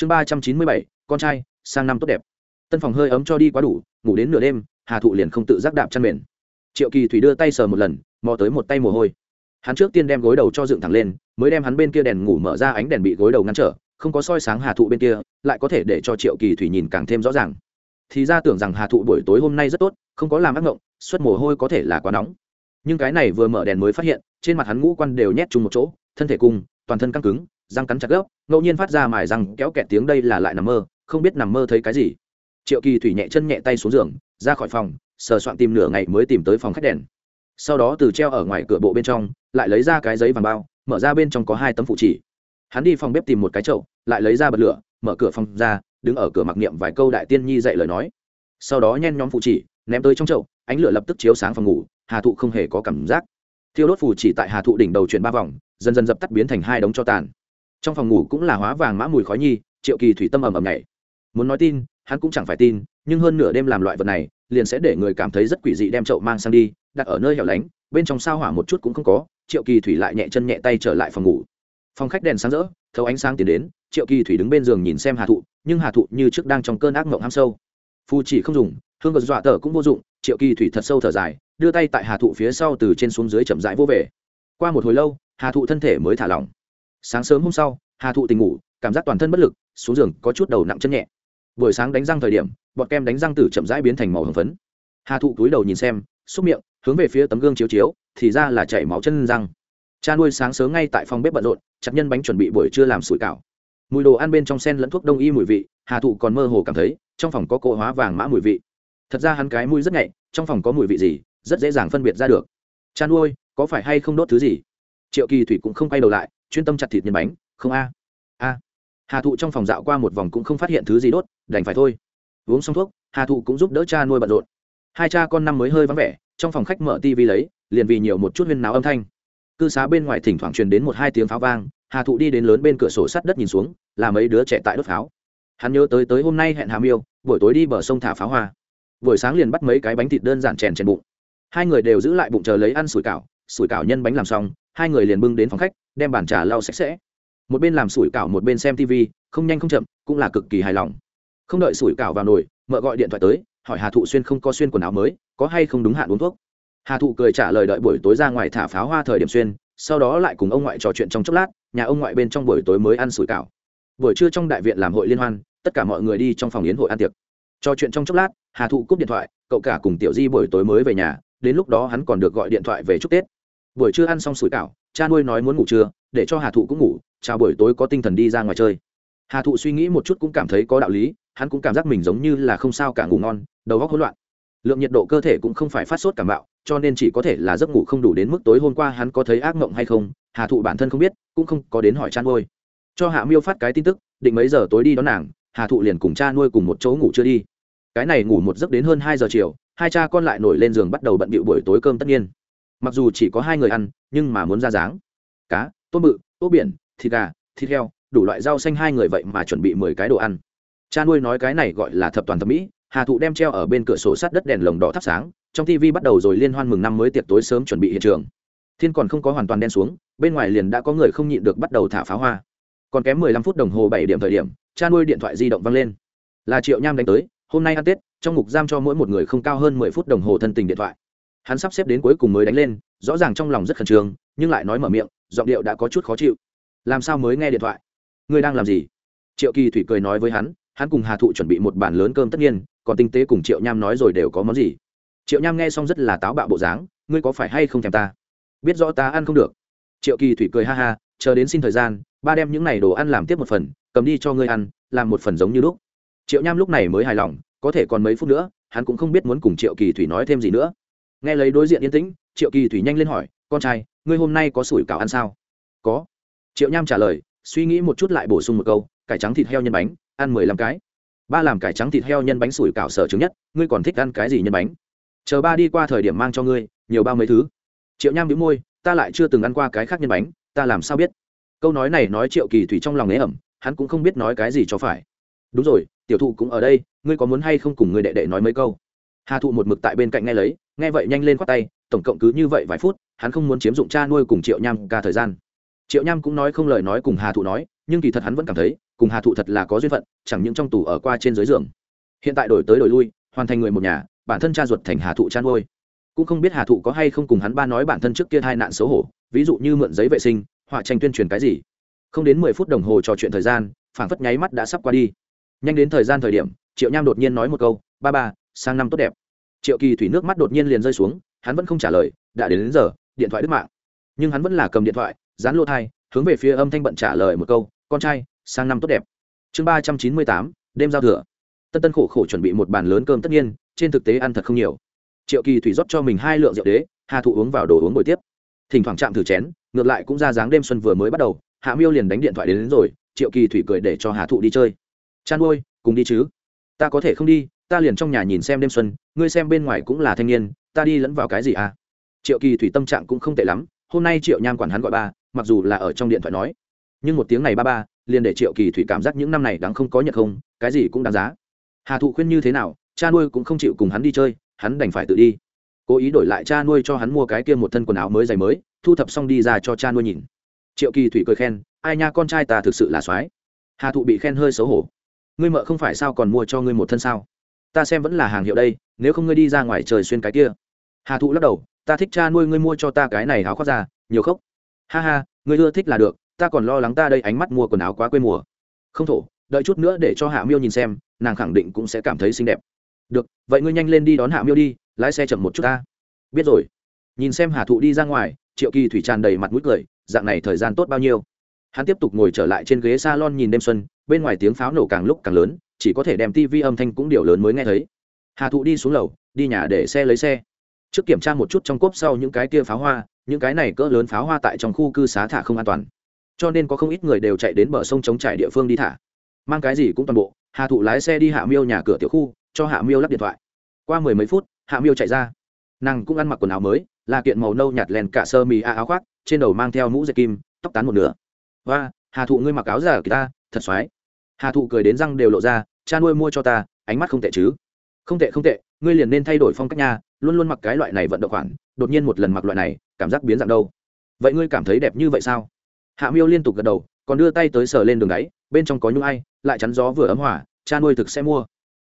chương ba trăm chín mươi bảy, con trai, sang năm tốt đẹp. Tân phòng hơi ấm cho đi quá đủ, ngủ đến nửa đêm, hà thụ liền không tự giác đạp chăn mền. Triệu kỳ thủy đưa tay sờ một lần, mò tới một tay mồ hôi. Hắn trước tiên đem gối đầu cho dựng thẳng lên, mới đem hắn bên kia đèn ngủ mở ra ánh đèn bị gối đầu ngăn trở, không có soi sáng hà thụ bên kia, lại có thể để cho triệu kỳ thủy nhìn càng thêm rõ ràng. Thì ra tưởng rằng hà thụ buổi tối hôm nay rất tốt, không có làm ác ngộng suất mồ hôi có thể là quá nóng. Nhưng cái này vừa mở đèn mới phát hiện, trên mặt hắn ngũ quan đều nhét chung một chỗ, thân thể cùng, toàn thân căng cứng, răng cắn chặt gốc ngẫu nhiên phát ra mài răng kéo kẹt tiếng đây là lại nằm mơ, không biết nằm mơ thấy cái gì. Triệu kỳ thủy nhẹ chân nhẹ tay xuống giường, ra khỏi phòng, sờ soạn tìm nửa ngày mới tìm tới phòng khách đèn. Sau đó từ treo ở ngoài cửa bộ bên trong, lại lấy ra cái giấy vàng bao, mở ra bên trong có hai tấm phụ chỉ. Hắn đi phòng bếp tìm một cái chậu, lại lấy ra bật lửa, mở cửa phòng ra, đứng ở cửa mặc niệm vài câu đại tiên nhi dạy lời nói. Sau đó nhen nhóm phụ chỉ, ném tới trong chậu, ánh lửa lập tức chiếu sáng phòng ngủ, hà thụ không hề có cảm giác. Thiêu đốt phù chỉ tại hà thụ đỉnh đầu chuyển ba vòng, dần dần dập tắt biến thành hai đống cho tàn trong phòng ngủ cũng là hóa vàng mã mùi khói nhi, triệu kỳ thủy tâm ầm ầm nhảy. Muốn nói tin, hắn cũng chẳng phải tin, nhưng hơn nửa đêm làm loại vật này, liền sẽ để người cảm thấy rất quỷ dị đem chậu mang sang đi, đặt ở nơi hẻo lánh, bên trong sao hỏa một chút cũng không có, triệu kỳ thủy lại nhẹ chân nhẹ tay trở lại phòng ngủ. Phòng khách đèn sáng rỡ, thấu ánh sáng tiến đến, triệu kỳ thủy đứng bên giường nhìn xem hà thụ, nhưng hà thụ như trước đang trong cơn ác mộng ham sâu. Phù chỉ không dùng, hương vật dọa tờ cũng vô dụng, triệu kỳ thủy thật sâu thở dài, đưa tay tại hà thụ phía sau từ trên xuống dưới chậm rãi vô về. Qua một hồi lâu, hà thụ thân thể mới thả lỏng sáng sớm hôm sau, hà thụ tỉnh ngủ, cảm giác toàn thân bất lực, xuống giường có chút đầu nặng chân nhẹ. Buổi sáng đánh răng thời điểm bọn kem đánh răng tử chậm rãi biến thành màu hồng phấn. Hà thụ cúi đầu nhìn xem, xúc miệng, hướng về phía tấm gương chiếu chiếu, thì ra là chảy máu chân răng. Cha nuôi sáng sớm ngay tại phòng bếp bận rộn, chặt nhân bánh chuẩn bị buổi trưa làm sủi cảo. Mùi đồ ăn bên trong sen lẫn thuốc đông y mùi vị, hà thụ còn mơ hồ cảm thấy, trong phòng có cỗ hóa vàng mã mùi vị. Thật ra hắn cái mùi rất nhạy, trong phòng có mùi vị gì, rất dễ dàng phân biệt ra được. Cha nuôi, có phải hay không đốt thứ gì? Triệu kỳ thủy cũng không quay đầu lại chuyên tâm chặt thịt nhân bánh, không a. A. Hà thụ trong phòng dạo qua một vòng cũng không phát hiện thứ gì đốt, đành phải thôi. Uống xong thuốc, hà thụ cũng giúp đỡ cha nuôi bận rộn. Hai cha con năm mới hơi vắng vẻ, trong phòng khách mở tv lấy, liền vì nhiều một chút huyên náo âm thanh. Cư xá bên ngoài thỉnh thoảng truyền đến một hai tiếng pháo vang, hà thụ đi đến lớn bên cửa sổ sắt đất nhìn xuống, là mấy đứa trẻ tại đốt pháo. Hắn nhớ tới tới hôm nay hẹn hà miêu, buổi tối đi bờ sông thả pháo hoa. Buổi sáng liền bắt mấy cái bánh thịt đơn giản chèn chèn bụng. Hai người đều giữ lại bụng chờ lấy ăn sủi cảo sủi cảo nhân bánh làm xong, hai người liền bưng đến phòng khách đem bàn trà lau sạch sẽ. Một bên làm sủi cảo, một bên xem tv không nhanh không chậm, cũng là cực kỳ hài lòng. Không đợi sủi cảo vào nồi, mợ gọi điện thoại tới, hỏi hà thụ xuyên không có xuyên quần áo mới, có hay không đúng hạn uống thuốc. Hà thụ cười trả lời đợi buổi tối ra ngoài thả pháo hoa thời điểm xuyên, sau đó lại cùng ông ngoại trò chuyện trong chốc lát, nhà ông ngoại bên trong buổi tối mới ăn sủi cảo. Buổi trưa trong đại viện làm hội liên hoan, tất cả mọi người đi trong phòng yến hội ăn tiệc. Trò chuyện trong chốc lát, hà thụ cúp điện thoại, cậu cả cùng tiểu di buổi tối mới về nhà, đến lúc đó hắn còn được gọi điện thoại về chúc tết. Buổi trưa ăn xong sủi cảo cha nuôi nói muốn ngủ trưa, để cho hà thụ cũng ngủ, chào buổi tối có tinh thần đi ra ngoài chơi. Hà thụ suy nghĩ một chút cũng cảm thấy có đạo lý, hắn cũng cảm giác mình giống như là không sao cả ngủ ngon, đầu óc hỗn loạn. Lượng nhiệt độ cơ thể cũng không phải phát sốt cảm bạo, cho nên chỉ có thể là giấc ngủ không đủ đến mức tối hôm qua hắn có thấy ác mộng hay không, hà thụ bản thân không biết, cũng không có đến hỏi cha nuôi. Cho hạ miêu phát cái tin tức, định mấy giờ tối đi đón nàng, hà thụ liền cùng cha nuôi cùng một chỗ ngủ chưa đi. Cái này ngủ một giấc đến hơn hai giờ chiều, hai cha con lại nổi lên giường bắt đầu bận bịu buổi tối cơm tất nhiên mặc dù chỉ có hai người ăn, nhưng mà muốn ra dáng. Cá, tôm bự, tôm biển, thịt gà, thịt heo, đủ loại rau xanh hai người vậy mà chuẩn bị mười cái đồ ăn. Cha nuôi nói cái này gọi là thập toàn thẩm mỹ, hà thụ đem treo ở bên cửa sổ sát đất đèn lồng đỏ thắp sáng, trong tv bắt đầu rồi liên hoan mừng năm mới tiệc tối sớm chuẩn bị hiện trường. Thiên còn không có hoàn toàn đen xuống, bên ngoài liền đã có người không nhịn được bắt đầu thả pháo hoa. Còn kém mười lăm phút đồng hồ bảy điểm thời điểm, cha nuôi điện thoại di động văng lên. Là triệu nham đánh tới, hôm nay ăn tết, trong ngục giam cho mỗi một người không cao hơn mười phút đồng hồ thân tình điện thoại hắn sắp xếp đến cuối cùng mới đánh lên, rõ ràng trong lòng rất khẩn trương, nhưng lại nói mở miệng, giọng điệu đã có chút khó chịu. Làm sao mới nghe điện thoại? Ngươi đang làm gì? Triệu kỳ thủy cười nói với hắn hắn cùng hà thụ chuẩn bị một bàn lớn cơm tất nhiên, còn tinh tế cùng triệu nham nói rồi đều có món gì. Triệu nham nghe xong rất là táo bạo bộ dáng, ngươi có phải hay không thèm ta? Biết rõ ta ăn không được. Triệu kỳ thủy cười ha ha, chờ đến xin thời gian, ba đem những n à y đồ ăn làm tiếp một phần, cầm đi cho ngươi ăn, làm một phần giống như lúc. Triệu nham lúc này mới hài lòng, có thể còn mấy phút nữa, hắn cũng không biết muốn cùng triệu kỳ thủy nói thêm gì nữa nghe lấy đối diện yên tĩnh, triệu kỳ thủy nhanh lên hỏi, con trai, ngươi hôm nay có sủi cảo ăn sao? Có. Triệu nham trả lời, suy nghĩ một chút lại bổ sung một câu, cải trắng thịt heo nhân bánh, ăn mười lăm cái. Ba làm cải trắng thịt heo nhân bánh sủi cảo sở chứng nhất, ngươi còn thích ăn cái gì nhân bánh? Chờ ba đi qua thời điểm mang cho ngươi, nhiều bao mấy thứ. Triệu nham đĩu môi, ta lại chưa từng ăn qua cái khác nhân bánh, ta làm sao biết? Câu nói này nói triệu kỳ thủy trong lòng nế ẩm, hắn cũng không biết nói cái gì cho phải. Đúng rồi, tiểu thụ cũng ở đây, ngươi có muốn hay không cùng người đệ đệ nói mấy câu? Hà thụ một mực tại bên cạnh nghe lấy nghe vậy nhanh lên khoát tay tổng cộng cứ như vậy vài phút hắn không muốn chiếm dụng cha nuôi cùng triệu nham ca thời gian. Triệu nham cũng nói không lời nói cùng hà thụ nói nhưng kỳ thật hắn vẫn cảm thấy cùng hà thụ thật là có duyên phận chẳng những trong tù ở qua trên dưới giường. Hiện tại đổi tới đổi lui hoàn thành người một nhà bản thân cha ruột thành hà thụ chăn nuôi, cũng không biết hà thụ có hay không cùng hắn ba nói bản thân trước kia hai nạn xấu hổ ví dụ như mượn giấy vệ sinh họa tranh tuyên truyền cái gì. Không đến mười phút đồng hồ trò chuyện thời gian phảng phất nháy mắt đã sắp qua đi. Nhanh đến thời gian thời điểm triệu nham đột nhiên nói một câu ba ba sang năm tốt đẹp. Triệu kỳ thủy nước mắt đột nhiên liền rơi xuống hắn vẫn không trả lời đã đến, đến giờ điện thoại đứt mạng. Nhưng hắn vẫn là cầm điện thoại dán lô thai hướng về phía âm thanh bận trả lời một câu con trai sang năm tốt đẹp. Chương ba trăm chín mươi tám đêm giao thừa. Tân tân khổ khổ chuẩn bị một bàn lớn cơm tất nhiên trên thực tế ăn thật không nhiều. Triệu kỳ thủy rót cho mình hai lượng rượu đế hà thụ uống vào đồ uống buổi tiếp. Thỉnh thoảng chạm thử chén ngược lại cũng ra dáng đêm xuân vừa mới bắt đầu hạ miêu liền đánh điện thoại đến, đến rồi triệu kỳ thủy cười để cho hà thụ đi chơi. Chan ôi cùng đi chứ. Ta có thể không đi ta liền trong nhà nhìn xem đêm xuân, ngươi xem bên ngoài cũng là thanh niên, ta đi lẫn vào cái gì à? Triệu kỳ thủy tâm trạng cũng không tệ lắm, hôm nay triệu nham quản hắn gọi ba, mặc dù là ở trong điện thoại nói. Nhưng một tiếng này ba ba, liền để triệu kỳ thủy cảm giác những năm này đáng không có nhận không, cái gì cũng đáng giá. Hà thụ khuyên như thế nào, cha nuôi cũng không chịu cùng hắn đi chơi, hắn đành phải tự đi. Cố ý đổi lại cha nuôi cho hắn mua cái kia một thân quần áo mới giày mới, thu thập xong đi ra cho cha nuôi nhìn. Triệu kỳ thủy cười khen, ai nha, con trai ta thực sự là soái. Hà thụ bị khen hơi xấu hổ. Ngươi mợ không phải sao còn mua cho ngươi một thân sao? Ta xem vẫn là hàng hiệu đây, nếu không ngươi đi ra ngoài trời xuyên cái kia. Hà thụ lắc đầu, ta thích cha nuôi ngươi mua cho ta cái này áo khoác ra, nhiều khóc ha ha, ngươi ưa thích là được, ta còn lo lắng ta đây ánh mắt mua quần áo quá quê mùa. Không thổ, đợi chút nữa để cho hạ miêu nhìn xem, nàng khẳng định cũng sẽ cảm thấy xinh đẹp. Được, vậy ngươi nhanh lên đi đón hạ miêu đi, lái xe chậm một chút ta. Biết rồi. Nhìn xem hà thụ đi ra ngoài, triệu kỳ thủy tràn đầy mặt mũi cười, dạng này thời gian tốt bao nhiêu? Hắn tiếp tục ngồi trở lại trên ghế s a lon nhìn đêm xuân, bên ngoài tiếng pháo nổ càng lúc càng lớn chỉ có thể đem tivi âm thanh cũng điều lớn mới nghe thấy. Hà thụ đi xuống lầu, đi nhà để xe lấy xe. Trước kiểm tra một chút trong cốp sau những cái kia pháo hoa, những cái này cỡ lớn pháo hoa tại trong khu cư xá thả không an toàn. Cho nên có không ít người đều chạy đến bờ sông chống trải địa phương đi thả. Mang cái gì cũng toàn bộ, hà thụ lái xe đi hạ miêu nhà cửa tiểu khu, cho hạ miêu lắp điện thoại. Qua mười mấy phút, hạ miêu chạy ra. Nàng cũng ăn mặc quần áo mới, là kiện màu nâu nhạt lèn cả sơ mì a áo khoác, trên đầu mang theo mũ dây kim, tóc tán một nửa. Và hà thụ ngươi mặc áo giả kỳ ta, thật xoái hà thụ cười đến răng đều lộ ra cha nuôi mua cho ta ánh mắt không tệ chứ không tệ không tệ ngươi liền nên thay đổi phong cách nha luôn luôn mặc cái loại này vận động khoản đột nhiên một lần mặc loại này cảm giác biến dạng đâu vậy ngươi cảm thấy đẹp như vậy sao hạ miêu liên tục gật đầu còn đưa tay tới sờ lên đường đáy bên trong có nhung ai lại chắn gió vừa ấm hỏa cha nuôi thực sẽ mua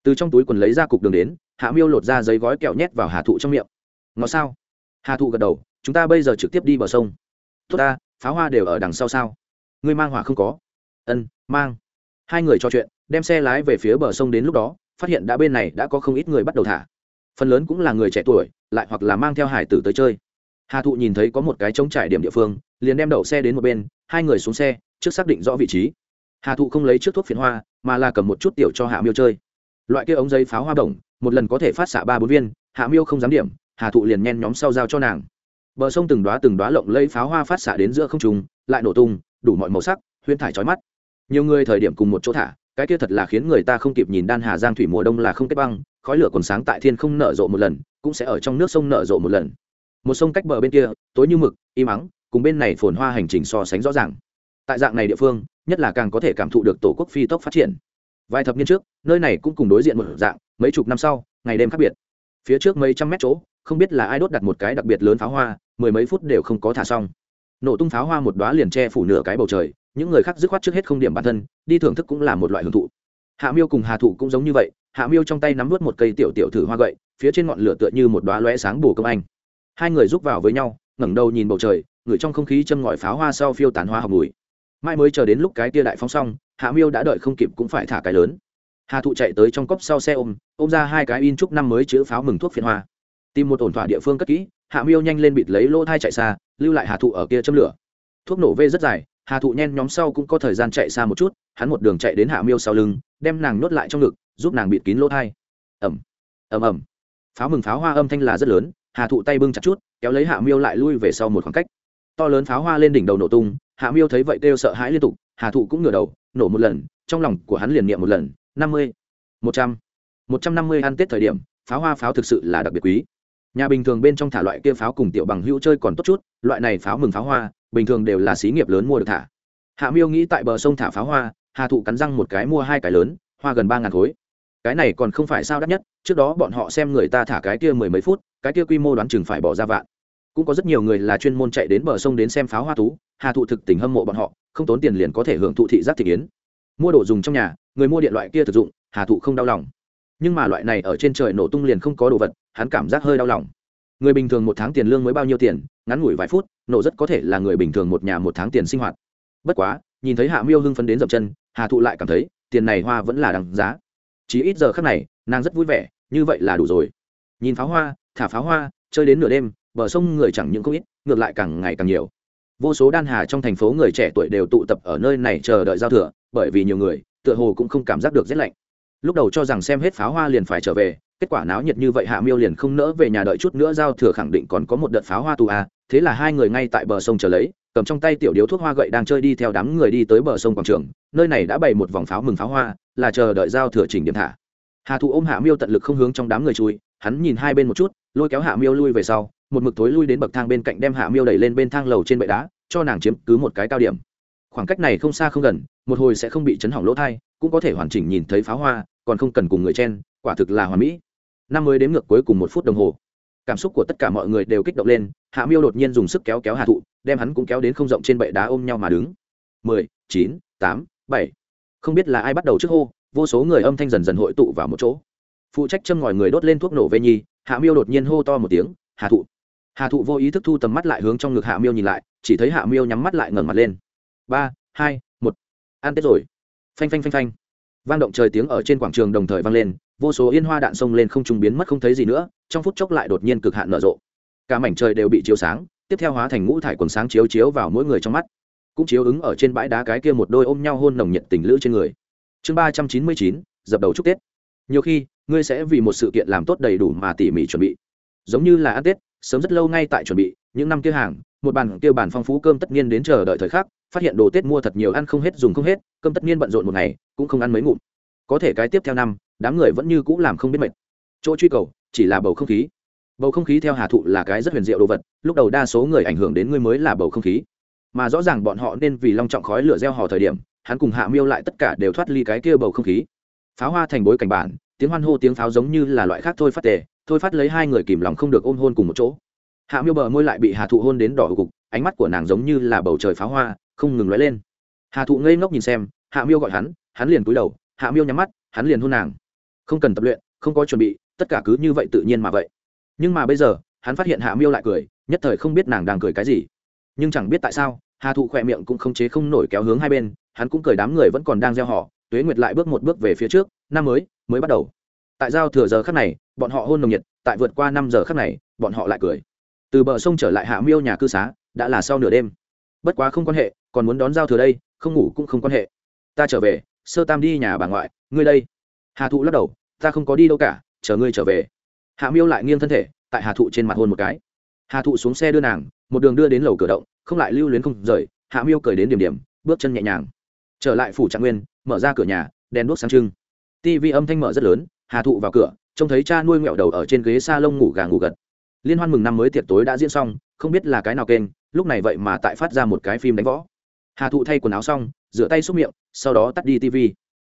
từ trong túi quần lấy ra cục đường đến hạ miêu lột ra giấy gói kẹo nhét vào hà thụ trong miệng ngọ sao hà thụ gật đầu chúng ta bây giờ trực tiếp đi bờ sông tốt ta pháo hoa đều ở đằng sau sao ngươi mang hỏa không có ân mang hai người trò chuyện, đem xe lái về phía bờ sông đến lúc đó, phát hiện đã bên này đã có không ít người bắt đầu thả. Phần lớn cũng là người trẻ tuổi, lại hoặc là mang theo hải tử tới chơi. Hà thụ nhìn thấy có một cái trống trải điểm địa phương, liền đem đậu xe đến một bên, hai người xuống xe, trước xác định rõ vị trí. Hà thụ không lấy trước thuốc phiến hoa, mà là cầm một chút tiểu cho hạ miêu chơi. Loại kia ống giấy pháo hoa đồng một lần có thể phát xạ ba bốn viên, hạ miêu không dám điểm, hà thụ liền nhen nhóm sau giao cho nàng. Bờ sông từng đoá từng đoá lộng lấy pháo hoa phát xạ đến giữa không trùng lại nổ tung, đủ mọi màu sắc huyên thải trói mắt nhiều người thời điểm cùng một chỗ thả, cái kia thật là khiến người ta không kịp nhìn đan hà giang thủy mùa đông là không kết băng, khói lửa còn sáng tại thiên không nở rộ một lần, cũng sẽ ở trong nước sông nở rộ một lần. Một sông cách bờ bên kia, tối như mực, im ắng, cùng bên này phồn hoa hành trình so sánh rõ ràng. Tại dạng này địa phương, nhất là càng có thể cảm thụ được tổ quốc phi tốc phát triển. Vài thập niên trước, nơi này cũng cùng đối diện một dạng, mấy chục năm sau, ngày đêm khác biệt. Phía trước mấy trăm mét chỗ, không biết là ai đốt đặt một cái đặc biệt lớn pháo hoa, mười mấy phút đều không có thả xong. Nổ tung pháo hoa một đoá liền che phủ nửa cái bầu trời những người khác dứt khoát trước hết không điểm bản thân, đi thưởng thức cũng là một loại hưởng thụ. Hạ miêu cùng hà thụ cũng giống như vậy, hạ miêu trong tay nắm vớt một cây tiểu tiểu thử hoa gậy, phía trên ngọn lửa tựa như một đoá lóe sáng bù công anh. Hai người rúc vào với nhau, ngẩng đầu nhìn bầu trời ngửi trong không khí châm ngòi pháo hoa sau phiêu tán hoa học mùi. Mai mới chờ đến lúc cái tia đại phóng xong, hạ miêu đã đợi không kịp cũng phải thả cái lớn. Hà thụ chạy tới trong cốc sau xe ôm ôm ra hai cái in chúc năm mới chữ pháo mừng thuốc phiên hoa. Tìm một ổn thỏa địa phương cất kỹ, hạ miêu nhanh lên bịt lấy lỗ thai chạy xa, lưu lại hà thụ ở kia châm lửa. Thuốc nổ vê rất dài hà thụ nhen nhóm sau cũng có thời gian chạy xa một chút, hắn một đường chạy đến hạ miêu sau lưng, đem nàng nhốt lại trong ngực, giúp nàng bịt kín lỗ thai. Ẩm ẩm ẩm pháo mừng pháo hoa âm thanh là rất lớn, hà thụ tay bưng chặt chút, kéo lấy hạ miêu lại lui về sau một khoảng cách. To lớn pháo hoa lên đỉnh đầu nổ tung, hạ miêu thấy vậy kêu sợ hãi liên tục, hà thụ cũng ngửa đầu, nổ một lần, trong lòng của hắn liền niệm một lần, năm mươi, một trăm một trăm năm mươi ăn tết thời điểm, pháo hoa pháo thực sự là đặc biệt quý. Nhà bình thường bên trong thả loại kia pháo cùng tiểu bằng hữu chơi còn tốt chút, loại này pháo mừng pháo hoa bình thường đều là xí nghiệp lớn mua được thả. Hạ miêu nghĩ tại bờ sông thả pháo hoa, hà thụ cắn răng một cái mua hai cái lớn, hoa gần ba ngàn khối. Cái này còn không phải sao đắt nhất, trước đó bọn họ xem người ta thả cái kia mười mấy phút, cái kia quy mô đoán chừng phải bỏ ra vạn. Cũng có rất nhiều người là chuyên môn chạy đến bờ sông đến xem pháo hoa tú, hà thụ thực tình hâm mộ bọn họ, không tốn tiền liền có thể hưởng thụ thị giác thị yến mua đồ dùng trong nhà, người mua điện loại kia thực dụng, hà thụ không đau lòng. Nhưng mà loại này ở trên trời nổ tung liền không có đồ vật, hắn cảm giác hơi đau lòng. Người bình thường một tháng tiền lương mới bao nhiêu tiền ngắn ngủi vài phút, nổ rất có thể là người bình thường một nhà một tháng tiền sinh hoạt. Bất quá, nhìn thấy hạ miêu hưng phấn đến dậm chân, hà thụ lại cảm thấy, tiền này hoa vẫn là đằng giá. Chỉ ít giờ khác này, nàng rất vui vẻ, như vậy là đủ rồi. Nhìn pháo hoa, thả pháo hoa, chơi đến nửa đêm, bờ sông người chẳng những không ít, ngược lại càng ngày càng nhiều. Vô số đan hà trong thành phố người trẻ tuổi đều tụ tập ở nơi này chờ đợi giao thừa, bởi vì nhiều người, tựa hồ cũng không cảm giác được rét lạnh lúc đầu cho rằng xem hết pháo hoa liền phải trở về, kết quả náo nhiệt như vậy hạ miêu liền không nỡ về nhà đợi chút nữa giao thừa khẳng định còn có một đợt pháo hoa tù à thế là hai người ngay tại bờ sông chờ lấy, cầm trong tay tiểu điếu thuốc hoa gậy đang chơi đi theo đám người đi tới bờ sông quảng trường, nơi này đã bày một vòng pháo mừng pháo hoa, là chờ đợi giao thừa chỉnh điểm thả. Hà thụ ôm hạ miêu tận lực không hướng trong đám người chui, hắn nhìn hai bên một chút, lôi kéo hạ miêu lui về sau, một mực tối lui đến bậc thang bên cạnh đem hạ miêu đẩy lên bên thang lầu trên bệ đá, cho nàng chiếm cứ một cái cao điểm. Khoảng cách này không xa không gần, một hồi sẽ không bị chấn hỏng lỗ thai, cũng có thể hoàn chỉnh nhìn thấy pháo hoa còn không cần cùng người chen, quả thực là hoàn mỹ. Năm mới đếm ngược cuối cùng một phút đồng hồ, cảm xúc của tất cả mọi người đều kích động lên, hạ miêu đột nhiên dùng sức kéo kéo hạ thụ, đem hắn cũng kéo đến không rộng trên bệ đá ôm nhau mà đứng. Mười, chín, tám, bảy. Không biết là ai bắt đầu trước hô, vô số người âm thanh dần dần hội tụ vào một chỗ. Phụ trách châm ngòi người đốt lên thuốc nổ về nhi, hạ miêu đột nhiên hô to một tiếng hạ thụ. Hạ thụ vô ý thức thu tầm mắt lại hướng trong ngực hạ miêu nhìn lại, chỉ thấy hạ miêu nhắm mắt lại ngẩng mặt lên. Ba, hai, một. An tết rồi. Phanh phanh phanh phanh vang động trời tiếng ở trên quảng trường đồng thời vang lên, vô số yên hoa đạn sông lên không trung biến mất không thấy gì nữa, trong phút chốc lại đột nhiên cực hạn nở rộ. Cả mảnh trời đều bị chiếu sáng, tiếp theo hóa thành ngũ thải quần sáng chiếu chiếu vào mỗi người trong mắt. Cũng chiếu ứng ở trên bãi đá cái kia một đôi ôm nhau hôn nồng nhiệt tình lữ trên người. Chương ba trăm chín mươi chín, dập đầu chúc tết. Nhiều khi, ngươi sẽ vì một sự kiện làm tốt đầy đủ mà tỉ mỉ chuẩn bị. Giống như là ăn tết, sớm rất lâu ngay tại chuẩn bị những năm kia hàng, một bàn kia bàn phong phú cơm tất nhiên đến chờ đợi thời khắc, phát hiện đồ tết mua thật nhiều ăn không hết dùng không hết, cơm tất nhiên bận rộn một ngày, cũng không ăn mấy ngụm. Có thể cái tiếp theo năm, đám người vẫn như cũ làm không biết mệt. Chỗ truy cầu, chỉ là bầu không khí. Bầu không khí theo hà thụ là cái rất huyền diệu đồ vật, lúc đầu đa số người ảnh hưởng đến ngươi mới là bầu không khí. Mà rõ ràng bọn họ nên vì long trọng khói lửa gieo hò thời điểm, hắn cùng hạ miêu lại tất cả đều thoát ly cái kia bầu không khí. Pháo hoa thành bối cảnh bản, tiếng hoan hô tiếng pháo giống như là loại khác thôi phát tề, thôi phát lấy hai người kìm lòng không được ôm hôn cùng một chỗ hạ miêu bờ môi lại bị hà thụ hôn đến đỏ gục, ánh mắt của nàng giống như là bầu trời pháo hoa, không ngừng lóe lên. Hà thụ ngây ngốc nhìn xem, hạ miêu gọi hắn hắn liền cúi đầu, hạ miêu nhắm mắt, hắn liền hôn nàng. Không cần tập luyện, không có chuẩn bị, tất cả cứ như vậy tự nhiên mà vậy. Nhưng mà bây giờ, hắn phát hiện hạ miêu lại cười, nhất thời không biết nàng đang cười cái gì. Nhưng chẳng biết tại sao, hà thụ khỏe miệng cũng không chế không nổi kéo hướng hai bên, hắn cũng cười đám người vẫn còn đang gieo họ, tuế nguyệt lại bước một bước về phía trước, năm mới mới bắt đầu. Tại giao thừa giờ khắc này, bọn họ hôn nồng nhiệt, tại vượt qua năm giờ khắc này, bọn họ lại cười từ bờ sông trở lại hạ miêu nhà cư xá, đã là sau nửa đêm. Bất quá không quan hệ, còn muốn đón giao thừa đây, không ngủ cũng không quan hệ. Ta trở về, sơ tam đi nhà bà ngoại, ngươi đây. Hà thụ lắc đầu, ta không có đi đâu cả, chờ ngươi trở về. Hạ miêu lại nghiêng thân thể, tại hà thụ trên mặt hôn một cái. Hà thụ xuống xe đưa nàng, một đường đưa đến lầu cửa động, không lại lưu luyến không rời, hạ miêu cười đến điểm điểm, bước chân nhẹ nhàng. Trở lại phủ trạng nguyên, mở ra cửa nhà, đèn đuốc sáng trưng. Tv âm thanh mở rất lớn, hà thụ vào cửa, trông thấy cha nuôi nghẹo đầu ở trên ghế s a lông ngủ gà ngủ gật liên hoan mừng năm mới tiệc tối đã diễn xong, không biết là cái nào kênh, lúc này vậy mà tại phát ra một cái phim đánh võ. Hà thụ thay quần áo xong, rửa tay xúc miệng, sau đó tắt đi tv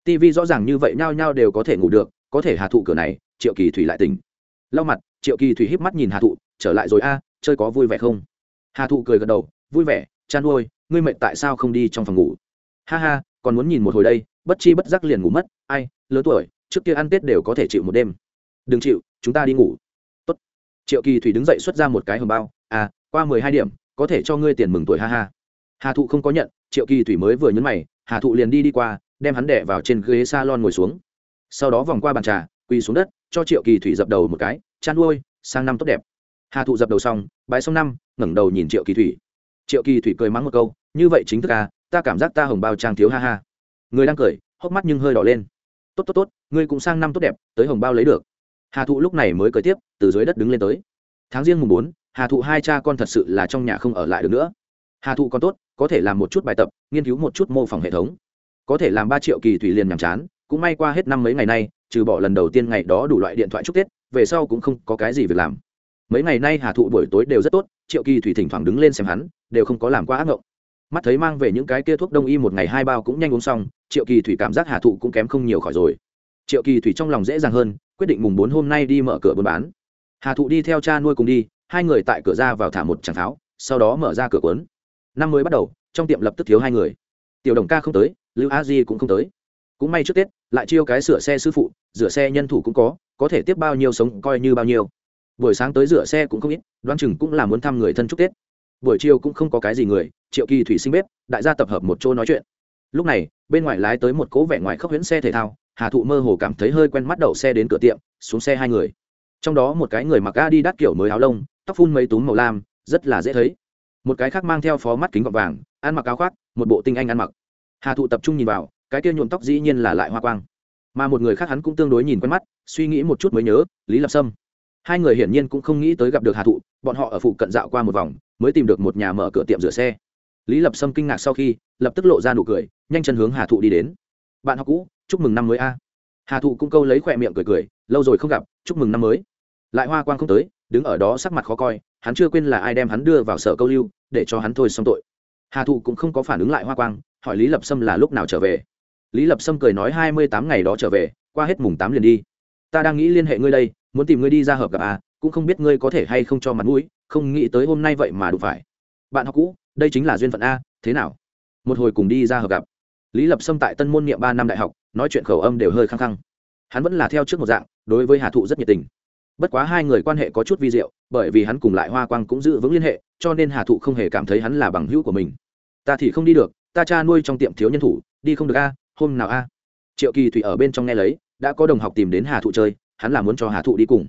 tv rõ ràng như vậy nhao nhao đều có thể ngủ được, có thể hà thụ cửa này, triệu kỳ thủy lại tỉnh. Lau mặt, triệu kỳ thủy híp mắt nhìn hà thụ, trở lại rồi a, chơi có vui vẻ không? Hà thụ cười gật đầu, vui vẻ, chan nuôi ngươi mệt tại sao không đi trong phòng ngủ? Ha ha, còn muốn nhìn một hồi đây, bất chi bất giác liền ngủ mất, ai, lớn tuổi, trước kia ăn tết đều có thể chịu một đêm. Đừng chịu, chúng ta đi ngủ triệu kỳ thủy đứng dậy xuất ra một cái hầm bao. À qua mười hai điểm, có thể cho ngươi tiền mừng tuổi, ha ha. Hà thụ không có nhận, triệu kỳ thủy mới vừa nhấn mày, hà thụ liền đi đi qua, đem hắn đẻ vào trên ghế s a lon ngồi xuống. Sau đó vòng qua bàn trà, quỳ xuống đất, cho triệu kỳ thủy dập đầu một cái chăn nuôi, sang năm tốt đẹp. Hà thụ dập đầu xong bãi xong năm, ngẩng đầu nhìn triệu kỳ thủy. Triệu kỳ thủy cười mắng một câu, như vậy chính thức à ta cảm giác ta hồng bao trang thiếu, ha ha. Người đang cười, hốc mắt nhưng hơi đỏ lên. Tốt tốt tốt, ngươi cũng sang năm tốt đẹp, tới hồng bao lấy được hà thụ lúc này mới cởi tiếp, từ dưới đất đứng lên tới. Tháng riêng mùng bốn, hà thụ hai cha con thật sự là trong nhà không ở lại được nữa. Hà thụ còn tốt, có thể làm một chút bài tập, nghiên cứu một chút mô phỏng hệ thống. Có thể làm ba triệu kỳ thủy liền nhàm chán, cũng may qua hết năm mấy ngày nay, trừ bỏ lần đầu tiên ngày đó đủ loại điện thoại chúc tết, về sau cũng không có cái gì việc làm. Mấy ngày nay hà thụ buổi tối đều rất tốt, triệu kỳ thủy thỉnh thoảng đứng lên xem hắn, đều không có làm quá ác mộng mắt thấy mang về những cái kia thuốc đông y một ngày hai bao cũng nhanh uống xong, triệu kỳ thủy cảm giác hà thụ cũng kém không nhiều khỏi rồi. Triệu kỳ thủy trong lòng dễ dàng hơn quyết định mùng bốn hôm nay đi mở cửa buôn bán. Hà thụ đi theo cha nuôi cùng đi, hai người tại cửa ra vào thả một tràng pháo sau đó mở ra cửa cuốn. Năm mới bắt đầu, trong tiệm lập tức thiếu hai người. Tiểu đồng ca không tới, lưu a di cũng không tới. Cũng may trước tết, lại chiêu cái sửa xe sư phụ, rửa xe nhân thủ cũng có có thể tiếp bao nhiêu sống coi như bao nhiêu. Buổi sáng tới rửa xe cũng không ít đoan chừng cũng là muốn thăm người thân chúc tết. Buổi chiều cũng không có cái gì người, triệu kỳ thủy sinh bếp, đại gia tập hợp một chỗ nói chuyện. Lúc này, bên ngoài lái tới một cố vẻ ngoài khốc huyễn xe thể thao hà thụ mơ hồ cảm thấy hơi quen mắt đậu xe đến cửa tiệm, xuống xe hai người. Trong đó một cái người mặc a đi đắt kiểu mới áo lông, tóc phun mấy túm màu lam, rất là dễ thấy. Một cái khác mang theo phó mắt kính gọt vàng, ăn mặc áo khoác, một bộ tinh anh ăn mặc. Hà thụ tập trung nhìn vào, cái kia nhuộm tóc dĩ nhiên là lại hoa quang. Mà một người khác hắn cũng tương đối nhìn quen mắt, suy nghĩ một chút mới nhớ, lý lập sâm. Hai người hiển nhiên cũng không nghĩ tới gặp được hà thụ, bọn họ ở phụ cận dạo qua một vòng, mới tìm được một nhà mở cửa tiệm rửa xe. Lý lập sâm kinh ngạc sau khi, lập tức lộ ra nụ cười, nhanh chân hướng hà thụ đi đến. Bạn học cũ chúc mừng năm mới a. À. Hà thụ cũng câu lấy khỏe miệng cười cười, lâu rồi không gặp, chúc mừng năm mới. Lại hoa quang không tới, đứng ở đó sắc mặt khó coi, hắn chưa quên là ai đem hắn đưa vào sở câu lưu, để cho hắn thôi xong tội. Hà thụ cũng không có phản ứng lại hoa quang, hỏi lý lập sâm là lúc nào trở về. Lý lập sâm cười nói hai mươi tám ngày đó trở về, qua hết mùng tám liền đi. Ta đang nghĩ liên hệ ngươi đây, muốn tìm ngươi đi ra hợp gặp à cũng không biết ngươi có thể hay không cho mặt mũi, không nghĩ tới hôm nay vậy mà đủ phải. Bạn học cũ, đây chính là duyên phận a, thế nào? Một hồi cùng đi ra hợp gặp lý lập sâm tại tân môn niệm ba năm đại học, nói chuyện khẩu âm đều hơi khăng khăng. Hắn vẫn là theo trước một dạng, đối với hà thụ rất nhiệt tình. Bất quá hai người quan hệ có chút vi diệu, bởi vì hắn cùng lại hoa quang cũng giữ vững liên hệ, cho nên hà thụ không hề cảm thấy hắn là bằng hữu của mình. Ta thì không đi được, ta cha nuôi trong tiệm thiếu nhân thủ, đi không được a, hôm nào a? Triệu kỳ thủy ở bên trong nghe lấy, đã có đồng học tìm đến hà thụ chơi, hắn là muốn cho hà thụ đi cùng.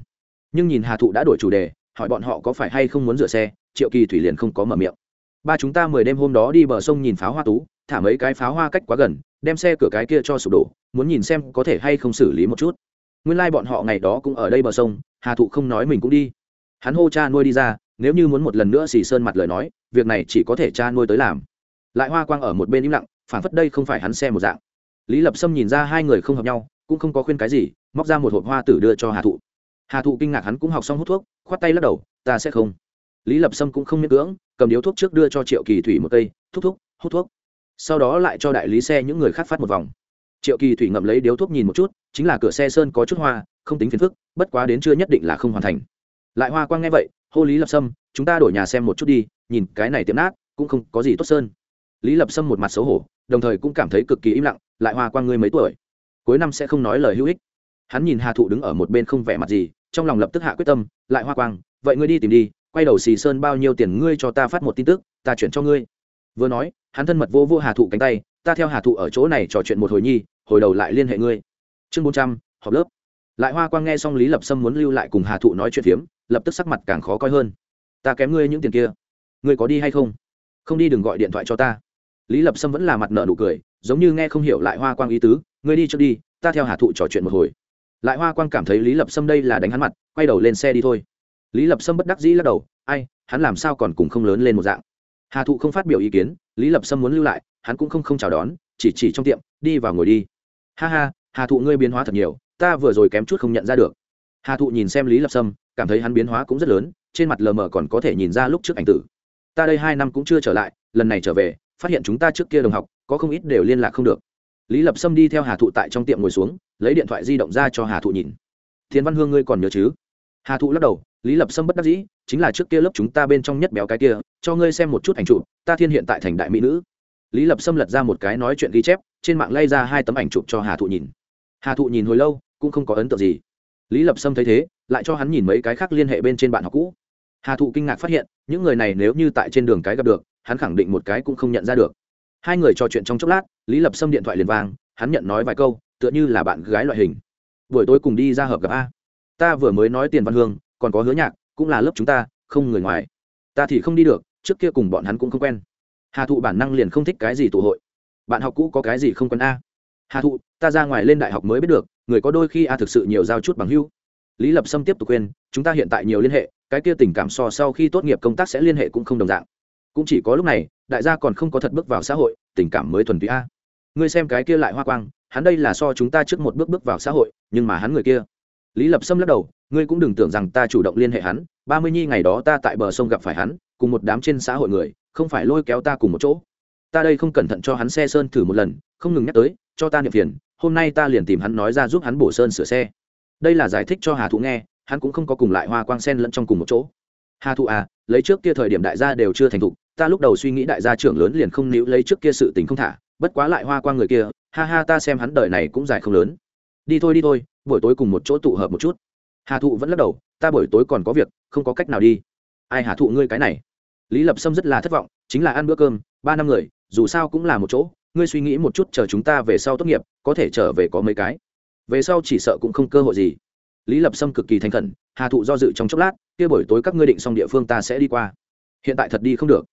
Nhưng nhìn hà thụ đã đổi chủ đề, hỏi bọn họ có phải hay không muốn rửa xe, triệu kỳ thủy liền không có mở miệng. Ba chúng ta mười đêm hôm đó đi bờ sông nhìn pháo hoa tú thả mấy cái pháo hoa cách quá gần, đem xe cửa cái kia cho sụp đổ, muốn nhìn xem có thể hay không xử lý một chút. Nguyên lai、like、bọn họ ngày đó cũng ở đây bờ sông, hà thụ không nói mình cũng đi. Hắn hô cha nuôi đi ra, nếu như muốn một lần nữa xì sơn mặt lời nói, việc này chỉ có thể cha nuôi tới làm. Lại hoa quang ở một bên im lặng phản phất đây không phải hắn xe một dạng. Lý lập sâm nhìn ra hai người không hợp nhau, cũng không có khuyên cái gì, móc ra một hộp hoa tử đưa cho hà thụ. Hà thụ kinh ngạc hắn cũng học xong hút thuốc, khoát tay lắc đầu, ta sẽ không. Lý lập sâm cũng không miễn cưỡng, cầm điếu thuốc trước đưa cho triệu kỳ thủy một cây, thúc thúc, hút thuốc sau đó lại cho đại lý xe những người khác phát một vòng. Triệu kỳ thủy ngậm lấy điếu thuốc nhìn một chút, chính là cửa xe sơn có chút hoa, không tính phiền phức, bất quá đến chưa nhất định là không hoàn thành. Lại hoa quang nghe vậy, hô lý lập sâm, chúng ta đổi nhà xem một chút đi, nhìn cái này tiệm nát, cũng không có gì tốt sơn. Lý lập sâm một mặt xấu hổ, đồng thời cũng cảm thấy cực kỳ im lặng, lại hoa quang ngươi mấy tuổi? Cuối năm sẽ không nói lời hữu ích. Hắn nhìn hà thụ đứng ở một bên không vẻ mặt gì, trong lòng lập tức hạ quyết tâm, lại hoa quang, vậy ngươi đi tìm đi, quay đầu xì sơn bao nhiêu tiền ngươi cho ta phát một tin tức, ta chuyển cho ngươi. Vừa nói hắn thân mật vô vô hà thụ cánh tay, ta theo hà thụ ở chỗ này trò chuyện một hồi nhi, hồi đầu lại liên hệ ngươi. Chương bốn trăm, họp lớp. Lại hoa quang nghe xong lý lập sâm muốn lưu lại cùng hà thụ nói chuyện phiếm, lập tức sắc mặt càng khó coi hơn. Ta kém ngươi những tiền kia. Ngươi có đi hay không? Không đi, đừng gọi điện thoại cho ta. Lý lập sâm vẫn là mặt nợ nụ cười, giống như nghe không hiểu lại hoa quang ý tứ, ngươi đi trước đi, ta theo hà thụ trò chuyện một hồi. Lại hoa quang cảm thấy lý lập sâm đây là đánh hắn mặt, quay đầu lên xe đi thôi. Lý lập sâm bất đắc dĩ lắc đầu, ai, hắn làm sao còn cùng không lớn lên một dạng? Hà thụ không phát biểu ý kiến lý lập sâm muốn lưu lại hắn cũng không không chào đón chỉ chỉ trong tiệm đi vào ngồi đi ha ha hà thụ ngươi biến hóa thật nhiều ta vừa rồi kém chút không nhận ra được hà thụ nhìn xem lý lập sâm cảm thấy hắn biến hóa cũng rất lớn trên mặt lờ mờ còn có thể nhìn ra lúc trước ảnh tử ta đây hai năm cũng chưa trở lại lần này trở về phát hiện chúng ta trước kia đồng học có không ít đều liên lạc không được lý lập sâm đi theo hà thụ tại trong tiệm ngồi xuống lấy điện thoại di động ra cho hà thụ nhìn thiên văn hương ngươi còn nhớ chứ hà thụ lắc đầu, lý lập sâm bất đắc dĩ, chính là trước kia lớp chúng ta bên trong nhất béo cái kia, cho ngươi xem một chút ảnh chụp, ta thiên hiện tại thành đại mỹ nữ. Lý lập sâm lật ra một cái nói chuyện ghi chép, trên mạng lay ra hai tấm ảnh chụp cho hà thụ nhìn. Hà thụ nhìn hồi lâu, cũng không có ấn tượng gì. Lý lập sâm thấy thế, lại cho hắn nhìn mấy cái khác liên hệ bên trên bạn học cũ. Hà thụ kinh ngạc phát hiện, những người này nếu như tại trên đường cái gặp được, hắn khẳng định một cái cũng không nhận ra được. Hai người trò chuyện trong chốc lát, lý lập Sâm điện thoại liền vang, hắn nhận nói vài câu, tựa như là bạn gái loại hình. Buổi tối cùng đi ra hợp gặp a ta vừa mới nói tiền văn hương, còn có hứa nhạc, cũng là lớp chúng ta, không người ngoài. Ta thì không đi được, trước kia cùng bọn hắn cũng không quen. Hà thụ bản năng liền không thích cái gì tụ hội. Bạn học cũ có cái gì không quen a? Hà thụ, ta ra ngoài lên đại học mới biết được, người có đôi khi a thực sự nhiều giao chút bằng hưu lý lập sâm tiếp tục khuyên, chúng ta hiện tại nhiều liên hệ, cái kia tình cảm so sau khi tốt nghiệp công tác sẽ liên hệ cũng không đồng dạng. Cũng chỉ có lúc này, đại gia còn không có thật bước vào xã hội, tình cảm mới thuần túy a. Ngươi xem cái kia lại hoa quang, hắn đây là so chúng ta trước một bước bước vào xã hội, nhưng mà hắn người kia lý lập sâm lắc đầu, ngươi cũng đừng tưởng rằng ta chủ động liên hệ hắn, ba mươi nhi ngày đó ta tại bờ sông gặp phải hắn, cùng một đám trên xã hội người, không phải lôi kéo ta cùng một chỗ. Ta đây không cẩn thận cho hắn xe sơn thử một lần, không ngừng nhắc tới, cho ta niệm phiền, hôm nay ta liền tìm hắn nói ra giúp hắn bổ sơn sửa xe. Đây là giải thích cho hà thụ nghe, hắn cũng không có cùng lại hoa quang sen lẫn trong cùng một chỗ. Hà thụ à lấy trước kia thời điểm đại gia đều chưa thành thục, ta lúc đầu suy nghĩ đại gia trưởng lớn liền không níu lấy trước kia sự tình không thả, bất quá lại hoa quang người kia, ha ha ta xem hắn đời này cũng dài không lớn. Đi thôi đi thôi buổi tối cùng một chỗ tụ hợp một chút. Hà thụ vẫn lắc đầu, ta buổi tối còn có việc, không có cách nào đi. Ai hà thụ, ngươi cái này? Lý lập sâm rất là thất vọng, chính là ăn bữa cơm, ba năm người, dù sao cũng là một chỗ, ngươi suy nghĩ một chút chờ chúng ta về sau tốt nghiệp, có thể trở về có mấy cái. Về sau chỉ sợ cũng không cơ hội gì. Lý lập sâm cực kỳ thành khẩn, hà thụ do dự trong chốc lát, kia buổi tối các ngươi định xong địa phương ta sẽ đi qua. Hiện tại thật đi không được.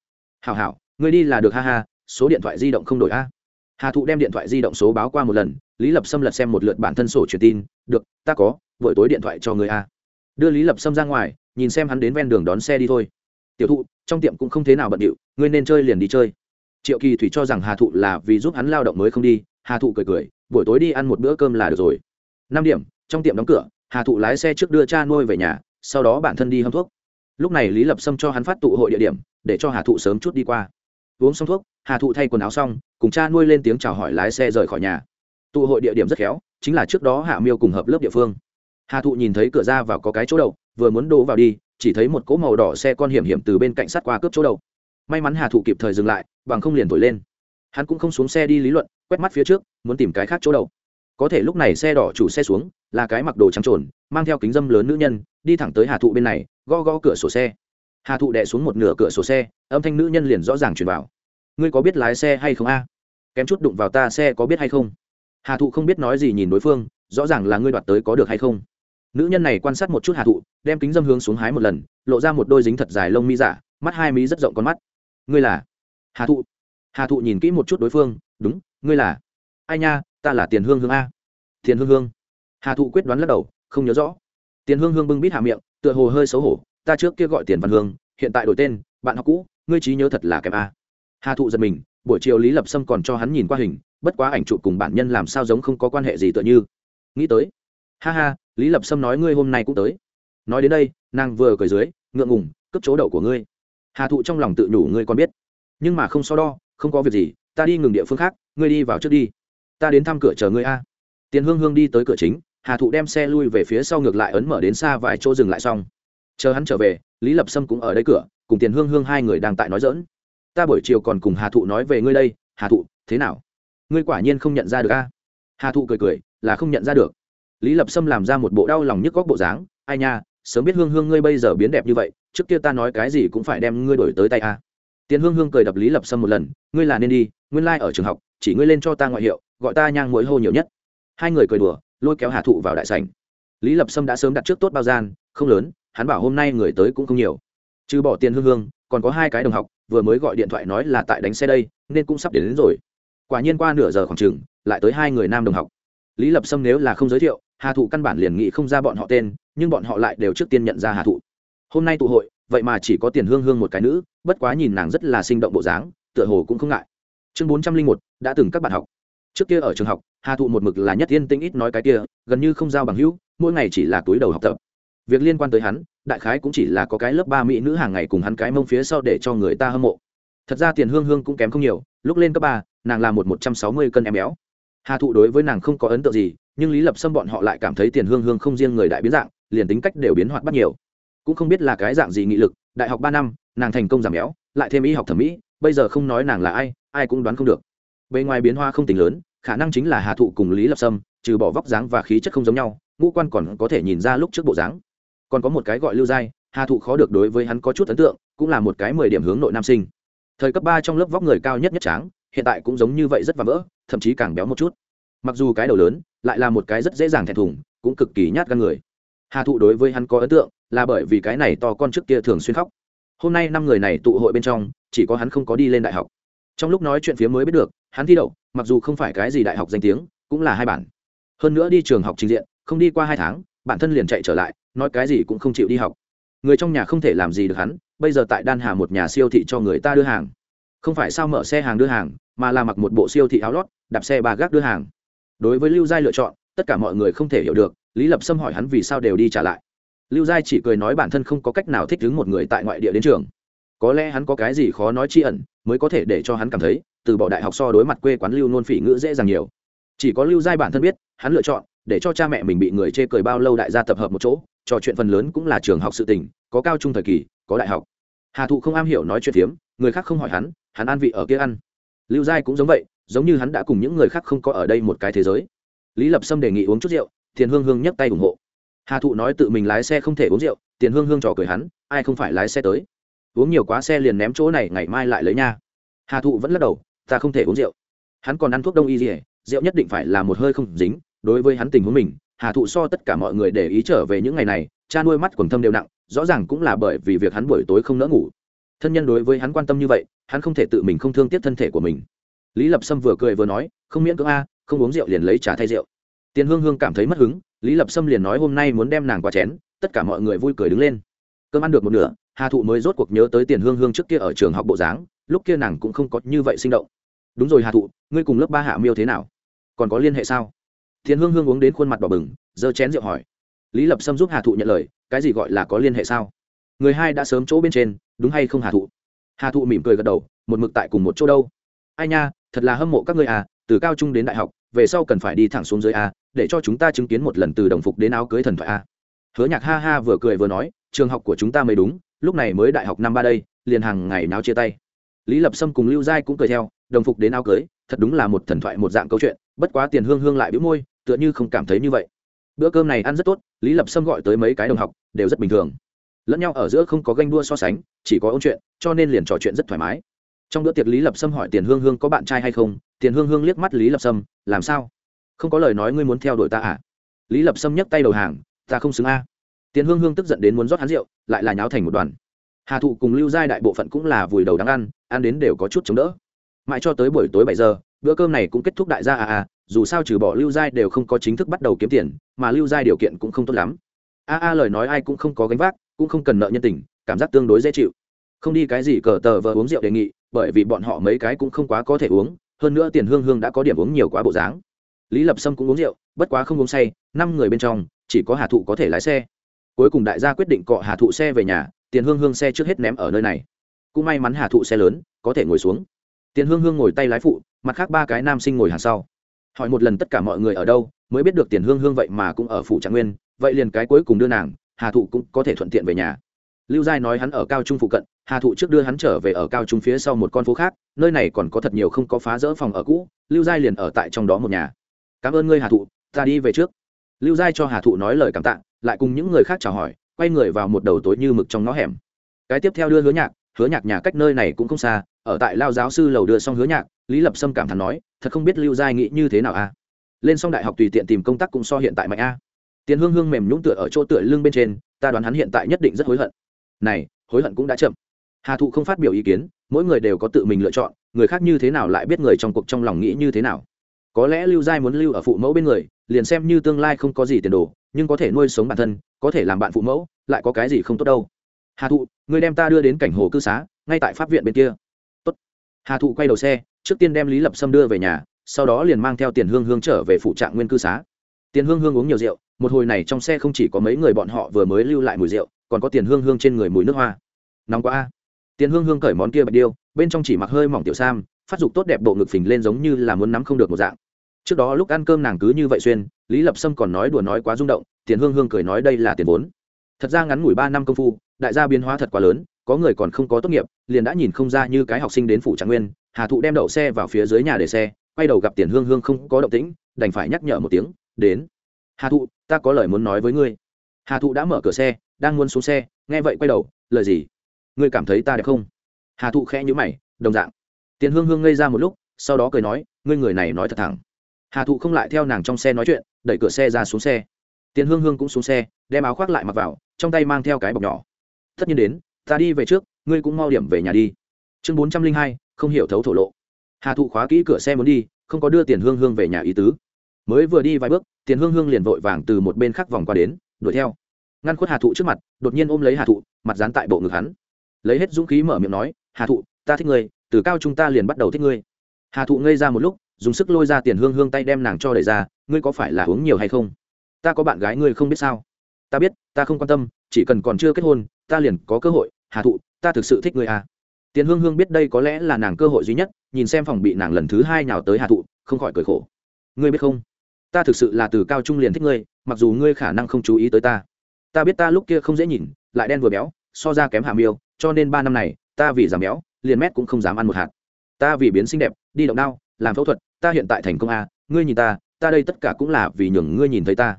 Hảo hảo, ngươi đi là được ha ha, số điện thoại di động không đổi a. Hà thụ đem điện thoại di động số báo qua một lần lý lập Sâm lật xem một lượt bản thân sổ truyền tin, được, ta có Vội tối điện thoại cho người a. Đưa lý lập Sâm ra ngoài, nhìn xem hắn đến ven đường đón xe đi thôi. Tiểu thụ, trong tiệm cũng không thế nào bận điệu, ngươi nên chơi liền đi chơi. Triệu kỳ thủy cho rằng hà thụ là vì giúp hắn lao động mới không đi, hà thụ cười cười, buổi tối đi ăn một bữa cơm là được rồi. Năm điểm, trong tiệm đóng cửa, hà thụ lái xe trước đưa cha nuôi về nhà, sau đó bản thân đi hâm thuốc. Lúc này lý lập sâm cho hắn phát tụ hội địa điểm, để cho hà thụ sớm chút đi qua. Uống xong thuốc, hà thụ thay quần áo xong, cùng cha nuôi lên tiếng chào hỏi lái xe rời khỏi nhà tụ hội địa điểm rất khéo, chính là trước đó hạ miêu cùng hợp lớp địa phương. Hà thụ nhìn thấy cửa ra vào có cái chỗ đậu vừa muốn đỗ vào đi, chỉ thấy một cỗ màu đỏ xe con hiểm hiểm từ bên cạnh sát qua cướp chỗ đậu may mắn hà thụ kịp thời dừng lại, bằng không liền thổi lên. Hắn cũng không xuống xe đi lý luận, quét mắt phía trước, muốn tìm cái khác chỗ đậu có thể lúc này xe đỏ chủ xe xuống, là cái mặc đồ trắng trồn, mang theo kính dâm lớn nữ nhân, đi thẳng tới hà thụ bên này, gõ gõ cửa sổ xe. Hà thụ đẻ xuống một nửa cửa sổ xe, âm thanh nữ nhân liền rõ ràng truyền vào. Ngươi có biết lái xe hay không a? Kém chút đụng vào ta xe có biết hay không? Hà thụ không biết nói gì nhìn đối phương, rõ ràng là ngươi đoạt tới có được hay không. Nữ nhân này quan sát một chút hà thụ, đem kính dâm hướng xuống hái một lần, lộ ra một đôi dính thật dài lông mi giả mắt hai mí rất rộng con mắt. Ngươi là? Hà thụ. Hà thụ nhìn kỹ một chút đối phương, đúng, ngươi là. Ai nha, ta là tiền hương hương a. Tiền hương hương? Hà thụ quyết đoán lắc đầu, không nhớ rõ. Tiền hương hương bưng bít hạ miệng, tựa hồ hơi xấu hổ, ta trước kia gọi tiền văn hương, hiện tại đổi tên, bạn học cũ, ngươi trí nhớ thật là kém a. Hà thụ giật mình, buổi chiều lý lập sâm còn cho hắn nhìn qua hình bất quá ảnh chụp cùng bản nhân làm sao giống không có quan hệ gì tựa như. Nghĩ tới, ha ha, lý lập sâm nói ngươi hôm nay cũng tới. Nói đến đây, nàng vừa cười dưới, ngượng ngùng, cướp chỗ đậu của ngươi. Hà thụ trong lòng tự nhủ ngươi còn biết. Nhưng mà không so đo, không có việc gì, ta đi ngừng địa phương khác, ngươi đi vào trước đi. Ta đến thăm cửa chờ ngươi a. Tiền hương hương đi tới cửa chính, hà thụ đem xe lui về phía sau ngược lại ấn mở đến xa vài chỗ dừng lại xong. Chờ hắn trở về, lý lập sâm cũng ở đây cửa, cùng tiền hương hương hai người đang tại nói dỡn ta buổi chiều còn cùng hà thụ nói về ngươi đây, hà thụ, thế nào? Ngươi quả nhiên không nhận ra được a. Hà thụ cười cười là không nhận ra được. Lý lập sâm làm ra một bộ đau lòng nhức góc bộ dáng ai nha sớm biết hương hương ngươi bây giờ biến đẹp như vậy trước kia ta nói cái gì cũng phải đem ngươi đổi tới tay a. Tiền hương hương cười đập lý lập sâm một lần ngươi là nên đi nguyên lai、like、ở trường học chỉ ngươi lên cho ta ngoại hiệu gọi ta nhang mỗi hô nhiều nhất. Hai người cười đùa lôi kéo hà thụ vào đại sảnh. Lý lập sâm đã sớm đặt trước tốt bao gian không lớn hắn bảo hôm nay người tới cũng không nhiều. Trừ bỏ tiền hương hương còn có hai cái đồng học vừa mới gọi điện thoại nói là tại đánh xe đây nên cũng sắp đến, đến rồi quả nhiên qua nửa giờ khoảng chừng, lại tới hai người nam đồng học. Lý lập sâm nếu là không giới thiệu, hà thụ căn bản liền nghĩ không ra bọn họ tên, nhưng bọn họ lại đều trước tiên nhận ra hà thụ. Hôm nay tụ hội, vậy mà chỉ có tiền hương hương một cái nữ, bất quá nhìn nàng rất là sinh động bộ dáng, tựa hồ cũng không ngại. Chương bốn trăm linh một, đã từng các bạn học. Trước kia ở trường học, hà thụ một mực là nhất thiên tinh ít nói cái kia, gần như không giao bằng hữu, mỗi ngày chỉ là túi đầu học tập. Việc liên quan tới hắn, đại khái cũng chỉ là có cái lớp ba mỹ nữ hàng ngày cùng hắn cái mông phía sau để cho người ta hâm mộ. Thật ra tiền hương hương cũng kém không nhiều, lúc lên cấp ba nàng là một một trăm sáu mươi cân em béo. Hà thụ đối với nàng không có ấn tượng gì, nhưng lý lập sâm bọn họ lại cảm thấy tiền hương hương không riêng người đại biến dạng, liền tính cách đều biến hoạt bắt nhiều. Cũng không biết là cái dạng gì nghị lực, đại học ba năm, nàng thành công giảm béo, lại thêm y học thẩm mỹ, bây giờ không nói nàng là ai ai cũng đoán không được. Bề ngoài biến hoa không tính lớn, khả năng chính là hà thụ cùng lý lập sâm, trừ bỏ vóc dáng và khí chất không giống nhau, ngũ quan còn có thể nhìn ra lúc trước bộ dáng. Còn có một cái gọi lưu giai, hà thụ khó được đối với hắn có chút ấn tượng, cũng là một cái mười điểm hướng nội nam sinh. Thời cấp ba trong lớp vóc người cao nhất nhất tráng hiện tại cũng giống như vậy rất và vỡ, thậm chí càng béo một chút. Mặc dù cái đầu lớn, lại là một cái rất dễ dàng thẹn thùng, cũng cực kỳ nhát gan người. Hà thụ đối với hắn có ấn tượng, là bởi vì cái này to con trước kia thường xuyên khóc. Hôm nay năm người này tụ hội bên trong, chỉ có hắn không có đi lên đại học. Trong lúc nói chuyện phía mới biết được, hắn thi đậu, mặc dù không phải cái gì đại học danh tiếng, cũng là hai bản. Hơn nữa đi trường học trình diện, không đi qua hai tháng, bản thân liền chạy trở lại, nói cái gì cũng không chịu đi học. Người trong nhà không thể làm gì được hắn, bây giờ tại đan hà một nhà siêu thị cho người ta đưa hàng. Không phải sao mở xe hàng đưa hàng mà là mặc một bộ siêu thị áo lót, đạp xe ba gác đưa hàng. Đối với lưu giai lựa chọn, tất cả mọi người không thể hiểu được, lý lập sâm hỏi hắn vì sao đều đi trả lại. Lưu giai chỉ cười nói bản thân không có cách nào thích ứng một người tại ngoại địa đến trường. Có lẽ hắn có cái gì khó nói tri ẩn, mới có thể để cho hắn cảm thấy, từ bỏ đại học so đối mặt quê quán lưu nôn phỉ ngữ dễ dàng nhiều. Chỉ có lưu giai bản thân biết, hắn lựa chọn, để cho cha mẹ mình bị người chê cười bao lâu đại gia tập hợp một chỗ, trò chuyện phần lớn cũng là trường học sự tình, có cao trung thời kỳ, có đại học. Hà thụ không am hiểu nói chuyện phiếm, người khác không hỏi hắn hắn an vị ở kia ăn lưu giai cũng giống vậy, giống như hắn đã cùng những người khác không có ở đây một cái thế giới. Lý lập sâm đề nghị uống chút rượu, tiền hương hương nhấc tay ủng hộ. Hà thụ nói tự mình lái xe không thể uống rượu, tiền hương hương trò cười hắn, ai không phải lái xe tới. Uống nhiều quá xe liền ném chỗ này, ngày mai lại lấy nha. Hà thụ vẫn lắc đầu, ta không thể uống rượu. Hắn còn ăn thuốc đông y gì, rượu nhất định phải là một hơi không dính, đối với hắn tình huống mình, hà thụ so tất cả mọi người để ý trở về những ngày này, cha nuôi mắt quần thâm đều nặng, rõ ràng cũng là bởi vì việc hắn buổi tối không nỡ ngủ. Thân nhân đối với hắn quan tâm như vậy hắn không thể tự mình không thương tiếc thân thể của mình. Lý lập sâm vừa cười vừa nói, không miễn cưỡng a, không uống rượu liền lấy trà thay rượu. Tiền hương hương cảm thấy mất hứng, lý lập sâm liền nói, hôm nay muốn đem nàng qua chén, tất cả mọi người vui cười đứng lên. Cơm ăn được một nửa, hà thụ mới rốt cuộc nhớ tới tiền hương hương trước kia ở trường học bộ dáng, lúc kia nàng cũng không có như vậy sinh động. Đúng rồi hà thụ, ngươi cùng lớp ba hạ miêu thế nào? Còn có liên hệ sao? Tiền hương hương uống đến khuôn mặt đỏ bừng, giơ chén rượu hỏi. Lý lập sâm giúp hà thụ nhận lời, cái gì gọi là có liên hệ sao? Người hai đã sớm chỗ bên trên, đúng hay không hà thụ? Hà thụ mỉm cười gật đầu một mực tại cùng một chỗ đâu ai nha thật là hâm mộ các ngươi à từ cao trung đến đại học, về sau cần phải đi thẳng xuống dưới a để cho chúng ta chứng kiến một lần từ đồng phục đến áo cưới thần thoại a hứa nhạc ha ha vừa cười vừa nói, trường học của chúng ta mới đúng, lúc này mới đại học năm ba đây, liền hàng ngày náo chia tay. Lý lập sâm cùng lưu giai cũng cười theo, đồng phục đến áo cưới, thật đúng là một thần thoại một dạng câu chuyện, bất quá tiền hương hương lại bĩu môi, tựa như không cảm thấy như vậy. Bữa cơm này ăn rất tốt, lý lập sâm gọi tới mấy cái đồng học, đều rất bình thường lẫn nhau ở giữa không có ganh đua so sánh, chỉ có ôn chuyện, cho nên liền trò chuyện rất thoải mái. Trong bữa tiệc lý lập sâm hỏi tiền hương hương có bạn trai hay không, tiền hương hương liếc mắt lý lập sâm, làm sao? Không có lời nói ngươi muốn theo đuổi ta à? Lý lập sâm nhấc tay đầu hàng, ta không xứng a. Tiền hương hương tức giận đến muốn rót hắn rượu, lại là nháo thành một đoàn. Hà thụ cùng lưu giai đại bộ phận cũng là vùi đầu đáng ăn ăn đến đều có chút chống đỡ. Mãi cho tới buổi tối bảy giờ, bữa cơm này cũng kết thúc đại gia à à dù sao trừ bỏ lưu giai đều không có chính thức bắt đầu kiếm tiền, mà lưu giai điều kiện cũng không tốt lắm. A a lời nói ai cũng không có gánh vác cũng không cần nợ nhân tình, cảm giác tương đối dễ chịu. Không đi cái gì cờ tờ vờ uống rượu đề nghị, bởi vì bọn họ mấy cái cũng không quá có thể uống, hơn nữa tiền hương hương đã có điểm uống nhiều quá bộ dáng. Lý lập sâm cũng uống rượu, bất quá không uống say, năm người bên trong, chỉ có hà thụ có thể lái xe. Cuối cùng đại gia quyết định cọ hà thụ xe về nhà, tiền hương hương xe trước hết ném ở nơi này. Cũng may mắn hà thụ xe lớn, có thể ngồi xuống. Tiền hương hương ngồi tay lái phụ, mặt khác ba cái nam sinh ngồi hàng sau. Hỏi một lần tất cả mọi người ở đâu, mới biết được tiền hương hương vậy mà cũng ở phủ trạng nguyên, vậy liền cái cuối cùng đưa nàng hà thụ cũng có thể thuận tiện về nhà. Lưu giai nói hắn ở cao trung phụ cận, hà thụ trước đưa hắn trở về ở cao trung phía sau một con phố khác, nơi này còn có thật nhiều không có phá rỡ phòng ở cũ, lưu giai liền ở tại trong đó một nhà. Cảm ơn ngươi, hà thụ, ta đi về trước. Lưu giai cho hà thụ nói lời cảm tạ, lại cùng những người khác chào hỏi, quay người vào một đầu tối như mực trong ngõ hẻm. Cái tiếp theo đưa hứa nhạc hứa nhạc nhà cách nơi này cũng không xa, ở tại lao giáo sư lầu đưa xong hứa nhạc, lý lập sâm cảm thán nói, thật không biết lưu giai nghĩ như thế nào a? Lên xong đại học tùy tiện tìm công tác cũng so hiện tại mạnh a tiền hương hương mềm nhũng tựa ở chỗ tựa lưng bên trên, ta đoán hắn hiện tại nhất định rất hối hận. Này, hối hận cũng đã chậm. Hà thụ không phát biểu ý kiến, mỗi người đều có tự mình lựa chọn, người khác như thế nào lại biết người trong cuộc trong lòng nghĩ như thế nào. Có lẽ lưu giai muốn lưu ở phụ mẫu bên người, liền xem như tương lai không có gì tiền đồ, nhưng có thể nuôi sống bản thân, có thể làm bạn phụ mẫu, lại có cái gì không tốt đâu. Hà thụ, người đem ta đưa đến cảnh hồ cư xá, ngay tại pháp viện bên kia. Tốt. hà thụ quay đầu xe, trước tiên đem lý lập sâm đưa về nhà, sau đó liền mang theo tiền hương hương trở về phụ trạng nguyên cư xá tiền hương hương uống nhiều rượu, một hồi này trong xe không chỉ có mấy người bọn họ vừa mới lưu lại mùi rượu, còn có tiền hương hương trên người mùi nước hoa. Nóng quá. A tiền hương hương cởi món kia bạch điêu, bên trong chỉ mặc hơi mỏng tiểu sam, phát dục tốt đẹp bộ ngực phình lên giống như là muốn nắm không được một dạng. Trước đó lúc ăn cơm nàng cứ như vậy xuyên, lý lập sâm còn nói đùa nói quá rung động, tiền hương hương cười nói đây là tiền vốn. Thật ra ngắn ngủi ba năm công phu, đại gia biến hóa thật quá lớn, có người còn không có tốt nghiệp, liền đã nhìn không ra như cái học sinh đến phủ trạng nguyên, hà thụ đem đậu xe vào phía dưới nhà để xe, quay đầu gặp tiền hương hương không có động tĩnh, đành phải nhắc nhở một tiếng đến. Hà thụ, ta có lời muốn nói với ngươi. Hà thụ đã mở cửa xe, đang muốn xuống xe, nghe vậy quay đầu, lời gì? Ngươi cảm thấy ta đẹp không? Hà thụ khẽ nhữ mày, đồng dạng. Tiền hương hương ngây ra một lúc, sau đó cười nói, ngươi người này nói thật thẳng. Hà thụ không lại theo nàng trong xe nói chuyện, đẩy cửa xe ra xuống xe. Tiền hương hương cũng xuống xe, đem áo khoác lại mặc vào, trong tay mang theo cái bọc nhỏ. Tất nhiên đến, ta đi về trước, ngươi cũng mau điểm về nhà đi. Chương bốn trăm linh hai, không hiểu thấu thổ lộ. Hà thụ khóa kỹ cửa xe muốn đi, không có đưa tiền hương hương về nhà ý tứ mới vừa đi vài bước, tiền hương hương liền vội vàng từ một bên khác vòng qua đến, đuổi theo. Ngăn khuất hà thụ trước mặt, đột nhiên ôm lấy hà thụ, mặt dán tại bộ ngực hắn. Lấy hết dũng khí mở miệng nói, hà thụ, ta thích ngươi, từ cao chúng ta liền bắt đầu thích ngươi. Hà thụ ngây ra một lúc, dùng sức lôi ra tiền hương hương tay đem nàng cho đẩy ra, ngươi có phải là uống nhiều hay không? Ta có bạn gái ngươi không biết sao? Ta biết, ta không quan tâm, chỉ cần còn chưa kết hôn, ta liền có cơ hội. Hà thụ, ta thực sự thích ngươi à. Tiền hương hương biết đây có lẽ là nàng cơ hội duy nhất, nhìn xem phòng bị nàng lần thứ hai nào tới hà thụ, không khỏi cười khổ. Ngươi biết không? Ta thực sự là từ cao trung liền thích ngươi, mặc dù ngươi khả năng không chú ý tới ta. Ta biết ta lúc kia không dễ nhìn, lại đen vừa béo, so ra kém hạ miêu, cho nên ba năm này, ta vì giảm béo, liền mét cũng không dám ăn một hạt. Ta vì biến xinh đẹp, đi động đao, làm phẫu thuật, ta hiện tại thành công a, ngươi nhìn ta ta đây tất cả cũng là vì nhường ngươi nhìn thấy ta.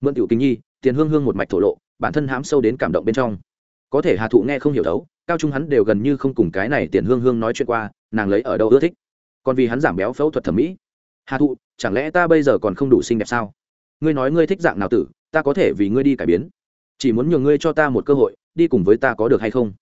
Mượn tiểu kinh nhi, tiền hương hương một mạch thổ lộ, bản thân hám sâu đến cảm động bên trong. Có thể hà thụ nghe không hiểu thấu cao trung hắn đều gần như không cùng cái này tiền hương hương nói chuyện qua, nàng lấy ở đâu ưa thích. Còn vì hắn giảm béo phẫu thuật thẩm mỹ hà thụ, chẳng lẽ ta bây giờ còn không đủ xinh đẹp sao? Ngươi nói ngươi thích dạng nào tử, ta có thể vì ngươi đi cải biến. Chỉ muốn nhường ngươi cho ta một cơ hội, đi cùng với ta có được hay không?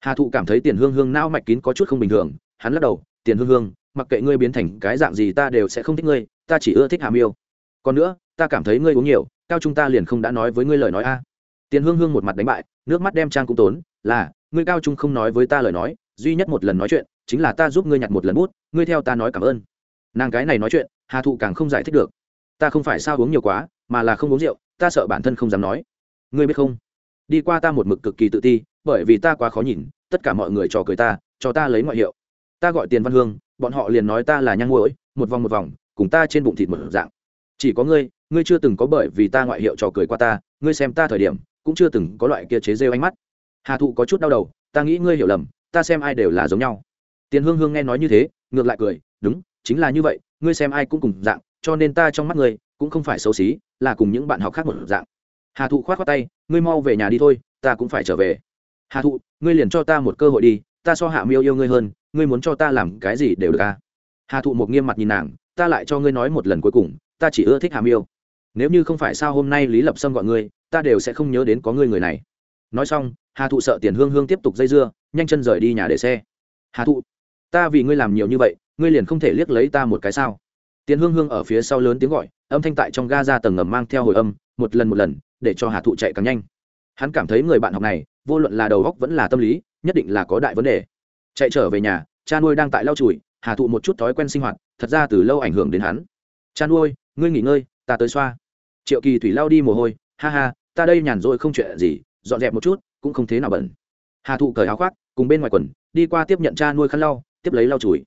Hà thụ cảm thấy tiền hương hương não mạch kín có chút không bình thường, hắn lắc đầu, tiền hương hương, mặc kệ ngươi biến thành cái dạng gì ta đều sẽ không thích ngươi, ta chỉ ưa thích hàm yêu còn nữa, ta cảm thấy ngươi uống nhiều, cao trung ta liền không đã nói với ngươi lời nói a. Tiền hương hương một mặt đánh bại, nước mắt đem trang cũng tốn, là, ngươi cao trung không nói với ta lời nói, duy nhất một lần nói chuyện, chính là ta giúp ngươi nhặt một lần bút, ngươi theo ta nói cảm ơn. Nàng cái này nói chuyện hà thụ càng không giải thích được. Ta không phải sao uống nhiều quá, mà là không uống rượu, ta sợ bản thân không dám nói. Ngươi biết không? Đi qua ta một mực cực kỳ tự ti, bởi vì ta quá khó nhìn, tất cả mọi người trò cười ta, cho ta lấy ngoại hiệu. Ta gọi tiền văn hương, bọn họ liền nói ta là nhang mũi một vòng một vòng, cùng ta trên bụng thịt một dạng. Chỉ có ngươi ngươi chưa từng có bởi vì ta ngoại hiệu trò cười qua ta, ngươi xem ta thời điểm, cũng chưa từng có loại kia chế rêu ánh mắt. Hà thụ có chút đau đầu, ta nghĩ ngươi hiểu lầm, ta xem ai đều là giống nhau. Tiền hương hương nghe nói như thế, ngược lại cười, đúng, chính là như vậy ngươi xem ai cũng cùng dạng, cho nên ta trong mắt ngươi cũng không phải xấu xí, là cùng những bạn học khác một dạng. Hà thụ k h o á t khoác tay, ngươi mau về nhà đi thôi, ta cũng phải trở về. Hà thụ, ngươi liền cho ta một cơ hội đi, ta so hạ miêu yêu ngươi hơn, ngươi muốn cho ta làm cái gì đều được à? Hà thụ một nghiêm mặt nhìn nàng, ta lại cho ngươi nói một lần cuối cùng, ta chỉ ưa thích hà miêu. Nếu như không phải sao hôm nay lý lập sâm gọi ngươi, ta đều sẽ không nhớ đến có ngươi người này. Nói xong, hà thụ sợ tiền hương hương tiếp tục dây dưa, nhanh chân rời đi nhà để xe. Hà thụ, ta vì ngươi làm nhiều như vậy ngươi liền không thể liếc lấy ta một cái sao? Tiền hương hương ở phía sau lớn tiếng gọi, âm thanh tại trong ga ra tầng ngầm mang theo hồi âm, một lần một lần, để cho hà thụ chạy càng nhanh. Hắn cảm thấy người bạn học này, vô luận là đầu góc vẫn là tâm lý, nhất định là có đại vấn đề. Chạy trở về nhà, cha nuôi đang tại lau chùi, hà thụ một chút thói quen sinh hoạt, thật ra từ lâu ảnh hưởng đến hắn. Cha nuôi, ngươi nghỉ ngơi, ta tới xoa. Triệu kỳ thủy lau đi mồ hôi, ha ha, ta đây nhàn rỗi không chuyện gì, dọn dẹp một chút, cũng không thế nào bẩn hà thụ cởi áo khoác, cùng bên ngoài quần, đi qua tiếp nhận cha nuôi khăn lau, tiếp lấy lau chùi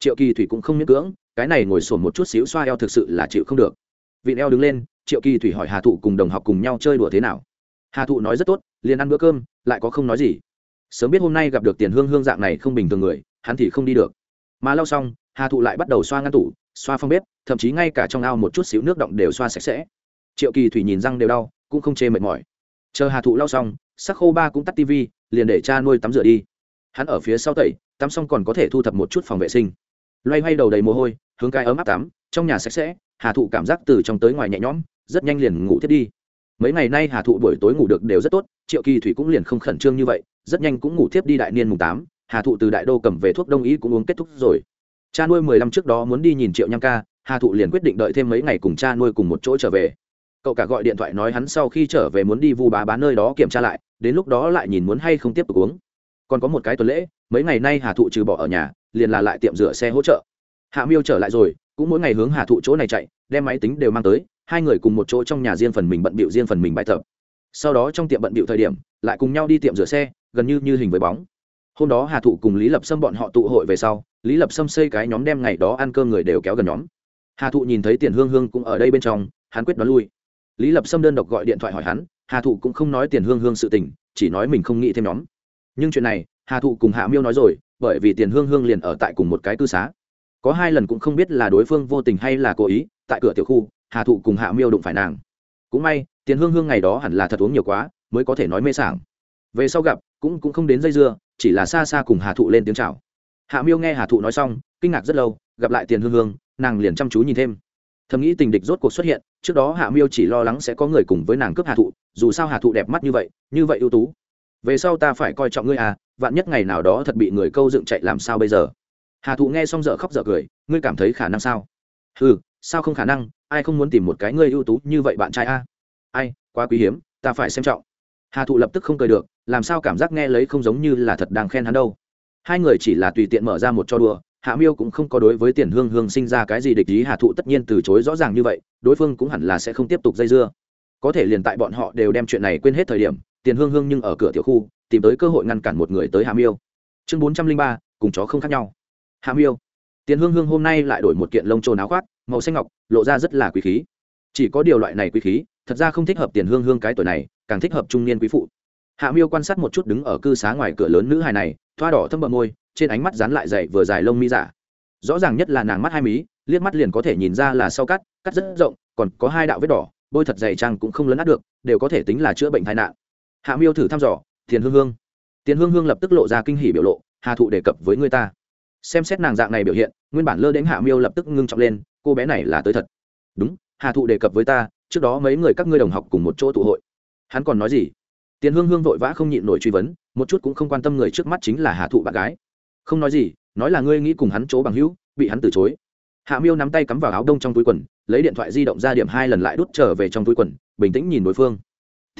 triệu kỳ thủy cũng không miễn cưỡng, cái này ngồi sổn một chút xíu xoa eo thực sự là chịu không được. Vị eo đứng lên, triệu kỳ thủy hỏi hà thụ cùng đồng học cùng nhau chơi đùa thế nào. Hà thụ nói rất tốt, liền ăn bữa cơm, lại có không nói gì. Sớm biết hôm nay gặp được tiền hương hương dạng này không bình thường người, hắn thì không đi được. Mà lau xong, hà thụ lại bắt đầu xoa ngăn tủ, xoa phong bếp, thậm chí ngay cả trong ao một chút xíu nước động đều xoa sạch sẽ. Triệu kỳ thủy nhìn răng đều đau, cũng không chê mệt mỏi. Chờ hà thụ lau xong, sắc khô ba cũng tắt tivi liền để cha nuôi tắm rửa đi. Hắn ở phía sau tẩy, tắm xong còn có thể thu thập một chút phòng vệ sinh loay hoay đầu đầy mồ hôi, hướng cái ấm áp tắm, trong nhà sạch sẽ, hà thụ cảm giác từ trong tới ngoài nhẹ nhõm, rất nhanh liền ngủ thiết đi. Mấy ngày nay hà thụ buổi tối ngủ được đều rất tốt, triệu kỳ thủy cũng liền không khẩn trương như vậy, rất nhanh cũng ngủ thiếp đi đại niên mùng tám, hà thụ từ đại đô cầm về thuốc đông y cũng uống kết thúc rồi. Cha nuôi mười năm trước đó muốn đi nhìn triệu nham ca, hà thụ liền quyết định đợi thêm mấy ngày cùng cha nuôi cùng một chỗ trở về. Cậu cả gọi điện thoại nói hắn sau khi trở về muốn đi vu bá bán nơi đó kiểm tra lại, đến lúc đó lại nhìn muốn hay không tiếp tục uống. Còn có một cái tuần lễ, mấy ngày nay hà thụ trừ bỏ ở nhà liền là lại tiệm rửa xe hỗ trợ. Hạ miêu trở lại rồi, cũng mỗi ngày hướng hà thụ chỗ này chạy, đem máy tính đều mang tới, hai người cùng một chỗ trong nhà riêng phần mình bận bịu riêng phần mình bài tập. Sau đó trong tiệm bận bịu thời điểm, lại cùng nhau đi tiệm rửa xe, gần như như hình với bóng. Hôm đó hà thụ cùng lý lập sâm bọn họ tụ hội về sau, lý lập sâm xây cái nhóm đem ngày đó ăn cơm người đều kéo gần nhóm. Hà thụ nhìn thấy tiền hương hương cũng ở đây bên trong, hắn quyết đoán lui. Lý lập sâm đơn độc gọi điện thoại hỏi hắn, hà thụ cũng không nói tiền hương hương sự tình, chỉ nói mình không nghĩ thêm nhóm. Nhưng chuyện này, hà thụ cùng hạ miêu nói rồi bởi vì tiền hương hương liền ở tại cùng một cái cư xá. Có hai lần cũng không biết là đối phương vô tình hay là cố ý, tại cửa tiểu khu, hà thụ cùng hạ miêu đụng phải nàng. Cũng may, tiền hương hương ngày đó hẳn là thật uống nhiều quá, mới có thể nói mê sảng. Về sau gặp, cũng cũng không đến dây dưa, chỉ là xa xa cùng hà thụ lên tiếng chào. Hạ miêu nghe hà thụ nói xong, kinh ngạc rất lâu, gặp lại tiền hương hương, nàng liền chăm chú nhìn thêm. Thầm nghĩ tình địch rốt cuộc xuất hiện, trước đó hạ miêu chỉ lo lắng sẽ có người cùng với nàng cướp hà thụ, dù sao hà thụ đẹp mắt như vậy như vậy ưu tú. Về sau ta phải coi trọng ngươi à vạn nhất ngày nào đó thật bị người câu dựng chạy làm sao bây giờ? Hà thụ nghe xong dở khóc dở cười, ngươi cảm thấy khả năng sao? Ừ sao không khả năng? Ai không muốn tìm một cái ngươi ưu tú như vậy bạn trai a? Ai, quá quý hiếm, ta phải xem trọng. Hà thụ lập tức không cười được, làm sao cảm giác nghe lấy không giống như là thật đang khen hắn đâu. Hai người chỉ là tùy tiện mở ra một cho đùa, hạ miêu cũng không có đối với tiền hương hương sinh ra cái gì địch ý, hà thụ tất nhiên từ chối rõ ràng như vậy, đối phương cũng hẳn là sẽ không tiếp tục dây dưa. Có thể liền tại bọn họ đều đem chuyện này quên hết thời điểm tiền hương hương nhưng ở cửa tiểu khu, tìm tới cơ hội ngăn cản một người tới hạ miêu. Chương bốn trăm linh ba, cùng chó không khác nhau. Hạ miêu. Tiền hương hương hôm nay lại đổi một kiện lông trồn áo khoác, màu xanh ngọc, lộ ra rất là quý khí. Chỉ có điều loại này quý khí, thật ra không thích hợp tiền hương hương cái tuổi này, càng thích hợp trung niên quý phụ. Hạ miêu quan sát một chút đứng ở cư xá ngoài cửa lớn nữ hài này, thoa đỏ thâm bờ môi, trên ánh mắt dán lại dày vừa dài lông mi giả. Rõ ràng nhất là nàng mắt hai mí, liếc mắt liền có thể nhìn ra là sau cắt cắt rất rộng, còn có hai đạo vết đỏ, bôi thật dày trang cũng không lấn át được, đều có thể tính là chữa bệnh tai nạn hạ miêu thử thăm dò, tiền hương hương. Tiền hương hương lập tức lộ ra kinh hỉ biểu lộ, hà thụ đề cập với người ta. Xem xét nàng dạng này biểu hiện, nguyên bản lơ đến hạ miêu lập tức ngưng trọng lên, cô bé này là tới thật. Đúng, hà thụ đề cập với ta, trước đó mấy người các ngươi đồng học cùng một chỗ tụ hội. Hắn còn nói gì? Tiền hương hương vội vã không nhịn nổi truy vấn, một chút cũng không quan tâm người trước mắt chính là hà thụ bạn gái. Không nói gì, nói là ngươi nghĩ cùng hắn chỗ bằng hữu, bị hắn từ chối. Hạ miêu nắm tay cắm vào áo đông trong túi quần, lấy điện thoại di động ra điểm hai lần lại đút trở về trong túi quần, bình tĩnh nhìn đối phương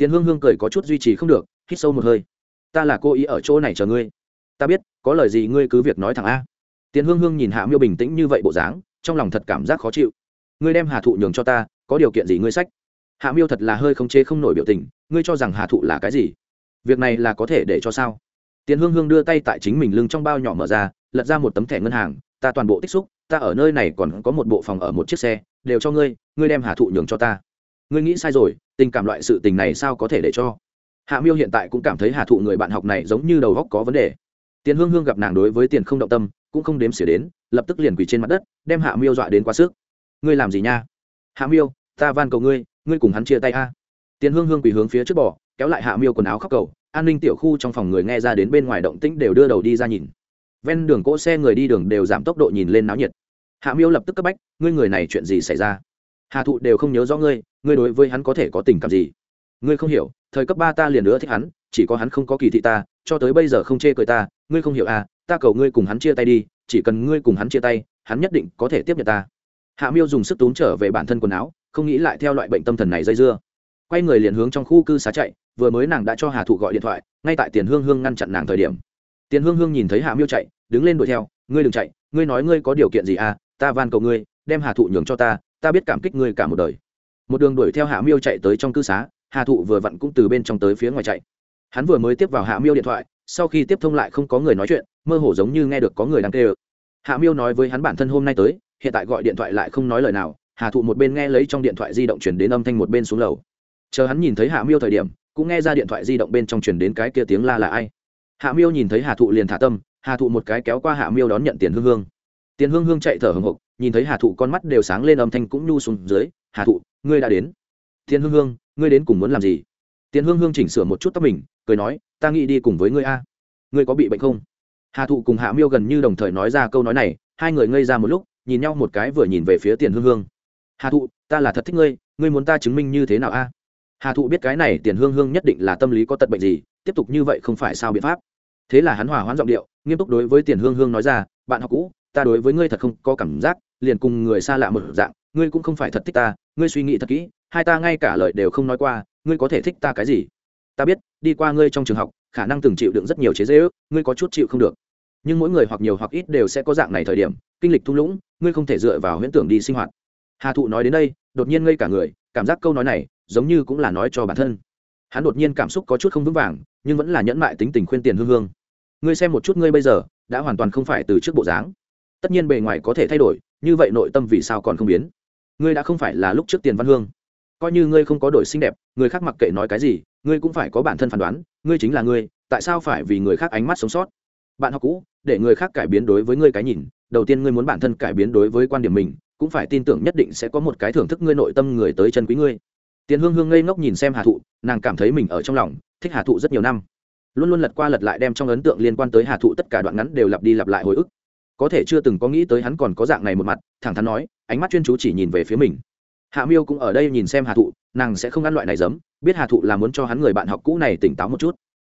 thiên hương hương cười có chút duy trì không được, hít sâu một hơi. Ta là cô ý ở chỗ này chờ ngươi. Ta biết, có lời gì ngươi cứ việc nói thẳng a. Tiền hương hương nhìn hạ miêu bình tĩnh như vậy bộ dáng, trong lòng thật cảm giác khó chịu. Ngươi đem hà thụ nhường cho ta, có điều kiện gì ngươi sách? Hạ miêu thật là hơi không chế không nổi biểu tình, ngươi cho rằng hà thụ là cái gì? Việc này là có thể để cho sao? Tiền hương hương đưa tay tại chính mình lưng trong bao nhỏ mở ra, lật ra một tấm thẻ ngân hàng, ta toàn bộ tích xúc, ta ở nơi này còn có một bộ phòng ở một chiếc xe, đều cho ngươi ngươi đem hà thụ nhường cho ta ngươi nghĩ sai rồi tình cảm loại sự tình này sao có thể để cho? Hạ miêu hiện tại cũng cảm thấy hà thụ người bạn học này giống như đầu góc có vấn đề. Tiền hương hương gặp nàng đối với tiền không động tâm cũng không đếm xỉa đến lập tức liền quỳ trên mặt đất đem hạ miêu dọa đến quá sức. Ngươi làm gì nha? Hạ miêu ta van cầu ngươi ngươi cùng hắn chia tay a. Tiền hương hương quỳ hướng phía trước bỏ, kéo lại hạ miêu quần áo khóc cầu an ninh tiểu khu trong phòng người nghe ra đến bên ngoài động tĩnh đều đưa đầu đi ra nhìn. Ven đường cỗ xe người đi đường đều giảm tốc độ nhìn lên náo nhiệt. Hạ miêu lập tức cấp bách ngươi người này chuyện gì xảy ra? Hà thụ đều không nhớ rõ ngươi ngươi đối với hắn có thể có tình cảm gì? Ngươi không hiểu, thời cấp ba ta liền nữa thích hắn, chỉ có hắn không có kỳ thị ta, cho tới bây giờ không chê cười ta, ngươi không hiểu à ta cầu ngươi cùng hắn chia tay đi, chỉ cần ngươi cùng hắn chia tay, hắn nhất định có thể tiếp nhận ta. Hạ miêu dùng sức túm trở về bản thân quần áo, không nghĩ lại theo loại bệnh tâm thần này dây dưa. Quay người liền hướng trong khu cư xá chạy, vừa mới nàng đã cho hà thụ gọi điện thoại, ngay tại tiền hương hương ngăn chặn nàng thời điểm. Tiền hương hương nhìn thấy hạ miêu chạy, đứng lên đuổi theo, ngươi đừng chạy, ngươi nói ngươi có điều kiện gì à ta van cầu ngươi, đem hà thụ nhường cho ta ta biết cảm kích ngươi cả một đời. Một đường đuổi theo hạ miêu chạy tới trong cư xá, hà thụ vừa vặn cũng từ bên trong tới phía ngoài chạy. Hắn vừa mới tiếp vào hạ miêu điện thoại, sau khi tiếp thông lại không có người nói chuyện, mơ hồ giống như nghe được có người đang kêu. Hạ miêu nói với hắn bản thân hôm nay tới, hiện tại gọi điện thoại lại không nói lời nào, hà thụ một bên nghe lấy trong điện thoại di động chuyển đến âm thanh một bên xuống lầu. Chờ hắn nhìn thấy hạ miêu thời điểm, cũng nghe ra điện thoại di động bên trong chuyển đến cái kia tiếng la là ai. Hạ miêu nhìn thấy hà thụ liền thả tâm, hà thụ một cái kéo qua hạ miêu đón nhận tiền hương hương. Tiền hương hương chạy thở hồng hộc nhìn thấy hà thụ con mắt đều sáng lên âm thanh cũng nhu xuống dưới, hà thụ, ngươi đã đến. Thiên hương hương, ngươi đến cùng muốn làm gì? Tiền hương hương chỉnh sửa một chút tóc mình, cười nói, ta nghĩ đi cùng với ngươi a. Ngươi có bị bệnh không? Hà thụ cùng hạ miêu gần như đồng thời nói ra câu nói này, hai người ngây ra một lúc, nhìn nhau một cái vừa nhìn về phía tiền hương hương. Hà thụ, ta là thật thích ngươi ngươi muốn ta chứng minh như thế nào a? Hà thụ biết cái này tiền hương hương nhất định là tâm lý có tật bệnh gì, tiếp tục như vậy không phải sao biện pháp. Thế là hắn hòa hoãn giọng điệu, nghiêm túc đối với tiền hương hương nói ra, bạn học cũ, ta đối với ngươi thật không có cảm giác liền cùng người xa lạ một dạng, ngươi cũng không phải thật thích ta, ngươi suy nghĩ thật kỹ, hai ta ngay cả lời đều không nói qua, ngươi có thể thích ta cái gì? Ta biết, đi qua ngươi trong trường học, khả năng từng chịu đựng rất nhiều chế dễ ước ngươi có chút chịu không được. Nhưng mỗi người hoặc nhiều hoặc ít đều sẽ có dạng này thời điểm, kinh lịch thung lũng, ngươi không thể dựa vào huyễn tưởng đi sinh hoạt. Hà thụ nói đến đây, đột nhiên ngây cả người, cảm giác câu nói này, giống như cũng là nói cho bản thân. Hắn đột nhiên cảm xúc có chút không vững vàng, nhưng vẫn là nhẫn mại tính tình khuyên tiền hương hương. Ngươi xem một chút ngươi bây giờ, đã hoàn toàn không phải từ trước bộ dáng tất nhiên bề ngoài có thể thay đổi, như vậy nội tâm vì sao còn không biến? Ngươi đã không phải là lúc trước tiền văn hương. Coi như ngươi không có đổi xinh đẹp, người khác mặc kệ nói cái gì, ngươi cũng phải có bản thân phán đoán, ngươi chính là ngươi, tại sao phải vì người khác ánh mắt sống sót? Bạn học cũ, để người khác cải biến đối với ngươi cái nhìn, đầu tiên ngươi muốn bản thân cải biến đối với quan điểm mình, cũng phải tin tưởng nhất định sẽ có một cái thưởng thức ngươi nội tâm người tới chân quý ngươi. Tiền hương hương ngây ngốc nhìn xem hà thụ, nàng cảm thấy mình ở trong lòng, thích hà thụ rất nhiều năm. Luôn luôn lật qua lật lại đem trong ấn tượng liên quan tới hà thụ tất cả đoạn ngắn đều lặp đi lặp lại hồi ức có thể chưa từng có nghĩ tới hắn còn có dạng này một mặt, thẳng thắn nói, ánh mắt chuyên chú chỉ nhìn về phía mình. Hạ miêu cũng ở đây nhìn xem hà thụ, nàng sẽ không ăn loại này giấm, biết hà thụ là muốn cho hắn người bạn học cũ này tỉnh táo một chút.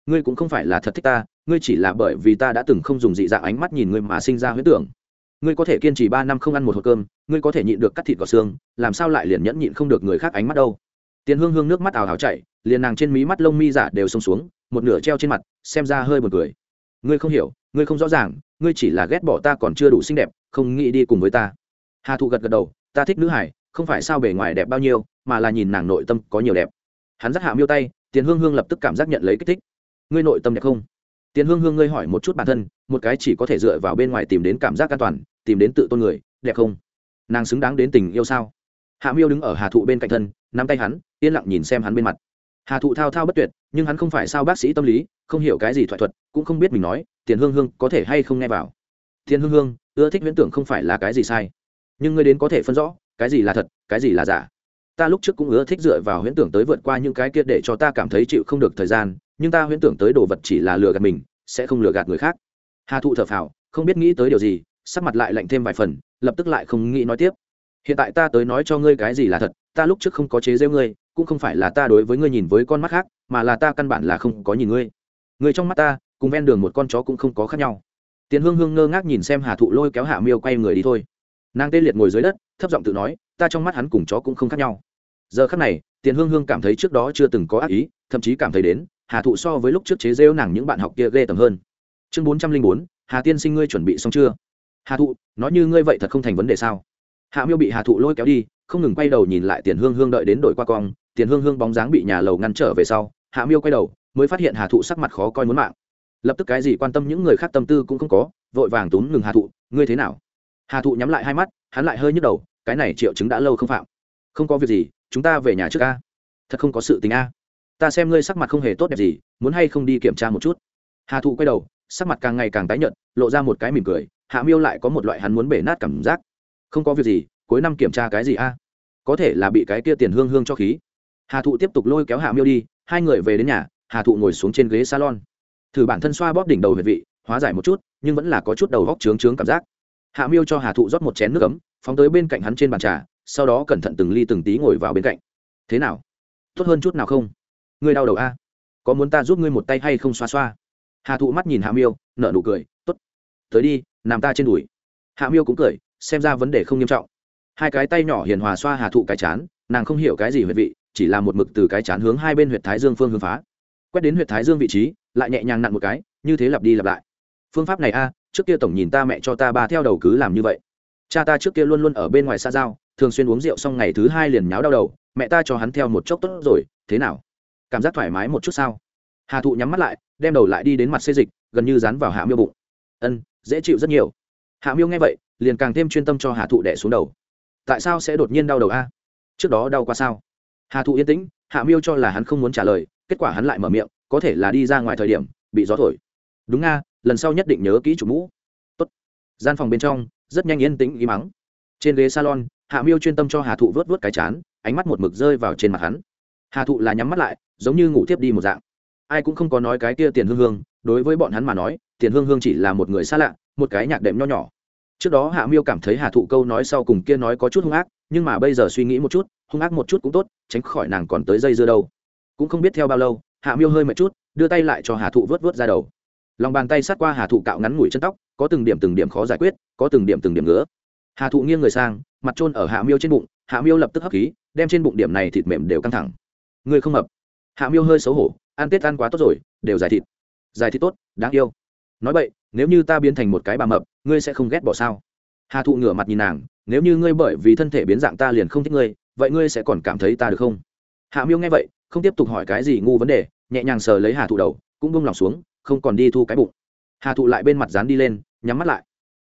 Ngươi cũng không phải là thật thích ta, ngươi chỉ là bởi vì ta đã từng không dùng dị dạng ánh mắt nhìn ngươi mà sinh ra huyết tưởng. Ngươi có thể kiên trì ba năm không ăn một hộp cơm, ngươi có thể nhịn được cắt thịt gọt xương, làm sao lại liền nhẫn nhịn không được người khác ánh mắt đâu? Tiền hương hương nước mắt ào ào chảy, liền nàng trên mí mắt lông mi giả đều xông xuống, một nửa treo trên mặt, xem ra hơi buồn cười. Ngươi không hiểu, ngươi không rõ ràng ngươi chỉ là ghét bỏ ta còn chưa đủ xinh đẹp, không nghĩ đi cùng với ta. Hà thụ gật gật đầu, ta thích nữ hải, không phải sao bề ngoài đẹp bao nhiêu, mà là nhìn nàng nội tâm có nhiều đẹp. Hắn dắt hạ miêu tay, tiền hương hương lập tức cảm giác nhận lấy kích thích. Ngươi nội tâm đẹp không? Tiền hương hương ngươi hỏi một chút bản thân, một cái chỉ có thể dựa vào bên ngoài tìm đến cảm giác an toàn, tìm đến tự tôn người, đẹp không? Nàng xứng đáng đến tình yêu sao? Hạ miêu đứng ở hà thụ bên cạnh thân, nắm tay hắn, yên lặng nhìn xem hắn bên mặt. Hà thụ thao thao bất tuyệt, nhưng hắn không phải sao bác sĩ tâm lý không hiểu cái gì thoại thuật, cũng không biết mình nói, tiền hương hương có thể hay không nghe vào. Tiền hương hương, ưa thích viễn tưởng không phải là cái gì sai. Nhưng ngươi đến có thể phân rõ, cái gì là thật, cái gì là giả. Ta lúc trước cũng ưa thích dựa vào huyễn tưởng tới vượt qua những cái kia để cho ta cảm thấy chịu không được thời gian, nhưng ta huyễn tưởng tới đồ vật chỉ là lừa gạt mình, sẽ không lừa gạt người khác. Hà thụ thở phào, không biết nghĩ tới điều gì, sắc mặt lại lạnh thêm vài phần, lập tức lại không nghĩ nói tiếp. Hiện tại ta tới nói cho ngươi cái gì là thật, ta lúc trước không có chế giễu ngươi, cũng không phải là ta đối với ngươi nhìn với con mắt khác, mà là ta căn bản là không có nhìn ngươi người trong mắt ta, cùng ven đường một con chó cũng không có khác nhau. Tiền hương hương ngơ ngác nhìn xem hà thụ lôi kéo hạ miêu quay người đi thôi. Nàng tê liệt ngồi dưới đất, thấp giọng tự nói, ta trong mắt hắn cùng chó cũng không khác nhau. Giờ khắc này, tiền hương hương cảm thấy trước đó chưa từng có ác ý, thậm chí cảm thấy đến, hà thụ so với lúc trước chế rêu nàng những bạn học kia ghê tầm hơn. Chương bốn trăm linh bốn, hà tiên sinh ngươi chuẩn bị xong chưa? Hà thụ, nói như ngươi vậy thật không thành vấn đề sao? Hạ miêu bị hà thụ lôi kéo đi, không ngừng quay đầu nhìn lại tiền hương hương đợi đến đổi qua cong. Tiền hương hương bóng dáng bị nhà lầu ngăn trở về sau, hạ miêu quay đầu mới phát hiện hà thụ sắc mặt khó coi muốn mạng. Lập tức cái gì quan tâm những người khác tâm tư cũng không có, vội vàng túm ngừng hà thụ, ngươi thế nào? Hà thụ nhắm lại hai mắt, hắn lại hơi nhức đầu, cái này triệu chứng đã lâu không phạm. Không có việc gì, chúng ta về nhà trước a. Thật không có sự tình a. Ta xem ngươi sắc mặt không hề tốt đẹp gì, muốn hay không đi kiểm tra một chút. Hà thụ quay đầu, sắc mặt càng ngày càng tái nhợt, lộ ra một cái mỉm cười, hạ miêu lại có một loại hắn muốn bể nát cảm giác. Không có việc gì, cuối năm kiểm tra cái gì a? Có thể là bị cái kia tiền hương hương cho khí. Hà thụ tiếp tục lôi kéo hạ miêu đi, hai người về đến nhà hà thụ ngồi xuống trên ghế salon. Thử bản thân xoa bóp đỉnh đầu huyệt vị, hóa giải một chút, nhưng vẫn là có chút đầu góc trướng trướng cảm giác. Hạ miêu cho hà thụ rót một chén nước ấm, phóng tới bên cạnh hắn trên bàn trà, sau đó cẩn thận từng ly từng tí ngồi vào bên cạnh. Thế nào? Tốt hơn chút nào không? Ngươi đau đầu a? Có muốn ta giúp ngươi một tay hay không xoa xoa? Hà thụ mắt nhìn hạ miêu, nở nụ cười t ố t tới đi, nằm ta trên đùi. Hạ miêu cũng cười, xem ra vấn đề không nghiêm trọng. Hai cái tay nhỏ hiền hòa xoa hà thụ cái chán, nàng không hiểu cái gì huyệt vị, chỉ là một mực từ cái chán hướng hai bên huyệt thái dương phương hướng phá quét đến huyệt thái dương vị trí, lại nhẹ nhàng nặn một cái, như thế lặp đi lặp lại. Phương pháp này a, trước kia tổng nhìn ta mẹ cho ta ba theo đầu cứ làm như vậy. Cha ta trước kia luôn luôn ở bên ngoài xa giao, thường xuyên uống rượu xong ngày thứ hai liền nháo đau đầu, mẹ ta cho hắn theo một chốc tốt rồi, thế nào? Cảm giác thoải mái một chút sao? Hà thụ nhắm mắt lại, đem đầu lại đi đến mặt xê dịch, gần như dán vào hạ miêu bụng. Ân, dễ chịu rất nhiều. Hạ miêu nghe vậy, liền càng thêm chuyên tâm cho hà thụ đẻ xuống đầu. Tại sao sẽ đột nhiên đau đầu a? Trước đó đau qua sao? Hà thụ yên tĩnh, hạ miêu cho là hắn không muốn trả lời kết quả hắn lại mở miệng, có thể là đi ra ngoài thời điểm, bị gió thổi. Đúng nga, lần sau nhất định nhớ kỹ chủ mũ. Tốt. gian phòng bên trong, rất nhanh yên tĩnh im mắng trên ghế salon, hạ miêu chuyên tâm cho hà thụ vớt vớt cái chán, ánh mắt một mực rơi vào trên mặt hắn. Hà thụ là nhắm mắt lại, giống như ngủ tiếp đi một dạng. Ai cũng không có nói cái kia tiền hương hương, đối với bọn hắn mà nói, tiền hương hương chỉ là một người xa lạ, một cái nhạc đệm nho nhỏ. Trước đó hạ miêu cảm thấy hà thụ câu nói sau cùng kia nói có chút hung ác, nhưng mà bây giờ suy nghĩ một chút, hung ác một chút cũng tốt, tránh khỏi nàng còn tới dây dưa đâu cũng không biết theo bao lâu, hạ miêu hơi mệt chút, đưa tay lại cho hà thụ vớt vớt ra đầu. Lòng bàn tay sát qua hà thụ cạo ngắn ngủi chân tóc, có từng điểm từng điểm khó giải quyết, có từng điểm từng điểm ngứa. Hà thụ nghiêng người sang, mặt trôn ở hạ miêu trên bụng, hạ miêu lập tức hấp khí, đem trên bụng điểm này thịt mềm đều căng thẳng. Người không mập. Hạ miêu hơi xấu hổ, ăn tết ăn quá tốt rồi, đều giải thịt. Giải thịt tốt, đáng yêu. Nói vậy nếu như ta biến thành một cái bà mập, ngươi sẽ không ghét bỏ sao? Hà thụ ngửa mặt nhìn nàng, nếu như ngươi bởi vì thân thể biến dạng ta liền không thích ngươi, vậy ngươi sẽ còn cảm thấy ta được không? Hạ miêu nghe vậy không tiếp tục hỏi cái gì ngu vấn đề, nhẹ nhàng sờ lấy hà thụ đầu, cũng bông lòng xuống, không còn đi thu cái bụng. Hà thụ lại bên mặt dán đi lên, nhắm mắt lại.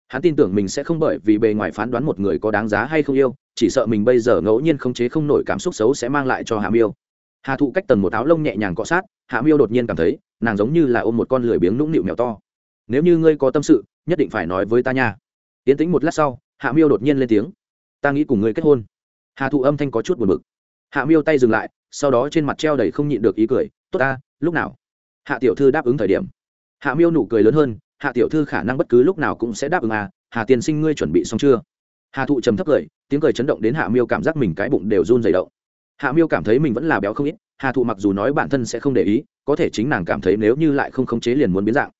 Hắn tin tưởng mình sẽ không bởi vì bề ngoài phán đoán một người có đáng giá hay không yêu, chỉ sợ mình bây giờ ngẫu nhiên không chế không nổi cảm xúc xấu sẽ mang lại cho hàm miêu hà thụ cách tần một áo lông nhẹ nhàng cọ sát hạ miêu đột nhiên cảm thấy, nàng giống như là ôm một con lười biếng nũng nịu mèo to. Nếu như ngươi có tâm sự, nhất định phải nói với ta nha. Tiến tính một lát sau hạ miêu đột nhiên lên tiếng. Ta nghĩ cùng ngươi kết hôn. Hà thụ âm thanh có chút buồn bực. Hạ miêu tay dừng lại sau đó trên mặt treo đầy không nhịn được ý cười, tốt ta, lúc nào? Hạ tiểu thư đáp ứng thời điểm. Hạ miêu nụ cười lớn hơn, hạ tiểu thư khả năng bất cứ lúc nào cũng sẽ đáp ứng à hà tiên sinh ngươi chuẩn bị xong chưa? Hà thụ trầm thấp cười, tiếng cười chấn động đến hạ miêu cảm giác mình cái bụng đều run dày động. Hạ miêu cảm thấy mình vẫn là béo không ít, hà thụ mặc dù nói bản thân sẽ không để ý, có thể chính nàng cảm thấy nếu như lại không khống chế liền muốn biến dạng.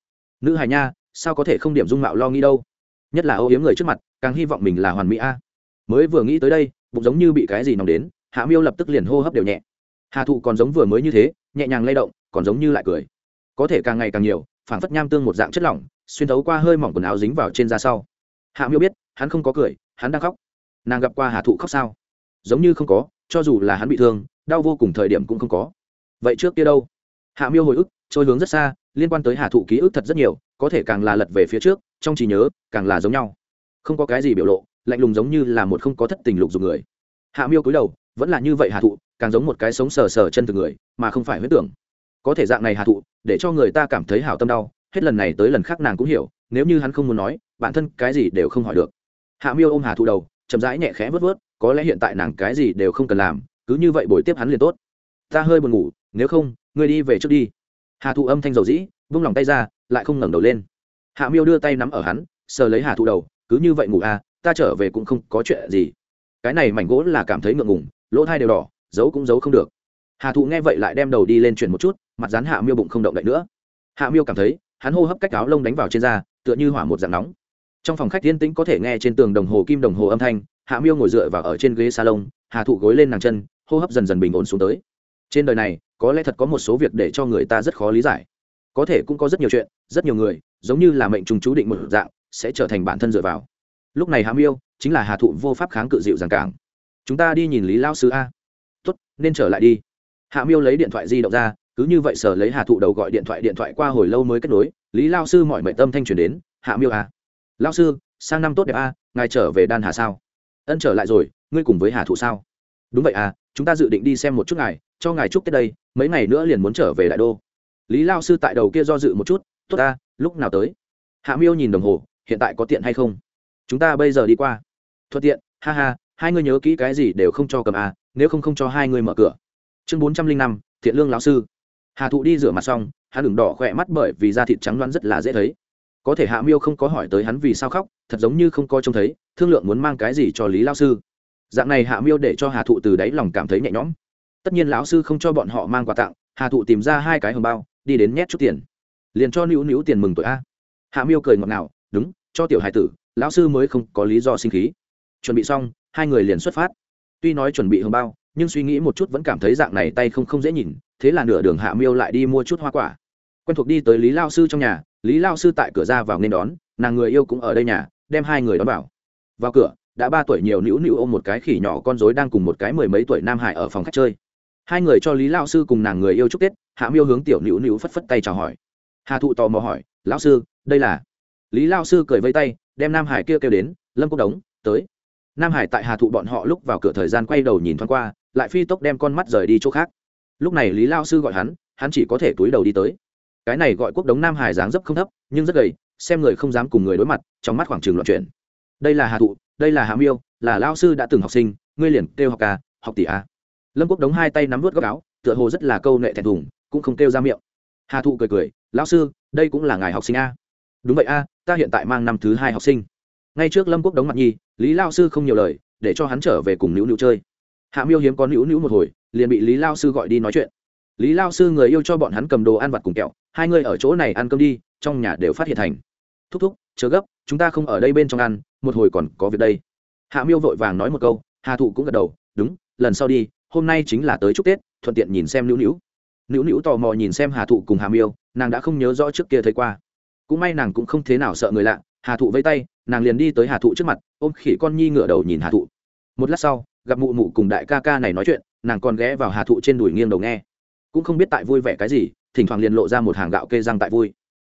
Nữ hài nha, sao có thể không điểm dung mạo lo nghĩ đâu? Nhất là âu yếm người trước mặt, càng hy vọng mình là hoàn mỹ a. Mới vừa nghĩ tới đây, bụng giống như bị cái gì nóng đến, hạ miêu lập tức liền hô hấp đều nhẹ hà thụ còn giống vừa mới như thế, nhẹ nhàng lay động, còn giống như lại cười. Có thể càng ngày càng nhiều phản phất nham tương một dạng chất lỏng, xuyên thấu qua hơi mỏng quần áo dính vào trên da sau. Hạ miêu biết, hắn không có cười, hắn đang khóc. Nàng gặp qua hà thụ khóc sao? Giống như không có, cho dù là hắn bị thương, đau vô cùng thời điểm cũng không có. Vậy trước kia đâu? Hạ miêu hồi ức, trôi hướng rất xa, liên quan tới hà thụ ký ức thật rất nhiều, có thể càng là lật về phía trước, trong trí nhớ, càng là giống nhau. Không có cái gì biểu lộ, lạnh lùng giống như là một không có thất tình lục dùng người. Hạ miêu cúi đầu, vẫn là như vậy hà thụ càng giống một cái sống sờ sờ chân từ người, mà không phải huyết tưởng. Có thể dạng này hạ thụ, để cho người ta cảm thấy hảo tâm đau, hết lần này tới lần khác nàng cũng hiểu, nếu như hắn không muốn nói, bản thân cái gì đều không hỏi được. Hạ miêu ôm hà thụ đầu, chậm rãi nhẹ khẽ vớt vớt, có lẽ hiện tại nàng cái gì đều không cần làm, cứ như vậy buổi tiếp hắn liền tốt. Ta hơi buồn ngủ, nếu không, ngươi đi về trước đi. Hà thụ âm thanh dầu dĩ, vung lòng tay ra, lại không ngẩng đầu lên. Hạ miêu đưa tay nắm ở hắn, sờ lấy hà thụ đầu, cứ như vậy ngủ à ta trở về cũng không có chuyện gì. Cái này mảnh gỗ là cảm thấy ngượng ngùng, lỗ thai đều đỏ giấu cũng giấu không được. Hà thụ nghe vậy lại đem đầu đi lên chuyển một chút, mặt rán hạ miêu bụng không động đậy nữa. Hạ miêu cảm thấy, hắn hô hấp cách áo lông đánh vào trên da, tựa như hỏa một dạng nóng. Trong phòng khách yên tĩnh có thể nghe trên tường đồng hồ kim đồng hồ âm thanh, hạ miêu ngồi dựa vào ở trên ghế salon, hà thụ gối lên nàng chân, hô hấp dần dần bình ổn xuống tới. Trên đời này, có lẽ thật có một số việc để cho người ta rất khó lý giải. Có thể cũng có rất nhiều chuyện, rất nhiều người, giống như là mệnh trùng chú định một dạng, sẽ trở thành bản thân dựa vào. Lúc này hạ miêu, chính là hà thụ vô pháp kháng cự dịu dàng cảng chúng ta đi nhìn lý lao sư a tốt nên trở lại đi. Hạ miêu lấy điện thoại di động ra cứ như vậy sở lấy hà thụ đầu gọi điện thoại điện thoại qua hồi lâu mới kết nối lý lao sư mọi mệnh tâm thanh truyền đến hạ miêu à, lao sư sang năm tốt đẹp à, ngài trở về đan hà sao? Ân trở lại rồi ngươi cùng với hà thụ sao? Đúng vậy à chúng ta dự định đi xem một chút ngài cho ngài chúc tết đây mấy ngày nữa liền muốn trở về đại đô. Lý lao sư tại đầu kia do dự một chút tốt ta lúc nào tới? Hạ miêu nhìn đồng hồ hiện tại có tiện hay không? Chúng ta bây giờ đi qua. Thuận tiện ha ha hai ngươi nhớ kỹ cái gì đều không cho cầm à nếu không không cho hai ngươi mở cửa. Chương bốn trăm linh năm, thiện lương lão sư. Hà thụ đi rửa mặt xong, hắn đừng đỏ khỏe mắt bởi vì da thịt trắng loãng rất là dễ thấy. Có thể hạ miêu không có hỏi tới hắn vì sao khóc, thật giống như không có trông thấy, thương lượng muốn mang cái gì cho lý lao sư. Dạng này hạ miêu để cho hà thụ từ đáy lòng cảm thấy nhẹ nhõm. Tất nhiên lão sư không cho bọn họ mang quà tặng, hà thụ tìm ra hai cái hồng bao, đi đến nhét chút tiền. Liền cho nữu nữu tiền mừng tuổi a. Hạ miêu cười ngọt ngào, đúng, cho tiểu hải tử, lão sư mới không có lý do sinh khí. Chuẩn bị xong hai người liền xuất phát. Tuy nói chuẩn bị hồng bao nhưng suy nghĩ một chút vẫn cảm thấy dạng này tay không không dễ nhìn thế là nửa đường hạ miêu lại đi mua chút hoa quả. Quen thuộc đi tới lý lao sư trong nhà lý lao sư tại cửa ra vào nên đón nàng người yêu cũng ở đây nhà đem hai người đón vào. Vào cửa đã ba tuổi nhiều nữu nữu ôm một cái khỉ nhỏ con dối đang cùng một cái mười mấy tuổi nam hải ở phòng khách chơi. Hai người cho lý lao sư cùng nàng người yêu chúc tết hạ miêu hướng tiểu nữu nữu phất phất tay chào hỏi. Hà thụ tò mò hỏi lão sư đây là? Lý lao sư cười vây tay đem nam hải kia kêu, kêu đến lâm quốc đống tới nam hải tại hà thụ bọn họ lúc vào cửa thời gian quay đầu nhìn thoáng qua, lại phi tốc đem con mắt rời đi chỗ khác. Lúc này lý lao sư gọi hắn hắn chỉ có thể túi đầu đi tới. Cái này gọi quốc đống nam hải dáng dấp không thấp, nhưng rất gầy, xem người không dám cùng người đối mặt, trong mắt khoảng trường loạn chuyển. Đây là hà thụ, đây là hà miêu, là lao sư đã từng học sinh, ngươi liền kêu học ca, học tỷ a. Lâm quốc đống hai tay nắm vớt góc áo, tựa hồ rất là câu nệ thẹn thùng, cũng không kêu ra miệng. Hà thụ cười cười lão sư, đây cũng là ngài học sinh a. Đúng vậy a, ta hiện tại mang năm thứ hai học sinh ngay trước lâm quốc đống mặt nhi, lý lao sư không nhiều lời, để cho hắn trở về cùng nữu nữu chơi. Hạ miêu hiếm có nữu nữu một hồi, liền bị lý lao sư gọi đi nói chuyện. Lý lao sư người yêu cho bọn hắn cầm đồ ăn vặt cùng kẹo, hai người ở chỗ này ăn cơm đi, trong nhà đều phát hiện thành. Thúc thúc, chờ gấp, chúng ta không ở đây bên trong ăn, một hồi còn có việc đây. Hạ miêu vội vàng nói một câu, hà thụ cũng gật đầu, đúng, lần sau đi, hôm nay chính là tới chúc tết, thuận tiện nhìn xem nữu nữu. Nữu nữu tò mò nhìn xem hà thụ cùng hà miêu, nàng đã không nhớ rõ trước kia thấy qua. Cũng may nàng cũng không thế nào sợ người lạ hà thụ vây tay, nàng liền đi tới hà thụ trước mặt, ôm khỉ con nhi ngửa đầu nhìn hà thụ. Một lát sau, gặp mụ mụ cùng đại ca ca này nói chuyện, nàng còn ghé vào hà thụ trên đùi nghiêng đầu nghe. Cũng không biết tại vui vẻ cái gì, thỉnh thoảng liền lộ ra một hàng gạo kê răng tại vui.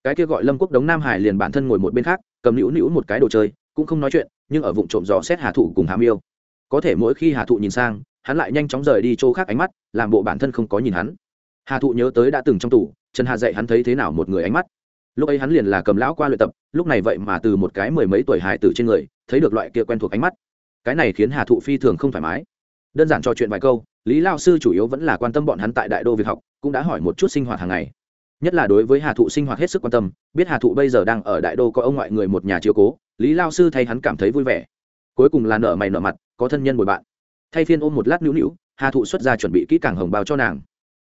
Cái kia gọi lâm quốc đống nam hải liền bản thân ngồi một bên khác, cầm nữu nữu một cái đồ chơi, cũng không nói chuyện, nhưng ở vụ trộm dò xét hà thụ cùng hà miêu. Có thể mỗi khi hà thụ nhìn sang, hắn lại nhanh chóng rời đi chỗ khác ánh mắt, làm bộ bản thân không có nhìn hắn. Hà thụ nhớ tới đã từng trong tủ trần hà dạy hắn thấy thế nào một người ánh mắt lúc ấy hắn liền là cầm lão qua luyện tập, lúc này vậy mà từ một cái mười mấy tuổi hài tử trên người, thấy được loại kia quen thuộc ánh mắt. Cái này khiến hà thụ phi thường không thoải mái. Đơn giản trò chuyện vài câu, lý lao sư chủ yếu vẫn là quan tâm bọn hắn tại đại đô việc học, cũng đã hỏi một chút sinh hoạt hàng ngày. Nhất là đối với hà thụ sinh hoạt hết sức quan tâm, biết hà thụ bây giờ đang ở đại đô có ông ngoại người một nhà chiều cố, lý lao sư thay hắn cảm thấy vui vẻ. Cuối cùng là nở mày nở mặt, có thân nhân bồi bạn. Thay phiên ôm một lát nữu nữu, hà thụ xuất ra chuẩn bị kỹ càng hồng bao cho nàng.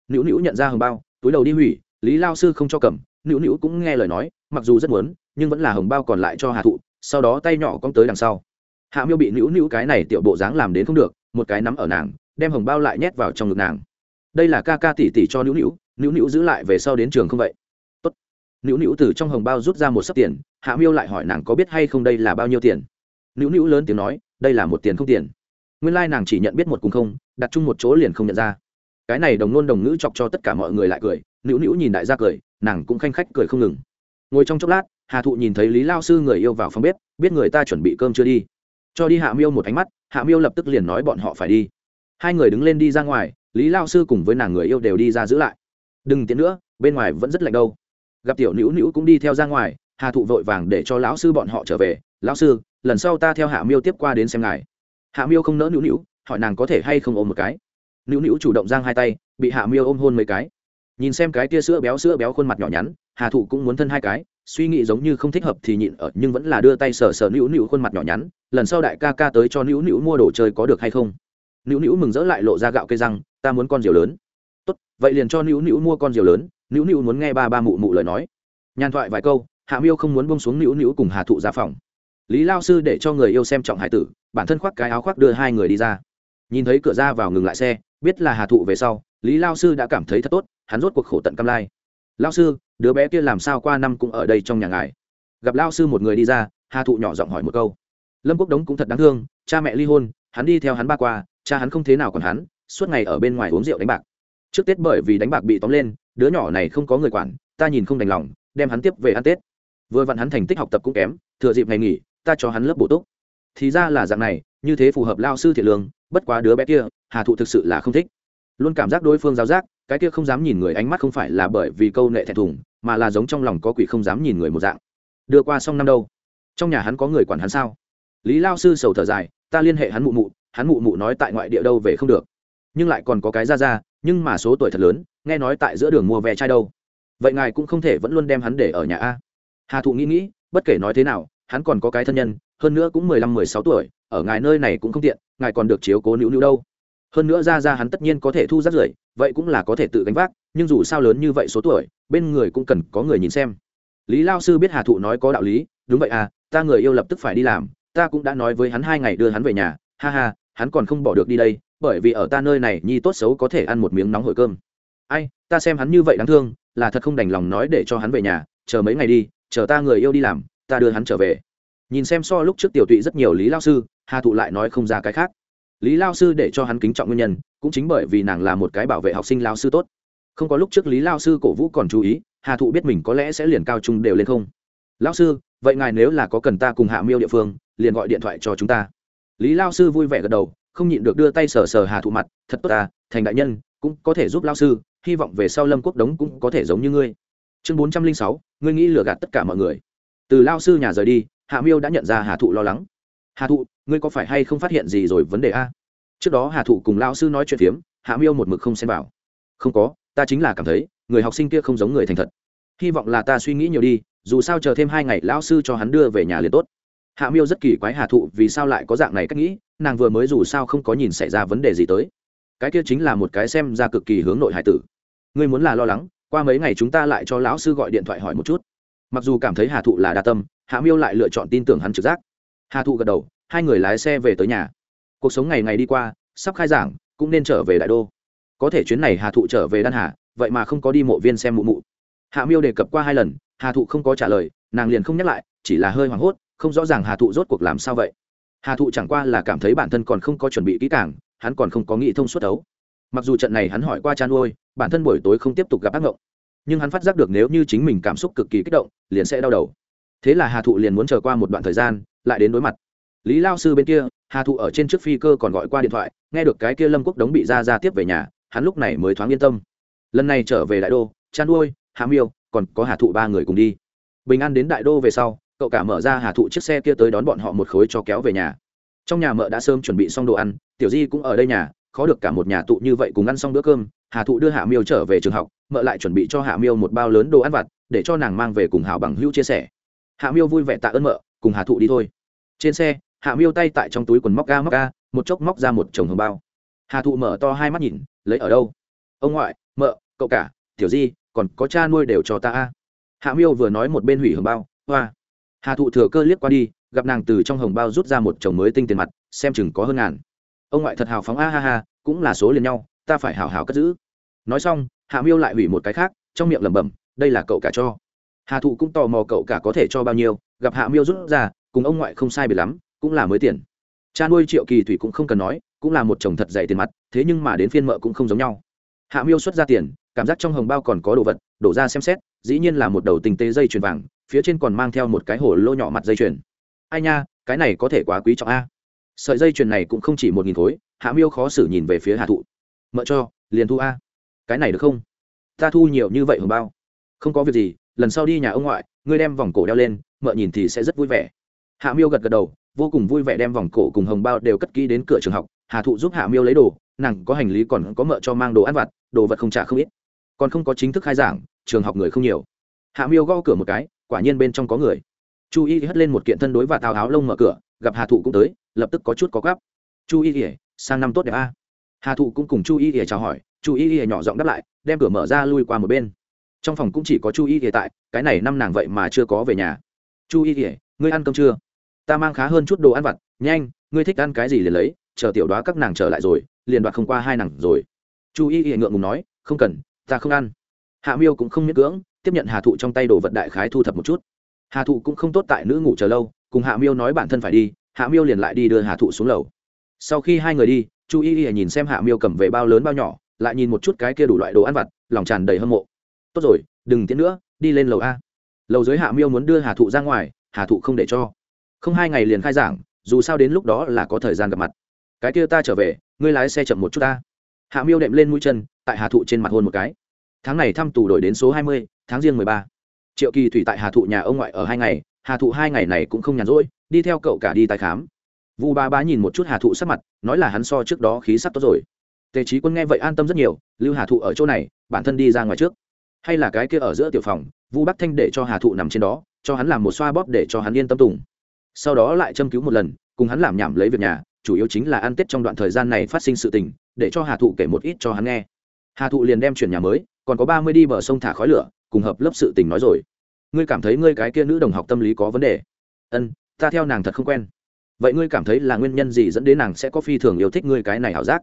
Nữu nữu nhận ra hồng bao, túi đầu đi hủy, lý lao sư không cho cầm nữu nữu cũng nghe lời nói, mặc dù rất muốn, nhưng vẫn là hồng bao còn lại cho hà thụ, sau đó tay nhỏ cong tới đằng sau. Hạ miêu bị nữu nữu cái này tiểu bộ dáng làm đến không được, một cái nắm ở nàng, đem hồng bao lại nhét vào trong ngực nàng. Đây là ca ca tỉ tỉ cho nữu nữu nữu nữu giữ lại về sau đến trường không vậy? Tốt. Nữu nữu từ trong hồng bao rút ra một sấp tiền, hạ miêu lại hỏi nàng có biết hay không đây là bao nhiêu tiền? Nữu nữu lớn tiếng nói, đây là một tiền không tiền. Nguyên lai、like、nàng chỉ nhận biết một cùng không, đặt chung một chỗ liền không nhận ra. Cái này đồng nôn đồng ngữ chọc cho tất cả mọi người lại cười, nữu nữu nhìn đại gia cười nàng cũng khanh khách cười không ngừng. Ngồi trong chốc lát, hà thụ nhìn thấy lý lao sư người yêu vào phòng bếp, biết người ta chuẩn bị cơm chưa đi. Cho đi hạ miêu một ánh mắt, hạ miêu lập tức liền nói bọn họ phải đi. Hai người đứng lên đi ra ngoài, lý lao sư cùng với nàng người yêu đều đi ra giữ lại. Đừng tiến nữa, bên ngoài vẫn rất lạnh đâu. Gặp tiểu nữu nữu cũng đi theo ra ngoài, hà thụ vội vàng để cho lão sư bọn họ trở về. Lão sư, lần sau ta theo hạ miêu tiếp qua đến xem ngài. Hạ miêu không nỡ nữu nữu, hỏi nàng có thể hay không ôm một cái. Nữu nữu chủ động giang hai tay, bị hạ miêu ôm hôn mấy cái nhìn xem cái tia sữa béo sữa béo khuôn mặt nhỏ nhắn, hà thụ cũng muốn thân hai cái, suy nghĩ giống như không thích hợp thì nhịn ở, nhưng vẫn là đưa tay sờ sờ nữu nữu khuôn mặt nhỏ nhắn, lần sau đại ca ca tới cho nữu nữu mua đồ chơi có được hay không? Nữu nữu mừng rỡ lại lộ ra gạo cây răng, ta muốn con diều lớn. Tốt, vậy liền cho nữu nữu mua con diều lớn. Nữu nữu muốn nghe ba ba mụ mụ lời nói. Nhàn thoại vài câu, hạ miêu không muốn bông xuống nữu nữu cùng hà thụ ra phòng. Lý lao sư để cho người yêu xem trọng hải tử, bản thân khoác cái áo khoác đưa hai người đi ra. Nhìn thấy cửa ra vào ngừng lại xe, biết là hà thụ về sau lý lao sư đã cảm thấy thật tốt, hắn rốt cuộc khổ tận cam lai. Lao sư, đứa bé kia làm sao qua năm cũng ở đây trong nhà ngài? Gặp lao sư một người đi ra, hà thụ nhỏ giọng hỏi một câu. Lâm quốc đống cũng thật đáng thương, cha mẹ ly hôn, hắn đi theo hắn ba qua, cha hắn không thế nào còn hắn, suốt ngày ở bên ngoài uống rượu đánh bạc. Trước tết bởi vì đánh bạc bị tóm lên, đứa nhỏ này không có người quản, ta nhìn không đành lòng, đem hắn tiếp về ăn tết. Vừa vặn hắn thành tích học tập cũng kém, thừa dịp ngày nghỉ, ta cho hắn lớp bổ túc. Thì ra là dạng này, như thế phù hợp lao sư thiện lương, bất quá đứa bé kia, hà thụ thực sự là không thích luôn cảm giác đối phương giáo giác, cái kia không dám nhìn người ánh mắt không phải là bởi vì câu nệ thẹn thùng, mà là giống trong lòng có quỷ không dám nhìn người một dạng. Đưa qua xong năm đâu? Trong nhà hắn có người quản hắn sao? Lý lao sư sầu thở dài, ta liên hệ hắn mụ mụ, hắn mụ mụ nói tại ngoại địa đâu về không được. Nhưng lại còn có cái ra ra, nhưng mà số tuổi thật lớn, nghe nói tại giữa đường mua vé chai đâu. Vậy ngài cũng không thể vẫn luôn đem hắn để ở nhà a. Hà thụ nghĩ nghĩ, bất kể nói thế nào, hắn còn có cái thân nhân, hơn nữa cũng mười lăm, mười sáu tuổi, ở ngài nơi này cũng không tiện, ngài còn được chiếu cố nữu nữu đâu hơn nữa ra ra hắn tất nhiên có thể thu rác rưởi, vậy cũng là có thể tự gánh vác, nhưng dù sao lớn như vậy số tuổi, bên người cũng cần có người nhìn xem. Lý lao sư biết hà thụ nói có đạo lý, đúng vậy à ta người yêu lập tức phải đi làm, ta cũng đã nói với hắn hai ngày đưa hắn về nhà, ha ha, hắn còn không bỏ được đi đây, bởi vì ở ta nơi này nhi tốt xấu có thể ăn một miếng nóng hổi cơm. Ai, ta xem hắn như vậy đáng thương, là thật không đành lòng nói để cho hắn về nhà, chờ mấy ngày đi, chờ ta người yêu đi làm, ta đưa hắn trở về. Nhìn xem so lúc trước tiểu tụy rất nhiều lý lao sư, hà thụ lại nói không ra cái khác lý lao sư để cho hắn kính trọng nguyên nhân, cũng chính bởi vì nàng là một cái bảo vệ học sinh lao sư tốt. Không có lúc trước lý lao sư cổ vũ còn chú ý, hà thụ biết mình có lẽ sẽ liền cao trung đều lên không. Lao sư, vậy ngài nếu là có cần ta cùng hạ miêu địa phương, liền gọi điện thoại cho chúng ta. Lý lao sư vui vẻ gật đầu, không nhịn được đưa tay sờ sờ hà thụ mặt, thật tốt ta, thành đại nhân, cũng có thể giúp lao sư, hy vọng về sau lâm quốc đống cũng có thể giống như ngươi. Chương bốn trăm linh sáu, ngươi nghĩ lừa gạt tất cả mọi người. Từ lao sư nhà rời đi, hạ miêu đã nhận ra hà thụ lo lắng. Hà thụ ngươi có phải hay không phát hiện gì rồi vấn đề a? Trước đó hà thụ cùng lao sư nói chuyện phiếm, hạ miêu một mực không xem vào. Không có, ta chính là cảm thấy, người học sinh kia không giống người thành thật. Hy vọng là ta suy nghĩ nhiều đi, dù sao chờ thêm hai ngày lão sư cho hắn đưa về nhà liền tốt. Hạ miêu rất kỳ quái hà thụ vì sao lại có dạng này cách nghĩ, nàng vừa mới dù sao không có nhìn xảy ra vấn đề gì tới. Cái kia chính là một cái xem ra cực kỳ hướng nội hải tử. Ngươi muốn là lo lắng, qua mấy ngày chúng ta lại cho lão sư gọi điện thoại hỏi một chút. Mặc dù cảm thấy hà thụ là đa tâm, hạ miêu lại lựa chọn tin tưởng hắn trực giác. Hà thụ gật đầu hai người lái xe về tới nhà. Cuộc sống ngày ngày đi qua, sắp khai giảng, cũng nên trở về đại đô. Có thể chuyến này hà thụ trở về đan hà, vậy mà không có đi mộ viên xem mụ mụ. Hạ miêu đề cập qua hai lần, hà thụ không có trả lời, nàng liền không nhắc lại, chỉ là hơi hoảng hốt, không rõ ràng hà thụ rốt cuộc làm sao vậy. Hà thụ chẳng qua là cảm thấy bản thân còn không có chuẩn bị kỹ càng, hắn còn không có nghĩ thông suốt đấu. Mặc dù trận này hắn hỏi qua chan ôi bản thân buổi tối không tiếp tục gặp ác ngộng. Nhưng hắn phát giác được nếu như chính mình cảm xúc cực kỳ kích động, liền sẽ đau đầu. Thế là hà thụ liền muốn chờ qua một đoạn thời gian, lại đến đối mặt lý lao sư bên kia, hà thụ ở trên trước phi cơ còn gọi qua điện thoại, nghe được cái kia lâm quốc đống bị ra ra tiếp về nhà, hắn lúc này mới thoáng yên tâm. Lần này trở về đại đô chăn nuôi hà miêu, còn có hà thụ ba người cùng đi. Bình an đến đại đô về sau, cậu cả mở ra hà thụ chiếc xe kia tới đón bọn họ một khối cho kéo về nhà. Trong nhà mợ đã sớm chuẩn bị xong đồ ăn, tiểu di cũng ở đây nhà, khó được cả một nhà tụ như vậy cùng ăn xong bữa cơm, hà thụ đưa hạ miêu trở về trường học, mợ lại chuẩn bị cho hạ miêu một bao lớn đồ ăn vặt, để cho nàng mang về cùng hào bằng hữu chia sẻ. Hạ miêu vui vẻ tạ ơn mợ, cùng hà thụ đi thôi. Trên xe hạ miêu tay tại trong túi quần móc ga móc ga, một chốc móc ra một chồng hồng bao. Hà thụ mở to hai mắt nhìn, lấy ở đâu? Ông ngoại, mợ, cậu cả, tiểu di, còn có cha nuôi đều cho ta a. Hạ miêu vừa nói một bên hủy hồng bao, hoa. Hà thụ thừa cơ liếc qua đi, gặp nàng từ trong hồng bao rút ra một chồng mới tinh tiền mặt, xem chừng có hơn ngàn. Ông ngoại thật hào phóng a, ha ha, cũng là số liền nhau, ta phải hào hào cất giữ. Nói xong, hạ miêu lại hủy một cái khác, trong miệng lẩm bẩm, đây là cậu cả cho. Hà thụ cũng tò mò cậu cả có thể cho bao nhiêu, gặp hạ miêu rút ra, cùng ông ngoại không sai biệt lắm cũng là mới tiền. Cha nuôi triệu kỳ thủy cũng không cần nói, cũng là một chồng thật dày tiền mặt, thế nhưng mà đến phiên mợ cũng không giống nhau. Hạ miêu xuất ra tiền, cảm giác trong hồng bao còn có đồ vật, đổ ra xem xét, dĩ nhiên là một đầu tinh tế dây chuyền vàng, phía trên còn mang theo một cái hồ lô nhỏ mặt dây chuyền. Ai nha, cái này có thể quá quý trọng a. Sợi dây chuyền này cũng không chỉ một nghìn khối, hạ miêu khó xử nhìn về phía hạ thụ. Mợ cho, liền thu a. Cái này được không? Ta thu nhiều như vậy hồng bao. Không có việc gì, lần sau đi nhà ông ngoại, ngươi đem vòng cổ đeo lên, mợ nhìn thì sẽ rất vui vẻ. Hạ miêu gật gật đầu vô cùng vui vẻ đem vòng cổ cùng hồng bao đều cất kỹ đến cửa trường học, hà thụ giúp hạ miêu lấy đồ, nàng có hành lý còn có mợ cho mang đồ ăn vặt, đồ vật không trả không ít. Còn không có chính thức khai giảng, trường học người không nhiều. Hạ miêu gõ cửa một cái, quả nhiên bên trong có người. Chu y hất lên một kiện thân đối và tháo áo lông mở cửa, gặp hà thụ cũng tới, lập tức có chút có gắp chu y ỉa sang năm tốt đẹp a. Hà thụ cũng cùng chu y ỉa chào hỏi, chu y ỉa nhỏ giọng đáp lại, đem cửa mở ra lui qua một bên. Trong phòng cũng chỉ có chu y ỉa tại, cái này năm nàng vậy mà chưa có về nhà. Chu y ỉa ngươi ăn cơm chưa? Ta mang khá hơn chút đồ ăn vặt, nhanh, ngươi thích ăn cái gì liền lấy, chờ tiểu đoá các nàng trở lại rồi, liền đoạt không qua hai nàng rồi. Chu y Y ngượng ngùng nói, không cần, ta không ăn. Hạ miêu cũng không miễn cưỡng, tiếp nhận hà thụ trong tay đồ vật đại khái thu thập một chút. Hà thụ cũng không tốt tại nữ ngủ chờ lâu, cùng hạ miêu nói bản thân phải đi, hạ miêu liền lại đi đưa hà thụ xuống lầu. Sau khi hai người đi, chu y y nhìn xem hạ miêu cầm về bao lớn bao nhỏ, lại nhìn một chút cái kia đủ loại đồ ăn vặt, lòng tràn đầy hâm mộ. Tốt rồi, đừng tiến nữa, đi lên lầu a. Lầu dưới hạ miêu muốn đưa hà thụ ra ngoài, hà thụ không để cho không hai ngày liền khai giảng, dù sao đến lúc đó là có thời gian gặp mặt. Cái kia ta trở về, ngươi lái xe chậm một chút ta. Hạ miêu đệm lên mũi chân, tại hà thụ trên mặt hôn một cái. Tháng này thăm tù đổi đến số hai mươi, tháng riêng mười ba. Triệu kỳ thủy tại hà thụ nhà ông ngoại ở hai ngày, hà thụ hai ngày này cũng không nhàn rỗi, đi theo cậu cả đi tái khám. Vu ba bá nhìn một chút hà thụ sắc mặt, nói là hắn so trước đó khí sắc tốt rồi. Tề trí quân nghe vậy an tâm rất nhiều, lưu hà thụ ở chỗ này, bản thân đi ra ngoài trước. Hay là cái kia ở giữa tiểu phòng, vu bắc thanh để cho hà thụ nằm trên đó, cho hắn làm một xoa bóp để cho hắn yên tâm tùng sau đó lại châm cứu một lần, cùng hắn làm nhảm lấy việc nhà, chủ yếu chính là ăn tết trong đoạn thời gian này phát sinh sự tình, để cho hà thụ kể một ít cho hắn nghe. Hà thụ liền đem chuyển nhà mới, còn có ba mươi đi bờ sông thả khói lửa, cùng hợp lớp sự tình nói rồi. Ngươi cảm thấy ngươi cái kia nữ đồng học tâm lý có vấn đề? Ân, ta theo nàng thật không quen. Vậy ngươi cảm thấy là nguyên nhân gì dẫn đến nàng sẽ có phi thường yêu thích ngươi cái này ảo giác?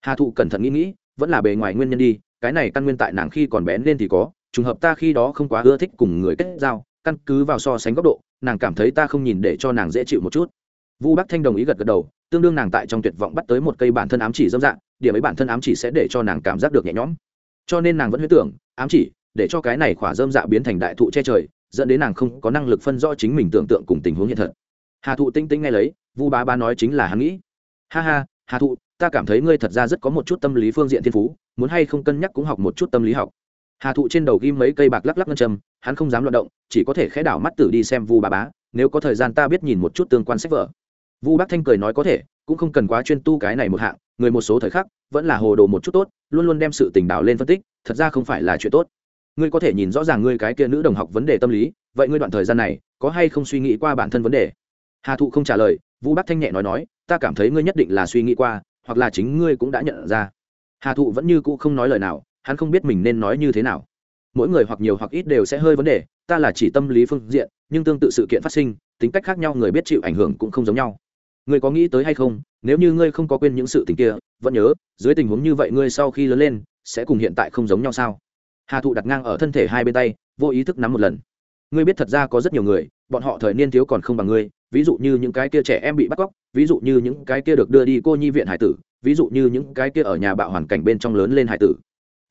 Hà thụ cẩn thận nghĩ nghĩ, vẫn là bề ngoài nguyên nhân đi, cái này căn nguyên tại nàng khi còn bé lên thì có, trùng hợp ta khi đó không quá ưa thích cùng người kết giao căn cứ vào so sánh góc độ, nàng cảm thấy ta không nhìn để cho nàng dễ chịu một chút. Vu bắc thanh đồng ý gật gật đầu, tương đương nàng tại trong tuyệt vọng bắt tới một cây bản thân ám chỉ dâm dạng, điểm ấy bản thân ám chỉ sẽ để cho nàng cảm giác được nhẹ nhõm. Cho nên nàng vẫn huyết tưởng, ám chỉ, để cho cái này khỏa dâm dạ biến thành đại thụ che trời, dẫn đến nàng không có năng lực phân rõ chính mình tưởng tượng cùng tình huống hiện thật. Hà thụ tinh tinh nghe lấy, vu bá bá nói chính là hắn nghĩ. Ha ha, hà thụ, ta cảm thấy ngươi thật ra rất có một chút tâm lý phương diện thiên phú, muốn hay không cân nhắc cũng học một chút tâm lý học hà thụ trên đầu ghim mấy cây bạc lắc lắc ngân châm, hắn không dám loạt động, chỉ có thể khẽ đảo mắt tử đi xem vu bà bá, nếu có thời gian ta biết nhìn một chút tương quan sách vở. Vu bác thanh cười nói có thể, cũng không cần quá chuyên tu cái này một hạng, người một số thời khắc, vẫn là hồ đồ một chút tốt, luôn luôn đem sự tình đảo lên phân tích, thật ra không phải là chuyện tốt. Ngươi có thể nhìn rõ ràng ngươi cái kia nữ đồng học vấn đề tâm lý, vậy ngươi đoạn thời gian này, có hay không suy nghĩ qua bản thân vấn đề? Hà thụ không trả lời, vu bác thanh nhẹ nói nói, ta cảm thấy ngươi nhất định là suy nghĩ qua, hoặc là chính ngươi cũng đã nhận ra. Hà thụ vẫn như cũ không nói lời nào hắn không biết mình nên nói như thế nào. Mỗi người hoặc nhiều hoặc ít đều sẽ hơi vấn đề, ta là chỉ tâm lý phương diện, nhưng tương tự sự kiện phát sinh, tính cách khác nhau, người biết chịu ảnh hưởng cũng không giống nhau. Ngươi có nghĩ tới hay không, nếu như ngươi không có quên những sự tình kia, vẫn nhớ, dưới tình huống như vậy ngươi sau khi lớn lên, sẽ cùng hiện tại không giống nhau sao? Hà thụ đặt ngang ở thân thể hai bên tay, vô ý thức nắm một lần. Ngươi biết thật ra có rất nhiều người, bọn họ thời niên thiếu còn không bằng ngươi, ví dụ như những cái kia trẻ em bị bắt cóc, ví dụ như những cái kia được đưa đi cô nhi viện hải tử, ví dụ như những cái kia ở nhà bạo hoàn cảnh bên trong lớn lên hải tử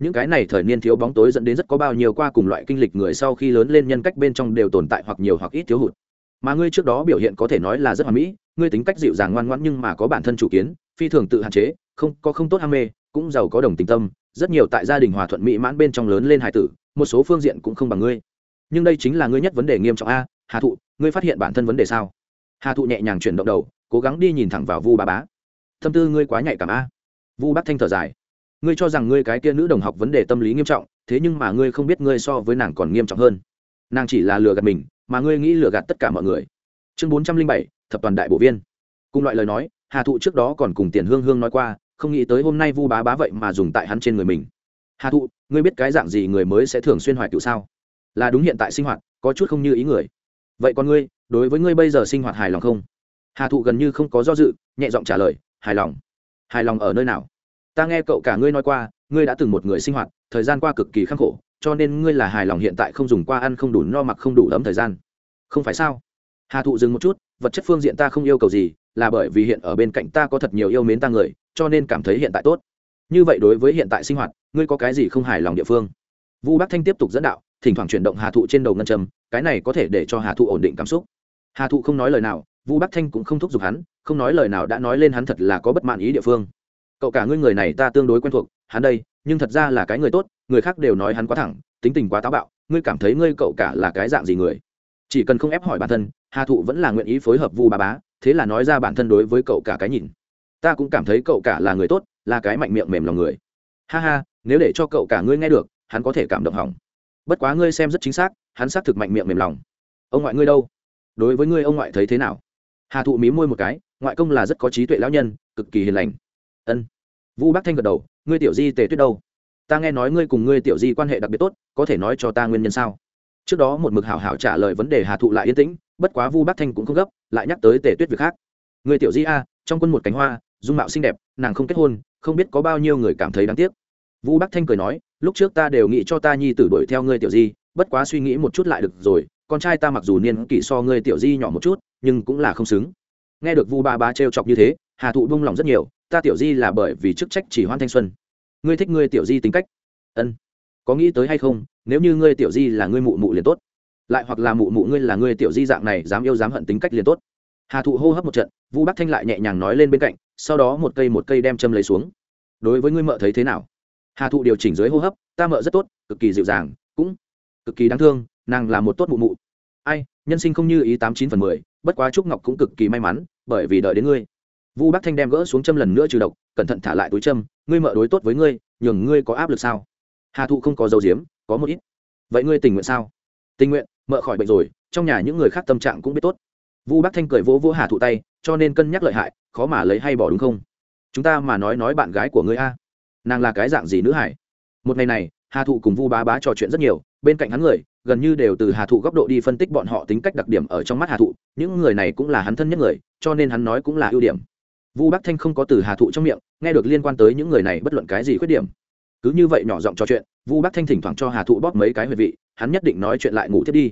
những cái này thời niên thiếu bóng tối dẫn đến rất có bao nhiêu qua cùng loại kinh lịch người sau khi lớn lên nhân cách bên trong đều tồn tại hoặc nhiều hoặc ít thiếu hụt. Mà ngươi trước đó biểu hiện có thể nói là rất hoàn mỹ, ngươi tính cách dịu dàng ngoan ngoãn nhưng mà có bản thân chủ kiến, phi thường tự hạn chế, không, có không tốt ham mê, cũng giàu có đồng tình tâm, rất nhiều tại gia đình hòa thuận mỹ mãn bên trong lớn lên hải tử, một số phương diện cũng không bằng ngươi. Nhưng đây chính là ngươi nhất vấn đề nghiêm trọng a, hà thụ, ngươi phát hiện bản thân vấn đề sao? Hà thụ nhẹ nhàng chuyển động đầu, cố gắng đi nhìn thẳng vào vu bà bá. Tâm tư ngươi quá nhạy cảm a. Vu bác thanh thở dài ngươi cho rằng ngươi cái kia nữ đồng học vấn đề tâm lý nghiêm trọng, thế nhưng mà ngươi không biết ngươi so với nàng còn nghiêm trọng hơn. Nàng chỉ là lừa gạt mình, mà ngươi nghĩ lừa gạt tất cả mọi người. Chương bốn trăm linh bảy, thập toàn đại bộ viên. Cùng loại lời nói, hà thụ trước đó còn cùng tiền hương hương nói qua, không nghĩ tới hôm nay vu bá bá vậy mà dùng tại hắn trên người mình. Hà thụ, ngươi biết cái dạng gì người mới sẽ thường xuyên hoài cựu sao? Là đúng hiện tại sinh hoạt, có chút không như ý người. Vậy còn ngươi, đối với ngươi bây giờ sinh hoạt hài lòng không? Hà thụ gần như không có do dự, nhẹ giọng trả lời, hài lòng. Hài lòng ở nơi nào? Ta nghe cậu cả ngươi nói qua ngươi đã từng một người sinh hoạt thời gian qua cực kỳ khắc khổ cho nên ngươi là hài lòng hiện tại không dùng qua ăn không đủ no mặc không đủ ấm thời gian. Không phải sao? Hà thụ dừng một chút vật chất phương diện ta không yêu cầu gì là bởi vì hiện ở bên cạnh ta có thật nhiều yêu mến ta người cho nên cảm thấy hiện tại tốt. Như vậy đối với hiện tại sinh hoạt ngươi có cái gì không hài lòng địa phương? Vu bắc thanh tiếp tục dẫn đạo thỉnh thoảng chuyển động hà thụ trên đầu ngân trầm, cái này có thể để cho hà thụ ổn định cảm xúc. Hà thụ không nói lời nào Vu bắc thanh cũng không thúc giục hắn không nói lời nào đã nói lên hắn thật là có bất mãn ý địa phương cậu cả ngươi người này ta tương đối quen thuộc, hắn đây, nhưng thật ra là cái người tốt, người khác đều nói hắn quá thẳng, tính tình quá táo bạo, ngươi cảm thấy ngươi cậu cả là cái dạng gì người? Chỉ cần không ép hỏi bản thân, hà thụ vẫn là nguyện ý phối hợp vu bà bá, thế là nói ra bản thân đối với cậu cả cái nhìn. Ta cũng cảm thấy cậu cả là người tốt, là cái mạnh miệng mềm lòng người. Ha ha, nếu để cho cậu cả ngươi nghe được, hắn có thể cảm động hỏng. Bất quá ngươi xem rất chính xác, hắn xác thực mạnh miệng mềm lòng. Ông ngoại ngươi đâu? Đối với ngươi ông ngoại thấy thế nào? Hà thụ mí môi một cái, ngoại công là rất có trí tuệ lão nhân, cực kỳ hiền lành. Ân vu Bắc thanh gật đầu, ngươi tiểu di tề tuyết đâu? Ta nghe nói ngươi cùng ngươi tiểu di quan hệ đặc biệt tốt, có thể nói cho ta nguyên nhân sao? Trước đó một mực hảo hảo trả lời vấn đề hà thụ lại yên tĩnh, bất quá vu Bắc thanh cũng không gấp, lại nhắc tới tề tuyết việc khác. Người tiểu di a, trong quân một cánh hoa, dung mạo xinh đẹp, nàng không kết hôn, không biết có bao nhiêu người cảm thấy đáng tiếc. Vũ bắc thanh cười nói, lúc trước ta đều nghĩ cho ta nhi tử đuổi theo ngươi tiểu di, bất quá suy nghĩ một chút lại được rồi, con trai ta mặc dù niên kỷ so ngươi tiểu di nhỏ một chút, nhưng cũng là không xứng. Nghe được vu ba ba trêu chọc như thế, hà thụ buông lòng rất nhiều ta tiểu di là bởi vì chức trách chỉ hoan thanh xuân. Ngươi thích ngươi tiểu di tính cách. Ân. Có nghĩ tới hay không, nếu như ngươi tiểu di là ngươi mụ mụ liền tốt. Lại hoặc là mụ mụ ngươi là ngươi tiểu di dạng này, dám yêu dám hận tính cách liền tốt. Hà thụ hô hấp một trận, vu bắc thanh lại nhẹ nhàng nói lên bên cạnh, sau đó một cây một cây đem châm lấy xuống. Đối với ngươi mợ thấy thế nào? Hà thụ điều chỉnh dưới hô hấp, ta mợ rất tốt, cực kỳ dịu dàng, cũng cực kỳ đáng thương, nàng là một tốt mụ mụ. Ai, nhân sinh không như ý tám chín phần mười, bất quá trúc ngọc cũng cực kỳ may mắn, bởi vì đợi đến ngươi vu bắc thanh đem gỡ xuống châm lần nữa trừ độc, cẩn thận thả lại túi châm, ngươi mợ đối tốt với ngươi, nhường ngươi có áp lực sao? Hà thụ không có dấu diếm có một ít. Vậy ngươi tình nguyện sao? Tình nguyện, mợ khỏi bệnh rồi, trong nhà những người khác tâm trạng cũng biết tốt. Vu bắc thanh cười vỗ vỗ hà thụ tay, cho nên cân nhắc lợi hại, khó mà lấy hay bỏ đúng không? Chúng ta mà nói nói bạn gái của ngươi a. Nàng là cái dạng gì nữ hải? Một ngày này, hà thụ cùng vu bá bá trò chuyện rất nhiều, bên cạnh hắn người, gần như đều từ hà thụ góc độ đi phân tích bọn họ tính cách đặc điểm ở trong mắt hà thụ, những người này cũng là hắn thân nhất người, cho nên hắn nói cũng là ưu điểm vu bắc thanh không có từ hà thụ trong miệng, nghe được liên quan tới những người này bất luận cái gì khuyết điểm. Cứ như vậy nhỏ giọng trò chuyện, vu bắc thanh thỉnh thoảng cho hà thụ bóp mấy cái huyệt vị, hắn nhất định nói chuyện lại ngủ thiết đi.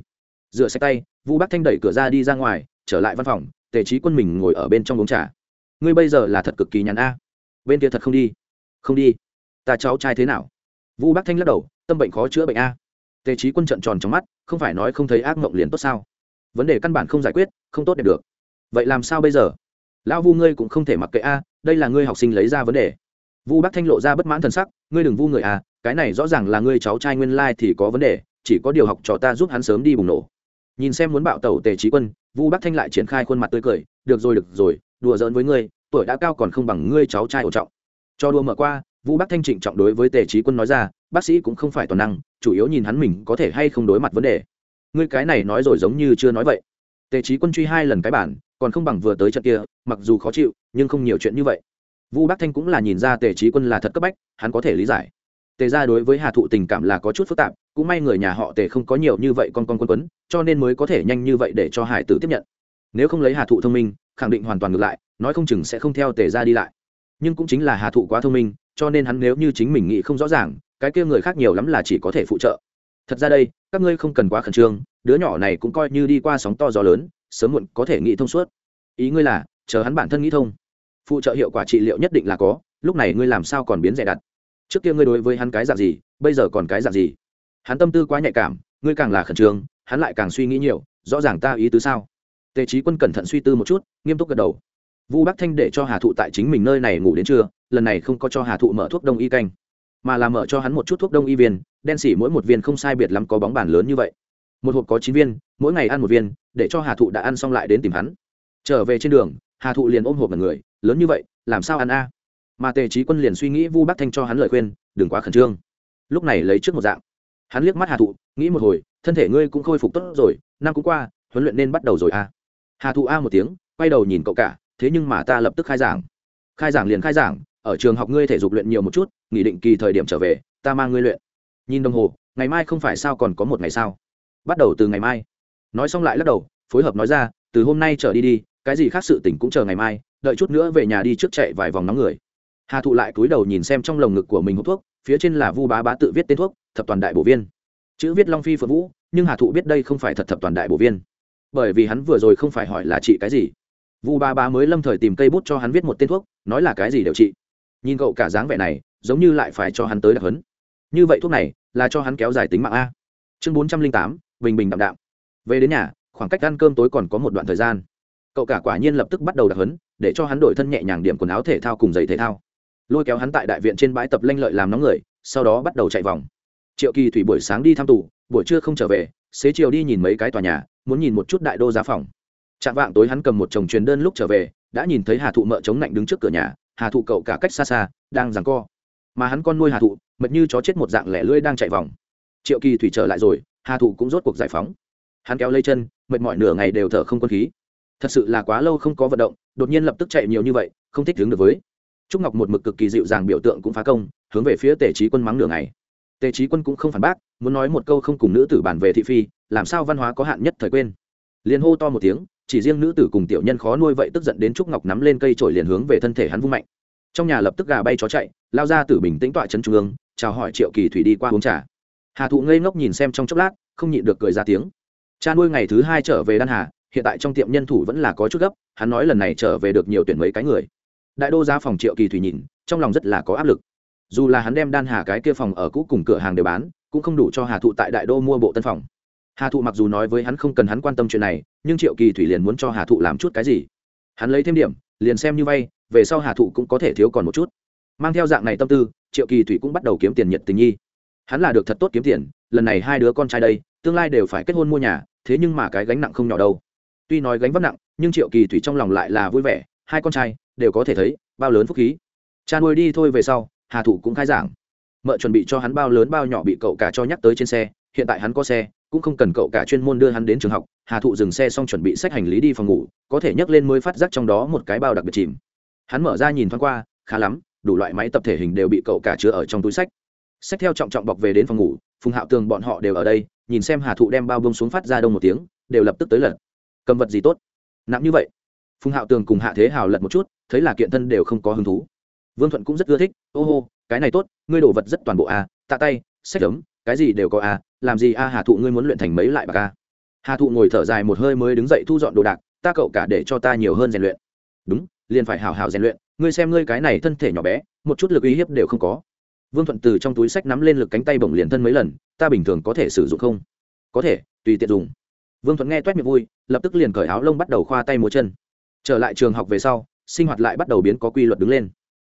Rửa sạch tay, vu bắc thanh đẩy cửa ra đi ra ngoài, trở lại văn phòng, tề trí quân mình ngồi ở bên trong uống trà. Ngươi bây giờ là thật cực kỳ nhàn a. Bên kia thật không đi. Không đi. Ta cháu trai thế nào? Vu bắc thanh lắc đầu, tâm bệnh khó chữa bệnh a. Tề trí quân trận tròn trong mắt, không phải nói không thấy ác mộng liền tốt sao? Vấn đề căn bản không giải quyết, không tốt đẹp được. Vậy làm sao bây giờ? Lão vu ngươi cũng không thể mặc kệ a, đây là ngươi học sinh lấy ra vấn đề. Vu bắc thanh lộ ra bất mãn thần sắc, ngươi đừng vu người a, cái này rõ ràng là ngươi cháu trai nguyên lai thì có vấn đề, chỉ có điều học trò ta giúp hắn sớm đi bùng nổ. Nhìn xem muốn bạo tẩu tề trí quân, vu bắc thanh lại triển khai khuôn mặt tươi cười, được rồi được rồi, đùa giỡn với ngươi, tuổi đã cao còn không bằng ngươi cháu trai ổn trọng. Cho đùa mở qua vũ bắc thanh trịnh trọng đối với tề trí quân nói ra, bác sĩ cũng không phải toàn năng, chủ yếu nhìn hắn mình có thể hay không đối mặt vấn đề. Ngươi cái này nói rồi giống như chưa nói vậy. Tề trí quân truy hai lần cái bản còn không bằng vừa tới trận kia, mặc dù khó chịu, nhưng không nhiều chuyện như vậy. Vu bắc thanh cũng là nhìn ra tề trí quân là thật cấp bách, hắn có thể lý giải. Tề ra đối với hà thụ tình cảm là có chút phức tạp, cũng may người nhà họ tề không có nhiều như vậy con con quân quấn, cho nên mới có thể nhanh như vậy để cho hải tử tiếp nhận. Nếu không lấy hà thụ thông minh, khẳng định hoàn toàn ngược lại, nói không chừng sẽ không theo tề ra đi lại. Nhưng cũng chính là hà thụ quá thông minh, cho nên hắn nếu như chính mình nghĩ không rõ ràng, cái kia người khác nhiều lắm là chỉ có thể phụ trợ. Thật ra đây, các ngươi không cần quá khẩn trương, đứa nhỏ này cũng coi như đi qua sóng to gió lớn sớm muộn có thể nghĩ thông suốt. Ý ngươi là, chờ hắn bản thân nghĩ thông. Phụ trợ hiệu quả trị liệu nhất định là có, lúc này ngươi làm sao còn biến rẻ đặt? Trước kia ngươi đối với hắn cái dạng gì, bây giờ còn cái dạng gì? Hắn tâm tư quá nhạy cảm, ngươi càng là khẩn trương, hắn lại càng suy nghĩ nhiều, rõ ràng ta ý tứ sao? Tề trí quân cẩn thận suy tư một chút, nghiêm túc gật đầu. Vu bắc thanh để cho hà thụ tại chính mình nơi này ngủ đến trưa, lần này không có cho hà thụ mở thuốc đông y canh, mà là mở cho hắn một chút thuốc đông y viên, đen xỉ mỗi một viên không sai biệt lắm có bóng bàn lớn như vậy một hộp có chín viên, mỗi ngày ăn một viên, để cho hà thụ đã ăn xong lại đến tìm hắn. Trở về trên đường, hà thụ liền ôm hộp mật người, lớn như vậy, làm sao ăn a? Mà tề trí quân liền suy nghĩ vu bắc thanh cho hắn lời khuyên, đừng quá khẩn trương. Lúc này lấy trước một dạng. Hắn liếc mắt hà thụ, nghĩ một hồi, thân thể ngươi cũng khôi phục tốt rồi, năm cũng qua, huấn luyện nên bắt đầu rồi a. Hà thụ a một tiếng, quay đầu nhìn cậu cả, thế nhưng mà ta lập tức khai giảng. Khai giảng liền khai giảng, ở trường học ngươi thể dục luyện nhiều một chút, nghỉ định kỳ thời điểm trở về, ta mang ngươi luyện. Nhìn đồng hồ, ngày mai không phải sao còn có một ngày sao? Bắt đầu từ ngày mai. Nói xong lại lắc đầu, phối hợp nói ra, từ hôm nay trở đi đi, cái gì khác sự tỉnh cũng chờ ngày mai, đợi chút nữa về nhà đi trước chạy vài vòng nóng người. Hà thụ lại cúi đầu nhìn xem trong lồng ngực của mình hút thuốc, phía trên là vu bá bá tự viết tên thuốc, thập toàn đại bổ viên. Chữ viết long phi phượng vũ, nhưng hà thụ biết đây không phải thật thập toàn đại bổ viên. Bởi vì hắn vừa rồi không phải hỏi là trị cái gì. Vu Bá Bá mới lâm thời tìm cây bút cho hắn viết một tên thuốc, nói là cái gì đều trị nhìn cậu cả dáng vẻ này, giống như lại phải cho hắn tới đặc hấn. Như vậy thuốc này, là cho hắn kéo dài tính mạng a. Chương bốn trăm linh tám bình bình đạm đạm. Về đến nhà, khoảng cách ăn cơm tối còn có một đoạn thời gian. Cậu cả quả nhiên lập tức bắt đầu đặc hấn để cho hắn đổi thân nhẹ nhàng điểm quần áo thể thao cùng giày thể thao. Lôi kéo hắn tại đại viện trên bãi tập lanh lợi làm nóng người, sau đó bắt đầu chạy vòng. Triệu kỳ thủy buổi sáng đi thăm tù, buổi trưa không trở về, xế chiều đi nhìn mấy cái tòa nhà, muốn nhìn một chút đại đô giá phòng. Chạm vạng tối hắn cầm một chồng truyền đơn lúc trở về, đã nhìn thấy hà thụ mợ chống lạnh đứng trước cửa nhà, hà thụ cậu cả cách xa xa, đang giằng co. Mà hắn con nuôi hà thụ mật như chó chết một dạng lẻ lưỡi đang chạy vòng. Triệu kỳ thủy trở lại rồi hà thụ cũng rốt cuộc giải phóng. Hắn kéo lấy chân, mệt mỏi nửa ngày đều thở không quân khí. Thật sự là quá lâu không có vận động, đột nhiên lập tức chạy nhiều như vậy, không thích đứng được với. Trúc ngọc một mực cực kỳ dịu dàng biểu tượng cũng phá công, hướng về phía tề trí quân mắng nửa ngày. Tề trí quân cũng không phản bác, muốn nói một câu không cùng nữ tử bản về thị phi, làm sao văn hóa có hạn nhất thời quên. Liền hô to một tiếng, chỉ riêng nữ tử cùng tiểu nhân khó nuôi vậy tức giận đến trúc ngọc nắm lên cây trổi liền hướng về thân thể hắn vung mạnh. Trong nhà lập tức gà bay chó chạy, lao ra tử bình tĩnh tọa chân trung ương, chào hỏi triệu kỳ thủy đi qua uống trà hà thụ ngây ngốc nhìn xem trong chốc lát, không nhịn được cười ra tiếng. Cha nuôi ngày thứ hai trở về đan hà, hiện tại trong tiệm nhân thủ vẫn là có chút gấp, hắn nói lần này trở về được nhiều tuyển mấy cái người. Đại đô giá phòng triệu kỳ thủy nhìn, trong lòng rất là có áp lực. Dù là hắn đem đan hà cái kia phòng ở cũ cùng cửa hàng đều bán, cũng không đủ cho hà thụ tại đại đô mua bộ tân phòng. Hà thụ mặc dù nói với hắn không cần hắn quan tâm chuyện này, nhưng triệu kỳ thủy liền muốn cho hà thụ làm chút cái gì. Hắn lấy thêm điểm, liền xem như vay, về sau hà thụ cũng có thể thiếu còn một chút. Mang theo dạng này tâm tư, triệu kỳ thủy cũng bắt đầu kiếm tiền nhiệt tình nhi hắn là được thật tốt kiếm tiền, lần này hai đứa con trai đây, tương lai đều phải kết hôn mua nhà, thế nhưng mà cái gánh nặng không nhỏ đâu. Tuy nói gánh vác nặng, nhưng triệu kỳ thủy trong lòng lại là vui vẻ, hai con trai, đều có thể thấy, bao lớn phúc khí. Cha nuôi đi thôi về sau, hà thụ cũng khai giảng. Mợ chuẩn bị cho hắn bao lớn bao nhỏ bị cậu cả cho nhắc tới trên xe, hiện tại hắn có xe, cũng không cần cậu cả chuyên môn đưa hắn đến trường học. Hà thụ dừng xe xong chuẩn bị sách hành lý đi phòng ngủ, có thể nhấc lên mới phát giác trong đó một cái bao đặc biệt chìm. Hắn mở ra nhìn thoáng qua, khá lắm, đủ loại máy tập thể hình đều bị cậu cả chứa ở trong túi sách xách theo trọng trọng bọc về đến phòng ngủ phùng hạo tường bọn họ đều ở đây nhìn xem hà thụ đem bao bông xuống phát ra đông một tiếng đều lập tức tới lật. Cầm vật gì tốt? Nặng như vậy. Phùng hạo tường cùng hạ thế hào lật một chút thấy là kiện thân đều không có hứng thú. Vương thuận cũng rất ưa thích ô hô cái này tốt ngươi đổ vật rất toàn bộ à, tạ tay sách ấm cái gì đều có à, làm gì à hà thụ ngươi muốn luyện thành mấy lại bạc à. hà thụ ngồi thở dài một hơi mới đứng dậy thu dọn đồ đạc ta cậu cả để cho ta nhiều hơn rèn luyện. Đúng liền phải hào hào rèn luyện ngươi xem ngươi cái này thân thể nhỏ bé một chút lực uy hiếp đều không có vương thuận từ trong túi sách nắm lên lực cánh tay bổng liền thân mấy lần, ta bình thường có thể sử dụng không? Có thể, tùy tiện dùng. Vương thuận nghe toét miệng vui, lập tức liền cởi áo lông bắt đầu khoa tay múa chân. Trở lại trường học về sau, sinh hoạt lại bắt đầu biến có quy luật đứng lên.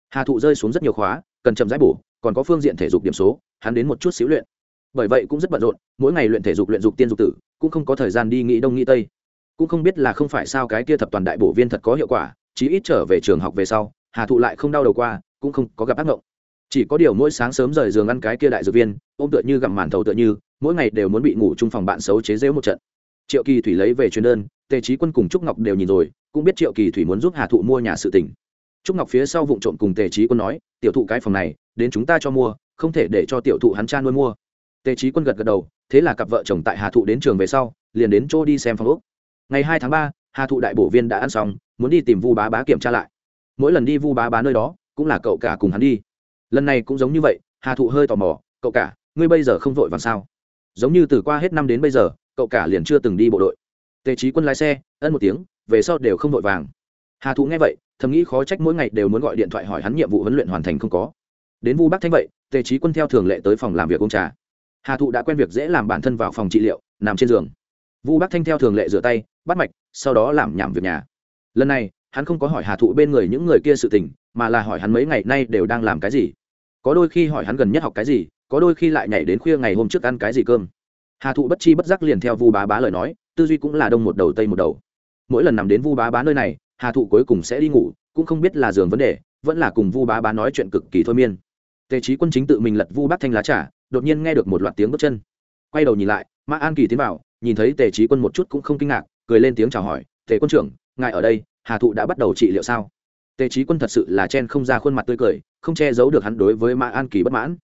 Hà thụ rơi xuống rất nhiều khóa, cần chậm rãi bổ, còn có phương diện thể dục điểm số, hắn đến một chút xíu luyện. Bởi vậy cũng rất bận rộn, mỗi ngày luyện thể dục, luyện dục tiên dục tử, cũng không có thời gian đi nghĩ đông nghĩ tây. Cũng không biết là không phải sao cái kia thập toàn đại bổ viên thật có hiệu quả, chí ít trở về trường học về sau, hà thụ lại không đau đầu qua, cũng không có gặp ác mộng chỉ có điều mỗi sáng sớm rời giường ăn cái kia đại dược viên, ôm tựa như gặm màn thầu tựa như, mỗi ngày đều muốn bị ngủ chung phòng bạn xấu chế rễu một trận. Triệu kỳ thủy lấy về truyền đơn, tề trí quân cùng trúc ngọc đều nhìn rồi, cũng biết triệu kỳ thủy muốn giúp hà thụ mua nhà sự tỉnh trúc ngọc phía sau vụ trộm cùng tề trí quân nói, tiểu thụ cái phòng này, đến chúng ta cho mua, không thể để cho tiểu thụ hắn cha nuôi mua. Tề trí quân gật gật đầu, thế là cặp vợ chồng tại hà thụ đến trường về sau, liền đến chỗ đi xem phòng úc ngày hai tháng ba, hà thụ đại bổ viên đã ăn xong, muốn đi tìm vu bá bá kiểm tra lại. Mỗi lần đi vu bá bá nơi đó, cũng là cậu cả cùng hắn đi lần này cũng giống như vậy, hà thụ hơi tò mò, cậu cả, ngươi bây giờ không vội vàng sao? Giống như từ qua hết năm đến bây giờ, cậu cả liền chưa từng đi bộ đội. Tề trí quân lái xe, ân một tiếng, về sau đều không vội vàng. Hà thụ nghe vậy, thầm nghĩ khó trách mỗi ngày đều muốn gọi điện thoại hỏi hắn nhiệm vụ huấn luyện hoàn thành không có. Đến vu bắc thanh vậy, tề trí quân theo thường lệ tới phòng làm việc ông trà. Hà thụ đã quen việc dễ làm bản thân vào phòng trị liệu, nằm trên giường. Vu bắc thanh theo thường lệ rửa tay, bắt mạch, sau đó làm nhảm việc nhà. Lần này, hắn không có hỏi hà thụ bên người những người kia sự tình, mà là hỏi hắn mấy ngày nay đều đang làm cái gì có đôi khi hỏi hắn gần nhất học cái gì, có đôi khi lại nhảy đến khuya ngày hôm trước ăn cái gì cơm. Hà thụ bất chi bất giác liền theo vu bá bá lời nói, tư duy cũng là đông một đầu tây một đầu. Mỗi lần nằm đến vu bá bá nơi này, hà thụ cuối cùng sẽ đi ngủ, cũng không biết là giường vấn đề, vẫn là cùng vu bá bá nói chuyện cực kỳ thôi miên. Tề trí quân chính tự mình lật vu bác thanh lá trà, đột nhiên nghe được một loạt tiếng bước chân. Quay đầu nhìn lại, mã an kỳ tiến vào, nhìn thấy tề trí quân một chút cũng không kinh ngạc, cười lên tiếng chào hỏi, tề quân trưởng, ngài ở đây, hà thụ đã bắt đầu trị liệu sao? Tề trí quân thật sự là chen không ra khuôn mặt tươi cười không che giấu được hắn đối với mã an kỳ bất mãn.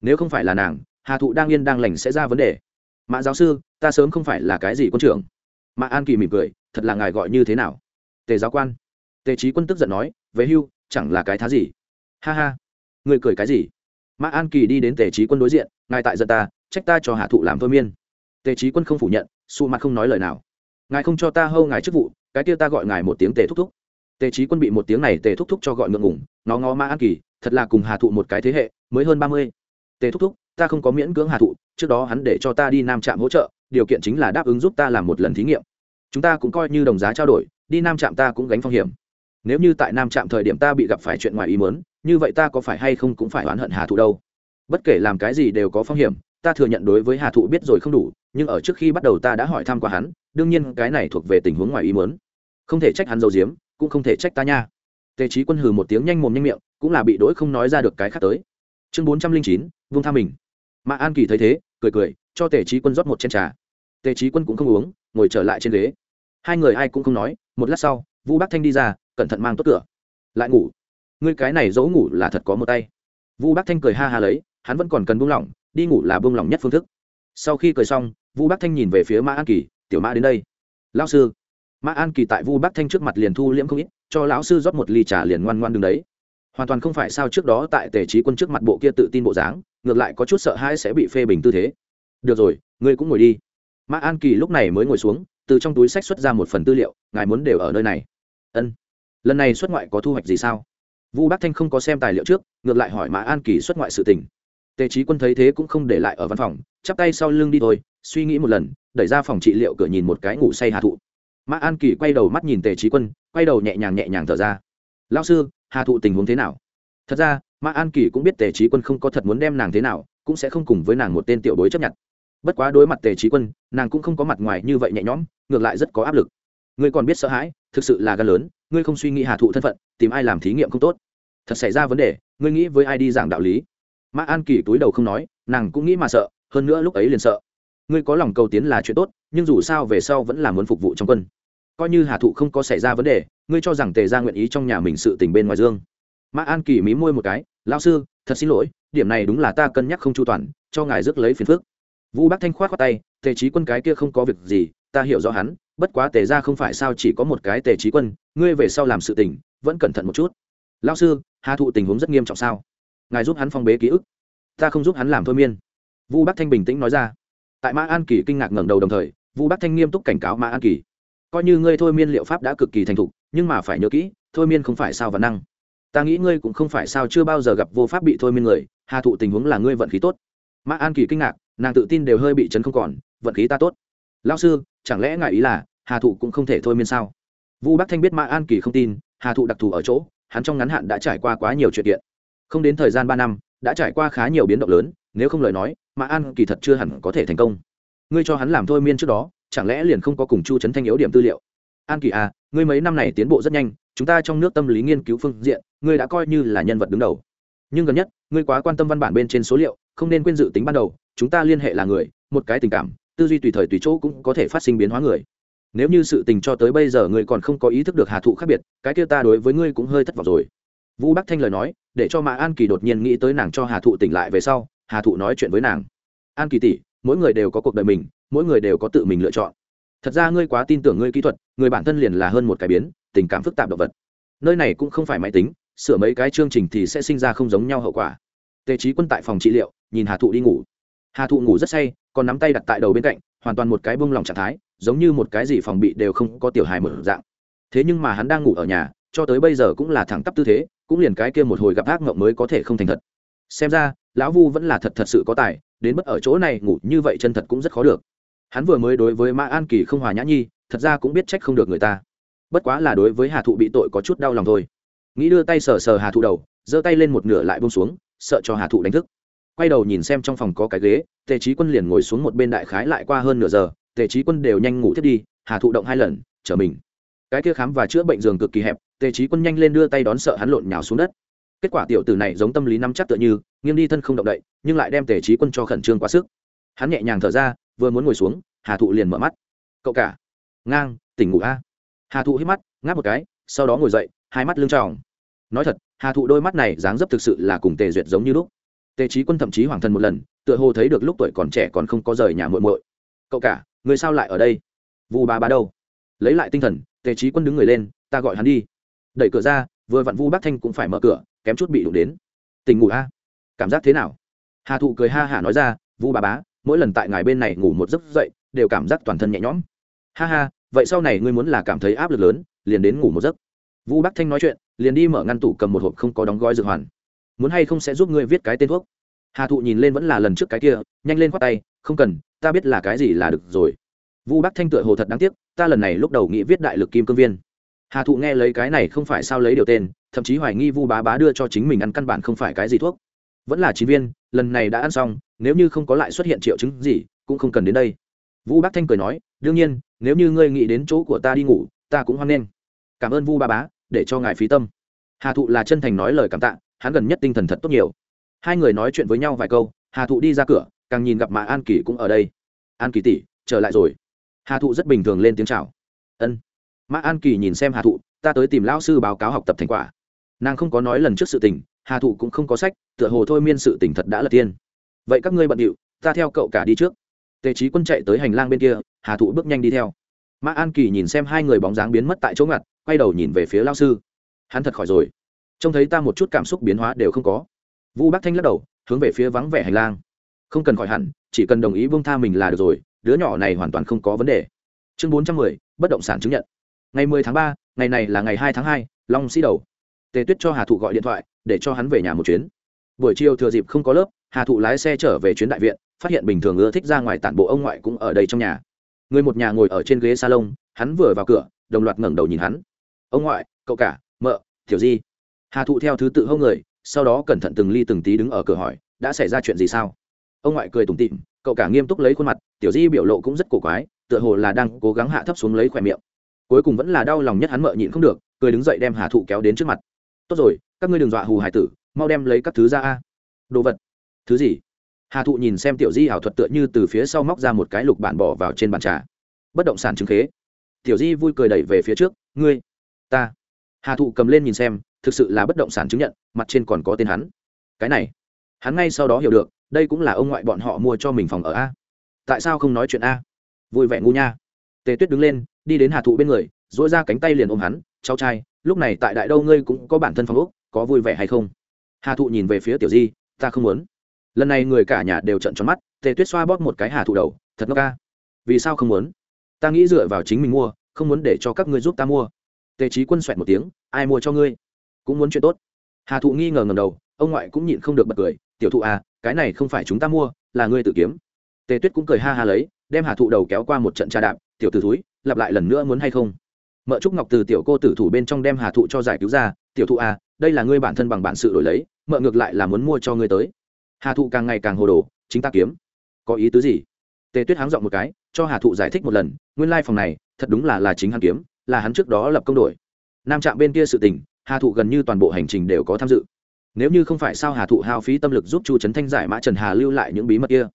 Nếu không phải là nàng, hà thụ đang yên đang lành sẽ ra vấn đề. Mã giáo sư, ta sớm không phải là cái gì quân trưởng. Mã an kỳ mỉm cười, thật là ngài gọi như thế nào? Tề giáo quan. Tề trí quân tức giận nói, về hưu, chẳng là cái thá gì. Ha ha. Người cười cái gì? Mã an kỳ đi đến tề trí quân đối diện, ngài tại giận ta, trách ta cho hạ thụ làm thôi miên. Tề trí quân không phủ nhận su mặt không nói lời nào. Ngài không cho ta hâu ngài chức vụ, cái kia ta gọi ngài một tiếng tề thúc thúc. Tề trí quân bị một tiếng này tề thúc thúc cho gọi ngượng ngủng nó ngó mã an kỳ thật là cùng hà thụ một cái thế hệ, mới hơn ba mươi. Tề thúc thúc, ta không có miễn cưỡng hà thụ, trước đó hắn để cho ta đi nam trạm hỗ trợ, điều kiện chính là đáp ứng giúp ta làm một lần thí nghiệm. Chúng ta cũng coi như đồng giá trao đổi, đi nam trạm ta cũng gánh phong hiểm. Nếu như tại nam trạm thời điểm ta bị gặp phải chuyện ngoài ý mớn như vậy ta có phải hay không cũng phải oán hận hà thụ đâu. Bất kể làm cái gì đều có phong hiểm, ta thừa nhận đối với hà thụ biết rồi không đủ, nhưng ở trước khi bắt đầu ta đã hỏi thăm qua hắn, đương nhiên cái này thuộc về tình huống ngoài ý muốn. Không thể trách hắn dầu diếm cũng không thể trách ta nha tề trí quân hừ một tiếng nhanh mồm nhanh miệng, cũng là bị đỗi không nói ra được cái khác tới. Chương bốn trăm linh chín vung tha mình. Mã an kỳ thấy thế, cười cười, cho tề trí quân rót một chén trà. Tề trí quân cũng không uống, ngồi trở lại trên ghế. Hai người ai cũng không nói, một lát sau, vũ bắc thanh đi ra, cẩn thận mang tốt cửa. Lại ngủ. Ngươi cái này dỗ ngủ là thật có một tay. Vũ bắc thanh cười ha ha lấy, hắn vẫn còn cần buông lỏng, đi ngủ là buông lỏng nhất phương thức. Sau khi cười xong, vũ bắc thanh nhìn về phía mã an kỳ, tiểu mã đến đây. Lao sư. Mã an kỳ tại vu bắc thanh trước mặt liền thu liễm không ít cho lão sư rót một ly trà liền ngoan ngoan đứng đấy. Hoàn toàn không phải sao trước đó tại tề trí quân trước mặt bộ kia tự tin bộ dáng, ngược lại có chút sợ hãi sẽ bị phê bình tư thế. Được rồi, ngươi cũng ngồi đi. Mã an kỳ lúc này mới ngồi xuống, từ trong túi sách xuất ra một phần tư liệu, ngài muốn đều ở nơi này. Ân. Lần này xuất ngoại có thu hoạch gì sao? Vu bắc thanh không có xem tài liệu trước, ngược lại hỏi mã an kỳ xuất ngoại sự tình. Tề trí quân thấy thế cũng không để lại ở văn phòng, chắp tay sau lưng đi thôi, suy nghĩ một lần, đẩy ra phòng trị liệu cửa nhìn một cái ngủ say hạ thụ mã an kỳ quay đầu mắt nhìn tề trí quân, quay đầu nhẹ nhàng nhẹ nhàng thở ra. Lao sư, hà thụ tình huống thế nào? Thật ra, mã an kỳ cũng biết tề trí quân không có thật muốn đem nàng thế nào, cũng sẽ không cùng với nàng một tên tiểu bối chấp nhận. Bất quá đối mặt tề trí quân, nàng cũng không có mặt ngoài như vậy nhẹ nhõm, ngược lại rất có áp lực. Ngươi còn biết sợ hãi, thực sự là gan lớn, ngươi không suy nghĩ hà thụ thân phận, tìm ai làm thí nghiệm không tốt. Thật xảy ra vấn đề, ngươi nghĩ với ai đi giảng đạo lý? Mã an kỳ túi đầu không nói, nàng cũng nghĩ mà sợ, hơn nữa lúc ấy liền sợ ngươi có lòng cầu tiến là chuyện tốt, nhưng dù sao về sau vẫn là muốn phục vụ trong quân. Coi như hà thụ không có xảy ra vấn đề, ngươi cho rằng tề ra nguyện ý trong nhà mình sự tình bên ngoài dương. Mã an kỳ mí môi một cái lao sư, thật xin lỗi, điểm này đúng là ta cân nhắc không chu toàn, cho ngài rước lấy phiền phước vũ bắc thanh khoát qua tay, tề trí quân cái kia không có việc gì, ta hiểu rõ hắn, bất quá tề ra không phải sao chỉ có một cái tề trí quân, ngươi về sau làm sự tình, vẫn cẩn thận một chút. Lao sư, hà thụ tình huống rất nghiêm trọng sao? Ngài giúp hắn phong bế ký ức, ta không giúp hắn làm thôi miên. Vu bắc thanh bình tĩnh nói ra tại mã an kỳ kinh ngạc ngẩng đầu đồng thời vu bắc thanh nghiêm túc cảnh cáo mã an kỳ. Coi như ngươi thôi miên liệu pháp đã cực kỳ thành thục, nhưng mà phải nhớ kỹ, thôi miên không phải sao và năng. Ta nghĩ ngươi cũng không phải sao chưa bao giờ gặp vô pháp bị thôi miên người, hà thụ tình huống là ngươi vận khí tốt. Mã an kỳ kinh ngạc, nàng tự tin đều hơi bị chấn không còn, vận khí ta tốt. Lao sư, chẳng lẽ ngại ý là, hà thụ cũng không thể thôi miên sao? Vu bắc thanh biết mã an kỳ không tin, hà thụ đặc thù ở chỗ, hắn trong ngắn hạn đã trải qua quá nhiều chuyện kiện. Không đến thời gian ba năm, đã trải qua khá nhiều biến động lớn, nếu không lời nói mà an kỳ thật chưa hẳn có thể thành công. Ngươi cho hắn làm thôi miên trước đó, chẳng lẽ liền không có cùng chu trấn thanh yếu điểm tư liệu? An kỳ à ngươi mấy năm này tiến bộ rất nhanh, chúng ta trong nước tâm lý nghiên cứu phương diện, ngươi đã coi như là nhân vật đứng đầu. Nhưng gần nhất, ngươi quá quan tâm văn bản bên trên số liệu, không nên quên dự tính ban đầu, chúng ta liên hệ là người, một cái tình cảm, tư duy tùy thời tùy chỗ cũng có thể phát sinh biến hóa người. Nếu như sự tình cho tới bây giờ ngươi còn không có ý thức được hà thụ khác biệt, cái kia ta đối với ngươi cũng hơi thất vọng rồi. Vũ bắc thanh lời nói, để cho mã an kỳ đột nhiên nghĩ tới nàng cho hà thụ tỉnh lại về sau hà thụ nói chuyện với nàng. An kỳ tỷ, mỗi người đều có cuộc đời mình, mỗi người đều có tự mình lựa chọn. Thật ra ngươi quá tin tưởng ngươi kỹ thuật, người bản thân liền là hơn một cái biến, tình cảm phức tạp động vật. Nơi này cũng không phải máy tính, sửa mấy cái chương trình thì sẽ sinh ra không giống nhau hậu quả. Tề trí quân tại phòng trị liệu, nhìn hà thụ đi ngủ. Hà thụ ngủ rất say, còn nắm tay đặt tại đầu bên cạnh, hoàn toàn một cái bông lòng trạng thái, giống như một cái gì phòng bị đều không có tiểu hài mở dạng. Thế nhưng mà hắn đang ngủ ở nhà, cho tới bây giờ cũng là thẳng tắp tư thế, cũng liền cái kia một hồi gặp ác mộng mới có thể không thành thật. Xem ra lão vu vẫn là thật thật sự có tài, đến mức ở chỗ này ngủ như vậy chân thật cũng rất khó được. Hắn vừa mới đối với mã an kỳ không hòa nhã nhi, thật ra cũng biết trách không được người ta. Bất quá là đối với hà thụ bị tội có chút đau lòng thôi. Nghĩ đưa tay sờ sờ hà thụ đầu, giơ tay lên một nửa lại bông xuống, sợ cho hà thụ đánh thức. Quay đầu nhìn xem trong phòng có cái ghế, tề trí quân liền ngồi xuống một bên đại khái lại qua hơn nửa giờ, tề trí quân đều nhanh ngủ thiết đi, hà thụ động hai lần chở mình. Cái kia khám và chữa bệnh giường cực kỳ hẹp, tề trí quân nhanh lên đưa tay đón sợ hắn lộn nhào xuống đất kết quả tiểu tử này giống tâm lý nắm chắc tựa như, nghiêng đi thân không động đậy, nhưng lại đem tề trí quân cho khẩn trương quá sức. Hắn nhẹ nhàng thở ra, vừa muốn ngồi xuống, hà thụ liền mở mắt. Cậu cả, ngang, tỉnh ngủ a. Hà thụ hít mắt, ngáp một cái, sau đó ngồi dậy, hai mắt lưng tròng. Nói thật, hà thụ đôi mắt này dáng dấp thực sự là cùng tề duyệt giống như lúc. Tề trí quân thậm chí hoàng thần một lần, tựa hồ thấy được lúc tuổi còn trẻ còn không có rời nhà muội muội. Cậu cả, người sao lại ở đây? Vu ba ba đâu. Lấy lại tinh thần, tề trí quân đứng người lên, ta gọi hắn đi. Đẩy cửa ra vừa vặn vu bác thanh cũng phải mở cửa, kém chút bị đụng đến. Tình ngủ a? Cảm giác thế nào? Hà thụ cười ha hả nói ra, vu bà bá, mỗi lần tại ngài bên này ngủ một giấc dậy, đều cảm giác toàn thân nhẹ nhõm. Ha ha, vậy sau này ngươi muốn là cảm thấy áp lực lớn, liền đến ngủ một giấc. Vu bắc thanh nói chuyện, liền đi mở ngăn tủ cầm một hộp không có đóng gói dược hoàn. Muốn hay không sẽ giúp ngươi viết cái tên thuốc? Hà thụ nhìn lên vẫn là lần trước cái kia, nhanh lên khoát tay, không cần, ta biết là cái gì là được rồi. Vu bắc thanh tựa hồ thật đáng tiếc, ta lần này lúc đầu nghĩ viết đại lực kim cương viên hà thụ nghe lấy cái này không phải sao lấy điều tên, thậm chí hoài nghi vu bá bá đưa cho chính mình ăn căn bản không phải cái gì thuốc. Vẫn là chín viên, lần này đã ăn xong, nếu như không có lại xuất hiện triệu chứng gì, cũng không cần đến đây. Vũ bác thanh cười nói, đương nhiên, nếu như ngươi nghĩ đến chỗ của ta đi ngủ, ta cũng hoan nghênh. Cảm ơn vu ba bá, để cho ngài phí tâm. Hà thụ là chân thành nói lời cảm tạ, hắn gần nhất tinh thần thật tốt nhiều. Hai người nói chuyện với nhau vài câu, hà thụ đi ra cửa, càng nhìn gặp mã an kỳ cũng ở đây. An kỳ tỷ, trở lại rồi. Hà thụ rất bình thường lên tiếng chào. Ân mã an kỳ nhìn xem hà thụ, ta tới tìm lão sư báo cáo học tập thành quả. Nàng không có nói lần trước sự tình, hà thụ cũng không có sách, tựa hồ thôi miên sự tình thật đã là tiên. Vậy các ngươi bận điệu, ta theo cậu cả đi trước. Tề trí quân chạy tới hành lang bên kia, hà thụ bước nhanh đi theo. Mã an kỳ nhìn xem hai người bóng dáng biến mất tại chỗ ngặt, quay đầu nhìn về phía lao sư. Hắn thật khỏi rồi. Trông thấy ta một chút cảm xúc biến hóa đều không có. Vu bắc thanh lắc đầu, hướng về phía vắng vẻ hành lang. Không cần khỏi hẳn, chỉ cần đồng ý bông tha mình là được rồi, đứa nhỏ này hoàn toàn không có vấn đề. Chương bốn trăm mười, bất động sản chứng nhận ngày mười tháng ba, ngày này là ngày hai tháng hai, long sĩ đầu. Tề tuyết cho hà thụ gọi điện thoại, để cho hắn về nhà một chuyến. Buổi chiều thừa dịp không có lớp, hà thụ lái xe trở về chuyến đại viện, phát hiện bình thường ưa thích ra ngoài tản bộ ông ngoại cũng ở đây trong nhà. Người một nhà ngồi ở trên ghế salon, hắn vừa vào cửa, đồng loạt ngẩng đầu nhìn hắn. Ông ngoại, cậu cả, mợ thiểu di. Hà thụ theo thứ tự hô người, sau đó cẩn thận từng ly từng tí đứng ở cửa hỏi, đã xảy ra chuyện gì sao? Ông ngoại cười tủm tịm cậu cả nghiêm túc lấy khuôn mặt, tiểu di biểu lộ cũng rất cổ quái, tựa hồ là đang cố gắng hạ thấp xuống lấy khỏe miệng cuối cùng vẫn là đau lòng nhất hắn mợ nhịn không được, cười đứng dậy đem hà thụ kéo đến trước mặt. Tốt rồi, các ngươi đừng dọa hù hải tử, mau đem lấy các thứ ra a. Đồ vật? Thứ gì? Hà thụ nhìn xem tiểu di ảo thuật tựa như từ phía sau móc ra một cái lục bản bỏ vào trên bàn trà. Bất động sản chứng khế. Tiểu di vui cười đẩy về phía trước. Ngươi, ta. Hà thụ cầm lên nhìn xem, thực sự là bất động sản chứng nhận, mặt trên còn có tên hắn. Cái này, hắn ngay sau đó hiểu được, đây cũng là ông ngoại bọn họ mua cho mình phòng ở a. Tại sao không nói chuyện a? Vui vẻ ngu nha. Tề tuyết đứng lên đi đến hà thụ bên người dỗi ra cánh tay liền ôm hắn, cháu trai, lúc này tại đại đâu ngươi cũng có bản thân phòng úc có vui vẻ hay không? Hà thụ nhìn về phía tiểu di, ta không muốn. Lần này người cả nhà đều trận tròn mắt, tề tuyết xoa bóp một cái hà thụ đầu, thật ngốc ca. Vì sao không muốn? Ta nghĩ dựa vào chính mình mua, không muốn để cho các ngươi giúp ta mua. Tề trí quân xoẹt một tiếng, ai mua cho ngươi? Cũng muốn chuyện tốt. Hà thụ nghi ngờ ngầm đầu, ông ngoại cũng nhịn không được bật cười, tiểu thụ à cái này không phải chúng ta mua, là ngươi tự kiếm. Tề tuyết cũng cười ha ha lấy, đem hà thụ đầu kéo qua một trận trà đạp, tiểu t ử thúi lặp lại lần nữa muốn hay không? Mợ trúc ngọc từ tiểu cô tử thủ bên trong đem hà thụ cho giải cứu ra, tiểu thụ à đây là ngươi bản thân bằng bản sự đổi lấy, mợ ngược lại là muốn mua cho ngươi tới. Hà thụ càng ngày càng hồ đồ, chính ta kiếm. Có ý tứ gì? Tề tuyết háng dọn một cái, cho hà thụ giải thích một lần, nguyên lai、like、phòng này, thật đúng là là chính hắn kiếm, là hắn trước đó lập công đổi. Nam trạm bên kia sự tình, hà thụ gần như toàn bộ hành trình đều có tham dự. Nếu như không phải sao hà thụ hao phí tâm lực giúp chu trấn thanh giải mã trần hà lưu lại những bí mật kia,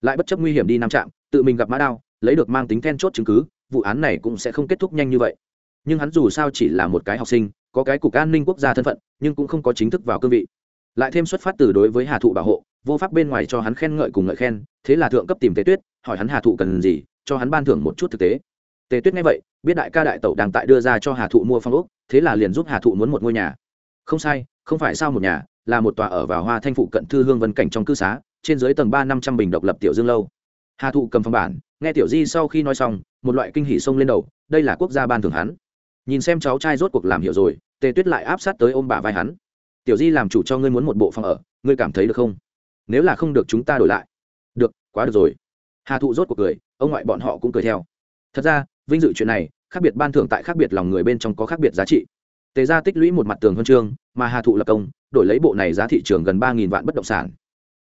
lại bất chấp nguy hiểm đi nam trạm, tự mình gặp mã đao, lấy được mang tính then chốt chứng cứ vụ án này cũng sẽ không kết thúc nhanh như vậy. Nhưng hắn dù sao chỉ là một cái học sinh, có cái cục an ninh quốc gia thân phận, nhưng cũng không có chính thức vào cương vị. Lại thêm xuất phát từ đối với hà thụ bảo hộ, vô pháp bên ngoài cho hắn khen ngợi cùng ngợi khen, thế là thượng cấp tìm tề tuyết, hỏi hắn hà thụ cần gì, cho hắn ban thưởng một chút thực tế. Tề tuyết nghe vậy, biết đại ca đại tẩu đang tại đưa ra cho hà thụ mua phong ốc, thế là liền giúp hà thụ muốn một ngôi nhà. Không sai, không phải sao một nhà, là một tòa ở vào hoa thanh phụ cận thư hương vân cảnh trong cư xá, trên dưới tầng ba năm trăm bình độc lập tiểu dương lâu. Hà thụ cầm phong bản nghe tiểu di sau khi nói xong, một loại kinh hỉ xông lên đầu, đây là quốc gia ban thưởng hắn. Nhìn xem cháu trai rốt cuộc làm hiểu rồi, tề tuyết lại áp sát tới ôm bà vai hắn. Tiểu di làm chủ cho ngươi muốn một bộ phòng ở, ngươi cảm thấy được không? Nếu là không được chúng ta đổi lại. Được, quá được rồi. Hà thụ rốt cuộc cười, ông ngoại bọn họ cũng cười theo. Thật ra, vinh dự chuyện này, khác biệt ban thưởng tại khác biệt lòng người bên trong có khác biệt giá trị. Tề ra tích lũy một mặt tường huân chương, mà hà thụ lập công, đổi lấy bộ này giá thị trường gần ba vạn bất động sản.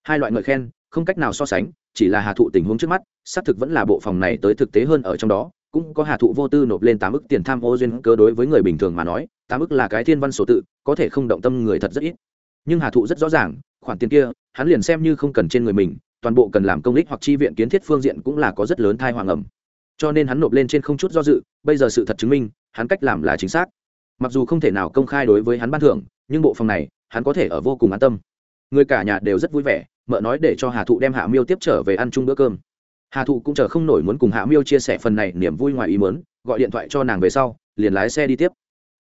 Hai loại ngợi khen, không cách nào so sánh chỉ là hà thụ tình huống trước mắt, xác thực vẫn là bộ phòng này tới thực tế hơn ở trong đó, cũng có hà thụ vô tư nộp lên tám ức tiền tham ô duyên cơ đối với người bình thường mà nói, tám ức là cái thiên văn sổ tự, có thể không động tâm người thật rất ít. Nhưng hà thụ rất rõ ràng, khoản tiền kia, hắn liền xem như không cần trên người mình, toàn bộ cần làm công ích hoặc chi viện kiến thiết phương diện cũng là có rất lớn thai hoàng ẩm. Cho nên hắn nộp lên trên không chút do dự, bây giờ sự thật chứng minh, hắn cách làm là chính xác. Mặc dù không thể nào công khai đối với hắn ban thưởng, nhưng bộ phòng này, hắn có thể ở vô cùng an tâm người cả nhà đều rất vui vẻ, mợ nói để cho hà thụ đem hạ miêu tiếp trở về ăn chung bữa cơm. Hà thụ cũng chờ không nổi muốn cùng hạ miêu chia sẻ phần này niềm vui ngoài ý mớn gọi điện thoại cho nàng về sau, liền lái xe đi tiếp.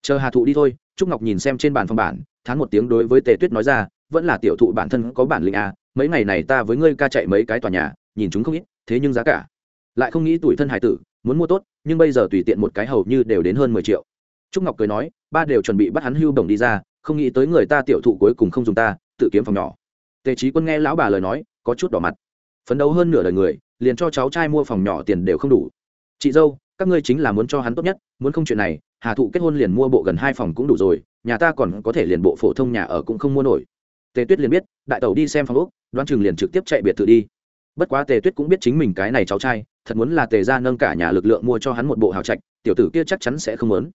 Chờ hà thụ đi thôi, trúc ngọc nhìn xem trên bàn phòng bản, thán một tiếng đối với tề tuyết nói ra, vẫn là tiểu thụ bản thân có bản lĩnh à mấy ngày này ta với ngươi ca chạy mấy cái tòa nhà, nhìn chúng không ít, thế nhưng giá cả. Lại không nghĩ tuổi thân hải tử, muốn mua tốt, nhưng bây giờ tùy tiện một cái hầu như đều đến hơn mười triệu. Trúc ngọc cười nói, ba đều chuẩn bị bắt hắn hưu đồng đi ra, không nghĩ tới người ta tiểu thụ cuối cùng không dùng ta tự kiếm phòng nhỏ. Tề trí quân nghe lão bà lời nói, có chút đỏ mặt. Phấn đấu hơn nửa đời người, liền cho cháu trai mua phòng nhỏ tiền đều không đủ. Chị dâu, các ngươi chính là muốn cho hắn tốt nhất, muốn không chuyện này, hà thụ kết hôn liền mua bộ gần hai phòng cũng đủ rồi, nhà ta còn có thể liền bộ phổ thông nhà ở cũng không mua nổi. Tề tuyết liền biết, đại tẩu đi xem phòng úc Đoan chừng liền trực tiếp chạy biệt thự đi. Bất quá tề tuyết cũng biết chính mình cái này cháu trai, thật muốn là tề ra nâng cả nhà lực lượng mua cho hắn một bộ hào trạch, tiểu tử kia chắc chắn sẽ không lớn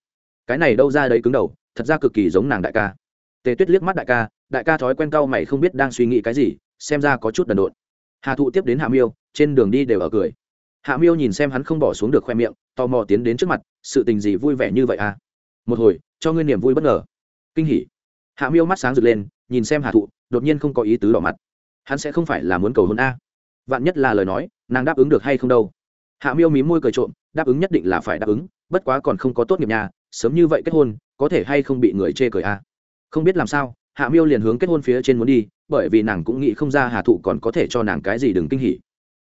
cái này đâu ra đấy cứng đầu, thật ra cực kỳ giống nàng đại ca. Tề tuyết liếc mắt đại ca đại ca thói quen cau mày không biết đang suy nghĩ cái gì, xem ra có chút đần độn. Hà thụ tiếp đến hạ miêu, trên đường đi đều ở cười. Hạ miêu nhìn xem hắn không bỏ xuống được khoe miệng, tò mò tiến đến trước mặt, sự tình gì vui vẻ như vậy à? Một hồi, cho ngươi niềm vui bất ngờ. Kinh hỉ. Hạ miêu mắt sáng rực lên, nhìn xem hà thụ, đột nhiên không có ý tứ đỏ mặt. Hắn sẽ không phải là muốn cầu hôn a. Vạn nhất là lời nói, nàng đáp ứng được hay không đâu? Hạ miêu mí môi cười trộm, đáp ứng nhất định là phải đáp ứng, bất quá còn không có tốt nghiệp nhà, sớm như vậy kết hôn, có thể hay không bị người chê cười a. Không biết làm sao hạ miêu liền hướng kết hôn phía trên muốn đi, bởi vì nàng cũng nghĩ không ra hà thụ còn có thể cho nàng cái gì đừng kinh hỉ.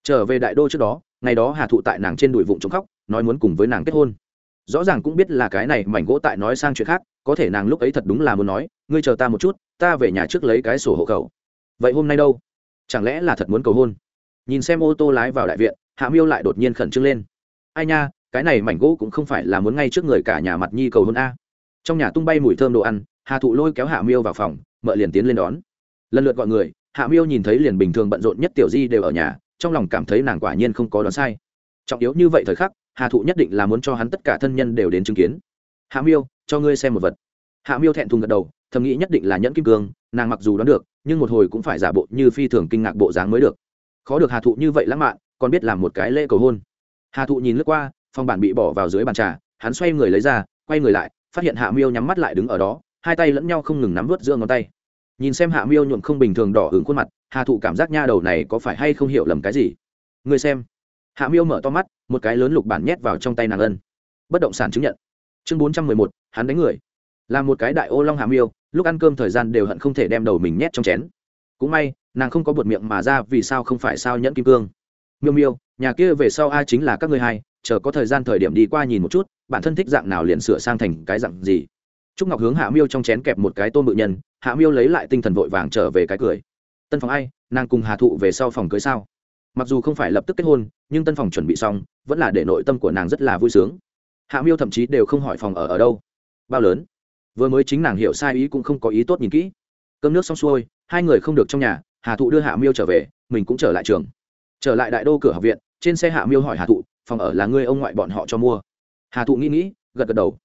Trở về đại đô trước đó, ngày đó hà thụ tại nàng trên đùi vụng trống khóc, nói muốn cùng với nàng kết hôn. Rõ ràng cũng biết là cái này mảnh gỗ tại nói sang chuyện khác, có thể nàng lúc ấy thật đúng là muốn nói, ngươi chờ ta một chút, ta về nhà trước lấy cái sổ hộ khẩu. Vậy hôm nay đâu? Chẳng lẽ là thật muốn cầu hôn? Nhìn xem ô tô lái vào đại viện, hạ miêu lại đột nhiên khẩn trương lên. Ai nha, cái này mảnh gỗ cũng không phải là muốn ngay trước người cả nhà mặt nhi cầu hôn a. Trong nhà tung bay mùi thơm đồ ăn hà thụ lôi kéo hạ miêu vào phòng, mợ liền tiến lên đón. Lần lượt gọi người, hạ miêu nhìn thấy liền bình thường bận rộn nhất tiểu di đều ở nhà, trong lòng cảm thấy nàng quả nhiên không có đoán sai. Trọng yếu như vậy thời khắc, hà thụ nhất định là muốn cho hắn tất cả thân nhân đều đến chứng kiến. Hạ miêu, cho ngươi xem một vật. Hạ miêu thẹn thùng gật đầu, thầm nghĩ nhất định là nhẫn kim cương, nàng mặc dù đoán được, nhưng một hồi cũng phải giả bộ như phi thường kinh ngạc bộ dáng mới được. Khó được hà thụ như vậy lãng mạn, còn biết làm một cái lễ cầu hôn. Hà thụ nhìn lướt qua phong bản bị bỏ vào dưới bàn trà, hắn xoay người lấy ra, quay người lại, phát hiện hạ miêu nhắm mắt lại đứng ở đó hai tay lẫn nhau không ngừng nắm vớt giữa ngón tay. Nhìn xem hạ miêu nhuộm không bình thường đỏ hứng khuôn mặt, hà thụ cảm giác nha đầu này có phải hay không hiểu lầm cái gì? Người xem. Hạ miêu mở to mắt, một cái lớn lục bản nhét vào trong tay nàng ân. Bất động sản chứng nhận. Chương bốn trăm mười một, hắn đánh người. Là một cái đại ô long hạ miêu, lúc ăn cơm thời gian đều hận không thể đem đầu mình nhét trong chén. Cũng may, nàng không có bột miệng mà ra vì sao không phải sao nhẫn kim cương. Miêu miêu, nhà kia về sau ai chính là các ngươi hai, chờ có thời gian thời điểm đi qua nhìn một chút, bản thân thích dạng nào liền sửa sang thành cái dạng gì trúc ngọc hướng hạ miêu trong chén kẹp một cái tôm bự nhân, hạ miêu lấy lại tinh thần vội vàng trở về cái cười. Tân phòng ai? Nàng cùng hà thụ về sau phòng cưới sao? Mặc dù không phải lập tức kết hôn, nhưng tân phòng chuẩn bị xong, vẫn là để nội tâm của nàng rất là vui sướng. Hạ miêu thậm chí đều không hỏi phòng ở ở đâu. Bao lớn? Vừa mới chính nàng hiểu sai ý cũng không có ý tốt nhìn kỹ. Cơm nước xong xuôi, hai người không được trong nhà, hà thụ đưa hạ miêu trở về, mình cũng trở lại trường. Trở lại đại đô cửa học viện, trên xe hạ miêu hỏi hà thụ, phòng ở là ngươi ông ngoại bọn họ cho mua? Hà thụ nghĩ nghĩ, gật gật đầu.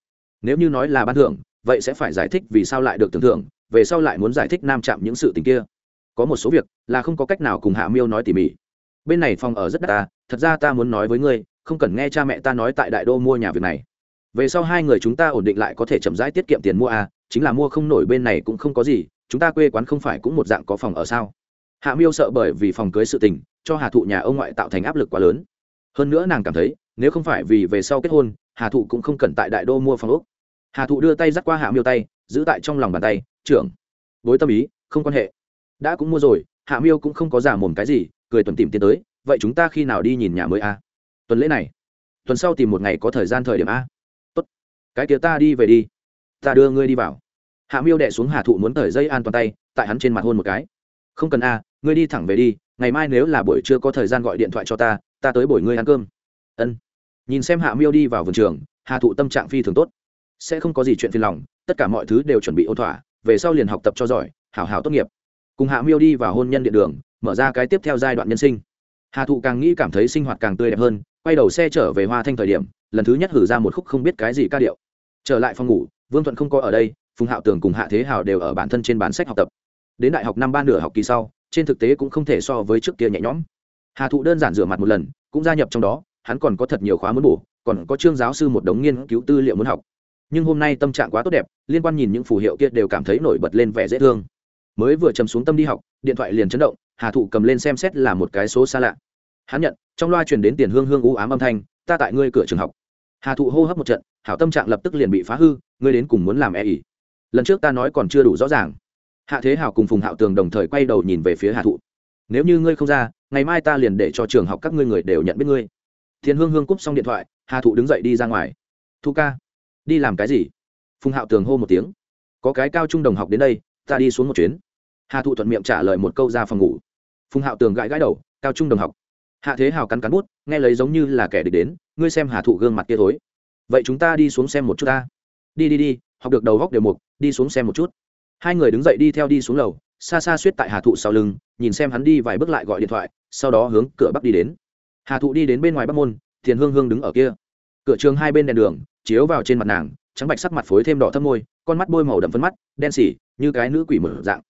Nếu như nói là ban thưởng vậy sẽ phải giải thích vì sao lại được tưởng thưởng, về sau lại muốn giải thích nam chạm những sự tình kia. Có một số việc là không có cách nào cùng hạ miêu nói tỉ mỉ. Bên này phòng ở rất đắt ta, thật ra ta muốn nói với ngươi, không cần nghe cha mẹ ta nói tại đại đô mua nhà việc này. Về sau hai người chúng ta ổn định lại có thể chậm rãi tiết kiệm tiền mua à chính là mua không nổi bên này cũng không có gì, chúng ta quê quán không phải cũng một dạng có phòng ở sao? Hạ miêu sợ bởi vì phòng cưới sự tình, cho hà thụ nhà ông ngoại tạo thành áp lực quá lớn. Hơn nữa nàng cảm thấy, nếu không phải vì về sau kết hôn, hà thụ cũng không cần tại đại đô mua phòng úc hà thụ đưa tay dắt qua hạ miêu tay, giữ tại trong lòng bàn tay, trưởng, bối tâm ý, không quan hệ. Đã cũng mua rồi, hạ miêu cũng không có giả mồm cái gì, cười tuần tìm tiến tới, vậy chúng ta khi nào đi nhìn nhà mới a? Tuần lễ này, tuần sau tìm một ngày có thời gian thời điểm a. Tốt, cái kia ta đi về đi, ta đưa ngươi đi vào. Hạ miêu đệ xuống hà thụ muốn thời dây an toàn tay, tại hắn trên mặt hôn một cái. Không cần a, ngươi đi thẳng về đi, ngày mai nếu là buổi trưa có thời gian gọi điện thoại cho ta ta tới buổi ngươi ăn cơm. Ân. Nhìn xem hạ miêu đi vào vườn trường, hà thụ tâm trạng phi thường tốt sẽ không có gì chuyện phiền lòng, tất cả mọi thứ đều chuẩn bị ôn thỏa, về sau liền học tập cho giỏi, hảo hảo tốt nghiệp. Cùng hạ miêu đi vào hôn nhân điện đường, mở ra cái tiếp theo giai đoạn nhân sinh. Hà thụ càng nghĩ cảm thấy sinh hoạt càng tươi đẹp hơn, quay đầu xe trở về hoa thanh thời điểm, lần thứ nhất hử ra một khúc không biết cái gì ca điệu. Trở lại phòng ngủ, vương thuận không có ở đây, phùng hạo tường cùng hạ thế hào đều ở bản thân trên bản sách học tập. Đến đại học năm ba nửa học kỳ sau, trên thực tế cũng không thể so với trước kia nhẹ nhõm. Hà thụ đơn giản rửa mặt một lần, cũng gia nhập trong đó, hắn còn có thật nhiều khóa muốn bổ, còn có chương giáo sư một đống nghiên cứu tư liệu muốn học nhưng hôm nay tâm trạng quá tốt đẹp, liên quan nhìn những phù hiệu kia đều cảm thấy nổi bật lên vẻ dễ thương. Mới vừa chầm xuống tâm đi học, điện thoại liền chấn động, hà thụ cầm lên xem xét là một cái số xa lạ. Hắn nhận, trong loa truyền đến tiền hương hương u ám âm thanh, ta tại ngươi cửa trường học. Hà thụ hô hấp một trận, hảo tâm trạng lập tức liền bị phá hư, ngươi đến cùng muốn làm e ỉ lần trước ta nói còn chưa đủ rõ ràng. Hạ thế hảo cùng phùng hạo tường đồng thời quay đầu nhìn về phía hà thụ. Nếu như ngươi không ra, ngày mai ta liền để cho trường học các ngươi người đều nhận biết ngươi. Thiên hương hương cúp xong điện thoại, hà thụ đứng dậy đi ra ngoài. Thu ca đi làm cái gì? Phùng hạo tường hô một tiếng. Có cái cao trung đồng học đến đây, ta đi xuống một chuyến. Hà thụ thuận miệng trả lời một câu ra phòng ngủ. Phùng hạo tường gãi gãi đầu, cao trung đồng học. Hạ thế hào cắn cắn bút, nghe lấy giống như là kẻ địch đến, ngươi xem hà thụ gương mặt kia thối. Vậy chúng ta đi xuống xem một chút ta. Đi đi đi, học được đầu góc đều mục, đi xuống xem một chút. Hai người đứng dậy đi theo đi xuống lầu, xa xa suýt tại hà thụ sau lưng, nhìn xem hắn đi vài bước lại gọi điện thoại, sau đó hướng cửa bắc đi đến. Hà thụ đi đến bên ngoài bắc môn, Thiền hương hương đứng ở kia. Cửa trường hai bên đèn đường chiếu vào trên mặt nàng, trắng bạch sắc mặt phối thêm đỏ thâm môi, con mắt bôi màu đậm phấn mắt, đen xỉ, như cái nữ quỷ mở dạng.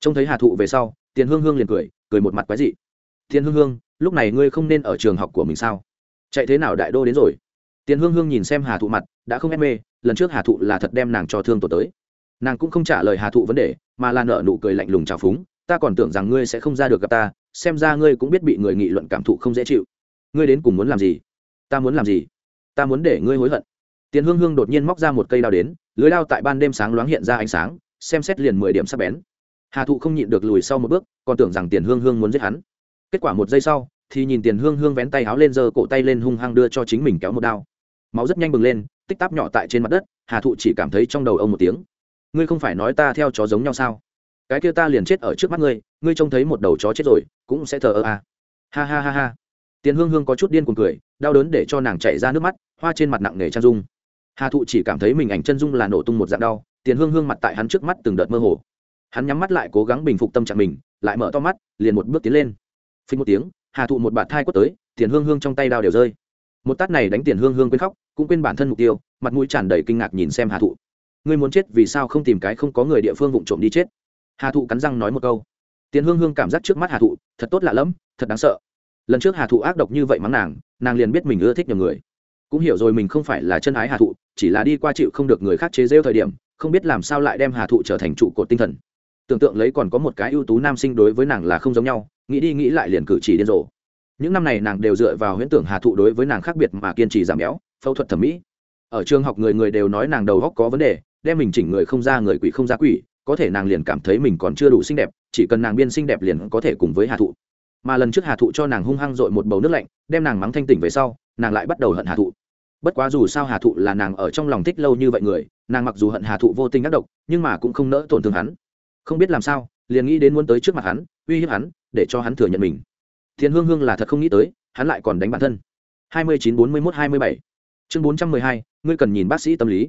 Trông thấy hà thụ về sau, tiền hương hương liền cười cười một mặt quái dị. Tiền hương hương, lúc này ngươi không nên ở trường học của mình sao? Chạy thế nào đại đô đến rồi? Tiền hương hương nhìn xem hà thụ mặt, đã không em mê, lần trước hà thụ là thật đem nàng cho thương tổ tới. Nàng cũng không trả lời hà thụ vấn đề, mà là nợ nụ cười lạnh lùng trào phúng, ta còn tưởng rằng ngươi sẽ không ra được gặp ta, xem ra ngươi cũng biết bị người nghị luận cảm thụ không dễ chịu. Ngươi đến cùng muốn làm gì? Ta muốn làm gì? Ta muốn để ngươi hối hận tiền hương hương đột nhiên móc ra một cây đao đến, lưới đao tại ban đêm sáng loáng hiện ra ánh sáng, xem xét liền mười điểm sắc bén. Hà thụ không nhịn được lùi sau một bước, còn tưởng rằng tiền hương hương muốn giết hắn. Kết quả một giây sau, thì nhìn tiền hương hương vén tay áo lên giơ cổ tay lên hung hăng đưa cho chính mình kéo một đao. Máu rất nhanh bừng lên, tích tắc nhỏ tại trên mặt đất, hà thụ chỉ cảm thấy trong đầu ông một tiếng. Ngươi không phải nói ta theo chó giống nhau sao? Cái kia ta liền chết ở trước mắt ngươi ngươi trông thấy một đầu chó chết rồi, cũng sẽ thờ ơ à. ha ha ha ha. Tiền hương hương có chút điên cuồng cười, đau đớn để cho nàng chảy ra nước mắt, hoa trên mặt nặng nề trang dung hà thụ chỉ cảm thấy mình ảnh chân dung là nổ tung một dạng đau, tiền hương hương mặt tại hắn trước mắt từng đợt mơ hồ. Hắn nhắm mắt lại cố gắng bình phục tâm trạng mình, lại mở to mắt, liền một bước tiến lên. Phí một tiếng, hà thụ một bạt thai quất tới, tiền hương hương trong tay đao đều rơi. Một tát này đánh tiền hương hương quên khóc, cũng quên bản thân mục tiêu, mặt mũi tràn đầy kinh ngạc nhìn xem hà thụ. Ngươi muốn chết vì sao không tìm cái không có người địa phương vụng trộm đi chết? Hà thụ cắn răng nói một câu. Tiền hương hương cảm giác trước mắt hà thụ, thật tốt lạ lẫm, thật đáng sợ. Lần trước hà thụ ác độc như vậy mắng nàng nàng liền biết mình ưa thích nhiều người cũng hiểu rồi mình không phải là chân ái hà thụ, chỉ là đi qua chịu không được người khác chế rêu thời điểm, không biết làm sao lại đem hà thụ trở thành trụ cột tinh thần. Tưởng tượng lấy còn có một cái ưu tú nam sinh đối với nàng là không giống nhau, nghĩ đi nghĩ lại liền cử chỉ điên rồ. Những năm này nàng đều dựa vào huyễn tưởng hà thụ đối với nàng khác biệt mà kiên trì giảm béo, phẫu thuật thẩm mỹ. Ở trường học người người đều nói nàng đầu góc có vấn đề, đem mình chỉnh người không ra người quỷ không ra quỷ, có thể nàng liền cảm thấy mình còn chưa đủ xinh đẹp, chỉ cần nàng biên xinh đẹp liền có thể cùng với hà thụ. Mà lần trước hà thụ cho nàng hung hăng dội một bầu nước lạnh, đem nàng mắng thanh tỉnh về sau, nàng lại bắt đầu hận hà thụ bất quá dù sao hà thụ là nàng ở trong lòng thích lâu như vậy người, nàng mặc dù hận hà thụ vô tình ác độc, nhưng mà cũng không nỡ tổn thương hắn. Không biết làm sao, liền nghĩ đến muốn tới trước mặt hắn, uy hiếp hắn, để cho hắn thừa nhận mình. Thiền hương hương là thật không nghĩ tới, hắn lại còn đánh bản thân. hai mươi chín bốn mươi mốt hai mươi bảy. Chương bốn trăm mười hai, ngươi cần nhìn bác sĩ tâm lý.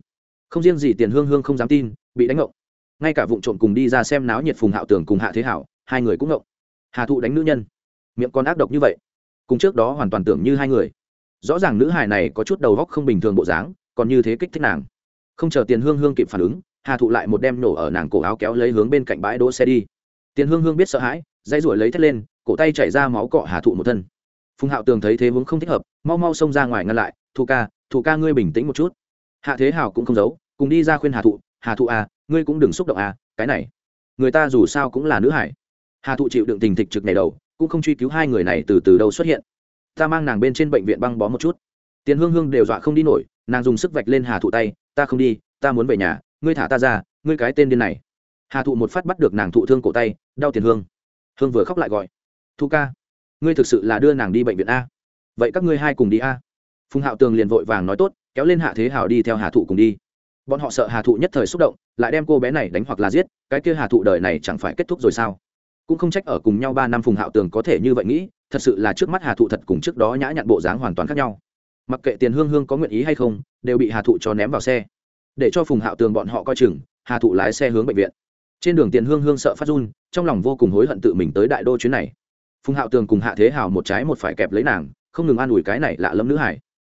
Không riêng gì tiền hương hương không dám tin, bị đánh ngộng. Ngay cả vụ trộm cùng đi ra xem náo nhiệt phùng hạo tường cùng hạ thế hảo, hai người cũng ngộng. Hà thụ đánh nữ nhân. Miệng con ác độc như vậy. Cùng trước đó hoàn toàn tưởng như hai người rõ ràng nữ hài này có chút đầu góc không bình thường bộ dáng, còn như thế kích thích nàng. Không chờ tiền hương hương kịp phản ứng, hà thụ lại một đem nổ ở nàng cổ áo kéo lấy hướng bên cạnh bãi đỗ xe đi. Tiền hương hương biết sợ hãi dây ruổi lấy thét lên, cổ tay chảy ra máu cọ hà thụ một thân. Phùng hạo tường thấy thế hướng không thích hợp, mau mau xông ra ngoài ngăn lại, thụ ca thụ ca ngươi bình tĩnh một chút. Hạ thế hào cũng không giấu, cùng đi ra khuyên hà thụ hà thụ à ngươi cũng đừng xúc động à cái này, người ta dù sao cũng là nữ hải hà thụ chịu đựng tình thịch trực này đầu, cũng không truy cứu hai người này từ từ đâu xuất hiện ta mang nàng bên trên bệnh viện băng bó một chút. Tiền hương hương đều dọa không đi nổi, nàng dùng sức vạch lên hà thụ tay, ta không đi, ta muốn về nhà, ngươi thả ta ra, ngươi cái tên điên này. Hà thụ một phát bắt được nàng thụ thương cổ tay, đau tiền hương. Hương vừa khóc lại gọi, thu ca, ngươi thực sự là đưa nàng đi bệnh viện a. Vậy các ngươi hai cùng đi a. Phùng hạo tường liền vội vàng nói tốt, kéo lên hạ thế hào đi theo hà thụ cùng đi. Bọn họ sợ hà thụ nhất thời xúc động, lại đem cô bé này đánh hoặc là giết, cái kia hà thụ đời này chẳng phải kết thúc rồi sao? Cũng không trách ở cùng nhau ba năm phùng hạo tường có thể như vậy nghĩ, thật sự là trước mắt hà thụ thật cùng trước đó nhã nhặn bộ dáng hoàn toàn khác nhau. Mặc kệ tiền hương hương có nguyện ý hay không, đều bị hà thụ cho ném vào xe. Để cho phùng hạo tường bọn họ coi chừng, hà thụ lái xe hướng bệnh viện. Trên đường tiền hương hương sợ phát run, trong lòng vô cùng hối hận tự mình tới đại đô chuyến này. Phùng hạo tường cùng hạ thế hào một trái một phải kẹp lấy nàng, không ngừng an ủi cái này lạ lẫm nữ hải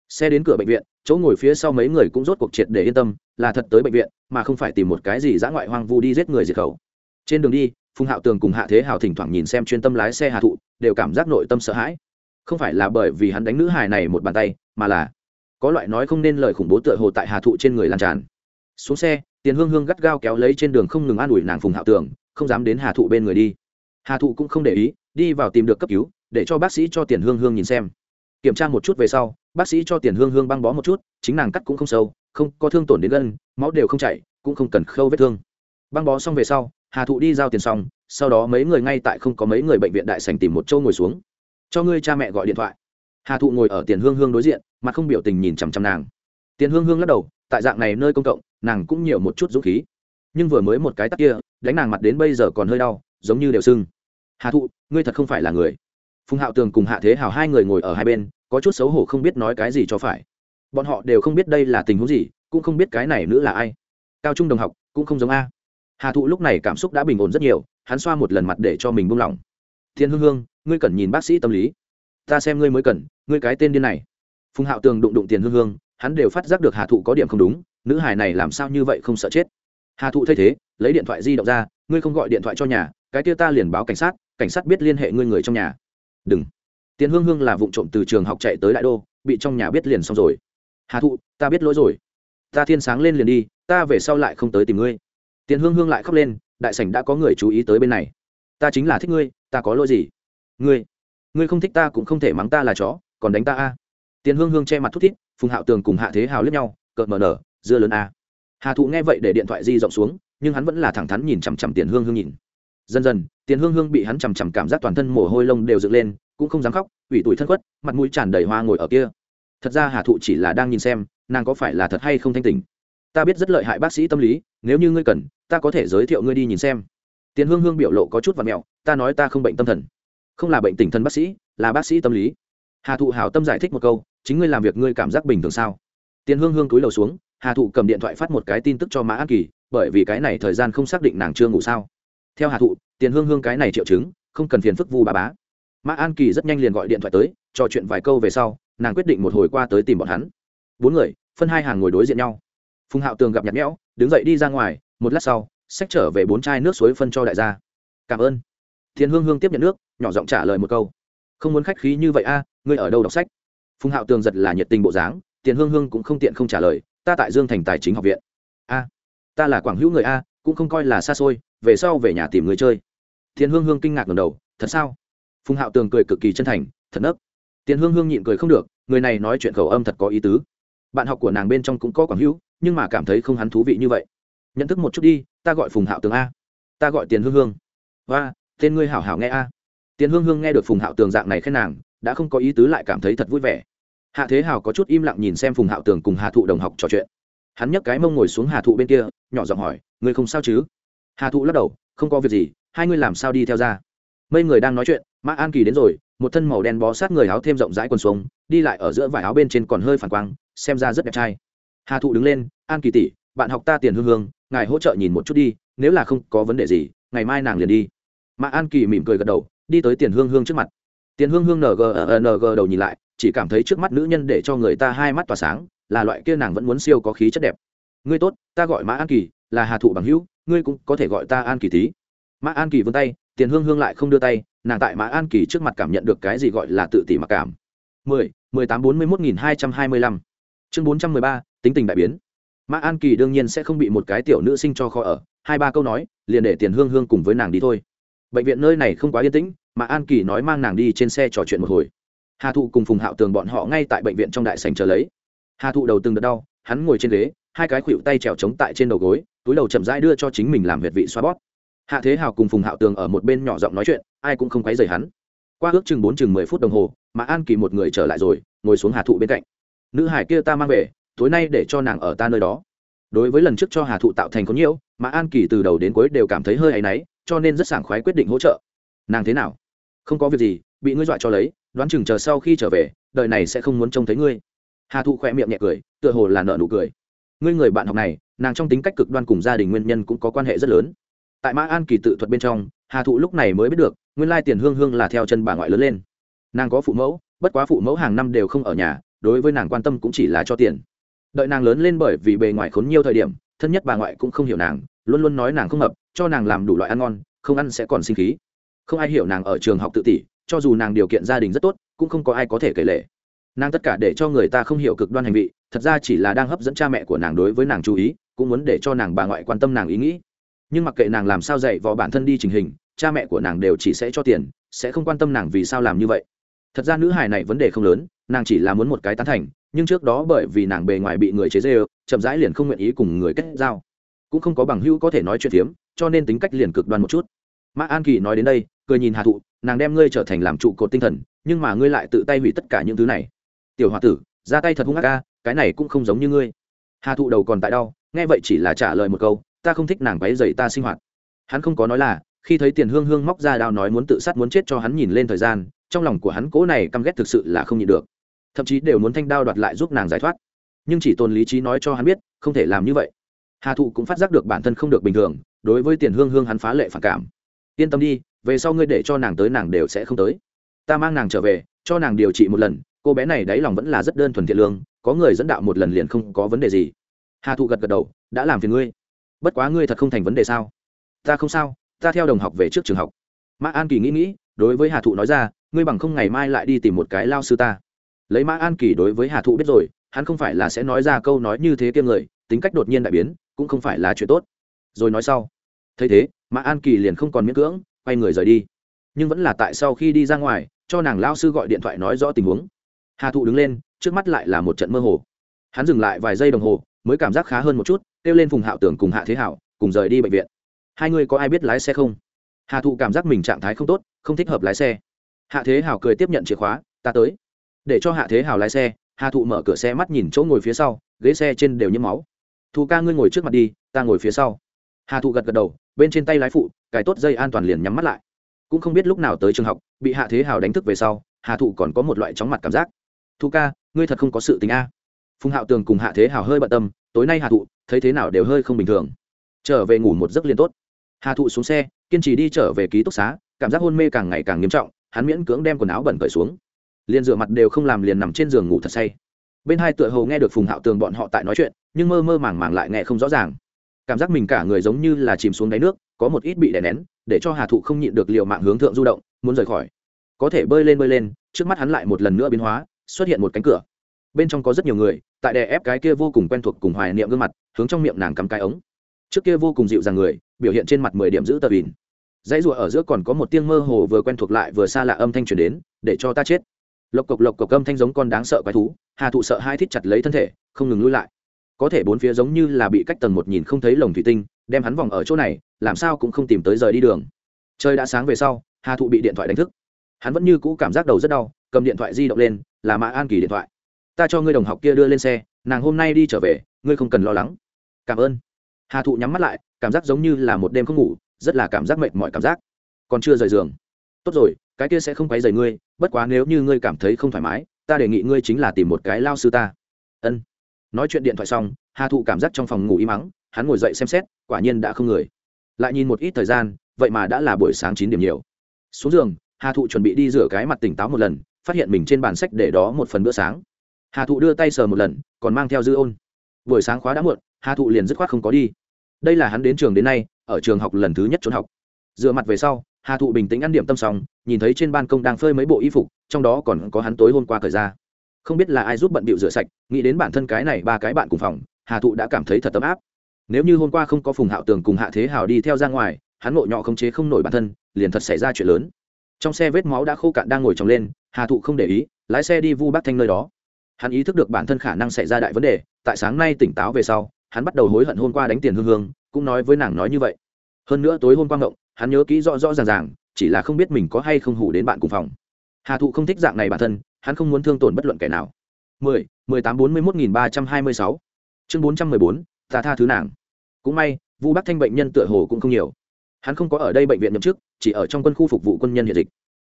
xe đến cửa bệnh viện, chỗ ngồi phía sau mấy người cũng rốt cuộc triệt để yên tâm, là thật tới bệnh viện, mà không phải tìm một cái gì dã ngoại hoang vu đi giết người diệt khẩu. Trên đường đi phùng hạo tường cùng hạ thế hào thỉnh thoảng nhìn xem chuyên tâm lái xe hạ thụ, đều cảm giác nội tâm sợ hãi. Không phải là bởi vì hắn đánh nữ hài này một bàn tay, mà là có loại nói không nên lời khủng bố tựa hồ tại hà thụ trên người lan tràn. Xuống xe, tiền hương hương gắt gao kéo lấy trên đường không ngừng an ủi nàng phùng hạo tường, không dám đến hà thụ bên người đi. Hà thụ cũng không để ý, đi vào tìm được cấp cứu, để cho bác sĩ cho tiền hương hương nhìn xem. Kiểm tra một chút về sau, bác sĩ cho tiền hương hương băng bó một chút, chính nàng cắt cũng không sâu, không có thương tổn đến gân, máu đều không chảy, cũng không cần khâu vết thương. Băng bó xong về sau hà thụ đi giao tiền xong, sau đó mấy người ngay tại không có mấy người bệnh viện đại sành tìm một châu ngồi xuống. Cho ngươi cha mẹ gọi điện thoại. Hà thụ ngồi ở tiền hương hương đối diện mà không biểu tình nhìn chằm chằm nàng. Tiền hương hương lắc đầu, tại dạng này nơi công cộng, nàng cũng nhiều một chút dũng khí. Nhưng vừa mới một cái tắc kia, đánh nàng mặt đến bây giờ còn hơi đau, giống như đều sưng. Hà thụ, ngươi thật không phải là người. Phùng hạo tường cùng hạ thế hào hai người ngồi ở hai bên, có chút xấu hổ không biết nói cái gì cho phải. Bọn họ đều không biết đây là tình huống gì, cũng không biết cái này nữa là ai. Cao trung đồng học, cũng không giống a hà thụ lúc này cảm xúc đã bình ổn rất nhiều, hắn xoa một lần mặt để cho mình buông lỏng. Thiên hương hương, ngươi cần nhìn bác sĩ tâm lý. Ta xem ngươi mới cần, ngươi cái tên điên này. Phùng hạo tường đụng đụng tiền hương hương, hắn đều phát giác được hà thụ có điểm không đúng, nữ hài này làm sao như vậy không sợ chết. Hà thụ thay thế, lấy điện thoại di động ra, ngươi không gọi điện thoại cho nhà, cái kia ta liền báo cảnh sát cảnh sát biết liên hệ ngươi người trong nhà. Đừng. Tiền hương hương là vụ trộm từ trường học chạy tới đại đô, bị trong nhà biết liền xong rồi. Hà thụ, ta biết lỗi rồi. Ta thiên sáng lên liền đi, ta về sau lại không tới tìm ngươi tiền hương hương lại khóc lên, đại sảnh đã có người chú ý tới bên này. Ta chính là thích ngươi, ta có lỗi gì? Ngươi ngươi không thích ta cũng không thể mắng ta là chó, còn đánh ta a. Tiền hương hương che mặt thút thít, phùng hạo tường cùng hạ thế hào lướt nhau, cợt mờ nở, dưa lớn a. Hà thụ nghe vậy để điện thoại di rộng xuống, nhưng hắn vẫn là thẳng thắn nhìn chằm chằm tiền hương hương nhìn. Dần dần, tiền hương hương bị hắn chằm chằm cảm giác toàn thân mồ hôi lông đều dựng lên, cũng không dám khóc, ủy tủi thân quất mặt mũi tràn đầy hoa ngồi ở kia. Thật ra hà thụ chỉ là đang nhìn xem, nàng có phải là thật hay không thanh tình ta biết rất lợi hại bác sĩ tâm lý, nếu như ngươi cần, ta có thể giới thiệu ngươi đi nhìn xem. Tiền hương hương biểu lộ có chút và mẹo, ta nói ta không bệnh tâm thần. Không là bệnh tình thần bác sĩ, là bác sĩ tâm lý. Hà thụ hảo tâm giải thích một câu, chính ngươi làm việc ngươi cảm giác bình thường sao? Tiền hương hương cúi đầu xuống, hà thụ cầm điện thoại phát một cái tin tức cho mã an kỳ, bởi vì cái này thời gian không xác định nàng chưa ngủ sao. Theo hà thụ, tiền hương hương cái này triệu chứng, không cần phiền phức vu bà bá. Mã an kỳ rất nhanh liền gọi điện thoại tới, trò chuyện vài câu về sau, nàng quyết định một hồi qua tới tìm bọn hắn. Bốn người, phân hai hàng ngồi đối diện nhau phùng hạo tường gặp nhạt nhẽo, đứng dậy đi ra ngoài, một lát sau, xách trở về bốn chai nước suối phân cho đại gia. Cảm ơn. Thiên hương hương tiếp nhận nước, nhỏ giọng trả lời một câu. Không muốn khách khí như vậy a, ngươi ở đâu đọc sách? Phùng hạo tường giật là nhiệt tình bộ dáng tiền hương hương cũng không tiện không trả lời, ta tại dương thành tài chính học viện. A, ta là quảng hữu người a, cũng không coi là xa xôi, về sau về nhà tìm người chơi. Thiên hương hương kinh ngạc ngầm đầu, thật sao? Phùng hạo tường cười cực kỳ chân thành, thật nấc. Tiền hương hương nhịn cười không được, người này nói chuyện khẩu âm thật có ý tứ. Bạn học của nàng bên trong cũng có quảng hữu nhưng mà cảm thấy không hắn thú vị như vậy. Nhận thức một chút đi, ta gọi phùng hạo tường a. Ta gọi tiền hương hương. Và, tên ngươi hảo hảo nghe a. Tiền hương hương nghe được phùng hạo tường dạng này khen nàng, đã không có ý tứ lại cảm thấy thật vui vẻ. Hạ thế hào có chút im lặng nhìn xem phùng hạo tường cùng hà thụ đồng học trò chuyện. Hắn nhấc cái mông ngồi xuống hà thụ bên kia, nhỏ giọng hỏi, ngươi không sao chứ? Hà thụ lắc đầu, không có việc gì, hai ngươi làm sao đi theo ra? Mấy người đang nói chuyện, mã an kỳ đến rồi, một thân màu đen bó sát người áo thêm rộng rãi quần xuống, đi lại ở giữa vải áo bên trên còn hơi phản quang, xem ra rất đẹp trai hà thụ đứng lên, an kỳ tỷ, bạn học ta tiền hương hương, ngài hỗ trợ nhìn một chút đi, nếu là không có vấn đề gì, ngày mai nàng liền đi. Mã an kỳ mỉm cười gật đầu, đi tới tiền hương hương trước mặt. Tiền hương hương ng ng đầu nhìn lại, chỉ cảm thấy trước mắt nữ nhân để cho người ta hai mắt tỏa sáng, là loại kia nàng vẫn muốn siêu có khí chất đẹp. Ngươi tốt, ta gọi mã an kỳ, là hà thụ bằng hữu, ngươi cũng có thể gọi ta an kỳ tí. Mã an kỳ vươn tay, tiền hương hương lại không đưa tay, nàng tại mã an kỳ trước mặt cảm nhận được cái gì gọi là tự tỷ mặc cảm. Mười mười tám bốn mươi một nghìn hai trăm hai mươi lăm chương bốn trăm mười ba, tính tình đại biến. Mã an kỳ đương nhiên sẽ không bị một cái tiểu nữ sinh cho kho ở. Hai ba câu nói, liền để tiền hương hương cùng với nàng đi thôi. Bệnh viện nơi này không quá yên tĩnh, mà an kỳ nói mang nàng đi trên xe trò chuyện một hồi. Hà thụ cùng phùng hạo tường bọn họ ngay tại bệnh viện trong đại sành chờ lấy. Hà thụ đầu từng đợt đau, hắn ngồi trên ghế, hai cái khuỵu tay trèo trống tại trên đầu gối, túi đầu chậm rãi đưa cho chính mình làm huyệt vị xoa bót hạ thế hào cùng phùng hạo tường ở một bên nhỏ giọng nói chuyện, ai cũng không quấy rầy hắn. Qua ước chừng bốn chừng mười phút đồng hồ, mà an kỳ một người trở lại rồi, ngồi xuống hà thụ bên cạnh nữ hải kia ta mang về, tối nay để cho nàng ở ta nơi đó. Đối với lần trước cho hà thụ tạo thành có nhiễu, mà an kỳ từ đầu đến cuối đều cảm thấy hơi áy náy, cho nên rất sảng khoái quyết định hỗ trợ. Nàng thế nào? Không có việc gì, bị ngươi dọa cho lấy, đoán chừng chờ sau khi trở về, đời này sẽ không muốn trông thấy ngươi. Hà thụ khỏe miệng nhẹ cười, tựa hồ là nợ nụ cười. Ngươi người bạn học này, nàng trong tính cách cực đoan cùng gia đình nguyên nhân cũng có quan hệ rất lớn. Tại mã an kỳ tự thuật bên trong, hà thụ lúc này mới biết được, nguyên lai tiền hương hương là theo chân bà ngoại lớn lên. Nàng có phụ mẫu, bất quá phụ mẫu hàng năm đều không ở nhà đối với nàng quan tâm cũng chỉ là cho tiền. Đợi nàng lớn lên bởi vì bề ngoài khốn nhiều thời điểm thân nhất bà ngoại cũng không hiểu nàng luôn luôn nói nàng không hợp cho nàng làm đủ loại ăn ngon không ăn sẽ còn sinh khí. Không ai hiểu nàng ở trường học tự tỷ cho dù nàng điều kiện gia đình rất tốt cũng không có ai có thể kể lệ nàng tất cả để cho người ta không hiểu cực đoan hành vị, thật ra chỉ là đang hấp dẫn cha mẹ của nàng đối với nàng chú ý cũng muốn để cho nàng bà ngoại quan tâm nàng ý nghĩ. Nhưng mặc kệ nàng làm sao dạy vò bản thân đi trình hình cha mẹ của nàng đều chỉ sẽ cho tiền sẽ không quan tâm nàng vì sao làm như vậy thật ra nữ hài này vấn đề không lớn, nàng chỉ là muốn một cái tán thành, nhưng trước đó bởi vì nàng bề ngoài bị người chế dê chậm rãi liền không nguyện ý cùng người kết giao. Cũng không có bằng hữu có thể nói chuyện phiếm, cho nên tính cách liền cực đoan một chút. Mã an kỳ nói đến đây, cười nhìn hà thụ, nàng đem ngươi trở thành làm trụ cột tinh thần, nhưng mà ngươi lại tự tay hủy tất cả những thứ này. Tiểu h o a tử, ra tay thật hung ác ca, cái này cũng không giống như ngươi. Hà thụ đầu còn tại đau, nghe vậy chỉ là trả lời một câu, ta không thích nàng váy dày ta sinh hoạt. Hắn không có nói là, khi thấy tiền hương hương móc ra đao nói muốn tự sát muốn chết cho hắn nhìn lên thời gian trong lòng của hắn cố này căm ghét thực sự là không nhịn được. Thậm chí đều muốn thanh đao đoạt lại giúp nàng giải thoát. Nhưng chỉ tôn lý trí nói cho hắn biết, không thể làm như vậy. Hà thụ cũng phát giác được bản thân không được bình thường, đối với tiền hương hương hắn phá lệ phản cảm. Yên tâm đi, về sau ngươi để cho nàng tới nàng đều sẽ không tới. Ta mang nàng trở về, cho nàng điều trị một lần, cô bé này đáy lòng vẫn là rất đơn thuần thiện lương, có người dẫn đạo một lần liền không có vấn đề gì. Hà thụ gật gật đầu, đã làm phiền ngươi. Bất quá ngươi thật không thành vấn đề sao? Ta không sao, ta theo đồng học về trước trường học. Mã an kỳ nghĩ nghĩ, đối với hà thụ nói ra ngươi bằng không ngày mai lại đi tìm một cái lao sư ta. Lấy mã an kỳ đối với hà thụ biết rồi, hắn không phải là sẽ nói ra câu nói như thế kiêng người, tính cách đột nhiên đại biến, cũng không phải là chuyện tốt. Rồi nói sau. Thấy thế, mã an kỳ liền không còn miễn cưỡng, quay người rời đi. Nhưng vẫn là tại sau khi đi ra ngoài, cho nàng lao sư gọi điện thoại nói rõ tình huống. Hà thụ đứng lên, trước mắt lại là một trận mơ hồ. Hắn dừng lại vài giây đồng hồ, mới cảm giác khá hơn một chút, kêu lên phùng hạo tưởng cùng hạ thế hảo, cùng rời đi bệnh viện. Hai người có ai biết lái xe không? Hà thụ cảm giác mình trạng thái không tốt, không thích hợp lái xe hạ thế hảo cười tiếp nhận chìa khóa, ta tới. Để cho hạ thế hảo lái xe, hà thụ mở cửa xe mắt nhìn chỗ ngồi phía sau, ghế xe trên đều nhiễm máu. Thụ ca, ngươi ngồi trước mặt đi, ta ngồi phía sau. Hà thụ gật gật đầu, bên trên tay lái phụ, cài tốt dây an toàn liền nhắm mắt lại. Cũng không biết lúc nào tới trường học, bị hạ thế hào đánh thức về sau, hà thụ còn có một loại chóng mặt cảm giác. Thu ca, ngươi thật không có sự tình a. Phùng hạo tường cùng hạ thế hào hơi bận tâm, tối nay hà thụ, thấy thế nào đều hơi không bình thường. Trở về ngủ một giấc liền tốt. Hà thụ xuống xe, kiên trì đi trở về ký túc xá, cảm giác hôn mê càng ngày càng nghiêm trọng hắn miễn cưỡng đem quần áo bẩn cởi xuống. Liền rửa mặt đều không làm liền nằm trên giường ngủ thật say. Bên hai tựa hồ nghe được phùng hạo tường bọn họ tại nói chuyện, nhưng mơ mơ màng màng lại nghe không rõ ràng. Cảm giác mình cả người giống như là chìm xuống đáy nước, có một ít bị đè nén, để cho hà thụ không nhịn được liệu mạng hướng thượng du động, muốn rời khỏi. Có thể bơi lên bơi lên, trước mắt hắn lại một lần nữa biến hóa, xuất hiện một cánh cửa. Bên trong có rất nhiều người, tại đè ép cái kia vô cùng quen thuộc cùng hoài niệm gương mặt, hướng trong miệng nàng cắm cái ống. Trước kia vô cùng dịu dàng người, biểu hiện trên mặt mười điểm giữ tờ bìn dãy rụa ở giữa còn có một tiếng mơ hồ vừa quen thuộc lại vừa xa lạ âm thanh truyền đến, để cho ta chết. Lộc cộc lộc cộc âm thanh giống con đáng sợ quái thú, hà thụ sợ hai thít chặt lấy thân thể, không ngừng lui lại. Có thể bốn phía giống như là bị cách tầng một nhìn không thấy lồng thủy tinh, đem hắn vòng ở chỗ này, làm sao cũng không tìm tới rời đi đường. Trời đã sáng về sau, hà thụ bị điện thoại đánh thức. Hắn vẫn như cũ cảm giác đầu rất đau, cầm điện thoại di động lên, là mã an kỳ điện thoại. Ta cho ngươi đồng học kia đưa lên xe, nàng hôm nay đi trở về, ngươi không cần lo lắng. Cảm ơn. Hà thụ nhắm mắt lại, cảm giác giống như là một đêm không ngủ rất là cảm giác mệt mỏi cảm giác. Còn chưa rời giường. Tốt rồi, cái kia sẽ không quấy rầy ngươi, bất quá nếu như ngươi cảm thấy không thoải mái, ta đề nghị ngươi chính là tìm một cái lao sư ta. Ân. Nói chuyện điện thoại xong, hà thụ cảm giác trong phòng ngủ im mắng, hắn ngồi dậy xem xét, quả nhiên đã không người. Lại nhìn một ít thời gian, vậy mà đã là buổi sáng chín điểm nhiều. Xuống giường, hà thụ chuẩn bị đi rửa cái mặt tỉnh táo một lần, phát hiện mình trên bàn sách để đó một phần bữa sáng. Hà thụ đưa tay sờ một lần, còn mang theo dư ôn. Buổi sáng khóa đã muộn, hà thụ liền dứt khoát không có đi. Đây là hắn đến trường đến nay ở trường học lần thứ nhất trốn học. Dựa mặt về sau, hà thụ bình tĩnh ăn điểm tâm xong, nhìn thấy trên ban công đang phơi mấy bộ y phục, trong đó còn có hắn tối hôm qua thời ra. Không biết là ai giúp bận bịu rửa sạch, nghĩ đến bản thân cái này ba cái bạn cùng phòng, hà thụ đã cảm thấy thật tấm áp. Nếu như hôm qua không có phùng hạo tường cùng hạ thế hào đi theo ra ngoài, hắn ngộ nhọ không chế không nổi bản thân, liền thật xảy ra chuyện lớn. Trong xe vết máu đã khô cạn đang ngồi trồng lên, hà thụ không để ý, lái xe đi vu bác thanh nơi đó. Hắn ý thức được bản thân khả năng xảy ra đại vấn đề, tại sáng nay tỉnh táo về sau, hắn bắt đầu hối hận hôm qua đánh tiền hương hương cũng nói với nàng nói như vậy. Hơn nữa tối hôm qua ngộng, hắn nhớ kỹ rõ rõ ràng ràng, chỉ là không biết mình có hay không hủ đến bạn cùng phòng. Hà thụ không thích dạng này bản thân, hắn không muốn thương tổn bất luận kẻ nào. Mười mười tám bốn mươi một nghìn ba trăm hai mươi sáu. Chương bốn trăm mười bốn, ta tha thứ nàng. Cũng may, vu bắc thanh bệnh nhân tựa hồ cũng không nhiều. Hắn không có ở đây bệnh viện nhậm chức, chỉ ở trong quân khu phục vụ quân nhân hiện dịch.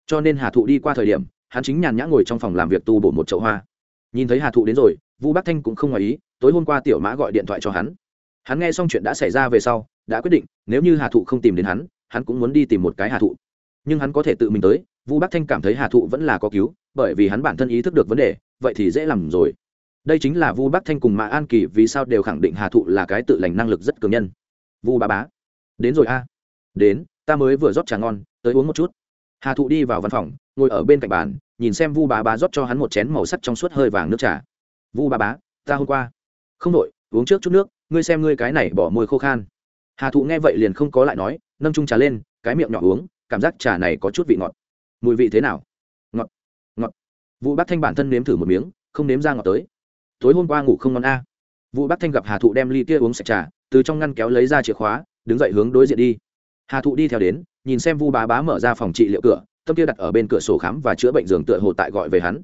Cho nên hà thụ đi qua thời điểm, hắn chính nhàn nhã ngồi trong phòng làm việc tu bổ một chậu hoa. Nhìn thấy hà thụ đến rồi, vu bắc thanh cũng không ngoài ý, tối hôm qua tiểu mã gọi điện thoại cho hắn hắn nghe xong chuyện đã xảy ra về sau, đã quyết định, nếu như hà thụ không tìm đến hắn hắn cũng muốn đi tìm một cái hà thụ. Nhưng hắn có thể tự mình tới, vu bắc thanh cảm thấy hà thụ vẫn là có cứu, bởi vì hắn bản thân ý thức được vấn đề, vậy thì dễ làm rồi. Đây chính là vu bắc thanh cùng mã an kỳ vì sao đều khẳng định hà thụ là cái tự lành năng lực rất cường nhân. Vu ba bá, đến rồi a. Đến, ta mới vừa rót trà ngon, tới uống một chút. Hà thụ đi vào văn phòng, ngồi ở bên cạnh bàn, nhìn xem vu bá bá rót cho hắn một chén màu sắc trong suốt hơi vàng nước trà. Vu bà bá, ta hôm qua. Không đội uống trước chút nước ngươi xem ngươi cái này bỏ môi khô khan. Hà thụ nghe vậy liền không có lại nói, nâng trung trà lên, cái miệng nhỏ uống, cảm giác trà này có chút vị ngọt. Mùi vị thế nào? Ngọt ngọt. Vụ bác thanh bản thân nếm thử một miếng, không nếm ra ngọt tới. Tối hôm qua ngủ không ngon a. À. vụ bác thanh gặp hà thụ đem ly kia uống sạch trà, từ trong ngăn kéo lấy ra chìa khóa, đứng dậy hướng đối diện đi. Hà thụ đi theo đến, nhìn xem vu bá bá mở ra phòng trị liệu cửa, tâm kia đặt ở bên cửa sổ khám và chữa bệnh giường tựa hồ tại gọi về hắn.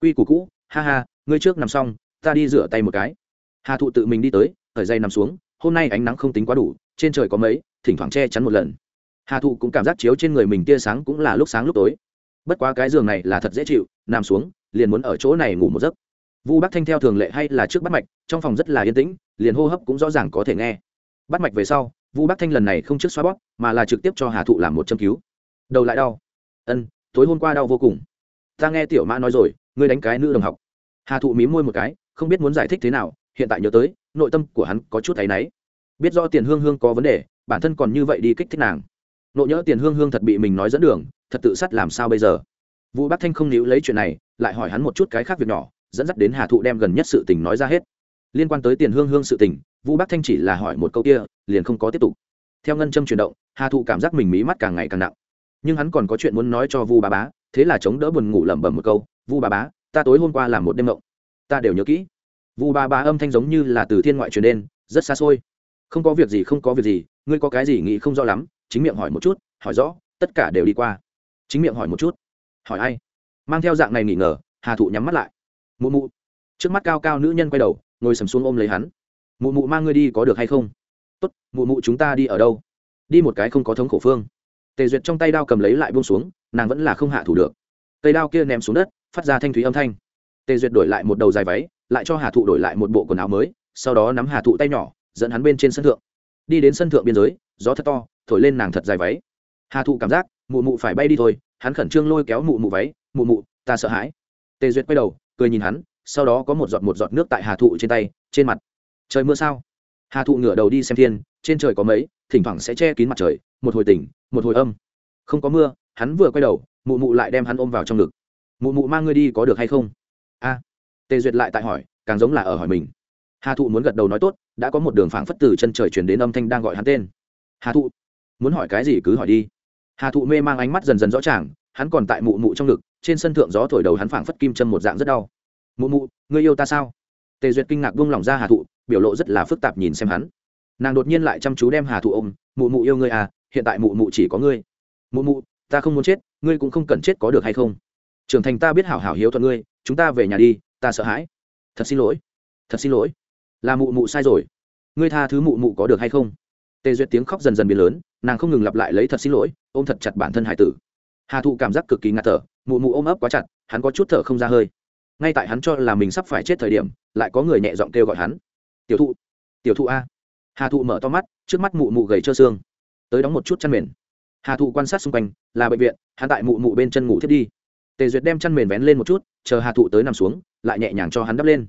Quy củ cũ, ha ha, ngươi trước nằm xong, ta đi rửa tay một cái. Hà thụ tự mình đi tới thời dây nằm xuống, hôm nay ánh nắng không tính quá đủ, trên trời có mấy, thỉnh thoảng che chắn một lần. Hà thụ cũng cảm giác chiếu trên người mình tia sáng cũng là lúc sáng lúc tối. Bất quá cái giường này là thật dễ chịu, nằm xuống, liền muốn ở chỗ này ngủ một giấc. Vu bắc thanh theo thường lệ hay là trước bắt mạch, trong phòng rất là yên tĩnh, liền hô hấp cũng rõ ràng có thể nghe. Bắt mạch về sau, vu bắc thanh lần này không trước xoa bóp, mà là trực tiếp cho hà thụ làm một châm cứu. Đầu lại đau. Ân, tối hôm qua đau vô cùng. Ta nghe tiểu mã nói rồi, ngươi đánh cái nữ đồng học. Hà thụ mí môi một cái, không biết muốn giải thích thế nào, hiện tại nhớ tới nội tâm của hắn có chút thấy náy. Biết rõ tiền hương hương có vấn đề, bản thân còn như vậy đi kích thích nàng. Nộ nhỡ tiền hương hương thật bị mình nói dẫn đường, thật tự sát làm sao bây giờ? Vũ bắc thanh không níu lấy chuyện này, lại hỏi hắn một chút cái khác việc nhỏ, dẫn dắt đến hà thụ đem gần nhất sự tình nói ra hết. Liên quan tới tiền hương hương sự tình, vũ bắc thanh chỉ là hỏi một câu kia, liền không có tiếp tục. Theo ngân châm chuyển động, hà thụ cảm giác mình mí mắt càng ngày càng nặng. Nhưng hắn còn có chuyện muốn nói cho vu bà bá, thế là chống đỡ buồn ngủ lẩm bẩm một câu, vu bà bá, ta tối hôm qua làm một đêm mộng. Ta đều nhớ kỹ vu ba ba âm thanh giống như là từ thiên ngoại truyền đến, rất xa xôi. Không có việc gì, không có việc gì, ngươi có cái gì nghĩ không rõ lắm, chính miệng hỏi một chút, hỏi rõ, tất cả đều đi qua. Chính miệng hỏi một chút. Hỏi ai? Mang theo dạng này nghỉ ngờ, hà thụ nhắm mắt lại. Mụ mụ. Trước mắt cao cao nữ nhân quay đầu, ngồi sầm xuống ôm lấy hắn. Mụ mụ mang ngươi đi có được hay không? Tốt, mụ mụ chúng ta đi ở đâu? Đi một cái không có thống khổ phương. Tề duyệt trong tay đao cầm lấy lại buông xuống, nàng vẫn là không hạ thủ được. Cây đao kia ném xuống đất, phát ra thanh thúy âm thanh. Tề duyệt đổi lại một đầu dài váy lại cho hà thụ đổi lại một bộ quần áo mới, sau đó nắm hà thụ tay nhỏ, dẫn hắn bên trên sân thượng. Đi đến sân thượng biên giới, gió thật to, thổi lên nàng thật dài váy. Hà thụ cảm giác, mụ mụ phải bay đi thôi, hắn khẩn trương lôi kéo mụ mụ váy, mụ mụ, ta sợ hãi. Tề duyệt quay đầu, cười nhìn hắn, sau đó có một giọt một giọt nước tại hà thụ trên tay, trên mặt. Trời mưa sao? Hà thụ ngửa đầu đi xem thiên, trên trời có mấy, thỉnh thoảng sẽ che kín mặt trời, một hồi tỉnh, một hồi âm. Không có mưa, hắn vừa quay đầu, mụ mụ lại đem hắn ôm vào trong ngực. Mụ mụ mang ngươi đi có được hay không? Tề duyệt lại tại hỏi, càng giống là ở hỏi mình. Hà thụ muốn gật đầu nói tốt, đã có một đường phảng phất từ chân trời chuyển đến âm thanh đang gọi hắn tên. Hà thụ, muốn hỏi cái gì cứ hỏi đi. Hà thụ mê mang ánh mắt dần dần rõ ràng, hắn còn tại mụ mụ trong ngực, trên sân thượng gió thổi đầu hắn phảng phất kim châm một dạng rất đau. Mụ mụ, ngươi yêu ta sao? Tề duyệt kinh ngạc buông lỏng ra hà thụ, biểu lộ rất là phức tạp nhìn xem hắn. Nàng đột nhiên lại chăm chú đem hà thụ ôm, mụ mụ yêu ngươi à hiện tại mụ mụ chỉ có ngươi. Mụ mụ, ta không muốn chết, ngươi cũng không cần chết có được hay không? Trưởng thành ta biết hảo hảo hiếu thuận ngươi, chúng ta về nhà đi ta sợ hãi. Thật xin lỗi. Thật xin lỗi. Là mụ mụ sai rồi. Ngươi tha thứ mụ mụ có được hay không? Tề duyệt tiếng khóc dần dần biến lớn, nàng không ngừng lặp lại lấy thật xin lỗi, ôm thật chặt bản thân hải tử. Hà thụ cảm giác cực kỳ ngạt thở, mụ mụ ôm ấp quá chặt, hắn có chút thở không ra hơi. Ngay tại hắn cho là mình sắp phải chết thời điểm, lại có người nhẹ giọng kêu gọi hắn. Tiểu thụ tiểu thụ a. Hà thụ mở to mắt, trước mắt mụ mụ gầy trơ xương. Tới đóng một chút chăn mền. Hà thụ quan sát xung quanh, là bệnh viện, hắn tại mụ mụ bên chân ngủ thiết đi tề duyệt đem chăn mền vén lên một chút, chờ hà thụ tới nằm xuống, lại nhẹ nhàng cho hắn đắp lên.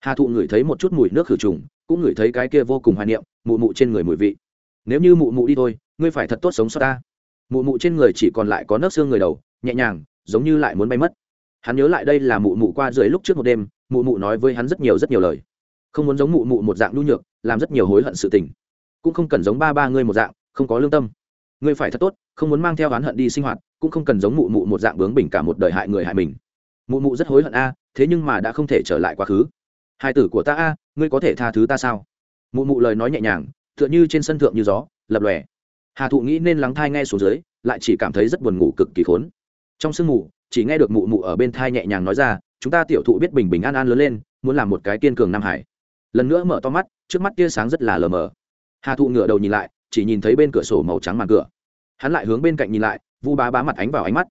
Hà thụ ngửi thấy một chút mùi nước khử trùng, cũng ngửi thấy cái kia vô cùng hoài niệm, mụ mụ trên người mùi vị. Nếu như mụ mụ đi thôi, ngươi phải thật tốt sống sót ta. Mụ mụ trên người chỉ còn lại có nước xương người đầu, nhẹ nhàng, giống như lại muốn bay mất. Hắn nhớ lại đây là mụ mụ qua dưới lúc trước một đêm, mụ mụ nói với hắn rất nhiều rất nhiều lời. Không muốn giống mụ mụ một dạng nhu nhược, làm rất nhiều hối hận sự tình. Cũng không cần giống ba ba ngươi một dạng, không có lương tâm. Ngươi phải thật tốt, không muốn mang theo oán hận đi sinh hoạt cũng không cần giống mụ mụ một dạng bướng bỉnh cả một đời hại người hại mình. Mụ mụ rất hối hận a, thế nhưng mà đã không thể trở lại quá khứ. Hai tử của ta a, ngươi có thể tha thứ ta sao? Mụ mụ lời nói nhẹ nhàng, tựa như trên sân thượng như gió, lập lòe. Hà thụ nghĩ nên lắng thai nghe xuống dưới, lại chỉ cảm thấy rất buồn ngủ cực kỳ khốn. Trong sương mù, chỉ nghe được mụ mụ ở bên thai nhẹ nhàng nói ra, chúng ta tiểu thụ biết bình bình an an lớn lên, muốn làm một cái kiên cường nam hải. Lần nữa mở to mắt, trước mắt tia sáng rất là lờ mờ. Hà thụ ngửa đầu nhìn lại, chỉ nhìn thấy bên cửa sổ màu trắng màn cửa. Hắn lại hướng bên cạnh nhìn lại vu bá bá mặt ánh vào ánh mắt.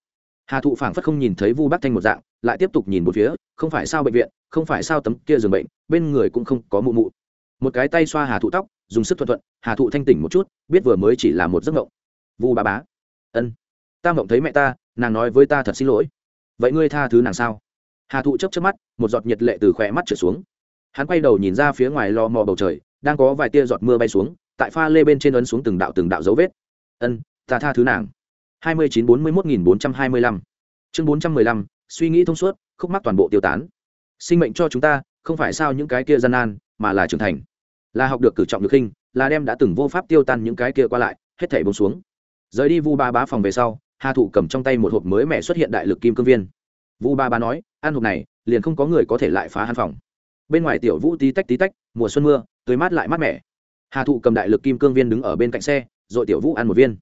Hà thụ phảng phất không nhìn thấy vu bắc thanh một dạng, lại tiếp tục nhìn một phía, không phải sao bệnh viện, không phải sao tấm kia giường bệnh, bên người cũng không có mụ mụ. Một cái tay xoa hà thụ tóc, dùng sức thuận thuận, hà thụ thanh tỉnh một chút, biết vừa mới chỉ là một giấc mộng. Vu bá bá. Ân, ta mộng thấy mẹ ta, nàng nói với ta thật xin lỗi. Vậy ngươi tha thứ nàng sao? Hà thụ chấp chấp mắt, một giọt nhiệt lệ từ khỏe mắt trở xuống. Hắn quay đầu nhìn ra phía ngoài lò mò bầu trời, đang có vài tia giọt mưa bay xuống, tại pha lê bên trên ấn xuống từng đạo từng đạo dấu vết. Ân, ta tha thứ nàng hai mươi chín bốn mươi một nghìn bốn trăm hai mươi lăm. Chương bốn trăm mười lăm, suy nghĩ thông suốt, khúc mắc toàn bộ tiêu tán. Sinh mệnh cho chúng ta, không phải sao những cái kia gian nan, mà là trưởng thành. Là học được cử trọng được khinh là đem đã từng vô pháp tiêu tan những cái kia qua lại, hết thảy bông xuống. Rời đi vu ba bá phòng về sau, hà thụ cầm trong tay một hộp mới mẻ xuất hiện đại lực kim cương viên. Vu ba bá nói, ăn hộp này, liền không có người có thể lại phá hàn phòng. Bên ngoài tiểu vũ tí tách tí tách, mùa xuân mưa, tươi mát lại mát mẻ. Hà thụ cầm đại lực kim cương viên đứng ở bên cạnh xe, rồi tiểu vũ ăn một viên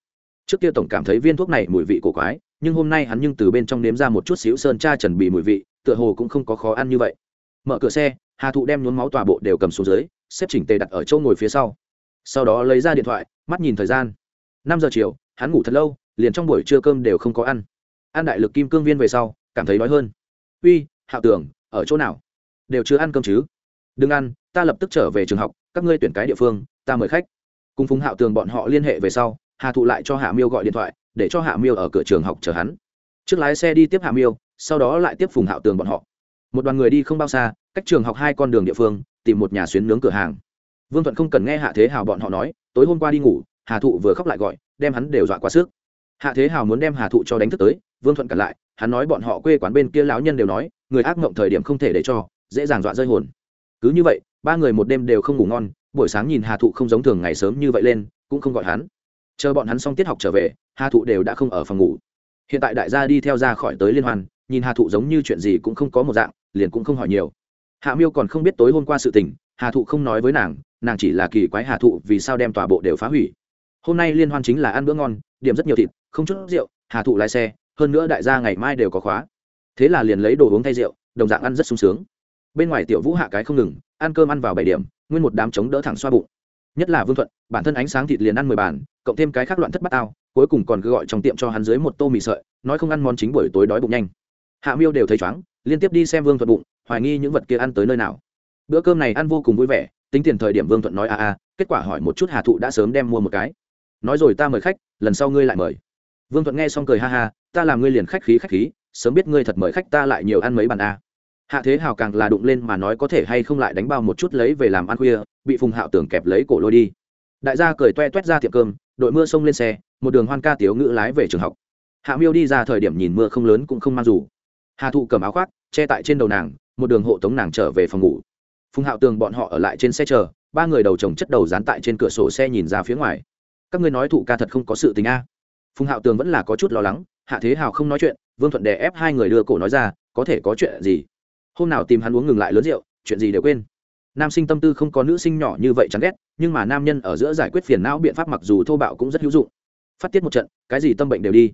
trước kia tổng cảm thấy viên thuốc này mùi vị cổ quái, nhưng hôm nay hắn nhưng từ bên trong nếm ra một chút xíu sơn cha trần bị mùi vị, tựa hồ cũng không có khó ăn như vậy. Mở cửa xe, hà thụ đem nhuốm máu tòa bộ đều cầm xuống dưới, xếp chỉnh tề đặt ở chỗ ngồi phía sau. Sau đó lấy ra điện thoại, mắt nhìn thời gian. Năm giờ chiều, hắn ngủ thật lâu, liền trong buổi trưa cơm đều không có ăn. Ăn đại lực kim cương viên về sau, cảm thấy đói hơn. Uy hạo tưởng, ở chỗ nào? Đều chưa ăn cơm chứ? Đừng ăn, ta lập tức trở về trường học, các ngươi tuyển cái địa phương, ta mời khách. Cùng phùng hạo tường bọn họ liên hệ về sau hà thụ lại cho hạ miêu gọi điện thoại, để cho hạ miêu ở cửa trường học chờ hắn. Trước lái xe đi tiếp hạ miêu, sau đó lại tiếp phùng hạo tường bọn họ. Một đoàn người đi không bao xa, cách trường học hai con đường địa phương, tìm một nhà xuyến nướng cửa hàng. Vương thuận không cần nghe hạ thế hào bọn họ nói, tối hôm qua đi ngủ, hà thụ vừa khóc lại gọi, đem hắn đều dọa quá sức. Hạ thế hào muốn đem hà thụ cho đánh thức tới, vương thuận cản lại, hắn nói bọn họ quê quán bên kia lão nhân đều nói, người ác mộng thời điểm không thể để cho, dễ dàng dọa rơi hồn. Cứ như vậy, ba người một đêm đều không ngủ ngon, buổi sáng nhìn hà thụ không giống thường ngày sớm như vậy lên, cũng không gọi hắn chờ bọn hắn xong tiết học trở về, hà thụ đều đã không ở phòng ngủ. Hiện tại đại gia đi theo ra khỏi tới liên hoan, nhìn hà thụ giống như chuyện gì cũng không có một dạng, liền cũng không hỏi nhiều. Hạ miêu còn không biết tối hôm qua sự tình, hà thụ không nói với nàng nàng chỉ là kỳ quái hà thụ vì sao đem tòa bộ đều phá hủy. Hôm nay liên hoan chính là ăn bữa ngon, điểm rất nhiều thịt, không chút rượu, hà thụ lái xe, hơn nữa đại gia ngày mai đều có khóa. Thế là liền lấy đồ uống thay rượu, đồng dạng ăn rất sung sướng. Bên ngoài tiểu vũ hạ cái không ngừng, ăn cơm ăn vào bảy điểm, nguyên một đám chống đỡ thẳng xoa bụng nhất là vương thuận, bản thân ánh sáng thịt liền ăn mười bàn, cộng thêm cái khác loạn thất bát ao cuối cùng còn cứ gọi trong tiệm cho hắn dưới một tô mì sợi, nói không ăn món chính buổi tối đói bụng nhanh. Hạ miêu đều thấy chóng, liên tiếp đi xem vương thuận bụng, hoài nghi những vật kia ăn tới nơi nào. Bữa cơm này ăn vô cùng vui vẻ, tính tiền thời điểm vương thuận nói a a, kết quả hỏi một chút hà thụ đã sớm đem mua một cái. Nói rồi ta mời khách, lần sau ngươi lại mời. Vương thuận nghe xong cười ha ha, ta làm ngươi liền khách khí khách khí, sớm biết ngươi thật mời khách ta lại nhiều ăn mấy bàn a hạ thế hào càng là đụng lên mà nói có thể hay không lại đánh bao một chút lấy về làm ăn khuya, bị phùng hạo tưởng kẹp lấy cổ lôi đi. Đại gia cười toe toét ra tiệm cơm, đội mưa xông lên xe, một đường hoan ca tiếu ngữ lái về trường học. Hạ miêu đi ra thời điểm nhìn mưa không lớn cũng không mang dù. Hà thụ cầm áo khoác, che tại trên đầu nàng, một đường hộ tống nàng trở về phòng ngủ. Phùng hạo tường bọn họ ở lại trên xe chờ, ba người đầu chồng chất đầu dán tại trên cửa sổ xe nhìn ra phía ngoài. Các ngươi nói thụ ca thật không có sự tình a. Phùng hạo tường vẫn là có chút lo lắng, hạ thế hào không nói chuyện, vương thuận đè ép hai người đưa cổ nói ra, có thể có chuyện gì? Hôm nào tìm hắn uống ngừng lại lớn rượu, chuyện gì đều quên. Nam sinh tâm tư không có nữ sinh nhỏ như vậy chán ghét, nhưng mà nam nhân ở giữa giải quyết phiền não biện pháp mặc dù thô bạo cũng rất hữu dụng. Phát tiết một trận, cái gì tâm bệnh đều đi.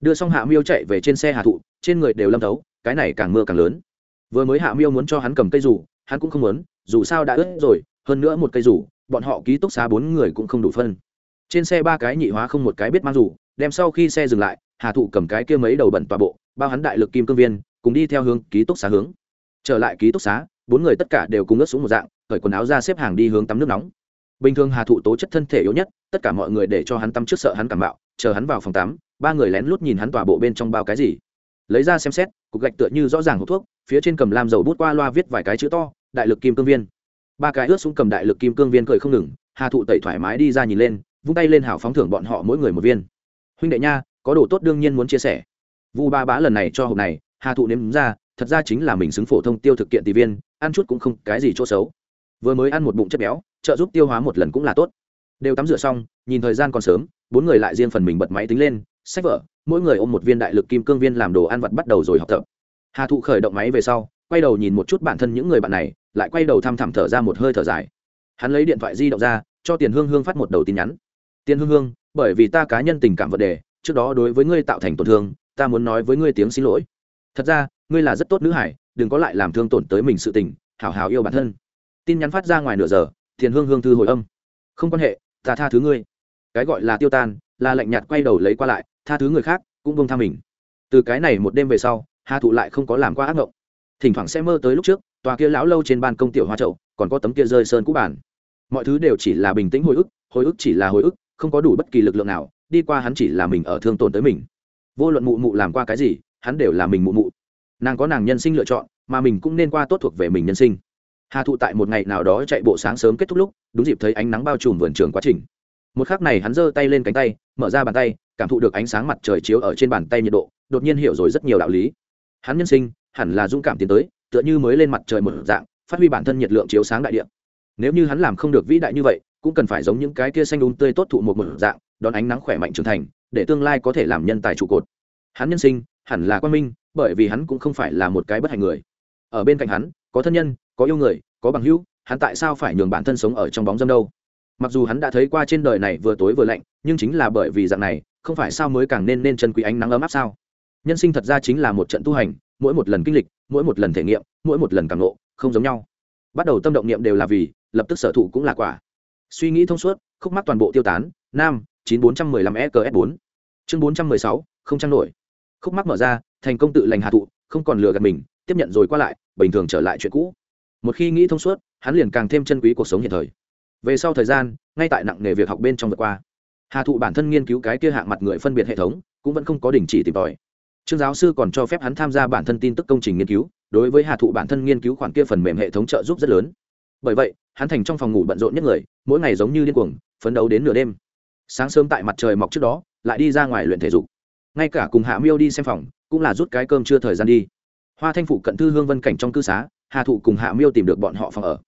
Đưa xong hạ miêu chạy về trên xe hạ thụ, trên người đều lâm thấu, cái này càng mưa càng lớn. Vừa mới hạ miêu muốn cho hắn cầm cây rủ hắn cũng không muốn, dù sao đã ướt rồi, hơn nữa một cây rủ bọn họ ký túc xá bốn người cũng không đủ phân. Trên xe ba cái nhị hóa không một cái biết mang rủ đem sau khi xe dừng lại, hà thụ cầm cái kia mấy đầu bẩn tòa bộ, bao hắn đại lực kim cương viên, cùng đi theo hướng ký túc xá hướng trở lại ký túc xá, bốn người tất cả đều cùng ướt xuống một dạng, cởi quần áo ra xếp hàng đi hướng tắm nước nóng. Bình thường hà thụ tố chất thân thể yếu nhất, tất cả mọi người để cho hắn tắm trước sợ hắn cảm bạo chờ hắn vào phòng tắm, ba người lén lút nhìn hắn tỏa bộ bên trong bao cái gì. Lấy ra xem xét, cục gạch tựa như rõ ràng hộp thuốc, phía trên cầm lam dầu bút qua loa viết vài cái chữ to, đại lực kim cương viên. Ba cái ướt xuống cầm đại lực kim cương viên cười không ngừng, hà thụ tẩy thoải mái đi ra nhìn lên, vung tay lên hảo phóng thưởng bọn họ mỗi người một viên. Huynh đệ nha, có đồ tốt đương nhiên muốn chia sẻ. Vu ba bá lần này cho hộp này, hà thụ nếm ra thật ra chính là mình xứng phổ thông tiêu thực kiện tỷ viên, ăn chút cũng không cái gì chỗ xấu. Vừa mới ăn một bụng chất béo, trợ giúp tiêu hóa một lần cũng là tốt. Đều tắm rửa xong, nhìn thời gian còn sớm, bốn người lại riêng phần mình bật máy tính lên, sách vở, mỗi người ôm một viên đại lực kim cương viên làm đồ ăn vặt bắt đầu rồi học tập. Hà thụ khởi động máy về sau, quay đầu nhìn một chút bản thân những người bạn này, lại quay đầu thăm thẳm thở ra một hơi thở dài. Hắn lấy điện thoại di động ra, cho tiền hương hương phát một đầu tin nhắn. Tiền hương hương, bởi vì ta cá nhân tình cảm vấn đề, trước đó đối với ngươi tạo thành tổn thương, ta muốn nói với ngươi tiếng xin lỗi thật ra, ngươi là rất tốt nữ hải, đừng có lại làm thương tổn tới mình sự tình, hảo hảo yêu bản thân. Tin nhắn phát ra ngoài nửa giờ, thiền hương hương thư hồi âm. Không quan hệ, ta tha thứ ngươi. Cái gọi là tiêu tan, là lạnh nhạt quay đầu lấy qua lại, tha thứ người khác, cũng bông tha mình. Từ cái này một đêm về sau, hà thụ lại không có làm qua ác mộng. Thỉnh thoảng sẽ mơ tới lúc trước, tòa kia lão lâu trên ban công tiểu hoa trậu còn có tấm kia rơi sơn cũ bản. Mọi thứ đều chỉ là bình tĩnh hồi ức hồi ức chỉ là hồi ức, không có đủ bất kỳ lực lượng nào, đi qua hắn chỉ là mình ở thương tổn tới mình. Vô luận mụ mụ làm qua cái gì hắn đều là mình mụ mụ. Nàng có nàng nhân sinh lựa chọn, mà mình cũng nên qua tốt thuộc về mình nhân sinh. Hà thụ tại một ngày nào đó chạy bộ sáng sớm kết thúc lúc, đúng dịp thấy ánh nắng bao trùm vườn trường quá trình. Một khắc này hắn giơ tay lên cánh tay, mở ra bàn tay, cảm thụ được ánh sáng mặt trời chiếu ở trên bàn tay nhiệt độ, đột nhiên hiểu rồi rất nhiều đạo lý. Hắn nhân sinh, hẳn là dũng cảm tiến tới, tựa như mới lên mặt trời một dạng, phát huy bản thân nhiệt lượng chiếu sáng đại địa. Nếu như hắn làm không được vĩ đại như vậy, cũng cần phải giống những cái kia xanh đúng tươi tốt thụ một một dạng, đón ánh nắng khỏe mạnh trưởng thành, để tương lai có thể làm nhân tài trụ cột. Hắn nhân sinh hẳn là quan minh, bởi vì hắn cũng không phải là một cái bất hạnh người. Ở bên cạnh hắn, có thân nhân, có yêu người, có bằng hữu, hắn tại sao phải nhường bản thân sống ở trong bóng dâm đâu? Mặc dù hắn đã thấy qua trên đời này vừa tối vừa lạnh, nhưng chính là bởi vì dạng này, không phải sao mới càng nên nên chân quý ánh nắng ấm áp sao? Nhân sinh thật ra chính là một trận tu hành, mỗi một lần kinh lịch, mỗi một lần thể nghiệm, mỗi một lần càng lộ không giống nhau. Bắt đầu tâm động niệm đều là vì, lập tức sở thụ cũng là quả. Suy nghĩ thông suốt, khúc mắc toàn bộ tiêu tán, nam, chín bốn trăm mười lăm e cs bốn. Chương bốn trăm mười sáu, không trang nổi khúc mắc mở ra, thành công tự lành hạ thụ, không còn lừa gạt mình, tiếp nhận rồi qua lại, bình thường trở lại chuyện cũ. Một khi nghĩ thông suốt, hắn liền càng thêm chân quý cuộc sống hiện thời. Về sau thời gian, ngay tại nặng nghề việc học bên trong vượt qua. Hà thụ bản thân nghiên cứu cái kia hạng mặt người phân biệt hệ thống, cũng vẫn không có đình chỉ tìm tòi. Trương giáo sư còn cho phép hắn tham gia bản thân tin tức công trình nghiên cứu, đối với hà thụ bản thân nghiên cứu khoản kia phần mềm hệ thống trợ giúp rất lớn. Bởi vậy, hắn thành trong phòng ngủ bận rộn nhất người, mỗi ngày giống như điên cuồng, phấn đấu đến nửa đêm. Sáng sớm tại mặt trời mọc trước đó, lại đi ra ngoài luyện thể dục ngay cả cùng hạ miêu đi xem phòng, cũng là rút cái cơm chưa thời gian đi. Hoa thanh phụ cận thư hương vân cảnh trong cư xá, hà thụ cùng hạ miêu tìm được bọn họ phòng ở.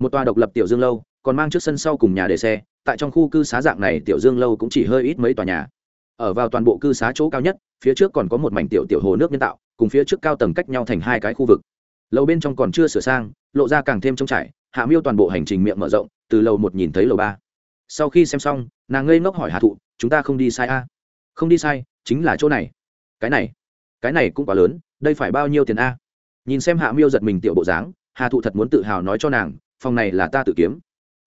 Một tòa độc lập tiểu dương lâu, còn mang trước sân sau cùng nhà để xe, tại trong khu cư xá dạng này tiểu dương lâu cũng chỉ hơi ít mấy tòa nhà. Ở vào toàn bộ cư xá chỗ cao nhất, phía trước còn có một mảnh tiểu tiểu hồ nước nhân tạo, cùng phía trước cao tầng cách nhau thành hai cái khu vực. Lầu bên trong còn chưa sửa sang, lộ ra càng thêm trông trải, hạ miêu toàn bộ hành trình miệng mở rộng, từ lầu một nhìn thấy lầu ba. Sau khi xem xong, nàng ngây ngốc hỏi hạ thụ, chúng ta không đi sai a? Không đi sai chính là chỗ này. Cái này cái này cũng quá lớn, đây phải bao nhiêu tiền a? Nhìn xem hạ miêu giật mình tiểu bộ dáng, hà thụ thật muốn tự hào nói cho nàng, phòng này là ta tự kiếm.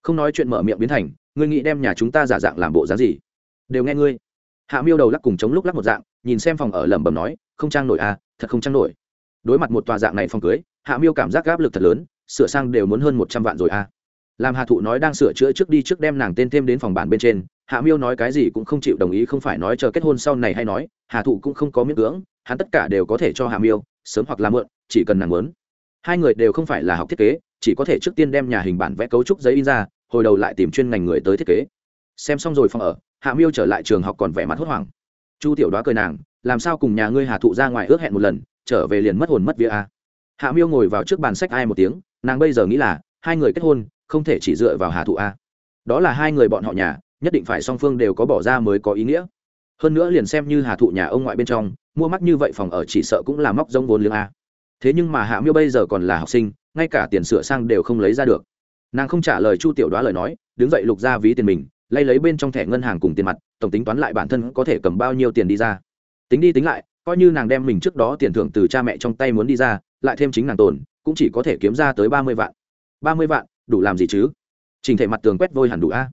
Không nói chuyện mở miệng biến thành, ngươi nghĩ đem nhà chúng ta giả dạng làm bộ dáng gì? Đều nghe ngươi. Hạ miêu đầu lắc cùng chống lúc lắc một dạng, nhìn xem phòng ở lẩm bẩm nói, không trang nổi a, thật không trang nổi. Đối mặt một tòa dạng này phòng cưới, hạ miêu cảm giác áp lực thật lớn, sửa sang đều muốn hơn một trăm vạn rồi a làm hà thụ nói đang sửa chữa trước đi trước đem nàng tên thêm đến phòng bản bên trên, hạ miêu nói cái gì cũng không chịu đồng ý không phải nói chờ kết hôn sau này hay nói, hà thụ cũng không có miễn cưỡng, hắn tất cả đều có thể cho hạ miêu, sớm hoặc là mượn chỉ cần nàng muốn. Hai người đều không phải là học thiết kế, chỉ có thể trước tiên đem nhà hình bản vẽ cấu trúc giấy in ra, hồi đầu lại tìm chuyên ngành người tới thiết kế. Xem xong rồi phòng ở, hạ miêu trở lại trường học còn vẻ mặt hốt hoảng. Chu tiểu đoá cười nàng, làm sao cùng nhà ngươi hà thụ ra ngoài ước hẹn một lần, trở về liền mất hồn mất vía a hạ miêu ngồi vào trước bàn sách ai một tiếng, nàng bây giờ nghĩ là, hai người kết hôn không thể chỉ dựa vào hà thụ a. Đó là hai người bọn họ nhà, nhất định phải song phương đều có bỏ ra mới có ý nghĩa. Hơn nữa liền xem như hà thụ nhà ông ngoại bên trong, mua mắc như vậy phòng ở chỉ sợ cũng là móc giống vốn liếng a. Thế nhưng mà hạ miêu bây giờ còn là học sinh, ngay cả tiền sửa sang đều không lấy ra được. Nàng không trả lời chu tiểu đoá lời nói, đứng dậy lục ra ví tiền mình, lay lấy bên trong thẻ ngân hàng cùng tiền mặt, tổng tính toán lại bản thân có thể cầm bao nhiêu tiền đi ra. Tính đi tính lại, coi như nàng đem mình trước đó tiền thưởng từ cha mẹ trong tay muốn đi ra, lại thêm chính nàng tồn, cũng chỉ có thể kiếm ra tới ba mươi vạn. Ba mươi vạn đủ làm gì chứ? Trình thể mặt tường quét vôi hẳn đủ a.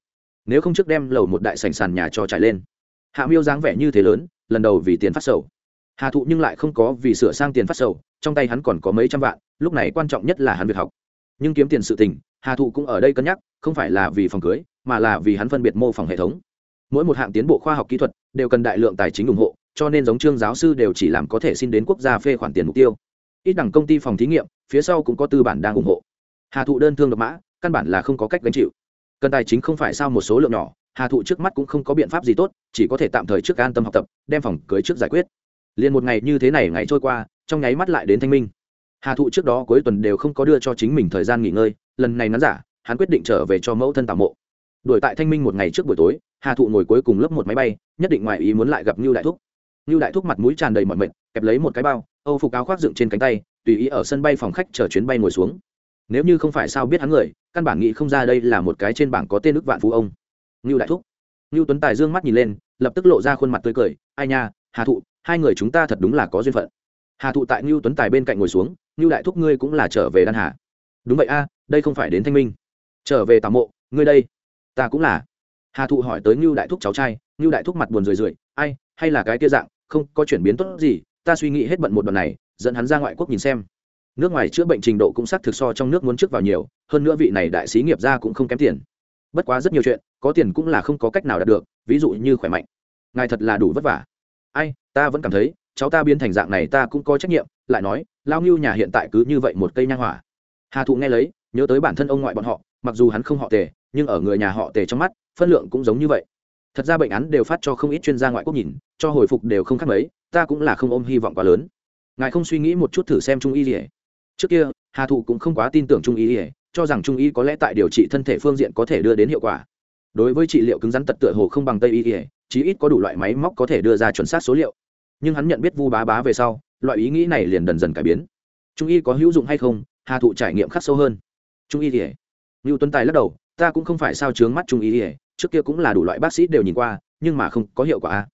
Nếu không trước đem lầu một đại sành sàn nhà cho trải lên. Hạ miêu dáng vẻ như thế lớn, lần đầu vì tiền phát sầu. Hà thụ nhưng lại không có vì sửa sang tiền phát sầu, trong tay hắn còn có mấy trăm vạn, lúc này quan trọng nhất là hắn việc học. Nhưng kiếm tiền sự tình, hà thụ cũng ở đây cân nhắc, không phải là vì phòng cưới, mà là vì hắn phân biệt mô phỏng hệ thống. Mỗi một hạng tiến bộ khoa học kỹ thuật đều cần đại lượng tài chính ủng hộ, cho nên giống trương giáo sư đều chỉ làm có thể xin đến quốc gia phê khoản tiền mục tiêu. Ít đẳng công ty phòng thí nghiệm, phía sau cũng có tư bản đang ủng hộ hà thụ đơn thương độc mã, căn bản là không có cách gánh chịu. Cần tài chính không phải sao một số lượng nhỏ, hà thụ trước mắt cũng không có biện pháp gì tốt, chỉ có thể tạm thời trước an tâm học tập, đem phòng cưới trước giải quyết. Liền một ngày như thế này ngày trôi qua, trong nháy mắt lại đến thanh minh. Hà thụ trước đó cuối tuần đều không có đưa cho chính mình thời gian nghỉ ngơi, lần này nắn giả, hắn quyết định trở về cho mẫu thân tạm mộ. Đuổi tại thanh minh một ngày trước buổi tối, hà thụ ngồi cuối cùng lớp một máy bay, nhất định ngoài ý muốn lại gặp như đại thúc. Như đại thúc mặt mũi tràn đầy mọi mệt, kẹp lấy một cái bao, âu phục áo khoác dựng trên cánh tay, tùy ý ở sân bay phòng khách chờ chuyến bay ngồi xuống nếu như không phải sao biết hắn người, căn bản nghĩ không ra đây là một cái trên bảng có tên ức vạn phú ông. Ngưu đại thúc. Ngưu tuấn tài dương mắt nhìn lên, lập tức lộ ra khuôn mặt tươi cười, ai nha, hà thụ, hai người chúng ta thật đúng là có duyên phận. Hà thụ tại ngưu tuấn tài bên cạnh ngồi xuống, ngưu đại thúc ngươi cũng là trở về đan hà. Đúng vậy a, đây không phải đến thanh minh. Trở về tà mộ, ngươi đây. Ta cũng là. Hà thụ hỏi tới ngưu đại thúc cháu trai, ngưu đại thúc mặt buồn rười rượi, ai, hay là cái kia dạng, không có chuyển biến tốt gì, ta suy nghĩ hết bận một đoạn này, dẫn hắn ra ngoại quốc nhìn xem nước ngoài chữa bệnh trình độ cũng xác thực so trong nước muốn trước vào nhiều, hơn nữa vị này đại sĩ nghiệp ra cũng không kém tiền. Bất quá rất nhiều chuyện, có tiền cũng là không có cách nào đạt được, ví dụ như khỏe mạnh. Ngài thật là đủ vất vả. Ai, ta vẫn cảm thấy, cháu ta biến thành dạng này ta cũng có trách nhiệm, lại nói, lao ngưu nhà hiện tại cứ như vậy một cây nhang hỏa. Hà thụ nghe lấy, nhớ tới bản thân ông ngoại bọn họ, mặc dù hắn không họ tề, nhưng ở người nhà họ tề trong mắt, phân lượng cũng giống như vậy. Thật ra bệnh án đều phát cho không ít chuyên gia ngoại quốc nhìn, cho hồi phục đều không khác mấy, ta cũng là không ôm hy vọng quá lớn. Ngài không suy nghĩ một chút thử xem trung y gì、hết trước kia, hà thụ cũng không quá tin tưởng trung y ỉa cho rằng trung y có lẽ tại điều trị thân thể phương diện có thể đưa đến hiệu quả. Đối với trị liệu cứng rắn tật tựa hồ không bằng tây y ỉa chí ít có đủ loại máy móc có thể đưa ra chuẩn xác số liệu. Nhưng hắn nhận biết vu bá bá về sau, loại ý nghĩ này liền dần dần cải biến. Trung y có hữu dụng hay không, hà thụ trải nghiệm khắc sâu hơn. Trung y ỉa ngưu tuấn tài lắc đầu, ta cũng không phải sao chướng mắt trung y ỉa trước kia cũng là đủ loại bác sĩ đều nhìn qua, nhưng mà không có hiệu quả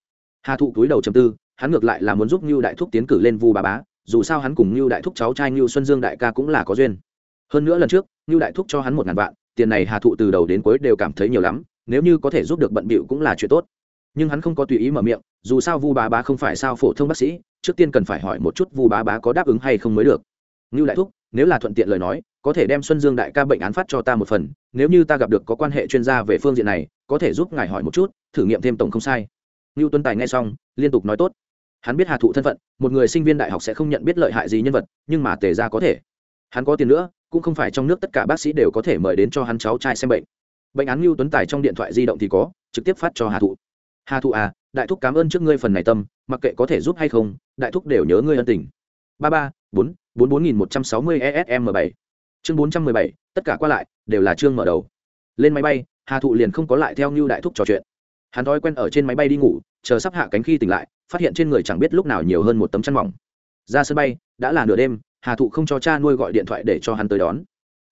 hà thụ túi đầu chầm tư, hắn ngược lại là muốn giúp ngưu đại thúc tiến cử lên vu bá bá dù sao hắn cùng Nưu đại thúc cháu trai Nưu xuân dương đại ca cũng là có duyên. Hơn nữa lần trước Nưu đại thúc cho hắn một ngàn vạn, tiền này hà thụ từ đầu đến cuối đều cảm thấy nhiều lắm, nếu như có thể giúp được bận bịu cũng là chuyện tốt. Nhưng hắn không có tùy ý mở miệng, dù sao vu bá bá không phải sao phổ thông bác sĩ, trước tiên cần phải hỏi một chút vu bá bá có đáp ứng hay không mới được. Nưu đại thúc, nếu là thuận tiện lời nói, có thể đem xuân dương đại ca bệnh án phát cho ta một phần, nếu như ta gặp được có quan hệ chuyên gia về phương diện này, có thể giúp ngài hỏi một chút, thử nghiệm thêm tổng không sai. Nưu tuấn tài nghe xong, liên tục nói tốt hắn biết hà thụ thân phận, một người sinh viên đại học sẽ không nhận biết lợi hại gì nhân vật, nhưng mà tề ra có thể. Hắn có tiền nữa, cũng không phải trong nước tất cả bác sĩ đều có thể mời đến cho hắn cháu trai xem bệnh. Bệnh án Lưu tuấn tài trong điện thoại di động thì có, trực tiếp phát cho hà thụ. Hà thụ à đại thúc cảm ơn trước ngươi phần này tâm, mặc kệ có thể giúp hay không, đại thúc đều nhớ ngươi ân tình. Ba ba, bốn bốn bốn nghìn một trăm sáu mươi esm bảy. Chương bốn trăm mười bảy, tất cả qua lại, đều là chương mở đầu. Lên máy bay, hà thụ liền không có lại theo như đại thúc trò chuyện. Hắn thói quen ở trên máy bay đi ngủ, chờ sắp hạ cánh khi tỉnh lại phát hiện trên người chẳng biết lúc nào nhiều hơn một tấm chăn mỏng. Ra sân bay, đã là nửa đêm, hà thụ không cho cha nuôi gọi điện thoại để cho hắn tới đón.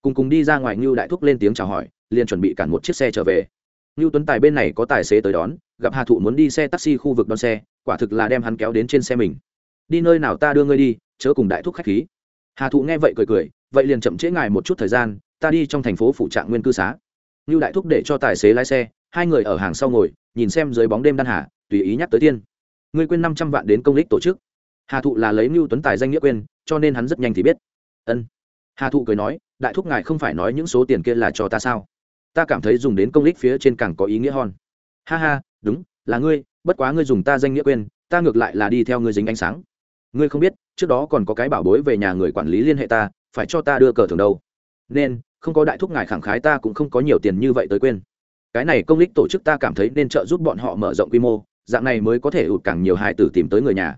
Cùng cùng đi ra ngoài ngưu đại thúc lên tiếng chào hỏi, liền chuẩn bị cản một chiếc xe trở về. Ngưu tuấn tài bên này có tài xế tới đón, gặp hà thụ muốn đi xe taxi khu vực đón xe, quả thực là đem hắn kéo đến trên xe mình. Đi nơi nào ta đưa ngươi đi, chớ cùng đại thúc khách khí. Hà thụ nghe vậy cười cười, vậy liền chậm trễ ngài một chút thời gian, ta đi trong thành phố phủ trạng nguyên cư xá. Ngưu đại thúc để cho tài xế lái xe, hai người ở hàng sau ngồi, nhìn xem dưới bóng đêm đan hà, tùy ý nhắc tới tiên ngươi quên năm trăm vạn đến công lích tổ chức. Hà thụ là lấy ngưu tuấn tài danh nghĩa quên, cho nên hắn rất nhanh thì biết. Ân. Hà thụ cười nói, đại thúc ngài không phải nói những số tiền kia là cho ta sao? Ta cảm thấy dùng đến công lích phía trên càng có ý nghĩa hon ha ha, đúng, là ngươi, bất quá ngươi dùng ta danh nghĩa quên, ta ngược lại là đi theo ngươi dính ánh sáng. Ngươi không biết, trước đó còn có cái bảo bối về nhà người quản lý liên hệ ta, phải cho ta đưa cờ thường đâu. Nên, không có đại thúc ngài khẳng khái ta cũng không có nhiều tiền như vậy tới quên. Cái này công lích tổ chức ta cảm thấy nên trợ giúp bọn họ mở rộng quy mô dạng này mới có thể ụt càng nhiều hài tử tìm tới người nhà.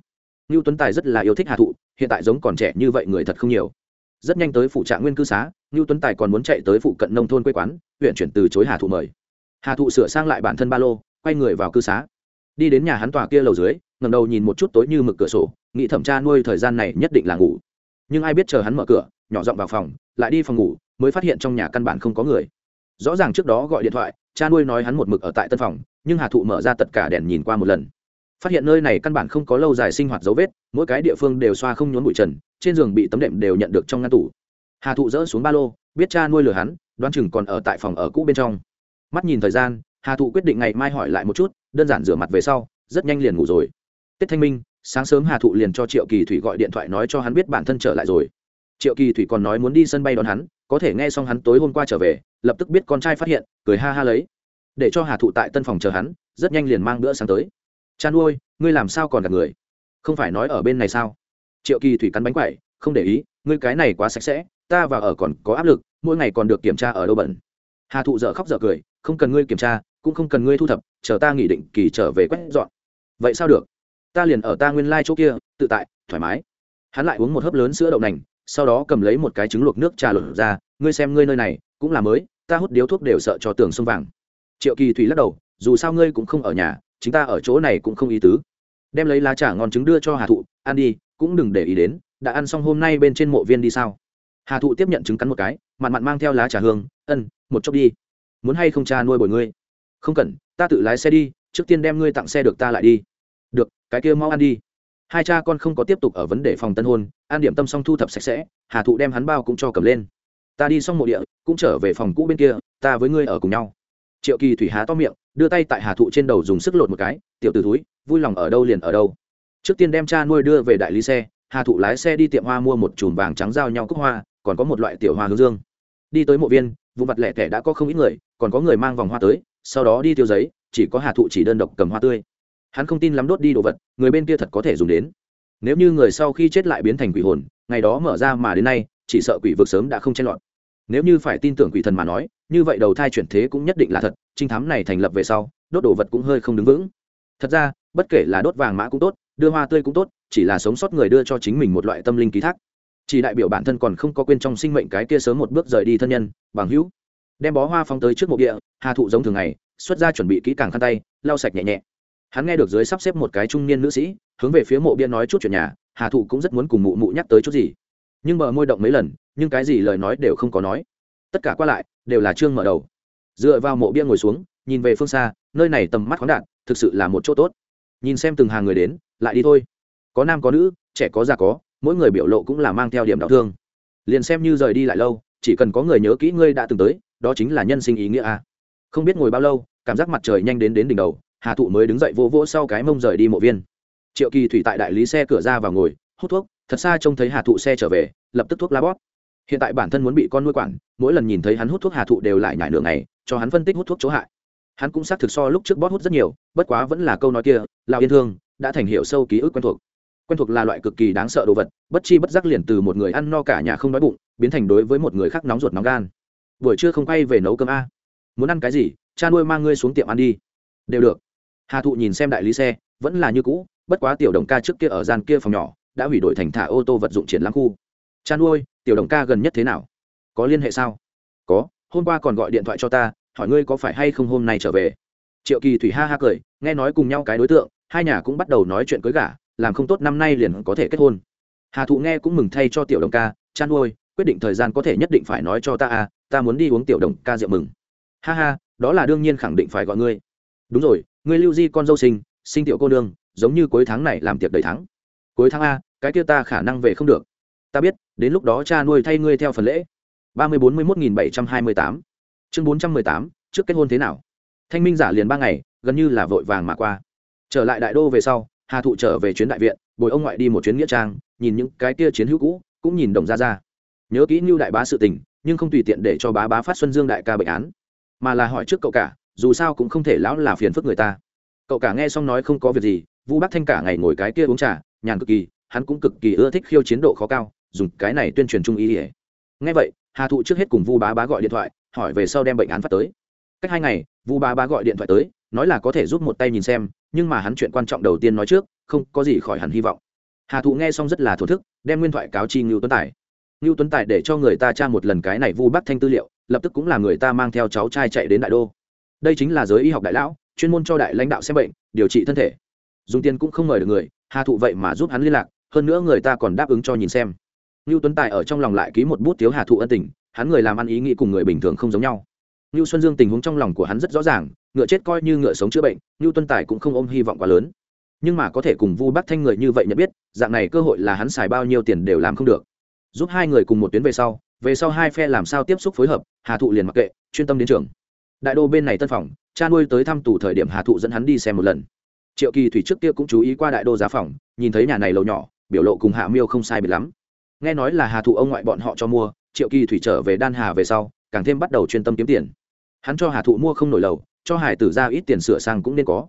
Ngưu tuấn tài rất là yêu thích hà thụ, hiện tại giống còn trẻ như vậy người thật không nhiều. Rất nhanh tới phụ trạng nguyên cư xá, ngưu tuấn tài còn muốn chạy tới phụ cận nông thôn quê quán, huyện chuyển từ chối hà thụ mời. Hà thụ sửa sang lại bản thân ba lô, quay người vào cư xá. Đi đến nhà hắn tòa kia lầu dưới ngầm đầu nhìn một chút tối như mực cửa sổ, nghĩ thẩm tra nuôi thời gian này nhất định là ngủ. Nhưng ai biết chờ hắn mở cửa, nhỏ giọng vào phòng, lại đi phòng ngủ, mới phát hiện trong nhà căn bản không có người. Rõ ràng trước đó gọi điện thoại cha nuôi nói hắn một mực ở tại tân phòng, nhưng hà thụ mở ra tất cả đèn nhìn qua một lần. Phát hiện nơi này căn bản không có lâu dài sinh hoạt dấu vết, mỗi cái địa phương đều xoa không nhốn bụi trần, trên giường bị tấm đệm đều nhận được trong ngăn tủ. Hà thụ dỡ xuống ba lô, biết cha nuôi lừa hắn, đoán chừng còn ở tại phòng ở cũ bên trong. Mắt nhìn thời gian, hà thụ quyết định ngày mai hỏi lại một chút, đơn giản rửa mặt về sau, rất nhanh liền ngủ rồi. Tết thanh minh, sáng sớm hà thụ liền cho triệu kỳ thủy gọi điện thoại nói cho hắn biết bản thân trở lại rồi triệu kỳ thủy còn nói muốn đi sân bay đón hắn, có thể nghe xong hắn tối hôm qua trở về, lập tức biết con trai phát hiện, cười ha ha lấy. Để cho hà thụ tại tân phòng chờ hắn, rất nhanh liền mang bữa sáng tới. Chan ôi, ngươi làm sao còn gặp người? Không phải nói ở bên này sao? Triệu kỳ thủy cắn bánh quậy không để ý, ngươi cái này quá sạch sẽ, ta và ở còn có áp lực, mỗi ngày còn được kiểm tra ở đâu bẩn hà thụ dở khóc dở cười, không cần ngươi kiểm tra, cũng không cần ngươi thu thập, chờ ta nghỉ định kỳ trở về quét dọn. Vậy sao được? Ta liền ở ta nguyên lai、like、chỗ kia, tự tại, thoải mái. Hắn lại uống một hớp lớn sữa đậu nành sau đó cầm lấy một cái trứng luộc nước trà lột ra, ngươi xem ngươi nơi này, cũng là mới, ta hút điếu thuốc đều sợ cho tường sông vàng. Triệu kỳ thủy lắc đầu, dù sao ngươi cũng không ở nhà chúng ta ở chỗ này cũng không ý tứ. Đem lấy lá trà ngon trứng đưa cho hà thụ, ăn đi, cũng đừng để ý đến, đã ăn xong hôm nay bên trên mộ viên đi sao? Hà thụ tiếp nhận trứng cắn một cái, mặn mặn mang theo lá trà hương, ân, một chốc đi. Muốn hay không cha nuôi bồi ngươi? Không cần, ta tự lái xe đi, trước tiên đem ngươi tặng xe được ta lại đi. Được, cái kia mau ăn đi hai cha con không có tiếp tục ở vấn đề phòng tân hôn, an điểm tâm xong thu thập sạch sẽ, hà thụ đem hắn bao cũng cho cầm lên. Ta đi xong mộ địa, cũng trở về phòng cũ bên kia, ta với ngươi ở cùng nhau. Triệu kỳ thủy há to miệng, đưa tay tại hà thụ trên đầu dùng sức lột một cái, tiểu t ử túi vui lòng ở đâu liền ở đâu. Trước tiên đem cha nuôi đưa về đại lý xe, hà thụ lái xe đi tiệm hoa mua một chùm vàng trắng giao nhau cúc hoa, còn có một loại tiểu hoa hướng dương. Đi tới mộ viên, vụ mặt lẻ tẻ đã có không ít người, còn có người mang vòng hoa tới, sau đó đi tiêu giấy, chỉ có hà thụ chỉ đơn độc cầm hoa tươi hắn không tin lắm đốt đi đồ vật, người bên kia thật có thể dùng đến. Nếu như người sau khi chết lại biến thành quỷ hồn, ngày đó mở ra mà đến nay, chỉ sợ quỷ vực sớm đã không chen lọt. Nếu như phải tin tưởng quỷ thần mà nói, như vậy đầu thai chuyển thế cũng nhất định là thật, trinh thám này thành lập về sau, đốt đồ vật cũng hơi không đứng vững. Thật ra, bất kể là đốt vàng mã cũng tốt, đưa hoa tươi cũng tốt, chỉ là sống sót người đưa cho chính mình một loại tâm linh ký thác. Chỉ đại biểu bản thân còn không có quên trong sinh mệnh cái kia sớm một bước rời đi thân nhân, bằng hữu. Đem bó hoa phóng tới trước mộ địa, hà thụ giống thường ngày, xuất ra chuẩn bị kỹ càng khăn tay, lau sạch nhẹ nhẹ hắn nghe được dưới sắp xếp một cái trung niên nữ sĩ, hướng về phía mộ bia nói chút chuyện nhà, hà thụ cũng rất muốn cùng mụ mụ nhắc tới chút gì. Nhưng bờ môi động mấy lần, nhưng cái gì lời nói đều không có nói. Tất cả qua lại, đều là trương mở đầu. Dựa vào mộ bia ngồi xuống, nhìn về phương xa, nơi này tầm mắt khoáng đạn thực sự là một chỗ tốt. Nhìn xem từng hàng người đến, lại đi thôi. Có nam có nữ, trẻ có già có, mỗi người biểu lộ cũng là mang theo điểm đau thương. Liền xem như rời đi lại lâu, chỉ cần có người nhớ kỹ ngươi đã từng tới, đó chính là nhân sinh ý nghĩa a. Không biết ngồi bao lâu, cảm giác mặt trời nhanh đến đến đỉnh đầu hà thụ mới đứng dậy vô vỗ sau cái mông rời đi mộ viên. Triệu kỳ thủy tại đại lý xe cửa ra vào ngồi, hút thuốc, thật xa trông thấy hà thụ xe trở về, lập tức thuốc lá bót hiện tại bản thân muốn bị con nuôi quản, mỗi lần nhìn thấy hắn hút thuốc hà thụ đều lại nhải nửa ngày, cho hắn phân tích hút thuốc chỗ hại. Hắn cũng xác thực so lúc trước bót hút rất nhiều, bất quá vẫn là câu nói kia lào yên thương, đã thành hiệu sâu ký ức quen thuộc. Quen thuộc là loại cực kỳ đáng sợ đồ vật, bất chi bất giác liền từ một người ăn no cả nhà không đói bụng, biến thành đối với một người khác nóng ruột nóng gan. Buổi trưa không quay về nấu cơm a. Muốn ăn cái gì, cha nuôi mang ngươi xuống tiệm ăn đi. Đều được hà thụ nhìn xem đại lý xe, vẫn là như cũ, bất quá tiểu đồng ca trước kia ở gian kia phòng nhỏ, đã hủy đổi thành thả ô tô vật dụng triển lãm khu. Cha nuôi, tiểu đồng ca gần nhất thế nào? Có liên hệ sao? Có, hôm qua còn gọi điện thoại cho ta, hỏi ngươi có phải hay không hôm nay trở về. Triệu kỳ thủy ha ha cười, nghe nói cùng nhau cái đối tượng, hai nhà cũng bắt đầu nói chuyện cưới gả, làm không tốt năm nay liền có thể kết hôn. Hà thụ nghe cũng mừng thay cho tiểu đồng ca chăn nuôi, quyết định thời gian có thể nhất định phải nói cho ta à ta muốn đi uống tiểu đồng ca rượu mừng. Ha ha, đó là đương nhiên khẳng định phải gọi ngươi. Đúng rồi ngươi lưu di con dâu sinh sinh tiểu cô nương, giống như cuối tháng này làm tiệc đầy tháng cuối tháng a, cái kia ta khả năng về không được. Ta biết, đến lúc đó cha nuôi thay ngươi theo phần lễ. ba mươi bốn mươi một nghìn bảy trăm hai mươi tám. Chương bốn trăm mười tám, trước kết hôn thế nào? Thanh minh giả liền ba ngày, gần như là vội vàng mà qua. Trở lại đại đô về sau, hà thụ trở về chuyến đại viện, bồi ông ngoại đi một chuyến nghĩa trang, nhìn những cái kia chiến hữu cũ, cũng nhìn đồng ra ra nhớ kỹ như đại bá sự tình, nhưng không tùy tiện để cho bá bá phát xuân dương đại ca bệnh án, mà là hỏi trước cậu cả dù sao cũng không thể lão là phiền phức người ta. Cậu cả nghe xong nói không có việc gì, vu bác thanh cả ngày ngồi cái kia uống trà, nhàn cực kỳ, hắn cũng cực kỳ ưa thích khiêu chiến độ khó cao, dùng cái này tuyên truyền trung ý ỉa ngay vậy, hà thụ trước hết cùng vu bá bá gọi điện thoại, hỏi về sau đem bệnh án phát tới. Cách hai ngày, vu bá bá gọi điện thoại tới, nói là có thể giúp một tay nhìn xem, nhưng mà hắn chuyện quan trọng đầu tiên nói trước, không có gì khỏi hẳn hy vọng. Hà thụ nghe xong rất là thổ thức, đem nguyên thoại cáo chi ngưu tuấn tài. Ngưu tuấn tài để cho người ta tra một lần cái này vu bắc thanh tư liệu, lập tức cũng là người ta mang theo cháu trai chạy đến đại đô đây chính là giới y học đại lão, chuyên môn cho đại lãnh đạo xem bệnh, điều trị thân thể. Dùng tiền cũng không mời được người, hà thụ vậy mà giúp hắn liên lạc, hơn nữa người ta còn đáp ứng cho nhìn xem. Ngưu tuấn tài ở trong lòng lại ký một bút thiếu hà thụ ân tình, hắn người làm ăn ý nghĩ cùng người bình thường không giống nhau. Ngưu xuân dương tình huống trong lòng của hắn rất rõ ràng, ngựa chết coi như ngựa sống chữa bệnh, ngưu tuấn tài cũng không ôm hy vọng quá lớn. Nhưng mà có thể cùng vu bắc thanh người như vậy nhận biết, dạng này cơ hội là hắn xài bao nhiêu tiền đều làm không được. Giúp hai người cùng một tuyến về sau về sau hai phe làm sao tiếp xúc phối hợp, hà thụ liền mặc kệ, chuyên tâm đến trường đại đô bên này tân phòng, cha nuôi tới thăm tù thời điểm hà thụ dẫn hắn đi xem một lần. Triệu kỳ thủy trước kia cũng chú ý qua đại đô giá phòng, nhìn thấy nhà này lầu nhỏ, biểu lộ cùng hạ miêu không sai biệt lắm. Nghe nói là hà thụ ông ngoại bọn họ cho mua, triệu kỳ thủy trở về đan hà về sau, càng thêm bắt đầu chuyên tâm kiếm tiền. Hắn cho hà thụ mua không nổi lầu, cho hải tử ra ít tiền sửa sang cũng nên có.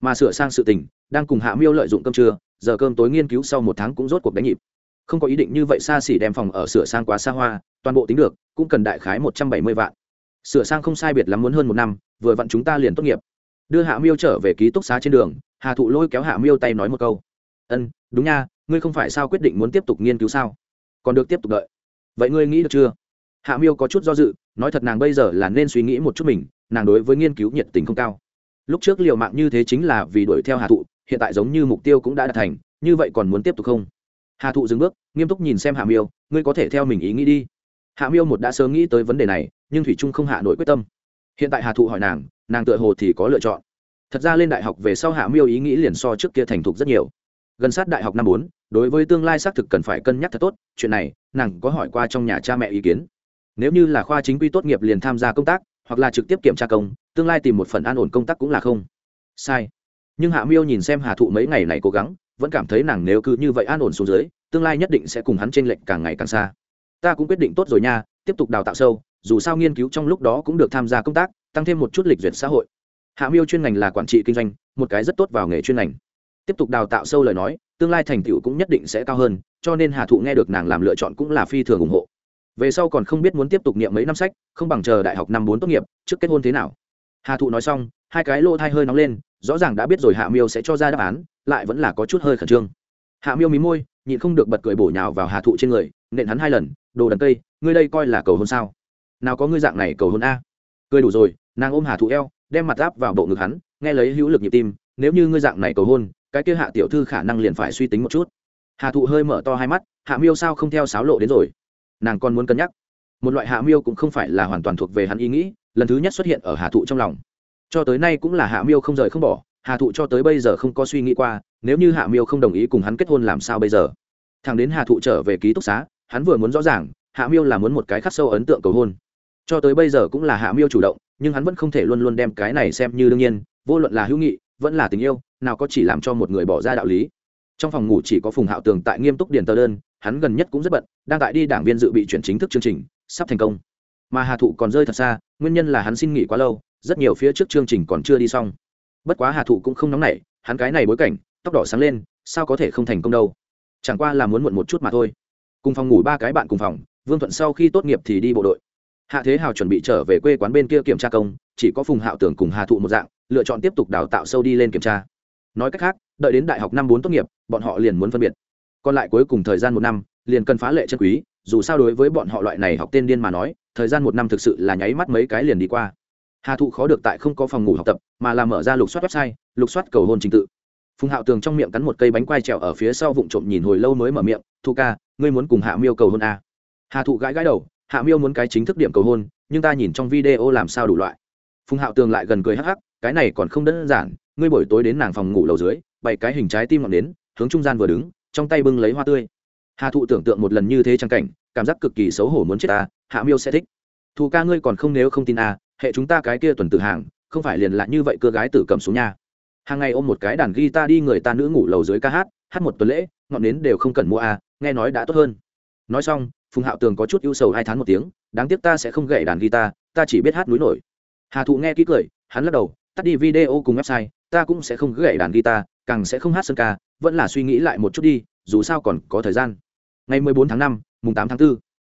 Mà sửa sang sự tình, đang cùng hạ miêu lợi dụng cơm trưa, giờ cơm tối nghiên cứu sau một tháng cũng rốt cuộc đánh nhịp. Không có ý định như vậy xa xỉ đem phòng ở sửa sang quá xa hoa, toàn bộ tính được, cũng cần đại khái một trăm bảy mươi vạn sửa sang không sai biệt lắm muốn hơn một năm, vừa vặn chúng ta liền tốt nghiệp. Đưa hạ miêu trở về ký túc xá trên đường, hà thụ lôi kéo hạ miêu tay nói một câu. Ân, đúng nha, ngươi không phải sao quyết định muốn tiếp tục nghiên cứu sao? Còn được tiếp tục đợi. Vậy ngươi nghĩ được chưa? Hạ miêu có chút do dự, nói thật nàng bây giờ là nên suy nghĩ một chút mình, nàng đối với nghiên cứu nhiệt tình không cao. Lúc trước liều mạng như thế chính là vì đuổi theo hà thụ, hiện tại giống như mục tiêu cũng đã đạt thành, như vậy còn muốn tiếp tục không? Hà thụ dừng bước, nghiêm túc nhìn xem hạ miêu, ngươi có thể theo mình ý nghĩ đi. Hạ miêu một đã sớm nghĩ tới vấn đề này nhưng thủy trung không hạ nổi quyết tâm. Hiện tại hà thụ hỏi nàng nàng tựa hồ thì có lựa chọn. Thật ra lên đại học về sau hạ miêu ý nghĩ liền so trước kia thành thục rất nhiều. Gần sát đại học năm bốn, đối với tương lai xác thực cần phải cân nhắc thật tốt, chuyện này, nàng có hỏi qua trong nhà cha mẹ ý kiến. Nếu như là khoa chính quy tốt nghiệp liền tham gia công tác, hoặc là trực tiếp kiểm tra công, tương lai tìm một phần an ổn công tác cũng là không. Sai. Nhưng hạ miêu nhìn xem hà thụ mấy ngày này cố gắng, vẫn cảm thấy nàng nếu cứ như vậy an ổn xuống dưới, tương lai nhất định sẽ cùng hắn trên lệch càng ngày càng xa. Ta cũng quyết định tốt rồi nha, tiếp tục đào tạo sâu dù sao nghiên cứu trong lúc đó cũng được tham gia công tác, tăng thêm một chút lịch duyệt xã hội. Hạ miêu chuyên ngành là quản trị kinh doanh, một cái rất tốt vào nghề chuyên ngành. Tiếp tục đào tạo sâu lời nói, tương lai thành tựu cũng nhất định sẽ cao hơn, cho nên hà thụ nghe được nàng làm lựa chọn cũng là phi thường ủng hộ. Về sau còn không biết muốn tiếp tục niệm mấy năm sách, không bằng chờ đại học năm bốn tốt nghiệp, trước kết hôn thế nào. Hà thụ nói xong, hai cái lô thai hơi nóng lên, rõ ràng đã biết rồi hạ miêu sẽ cho ra đáp án, lại vẫn là có chút hơi khẩn trương. Hạ miêu mí môi, nhịn không được bật cười bổ nhào vào hà thụ trên người, nện hắn hai lần, đồ đần cây, ngươi đây coi là cầu hôn sao? Nào có ngươi dạng này cầu hôn a. Cười đủ rồi, nàng ôm hà thụ eo, đem mặt áp vào bộ ngực hắn, nghe lấy hữu lực nhịp tim, nếu như ngươi dạng này cầu hôn, cái kia hạ tiểu thư khả năng liền phải suy tính một chút. Hà thụ hơi mở to hai mắt, hạ miêu sao không theo sáo lộ đến rồi? Nàng còn muốn cân nhắc. Một loại hạ miêu cũng không phải là hoàn toàn thuộc về hắn ý nghĩ, lần thứ nhất xuất hiện ở hà thụ trong lòng. Cho tới nay cũng là hạ miêu không rời không bỏ, hà thụ cho tới bây giờ không có suy nghĩ qua, nếu như hạ miêu không đồng ý cùng hắn kết hôn làm sao bây giờ? Thằng đến hà thụ trở về ký túc xá, hắn vừa muốn rõ ràng, hạ miêu là muốn một cái khắc sâu ấn tượng cầu hôn cho tới bây giờ cũng là hạ miêu chủ động, nhưng hắn vẫn không thể luôn luôn đem cái này xem như đương nhiên, vô luận là hữu nghị, vẫn là tình yêu, nào có chỉ làm cho một người bỏ ra đạo lý. Trong phòng ngủ chỉ có phùng hạo tường tại nghiêm túc điền tờ đơn, hắn gần nhất cũng rất bận, đang tại đi đảng viên dự bị chuyển chính thức chương trình, sắp thành công. Mà hà thụ còn rơi thật xa, nguyên nhân là hắn xin nghỉ quá lâu, rất nhiều phía trước chương trình còn chưa đi xong. Bất quá hà thụ cũng không nóng nảy, hắn cái này bối cảnh, tóc đỏ sáng lên, sao có thể không thành công đâu? Chẳng qua là muốn muộn một chút mà thôi. Cùng phòng ngủ ba cái bạn cùng phòng, vương thuận sau khi tốt nghiệp thì đi bộ đội hạ thế hào chuẩn bị trở về quê quán bên kia kiểm tra công, chỉ có phùng hạo tưởng cùng hà thụ một dạng, lựa chọn tiếp tục đào tạo sâu đi lên kiểm tra. Nói cách khác, đợi đến đại học năm bốn tốt nghiệp, bọn họ liền muốn phân biệt. Còn lại cuối cùng thời gian một năm, liền cần phá lệ chân quý, dù sao đối với bọn họ loại này học tên điên mà nói, thời gian một năm thực sự là nháy mắt mấy cái liền đi qua. Hà thụ khó được tại không có phòng ngủ học tập, mà làm mở ra lục soát website, lục soát cầu hôn trình tự. Phùng hạo tường trong miệng cắn một cây bánh quai trèo ở phía sau vụng trộm nhìn hồi lâu mới mở miệng, thu ca, ngươi muốn cùng hạ miêu cầu hôn à. hà thụ gãi gãi đầu hạ miêu muốn cái chính thức điểm cầu hôn, nhưng ta nhìn trong video làm sao đủ loại. Phùng hạo tường lại gần cười hắc hắc, cái này còn không đơn giản, ngươi buổi tối đến nàng phòng ngủ lầu dưới, bày cái hình trái tim ngọn đến hướng trung gian vừa đứng, trong tay bưng lấy hoa tươi. Hà thụ tưởng tượng một lần như thế trang cảnh, cảm giác cực kỳ xấu hổ muốn chết ta, hạ miêu sẽ thích. Thù ca ngươi còn không nếu không tin à hệ chúng ta cái kia tuần tự hàng, không phải liền lại như vậy cơ gái tử cầm xuống nhà hàng ngày ôm một cái đàn guitar đi người ta nữ ngủ lầu dưới ca hát hát một tuần lễ, ngọn nến đều không cần mua à nghe nói đã tốt hơn. Nói xong phùng hạo tường có chút ưu sầu hai tháng một tiếng đáng tiếc ta sẽ không gậy đàn guitar ta chỉ biết hát núi nổi. Hà thụ nghe kỹ cười hắn lắc đầu tắt đi video cùng website ta cũng sẽ không gậy đàn guitar càng sẽ không hát sân ca vẫn là suy nghĩ lại một chút đi dù sao còn có thời gian. Ngày 14 tháng 5, mùng 8 tháng 4.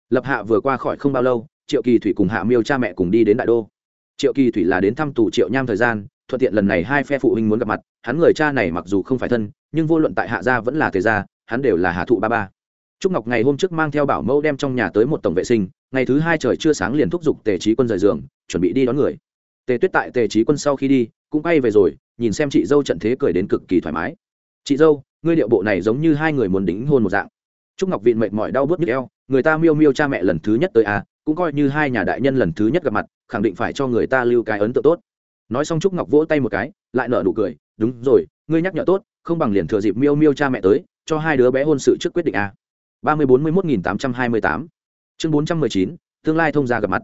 lập hạ vừa qua khỏi không bao lâu triệu kỳ thủy cùng hạ miêu cha mẹ cùng đi đến đại đô. Triệu kỳ thủy là đến thăm tù triệu nham thời gian thuận tiện lần này hai phe phụ huynh muốn gặp mặt hắn người cha này mặc dù không phải thân nhưng vô luận tại hạ gia vẫn là thế gia hắn đều là hạ thụ ba ba trúc ngọc ngày hôm trước mang theo bảo mẫu đem trong nhà tới một tổng vệ sinh, ngày thứ hai trời chưa sáng liền thúc giục tề trí quân rời giường, chuẩn bị đi đón người. Tề tuyết tại tề trí quân sau khi đi, cũng bay về rồi, nhìn xem chị dâu trận thế cười đến cực kỳ thoải mái. Chị dâu, ngươi điệu bộ này giống như hai người muốn đính hôn một dạng. Trúc ngọc vịn mệt mỏi đau bớt nhức eo, người ta miêu miêu cha mẹ lần thứ nhất tới à cũng coi như hai nhà đại nhân lần thứ nhất gặp mặt, khẳng định phải cho người ta lưu cái ấn tượng tốt. Nói xong trúc ngọc vỗ tay một cái, lại nở nụ cười, đúng rồi, ngươi nhắc nhở tốt, không bằng liền thừa dịp miêu miêu cha mẹ tới, cho hai đứa bé hôn sự trước quyết định à ba mươi bốn mươi một nghìn tám trăm hai mươi tám. Chương bốn trăm mười chín, tương lai thông gia gặp mặt.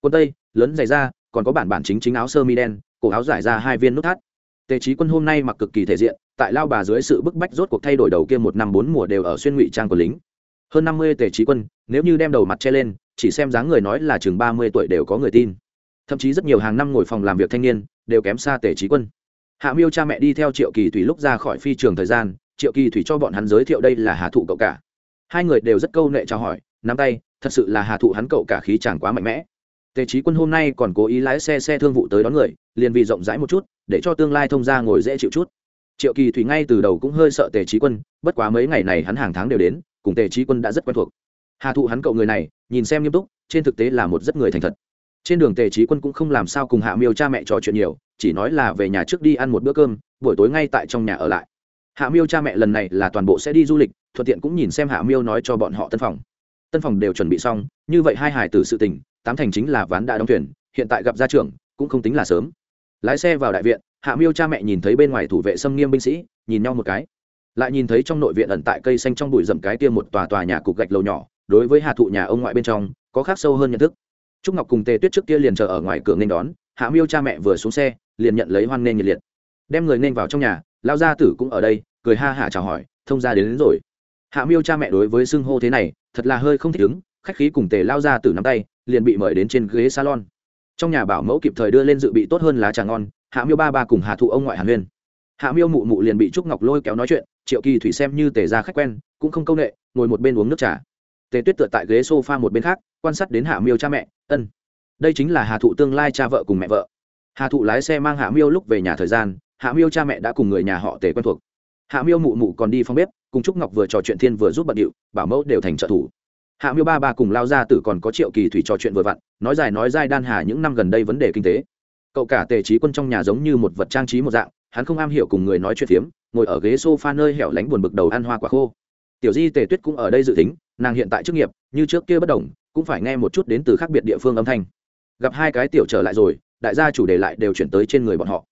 Quân tây, lớn dày ra còn có bản bản chính chính áo sơ mi đen, cổ áo giải ra hai viên nút thắt. Tề trí quân hôm nay mặc cực kỳ thể diện, tại lao bà dưới sự bức bách rốt cuộc thay đổi đầu kia một năm bốn mùa đều ở xuyên ngụy trang của lính. Hơn năm mươi tề trí quân, nếu như đem đầu mặt che lên, chỉ xem dáng người nói là chừng ba mươi tuổi đều có người tin. Thậm chí rất nhiều hàng năm ngồi phòng làm việc thanh niên, đều kém xa tề trí quân. Hạ miêu cha mẹ đi theo triệu kỳ thủy lúc ra khỏi phi trường thời gian, triệu kỳ thủy cho bọn hắn giới thiệu đây là hà thụ cậu cả hai người đều rất câu nệ chào hỏi, nắm tay, thật sự là hà thụ hắn cậu cả khí chàng quá mạnh mẽ. Tề trí quân hôm nay còn cố ý lái xe xe thương vụ tới đón người, liền vì rộng rãi một chút, để cho tương lai thông ra ngồi dễ chịu chút. Triệu kỳ thủy ngay từ đầu cũng hơi sợ tề trí quân, bất quá mấy ngày này hắn hàng tháng đều đến, cùng tề trí quân đã rất quen thuộc. Hà thụ hắn cậu người này, nhìn xem nghiêm túc, trên thực tế là một rất người thành thật. Trên đường tề trí quân cũng không làm sao cùng hạ miêu cha mẹ trò chuyện nhiều, chỉ nói là về nhà trước đi ăn một bữa cơm, buổi tối ngay tại trong nhà ở lại hạ miêu cha mẹ lần này là toàn bộ sẽ đi du lịch, thuận tiện cũng nhìn xem hạ miêu nói cho bọn họ tân phòng. Tân phòng đều chuẩn bị xong, như vậy hai hải tử sự tình, tám thành chính là ván đã đóng thuyền, hiện tại gặp gia trưởng, cũng không tính là sớm. Lái xe vào đại viện, hạ miêu cha mẹ nhìn thấy bên ngoài thủ vệ xâm nghiêm binh sĩ, nhìn nhau một cái. Lại nhìn thấy trong nội viện ẩn tại cây xanh trong bụi rậm cái kia một tòa tòa nhà cục gạch lầu nhỏ, đối với hạ thụ nhà ông ngoại bên trong, có khác sâu hơn nhận thức. Trúc ngọc cùng tề tuyết trước kia liền chờ ở ngoài cửa nên đón, hạ miêu cha mẹ vừa xuống xe, liền nhận lấy hoan nghênh nhiệt liệt. Đem người nên vào trong nhà lao gia tử cũng ở đây cười ha hả chào hỏi thông gia đến, đến rồi. Hạ miêu cha mẹ đối với xưng hô thế này thật là hơi không thích ứng khách khí cùng tề lao gia tử nắm tay liền bị mời đến trên ghế salon. Trong nhà bảo mẫu kịp thời đưa lên dự bị tốt hơn lá trà ngon hạ miêu ba ba cùng hạ thụ ông ngoại hàn huyên. Hạ miêu mụ mụ liền bị trúc ngọc lôi kéo nói chuyện triệu kỳ thủy xem như tề ra khách quen cũng không công nghệ ngồi một bên uống nước trà. Tề tuyết tựa tại ghế s o f a một bên khác quan sát đến hạ miêu cha mẹ ân đây chính là hà thụ tương lai cha vợ cùng mẹ vợ. Hà thụ lái xe mang hạ miêu lúc về nhà thời gian hạ miêu cha mẹ đã cùng người nhà họ tề quen thuộc. Hạ miêu mụ mụ còn đi phong bếp, cùng trúc ngọc vừa trò chuyện thiên vừa giúp bận điệu, bảo mẫu đều thành trợ thủ. Hạ miêu ba ba cùng lao ra tử còn có triệu kỳ thủy trò chuyện vừa vặn, nói dài nói dai đan hà những năm gần đây vấn đề kinh tế. Cậu cả tề trí quân trong nhà giống như một vật trang trí một dạng, hắn không am hiểu cùng người nói chuyện phiếm, ngồi ở ghế s o f a nơi hẻo lánh buồn bực đầu ăn hoa quả khô. Tiểu di tề tuyết cũng ở đây dự tính, nàng hiện tại chức nghiệp, như trước kia bất đồng, cũng phải nghe một chút đến từ khác biệt địa phương âm thanh. Gặp hai cái tiểu trở lại rồi, đại gia chủ đề lại đều chuyển tới trên người bọn họ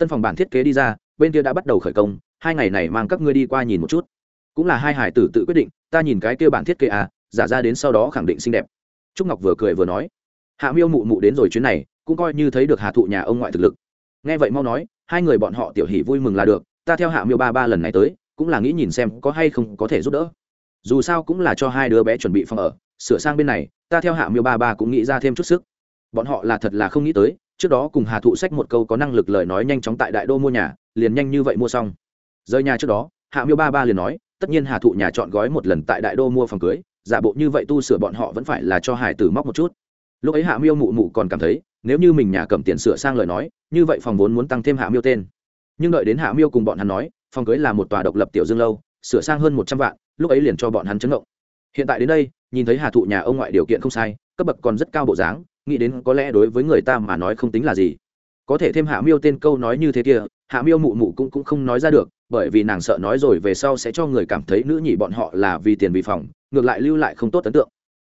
tân phòng bản thiết kế đi ra, bên kia đã bắt đầu khởi công, hai ngày này mang các ngươi đi qua nhìn một chút. Cũng là hai hải tử tự quyết định, ta nhìn cái kia bản thiết kế à giả ra đến sau đó khẳng định xinh đẹp. Trúc ngọc vừa cười vừa nói, hạ miêu mụ mụ đến rồi chuyến này, cũng coi như thấy được hạ thụ nhà ông ngoại thực lực. Nghe vậy mau nói, hai người bọn họ tiểu hỉ vui mừng là được, ta theo hạ miêu ba ba lần này tới, cũng là nghĩ nhìn xem có hay không có thể giúp đỡ. Dù sao cũng là cho hai đứa bé chuẩn bị phòng ở, sửa sang bên này, ta theo hạ miêu ba ba cũng nghĩ ra thêm chút sức. Bọn họ là thật là không nghĩ tới trước đó cùng hà thụ sách một câu có năng lực lời nói nhanh chóng tại đại đô mua nhà, liền nhanh như vậy mua xong. Rời nhà trước đó, hạ miêu ba ba liền nói, tất nhiên hà thụ nhà chọn gói một lần tại đại đô mua phòng cưới, giả bộ như vậy tu sửa bọn họ vẫn phải là cho hải tử móc một chút. Lúc ấy hạ miêu mụ mụ còn cảm thấy, nếu như mình nhà cầm tiền sửa sang lời nói, như vậy phòng vốn muốn tăng thêm hạ miêu tên. Nhưng đợi đến hạ miêu cùng bọn hắn nói, phòng cưới là một tòa độc lập tiểu dương lâu, sửa sang hơn một trăm vạn, lúc ấy liền cho bọn hắn chấn động. Hiện tại đến đây, nhìn thấy hà thụ nhà ông ngoại điều kiện không sai, cấp bậc còn rất cao bộ dáng nghĩ đến có lẽ đối với người ta mà nói không tính là gì. Có thể thêm hạ miêu tên câu nói như thế kia hạ miêu mụ mụ cũng, cũng không nói ra được bởi vì nàng sợ nói rồi về sau sẽ cho người cảm thấy nữ nhị bọn họ là vì tiền vì phòng ngược lại lưu lại không tốt ấn tượng.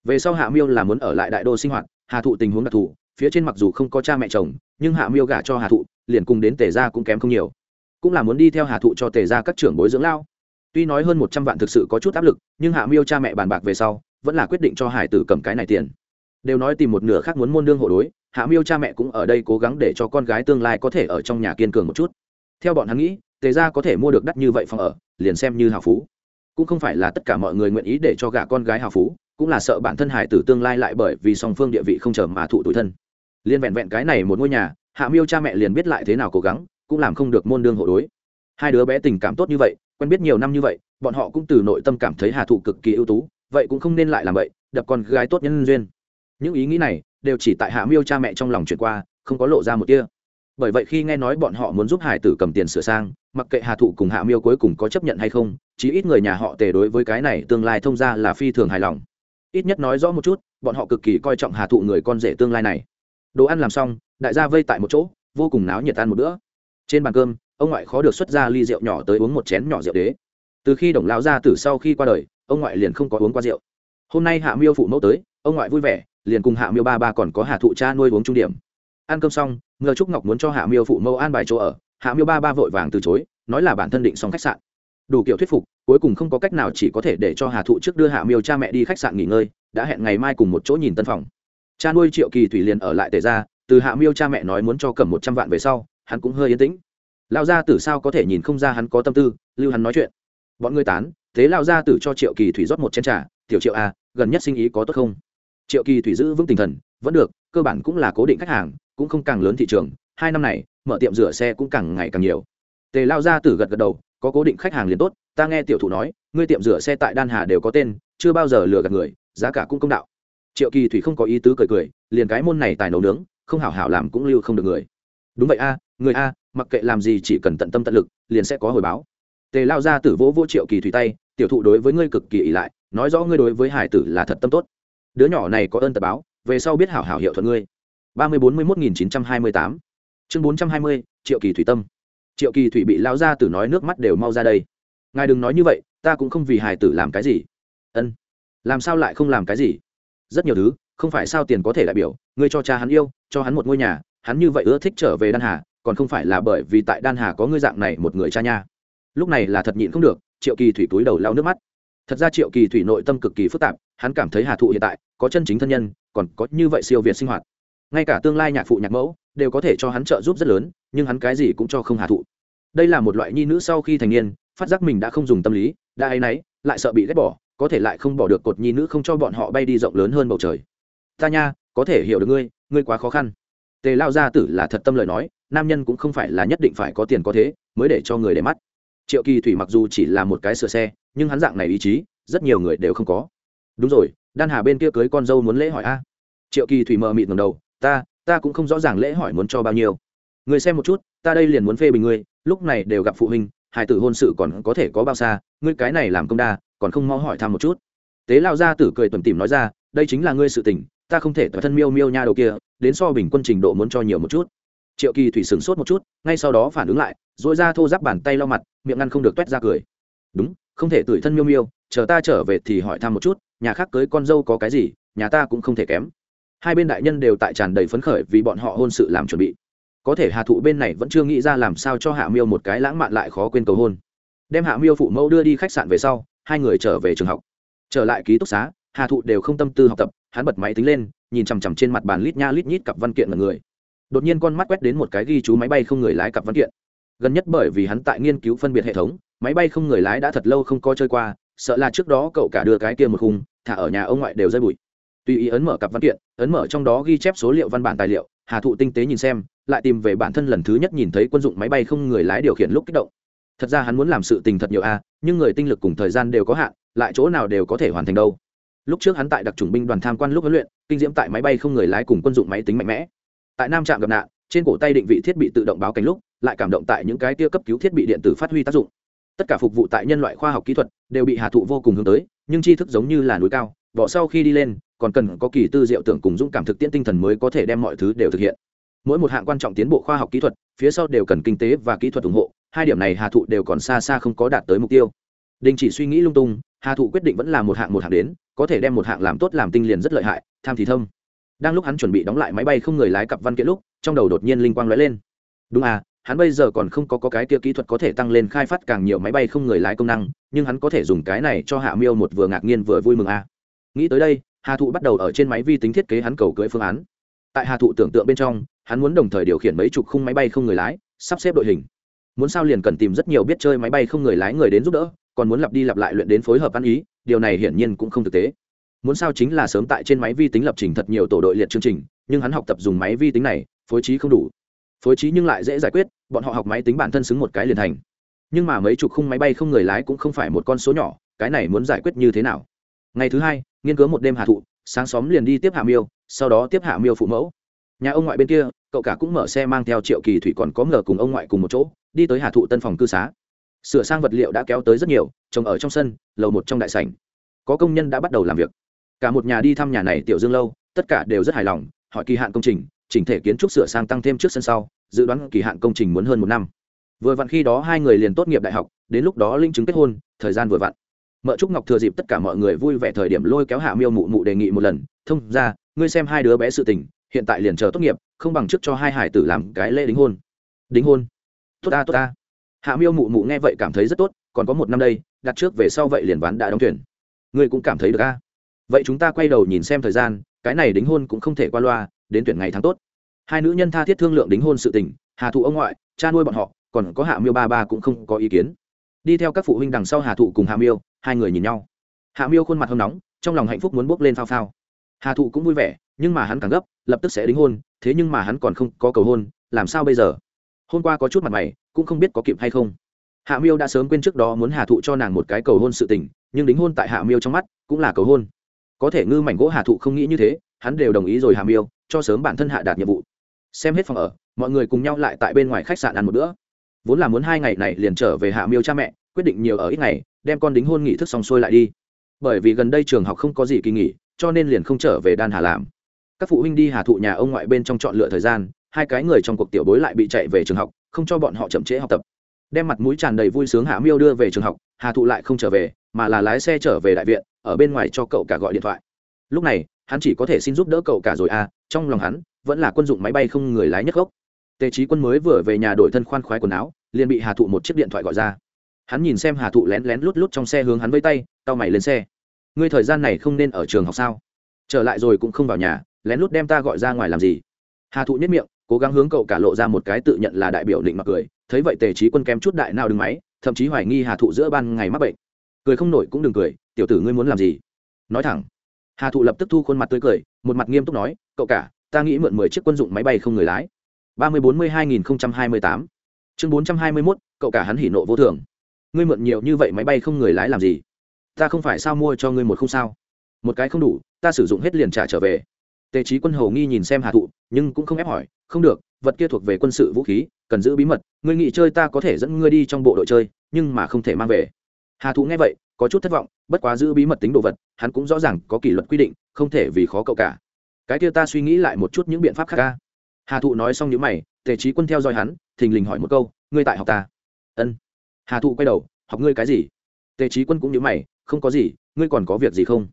Về sau hạ miêu là muốn ở lại đại đô sinh hoạt hà thụ tình huống đặc thù phía trên mặc dù không có cha mẹ chồng nhưng hạ miêu gả cho hà thụ liền cùng đến tề gia cũng kém không nhiều. Cũng là muốn đi theo hà thụ cho tề gia các trưởng bối dưỡng lao. Tuy nói hơn một trăm vạn thực sự có chút áp lực nhưng hạ miêu cha mẹ bàn bạc về sau vẫn là quyết định cho hải tử cầm cái này tiền đều nói tìm một nửa khác muốn môn đương hộ đối, hạ miêu cha mẹ cũng ở đây cố gắng để cho con gái tương lai có thể ở trong nhà kiên cường một chút. Theo bọn hắn nghĩ, tề gia có thể mua được đắt như vậy phòng ở, liền xem như hào phú. Cũng không phải là tất cả mọi người nguyện ý để cho gả con gái hào phú, cũng là sợ bản thân hải tử tương lai lại bởi vì song phương địa vị không chờ mà thụ tuổi thân. Liên vẹn vẹn cái này một ngôi nhà, hạ miêu cha mẹ liền biết lại thế nào cố gắng, cũng làm không được môn đương hộ đối. Hai đứa bé tình cảm tốt như vậy, quen biết nhiều năm như vậy, bọn họ cũng từ nội tâm cảm thấy hà thụ cực kỳ ưu tú, vậy cũng không nên lại làm vậy, đập con gái tốt nhân duyên những ý nghĩ này đều chỉ tại hạ miêu cha mẹ trong lòng chuyển qua, không có lộ ra một kia bởi vậy khi nghe nói bọn họ muốn giúp hải tử cầm tiền sửa sang, mặc kệ hà thụ cùng hạ miêu cuối cùng có chấp nhận hay không, chí ít người nhà họ tề đối với cái này tương lai thông ra là phi thường hài lòng. Ít nhất nói rõ một chút, bọn họ cực kỳ coi trọng hà thụ người con rể tương lai này. Đồ ăn làm xong, đại gia vây tại một chỗ, vô cùng náo nhiệt ăn một bữa. Trên bàn cơm, ông ngoại khó được xuất ra ly rượu nhỏ tới uống một chén nhỏ rượu đế. Từ khi đồng lão gia tử sau khi qua đời, ông ngoại liền không có uống qua rượu. Hôm nay hạ miêu phụ mẫu tới, ông ngoại vui vẻ liền cùng hạ miêu ba ba còn có hà thụ cha nuôi uống trung điểm. Ăn cơm xong ngờ trúc ngọc muốn cho hạ miêu phụ mẫu an bài chỗ ở. Hạ miêu ba ba vội vàng từ chối nói là bản thân định xong khách sạn. Đủ kiểu thuyết phục cuối cùng không có cách nào chỉ có thể để cho hà thụ trước đưa hạ miêu cha mẹ đi khách sạn nghỉ ngơi đã hẹn ngày mai cùng một chỗ nhìn tân phòng. Cha nuôi triệu kỳ thủy liền ở lại tề ra từ hạ miêu cha mẹ nói muốn cho cầm một trăm vạn về sau hắn cũng hơi yên tĩnh. Lao gia tử sao có thể nhìn không ra hắn có tâm tư lưu hắn nói chuyện. Bọn ngươi tán thế lao gia tử cho triệu kỳ thủy rót một chén t r à tiểu triệu a à, gần nhất sinh ý có tốt không? Triệu kỳ thủy giữ vững tinh thần, vẫn được, cơ bản cũng là cố định khách hàng, cũng không càng lớn thị trường. Hai năm này, mở tiệm rửa xe cũng càng ngày càng nhiều. Tề lao gia tử gật gật đầu, có cố định khách hàng liền tốt, ta nghe tiểu thủ nói, ngươi tiệm rửa xe tại đan hà đều có tên, chưa bao giờ lừa gạt người, giá cả cũng công đạo. Triệu kỳ thủy không có ý tứ cười cười, liền cái môn này tài nấu nướng, không hảo hảo làm cũng lưu không được người. Đúng vậy a, người a, mặc kệ làm gì chỉ cần tận tâm tận lực, liền sẽ có hồi báo. Tề lao ra tử vỗ vô triệu kỳ thủy tay, tiểu thụ đối với ngươi cực kỳ ỷ lại, nói rõ ngươi đối với hải tử là thật tâm tốt đứa nhỏ này có ơn tập báo, về sau biết hảo hảo hiệu thuận ngươi. ba mươi bốn mươi một nghìn chín trăm hai mươi tám. Chương bốn trăm hai mươi, triệu kỳ thủy tâm. Triệu kỳ thủy bị lao ra từ nói nước mắt đều mau ra đây. Ngài đừng nói như vậy, ta cũng không vì hải tử làm cái gì. Ân. Làm sao lại không làm cái gì? Rất nhiều thứ, không phải sao tiền có thể đại biểu, ngươi cho cha hắn yêu, cho hắn một ngôi nhà, hắn như vậy ưa thích trở về đan hà, còn không phải là bởi vì tại đan hà có ngươi dạng này một người cha nha. Lúc này là thật nhịn không được, triệu kỳ thủy túi đầu lao nước mắt thật ra triệu kỳ thủy nội tâm cực kỳ phức tạp, hắn cảm thấy hà thụ hiện tại có chân chính thân nhân, còn có như vậy siêu việt sinh hoạt. Ngay cả tương lai nhạc phụ nhạc mẫu đều có thể cho hắn trợ giúp rất lớn, nhưng hắn cái gì cũng cho không hà thụ. Đây là một loại nhi nữ sau khi thành niên, phát giác mình đã không dùng tâm lý, đã ấy nấy lại sợ bị ghét bỏ, có thể lại không bỏ được cột nhi nữ không cho bọn họ bay đi rộng lớn hơn bầu trời. Ta nha, có thể hiểu được ngươi ngươi quá khó khăn. Tề lao gia tử là thật tâm lời nói, nam nhân cũng không phải là nhất định phải có tiền có thế mới để cho người để mắt. Triệu kỳ thủy mặc dù chỉ là một cái sửa xe nhưng hắn dạng này ý chí, rất nhiều người đều không có. Đúng rồi, đan hà bên kia cưới con dâu muốn lễ hỏi a. Triệu kỳ thủy mờ mịt ngầm đầu, ta ta cũng không rõ ràng lễ hỏi muốn cho bao nhiêu. Người xem một chút, ta đây liền muốn phê bình ngươi, lúc này đều gặp phụ huynh hai tử hôn sự còn có thể có bao xa, ngươi cái này làm công đa, còn không mau hỏi thăm một chút. Tế lao gia tử cười tuần tìm nói ra, đây chính là ngươi sự tình, ta không thể tỏa thân miêu miêu nha đầu kia, đến so bình quân trình độ muốn cho nhiều một chút. Triệu kỳ thủy sửng sốt một chút, ngay sau đó phản ứng lại dội ra thô giáp bàn tay lau mặt, miệng ngăn không được t u é t ra cười. Đúng không thể tủi thân miêu miêu, chờ ta trở về thì hỏi thăm một chút, nhà khác cưới con dâu có cái gì, nhà ta cũng không thể kém. Hai bên đại nhân đều tại tràn đầy phấn khởi vì bọn họ hôn sự làm chuẩn bị. Có thể hà thụ bên này vẫn chưa nghĩ ra làm sao cho hạ miêu một cái lãng mạn lại khó quên cầu hôn. Đem hạ miêu phụ mẫu đưa đi khách sạn về sau, hai người trở về trường học. Trở lại ký túc xá, hà thụ đều không tâm tư học tập, hắn bật máy tính lên, nhìn chằm chằm trên mặt bàn lít nha lít nhít cặp văn kiện mật người. Đột nhiên con mắt quét đến một cái ghi chú máy bay không người lái cặp văn kiện. Gần nhất bởi vì hắn tại nghiên cứu phân biệt hệ thống máy bay không người lái đã thật lâu không có chơi qua, sợ là trước đó cậu cả đưa cái kia một khung, thả ở nhà ông ngoại đều rơi bụi. Tùy ý ấn mở cặp văn kiện, ấn mở trong đó ghi chép số liệu văn bản tài liệu, hà thụ tinh tế nhìn xem, lại tìm về bản thân lần thứ nhất nhìn thấy quân dụng máy bay không người lái điều khiển lúc kích động. Thật ra hắn muốn làm sự tình thật nhiều a, nhưng người tinh lực cùng thời gian đều có hạn, lại chỗ nào đều có thể hoàn thành đâu. Lúc trước hắn tại đặc trùng binh đoàn tham quan lúc huấn luyện, kinh diễm tại máy bay không người lái cùng quân dụng máy tính mạnh mẽ. Tại nam trạm gặp nạn, trên cổ tay định vị thiết bị tự động báo cảnh lúc, lại cảm động tại những cái tia cấp cứu thiết bị điện tử phát huy tác dụng tất cả phục vụ tại nhân loại khoa học kỹ thuật đều bị hà thụ vô cùng hướng tới, nhưng tri thức giống như là núi cao, bỏ sau khi đi lên, còn cần có kỳ tư diệu tưởng cùng dũng cảm thực tiễn tinh thần mới có thể đem mọi thứ đều thực hiện. Mỗi một hạng quan trọng tiến bộ khoa học kỹ thuật, phía sau đều cần kinh tế và kỹ thuật ủng hộ, hai điểm này hà thụ đều còn xa xa không có đạt tới mục tiêu. Đình chỉ suy nghĩ lung tung, hà thụ quyết định vẫn là một hạng một hạng đến, có thể đem một hạng làm tốt làm tinh liền rất lợi hại, tham thì thông. đang lúc hắn chuẩn bị đóng lại máy bay không người lái cặp văn kiện lúc, trong đầu đột nhiên linh quang lóe lên. Đúng à hắn bây giờ còn không có, có cái kia kỹ thuật có thể tăng lên khai phát càng nhiều máy bay không người lái công năng nhưng hắn có thể dùng cái này cho hạ miêu một vừa ngạc nhiên vừa vui mừng à. nghĩ tới đây hà thụ bắt đầu ở trên máy vi tính thiết kế hắn cầu cưỡi phương án. Tại hà thụ tưởng tượng bên trong hắn muốn đồng thời điều khiển mấy chục khung máy bay không người lái sắp xếp đội hình. Muốn sao liền cần tìm rất nhiều biết chơi máy bay không người lái người đến giúp đỡ còn muốn lặp đi lặp lại luyện đến phối hợp ăn ý điều này hiển nhiên cũng không thực tế. Muốn sao chính là sớm tại trên máy vi tính lập trình thật nhiều tổ đội liệt chương trình nhưng hắn học tập dùng máy vi tính này phối trí không đủ. Phối trí nhưng lại dễ giải quyết bọn họ học máy tính bản thân xứng một cái liền thành. Nhưng mà mấy chục khung máy bay không người lái cũng không phải một con số nhỏ, cái này muốn giải quyết như thế nào? Ngày thứ hai, nghiên cứu một đêm hạ thụ, sáng xóm liền đi tiếp hạ miêu, sau đó tiếp hạ miêu phụ mẫu. Nhà ông ngoại bên kia, cậu cả cũng mở xe mang theo triệu kỳ thủy còn có ngờ cùng ông ngoại cùng một chỗ, đi tới hà thụ tân phòng cư xá. Sửa sang vật liệu đã kéo tới rất nhiều, trồng ở trong sân, lầu một trong đại sảnh. Có công nhân đã bắt đầu làm việc. Cả một nhà đi thăm nhà này tiểu dương lâu, tất cả đều rất hài lòng, hỏi kỳ hạn công trình chỉnh thể kiến trúc sửa sang tăng thêm trước sân sau, dự đoán kỳ hạn công trình muốn hơn một năm. Vừa vặn khi đó hai người liền tốt nghiệp đại học, đến lúc đó linh chứng kết hôn, thời gian vừa vặn. Mợ trúc ngọc thừa dịp tất cả mọi người vui vẻ thời điểm lôi kéo hạ miêu mụ mụ đề nghị một lần, thông ra, ngươi xem hai đứa bé sự tình, hiện tại liền chờ tốt nghiệp, không bằng trước cho hai hải tử làm cái lễ đính hôn. Đính hôn? Tốt ta tốt ta. Hạ miêu mụ mụ nghe vậy cảm thấy rất tốt, còn có một năm đây, đặt trước về sau vậy liền ván đã đóng tuyển. ngươi cũng cảm thấy được a? Vậy chúng ta quay đầu nhìn xem thời gian, cái này đính hôn cũng không thể qua loa đến tuyển ngày tháng tốt. Hai nữ nhân tha thiết thương lượng đính hôn sự tình, hà thụ ông ngoại, cha nuôi bọn họ, còn có hạ miêu ba ba cũng không có ý kiến. Đi theo các phụ huynh đằng sau hà thụ cùng hạ miêu, hai người nhìn nhau. Hạ miêu khuôn mặt hâm nóng, trong lòng hạnh phúc muốn bốc lên phao phao. Hà thụ cũng vui vẻ, nhưng mà hắn càng gấp, lập tức sẽ đính hôn, thế nhưng mà hắn còn không có cầu hôn, làm sao bây giờ? Hôm qua có chút mặt mày, cũng không biết có kịp hay không. Hạ miêu đã sớm quên trước đó muốn hà thụ cho nàng một cái cầu hôn sự tình, nhưng đính hôn tại hạ miêu trong mắt cũng là cầu hôn. Có thể ngư mảnh gỗ hà thụ không nghĩ như thế, hắn đều đồng ý rồi hạ miêu cho sớm bản thân hạ đạt nhiệm vụ. Xem hết phòng ở, mọi người cùng nhau lại tại bên ngoài khách sạn ăn một bữa. Vốn là muốn hai ngày này liền trở về hạ miêu cha mẹ, quyết định nhiều ở ít ngày, đem con đính hôn nghỉ thức xong xuôi lại đi. Bởi vì gần đây trường học không có gì kỳ nghỉ, cho nên liền không trở về đan hà làm. Các phụ huynh đi hà thụ nhà ông ngoại bên trong chọn lựa thời gian, hai cái người trong cuộc tiểu bối lại bị chạy về trường học, không cho bọn họ chậm trễ học tập. Đem mặt mũi tràn đầy vui sướng hạ miêu đưa về trường học, hà thụ lại không trở về, mà là lái xe trở về đại viện, ở bên ngoài cho cậu cả gọi điện thoại lúc này, hắn chỉ có thể xin giúp đỡ cậu cả rồi à trong lòng hắn, vẫn là quân dụng máy bay không người lái nhất gốc. Tề trí quân mới vừa về nhà đổi thân khoan khoái quần áo, liền bị hà thụ một chiếc điện thoại gọi ra. Hắn nhìn xem hà thụ lén lén lút lút trong xe hướng hắn với tay tao mày lên xe. Ngươi thời gian này không nên ở trường học sao? Trở lại rồi cũng không vào nhà, lén lút đem ta gọi ra ngoài làm gì? Hà thụ nhất miệng, cố gắng hướng cậu cả lộ ra một cái tự nhận là đại biểu định mặc cười. Thấy vậy tề trí quân kém chút đại nào đứng máy, thậm chí hoài nghi hà thụ giữa ban ngày mắc bệnh. Cười không nổi cũng đừng cười, tiểu tử ngươi muốn làm gì? Nói thẳng hà thụ lập tức thu khuôn mặt tươi cười một mặt nghiêm túc nói cậu cả ta nghĩ mượn mười chiếc quân dụng máy bay không người lái ba mươi bốn mươi hai nghìn hai mươi tám chương bốn trăm hai mươi mốt cậu cả hắn hỉ nộ vô thường ngươi mượn nhiều như vậy máy bay không người lái làm gì ta không phải sao mua cho ngươi một không sao một cái không đủ ta sử dụng hết liền trả trở về tề trí quân hầu nghi nhìn xem hà thụ nhưng cũng không ép hỏi không được vật kia thuộc về quân sự vũ khí cần giữ bí mật ngươi nghĩ chơi ta có thể dẫn ngươi đi trong bộ đội chơi nhưng mà không thể mang về hà thụ nghe vậy có chút thất vọng, bất quá giữ bí mật tính đồ vật, hắn cũng rõ ràng có kỷ luật quy định, không thể vì khó cậu cả. Cái kia ta suy nghĩ lại một chút những biện pháp khác ca hà thụ nói xong những mày, tề trí quân theo dõi hắn, thình lình hỏi một câu, ngươi tại học ta? Ân. Hà thụ quay đầu, học ngươi cái gì? Tề trí quân cũng nhớ mày, không có gì, ngươi còn có việc gì không?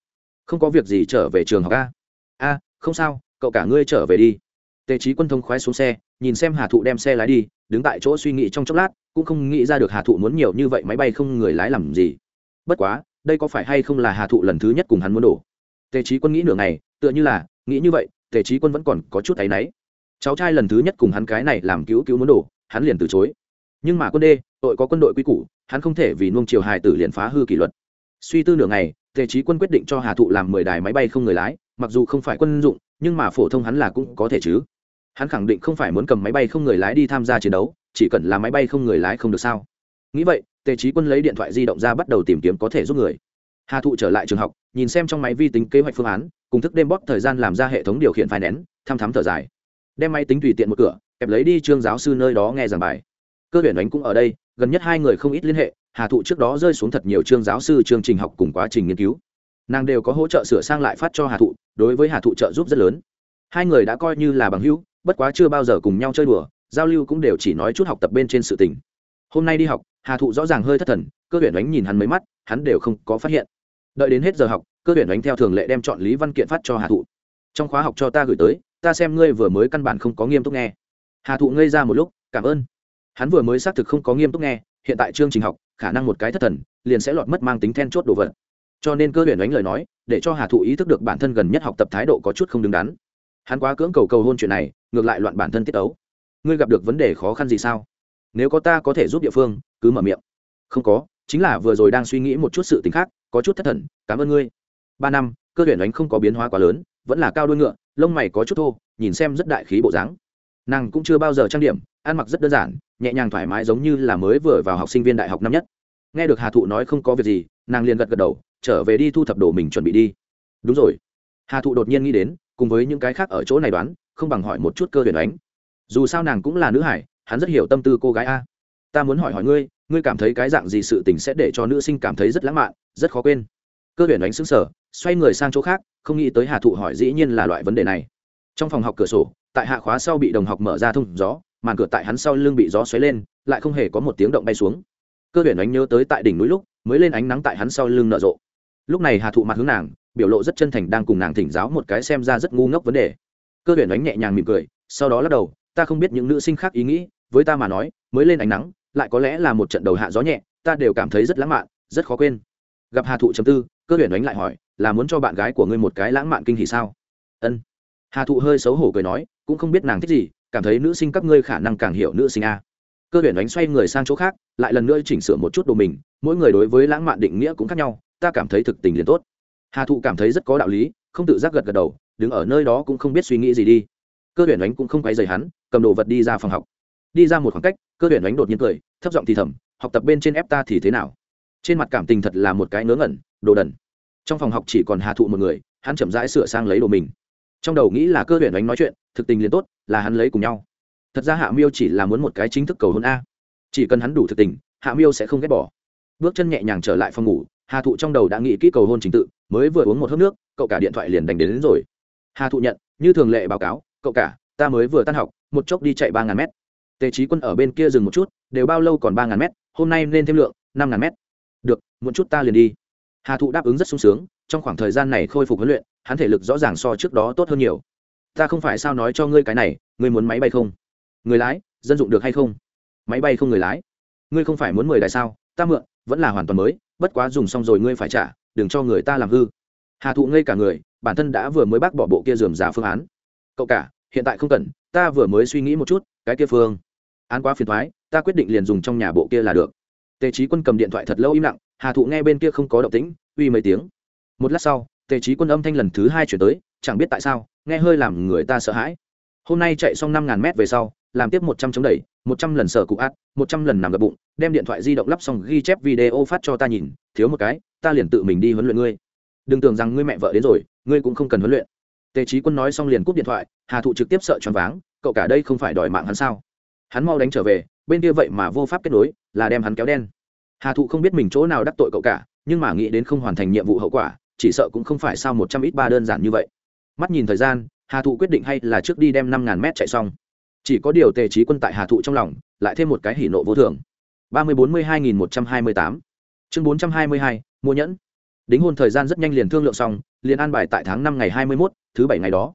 Không có việc gì trở về trường học a. A, không sao, cậu cả ngươi trở về đi. Tề trí quân thông khoái xuống xe, nhìn xem hà thụ đem xe lái đi, đứng tại chỗ suy nghĩ trong chốc lát, cũng không nghĩ ra được hà thụ muốn nhiều như vậy máy bay không người lái làm gì bất quá, đây có phải hay không là hà thụ lần thứ nhất cùng hắn muốn đổ? Tề trí quân nghĩ nửa ngày, tựa như là, nghĩ như vậy, tề trí quân vẫn còn có chút áy náy. Cháu trai lần thứ nhất cùng hắn cái này làm cứu cứu muốn đổ, hắn liền từ chối. Nhưng mà quân đê, tội có quân đội quy củ, hắn không thể vì nuông chiều hài tử liền phá hư kỷ luật. Suy tư nửa ngày, tề trí quân quyết định cho hà thụ làm mười đài máy bay không người lái, mặc dù không phải quân dụng, nhưng mà phổ thông hắn là cũng có thể chứ. Hắn khẳng định không phải muốn cầm máy bay không người lái đi tham gia chiến đấu, chỉ cần là máy bay không người lái không được sao? Nghĩ vậy tề trí quân lấy điện thoại di động ra bắt đầu tìm kiếm có thể giúp người. Hà thụ trở lại trường học, nhìn xem trong máy vi tính kế hoạch phương án, cùng thức đêm bóp thời gian làm ra hệ thống điều khiển phai nén thăm thắm thở dài. Đem máy tính tùy tiện một cửa, kẹp lấy đi trương giáo sư nơi đó nghe giảng bài. Cơ tuyển đánh cũng ở đây, gần nhất hai người không ít liên hệ, hà thụ trước đó rơi xuống thật nhiều trương giáo sư chương trình học cùng quá trình nghiên cứu. Nàng đều có hỗ trợ sửa sang lại phát cho hà thụ, đối với hà thụ trợ giúp rất lớn. Hai người đã coi như là bằng hữu, bất quá chưa bao giờ cùng nhau chơi đùa, giao lưu cũng đều chỉ nói chút học tập bên trên sự tình. Hôm nay đi học hà thụ rõ ràng hơi thất thần, cơ tuyển đánh nhìn hắn mấy mắt, hắn đều không có phát hiện. Đợi đến hết giờ học, cơ tuyển đánh theo thường lệ đem chọn lý văn kiện phát cho hà thụ. Trong khóa học cho ta gửi tới, ta xem ngươi vừa mới căn bản không có nghiêm túc nghe. Hà thụ ngây ra một lúc, cảm ơn. Hắn vừa mới xác thực không có nghiêm túc nghe, hiện tại chương trình học, khả năng một cái thất thần, liền sẽ lọt mất mang tính then chốt đồ vật. Cho nên cơ huyền đánh lời nói, để cho hà thụ ý thức được bản thân gần nhất học tập thái độ có chút không đứng đắn. Hắn quá cưỡng cầu cầu hôn chuyện này, ngược lại loạn bản thân tiết ấu. Ngươi gặp được vấn đề khó khăn gì sao? Nếu có ta có thể giúp địa phương, cứ mở miệng. Không có, chính là vừa rồi đang suy nghĩ một chút sự t ì n h khác, có chút thất thần, cảm ơn ngươi. Ba năm, cơ tuyển đánh không có biến hóa quá lớn, vẫn là cao đuôi ngựa, lông mày có chút thô, nhìn xem rất đại khí bộ dáng. Nàng cũng chưa bao giờ trang điểm, ăn mặc rất đơn giản, nhẹ nhàng thoải mái giống như là mới vừa vào học sinh viên đại học năm nhất. Nghe được hà thụ nói không có việc gì, nàng liền gật gật đầu, trở về đi thu thập đồ mình chuẩn bị đi. Đúng rồi. Hà thụ đột nhiên nghĩ đến, cùng với những cái khác ở chỗ này đoán, không bằng hỏi một chút cơ tuyển đánh dù sao nàng cũng là nữ hải hắn rất hiểu tâm tư cô gái a. Ta muốn hỏi hỏi ngươi ngươi cảm thấy cái dạng gì sự tình sẽ để cho nữ sinh cảm thấy rất lãng mạn, rất khó quên? Cơ huyền đánh xứng sở xoay người sang chỗ khác, không nghĩ tới hà thụ hỏi dĩ nhiên là loại vấn đề này. Trong phòng học cửa sổ, tại hạ khóa sau bị đồng học mở ra thông gió, màn cửa tại hắn sau lưng bị gió xoáy lên, lại không hề có một tiếng động bay xuống. Cơ huyền đánh nhớ tới tại đỉnh núi lúc, mới lên ánh nắng tại hắn sau lưng nở rộ. Lúc này hà thụ mặt hướng nàng, biểu lộ rất chân thành đang cùng nàng thỉnh giáo một cái xem ra rất ngu ngốc vấn đề. Cơ huyền đánh nhẹ nhàng mỉm cười, sau đó lắc đầu ta không biết những nữ sinh khác ý nghĩ, với ta mà nói, mới lên ánh nắng, lại có lẽ là một trận đầu hạ gió nhẹ, ta đều cảm thấy rất lãng mạn, rất khó quên. Gặp hà thụ chấm tư, cơ huyền đánh lại hỏi, là muốn cho bạn gái của ngươi một cái lãng mạn kinh thì sao? Ân. Hà thụ hơi xấu hổ cười nói, cũng không biết nàng thích gì, cảm thấy nữ sinh các ngươi khả năng càng hiểu nữ sinh a. Cơ huyền đánh xoay người sang chỗ khác, lại lần nữa chỉnh sửa một chút đồ mình, mỗi người đối với lãng mạn định nghĩa cũng khác nhau, ta cảm thấy thực tình liền tốt. Hà thụ cảm thấy rất có đạo lý, không tự giác gật gật đầu, đứng ở nơi đó cũng không biết suy nghĩ gì đi. Cơ huyền đánh cũng không quay rời hắn cầm đồ vật đi ra phòng học. Đi ra một khoảng cách cơ tuyển đánh đột nhiên cười thấp giọng thì thầm học tập bên trên ép ta thì thế nào? Trên mặt cảm tình thật là một cái ngớ ngẩn đồ đần. Trong phòng học chỉ còn hà thụ một người hắn chậm rãi sửa sang lấy đồ mình. Trong đầu nghĩ là cơ tuyển đánh nói chuyện thực tình liền tốt là hắn lấy cùng nhau. Thật ra hạ miêu chỉ là muốn một cái chính thức cầu hôn a. Chỉ cần hắn đủ thực tình hạ miêu sẽ không ghét bỏ. Bước chân nhẹ nhàng trở lại phòng ngủ hà thụ trong đầu đã nghĩ kỹ cầu hôn trình tự mới vừa uống một hớp nước cậu cả điện thoại liền đánh đến, đến rồi. Hà thụ nhận như thường lệ báo cáo cậu cả ta mới vừa tan học một chốc đi chạy ba ngàn mét. Tề trí quân ở bên kia dừng một chút, đều bao lâu còn ba ngàn mét, hôm nay nên thêm lượng, năm ngàn mét. Được một chút ta liền đi. Hà thụ đáp ứng rất sung sướng, trong khoảng thời gian này khôi phục huấn luyện, hắn thể lực rõ ràng so trước đó tốt hơn nhiều. Ta không phải sao nói cho ngươi cái này, ngươi muốn máy bay không? Người lái, dân dụng được hay không? Máy bay không người lái. Ngươi không phải muốn mười đài sao? Ta mượn, vẫn là hoàn toàn mới, bất quá dùng xong rồi ngươi phải trả, đừng cho người ta làm hư. Hà thụ ngây cả người, bản thân đã vừa mới bác bỏ bộ kia dườm giả phương án. Cậu cả hiện tại không cần, ta vừa mới suy nghĩ một chút, cái kia phương. Án quá phiền thoái, ta quyết định liền dùng trong nhà bộ kia là được. Tề trí quân cầm điện thoại thật lâu im lặng, hà thụ nghe bên kia không có động tĩnh, uy mấy tiếng. Một lát sau, tề trí quân âm thanh lần thứ hai chuyển tới, chẳng biết tại sao, nghe hơi làm người ta sợ hãi. Hôm nay chạy xong năm ngàn mét về sau, làm tiếp một trăm chống đẩy, một trăm lần sở cụ át, một trăm lần nằm gập bụng, đem điện thoại di động lắp xong ghi chép video phát cho ta nhìn, thiếu một cái, ta liền tự mình đi huấn luyện ngươi. Đừng tưởng rằng ngươi mẹ vợ đến rồi, ngươi cũng không cần huấn luyện. Tề trí quân nói xong liền cúp điện thoại hà thụ trực tiếp sợ choáng váng, cậu cả đây không phải đòi mạng hắn sao? Hắn mau đánh trở về, bên kia vậy mà vô pháp kết nối, là đem hắn kéo đen. Hà thụ không biết mình chỗ nào đắc tội cậu cả, nhưng mà nghĩ đến không hoàn thành nhiệm vụ hậu quả, chỉ sợ cũng không phải sao một trăm ít ba đơn giản như vậy. Mắt nhìn thời gian, hà thụ quyết định hay là trước đi đem năm ngàn mét chạy xong. Chỉ có điều tề trí quân tại hà thụ trong lòng, lại thêm một cái hỉ nộ vô thường. ba mươi bốn mươi hai nghìn một trăm hai mươi tám. Chương bốn trăm hai mươi hai, mua nhẫn. Đính hôn thời gian rất nhanh liền thương lượng xong, liền an bài tại tháng năm ngày hai mươi mốt, thứ bảy ngày đó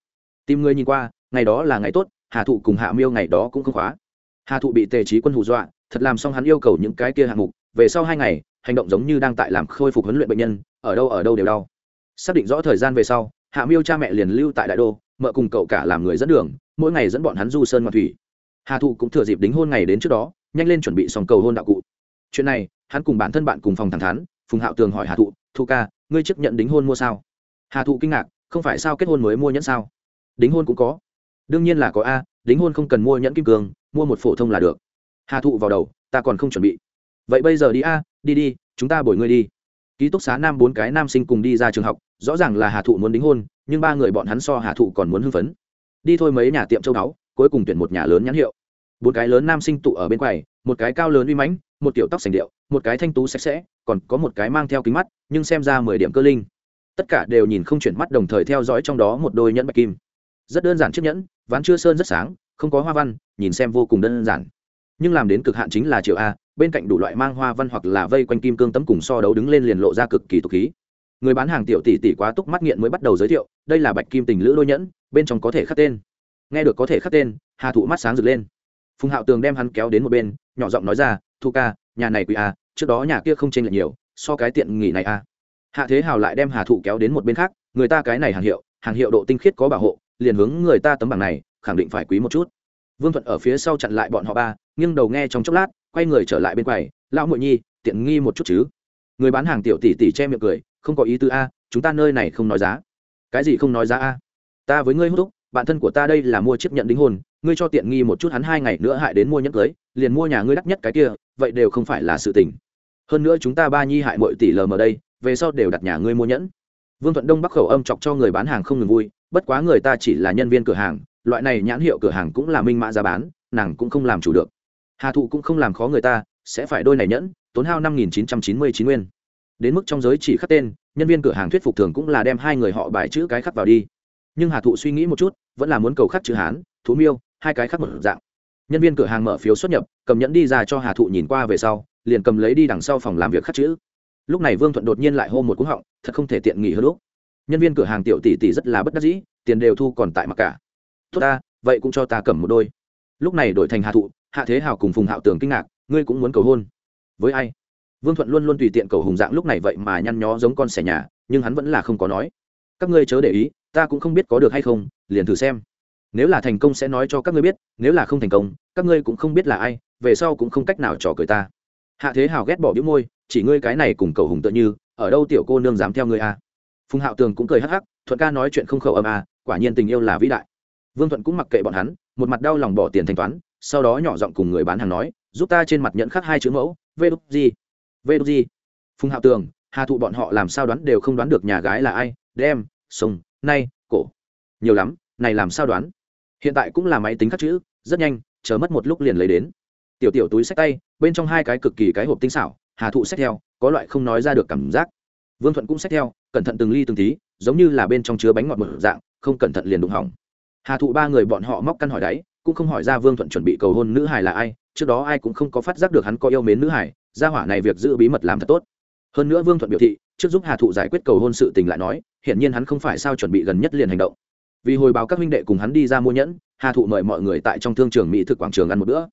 tìm người nhìn qua, ngày đó là ngày tốt, hà thụ cùng hạ miêu ngày đó cũng không khóa. Hà thụ bị tề trí quân hù dọa, thật làm xong hắn yêu cầu những cái kia hạng mục, về sau hai ngày, hành động giống như đang tại làm khôi phục huấn luyện bệnh nhân, ở đâu ở đâu đều đau. Xác định rõ thời gian về sau, hạ miêu cha mẹ liền lưu tại đại đô, mợ cùng cậu cả làm người dẫn đường, mỗi ngày dẫn bọn hắn du sơn ngoạn thủy. Hà thụ cũng thừa dịp đính hôn ngày đến trước đó, nhanh lên chuẩn bị xong cầu hôn đạo cụ. Chuyện này, hắn cùng bản thân bạn cùng phòng thẳng thắn, phùng hạo tường hỏi hà thụ, thu ca, ngươi chấp nhận đính hôn mua sao? Hà thụ kinh ngạc, không phải sao kết hôn mới mua nhẫn sao? Đính hôn cũng có. Đương nhiên là có a, đính hôn không cần mua nhẫn kim cương, mua một phổ thông là được. Hà thụ vào đầu, ta còn không chuẩn bị. Vậy bây giờ đi a, đi đi, chúng ta bồi ngươi đi. Ký túc xá nam bốn cái nam sinh cùng đi ra trường học, rõ ràng là hà thụ muốn đính hôn, nhưng ba người bọn hắn so hà thụ còn muốn hưng phấn. Đi thôi mấy nhà tiệm châu đáo cuối cùng tuyển một nhà lớn nhãn hiệu. Bốn cái lớn nam sinh tụ ở bên quầy, một cái cao lớn uy mãnh, một tiểu tóc sành điệu, một cái thanh tú sạch sẽ, còn có một cái mang theo kính mắt, nhưng xem ra mười điểm cơ linh. Tất cả đều nhìn không chuyển mắt đồng thời theo dõi trong đó một đôi nhẫn bạch kim rất đơn giản chiếc nhẫn, ván chưa sơn rất sáng, không có hoa văn, nhìn xem vô cùng đơn giản. Nhưng làm đến cực hạn chính là triệu a, bên cạnh đủ loại mang hoa văn hoặc là vây quanh kim cương tấm cùng so đấu đứng lên liền lộ ra cực kỳ tục khí. Người bán hàng tiểu tỷ tỷ quá túc mắt nghiện mới bắt đầu giới thiệu, đây là bạch kim tình lữ lôi nhẫn, bên trong có thể khắc tên. Nghe được có thể khắc tên, hà thụ mắt sáng rực lên. Phùng hạo tường đem hắn kéo đến một bên, nhỏ giọng nói ra, thu ca, nhà này quý a, trước đó nhà kia không tranh lệch nhiều, so cái tiện nghỉ này a. Hạ thế hào lại đem hà thụ kéo đến một bên khác, người ta cái này hàng hiệu hàng hiệu độ tinh khiết có bảo hộ liền hướng người ta tấm bằng này, khẳng định phải quý một chút. Vương thuận ở phía sau chặn lại bọn họ ba, nghiêng đầu nghe trong chốc lát, quay người trở lại bên quầy. Lão muội nhi, tiện nghi một chút chứ? Người bán hàng tiểu tỷ tỷ che miệng cười, không có ý tư a, chúng ta nơi này không nói giá. Cái gì không nói giá a? Ta với ngươi hút thúc bạn thân của ta đây là mua chiếc nhận đính hôn ngươi cho tiện nghi một chút hắn hai ngày nữa hại đến mua nhẫn cưới, liền mua nhà ngươi đắt nhất cái kia, vậy đều không phải là sự tình. Hơn nữa chúng ta ba nhi hại mọi tỷ lờ mờ đây, về sau đều đặt nhà ngươi mua nhẫn vương thuận đông bắc khẩu âm chọc cho người bán hàng không ngừng vui, bất quá người ta chỉ là nhân viên cửa hàng, loại này nhãn hiệu cửa hàng cũng là minh mã giá bán, nàng cũng không làm chủ được. Hà thụ cũng không làm khó người ta, sẽ phải đôi này nhẫn, tốn hao năm nghìn chín trăm chín mươi chín nguyên. Đến mức trong giới chỉ khắc tên, nhân viên cửa hàng thuyết phục thường cũng là đem hai người họ bài chữ cái khắc vào đi. Nhưng hà thụ suy nghĩ một chút, vẫn là muốn cầu khắc chữ hán, thú miêu, hai cái khắc một dạng. Nhân viên cửa hàng mở phiếu xuất nhập, cầm nhẫn đi ra cho hà thụ nhìn qua về sau, liền cầm lấy đi đằng sau phòng làm việc khắc chữ lúc này vương thuận đột nhiên lại hô một cú họng, thật không thể tiện nghỉ hơn lúc. Nhân viên cửa hàng tiểu tỷ tỷ rất là bất đắc dĩ, tiền đều thu còn tại mặc cả. Tốt ta, vậy cũng cho ta cầm một đôi. Lúc này đổi thành hạ thụ, hạ thế hào cùng phùng hạo tường kinh ngạc, ngươi cũng muốn cầu hôn? Với ai? Vương thuận luôn luôn tùy tiện cầu hùng dạng lúc này vậy mà nhăn nhó giống con xẻ nhà, nhưng hắn vẫn là không có nói. Các ngươi chớ để ý, ta cũng không biết có được hay không, liền thử xem. Nếu là thành công sẽ nói cho các ngươi biết, nếu là không thành công, các ngươi cũng không biết là ai, về sau cũng không cách nào trò cười ta hạ thế hào ghét bỏ biếu môi chỉ ngươi cái này cùng cầu hùng tựa như ở đâu tiểu cô nương dám theo ngươi a à. phùng hạo tường cũng cười hắc hắc thuận ca nói chuyện không khẩu âm a à, quả nhiên tình yêu là vĩ đại. Vương thuận cũng mặc kệ bọn hắn một mặt đau lòng bỏ tiền thanh toán sau đó nhỏ giọng cùng người bán hàng nói giúp ta trên mặt nhận khắc hai chữ mẫu vê đúc gì vê đúc gì phùng hạo tường hà thụ bọn họ làm sao đoán đều không đoán được nhà gái là ai đem sùng, nay cổ. Nhiều lắm này làm sao đoán? Hiện tại cũng là máy tính khắc chữ rất nhanh chờ mất một lúc liền lấy đến tiểu tiểu túi sách tay, bên trong hai cái cực kỳ cái hộp tinh xảo, hà thụ sách theo, có loại không nói ra được cảm giác. Vương thuận cũng sách theo, cẩn thận từng ly từng tí, giống như là bên trong chứa bánh ngọt một dạng, không cẩn thận liền đụng hỏng. Hà thụ ba người bọn họ móc căn hỏi đáy, cũng không hỏi ra vương thuận chuẩn bị cầu hôn nữ hải là ai, trước đó ai cũng không có phát giác được hắn có yêu mến nữ hải gia hỏa này việc giữ bí mật làm thật tốt. Hơn nữa vương thuận biểu thị, trước giúp hà thụ giải quyết cầu hôn sự tình lại nói, hiển nhiên hắn không phải sao chuẩn bị gần nhất liền hành động. Vì hồi báo các huynh đệ cùng hắn đi ra mua nhẫn, hà thụ mời mọi người tại trong thương trường mỹ thực quảng trường ăn một bữa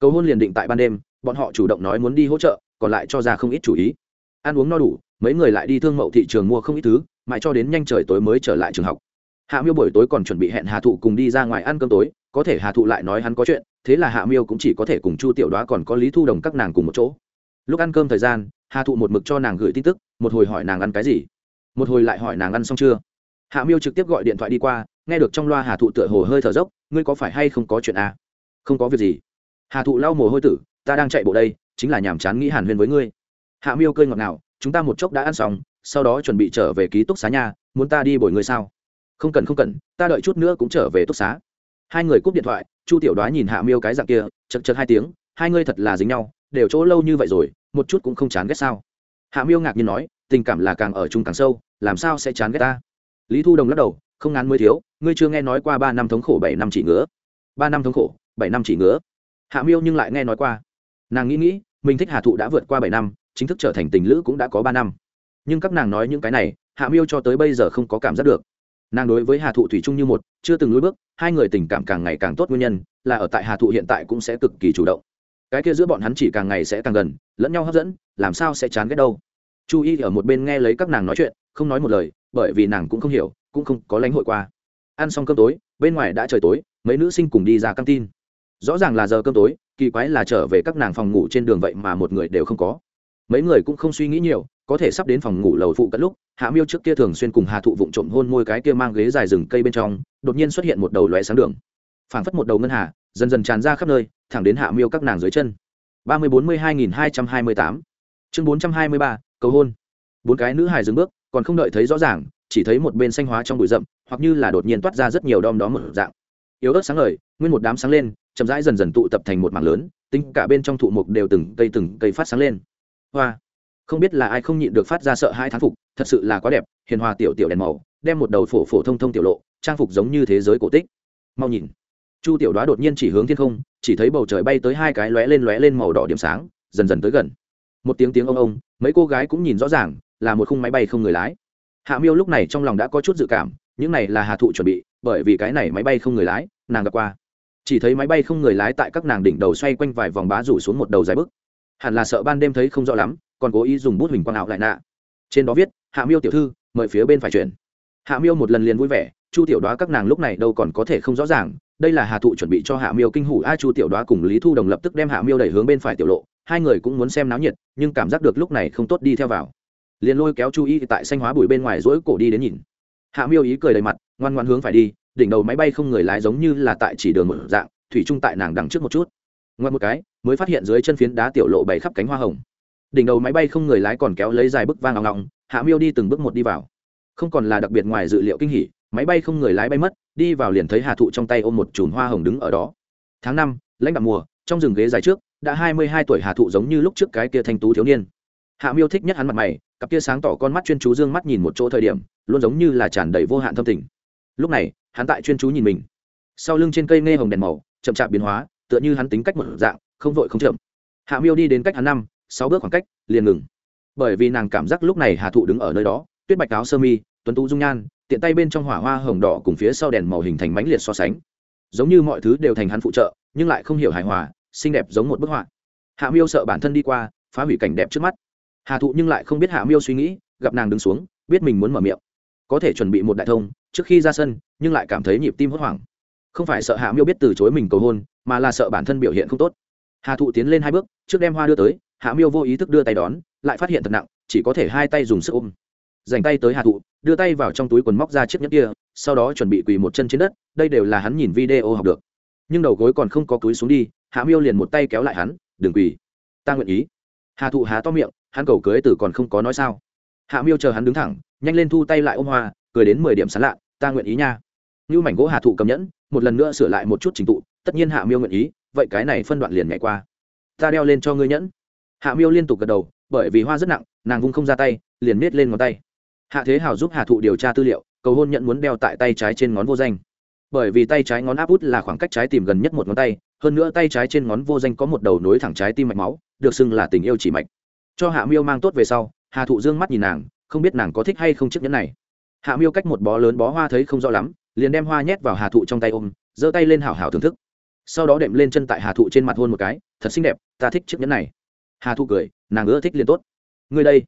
cầu hôn liền định tại ban đêm, bọn họ chủ động nói muốn đi hỗ trợ, còn lại cho ra không ít chủ ý. Ăn uống no đủ, mấy người lại đi thương mậu thị trường mua không ít thứ, mãi cho đến nhanh trời tối mới trở lại trường học. Hạ miêu buổi tối còn chuẩn bị hẹn hà thụ cùng đi ra ngoài ăn cơm tối, có thể hà thụ lại nói hắn có chuyện, thế là hạ miêu cũng chỉ có thể cùng chu tiểu đoá còn có lý thu đồng các nàng cùng một chỗ. Lúc ăn cơm thời gian, hà thụ một mực cho nàng gửi tin tức, một hồi hỏi nàng ăn cái gì, một hồi lại hỏi nàng ăn xong chưa. Hạ miêu trực tiếp gọi điện thoại đi qua, nghe được trong loa hà thụ tựa hồ hơi thở dốc, ngươi có phải hay không có chuyện à? không có việc gì hà thụ lau mồ hôi tử, ta đang chạy bộ đây, chính là nhàm chán nghĩ hàn huyên với ngươi. Hạ miêu cơi ngọt nào chúng ta một chốc đã ăn xong, sau đó chuẩn bị trở về ký túc xá nhà muốn ta đi bồi ngươi sao? Không cần không cần, ta đợi chút nữa cũng trở về túc xá. Hai người cúp điện thoại, chu tiểu đoá nhìn hạ miêu cái dạng kia, chật chật hai tiếng, hai ngươi thật là dính nhau, đều chỗ lâu như vậy rồi, một chút cũng không chán ghét sao. Hạ miêu ngạc nhiên nói, tình cảm là càng ở chung càng sâu, làm sao sẽ chán ghét ta? Lý thu đồng lắc đầu, không ngán mới thiếu, ngươi chưa nghe nói qua ba năm thống khổ, bảy năm chỉ ngứa. Ba năm thống khổ, bảy năm chỉ ngứa hạ miêu nhưng lại nghe nói qua. Nàng nghĩ nghĩ, mình thích hà thụ đã vượt qua bảy năm, chính thức trở thành tình lữ cũng đã có ba năm. Nhưng các nàng nói những cái này, hạ miêu cho tới bây giờ không có cảm giác được. Nàng đối với hà thụ thủy chung như một, chưa từng lối bước, hai người tình cảm càng ngày càng tốt nguyên nhân, là ở tại hà thụ hiện tại cũng sẽ cực kỳ chủ động. Cái kia giữa bọn hắn chỉ càng ngày sẽ càng gần, lẫn nhau hấp dẫn, làm sao sẽ chán ghét đâu. Chu y ở một bên nghe lấy các nàng nói chuyện, không nói một lời, bởi vì nàng cũng không hiểu, cũng không có lãnh hội qua. Ăn xong cơm tối, bên ngoài đã trời tối, mấy nữ sinh cùng đi ra căng tin rõ ràng là giờ cơm tối, kỳ quái là trở về các nàng phòng ngủ trên đường vậy mà một người đều không có. Mấy người cũng không suy nghĩ nhiều, có thể sắp đến phòng ngủ lầu phụ cận lúc, hạ miêu trước kia thường xuyên cùng hà thụ vụng trộm hôn môi cái kia mang ghế dài rừng cây bên trong, đột nhiên xuất hiện một đầu lóe sáng đường. Phảng phất một đầu ngân hà, dần dần tràn ra khắp nơi, thẳng đến hạ miêu các nàng dưới chân. Ba mươi bốn mươi hai nghìn hai trăm hai mươi tám. Chương bốn trăm hai mươi ba, cầu hôn. Bốn cái nữ hài dừng bước, còn không đợi thấy rõ ràng, chỉ thấy một bên xanh hóa trong bụi rậm, hoặc như là đột nhiên toát ra rất nhiều đom đóm một dạng. Yếu ớt sáng ngời, nguyên một đám sáng lên chậm rãi dần dần tụ tập thành một mảng lớn, tính cả bên trong thụ mục đều từng cây từng cây phát sáng lên. Hoa, không biết là ai không nhịn được phát ra sợ hai thán phục, thật sự là quá đẹp, hiền hòa tiểu tiểu đèn màu, đem một đầu phổ phổ thông thông tiểu lộ, trang phục giống như thế giới cổ tích. Mau nhìn. Chu tiểu đoá đột nhiên chỉ hướng thiên không, chỉ thấy bầu trời bay tới hai cái lóe lên lóe lên màu đỏ điểm sáng, dần dần tới gần. Một tiếng tiếng ông ông, mấy cô gái cũng nhìn rõ ràng, là một khung máy bay không người lái. Hạ miêu lúc này trong lòng đã có chút dự cảm, những này là hà thụ chuẩn bị, bởi vì cái này máy bay không người lái, nàng gặp qua chỉ thấy máy bay không người lái tại các nàng đỉnh đầu xoay quanh vài vòng bá rủ xuống một đầu dài bức. Hẳn là sợ ban đêm thấy không rõ lắm, còn cố ý dùng bút hình quang ảo lại nạ. Trên đó viết, hạ miêu tiểu thư, mời phía bên phải chuyển. Hạ miêu một lần liền vui vẻ, chu tiểu đoá các nàng lúc này đâu còn có thể không rõ ràng, đây là hà thụ chuẩn bị cho hạ miêu kinh hủ, a chu tiểu đoá cùng lý thu đồng lập tức đem hạ miêu đẩy hướng bên phải tiểu lộ, hai người cũng muốn xem náo nhiệt, nhưng cảm giác được lúc này không tốt đi theo vào. Liền lôi kéo chu y tại xanh hóa bụi bên ngoài rỗi cổ đi đến nhìn. Hạ miêu ý cười đầy mặt, ngoan ngoan hướng phải đi đỉnh đầu máy bay không người lái giống như là tại chỉ đường một dạng, thủy trung tại nàng đằng trước một chút. Ngoặt một cái, mới phát hiện dưới chân phiến đá tiểu lộ bày khắp cánh hoa hồng. Đỉnh đầu máy bay không người lái còn kéo lấy dài bức vang ngọng ngọng hạ miêu đi từng bước một đi vào. Không còn là đặc biệt ngoài dự liệu kinh hỉ, máy bay không người lái bay mất, đi vào liền thấy hà thụ trong tay ôm một chùm hoa hồng đứng ở đó. Tháng năm, lãnh đạo mùa, trong rừng ghế dài trước, đã hai mươi hai tuổi hà thụ giống như lúc trước cái kia thanh tú thiếu niên. Hạ miêu thích nhất hắn mặt mày, cặp kia sáng tỏ con mắt chuyên chú dương mắt nhìn một chỗ thời điểm, luôn giống như là tràn đầy vô hạn thâm tình. Lúc này hắn tại chuyên chú nhìn mình. Sau lưng trên cây nghe hồng đèn màu, chậm chạp biến hóa, tựa như hắn tính cách một dạng, không vội không chậm. Hạ miêu đi đến cách hắn năm, sáu bước khoảng cách, liền ngừng. Bởi vì nàng cảm giác lúc này hà thụ đứng ở nơi đó, tuyết bạch áo sơ mi, tuấn tú dung nhan, tiện tay bên trong hỏa hoa hồng đỏ cùng phía sau đèn màu hình thành mãnh liệt so sánh. Giống như mọi thứ đều thành hắn phụ trợ, nhưng lại không hiểu hài hòa, xinh đẹp giống một bức họa. Hạ miêu sợ bản thân đi qua, phá hủy cảnh đẹp trước mắt. Hà thụ nhưng lại không biết hạ miêu suy nghĩ, gặp nàng đứng xuống, biết mình muốn mở miệng. Có thể chuẩn bị một đại thông trước khi ra sân, nhưng lại cảm thấy nhịp tim hốt hoảng. Không phải sợ hạ miêu biết từ chối mình cầu hôn, mà là sợ bản thân biểu hiện không tốt. Hà thụ tiến lên hai bước, trước đem hoa đưa tới, hạ miêu vô ý thức đưa tay đón, lại phát hiện thật nặng, chỉ có thể hai tay dùng sức ôm. Dành tay tới hà thụ, đưa tay vào trong túi quần móc ra chiếc nhẫn kia, sau đó chuẩn bị quỳ một chân trên đất, đây đều là hắn nhìn video học được. Nhưng đầu gối còn không có túi xuống đi, hạ miêu liền một tay kéo lại hắn, đừng quỳ. Ta nguyện ý. Hà thụ há to miệng, hắn cầu cưới từ còn không có nói sao. Hạ miêu chờ hắn đứng thẳng, nhanh lên thu tay lại ôm hoa cười đến mười điểm sán lạ, ta nguyện ý nha. Như mảnh gỗ hà thụ cầm nhẫn, một lần nữa sửa lại một chút trình tụ, tất nhiên hạ miêu nguyện ý, vậy cái này phân đoạn liền nhảy qua. Ta đeo lên cho ngươi nhẫn. Hạ miêu liên tục gật đầu, bởi vì hoa rất nặng, nàng vung không ra tay, liền miết lên ngón tay. Hạ thế hào giúp hà thụ điều tra tư liệu, cầu hôn nhận muốn đeo tại tay trái trên ngón vô danh. Bởi vì tay trái ngón áp út là khoảng cách trái tìm gần nhất một ngón tay, hơn nữa tay trái trên ngón vô danh có một đầu nối thẳng trái tim mạch máu, được xưng là tình yêu chỉ mạch. Cho hạ miêu mang tốt về sau, hà thụ dương mắt nhìn nàng, không biết nàng có thích hay không chiếc nhẫn này hạ miêu cách một bó lớn bó hoa thấy không rõ lắm, liền đem hoa nhét vào hà thụ trong tay ôm, giơ tay lên hảo hảo thưởng thức. Sau đó đệm lên chân tại hà thụ trên mặt hôn một cái, thật xinh đẹp, ta thích chiếc nhẫn này. Hà thụ cười, nàng ưa thích liền tốt. Ngươi đây.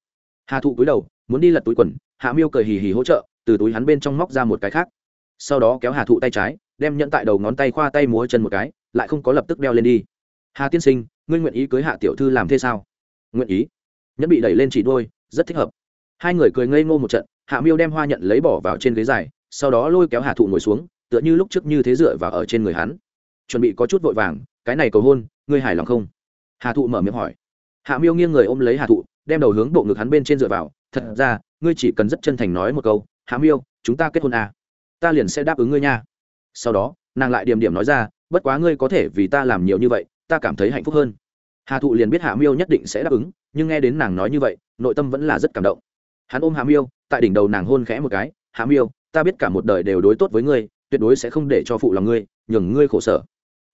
Hà thụ cúi đầu, muốn đi lật túi quần, hạ miêu cười hì hì hỗ trợ, từ túi hắn bên trong móc ra một cái khác. Sau đó kéo hà thụ tay trái, đem nhẫn tại đầu ngón tay khoa tay múa chân một cái, lại không có lập tức đeo lên đi. Hà tiên sinh, ngươi nguyện ý cưới hạ tiểu thư làm thế sao? Nguyện ý. Nhẫn bị đẩy lên chỉ đôi rất thích hợp. Hai người cười ngây ngô một trận hạ miêu đem hoa nhận lấy bỏ vào trên ghế dài, sau đó lôi kéo hà thụ ngồi xuống, tựa như lúc trước như thế dựa vào ở trên người hắn. Chuẩn bị có chút vội vàng, cái này cầu hôn, ngươi hài lòng không? Hà thụ mở miệng hỏi. Hạ miêu nghiêng người ôm lấy hà thụ, đem đầu hướng bộ ngực hắn bên trên dựa vào, thật ra, ngươi chỉ cần rất chân thành nói một câu, hạ miêu, chúng ta kết hôn à. ta liền sẽ đáp ứng ngươi nha. Sau đó, nàng lại điểm điểm nói ra, bất quá ngươi có thể vì ta làm nhiều như vậy, ta cảm thấy hạnh phúc hơn. Hà thụ liền biết hạ miêu nhất định sẽ đáp ứng, nhưng nghe đến nàng nói như vậy, nội tâm vẫn là rất cảm động. Hắn ôm hạ miêu tại đỉnh đầu nàng hôn khẽ một cái, hạ miêu, ta biết cả một đời đều đối tốt với ngươi, tuyệt đối sẽ không để cho phụ lòng ngươi, nhường ngươi khổ sở.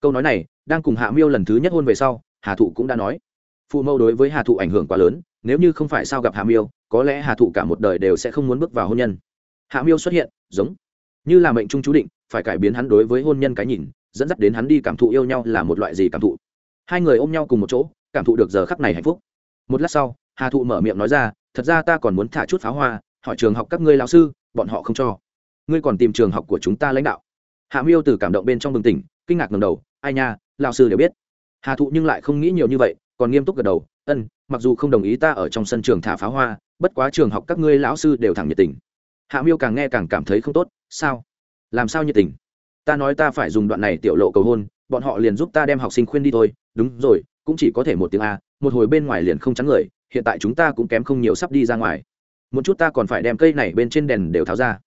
Câu nói này đang cùng hạ miêu lần thứ nhất hôn về sau, hà thụ cũng đã nói. Phụ mẫu đối với hà thụ ảnh hưởng quá lớn, nếu như không phải sao gặp hạ miêu, có lẽ hà thụ cả một đời đều sẽ không muốn bước vào hôn nhân. Hạ miêu xuất hiện, giống như là mệnh trung chú định, phải cải biến hắn đối với hôn nhân cái nhìn, dẫn dắt đến hắn đi cảm thụ yêu nhau là một loại gì cảm thụ. Hai người ôm nhau cùng một chỗ, cảm thụ được giờ khắc này hạnh phúc. Một lát sau, hà thụ mở miệng nói ra, thật ra ta còn muốn thả chút pháo hoa hỏi trường học các ngươi lão sư, bọn họ không cho. Ngươi còn tìm trường học của chúng ta lãnh đạo. Hạ miêu từ cảm động bên trong bừng tỉnh, kinh ngạc ngầm đầu, ai nha, lão sư đều biết. Hà thụ nhưng lại không nghĩ nhiều như vậy, còn nghiêm túc gật đầu, ân, mặc dù không đồng ý ta ở trong sân trường thả pháo hoa, bất quá trường học các ngươi lão sư đều thẳng nhiệt tình. Hạ miêu càng nghe càng cảm thấy không tốt, sao? Làm sao nhiệt tình? Ta nói ta phải dùng đoạn này tiểu lộ cầu hôn, bọn họ liền giúp ta đem học sinh khuyên đi thôi. Đúng rồi, cũng chỉ có thể một tiếng a, một hồi bên ngoài liền không trắng người, hiện tại chúng ta cũng kém không nhiều sắp đi ra ngoài một chút ta còn phải đem cây này bên trên đèn đều tháo ra.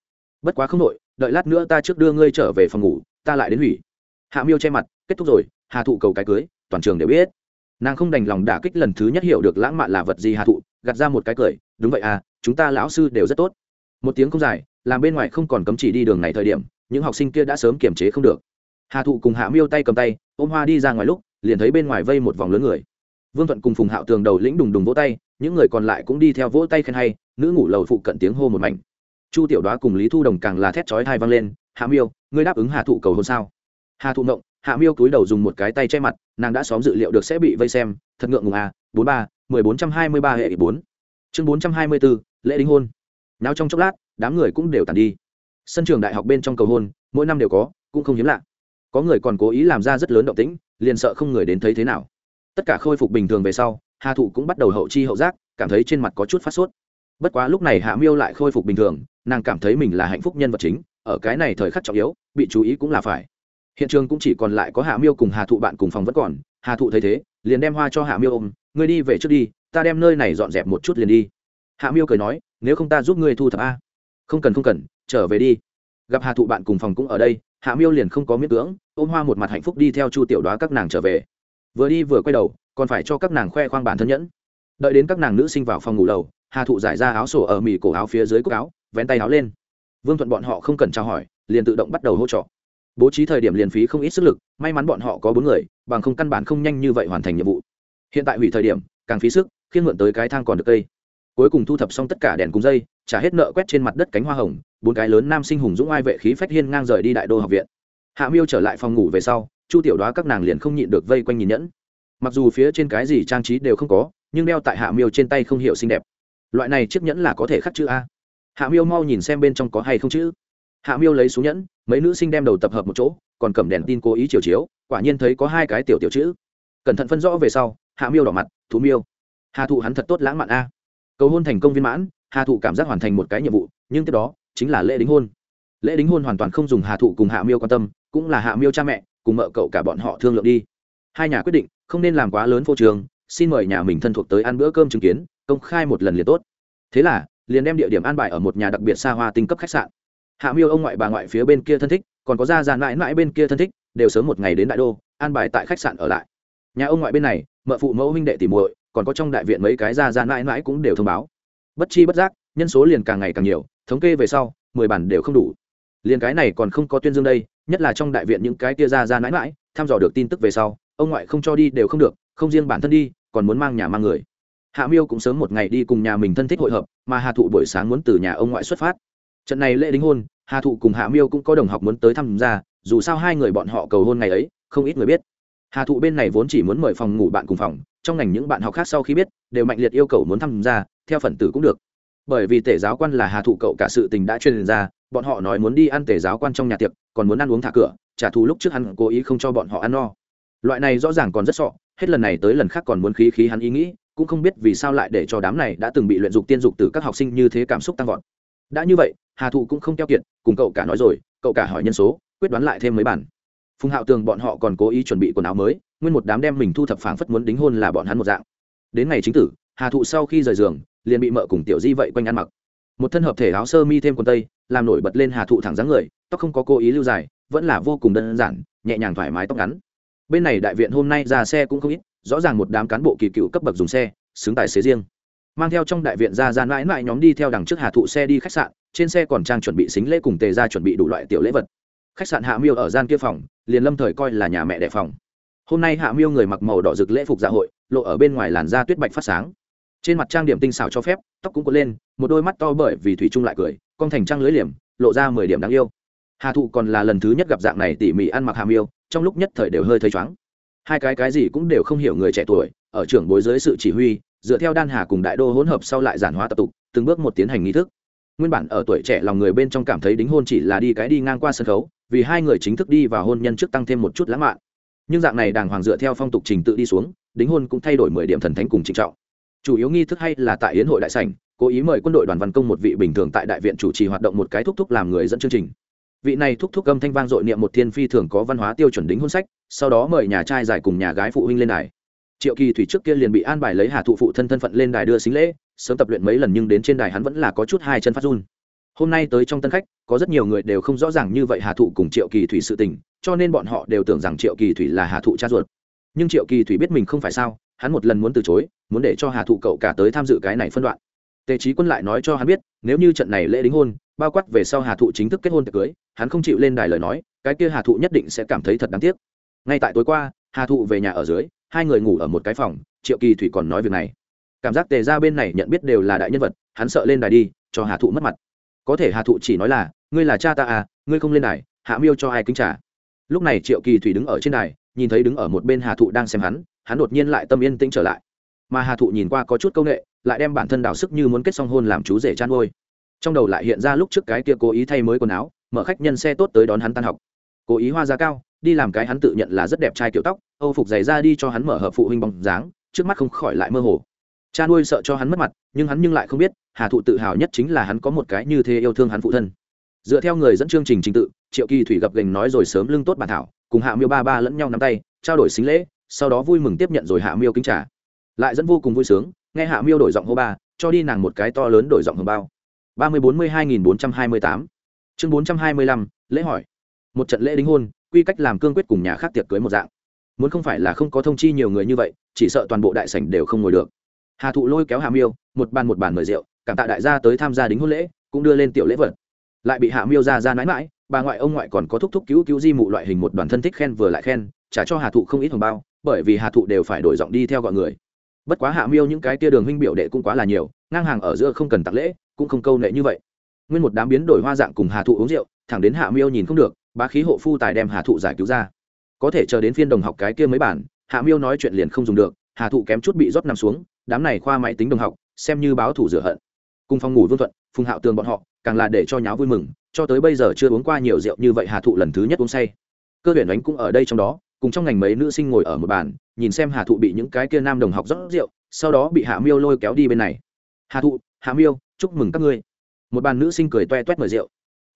Bất quá không nội đợi lát nữa ta trước đưa ngươi trở về phòng ngủ, ta lại đến hủy. Hạ miêu che mặt, kết thúc rồi, hà thụ cầu cái cưới, toàn trường đều biết. Nàng không đành lòng đả kích lần thứ nhất hiểu được lãng mạn là vật gì hà thụ, gạt ra một cái cười, đúng vậy à chúng ta lão sư đều rất tốt. Một tiếng không dài, làm bên ngoài không còn cấm chỉ đi đường này thời điểm, những học sinh kia đã sớm kiềm chế không được. Hà thụ cùng hạ miêu tay cầm tay, ôm hoa đi ra ngoài lúc, liền thấy bên ngoài vây một vòng lớn người vương thuận cùng phùng hạo tường đầu lĩnh đùng đùng vỗ tay, những người còn lại cũng đi theo vỗ tay khen hay, nữ ngủ lầu phụ cận tiếng hô một mảnh. Chu tiểu đoá cùng lý thu đồng càng là thét chói hai vang lên, hạ miêu, ngươi đáp ứng hà thụ cầu hôn sao? Hà thụ ngộng, hạ miêu cúi đầu dùng một cái tay che mặt, nàng đã xóm dự liệu được sẽ bị vây xem, thật ngượng ngùng à bốn ba, mười bốn trăm hai mươi ba hệ bốn. Chương bốn trăm hai mươi bốn lễ đính hôn. Nào trong chốc lát, đám người cũng đều tàn đi. Sân trường đại học bên trong cầu hôn, mỗi năm đều có, cũng không hiếm lạ. Có người còn cố ý làm ra rất lớn động tĩnh, liền sợ không người đến thấy thế nào tất cả khôi phục bình thường về sau, hà thụ cũng bắt đầu hậu chi hậu giác, cảm thấy trên mặt có chút phát sốt. Bất quá lúc này hạ miêu lại khôi phục bình thường, nàng cảm thấy mình là hạnh phúc nhân vật chính, ở cái này thời khắc trọng yếu, bị chú ý cũng là phải. Hiện trường cũng chỉ còn lại có hạ miêu cùng hà thụ bạn cùng phòng vẫn còn, hà thụ thấy thế, liền đem hoa cho hạ miêu ôm, ngươi đi về trước đi, ta đem nơi này dọn dẹp một chút liền đi. Hạ miêu cười nói, nếu không ta giúp ngươi thu thập a. Không cần không cần, trở về đi. Gặp hà thụ bạn cùng phòng cũng ở đây, hạ miêu liền không có miết cưỡng, ôm hoa một mặt hạnh phúc đi theo chu tiểu đoá các nàng trở về vừa đi vừa quay đầu còn phải cho các nàng khoe khoang bản thân nhẫn. Đợi đến các nàng nữ sinh vào phòng ngủ đầu, hà thụ giải ra áo sổ ở mì cổ áo phía dưới cúc áo vén tay áo lên. Vương thuận bọn họ không cần trao hỏi liền tự động bắt đầu hỗ trợ. Bố trí thời điểm liền phí không ít sức lực may mắn bọn họ có bốn người bằng không căn bản không nhanh như vậy hoàn thành nhiệm vụ. Hiện tại hủy thời điểm càng phí sức khiến mượn tới cái thang còn được cây. Cuối cùng thu thập xong tất cả đèn cùng dây trả hết nợ quét trên mặt đất cánh hoa hồng bốn cái lớn nam sinh hùng dũng ai vệ khí phách hiên ngang rời đi đại đô học viện. Hạ miêu trở lại phòng ngủ về sau chu tiểu đoá các nàng liền không nhịn được vây quanh nhìn nhẫn. Mặc dù phía trên cái gì trang trí đều không có, nhưng đeo tại hạ miêu trên tay không hiểu xinh đẹp. Loại này chiếc nhẫn là có thể khắc chữ a. Hạ miêu mau nhìn xem bên trong có hay không chữ. Hạ miêu lấy xuống nhẫn, mấy nữ sinh đem đầu tập hợp một chỗ, còn cầm đèn tin cố ý chiều chiếu, quả nhiên thấy có hai cái tiểu tiểu chữ. Cẩn thận phân rõ về sau, hạ miêu đỏ mặt, thú miêu, hà thụ hắn thật tốt lãng mạn a. Cầu hôn thành công viên mãn, hà thụ cảm giác hoàn thành một cái nhiệm vụ, nhưng tiếp đó, chính là lễ đính hôn. Lễ đính hôn hoàn toàn không dùng hà thụ cùng hạ miêu quan tâm, cũng là hạ miêu cha mẹ cùng mợ cậu cả bọn họ thương lượng đi. Hai nhà quyết định, không nên làm quá lớn phô trường xin mời nhà mình thân thuộc tới ăn bữa cơm chứng kiến, công khai một lần liền tốt. Thế là, liền đem địa điểm an bài ở một nhà đặc biệt xa hoa tinh cấp khách sạn. Hạ miêu ông ngoại bà ngoại phía bên kia thân thích, còn có gia già mãi mãi bên kia thân thích, đều sớm một ngày đến đại đô, an bài tại khách sạn ở lại. Nhà ông ngoại bên này, mợ phụ mẫu huynh đệ tỉ muội, còn có trong đại viện mấy cái gia già mãi mãi cũng đều thông báo. Bất chi bất giác, nhân số liền càng ngày càng nhiều, thống kê về sau, mười bản đều không đủ. Liền cái này còn không có tuyên dương đây nhất là trong đại viện những cái kia ra ra mãi mãi, thăm dò được tin tức về sau, ông ngoại không cho đi đều không được, không riêng bản thân đi, còn muốn mang nhà mang người. Hạ miêu cũng sớm một ngày đi cùng nhà mình thân thích hội hợp, mà hà thụ buổi sáng muốn từ nhà ông ngoại xuất phát. Trận này lễ đính hôn, hà thụ cùng hạ miêu cũng có đồng học muốn tới tham gia, dù sao hai người bọn họ cầu hôn ngày ấy, không ít người biết. Hà thụ bên này vốn chỉ muốn mời phòng ngủ bạn cùng phòng, trong ngành những bạn học khác sau khi biết, đều mạnh liệt yêu cầu muốn tham gia, theo phần tử cũng được. Bởi vì tể giáo quan là hà thụ cậu cả sự tình đã truyền ra, bọn họ nói muốn đi ăn tể giáo quan trong nhà tiệc còn muốn ăn uống thả cửa, trả thù lúc trước hắn cố ý không cho bọn họ ăn no. Loại này rõ ràng còn rất sọ, hết lần này tới lần khác còn muốn khí khí hắn ý nghĩ, cũng không biết vì sao lại để cho đám này đã từng bị luyện dục tiên dục từ các học sinh như thế cảm xúc tăng vọt. Đã như vậy, hà thụ cũng không keo kiệt, cùng cậu cả nói rồi, cậu cả hỏi nhân số, quyết đoán lại thêm mấy bản. Phùng hạo tường bọn họ còn cố ý chuẩn bị quần áo mới, nguyên một đám đem mình thu thập phảng phất muốn đính hôn là bọn hắn một dạng. Đến ngày chính tử, hà thụ sau khi rời giường, liền bị mợ cùng tiểu di vậy quanh ăn mặc một thân hợp thể áo sơ mi thêm quần tây, làm nổi bật lên hà thụ thẳng dáng người, tóc không có cố ý lưu dài, vẫn là vô cùng đơn giản, nhẹ nhàng thoải mái tóc ngắn. Bên này đại viện hôm nay ra xe cũng không ít, rõ ràng một đám cán bộ kỳ cựu cấp bậc dùng xe, xứng tài xế riêng. Mang theo trong đại viện ra gian mãi mãi nhóm đi theo đằng trước hà thụ xe đi khách sạn, trên xe còn trang chuẩn bị xính lễ cùng tề ra chuẩn bị đủ loại tiểu lễ vật. Khách sạn hạ miêu ở gian kia phòng, liền lâm thời coi là nhà mẹ đẻ phòng. Hôm nay hạ miêu người mặc màu đỏ rực lễ phục dạ hội, lộ ở bên ngoài làn da tuyết bạch phát sáng trên mặt trang điểm tinh xảo cho phép, tóc cũng có lên, một đôi mắt to bởi vì thủy trung lại cười con thành trang lưới liềm, lộ ra mười điểm đáng yêu. Hà thụ còn là lần thứ nhất gặp dạng này tỉ mỉ ăn mặc hàm yêu, trong lúc nhất thời đều hơi thấy chóng hai cái cái gì cũng đều không hiểu người trẻ tuổi, ở trưởng bối dưới sự chỉ huy, dựa theo đan hà cùng đại đô hỗn hợp sau lại giản hóa tập tục, từng bước một tiến hành nghi thức. Nguyên bản ở tuổi trẻ lòng người bên trong cảm thấy đính hôn chỉ là đi cái đi ngang qua sân khấu, vì hai người chính thức đi vào hôn nhân trước tăng thêm một chút lãng mạn. Nhưng dạng này đàng hoàng dựa theo phong tục trình tự đi xuống, đính hôn cũng thay đổi mười điểm thần thánh cùng trịnh trọng chủ yếu nghi thức hay là tại yến hội đại sảnh, cố ý mời quân đội đoàn văn công một vị bình thường tại đại viện chủ trì hoạt động một cái thúc thúc làm người dẫn chương trình. Vị này thúc thúc âm thanh vang dội niệm một thiên phi thường có văn hóa tiêu chuẩn đính hôn sách, sau đó mời nhà trai giải cùng nhà gái phụ huynh lên đài. Triệu kỳ thủy trước kia liền bị an bài lấy hà thụ phụ thân thân phận lên đài đưa xính lễ, sớm tập luyện mấy lần nhưng đến trên đài hắn vẫn là có chút hai chân phát run. Hôm nay tới trong tân khách, có rất nhiều người đều không rõ ràng như vậy hà thụ cùng triệu kỳ thủy sự tình, cho nên bọn họ đều tưởng rằng triệu kỳ thủy là hà thụ cha ruột. Nhưng triệu kỳ thủy biết mình không phải sao hắn một lần muốn từ chối, muốn để cho hà thụ cậu cả tới tham dự cái này phân đoạn. Tề trí quân lại nói cho hắn biết, nếu như trận này lễ đính hôn, bao quát về sau hà thụ chính thức kết hôn tiệc cưới, hắn không chịu lên đài lời nói, cái kia hà thụ nhất định sẽ cảm thấy thật đáng tiếc. Ngay tại tối qua, hà thụ về nhà ở dưới, hai người ngủ ở một cái phòng, triệu kỳ thủy còn nói việc này. Cảm giác tề ra bên này nhận biết đều là đại nhân vật, hắn sợ lên đài đi, cho hà thụ mất mặt. Có thể hà thụ chỉ nói là, ngươi là cha ta à ngươi không lên đài, hạ miêu cho ai kính trả? Lúc này triệu kỳ thủy đứng ở trên đài, nhìn thấy đứng ở một bên hà thụ đang xem hắn hắn đột nhiên lại tâm yên tĩnh trở lại. Mà hà thụ nhìn qua có chút c â u n ệ lại đem bản thân đào sức như muốn kết xong hôn làm chú rể chăn ngôi trong đầu lại hiện ra lúc trước cái kia cố ý thay mới quần áo, mở khách nhân xe tốt tới đón hắn tan học. Cố ý hoa giá cao, đi làm cái hắn tự nhận là rất đẹp trai kiểu tóc, âu phục giày ra đi cho hắn mở hợp phụ huynh bóng dáng, trước mắt không khỏi lại mơ hồ. Cha nuôi sợ cho hắn mất mặt, nhưng hắn nhưng lại không biết, hà thụ tự hào nhất chính là hắn có một cái như thế yêu thương hắn phụ thân. Dựa theo người dẫn chương trình trình tự, triệu kỳ thủy gặp gành nói rồi sớm lưng tốt bản thảo, cùng hạ miêu ba ba lẫn nhau nắm tay, trao đổi xính lễ sau đó vui mừng tiếp nhận rồi hạ miêu kính trả lại dẫn vô cùng vui sướng, nghe hạ miêu đổi giọng hô ba, cho đi nàng một cái to lớn đổi giọng hồng bao. ba mươi bốn mươi hai nghìn bốn trăm hai mươi tám. Chương bốn trăm hai mươi lăm, lễ hỏi. Một trận lễ đính hôn, quy cách làm cương quyết cùng nhà khác tiệc cưới một dạng. Muốn không phải là không có thông chi nhiều người như vậy, chỉ sợ toàn bộ đại sảnh đều không ngồi được. Hà thụ lôi kéo hạ miêu, một bàn một bàn mời rượu, cảm tạ đại gia tới tham gia đính hôn lễ, cũng đưa lên tiểu lễ vật. Lại bị hạ miêu ra ra mãi mãi bà ngoại ông ngoại còn có thúc thúc cứu cứu di mụ loại hình một đoàn thân thích khen vừa lại khen, trả cho hà thụ không ít hồng bao bởi vì hạ thụ đều phải đổi giọng đi theo gọi người. Bất quá hạ miêu những cái tia đường huynh biểu đệ cũng quá là nhiều, ngang hàng ở giữa không cần tặng lễ, cũng không câu nệ như vậy. Nguyên một đám biến đổi hoa dạng cùng hà thụ uống rượu, thẳng đến hạ miêu nhìn không được, bá khí hộ phu tài đem hà thụ giải cứu ra. Có thể chờ đến phiên đồng học cái kia mấy bản, hạ miêu nói chuyện liền không dùng được, hà thụ kém chút bị rót nằm xuống, đám này khoa máy tính đồng học, xem như báo thủ rửa hận. Cùng phòng ngủ vương thuận, phùng hạo tường bọn họ, càng là để cho nháo vui mừng, cho tới bây giờ chưa uống qua nhiều rượu như vậy hà thụ lần thứ nhất uống say. Cơ tuyển đánh cũng ở đây trong đó cùng trong ngành mấy nữ sinh ngồi ở một bàn, nhìn xem hà thụ bị những cái kia nam đồng học rót rượu, sau đó bị hạ miêu lôi kéo đi bên này. Hà thụ, hạ miêu, chúc mừng các ngươi. Một bàn nữ sinh cười toe toét mời rượu.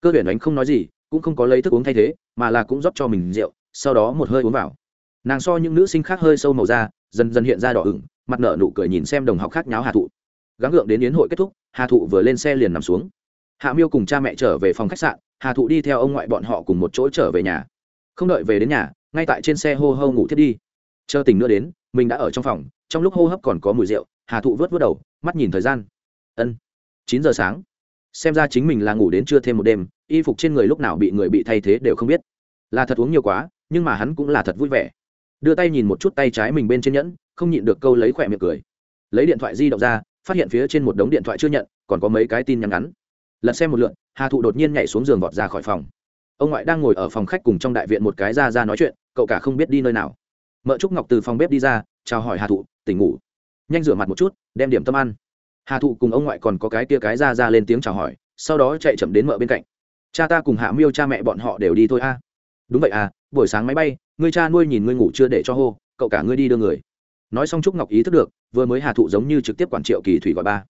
Cơ tuyển đánh không nói gì, cũng không có lấy thức uống thay thế, mà là cũng rót cho mình rượu, sau đó một hơi uống vào. Nàng so những nữ sinh khác hơi sâu màu da, dần dần hiện ra đỏ ửng, mặt nở nụ cười nhìn xem đồng học khác nháo hà thụ. Gắng gượng đến yến hội kết thúc, hà thụ vừa lên xe liền nằm xuống. Hạ miêu cùng cha mẹ trở về phòng khách sạn, hà thụ đi theo ông ngoại bọn họ cùng một chỗ trở về nhà. Không đợi về đến nhà ngay tại trên xe hô hô ngủ thiết đi. Chờ tỉnh nữa đến, mình đã ở trong phòng, trong lúc hô hấp còn có mùi rượu, hà thụ vớt vớt đầu, mắt nhìn thời gian. Ân, chín giờ sáng. Xem ra chính mình là ngủ đến trưa thêm một đêm, y phục trên người lúc nào bị người bị thay thế đều không biết. Là thật uống nhiều quá, nhưng mà hắn cũng là thật vui vẻ. Đưa tay nhìn một chút tay trái mình bên trên nhẫn, không nhịn được câu lấy khỏe miệng cười. Lấy điện thoại di động ra, phát hiện phía trên một đống điện thoại chưa nhận, còn có mấy cái tin nhắn ngắn. Lật xem một lượn hà thụ đột nhiên nhảy xuống giường vọt ra khỏi phòng. Ông ngoại đang ngồi ở phòng khách cùng trong đại viện một cái ra ra nói chuyện cậu cả không biết đi nơi nào. Mợ trúc ngọc từ phòng bếp đi ra, chào hỏi hà thụ, tỉnh ngủ. Nhanh rửa mặt một chút, đem điểm tâm ăn. Hà thụ cùng ông ngoại còn có cái tia cái ra ra lên tiếng chào hỏi, sau đó chạy chậm đến mợ bên cạnh. Cha ta cùng hạ miêu cha mẹ bọn họ đều đi thôi a. Đúng vậy à buổi sáng máy bay ngươi cha nuôi nhìn ngươi ngủ chưa để cho hô, cậu cả ngươi đi đưa người. Nói xong trúc ngọc ý thức được, vừa mới hà thụ giống như trực tiếp quản triệu kỳ thủy gọi ba.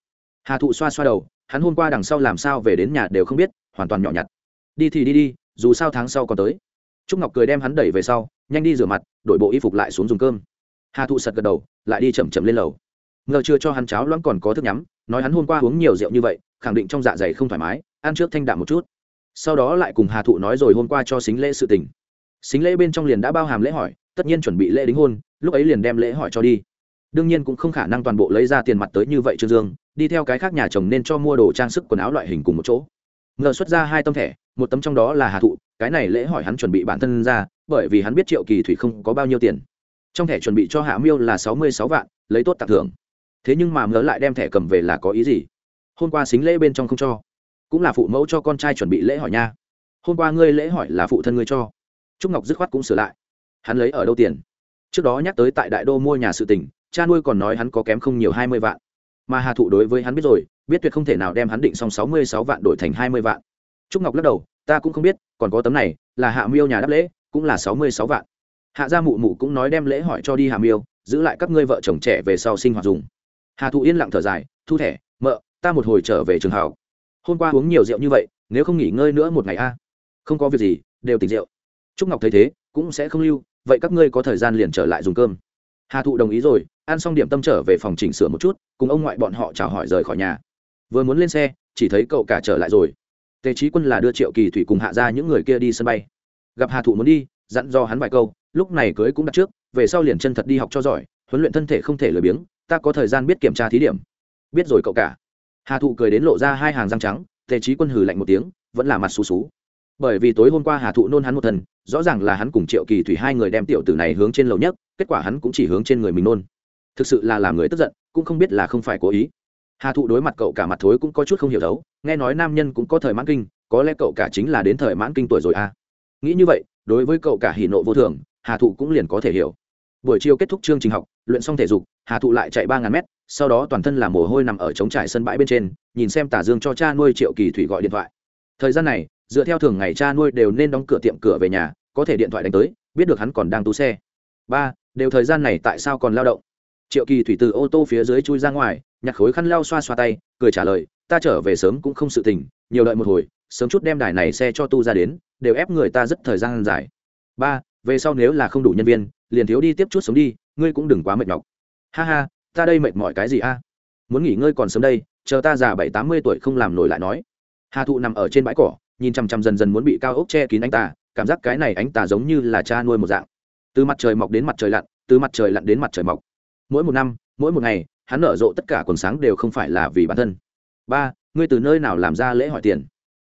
Hà thụ xoa xoa đầu, hắn hôm qua đằng sau làm sao về đến nhà đều không biết, hoàn toàn nhỏ nhặt. Đi thì đi đi, dù sao tháng sau còn tới trúc ngọc cười đem hắn đẩy về sau, nhanh đi rửa mặt, đổi bộ y phục lại xuống dùng cơm. Hà thụ sật gật đầu, lại đi chậm chậm lên lầu. Ngờ chưa cho hắn cháo loãng còn có thức nhắm, nói hắn hôm qua uống nhiều rượu như vậy, khẳng định trong dạ dày không thoải mái, ăn trước thanh đạm một chút. Sau đó lại cùng hà thụ nói rồi hôm qua cho xính lễ sự tình. Xính lễ bên trong liền đã bao hàm lễ hỏi, tất nhiên chuẩn bị lễ đính hôn, lúc ấy liền đem lễ hỏi cho đi. Đương nhiên cũng không khả năng toàn bộ lấy ra tiền mặt tới như vậy trương dương, đi theo cái khác nhà chồng nên cho mua đồ trang sức quần áo loại hình cùng một chỗ. Ngờ xuất ra hai tấm thẻ một tấm trong đó là hà thụ, cái này lễ hỏi hắn chuẩn bị bản thân ra, bởi vì hắn biết triệu kỳ thủy không có bao nhiêu tiền. Trong thẻ chuẩn bị cho hạ miêu là sáu mươi sáu vạn, lấy tốt tặng thưởng. Thế nhưng mà ngớ lại đem thẻ cầm về là có ý gì? Hôm qua xính lễ bên trong không cho. Cũng là phụ mẫu cho con trai chuẩn bị lễ hỏi nha. Hôm qua ngươi lễ hỏi là phụ thân ngươi cho. Trúc ngọc dứt khoát cũng sửa lại. Hắn lấy ở đâu tiền? Trước đó nhắc tới tại đại đô mua nhà sự tình, cha nuôi còn nói hắn có kém không nhiều hai mươi vạn. Mà hà thụ đối với hắn biết rồi, biết tuyệt không thể nào đem hắn định xong sáu mươi sáu vạn đổi thành hai mươi vạn trúc ngọc lắc đầu, ta cũng không biết, còn có tấm này, là hạ miêu nhà đáp lễ, cũng là sáu mươi sáu vạn. Hạ gia mụ mụ cũng nói đem lễ hỏi cho đi hà miêu, giữ lại các ngươi vợ chồng trẻ về sau sinh hoạt dùng. Hà thụ yên lặng thở dài, thu thẻ, mợ, ta một hồi trở về trường hào hôm qua uống nhiều rượu như vậy, nếu không nghỉ ngơi nữa một ngày a. Không có việc gì, đều tỉnh rượu. Trúc ngọc thấy thế, cũng sẽ không lưu, vậy các ngươi có thời gian liền trở lại dùng cơm. Hà thụ đồng ý rồi, ăn xong điểm tâm trở về phòng chỉnh sửa một chút, cùng ông ngoại bọn họ chào hỏi rời khỏi nhà. Vừa muốn lên xe, chỉ thấy cậu cả trở lại rồi tề trí quân là đưa triệu kỳ thủy cùng hạ ra những người kia đi sân bay. Gặp hà thụ muốn đi, dặn do hắn vài câu, lúc này cưới cũng đặt trước, về sau liền chân thật đi học cho giỏi, huấn luyện thân thể không thể lười biếng, ta có thời gian biết kiểm tra thí điểm. Biết rồi cậu cả. Hà thụ cười đến lộ ra hai hàng răng trắng, tề trí quân hừ lạnh một tiếng, vẫn là mặt xú xú. Bởi vì tối hôm qua hà thụ nôn hắn một thần, rõ ràng là hắn cùng triệu kỳ thủy hai người đem tiểu tử này hướng trên lầu nhất, kết quả hắn cũng chỉ hướng trên người mình nôn. Thực sự là làm người tức giận, cũng không biết là không phải cố ý hà thụ đối mặt cậu cả mặt thối cũng có chút không hiểu thấu, nghe nói nam nhân cũng có thời mãn kinh, có lẽ cậu cả chính là đến thời mãn kinh tuổi rồi à? Nghĩ như vậy, đối với cậu cả hỉ nộ vô thường, hà thụ cũng liền có thể hiểu. Buổi chiều kết thúc chương trình học, luyện xong thể dục, hà thụ lại chạy ba ngàn mét, sau đó toàn thân làm mồ hôi nằm ở trống trải sân bãi bên trên, nhìn xem tả dương cho cha nuôi triệu kỳ thủy gọi điện thoại. Thời gian này, dựa theo thường ngày cha nuôi đều nên đóng cửa tiệm cửa về nhà, có thể điện thoại đánh tới, biết được hắn còn đang tú xe. Ba, đều thời gian này tại sao còn lao động? Triệu kỳ thủy từ ô tô phía dưới chui ra ngoài nhặt khối khăn lau xoa xoa tay, cười trả lời, ta trở về sớm cũng không sự tình, nhiều đợi một hồi, sớm chút đem đài này xe cho tu ra đến, đều ép người ta rất thời gian dài. Ba, về sau nếu là không đủ nhân viên, liền thiếu đi tiếp chút sống đi, ngươi cũng đừng quá mệt nhọc. Ha ha, ta đây mệt mỏi cái gì a? Muốn nghỉ ngơi còn sớm đây, chờ ta già bảy, tám mươi tuổi không làm nổi lại nói. Hà thụ nằm ở trên bãi cỏ, nhìn chằm chằm dần dần muốn bị cao ốc che kín anh ta cảm giác cái này anh ta giống như là cha nuôi một dạng. Từ mặt trời mọc đến mặt trời lặn, từ mặt trời lặn đến mặt trời mọc. Mỗi một năm, mỗi một ngày hắn nở rộ tất cả quần sáng đều không phải là vì bản thân. Ba, ngươi từ nơi nào làm ra lễ hỏi tiền?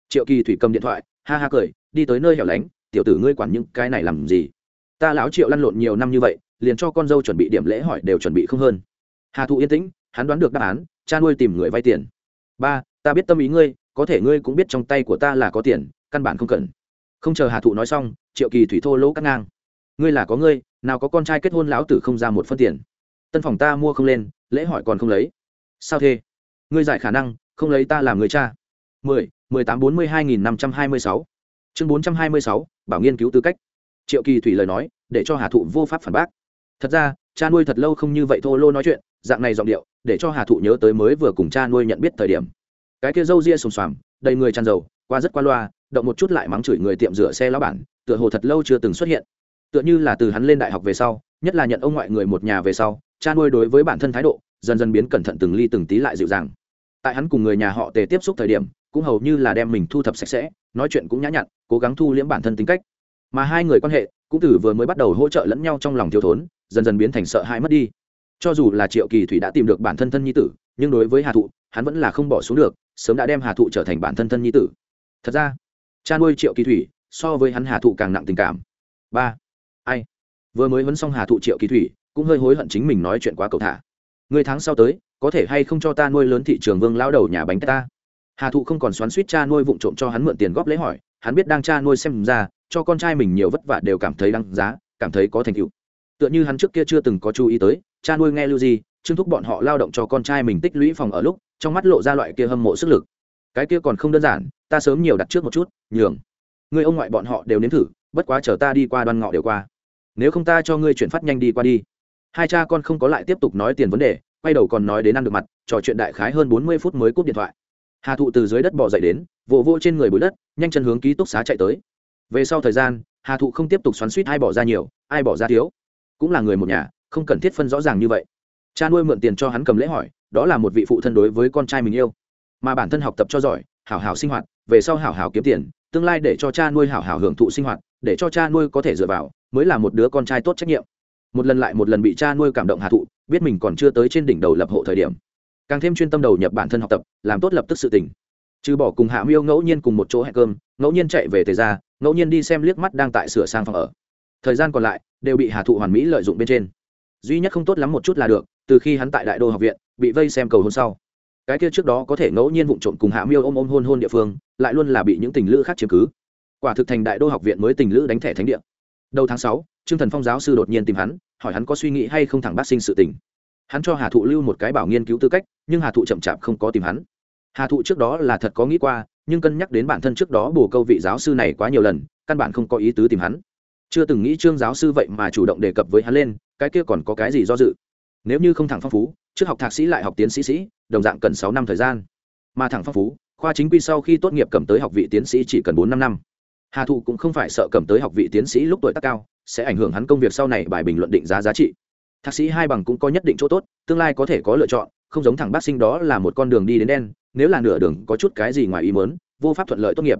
Triệu kỳ thủy cầm điện thoại, ha ha cười, đi tới nơi hẻo lánh, tiểu tử ngươi quản những cái này làm gì? Ta lão triệu lăn lộn nhiều năm như vậy, liền cho con dâu chuẩn bị điểm lễ hỏi đều chuẩn bị không hơn. Hà thụ yên tĩnh, hắn đoán được đáp án, cha nuôi tìm người vay tiền. Ba, ta biết tâm ý ngươi, có thể ngươi cũng biết trong tay của ta là có tiền, căn bản không cần. Không chờ hà thụ nói xong, triệu kỳ thủy thô lỗ cắt ngang. Ngươi là có ngươi, nào có con trai kết hôn lão tử không ra một phân tiền? Tân phòng ta mua không lên, lễ hỏi còn không lấy. Sao thế? Ngươi giải khả năng, không lấy ta làm người cha. Mười mười tám bốn mươi hai nghìn năm trăm hai mươi sáu. Chương bốn trăm hai mươi sáu, bảo nghiên cứu tư cách. Triệu kỳ thủy lời nói, để cho hà thụ vô pháp phản bác. Thật ra, cha nuôi thật lâu không như vậy thô lô nói chuyện, dạng này giọng điệu, để cho hà thụ nhớ tới mới vừa cùng cha nuôi nhận biết thời điểm. Cái kia râu ria xồm xoàm, đầy người tràn dầu, qua rất qua loa, động một chút lại mắng chửi người tiệm rửa xe lão bản, tựa hồ thật lâu chưa từng xuất hiện. Tựa như là từ hắn lên đại học về sau, nhất là nhận ông ngoại người một nhà về sau cha nuôi đối với bản thân thái độ dần dần biến cẩn thận từng ly từng tí lại dịu dàng. Tại hắn cùng người nhà họ tề tiếp xúc thời điểm, cũng hầu như là đem mình thu thập sạch sẽ, nói chuyện cũng nhã nhặn, cố gắng thu liễm bản thân tính cách. Mà hai người quan hệ cũng từ vừa mới bắt đầu hỗ trợ lẫn nhau trong lòng thiếu thốn, dần dần biến thành sợ hãi mất đi. Cho dù là triệu kỳ thủy đã tìm được bản thân thân nhi tử, nhưng đối với hà thụ, hắn vẫn là không bỏ xuống được, sớm đã đem hà thụ trở thành bản thân thân nhi tử. Thật ra, cha nuôi triệu kỳ thủy so với hắn hà thụ càng nặng tình cảm. Ba. Ai? Vừa mới vẫn xong hà thụ triệu kỳ thủy cũng hơi hối hận chính mình nói chuyện quá cầu thả. Người tháng sau tới, có thể hay không cho ta nuôi lớn thị trường vương lao đầu nhà bánh ta? Hà thụ không còn xoắn suýt cha nuôi vụng trộm cho hắn mượn tiền góp lễ hỏi, hắn biết đang cha nuôi xem ra, cho con trai mình nhiều vất vả đều cảm thấy đăng giá, cảm thấy có thành tựu. Tựa như hắn trước kia chưa từng có chú ý tới, cha nuôi nghe lưu gì trương thúc bọn họ lao động cho con trai mình tích lũy phòng ở lúc, trong mắt lộ ra loại kia hâm mộ sức lực. Cái kia còn không đơn giản, ta sớm nhiều đặt trước một chút, nhường. Người ông ngoại bọn họ đều nếm thử, bất quá chờ ta đi qua đoan ngọ đều qua. Nếu không ta cho ngươi chuyển phát nhanh đi qua đi hai cha con không có lại tiếp tục nói tiền vấn đề, quay đầu còn nói đến ăn được mặt, trò chuyện đại khái hơn bốn mươi phút mới cúp điện thoại. Hà thụ từ dưới đất bỏ dậy đến, vỗ vỗ trên người bụi đất, nhanh chân hướng ký túc xá chạy tới. Về sau thời gian, hà thụ không tiếp tục xoắn suýt ai bỏ ra nhiều, ai bỏ ra thiếu. Cũng là người một nhà, không cần thiết phân rõ ràng như vậy. Cha nuôi mượn tiền cho hắn cầm lễ hỏi, đó là một vị phụ thân đối với con trai mình yêu. Mà bản thân học tập cho giỏi, hảo hảo sinh hoạt, về sau hảo hảo kiếm tiền, tương lai để cho cha nuôi hảo hảo hưởng thụ sinh hoạt, để cho cha nuôi có thể dựa vào, mới là một đứa con trai tốt trách nhiệm một lần lại một lần bị cha nuôi cảm động hạ thụ biết mình còn chưa tới trên đỉnh đầu lập hộ thời điểm. Càng thêm chuyên tâm đầu nhập bản thân học tập làm tốt lập tức sự tình, trừ bỏ cùng hạ miêu ngẫu nhiên cùng một chỗ hẹn cơm ngẫu nhiên chạy về tề ra ngẫu nhiên đi xem liếc mắt đang tại sửa sang phòng ở. Thời gian còn lại đều bị hà thụ hoàn mỹ lợi dụng bên trên. Duy nhất không tốt lắm một chút là được từ khi hắn tại đại đô học viện bị vây xem cầu hôn sau. Cái kia trước đó có thể ngẫu nhiên vụng trộm cùng hạ miêu ôm ôm hôn hôn địa phương lại luôn là bị những tình lữ khác chiếm cứ. Quả thực thành đại đô học viện mới tình lữ đánh thẻ thánh địa đầu tháng sáu, trương thần phong giáo sư đột nhiên tìm hắn, hỏi hắn có suy nghĩ hay không thẳng bác sinh sự tình. Hắn cho hà thụ lưu một cái bảo nghiên cứu tư cách, nhưng hà thụ chậm chạp không có tìm hắn. Hà thụ trước đó là thật có nghĩ qua, nhưng cân nhắc đến bản thân trước đó bổ câu vị giáo sư này quá nhiều lần, căn bản không có ý tứ tìm hắn. Chưa từng nghĩ trương giáo sư vậy mà chủ động đề cập với hắn lên, cái kia còn có cái gì do dự? Nếu như không thẳng phong phú, trước học thạc sĩ lại học tiến sĩ sĩ, đồng dạng cần sáu năm thời gian. Mà thẳng phong phú, khoa chính quy sau khi tốt nghiệp cầm tới học vị tiến sĩ chỉ cần bốn năm năm hà thụ cũng không phải sợ cầm tới học vị tiến sĩ lúc tuổi tác cao, sẽ ảnh hưởng hắn công việc sau này bài bình luận định giá giá trị. Thạc sĩ hai bằng cũng có nhất định chỗ tốt, tương lai có thể có lựa chọn, không giống thẳng bác sinh đó là một con đường đi đến đen, nếu là nửa đường có chút cái gì ngoài ý mớn vô pháp thuận lợi tốt nghiệp.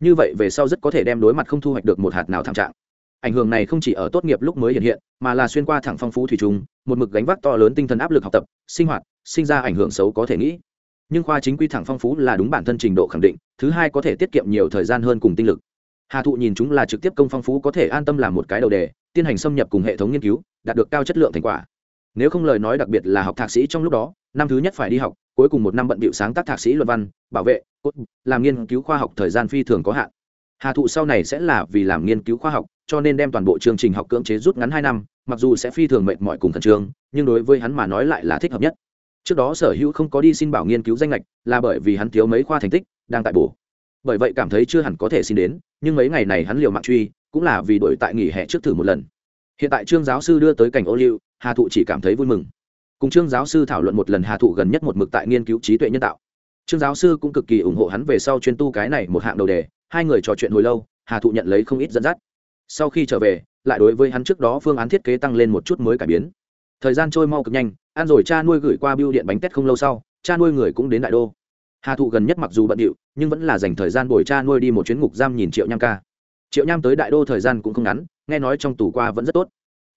Như vậy về sau rất có thể đem đối mặt không thu hoạch được một hạt nào thảm trạng. Ảnh hưởng này không chỉ ở tốt nghiệp lúc mới hiện hiện, mà là xuyên qua thẳng phong phú thủy trùng, một mực gánh vác to lớn tinh thần áp lực học tập, sinh hoạt, sinh ra ảnh hưởng xấu có thể nghĩ. Nhưng khoa chính quy thẳng phong phú là đúng bản thân trình độ khẳng định, thứ hai có thể tiết kiệm nhiều thời gian hơn cùng tinh lực hà thụ nhìn chúng là trực tiếp công phong phú có thể an tâm làm một cái đầu đề, tiến hành xâm nhập cùng hệ thống nghiên cứu, đạt được cao chất lượng thành quả. Nếu không lời nói đặc biệt là học thạc sĩ trong lúc đó, năm thứ nhất phải đi học, cuối cùng một năm bận bịu sáng tác thạc sĩ luận văn, bảo vệ làm nghiên cứu khoa học thời gian phi thường có hạn. Hà thụ sau này sẽ là vì làm nghiên cứu khoa học, cho nên đem toàn bộ chương trình học cưỡng chế rút ngắn hai năm, mặc dù sẽ phi thường mệt mỏi cùng khẩn trương, nhưng đối với hắn mà nói lại là thích hợp nhất. Trước đó sở hữu không có đi xin bảo nghiên cứu danh lệch là bởi vì hắn thiếu mấy khoa thành tích, đang tại bổ bởi vậy cảm thấy chưa hẳn có thể xin đến, nhưng mấy ngày này hắn liều mạng truy, cũng là vì đổi tại nghỉ hè trước thử một lần. Hiện tại trương giáo sư đưa tới cảnh ô liu, hà thụ chỉ cảm thấy vui mừng. Cùng trương giáo sư thảo luận một lần, hà thụ gần nhất một mực tại nghiên cứu trí tuệ nhân tạo. Trương giáo sư cũng cực kỳ ủng hộ hắn về sau chuyên tu cái này một hạng đầu đề, hai người trò chuyện hồi lâu, hà thụ nhận lấy không ít dẫn dắt. Sau khi trở về, lại đối với hắn trước đó phương án thiết kế tăng lên một chút mới cải biến. Thời gian trôi mau cực nhanh, ăn rồi cha nuôi gửi qua biêu điện bánh tét không lâu sau, cha nuôi người cũng đến đại đô hà thụ gần nhất mặc dù bận điệu, nhưng vẫn là dành thời gian bồi cha nuôi đi một chuyến ngục giam nhìn triệu nham ca. Triệu nham tới đại đô thời gian cũng không ngắn, nghe nói trong tù qua vẫn rất tốt.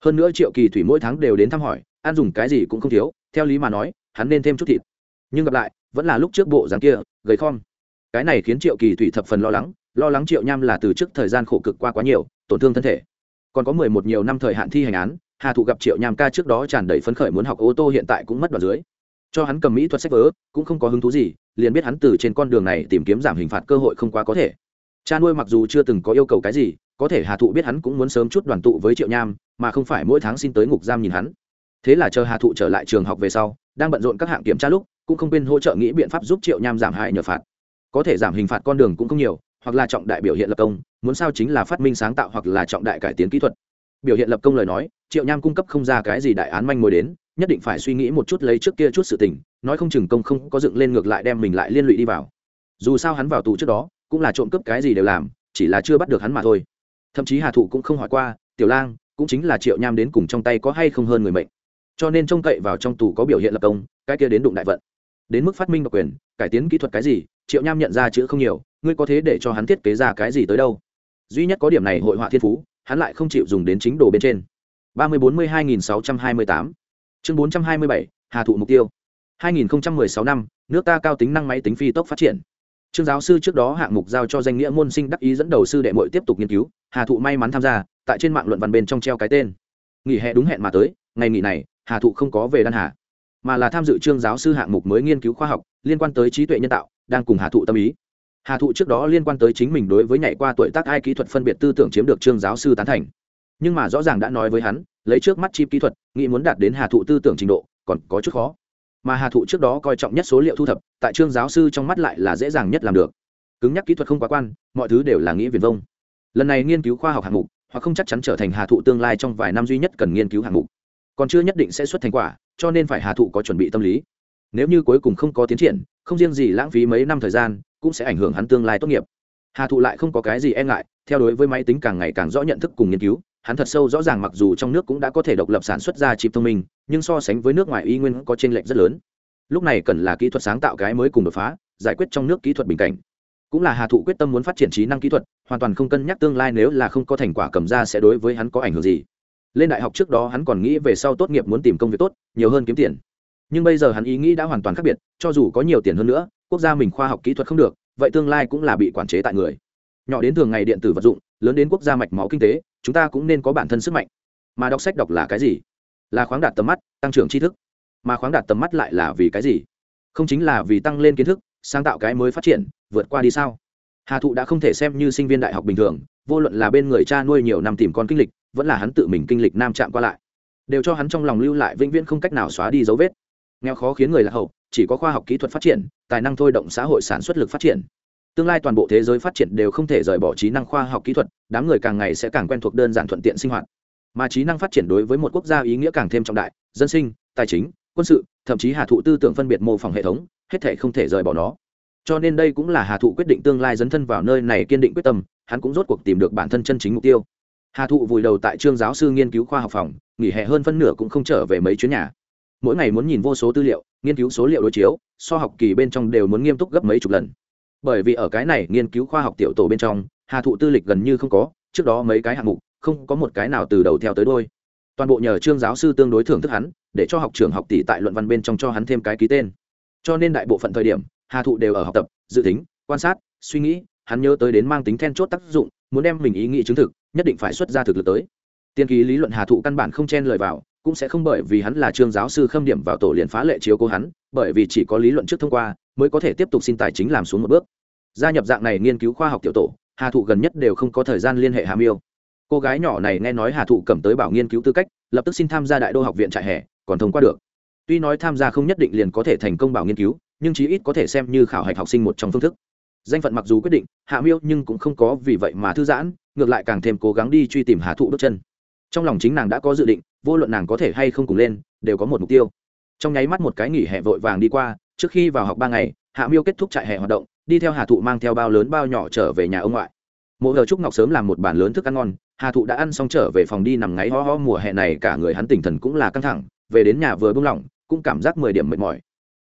Hơn nữa triệu kỳ thủy mỗi tháng đều đến thăm hỏi, ăn dùng cái gì cũng không thiếu, theo lý mà nói, hắn nên thêm chút thịt. Nhưng gặp lại, vẫn là lúc trước bộ dáng kia, gầy khom. Cái này khiến triệu kỳ thủy thập phần lo lắng lo lắng triệu nham là từ trước thời gian khổ cực qua quá nhiều, tổn thương thân thể. Còn có mười một nhiều năm thời hạn thi hành án, hà thụ gặp triệu nham ca trước đó tràn đầy phấn khởi muốn học ô tô hiện tại cũng mất vào dưới cho hắn cầm mỹ thuật sách vớ cũng không có hứng thú gì, liền biết hắn từ trên con đường này tìm kiếm giảm hình phạt cơ hội không quá có thể. Cha nuôi mặc dù chưa từng có yêu cầu cái gì, có thể hà thụ biết hắn cũng muốn sớm chút đoàn tụ với triệu nham, mà không phải mỗi tháng xin tới ngục giam nhìn hắn. Thế là chờ hà thụ trở lại trường học về sau, đang bận rộn các hạng kiểm tra lúc, cũng không quên hỗ trợ nghĩ biện pháp giúp triệu nham giảm hại nhờ phạt. Có thể giảm hình phạt con đường cũng không nhiều, hoặc là trọng đại biểu hiện lập công, muốn sao chính là phát minh sáng tạo hoặc là trọng đại cải tiến kỹ thuật. Biểu hiện lập công lời nói, triệu nham cung cấp không ra cái gì đại án manh mối đến nhất định phải suy nghĩ một chút lấy trước kia chút sự tình, nói không chừng công không có dựng lên ngược lại đem mình lại liên lụy đi vào. Dù sao hắn vào tù trước đó, cũng là trộm cướp cái gì đều làm, chỉ là chưa bắt được hắn mà thôi. Thậm chí hà thụ cũng không hỏi qua, tiểu lang, cũng chính là triệu nham đến cùng trong tay có hay không hơn người mệnh? Cho nên trông cậy vào trong tù có biểu hiện lập công, cái kia đến đụng đại vận. Đến mức phát minh độc quyền, cải tiến kỹ thuật cái gì, triệu nham nhận ra chữ không nhiều, ngươi có thế để cho hắn thiết kế ra cái gì tới đâu? Duy nhất có điểm này hội họa thiên phú, hắn lại không chịu dùng đến chính đồ bên trên. Ba mươi bốn mươi hai nghìn sáu trăm hai mươi tám chương bốn trăm hai mươi bảy, hà thụ mục tiêu. hai nghìn sáu năm, nước ta cao tính năng máy tính phi tốc phát triển. Trương giáo sư trước đó hạng mục giao cho danh nghĩa môn sinh đắc ý dẫn đầu sư đệ mội tiếp tục nghiên cứu, hà thụ may mắn tham gia, tại trên mạng luận văn bên trong treo cái tên. Nghỉ hè đúng hẹn mà tới, ngày nghỉ này, hà thụ không có về đan hà, mà là tham dự trương giáo sư hạng mục mới nghiên cứu khoa học, liên quan tới trí tuệ nhân tạo, đang cùng hà thụ tâm ý. Hà thụ trước đó liên quan tới chính mình đối với nhảy qua tuổi tác ai kỹ thuật phân biệt tư tưởng chiếm được trương giáo sư tán thành nhưng mà rõ ràng đã nói với hắn, lấy trước mắt chip kỹ thuật, nghĩ muốn đạt đến hà thụ tư tưởng trình độ, còn có chút khó. Mà hà thụ trước đó coi trọng nhất số liệu thu thập, tại trương giáo sư trong mắt lại là dễ dàng nhất làm được. Cứng nhắc kỹ thuật không quá quan, mọi thứ đều là nghĩ viền vông. Lần này nghiên cứu khoa học hạng mục, hoặc không chắc chắn trở thành hà thụ tương lai trong vài năm duy nhất cần nghiên cứu hạng mục. Còn chưa nhất định sẽ xuất thành quả, cho nên phải hà thụ có chuẩn bị tâm lý. Nếu như cuối cùng không có tiến triển, không riêng gì lãng phí mấy năm thời gian, cũng sẽ ảnh hưởng hắn tương lai tốt nghiệp hà thụ lại không có cái gì e ngại theo đối với máy tính càng ngày càng rõ nhận thức cùng nghiên cứu hắn thật sâu rõ ràng mặc dù trong nước cũng đã có thể độc lập sản xuất ra chip thông minh nhưng so sánh với nước ngoài y nguyên có t r ê n lệch rất lớn lúc này cần là kỹ thuật sáng tạo cái mới cùng đột phá giải quyết trong nước kỹ thuật bình cảnh cũng là hà thụ quyết tâm muốn phát triển trí năng kỹ thuật hoàn toàn không cân nhắc tương lai nếu là không có thành quả cầm ra sẽ đối với hắn có ảnh hưởng gì lên đại học trước đó hắn còn nghĩ về sau tốt nghiệp muốn tìm công việc tốt nhiều hơn kiếm tiền nhưng bây giờ hắn ý nghĩ đã hoàn toàn khác biệt cho dù có nhiều tiền hơn nữa quốc gia mình khoa học kỹ thuật không được vậy tương lai cũng là bị quản chế tại người. Nhỏ đến thường ngày điện tử vật dụng, lớn đến quốc gia mạch máu kinh tế, chúng ta cũng nên có bản thân sức mạnh. Mà đọc sách đọc là cái gì? Là khoáng đạt tầm mắt, tăng trưởng tri thức. Mà khoáng đạt tầm mắt lại là vì cái gì? Không chính là vì tăng lên kiến thức, sáng tạo cái mới phát triển, vượt qua đi sao? Hà thụ đã không thể xem như sinh viên đại học bình thường, vô luận là bên người cha nuôi nhiều năm tìm con kinh lịch, vẫn là hắn tự mình kinh lịch nam chạm qua lại. Đều cho hắn trong lòng lưu lại vĩnh viễn không cách nào xóa đi dấu vết. Nghèo khó khiến người lạc hậu chỉ có khoa học kỹ thuật phát triển, tài năng thôi động xã hội sản xuất lực phát triển. Tương lai toàn bộ thế giới phát triển đều không thể rời bỏ trí năng khoa học kỹ thuật, đám người càng ngày sẽ càng quen thuộc đơn giản thuận tiện sinh hoạt. Mà trí năng phát triển đối với một quốc gia ý nghĩa càng thêm trọng đại, dân sinh, tài chính, quân sự, thậm chí hà thụ tư tưởng phân biệt mô phỏng hệ thống, hết thể không thể rời bỏ nó. Cho nên đây cũng là hà thụ quyết định tương lai dấn thân vào nơi này kiên định quyết tâm, hắn cũng rốt cuộc tìm được bản thân chân chính mục tiêu. Hà thụ vùi đầu tại trương giáo sư nghiên cứu khoa học phòng, nghỉ hè hơn phân nửa cũng không trở về mấy chuyến nhà mỗi ngày muốn nhìn vô số tư liệu, nghiên cứu số liệu đối chiếu, so học kỳ bên trong đều muốn nghiêm túc gấp mấy chục lần. Bởi vì ở cái này nghiên cứu khoa học tiểu tổ bên trong, hà thụ tư lịch gần như không có, trước đó mấy cái hạng mục, không có một cái nào từ đầu theo tới đôi toàn bộ nhờ trương giáo sư tương đối thưởng thức hắn, để cho học trường học tỷ tại luận văn bên trong cho hắn thêm cái ký tên. Cho nên đại bộ phận thời điểm, hà thụ đều ở học tập, dự tính, quan sát, suy nghĩ, hắn nhớ tới đến mang tính then chốt tác dụng, muốn đem mình ý nghĩ chứng thực, nhất định phải xuất ra thực lực tới. Tiên ký lý luận hà thụ căn bản không chen lời vào cũng sẽ không bởi vì hắn là trương giáo sư khâm điểm vào tổ liền phá lệ chiếu cố hắn, bởi vì chỉ có lý luận trước thông qua, mới có thể tiếp tục xin tài chính làm xuống một bước. Gia nhập dạng này nghiên cứu khoa học tiểu tổ, hà thụ gần nhất đều không có thời gian liên hệ hà miêu. Cô gái nhỏ này nghe nói hà thụ cầm tới bảo nghiên cứu tư cách, lập tức xin tham gia đại đô học viện trại hè, còn thông qua được. Tuy nói tham gia không nhất định liền có thể thành công bảo nghiên cứu, nhưng chí ít có thể xem như khảo hạch học sinh một trong phương thức. Danh phận mặc dù quyết định hạ miêu nhưng cũng không có vì vậy mà thư giãn, ngược lại càng thêm cố gắng đi truy tìm hà thụ bước chân trong lòng chính nàng đã có dự định, vô luận nàng có thể hay không cùng lên, đều có một mục tiêu. Trong nháy mắt một cái nghỉ hè vội vàng đi qua, trước khi vào học ba ngày, hạ miêu kết thúc trại hè hoạt động, đi theo hà thụ mang theo bao lớn bao nhỏ trở về nhà ông ngoại. Mỗi giờ trúc ngọc sớm làm một bàn lớn thức ăn ngon, hà thụ đã ăn xong trở về phòng đi nằm ngáy ho ho, mùa hè này cả người hắn tỉnh thần cũng là căng thẳng, về đến nhà vừa buông lỏng, cũng cảm giác mười điểm mệt mỏi.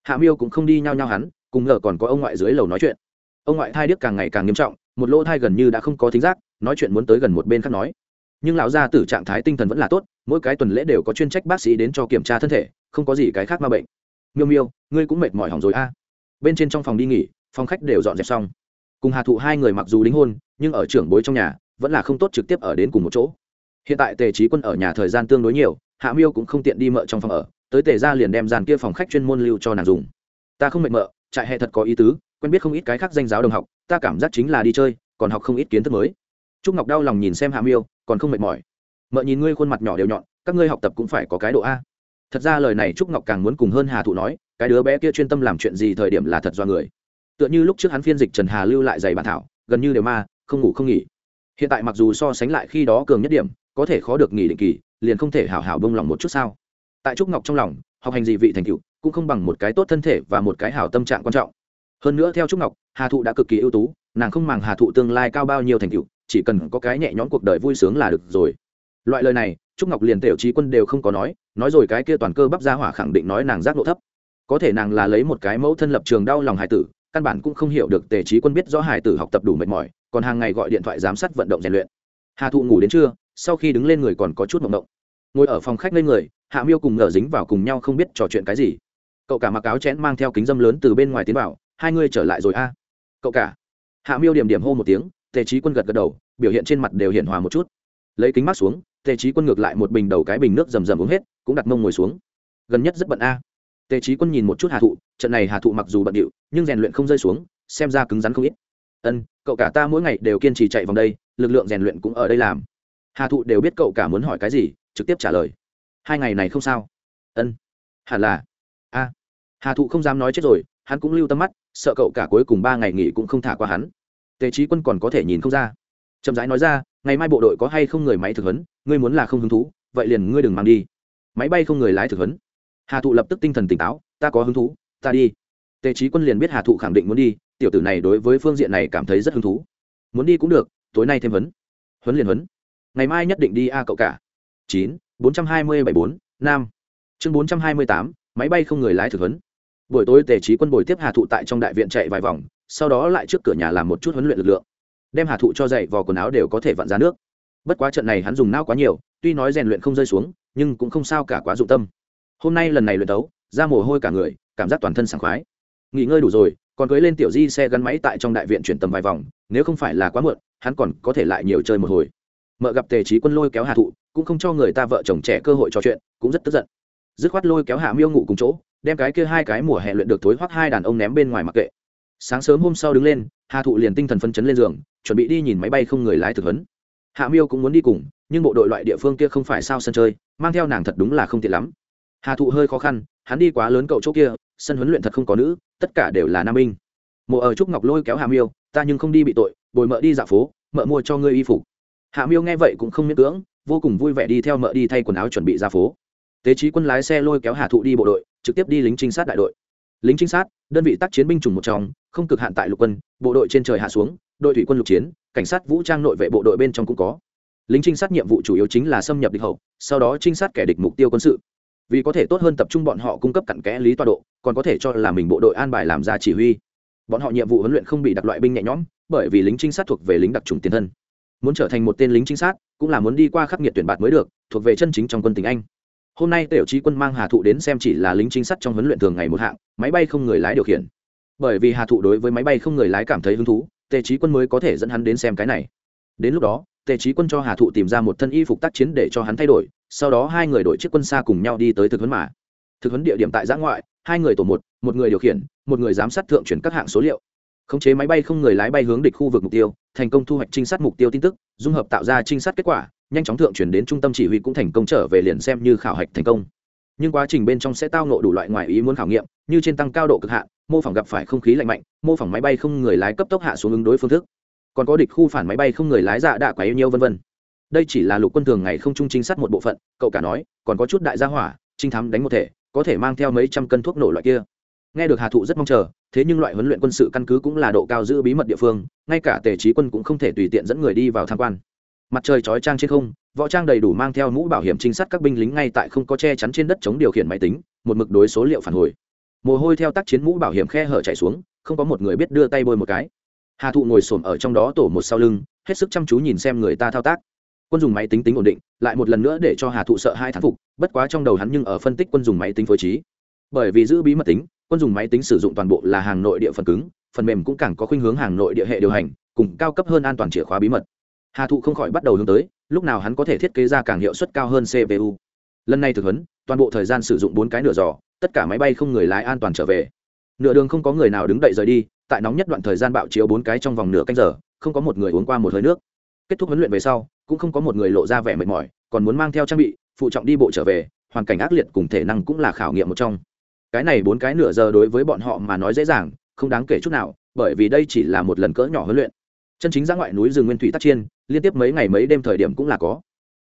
Hạ miêu cũng không đi nhau nhau hắn, cùng ngờ còn có ông ngoại dưới lầu nói chuyện. Ông ngoại thai điếc càng ngày càng nghiêm trọng, một lỗ thai gần như đã không có thính giác, nói chuyện muốn tới gần một bên khác nói nhưng lão gia tử trạng thái tinh thần vẫn là tốt, mỗi cái tuần lễ đều có chuyên trách bác sĩ đến cho kiểm tra thân thể, không có gì cái khác ma bệnh. Miêu miêu, ngươi cũng mệt mỏi hỏng rồi a. Bên trên trong phòng đi nghỉ, phòng khách đều dọn dẹp xong. Cùng hà thụ hai người mặc dù đính hôn, nhưng ở trưởng bối trong nhà, vẫn là không tốt trực tiếp ở đến cùng một chỗ. Hiện tại tề trí quân ở nhà thời gian tương đối nhiều, hạ miêu cũng không tiện đi mợ trong phòng ở, tới tề ra liền đem dàn kia phòng khách chuyên môn lưu cho nàng dùng. Ta không mệt mợ, trại hè thật có ý tứ, quen biết không ít cái khác danh giáo đồng học, ta cảm giác chính là đi chơi, còn học không ít kiến thức mới. Trúc ngọc đau lòng nhìn xem hạ miêu còn không mệt mỏi. Mợ nhìn ngươi khuôn mặt nhỏ đều nhọn, các ngươi học tập cũng phải có cái độ a. Thật ra lời này trúc ngọc càng muốn cùng hơn hà thụ nói, cái đứa bé kia chuyên tâm làm chuyện gì thời điểm là thật do người. Tựa như lúc trước hắn phiên dịch trần hà lưu lại giày bản thảo, gần như đều ma, không ngủ không nghỉ. Hiện tại mặc dù so sánh lại khi đó cường nhất điểm, có thể khó được nghỉ định kỳ, liền không thể hảo hảo bông lòng một chút sao. Tại trúc ngọc trong lòng, học hành gì vị thành tựu, cũng không bằng một cái tốt thân thể và một cái hảo tâm trạng quan trọng. Hơn nữa theo trúc ngọc, hà thụ đã cực kỳ ưu tú, nàng không màng hà thụ tương lai cao bao nhiêu thành tựu chỉ cần có cái nhẹ nhõm cuộc đời vui sướng là được rồi. Loại lời này, trúc ngọc liền tiểu trí quân đều không có nói nói rồi cái kia toàn cơ bắp ra hỏa khẳng định nói nàng giác độ thấp. Có thể nàng là lấy một cái mẫu thân lập trường đau lòng hải tử, căn bản cũng không hiểu được tề trí quân biết rõ hải tử học tập đủ mệt mỏi, còn hàng ngày gọi điện thoại giám sát vận động rèn luyện. Hà thụ ngủ đến trưa, sau khi đứng lên người còn có chút mộng động ngồi ở phòng khách lên người, hạ miêu cùng ngờ dính vào cùng nhau không biết trò chuyện cái gì. Cậu cả mặc áo chén mang theo kính dâm lớn từ bên ngoài tiến vào, hai người trở lại rồi a. Cậu cả. Hạ miêu điểm điểm hô một tiếng tề trí quân gật gật đầu, biểu hiện trên mặt đều hiện hòa một chút. Lấy kính mắt xuống, tề trí quân ngược lại một bình đầu cái bình nước rầm rầm uống hết, cũng đặt mông ngồi xuống. Gần nhất rất bận a. Tề trí quân nhìn một chút hà thụ, trận này hà thụ mặc dù bận điệu, nhưng rèn luyện không rơi xuống, xem ra cứng rắn không ít. Ân, cậu cả ta mỗi ngày đều kiên trì chạy vòng đây, lực lượng rèn luyện cũng ở đây làm. Hà thụ đều biết cậu cả muốn hỏi cái gì, trực tiếp trả lời. Hai ngày này không sao. Ân. Hẳn là. A. Hà thụ không dám nói chết rồi, hắn cũng lưu tâm mắt, sợ cậu cả cuối cùng ba ngày nghỉ cũng không thả qua hắn tề trí quân còn có thể nhìn không ra. Chậm rãi nói ra, ngày mai bộ đội có hay không người máy thực huấn, ngươi muốn là không hứng thú, vậy liền ngươi đừng mang đi. Máy bay không người lái thực huấn. Hà thụ lập tức tinh thần tỉnh táo, ta có hứng thú, ta đi. Tề trí quân liền biết hà thụ khẳng định muốn đi, tiểu tử này đối với phương diện này cảm thấy rất hứng thú. Muốn đi cũng được, tối nay thêm huấn. Huấn liền huấn. Ngày mai nhất định đi a cậu cả. Chín, bốn trăm hai mươi bảy bốn, nam. Chương bốn trăm hai mươi tám, máy bay không người lái thực huấn. Buổi tối tề trí quân bồi tiếp hà thụ tại trong đại viện chạy vài vòng sau đó lại trước cửa nhà làm một chút huấn luyện lực lượng, đem hà thụ cho dậy vò quần áo đều có thể vặn ra nước. Bất quá trận này hắn dùng não quá nhiều, tuy nói rèn luyện không rơi xuống, nhưng cũng không sao cả quá dụng tâm. Hôm nay lần này luyện tấu ra mồ hôi cả người, cảm giác toàn thân sảng khoái. Nghỉ ngơi đủ rồi, còn cưới lên tiểu di xe gắn máy tại trong đại viện chuyển tầm vài vòng, nếu không phải là quá muộn, hắn còn có thể lại nhiều chơi một hồi. Mợ gặp tề trí quân lôi kéo hà thụ, cũng không cho người ta vợ chồng trẻ cơ hội trò chuyện, cũng rất tức giận. Dứt khoát lôi kéo hạ miêu ngủ cùng chỗ, đem cái kia hai cái mùa hè luyện được thối hoắc hai đàn ông ném bên ngoài mặc kệ sáng sớm hôm sau đứng lên, hà thụ liền tinh thần phân chấn lên giường, chuẩn bị đi nhìn máy bay không người lái thực huấn. Hạ miêu cũng muốn đi cùng, nhưng bộ đội loại địa phương kia không phải sao sân chơi, mang theo nàng thật đúng là không tiện lắm. Hà thụ hơi khó khăn, hắn đi quá lớn cậu chỗ kia, sân huấn luyện thật không có nữ, tất cả đều là nam binh. Mộ ở trúc ngọc lôi kéo hạ miêu, ta nhưng không đi bị tội, bồi mợ đi dạo phố, mợ mua cho ngươi y phục. Hạ miêu nghe vậy cũng không miễn cưỡng, vô cùng vui vẻ đi theo mợ đi thay quần áo chuẩn bị ra phố. Tế trí quân lái xe lôi kéo hà thụ đi bộ đội, trực tiếp đi lính trinh sát đại đội lính trinh sát, đơn vị tác chiến binh chủng một trong, không cực hạn tại lục quân, bộ đội trên trời hạ xuống, đội thủy quân lục chiến, cảnh sát vũ trang nội vệ bộ đội bên trong cũng có. Lính trinh sát nhiệm vụ chủ yếu chính là xâm nhập địch hậu, sau đó trinh sát kẻ địch mục tiêu quân sự. Vì có thể tốt hơn tập trung bọn họ cung cấp cặn kẽ lý toa độ, còn có thể cho là mình bộ đội an bài làm ra chỉ huy. Bọn họ nhiệm vụ huấn luyện không bị đặc loại binh nhẹ nhõm, bởi vì lính trinh sát thuộc về lính đặc trùng tiền thân. Muốn trở thành một tên lính trinh sát, cũng là muốn đi qua khắc nghiệt tuyển bạt mới được, thuộc về chân chính trong quân tình anh hôm nay tiểu trí quân mang hà thụ đến xem chỉ là lính trinh sát trong huấn luyện thường ngày một hạng, máy bay không người lái điều khiển. Bởi vì hà thụ đối với máy bay không người lái cảm thấy hứng thú, tề trí quân mới có thể dẫn hắn đến xem cái này. Đến lúc đó, tề trí quân cho hà thụ tìm ra một thân y phục tác chiến để cho hắn thay đổi, sau đó hai người đội chiếc quân xa cùng nhau đi tới thực huấn mà. Thực huấn địa điểm tại giã ngoại, hai người tổ một một người điều khiển, một người giám sát thượng chuyển các hạng số liệu. Khống chế máy bay không người lái bay hướng địch khu vực mục tiêu, thành công thu hoạch trinh sát mục tiêu tin tức, dung hợp tạo ra trinh sát kết quả nhanh chóng thượng chuyển đến trung tâm chỉ huy cũng thành công trở về liền xem như khảo hạch thành công. Nhưng quá trình bên trong sẽ tao nộ đủ loại ngoại ý muốn khảo nghiệm, như trên tăng cao độ cực hạn, mô phỏng gặp phải không khí lạnh mạnh, mô phỏng máy bay không người lái cấp tốc hạ xuống ứng đối phương thức. Còn có địch khu phản máy bay không người lái dạ đạ quá yêu nhiêu vân vân. Đây chỉ là lục quân thường ngày không trung chính sát một bộ phận, cậu cả nói, còn có chút đại gia hỏa, trinh thám đánh một thể, có thể mang theo mấy trăm cân thuốc nổ loại kia. Nghe được hà thụ rất mong chờ, thế nhưng loại huấn luyện quân sự căn cứ cũng là độ cao giữ bí mật địa phương, ngay cả tề trí quân cũng không thể tùy tiện dẫn người đi vào tham quan mặt trời chói trang trên không, võ trang đầy đủ mang theo mũ bảo hiểm trinh sát các binh lính ngay tại không có che chắn trên đất chống điều khiển máy tính, một mực đối số liệu phản hồi. Mồ hôi theo tác chiến mũ bảo hiểm khe hở chạy xuống, không có một người biết đưa tay bôi một cái. Hà thụ ngồi xổm ở trong đó tổ một sau lưng, hết sức chăm chú nhìn xem người ta thao tác. Quân dùng máy tính tính ổn định, lại một lần nữa để cho hà thụ sợ hai thán phục, bất quá trong đầu hắn nhưng ở phân tích quân dùng máy tính phối trí. Bởi vì giữ bí mật tính, quân dùng máy tính sử dụng toàn bộ là hàng nội địa phần cứng, phần mềm cũng càng có khuynh hướng hàng nội địa hệ điều hành, cùng cao cấp hơn an toàn chìa khóa bí mật hà thụ không khỏi bắt đầu hướng tới, lúc nào hắn có thể thiết kế ra càng hiệu suất cao hơn cpu lần này thực huấn, toàn bộ thời gian sử dụng bốn cái nửa giò, tất cả máy bay không người lái an toàn trở về. Nửa đường không có người nào đứng đậy rời đi, tại nóng nhất đoạn thời gian bạo chiếu bốn cái trong vòng nửa canh giờ, không có một người uống qua một hơi nước. Kết thúc huấn luyện về sau, cũng không có một người lộ ra vẻ mệt mỏi, còn muốn mang theo trang bị, phụ trọng đi bộ trở về, hoàn cảnh ác liệt cùng thể năng cũng là khảo nghiệm một trong. Cái này bốn cái nửa giờ đối với bọn họ mà nói dễ dàng, không đáng kể chút nào, bởi vì đây chỉ là một lần cỡ nhỏ huấn luyện. Chân chính ra ngoại núi rừng nguyên thủy tác chiên liên tiếp mấy ngày mấy đêm thời điểm cũng là có.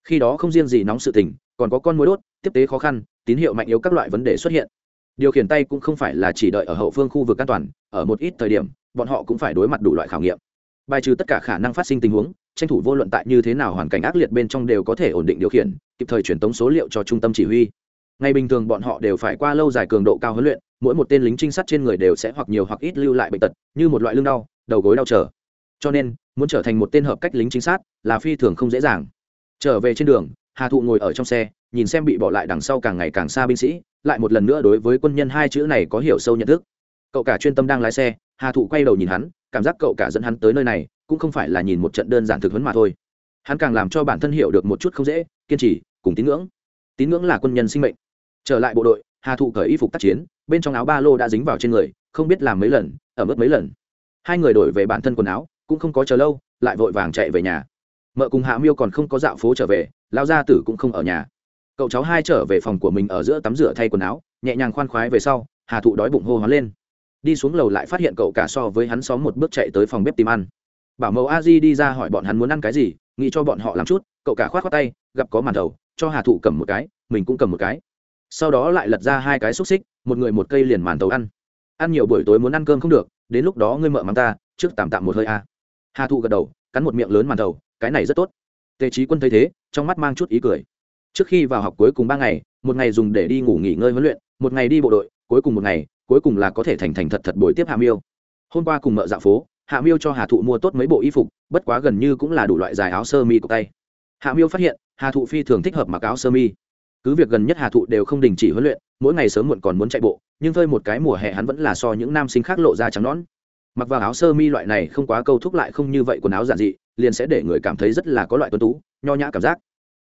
Khi đó không riêng gì nóng sự tình, còn có con mối đốt, tiếp tế khó khăn, tín hiệu mạnh yếu các loại vấn đề xuất hiện. Điều khiển tay cũng không phải là chỉ đợi ở hậu phương khu vực an toàn, ở một ít thời điểm, bọn họ cũng phải đối mặt đủ loại khảo nghiệm. Bài trừ tất cả khả năng phát sinh tình huống, tranh thủ vô luận tại như thế nào hoàn cảnh ác liệt bên trong đều có thể ổn định điều khiển, kịp thời truyền tống số liệu cho trung tâm chỉ huy. Ngày bình thường bọn họ đều phải qua lâu dài cường độ cao huấn luyện, mỗi một tên lính trinh sát trên người đều sẽ hoặc nhiều hoặc ít lưu lại bệnh tật, như một loại lưng đau, đầu gối đau trở cho nên muốn trở thành một tên hợp cách lính chính sát là phi thường không dễ dàng. Trở về trên đường, hà thụ ngồi ở trong xe, nhìn xem bị bỏ lại đằng sau càng ngày càng xa binh sĩ, lại một lần nữa đối với quân nhân hai chữ này có hiểu sâu nhận thức. Cậu cả chuyên tâm đang lái xe, hà thụ quay đầu nhìn hắn, cảm giác cậu cả dẫn hắn tới nơi này, cũng không phải là nhìn một trận đơn giản thực huấn mà thôi. Hắn càng làm cho bản thân hiểu được một chút không dễ, kiên trì, cùng tín ngưỡng. Tín ngưỡng là quân nhân sinh mệnh. Trở lại bộ đội, hà thụ cởi y phục tác chiến, bên trong áo ba lô đã dính vào trên người, không biết làm mấy lần ở mức mấy lần. Hai người đổi về bản thân quần áo cũng không có chờ lâu, lại vội vàng chạy về nhà. Mợ cùng hạ miêu còn không có dạo phố trở về lao gia tử cũng không ở nhà. Cậu cháu hai trở về phòng của mình ở giữa tắm rửa thay quần áo, nhẹ nhàng khoan khoái về sau, hà thụ đói bụng hô hoán lên. Đi xuống lầu lại phát hiện cậu cả so với hắn xóm một bước chạy tới phòng bếp tìm ăn. Bảo mẫu a di đi ra hỏi bọn hắn muốn ăn cái gì, nghĩ cho bọn họ làm chút, cậu cả khoát khoát tay, gặp có màn đầu, cho hà thụ cầm một cái, mình cũng cầm một cái. Sau đó lại lật ra hai cái xúc xích, một người một cây liền màn tàu ăn. Ăn nhiều buổi tối muốn ăn cơm không được, đến lúc đó ngươi mợ mắng ta, trước tạm tạm một hơi a hà thụ gật đầu, cắn một miệng lớn màn đầu. cái này rất tốt. Tề trí quân thấy thế, trong mắt mang chút ý cười. Trước khi vào học cuối cùng ba ngày, một ngày dùng để đi ngủ nghỉ ngơi huấn luyện, một ngày đi bộ đội, cuối cùng một ngày, cuối cùng là có thể thành thành thật thật buổi tiếp hạ miêu. Hôm qua cùng mợ dạo phố, hạ miêu cho hà thụ mua tốt mấy bộ y phục, bất quá gần như cũng là đủ loại dài áo sơ mi của tay. Hạ miêu phát hiện, hà thụ phi thường thích hợp mặc áo sơ mi. Cứ việc gần nhất hà thụ đều không đình chỉ huấn luyện, mỗi ngày sớm muộn còn muốn chạy bộ, nhưng phơi một cái mùa hè hắn vẫn là so những nam sinh khác lộ ra trắng nón mặc vào áo sơ mi loại này không quá câu thúc lại không như vậy quần áo giản dị, liền sẽ để người cảm thấy rất là có loại tuân tú, nho nhã cảm giác.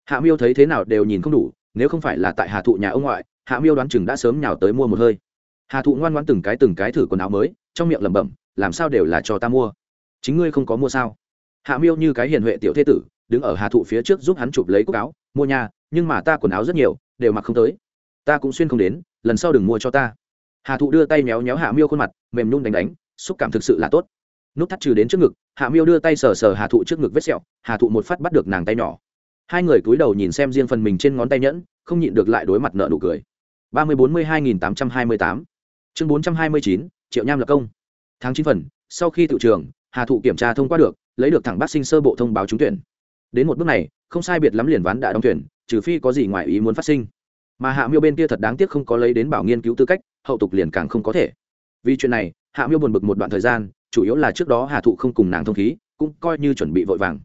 Hạ miêu thấy thế nào đều nhìn không đủ, nếu không phải là tại hà thụ nhà ông ngoại, hạ miêu đoán chừng đã sớm nhào tới mua một hơi. Hà thụ ngoan ngoan từng cái từng cái thử quần áo mới, trong miệng lẩm bẩm, làm sao đều là cho ta mua? Chính ngươi không có mua sao? Hạ miêu như cái hiền huệ tiểu thế tử, đứng ở hà thụ phía trước giúp hắn chụp lấy cúc áo, mua nhà nhưng mà ta quần áo rất nhiều, đều mặc không tới. Ta cũng xuyên không đến, lần sau đừng mua cho ta. Hà thụ đưa tay méo méo hạ miêu khuôn mặt, mềm nhung đánh đánh xúc cảm thực sự là tốt. Nút thắt trừ đến trước ngực, hạ miêu đưa tay sờ sờ hà thụ trước ngực vết sẹo, hà thụ một phát bắt được nàng tay nhỏ. Hai người cúi đầu nhìn xem riêng phần mình trên ngón tay nhẫn, không nhịn được lại đối mặt nợ nụ cười. ba mươi bốn mươi hai nghìn tám trăm hai mươi tám. Chương bốn trăm hai mươi chín, triệu nham lập công. Tháng chín phần, sau khi tự trường, hà thụ kiểm tra thông qua được, lấy được thẳng bác sinh sơ bộ thông báo trúng tuyển. Đến một bước này, không sai biệt lắm liền ván đã đóng tuyển, trừ phi có gì ngoài ý muốn phát sinh. Mà hạ miêu bên kia thật đáng tiếc không có lấy đến bảo nghiên cứu tư cách, hậu tục liền càng không có thể. Vì chuyện này hạ miêu buồn bực một đoạn thời gian, chủ yếu là trước đó hà thụ không cùng nàng thông khí, cũng coi như chuẩn bị vội vàng.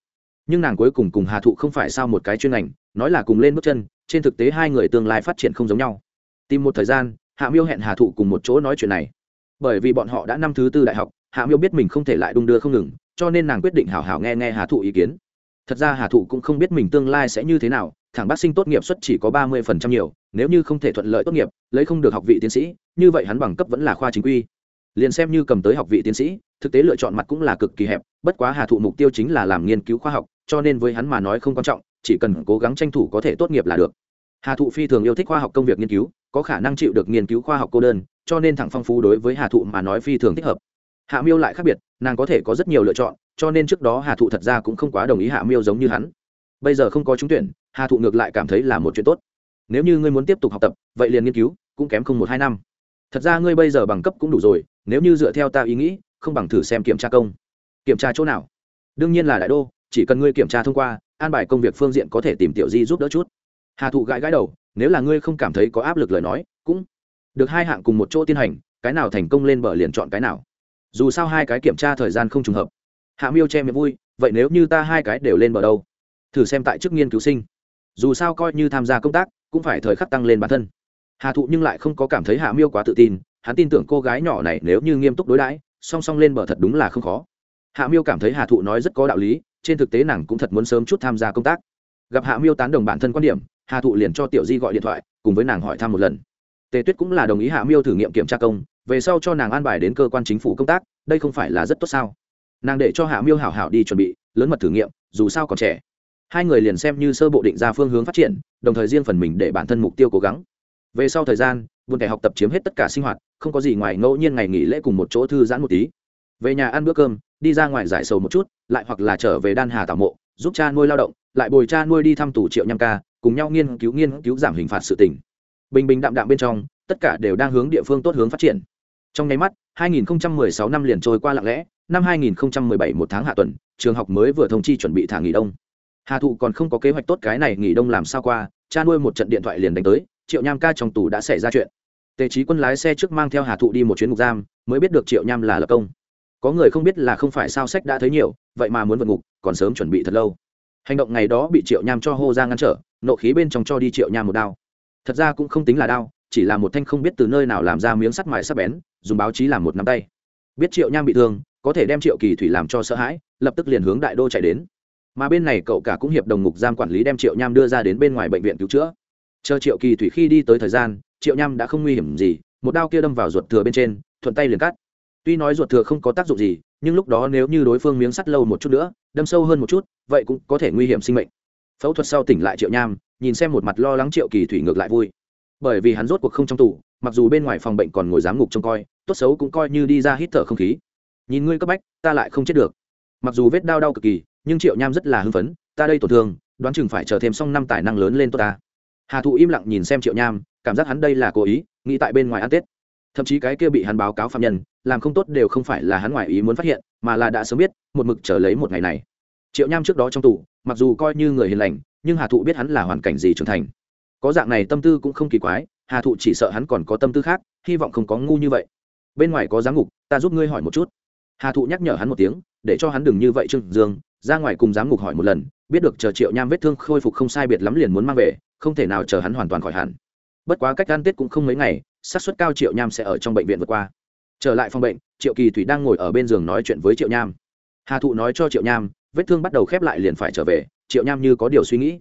Nhưng nàng cuối cùng cùng hà thụ không phải sao một cái chuyên ngành, nói là cùng lên bước chân, trên thực tế hai người tương lai phát triển không giống nhau. Tìm một thời gian, hạ miêu hẹn hà thụ cùng một chỗ nói chuyện này. Bởi vì bọn họ đã năm thứ tư đại học, hạ miêu biết mình không thể lại đung đưa không ngừng, cho nên nàng quyết định hảo hảo nghe nghe hà thụ ý kiến. Thật ra hà thụ cũng không biết mình tương lai sẽ như thế nào thẳng bác sinh tốt nghiệp suất chỉ có ba mươi phần trăm nhiều, nếu như không thể thuận lợi tốt nghiệp, lấy không được học vị tiến sĩ, như vậy hắn bằng cấp vẫn là khoa chính quy liền xem như cầm tới học vị tiến sĩ, thực tế lựa chọn mặt cũng là cực kỳ hẹp, bất quá hà thụ mục tiêu chính là làm nghiên cứu khoa học, cho nên với hắn mà nói không quan trọng, chỉ cần cố gắng tranh thủ có thể tốt nghiệp là được. Hà thụ phi thường yêu thích khoa học công việc nghiên cứu, có khả năng chịu được nghiên cứu khoa học cô đơn, cho nên thẳng phong phú đối với hà thụ mà nói phi thường thích hợp. Hạ miêu lại khác biệt, nàng có thể có rất nhiều lựa chọn, cho nên trước đó hà thụ thật ra cũng không quá đồng ý hạ miêu giống như hắn. Bây giờ không có trúng tuyển, hà thụ ngược lại cảm thấy là một chuyện tốt. Nếu như ngươi muốn tiếp tục học tập, vậy liền nghiên cứu, cũng kém không một hai năm thật ra ngươi bây giờ bằng cấp cũng đủ rồi, nếu như dựa theo ta ý nghĩ, không bằng thử xem kiểm tra công. Kiểm tra chỗ nào? Đương nhiên là đại đô, chỉ cần ngươi kiểm tra thông qua, an bài công việc phương diện có thể tìm tiểu di giúp đỡ chút. Hà thụ gãi gãi đầu, nếu là ngươi không cảm thấy có áp lực lời nói, cũng được hai hạng cùng một chỗ tiến hành, cái nào thành công lên bờ liền chọn cái nào. Dù sao hai cái kiểm tra thời gian không trùng hợp. Hạ miêu che miệng vui, vậy nếu như ta hai cái đều lên bờ đâu? Thử xem tại chức nghiên cứu sinh. Dù sao coi như tham gia công tác, cũng phải thời khắc tăng lên bản thân hà thụ nhưng lại không có cảm thấy hạ miêu quá tự tin, hắn tin tưởng cô gái nhỏ này nếu như nghiêm túc đối đãi, song song lên bờ thật đúng là không khó. Hạ miêu cảm thấy hà thụ nói rất có đạo lý, trên thực tế nàng cũng thật muốn sớm chút tham gia công tác. Gặp hạ miêu tán đồng bản thân quan điểm, hà thụ liền cho tiểu di gọi điện thoại, cùng với nàng hỏi thăm một lần. Tề tuyết cũng là đồng ý hạ miêu thử nghiệm kiểm tra công, về sau cho nàng an bài đến cơ quan chính phủ công tác, đây không phải là rất tốt sao? Nàng để cho hạ miêu hảo hảo đi chuẩn bị, lớn mật thử nghiệm, dù sao còn trẻ. Hai người liền xem như sơ bộ định ra phương hướng phát triển, đồng thời riêng phần mình để bản thân mục tiêu cố gắng về sau thời gian buồn kẻ học tập chiếm hết tất cả sinh hoạt, không có gì ngoài ngẫu nhiên ngày nghỉ lễ cùng một chỗ thư giãn một tí. Về nhà ăn bữa cơm, đi ra ngoài giải sầu một chút, lại hoặc là trở về đan hà tảo mộ, giúp cha nuôi lao động, lại bồi cha nuôi đi thăm tù triệu nham ca, cùng nhau nghiên cứu nghiên cứu giảm hình phạt sự tỉnh bình bình đạm đạm bên trong, tất cả đều đang hướng địa phương tốt hướng phát triển. Trong nháy mắt 2016 năm liền trôi qua lặng lẽ, năm 2017 một tháng hạ tuần, trường học mới vừa thông chi chuẩn bị thả nghỉ đông. Hà thụ còn không có kế hoạch tốt cái này nghỉ đông làm sao qua, cha nuôi một trận điện thoại liền đánh tới triệu nham ca trong tù đã xảy ra chuyện. Tề trí quân lái xe trước mang theo hà thụ đi một chuyến ngục giam, mới biết được triệu nham là lập công. Có người không biết là không phải sao sách đã thấy nhiều, vậy mà muốn vượt ngục, còn sớm chuẩn bị thật lâu. Hành động ngày đó bị triệu nham cho hô ra ngăn trở, nộ khí bên trong cho đi triệu nham một đao. Thật ra cũng không tính là đao, chỉ là một thanh không biết từ nơi nào làm ra miếng sắt mài sắp bén, dùng báo chí làm một nắm tay. Biết triệu nham bị thương, có thể đem triệu kỳ thủy làm cho sợ hãi, lập tức liền hướng đại đô chạy đến. Mà bên này cậu cả cũng hiệp đồng ngục giam quản lý đem triệu nham đưa ra đến bên ngoài bệnh viện cứu chữa chờ triệu kỳ thủy khi đi tới thời gian, triệu nham đã không nguy hiểm gì, một đao kia đâm vào ruột thừa bên trên, thuận tay liền cắt. Tuy nói ruột thừa không có tác dụng gì, nhưng lúc đó nếu như đối phương miếng sắt lâu một chút nữa, đâm sâu hơn một chút, vậy cũng có thể nguy hiểm sinh mệnh. Phẫu thuật sau tỉnh lại triệu nham, nhìn xem một mặt lo lắng triệu kỳ thủy ngược lại vui. Bởi vì hắn rốt cuộc không trong tù, mặc dù bên ngoài phòng bệnh còn ngồi giám ngục trông coi, tốt xấu cũng coi như đi ra hít thở không khí. Nhìn ngươi cấp bách, ta lại không chết được. Mặc dù vết đau đau cực kỳ, nhưng triệu nham rất là hưng phấn, ta đây tổn thương, đoán chừng phải chờ thêm xong năm tài năng lớn lên tốt ta hà thụ im lặng nhìn xem triệu nham, cảm giác hắn đây là cố ý, nghĩ tại bên ngoài ăn tết. Thậm chí cái kia bị hắn báo cáo phạm nhân, làm không tốt đều không phải là hắn ngoài ý muốn phát hiện, mà là đã sớm biết, một mực chờ lấy một ngày này. Triệu nham trước đó trong tù, mặc dù coi như người hiền lành, nhưng hà thụ biết hắn là hoàn cảnh gì trưởng thành. Có dạng này tâm tư cũng không kỳ quái, hà thụ chỉ sợ hắn còn có tâm tư khác, hy vọng không có ngu như vậy. Bên ngoài có giám ngục ta giúp ngươi hỏi một chút. Hà thụ nhắc nhở hắn một tiếng, để cho hắn đừng như vậy trương dương, ra ngoài cùng giám ngục hỏi một lần, biết được chờ triệu nham vết thương khôi phục không sai biệt lắm liền muốn mang về không thể nào chờ hắn hoàn toàn khỏi hẳn. Bất quá cách ăn tết cũng không mấy ngày, xác suất cao triệu nham sẽ ở trong bệnh viện vượt qua. Trở lại phòng bệnh, triệu kỳ thủy đang ngồi ở bên giường nói chuyện với triệu nham. Hà thụ nói cho triệu nham, vết thương bắt đầu khép lại liền phải trở về, triệu nham như có điều suy nghĩ.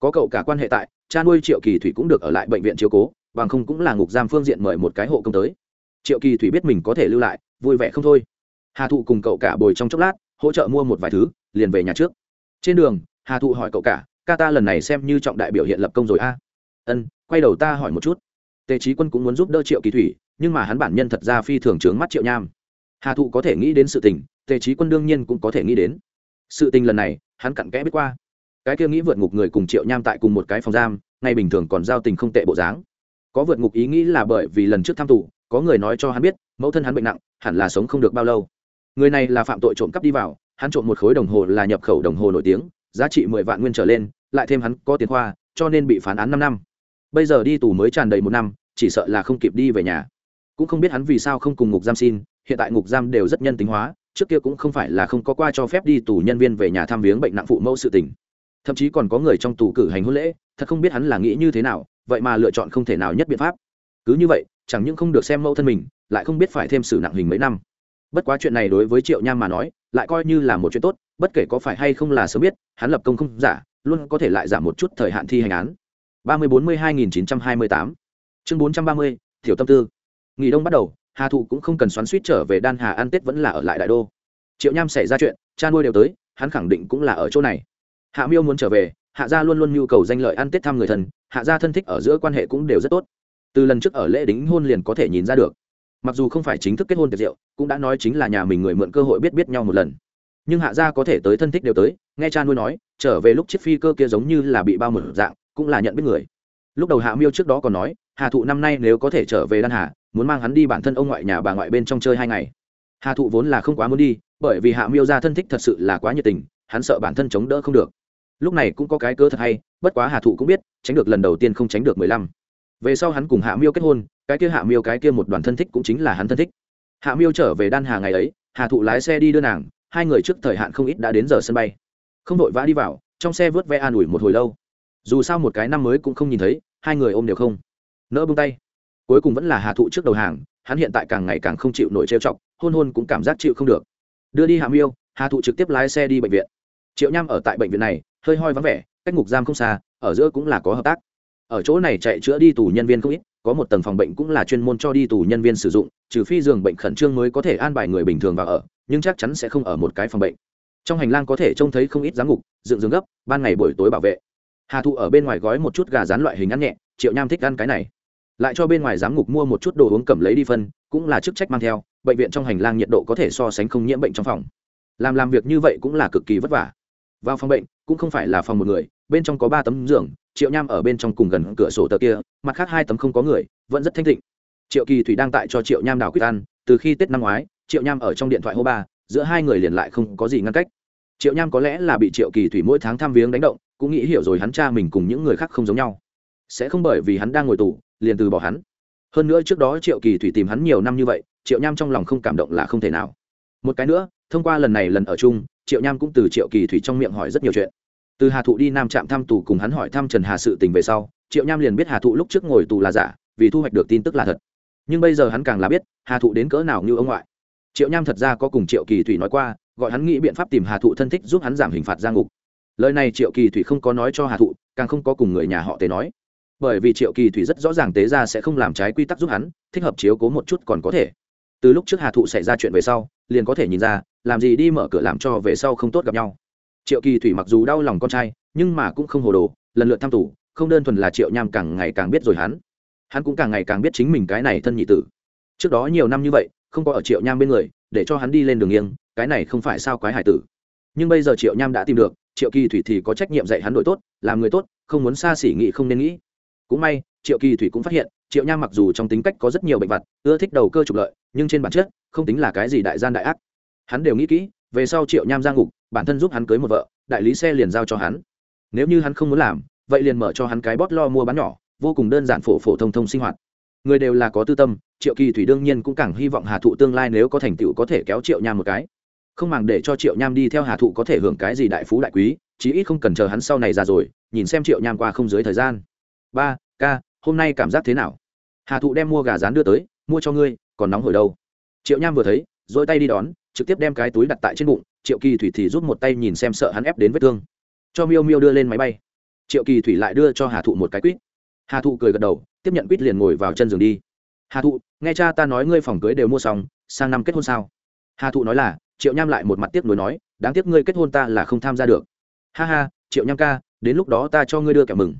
Có cậu cả quan hệ tại, cha nuôi triệu kỳ thủy cũng được ở lại bệnh viện chiếu cố, bằng không cũng là ngục giam phương diện mời một cái hộ công tới. Triệu kỳ thủy biết mình có thể lưu lại, vui vẻ không thôi. Hà thụ cùng cậu cả bồi trong chốc lát, hỗ trợ mua một vài thứ, liền về nhà trước. Trên đường, hà thụ hỏi cậu cả ca ta lần này xem như trọng đại biểu hiện lập công rồi a. Ân, quay đầu ta hỏi một chút. Tề trí quân cũng muốn giúp đỡ triệu kỳ thủy, nhưng mà hắn bản nhân thật ra phi thường trướng mắt triệu nham. Hà thụ có thể nghĩ đến sự tình, tề trí quân đương nhiên cũng có thể nghĩ đến. Sự tình lần này, hắn cặn kẽ biết qua. Cái kia nghĩ vượt ngục người cùng triệu nham tại cùng một cái phòng giam ngay bình thường còn giao tình không tệ bộ dáng. Có vượt ngục ý nghĩ là bởi vì lần trước tham tù, có người nói cho hắn biết, mẫu thân hắn bệnh nặng, hẳn là sống không được bao lâu. Người này là phạm tội trộm cắp đi vào, hắn trộm một khối đồng hồ là nhập khẩu đồng hồ nổi tiếng giá trị mười vạn nguyên trở lên, lại thêm hắn có tiền khoa, cho nên bị phán án năm năm. Bây giờ đi tù mới tràn đầy một năm, chỉ sợ là không kịp đi về nhà. Cũng không biết hắn vì sao không cùng ngục giam xin, hiện tại ngục giam đều rất nhân tính hóa, trước kia cũng không phải là không có qua cho phép đi tù nhân viên về nhà thăm viếng bệnh nặng phụ mẫu sự tình. Thậm chí còn có người trong tù cử hành hôn lễ, thật không biết hắn là nghĩ như thế nào, vậy mà lựa chọn không thể nào nhất biện pháp. Cứ như vậy, chẳng những không được xem mẫu thân mình, lại không biết phải thêm xử nặng hình mấy năm. Bất quá chuyện này đối với triệu nham mà nói, lại coi như là một chuyện tốt bất kể có phải hay không là sớm biết, hắn lập công không giả, luôn có thể lại giảm một chút thời hạn thi hành án. ba mươi bốn mươi hai nghìn chín trăm hai mươi tám. Chương bốn trăm ba mươi thiểu tâm tư. Nghỉ đông bắt đầu, hà thụ cũng không cần xoắn suýt trở về đan hà ăn tết vẫn là ở lại đại đô. Triệu nham xảy ra chuyện, cha nuôi đều tới, hắn khẳng định cũng là ở chỗ này. Hạ miêu muốn trở về, hạ gia luôn luôn nhu cầu danh lợi ăn tết thăm người thân, hạ gia thân thích ở giữa quan hệ cũng đều rất tốt. Từ lần trước ở lễ đính hôn liền có thể nhìn ra được. Mặc dù không phải chính thức kết hôn tiệc rượu, cũng đã nói chính là nhà mình người mượn cơ hội biết biết nhau một lần nhưng hạ gia có thể tới thân thích đều tới, nghe cha nuôi nói, trở về lúc chiếc phi cơ kia giống như là bị bao mở dạng, cũng là nhận biết người. Lúc đầu hạ miêu trước đó còn nói, hà thụ năm nay nếu có thể trở về đan hà, muốn mang hắn đi bản thân ông ngoại nhà bà ngoại bên trong chơi hai ngày. Hà thụ vốn là không quá muốn đi, bởi vì hạ miêu ra thân thích thật sự là quá nhiệt tình, hắn sợ bản thân chống đỡ không được. Lúc này cũng có cái cơ thật hay, bất quá hà thụ cũng biết, tránh được lần đầu tiên không tránh được mười lăm. Về sau hắn cùng hạ miêu kết hôn, cái kia hạ miêu cái kia một đoàn thân thích cũng chính là hắn thân thích. Hạ miêu trở về đan hà ngày ấy, hà thụ lái xe đi đưa nàng hai người trước thời hạn không ít đã đến giờ sân bay. Không vội vã đi vào, trong xe vớt ve an ủi một hồi lâu. Dù sao một cái năm mới cũng không nhìn thấy, hai người ôm đều không. Nỡ bông tay. Cuối cùng vẫn là hà thụ trước đầu hàng, hắn hiện tại càng ngày càng không chịu nổi trêu chọc, hôn hôn cũng cảm giác chịu không được. Đưa đi hàm yêu, hà thụ trực tiếp lái xe đi bệnh viện. Triệu nham ở tại bệnh viện này, hơi hoi vắng vẻ, cách ngục giam không xa, ở giữa cũng là có hợp tác. Ở chỗ này chạy chữa đi tù nhân viên không ít, có một tầng phòng bệnh cũng là chuyên môn cho đi tù nhân viên sử dụng, trừ phi giường bệnh khẩn trương mới có thể an bài người bình thường vào ở nhưng chắc chắn sẽ không ở một cái phòng bệnh. Trong hành lang có thể trông thấy không ít giám ngục, dựng giường gấp, ban ngày buổi tối bảo vệ. Hà thụ ở bên ngoài gói một chút gà rán loại hình ăn nhẹ, triệu nham thích ăn cái này. Lại cho bên ngoài giám ngục mua một chút đồ uống cầm lấy đi phân, cũng là chức trách mang theo, bệnh viện trong hành lang nhiệt độ có thể so sánh không nhiễm bệnh trong phòng. Làm làm việc như vậy cũng là cực kỳ vất vả. Vào phòng bệnh, cũng không phải là phòng một người, bên trong có ba tấm giường, triệu nham ở bên trong cùng gần cửa sổ tờ kia, mặt khác hai tấm không có người, vẫn rất thanh tịnh. Triệu kỳ thủy đang tại cho triệu nham đào quyết ăn, từ khi tết năm ngoái triệu nham ở trong điện thoại hô ba, giữa hai người liền lại không có gì ngăn cách. Triệu nham có lẽ là bị triệu kỳ thủy mỗi tháng tham viếng đánh động, cũng nghĩ hiểu rồi hắn cha mình cùng những người khác không giống nhau. Sẽ không bởi vì hắn đang ngồi tù, liền từ bỏ hắn. Hơn nữa trước đó triệu kỳ thủy tìm hắn nhiều năm như vậy, triệu nham trong lòng không cảm động là không thể nào. Một cái nữa, thông qua lần này lần ở chung, triệu nham cũng từ triệu kỳ thủy trong miệng hỏi rất nhiều chuyện. Từ hà thụ đi nam trạm thăm tù cùng hắn hỏi thăm trần hà sự tình về sau, triệu nham liền biết hà thụ lúc trước ngồi tù là giả, vì thu hoạch được tin tức là thật. Nhưng bây giờ hắn càng là biết, hà thụ đến cỡ nào như ông ngoại triệu nham thật ra có cùng triệu kỳ thủy nói qua gọi hắn nghĩ biện pháp tìm hà thụ thân thích giúp hắn giảm hình phạt gia ngục. Lời này triệu kỳ thủy không có nói cho hà thụ càng không có cùng người nhà họ tế nói. Bởi vì triệu kỳ thủy rất rõ ràng tế ra sẽ không làm trái quy tắc giúp hắn thích hợp chiếu cố một chút còn có thể. Từ lúc trước hà thụ xảy ra chuyện về sau liền có thể nhìn ra làm gì đi mở cửa làm cho về sau không tốt gặp nhau. Triệu kỳ thủy mặc dù đau lòng con trai nhưng mà cũng không hồ đồ lần lượt thăm tủ, không đơn thuần là triệu nham càng ngày càng biết rồi hắn. Hắn cũng càng ngày càng biết chính mình cái này thân nhị tử. Trước đó nhiều năm như vậy không có ở triệu nham bên người, để cho hắn đi lên đường nghiêng, cái này không phải sao quái hải tử. Nhưng bây giờ triệu nham đã tìm được, triệu kỳ thủy thì có trách nhiệm dạy hắn đội tốt, làm người tốt, không muốn xa xỉ nghị không nên nghĩ. Cũng may, triệu kỳ thủy cũng phát hiện, triệu nham mặc dù trong tính cách có rất nhiều bệnh vặt, ưa thích đầu cơ trục lợi, nhưng trên bản chất, không tính là cái gì đại gian đại ác. Hắn đều nghĩ kỹ, về sau triệu nham ra ngục, bản thân giúp hắn cưới một vợ, đại lý xe liền giao cho hắn. Nếu như hắn không muốn làm, vậy liền mở cho hắn cái bót lo mua bán nhỏ, vô cùng đơn giản phổ phổ thông thông sinh hoạt. Người đều là có tư tâm triệu kỳ thủy đương nhiên cũng càng hy vọng hà thụ tương lai nếu có thành tựu có thể kéo triệu nham một cái. Không màng để cho triệu nham đi theo hà thụ có thể hưởng cái gì đại phú đại quý, chí ít không cần chờ hắn sau này ra rồi, nhìn xem triệu nham qua không dưới thời gian. Ba, ca, hôm nay cảm giác thế nào? Hà thụ đem mua gà rán đưa tới, mua cho ngươi, còn nóng hổi đâu. Triệu nham vừa thấy dỗi tay đi đón, trực tiếp đem cái túi đặt tại trên bụng, triệu kỳ thủy thì rút một tay nhìn xem sợ hắn ép đến vết thương. Cho miêu miêu đưa lên máy bay. Triệu kỳ thủy lại đưa cho hà thụ một cái quýt. Hà thụ cười gật đầu, tiếp nhận quýt liền ngồi vào chân giường đi. Hà thụ nghe cha ta nói ngươi phòng cưới đều mua xong, sang năm kết hôn sao? Hà thụ nói là, triệu nham lại một mặt tiếc nuối nói, đáng tiếc ngươi kết hôn ta là không tham gia được. Ha ha, triệu nham ca, đến lúc đó ta cho ngươi đưa kẹo mừng.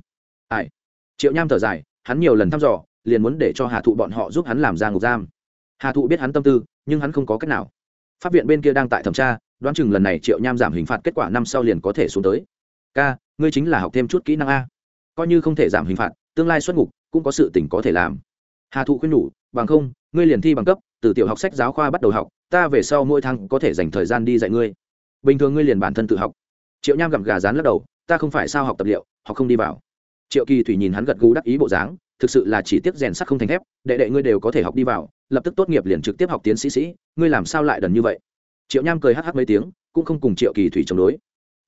Ai? Triệu nham thở dài, hắn nhiều lần thăm dò, liền muốn để cho hà thụ bọn họ giúp hắn làm ra ngục giam. Hà thụ biết hắn tâm tư, nhưng hắn không có cách nào. Pháp viện bên kia đang tại thẩm tra, đoán chừng lần này triệu nham giảm hình phạt kết quả năm sau liền có thể xuống tới. K ngươi chính là học thêm chút kỹ năng a. Coi như không thể giảm hình phạt, tương lai xuất ngục, cũng có sự tỉnh có thể làm hà thụ khuyên nhủ, bằng không, ngươi liền thi bằng cấp, từ tiểu học sách giáo khoa bắt đầu học, ta về sau mỗi tháng có thể dành thời gian đi dạy ngươi. Bình thường ngươi liền bản thân tự học. Triệu nham gặm gà rán lắc đầu, ta không phải sao học tập liệu, học không đi vào. Triệu kỳ thủy nhìn hắn gật gù đắc ý bộ dáng, thực sự là chỉ tiếc rèn sắc không thành thép, đệ đệ ngươi đều có thể học đi vào, lập tức tốt nghiệp liền trực tiếp học tiến sĩ sĩ, ngươi làm sao lại đần như vậy? Triệu nham cười hắc hắc mấy tiếng, cũng không cùng triệu kỳ thủy chống đối.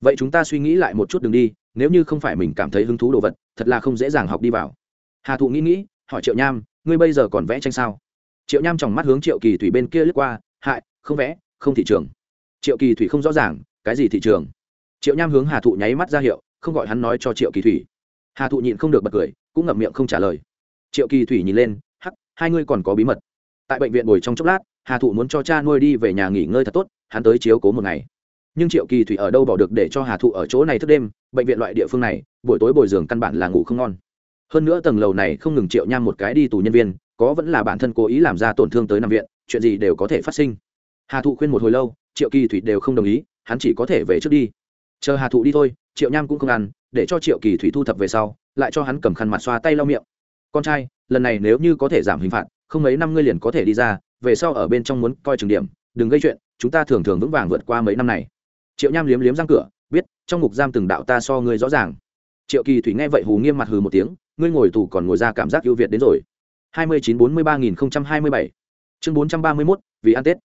Vậy chúng ta suy nghĩ lại một chút đường đi, nếu như không phải mình cảm thấy hứng thú đồ vật, thật là không dễ dàng học đi vào. Hà thụ nghĩ nghĩ, hỏi triệu nham ngươi bây giờ còn vẽ tranh sao? Triệu nham tròng mắt hướng triệu kỳ thủy bên kia lướt qua, hại, không vẽ, không thị trường. Triệu kỳ thủy không rõ ràng, cái gì thị trường? Triệu nham hướng hà thụ nháy mắt ra hiệu, không gọi hắn nói cho triệu kỳ thủy. Hà thụ nhịn không được bật cười, cũng ngậm miệng không trả lời. Triệu kỳ thủy nhìn lên, hắc, hai ngươi còn có bí mật. Tại bệnh viện ngồi trong chốc lát, hà thụ muốn cho cha nuôi đi về nhà nghỉ ngơi thật tốt, hắn tới chiếu cố một ngày. Nhưng triệu kỳ thủy ở đâu bỏ được để cho hà thụ ở chỗ này thức đêm? Bệnh viện loại địa phương này, buổi tối bồi giường căn bản là ngủ không ngon hơn nữa tầng lầu này không ngừng triệu nham một cái đi tù nhân viên, có vẫn là bản thân cố ý làm ra tổn thương tới nằm viện, chuyện gì đều có thể phát sinh. Hà thụ khuyên một hồi lâu, triệu kỳ thủy đều không đồng ý, hắn chỉ có thể về trước đi. Chờ hà thụ đi thôi, triệu nham cũng không ăn, để cho triệu kỳ thủy thu thập về sau, lại cho hắn cầm khăn mặt xoa tay lau miệng. Con trai, lần này nếu như có thể giảm hình phạt, không mấy năm ngươi liền có thể đi ra, về sau ở bên trong muốn coi trường điểm, đừng gây chuyện, chúng ta thường thường vững vàng vượt qua mấy năm này. Triệu nham liếm liếm răng cửa, biết, trong ngục giam từng đạo ta so ngươi rõ ràng. Triệu kỳ thủy nghe vậy hù nghiêm mặt hừ một tiếng ngươi ngồi tù còn ngồi ra cảm giác ưu việt đến rồi. hai mươi chín bốn mươi ba nghìn hai mươi bảy. Chương bốn trăm ba mươi mốt, vì ăn tết.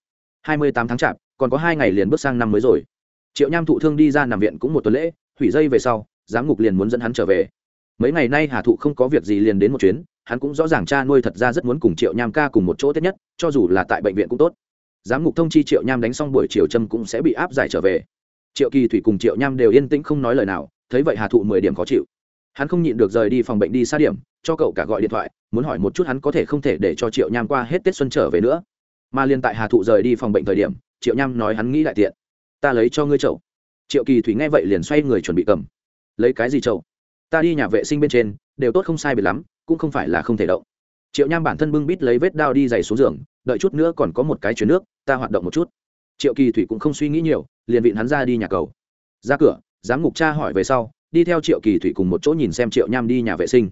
hai mươi tám tháng chạp, còn có hai ngày liền bước sang năm mới rồi. Triệu nham thụ thương đi ra nằm viện cũng một tuần lễ, hủy dây về sau, giám ngục liền muốn dẫn hắn trở về. Mấy ngày nay hà thụ không có việc gì liền đến một chuyến, hắn cũng rõ ràng cha nuôi thật ra rất muốn cùng triệu nham ca cùng một chỗ tết nhất, cho dù là tại bệnh viện cũng tốt. Giám ngục thông chi triệu nham đánh xong buổi chiều trâm cũng sẽ bị áp giải trở về. Triệu kỳ thủy cùng triệu nham đều yên tĩnh không nói lời nào, thấy vậy hà thụ mười điểm khó chịu hắn không nhịn được rời đi phòng bệnh đi xa điểm, cho cậu cả gọi điện thoại, muốn hỏi một chút hắn có thể không thể để cho triệu nham qua hết tết xuân trở về nữa. Mà liên tại hà thụ rời đi phòng bệnh thời điểm, triệu nham nói hắn nghĩ lại tiện. Ta lấy cho ngươi chậu. Triệu kỳ thủy nghe vậy liền xoay người chuẩn bị cầm. Lấy cái gì chậu? Ta đi nhà vệ sinh bên trên, đều tốt không sai biệt lắm, cũng không phải là không thể động. Triệu nham bản thân bưng bít lấy vết đao đi giày xuống giường, đợi chút nữa còn có một cái chuyến nước, ta hoạt động một chút. Triệu kỳ thủy cũng không suy nghĩ nhiều, liền vịn hắn ra đi nhà cầu. Ra cửa, giám ngục cha hỏi về sau đi theo triệu kỳ thủy cùng một chỗ nhìn xem triệu nham đi nhà vệ sinh.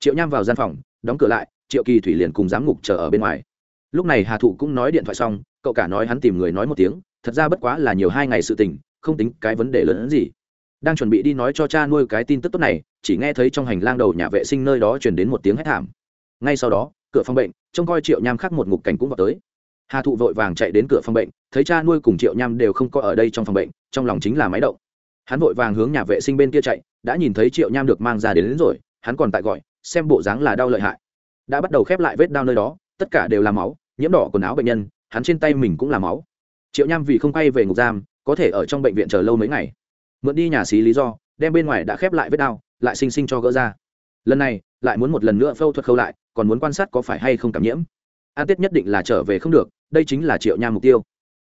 Triệu nham vào gian phòng, đóng cửa lại, triệu kỳ thủy liền cùng giám ngục chờ ở bên ngoài. Lúc này hà thụ cũng nói điện thoại xong, cậu cả nói hắn tìm người nói một tiếng, thật ra bất quá là nhiều hai ngày sự tình, không tính cái vấn đề lớn hơn gì. Đang chuẩn bị đi nói cho cha nuôi cái tin tức tốt này, chỉ nghe thấy trong hành lang đầu nhà vệ sinh nơi đó chuyển đến một tiếng hét thảm. Ngay sau đó, cửa phòng bệnh, trông coi triệu nham khắc một ngục cảnh cũng vào tới. Hà thụ vội vàng chạy đến cửa phòng bệnh, thấy cha nuôi cùng triệu nham đều không có ở đây trong phòng bệnh, trong lòng chính là máy động hắn vội vàng hướng nhà vệ sinh bên kia chạy đã nhìn thấy triệu nham được mang ra đến, đến rồi hắn còn tại gọi xem bộ dáng là đau lợi hại. Đã bắt đầu khép lại vết đau nơi đó tất cả đều là máu nhiễm đỏ quần áo bệnh nhân hắn trên tay mình cũng là máu. Triệu nham vì không quay về ngục giam có thể ở trong bệnh viện chờ lâu mấy ngày. Mượn đi nhà xí lý do đem bên ngoài đã khép lại vết đau lại xinh xinh cho gỡ ra. Lần này lại muốn một lần nữa phẫu thuật khâu lại còn muốn quan sát có phải hay không cảm nhiễm. An tết nhất định là trở về không được đây chính là triệu nham mục tiêu.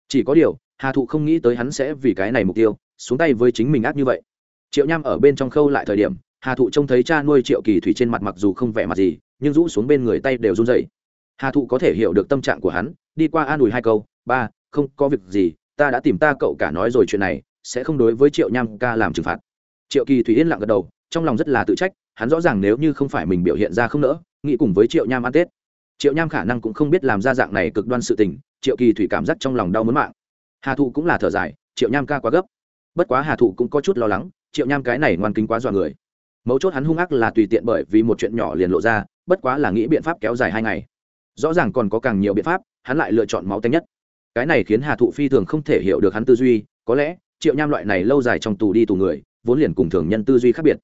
Chỉ có điều hà thụ không nghĩ tới hắn sẽ vì cái này mục tiêu xuống tay với chính mình ác như vậy. Triệu nham ở bên trong khâu lại thời điểm, hà thụ trông thấy cha nuôi triệu kỳ thủy trên mặt mặc dù không vẻ mặt gì, nhưng rũ xuống bên người tay đều run dậy hà thụ có thể hiểu được tâm trạng của hắn, đi qua an ủi hai câu, ba, không có việc gì, ta đã tìm ta cậu cả nói rồi chuyện này, sẽ không đối với triệu nham ca làm trừng phạt. Triệu kỳ thủy yên lặng gật đầu, trong lòng rất là tự trách, hắn rõ ràng nếu như không phải mình biểu hiện ra không nỡ, nghĩ cùng với triệu nham ăn tết. Triệu nham khả năng cũng không biết làm ra dạng này cực đoan sự tình, triệu kỳ thủy cảm giác trong lòng đau muốn mạng. Hà thụ cũng là thở dài, triệu nham ca quá gấp bất quá hà thụ cũng có chút lo lắng, triệu nham cái này ngoan kính quá dọa người. Mấu chốt hắn hung ác là tùy tiện bởi vì một chuyện nhỏ liền lộ ra, bất quá là nghĩ biện pháp kéo dài hai ngày. Rõ ràng còn có càng nhiều biện pháp, hắn lại lựa chọn máu tanh nhất. Cái này khiến hà thụ phi thường không thể hiểu được hắn tư duy, có lẽ, triệu nham loại này lâu dài trong tù đi tù người, vốn liền cùng thường nhân tư duy khác biệt.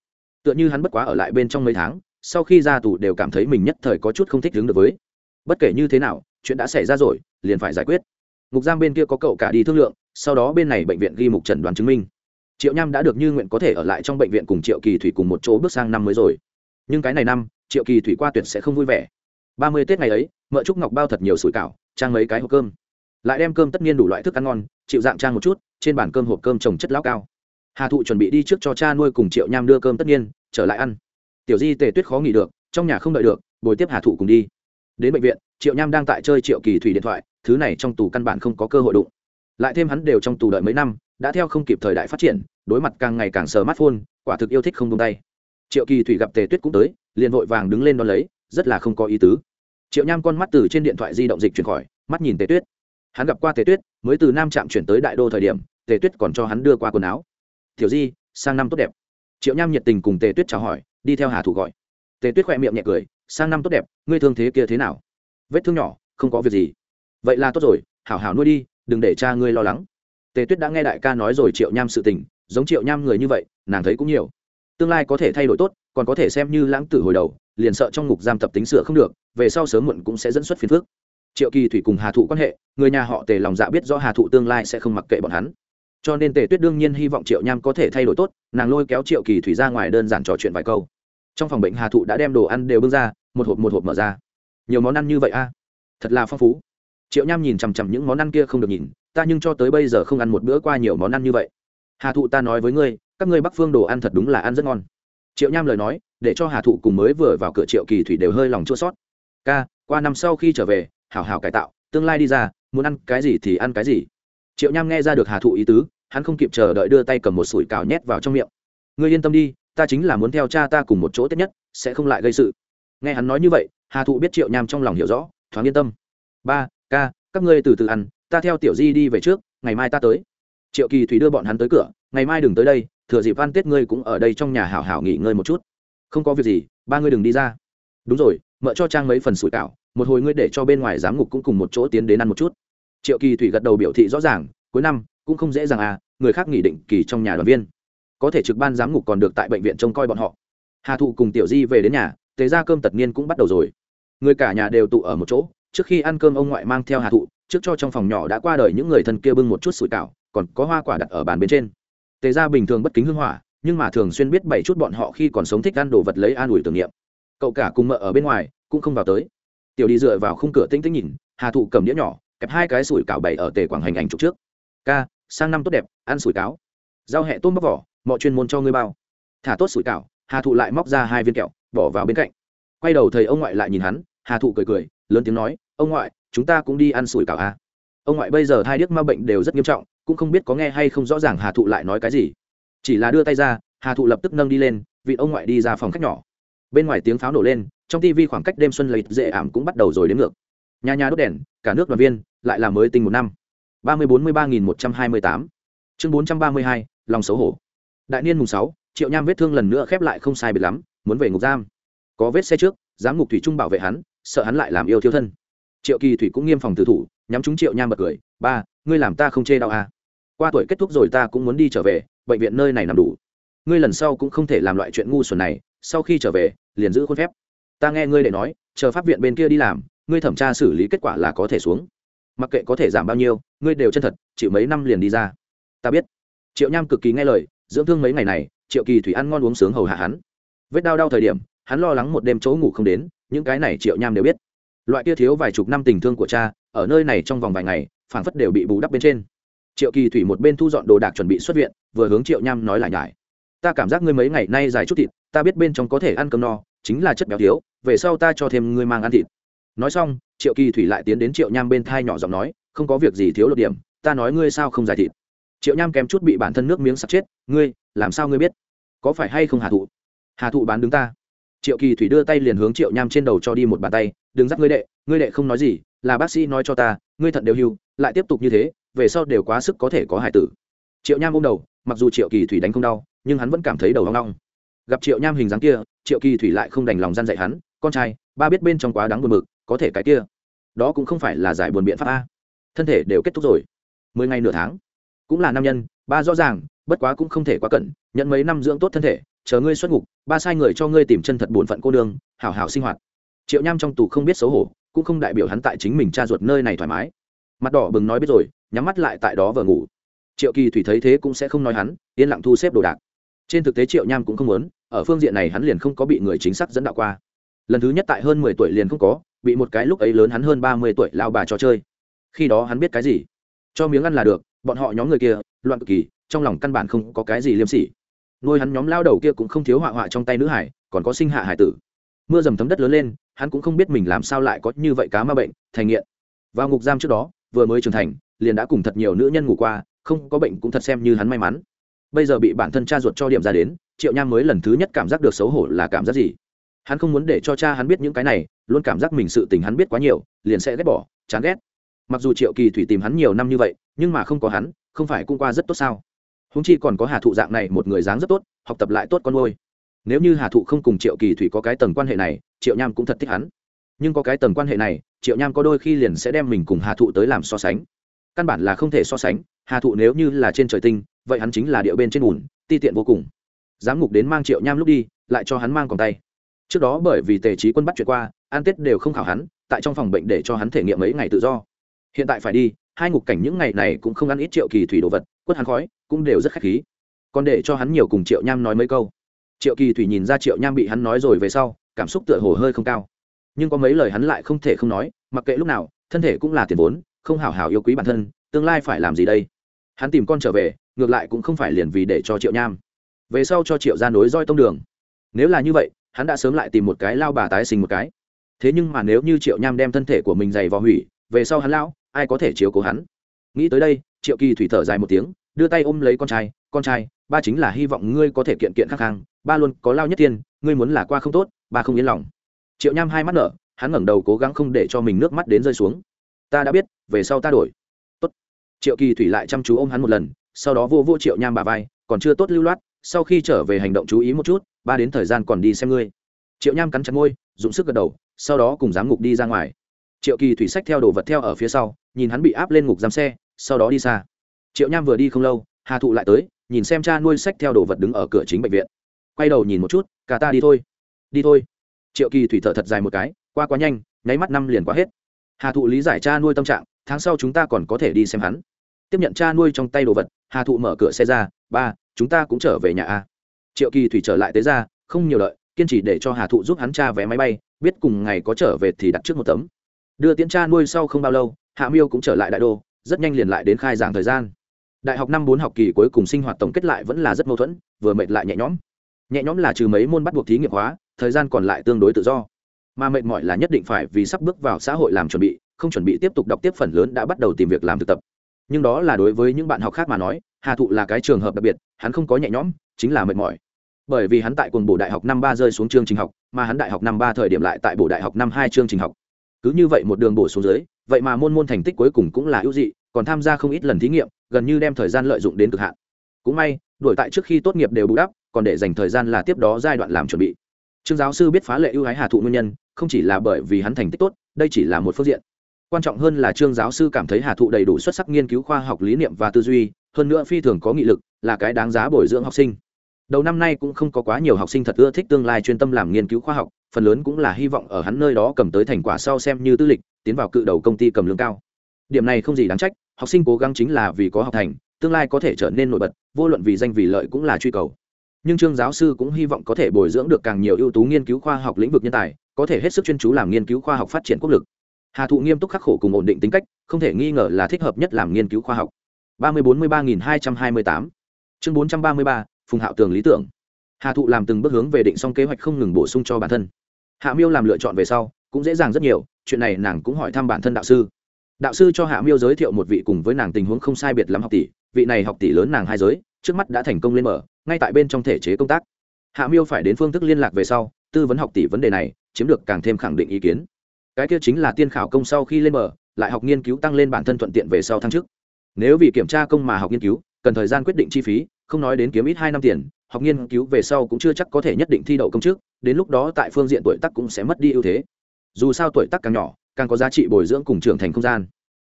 Tựa như hắn bất quá ở lại bên trong mấy tháng, sau khi ra tù đều cảm thấy mình nhất thời có chút không thích đứng được với. Bất kể như thế nào, chuyện đã xảy ra rồi, liền phải giải quyết. Ngục giam bên kia có cậu cả đi thương lượng sau đó bên này bệnh viện ghi mục trần đoán chứng minh. Triệu nham đã được như nguyện có thể ở lại trong bệnh viện cùng triệu kỳ thủy cùng một chỗ bước sang năm mới rồi. Nhưng cái này năm, triệu kỳ thủy qua tuyệt sẽ không vui vẻ. Ba mươi tết ngày ấy, mợ trúc ngọc bao thật nhiều sủi cảo, trang mấy cái hộp cơm. Lại đem cơm tất nhiên đủ loại thức ăn ngon, chịu dạng trang một chút, trên bàn cơm hộp cơm trồng chất lão cao. Hà thụ chuẩn bị đi trước cho cha nuôi cùng triệu nham đưa cơm tất nhiên trở lại ăn. Tiểu di tề tuyết khó nghỉ được, trong nhà không đợi được, bồi tiếp hà thụ cùng đi. Đến bệnh viện, triệu nham đang tại chơi triệu kỳ thủy điện thoại, thứ này trong tù căn bản không có cơ hội đụng lại thêm hắn đều trong tù đợi mấy năm, đã theo không kịp thời đại phát triển, đối mặt càng ngày càng sờ mắt phôn quả thực yêu thích không tung tay. Triệu kỳ thủy gặp tề tuyết cũng tới, liền vội vàng đứng lên đón lấy, rất là không có ý tứ. Triệu nham con mắt từ trên điện thoại di động dịch chuyển khỏi, mắt nhìn tề tuyết. Hắn gặp qua tề tuyết, mới từ nam trạm chuyển tới đại đô thời điểm, tề tuyết còn cho hắn đưa qua quần áo. Thiểu di, sang năm tốt đẹp. Triệu nham nhiệt tình cùng tề tuyết chào hỏi, đi theo hà thủ gọi. Tề tuyết khỏe miệng nhẹ cười, sang năm tốt đẹp, ngươi thương thế kia thế nào? Vết thương nhỏ, không có việc gì. Vậy là tốt rồi, hảo hảo nuôi đi đừng để cha ngươi lo lắng. Tề tuyết đã nghe đại ca nói rồi triệu nham sự tình, giống triệu nham người như vậy, nàng thấy cũng nhiều. Tương lai có thể thay đổi tốt, còn có thể xem như lãng tử hồi đầu, liền sợ trong ngục giam tập tính sửa không được, về sau sớm muộn cũng sẽ dẫn xuất phiền phước triệu kỳ thủy cùng hà thụ quan hệ, người nhà họ tề lòng dạ biết rõ hà thụ tương lai sẽ không mặc kệ bọn hắn. Cho nên tề tuyết đương nhiên hy vọng triệu nham có thể thay đổi tốt, nàng lôi kéo triệu kỳ thủy ra ngoài đơn giản trò chuyện vài câu. Trong phòng bệnh hà thụ đã đem đồ ăn đều bưng ra, một hộp một hộp mở ra. Nhiều món ăn như vậy a, thật là phong phú triệu nham nhìn chằm chằm những món ăn kia không được nhìn, ta nhưng cho tới bây giờ không ăn một bữa qua nhiều món ăn như vậy. Hà thụ ta nói với ngươi, các ngươi bắc phương đồ ăn thật đúng là ăn rất ngon. Triệu nham lời nói, để cho hà thụ cùng mới vừa vào cửa triệu kỳ thủy đều hơi lòng chua sót ca, qua năm sau khi trở về, hảo hảo cải tạo, tương lai đi ra, muốn ăn cái gì thì ăn cái gì. Triệu nham nghe ra được hà thụ ý tứ, hắn không kịp chờ đợi đưa tay cầm một sủi cào nhét vào trong miệng. Ngươi yên tâm đi, ta chính là muốn theo cha ta cùng một chỗ tết nhất, sẽ không lại gây sự. Nghe hắn nói như vậy, hà thụ biết triệu nham trong lòng hiểu rõ, thoáng yên tâm. Ba ca, các ngươi từ từ ăn, ta theo tiểu di đi về trước, ngày mai ta tới. Triệu kỳ thủy đưa bọn hắn tới cửa, ngày mai đừng tới đây, thừa dịp ăn tết ngươi cũng ở đây trong nhà hảo hảo nghỉ ngơi một chút. Không có việc gì, ba ngươi đừng đi ra. Đúng rồi, mợ cho trang mấy phần sủi cảo, một hồi ngươi để cho bên ngoài giám ngục cũng cùng một chỗ tiến đến ăn một chút. Triệu kỳ thủy gật đầu biểu thị rõ ràng, cuối năm, cũng không dễ dàng à người khác nghỉ định kỳ trong nhà đoàn viên. Có thể trực ban giám ngục còn được tại bệnh viện trông coi bọn họ. Hà thụ cùng tiểu di về đến nhà, tế ra cơm tật niên cũng bắt đầu rồi. Người cả nhà đều tụ ở một chỗ trước khi ăn cơm ông ngoại mang theo hà thụ, trước cho trong phòng nhỏ đã qua đời những người thân kia bưng một chút sủi cảo, còn có hoa quả đặt ở bàn bên trên. Tề ra bình thường bất kính hưng hỏa, nhưng mà thường xuyên biết bảy chút bọn họ khi còn sống thích ăn đồ vật lấy an ủi tưởng niệm. Cậu cả cùng mợ ở bên ngoài, cũng không vào tới. Tiểu đi dựa vào khung cửa tinh tinh nhìn, hà thụ cầm đĩa nhỏ, kẹp hai cái sủi cảo bày ở tề quảng hành ảnh trục trước. Ca, sang năm tốt đẹp, ăn sủi cáo giao hẹ tôm bóc vỏ, mọi chuyên môn cho ngươi bao. Thả tốt sủi cảo, hà thụ lại móc ra hai viên kẹo, bỏ vào bên cạnh. Quay đầu thầy ông ngoại lại nhìn hắn, hà thụ cười cười lớn tiếng nói, ông ngoại, chúng ta cũng đi ăn sủi cảo à. ông ngoại bây giờ hai điếc ma bệnh đều rất nghiêm trọng, cũng không biết có nghe hay không rõ ràng hà thụ lại nói cái gì. Chỉ là đưa tay ra, hà thụ lập tức nâng đi lên, vị ông ngoại đi ra phòng khách nhỏ. Bên ngoài tiếng pháo nổ lên, trong tivi khoảng cách đêm xuân lấy dễ ảm cũng bắt đầu rồi đến ngược. Nhà nhà đốt đèn, cả nước đoàn viên, lại là mới tinh một năm. ba mươi bốn mươi ba nghìn một trăm hai mươi tám. Chương bốn trăm ba mươi hai, lòng xấu hổ. Đại niên mùng sáu, triệu nham vết thương lần nữa khép lại không sai biệt lắm, muốn về ngục giam. Có vết xe trước, giám ngục thủy trung bảo vệ hắn sợ hắn lại làm yêu thiếu thân. Triệu kỳ thủy cũng nghiêm phòng tử thủ, nhắm chúng triệu nham bật cười, ba, ngươi làm ta không chê đau à. qua tuổi kết thúc rồi ta cũng muốn đi trở về, bệnh viện nơi này nằm đủ. Ngươi lần sau cũng không thể làm loại chuyện ngu xuẩn này, sau khi trở về, liền giữ khuôn phép. Ta nghe ngươi để nói, chờ pháp viện bên kia đi làm, ngươi thẩm tra xử lý kết quả là có thể xuống. Mặc kệ có thể giảm bao nhiêu, ngươi đều chân thật, chịu mấy năm liền đi ra. Ta biết. Triệu nham cực kỳ nghe lời, dưỡng thương mấy ngày này, triệu kỳ thủy ăn ngon uống sướng hầu hạ hắn. Vết đau đau thời điểm, hắn lo lắng một đêm chỗ ngủ không đến những cái này triệu nham đều biết. Loại kia thiếu vài chục năm tình thương của cha, ở nơi này trong vòng vài ngày, phảng phất đều bị bù đắp bên trên. Triệu kỳ thủy một bên thu dọn đồ đạc chuẩn bị xuất viện, vừa hướng triệu nham nói lại nhải. Ta cảm giác ngươi mấy ngày nay dài chút thịt, ta biết bên trong có thể ăn cơm no, chính là chất béo thiếu, về sau ta cho thêm ngươi mang ăn thịt. Nói xong, triệu kỳ thủy lại tiến đến triệu nham bên thai nhỏ giọng nói, không có việc gì thiếu lột điểm, ta nói ngươi sao không giải thịt. Triệu nham kém chút bị bản thân nước miếng sắp chết, ngươi, làm sao ngươi biết? Có phải hay không hà thụ? Hà thụ bán đứng ta triệu kỳ thủy đưa tay liền hướng triệu nham trên đầu cho đi một bàn tay, đừng dắt ngươi đệ ngươi đệ không nói gì, là bác sĩ nói cho ta, ngươi thận đều hưu, lại tiếp tục như thế, về sau đều quá sức có thể có hải tử. Triệu nham ôm đầu, mặc dù triệu kỳ thủy đánh không đau, nhưng hắn vẫn cảm thấy đầu hoang long gặp triệu nham hình dáng kia, triệu kỳ thủy lại không đành lòng gian dạy hắn, con trai, ba biết bên trong quá đáng buồn mực có thể cái kia, đó cũng không phải là giải buồn biện pháp a. Thân thể đều kết thúc rồi. Mười ngày nửa tháng, cũng là nam nhân, ba rõ ràng, bất quá cũng không thể quá cẩn nhận mấy năm dưỡng tốt thân thể chờ ngươi xuất ngục, ba sai người cho ngươi tìm chân thật bổn phận cô đường hảo hảo sinh hoạt. Triệu nham trong tù không biết xấu hổ, cũng không đại biểu hắn tại chính mình cha ruột nơi này thoải mái. Mặt đỏ bừng nói biết rồi, nhắm mắt lại tại đó vờ ngủ. Triệu kỳ thủy thấy thế cũng sẽ không nói hắn, yên lặng thu xếp đồ đạc. Trên thực tế triệu nham cũng không muốn, ở phương diện này hắn liền không có bị người chính xác dẫn đạo qua. Lần thứ nhất tại hơn mười tuổi liền không có, bị một cái lúc ấy lớn hắn hơn ba mươi tuổi lao bà cho chơi. Khi đó hắn biết cái gì? Cho miếng ăn là được, bọn họ nhóm người kia, loạn cực kỳ, trong lòng căn bản không có cái gì liêm sỉ nuôi hắn nhóm lao đầu kia cũng không thiếu họa họa trong tay nữ hải, còn có sinh hạ hải tử. Mưa dầm thấm đất lớn lên, hắn cũng không biết mình làm sao lại có như vậy cá ma bệnh, thành nghiện. Vào ngục giam trước đó, vừa mới trưởng thành, liền đã cùng thật nhiều nữ nhân ngủ qua, không có bệnh cũng thật xem như hắn may mắn. Bây giờ bị bản thân cha ruột cho điểm ra đến, triệu nham mới lần thứ nhất cảm giác được xấu hổ là cảm giác gì. Hắn không muốn để cho cha hắn biết những cái này, luôn cảm giác mình sự tình hắn biết quá nhiều, liền sẽ ghét bỏ, chán ghét. Mặc dù triệu kỳ thủy tìm hắn nhiều năm như vậy, nhưng mà không có hắn, không phải cũng qua rất tốt sao? Húng chi còn có hà thụ dạng này, một người dáng rất tốt, học tập lại tốt con ngôi nếu như hà thụ không cùng triệu kỳ thủy có cái tầng quan hệ này, triệu nham cũng thật thích hắn. Nhưng có cái tầng quan hệ này, triệu nham có đôi khi liền sẽ đem mình cùng hà thụ tới làm so sánh. Căn bản là không thể so sánh, hà thụ nếu như là trên trời tinh, vậy hắn chính là địa bên trên bùn, ti tiện vô cùng. Giám ngục đến mang triệu nham lúc đi, lại cho hắn mang còn tay. Trước đó bởi vì tề trí quân bắt chuyện qua an tết đều không khảo hắn, tại trong phòng bệnh để cho hắn thể nghiệm mấy ngày tự do. Hiện tại phải đi hai ngục cảnh những ngày này cũng không ăn ít triệu kỳ thủy đồ vật, quất hắn khói, cũng đều rất khách khí. Còn để cho hắn nhiều cùng triệu nham nói mấy câu. Triệu kỳ thủy nhìn ra triệu nham bị hắn nói rồi về sau, cảm xúc tựa hồ hơi không cao. Nhưng có mấy lời hắn lại không thể không nói, mặc kệ lúc nào, thân thể cũng là tiền vốn, không hảo hảo yêu quý bản thân, tương lai phải làm gì đây? Hắn tìm con trở về, ngược lại cũng không phải liền vì để cho triệu nham. Về sau cho triệu ra nối roi tông đường. Nếu là như vậy, hắn đã sớm lại tìm một cái lao bà tái sinh một cái. Thế nhưng mà nếu như triệu nham đem thân thể của mình dày vào hủy, về sau hắn lão ai có thể chiếu cố hắn? Nghĩ tới đây, triệu kỳ thủy thở dài một tiếng, đưa tay ôm lấy con trai con trai, ba chính là hy vọng ngươi có thể kiện kiện khắc khang, ba luôn có lao nhất tiên, ngươi muốn là qua không tốt, ba không yên lòng. Triệu nham hai mắt nở, hắn ngẩng đầu cố gắng không để cho mình nước mắt đến rơi xuống. Ta đã biết, về sau ta đổi. Tốt. Triệu kỳ thủy lại chăm chú ôm hắn một lần, sau đó vô vô triệu nham bà vai, còn chưa tốt lưu loát, sau khi trở về hành động chú ý một chút, ba đến thời gian còn đi xem ngươi. Triệu nham cắn chặt môi, dùng sức gật đầu, sau đó cùng giám ngục đi ra ngoài triệu kỳ thủy sách theo đồ vật theo ở phía sau nhìn hắn bị áp lên ngục giam xe sau đó đi xa. Triệu nham vừa đi không lâu hà thụ lại tới nhìn xem cha nuôi sách theo đồ vật đứng ở cửa chính bệnh viện. Quay đầu nhìn một chút cả ta đi thôi đi thôi. Triệu kỳ thủy thở thật dài một cái qua quá nhanh nháy mắt năm liền quá hết. Hà thụ lý giải cha nuôi tâm trạng tháng sau chúng ta còn có thể đi xem hắn. Tiếp nhận cha nuôi trong tay đồ vật hà thụ mở cửa xe ra ba chúng ta cũng trở về nhà a. Triệu kỳ thủy trở lại tới ra không nhiều lợi, kiên trì để cho hà thụ giúp hắn cha vé máy bay biết cùng ngày có trở về thì đặt trước một tấm đưa tiễn cha nuôi sau không bao lâu, hạ miêu cũng trở lại đại đô, rất nhanh liền lại đến khai giảng thời gian. Đại học năm bốn học kỳ cuối cùng sinh hoạt tổng kết lại vẫn là rất mâu thuẫn, vừa mệt lại nhẹ nhõm. Nhẹ nhõm là trừ mấy môn bắt buộc thí nghiệm hóa, thời gian còn lại tương đối tự do. Mà mệt mỏi là nhất định phải vì sắp bước vào xã hội làm chuẩn bị, không chuẩn bị tiếp tục đọc tiếp phần lớn đã bắt đầu tìm việc làm thực tập. Nhưng đó là đối với những bạn học khác mà nói, hà thụ là cái trường hợp đặc biệt, hắn không có nhẹ nhõm, chính là mệt mỏi. Bởi vì hắn tại quần bộ đại học năm ba rơi xuống chương trình học, mà hắn đại học năm ba thời điểm lại tại bộ đại học năm hai chương trình học cứ như vậy một đường bổ xuống dưới, vậy mà môn môn thành tích cuối cùng cũng là ưu dị, còn tham gia không ít lần thí nghiệm, gần như đem thời gian lợi dụng đến cực hạn. Cũng may đổi tại trước khi tốt nghiệp đều bù đắp, còn để dành thời gian là tiếp đó giai đoạn làm chuẩn bị. Trương giáo sư biết phá lệ ưu ái hà thụ nguyên nhân, không chỉ là bởi vì hắn thành tích tốt, đây chỉ là một phương diện. Quan trọng hơn là trương giáo sư cảm thấy hà thụ đầy đủ xuất sắc nghiên cứu khoa học lý niệm và tư duy, hơn nữa phi thường có nghị lực, là cái đáng giá bồi dưỡng học sinh. Đầu năm nay cũng không có quá nhiều học sinh thật ưa thích tương lai chuyên tâm làm nghiên cứu khoa học phần lớn cũng là hy vọng ở hắn nơi đó cầm tới thành quả sau xem như tư lịch, tiến vào cự đầu công ty cầm lương cao. Điểm này không gì đáng trách, học sinh cố gắng chính là vì có học thành, tương lai có thể trở nên nổi bật, vô luận vì danh vì lợi cũng là truy cầu. Nhưng trương giáo sư cũng hy vọng có thể bồi dưỡng được càng nhiều ưu tú nghiên cứu khoa học lĩnh vực nhân tài, có thể hết sức chuyên chú làm nghiên cứu khoa học phát triển quốc lực. Hà thụ nghiêm túc khắc khổ cùng ổn định tính cách, không thể nghi ngờ là thích hợp nhất làm nghiên cứu khoa học. ba mươi bốn mươi ba nghìn hai trăm hai mươi tám. Chương bốn trăm ba mươi ba, phùng hạo tường lý tưởng. Hà thụ làm từng bước hướng về định xong kế hoạch không ngừng bổ sung cho bản thân hạ miêu làm lựa chọn về sau, cũng dễ dàng rất nhiều, chuyện này nàng cũng hỏi thăm bản thân đạo sư. Đạo sư cho hạ miêu giới thiệu một vị cùng với nàng tình huống không sai biệt lắm học tỷ, vị này học tỷ lớn nàng hai giới, trước mắt đã thành công lên mở, ngay tại bên trong thể chế công tác. Hạ miêu phải đến phương thức liên lạc về sau, tư vấn học tỷ vấn đề này, chiếm được càng thêm khẳng định ý kiến. Cái kia chính là tiên khảo công sau khi lên mở, lại học nghiên cứu tăng lên bản thân thuận tiện về sau thăng chức. Nếu vì kiểm tra công mà học nghiên cứu, cần thời gian quyết định chi phí, không nói đến kiếm ít hai năm tiền học nghiên cứu về sau cũng chưa chắc có thể nhất định thi đậu công chức, đến lúc đó tại phương diện tuổi tác cũng sẽ mất đi ưu thế. Dù sao tuổi tác càng nhỏ, càng có giá trị bồi dưỡng cùng trưởng thành không gian.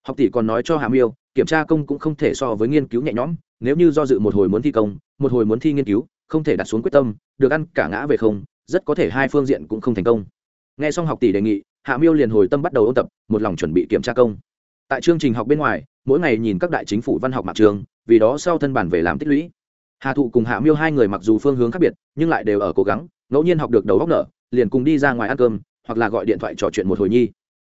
Học tỷ còn nói cho hàm yêu kiểm tra công cũng không thể so với nghiên cứu nhẹ nhõm, nếu như do dự một hồi muốn thi công, một hồi muốn thi nghiên cứu, không thể đặt xuống quyết tâm, được ăn cả ngã về không, rất có thể hai phương diện cũng không thành công. Nghe xong học tỷ đề nghị, hạ miêu liền hồi tâm bắt đầu ôn tập, một lòng chuẩn bị kiểm tra công. Tại chương trình học bên ngoài, mỗi ngày nhìn các đại chính phủ văn học mạng trường, vì đó sau thân bản về làm tích lũy hà thụ cùng hạ miêu hai người mặc dù phương hướng khác biệt, nhưng lại đều ở cố gắng, ngẫu nhiên học được đầu góc nở, liền cùng đi ra ngoài ăn cơm, hoặc là gọi điện thoại trò chuyện một hồi nhi.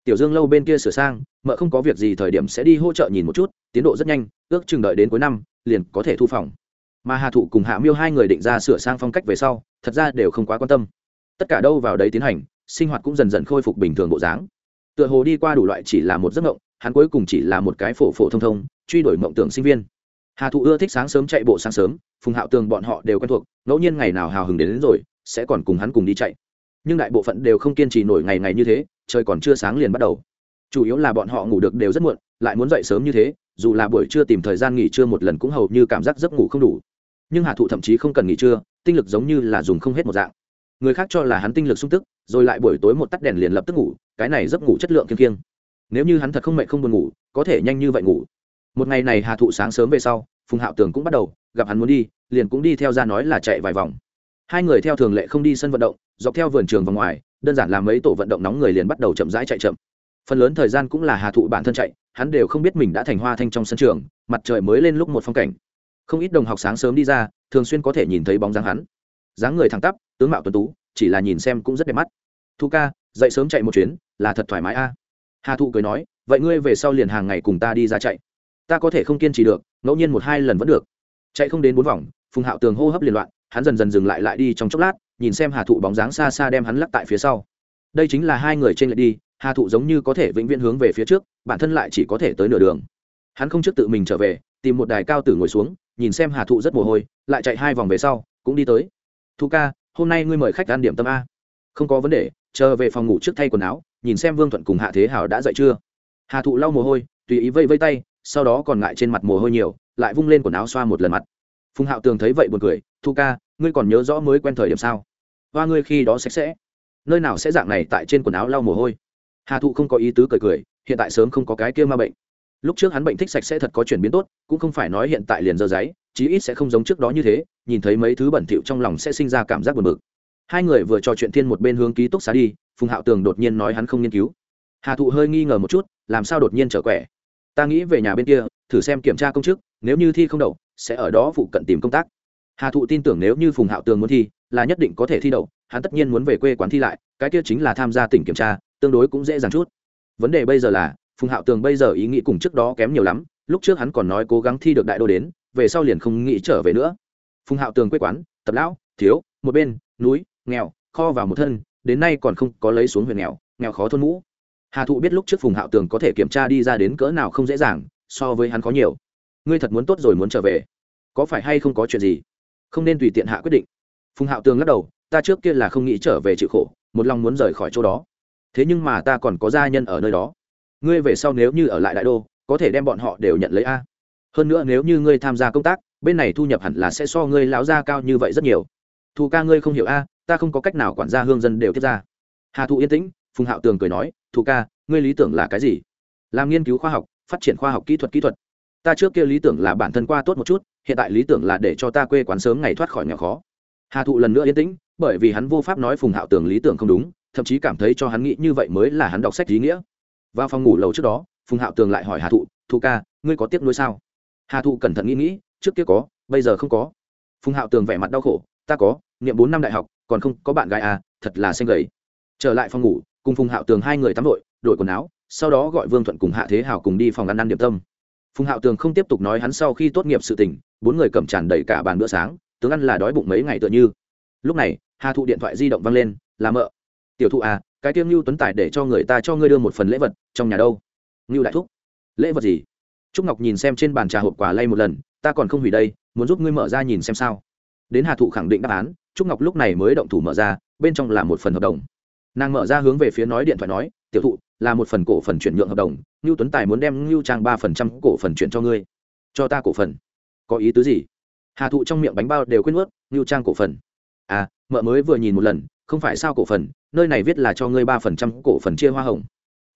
Tiểu dương lâu bên kia sửa sang, mợ không có việc gì thời điểm sẽ đi hỗ trợ nhìn một chút, tiến độ rất nhanh, ước chừng đợi đến cuối năm, liền có thể thu phòng. Mà hà thụ cùng hạ miêu hai người định ra sửa sang phong cách về sau, thật ra đều không quá quan tâm. Tất cả đâu vào đấy tiến hành, sinh hoạt cũng dần dần khôi phục bình thường bộ dáng. Tựa hồ đi qua đủ loại chỉ là một giấc mộng, hắn cuối cùng chỉ là một cái phổ phổ thông thông, truy đuổi mộng tưởng sinh viên hà thụ ưa thích sáng sớm chạy bộ sáng sớm phùng hạo tường bọn họ đều quen thuộc ngẫu nhiên ngày nào hào hứng đến, đến rồi sẽ còn cùng hắn cùng đi chạy. Nhưng đại bộ phận đều không kiên trì nổi ngày ngày như thế trời còn chưa sáng liền bắt đầu. Chủ yếu là bọn họ ngủ được đều rất muộn lại muốn dậy sớm như thế dù là buổi trưa tìm thời gian nghỉ trưa một lần cũng hầu như cảm giác giấc ngủ không đủ. Nhưng hà thụ thậm chí không cần nghỉ trưa tinh lực giống như là dùng không hết một dạng. Người khác cho là hắn tinh lực sung tức rồi lại buổi tối một tắt đèn liền lập tức ngủ cái này giấc ngủ chất lượng kiêng kiêng. Nếu như hắn thật không mệt không buồn ngủ có thể nhanh như vậy ngủ một ngày này hà thụ sáng sớm về sau, phùng hạo tường cũng bắt đầu, gặp hắn muốn đi, liền cũng đi theo ra nói là chạy vài vòng. Hai người theo thường lệ không đi sân vận động, dọc theo vườn trường vòng ngoài, đơn giản là mấy tổ vận động nóng người liền bắt đầu chậm rãi chạy chậm. Phần lớn thời gian cũng là hà thụ bản thân chạy, hắn đều không biết mình đã thành hoa thanh trong sân trường, mặt trời mới lên lúc một phong cảnh. Không ít đồng học sáng sớm đi ra, thường xuyên có thể nhìn thấy bóng dáng hắn. Dáng người thẳng tắp, tướng mạo tuấn tú, chỉ là nhìn xem cũng rất đẹp mắt. Thu ca, dậy sớm chạy một chuyến, là thật thoải mái a. Hà thụ cười nói, vậy ngươi về sau liền hàng ngày cùng ta đi ra chạy ta có thể không kiên trì được, ngẫu nhiên một hai lần vẫn được. Chạy không đến bốn vòng, phùng hạo tường hô hấp liên loạn, hắn dần dần dừng lại lại đi trong chốc lát, nhìn xem hà thụ bóng dáng xa xa đem hắn lắc tại phía sau. Đây chính là hai người trên lại đi, hà thụ giống như có thể vĩnh viễn hướng về phía trước, bản thân lại chỉ có thể tới nửa đường. Hắn không trước tự mình trở về, tìm một đài cao tử ngồi xuống, nhìn xem hà thụ rất mồ hôi, lại chạy hai vòng về sau, cũng đi tới. Thu ca, hôm nay ngươi mời khách ăn điểm tâm a. Không có vấn đề, chờ về phòng ngủ trước thay quần áo, nhìn xem vương thuận cùng hạ thế hảo đã dậy chưa. Hà thụ lau mồ hôi, tùy ý vây vây tay sau đó còn ngại trên mặt mồ hôi nhiều, lại vung lên quần áo xoa một lần mặt. Phùng hạo tường thấy vậy buồn cười, thu ca, ngươi còn nhớ rõ mới quen thời điểm sao? Hoa ngươi khi đó sạch sẽ. Nơi nào sẽ dạng này tại trên quần áo lau mồ hôi? Hà thụ không có ý tứ cười cười, hiện tại sớm không có cái kia ma bệnh. Lúc trước hắn bệnh thích sạch sẽ thật có chuyển biến tốt, cũng không phải nói hiện tại liền dơ giấy, chí ít sẽ không giống trước đó như thế, nhìn thấy mấy thứ bẩn thỉu trong lòng sẽ sinh ra cảm giác buồn bực. Hai người vừa trò chuyện thiên một bên hướng ký túc xá đi, phùng hạo tường đột nhiên nói hắn không nghiên cứu. Hà thụ hơi nghi ngờ một chút, làm sao đột nhiên trở quẻ? Ta nghĩ về nhà bên kia, thử xem kiểm tra công chức, nếu như thi không đậu, sẽ ở đó phụ cận tìm công tác. Hà thụ tin tưởng nếu như phùng hạo tường muốn thi, là nhất định có thể thi đậu, hắn tất nhiên muốn về quê quán thi lại, cái kia chính là tham gia tỉnh kiểm tra, tương đối cũng dễ dàng chút. Vấn đề bây giờ là, phùng hạo tường bây giờ ý nghĩ cùng trước đó kém nhiều lắm, lúc trước hắn còn nói cố gắng thi được đại đô đến, về sau liền không nghĩ trở về nữa. Phùng hạo tường quê quán, tập lão, thiếu, một bên, núi, nghèo, kho vào một thân, đến nay còn không có lấy xuống huyện nghèo nghèo khó thôn mũ hà thụ biết lúc trước phùng hạo tường có thể kiểm tra đi ra đến cỡ nào không dễ dàng, so với hắn khó nhiều. Ngươi thật muốn tốt rồi muốn trở về. Có phải hay không có chuyện gì? Không nên tùy tiện hạ quyết định. Phùng hạo tường lắc đầu, ta trước kia là không nghĩ trở về chịu khổ, một lòng muốn rời khỏi chỗ đó. Thế nhưng mà ta còn có gia nhân ở nơi đó. Ngươi về sau nếu như ở lại đại đô, có thể đem bọn họ đều nhận lấy a. Hơn nữa nếu như ngươi tham gia công tác, bên này thu nhập hẳn là sẽ so ngươi láo ra cao như vậy rất nhiều. Thù ca ngươi không hiểu a, ta không có cách nào quản gia hương dân đều tiếp ra. Hà thụ yên tĩnh, phùng hạo tường cười nói thu ca, ngươi lý tưởng là cái gì? Làm nghiên cứu khoa học, phát triển khoa học kỹ thuật kỹ thuật. Ta trước kia lý tưởng là bản thân qua tốt một chút, hiện tại lý tưởng là để cho ta quê quán sớm ngày thoát khỏi nghèo khó. Hà thụ lần nữa yên tĩnh, bởi vì hắn vô pháp nói phùng hạo tường lý tưởng không đúng, thậm chí cảm thấy cho hắn nghĩ như vậy mới là hắn đọc sách ý nghĩa. Vào phòng ngủ lầu trước đó, phùng hạo tường lại hỏi hà thụ thụ ca, ngươi có tiếc nuối sao? Hà thụ cẩn thận nghĩ nghĩ, trước kia có, bây giờ không có. Phùng hạo tường vẻ mặt đau khổ, ta có, niệm bốn năm đại học, còn không có bạn gái à thật là xanh gầy. Trở lại phòng ngủ cùng phùng hạo tường hai người tắm vội, đổi quần áo, sau đó gọi vương thuận cùng hạ thế hào cùng đi phòng ăn ăn điểm tâm. Phùng hạo tường không tiếp tục nói hắn sau khi tốt nghiệp sự tình, bốn người cầm tràn đầy cả bàn bữa sáng, tướng ăn là đói bụng mấy ngày tựa như. Lúc này, hà thụ điện thoại di động văng lên, là mợ. Tiểu thụ à cái tiêm ngưu tuấn tài để cho người ta cho ngươi đưa một phần lễ vật, trong nhà đâu? Ngưu đại thúc. Lễ vật gì? Trúc ngọc nhìn xem trên bàn trà hộp quà lay một lần, ta còn không hủy đây, muốn giúp ngươi mở ra nhìn xem sao. Đến hà thụ khẳng định đáp án, trúc ngọc lúc này mới động thủ mở ra, bên trong là một phần hợp đồng nàng mở ra hướng về phía nói điện thoại nói, tiểu thụ, là một phần cổ phần chuyển nhượng hợp đồng ngưu tuấn tài muốn đem ngưu trang ba phần trăm cổ phần chuyển cho ngươi. Cho ta cổ phần? Có ý tứ gì? Hà thụ trong miệng bánh bao đều quên ướt ngưu trang cổ phần. À mợ mới vừa nhìn một lần, không phải sao cổ phần, nơi này viết là cho ngươi ba phần trăm cổ phần chia hoa hồng.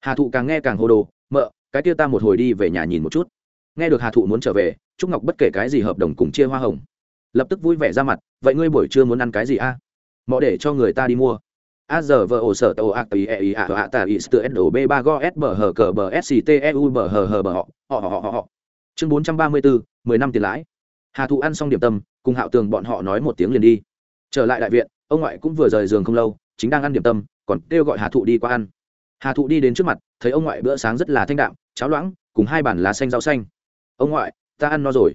Hà thụ càng nghe càng hô đồ, mợ, cái kia ta một hồi đi về nhà nhìn một chút. Nghe được hà thụ muốn trở về, trúc ngọc bất kể cái gì hợp đồng cùng chia hoa hồng. Lập tức vui vẻ ra mặt, vậy ngươi buổi trưa muốn ăn cái gì a? À? mọ để cho người ta đi mua a giờ vợ ổ sở tàu a tì e i a a ta i s t s b ba go s bờ hờ cờ bờ s c t e u bờ hờ hờ bờ họ họ họ họ họ chương bốn trăm ba mươi bốn mười năm tiền lãi hà thụ ăn xong điểm tâm cùng hạo tường bọn họ nói một tiếng liền đi trở lại đại viện ông ngoại cũng vừa rời giường không lâu chính đang ăn điểm tâm còn kêu gọi hà thụ đi qua ăn hà thụ đi đến trước mặt thấy ông ngoại bữa sáng rất là thanh đạm cháo loãng cùng hai bản lá xanh rau xanh ông ngoại ta ăn no rồi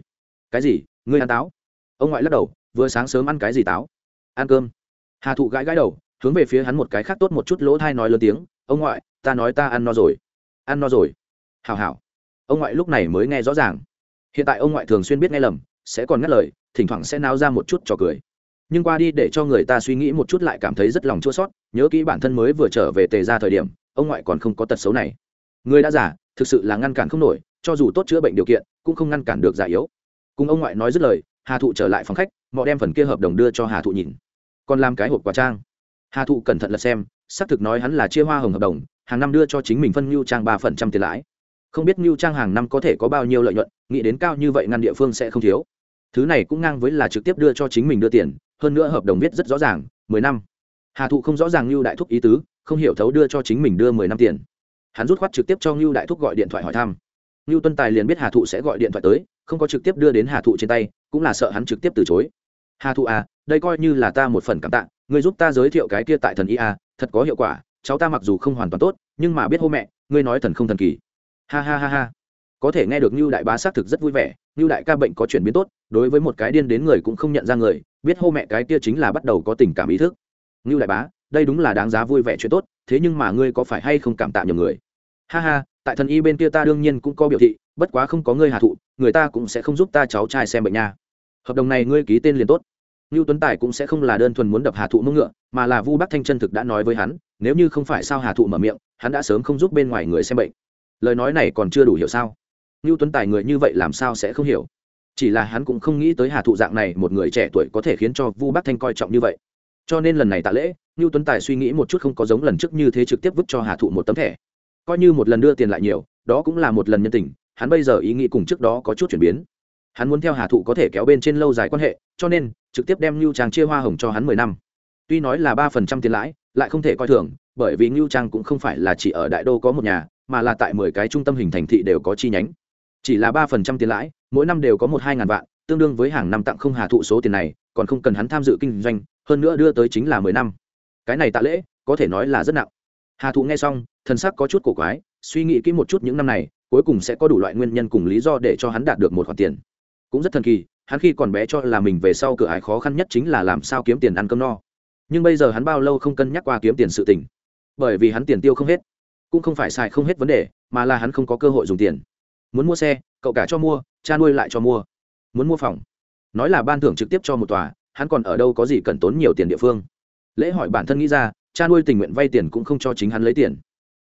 cái gì ngươi ăn táo ông ngoại lắc đầu vừa sáng sớm ăn cái gì táo ăn cơm hà thụ gãi gãi đầu hướng về phía hắn một cái khác tốt một chút lỗ thai nói lớn tiếng, ông ngoại, ta nói ta ăn no rồi. Ăn no rồi. Hào hào ông ngoại lúc này mới nghe rõ ràng. Hiện tại ông ngoại thường xuyên biết nghe lầm, sẽ còn ngắt lời, thỉnh thoảng sẽ náo ra một chút trò cười. Nhưng qua đi để cho người ta suy nghĩ một chút lại cảm thấy rất lòng chua sót nhớ kỹ bản thân mới vừa trở về tề ra thời điểm, ông ngoại còn không có tật xấu này. Người đã giả thực sự là ngăn cản không nổi, cho dù tốt chữa bệnh điều kiện, cũng không ngăn cản được già yếu. Cùng ông ngoại nói dứt lời, hà thụ trở lại phòng khách mọi đem phần kia hợp đồng đưa cho hà thụ nhìn. Còn làm cái hộp quà trang hà thụ cẩn thận lật xem, xác thực nói hắn là chia hoa hồng hợp đồng, hàng năm đưa cho chính mình phân nhu trang ba phần trăm tiền lãi. Không biết nhu trang hàng năm có thể có bao nhiêu lợi nhuận, nghĩ đến cao như vậy ngăn địa phương sẽ không thiếu. Thứ này cũng ngang với là trực tiếp đưa cho chính mình đưa tiền, hơn nữa hợp đồng viết rất rõ ràng, mười năm. Hà thụ không rõ ràng nhu đại thúc ý tứ, không hiểu thấu đưa cho chính mình đưa mười năm tiền. Hắn rút khoát trực tiếp cho ngưu đại thúc gọi điện thoại hỏi thăm. Ngưu tuân tài liền biết hà thụ sẽ gọi điện thoại tới, không có trực tiếp đưa đến hà thụ trên tay, cũng là sợ hắn trực tiếp từ chối. Hà thụ à đây coi như là ta một phần cảm tạ, ngươi giúp ta giới thiệu cái kia tại thần y a, thật có hiệu quả, cháu ta mặc dù không hoàn toàn tốt, nhưng mà biết hô mẹ, ngươi nói thần không thần kỳ. Ha ha ha ha. Có thể nghe được như đại bá xác thực rất vui vẻ như đại ca bệnh có chuyển biến tốt, đối với một cái điên đến người cũng không nhận ra người, biết hô mẹ cái kia chính là bắt đầu có tình cảm ý thức. Như đại bá, đây đúng là đáng giá vui vẻ chuyện tốt, thế nhưng mà ngươi có phải hay không cảm tạ nhiều người? Ha ha, tại thần y bên kia ta đương nhiên cũng có biểu thị, bất quá không có ngươi hạ thụ, người ta cũng sẽ không giúp ta cháu trai xem bệnh nha. Hợp đồng này ngươi ký tên liền tốt. Nưu Tuấn Tài cũng sẽ không là đơn thuần muốn đập Hà Thụ mông ngựa, mà là Vu Bắc Thanh chân thực đã nói với hắn, nếu như không phải sao Hà Thụ mở miệng, hắn đã sớm không giúp bên ngoài người xem bệnh. Lời nói này còn chưa đủ hiểu sao? Nưu Tuấn Tài người như vậy làm sao sẽ không hiểu? Chỉ là hắn cũng không nghĩ tới Hà Thụ dạng này một người trẻ tuổi có thể khiến cho Vu Bắc Thanh coi trọng như vậy. Cho nên lần này tạ lễ, Nưu Tuấn Tài suy nghĩ một chút không có giống lần trước như thế trực tiếp vứt cho Hà Thụ một tấm thẻ. Coi như một lần đưa tiền lại nhiều, đó cũng là một lần nhân tình, hắn bây giờ ý nghĩ cùng trước đó có chút chuyển biến hắn muốn theo hà thụ có thể kéo bên trên lâu dài quan hệ, cho nên, trực tiếp đem ngưu trang chia hoa hồng cho hắn mười năm. Tuy nói là ba phần trăm tiền lãi, lại không thể coi thường, bởi vì ngưu trang cũng không phải là chỉ ở đại đô có một nhà, mà là tại mười cái trung tâm hình thành thị đều có chi nhánh. Chỉ là ba phần trăm tiền lãi, mỗi năm đều có một hai ngàn vạn, tương đương với hàng năm tặng không hà thụ số tiền này, còn không cần hắn tham dự kinh doanh, hơn nữa đưa tới chính là mười năm. Cái này tạ lễ, có thể nói là rất nặng. Hà thụ nghe xong thân sắc có chút cổ quái, suy nghĩ kỹ một chút những năm này, cuối cùng sẽ có đủ loại nguyên nhân cùng lý do để cho hắn đạt được một khoản tiền cũng rất thần kỳ, hắn khi còn bé cho là mình về sau cửa ải khó khăn nhất chính là làm sao kiếm tiền ăn cơm no. Nhưng bây giờ hắn bao lâu không cân nhắc qua kiếm tiền sự tình. Bởi vì hắn tiền tiêu không hết, cũng không phải xài không hết vấn đề, mà là hắn không có cơ hội dùng tiền. Muốn mua xe, cậu cả cho mua, cha nuôi lại cho mua. Muốn mua phòng, nói là ban thưởng trực tiếp cho một tòa, hắn còn ở đâu có gì cần tốn nhiều tiền địa phương. Lễ hỏi bản thân nghĩ ra, cha nuôi tình nguyện vay tiền cũng không cho chính hắn lấy tiền.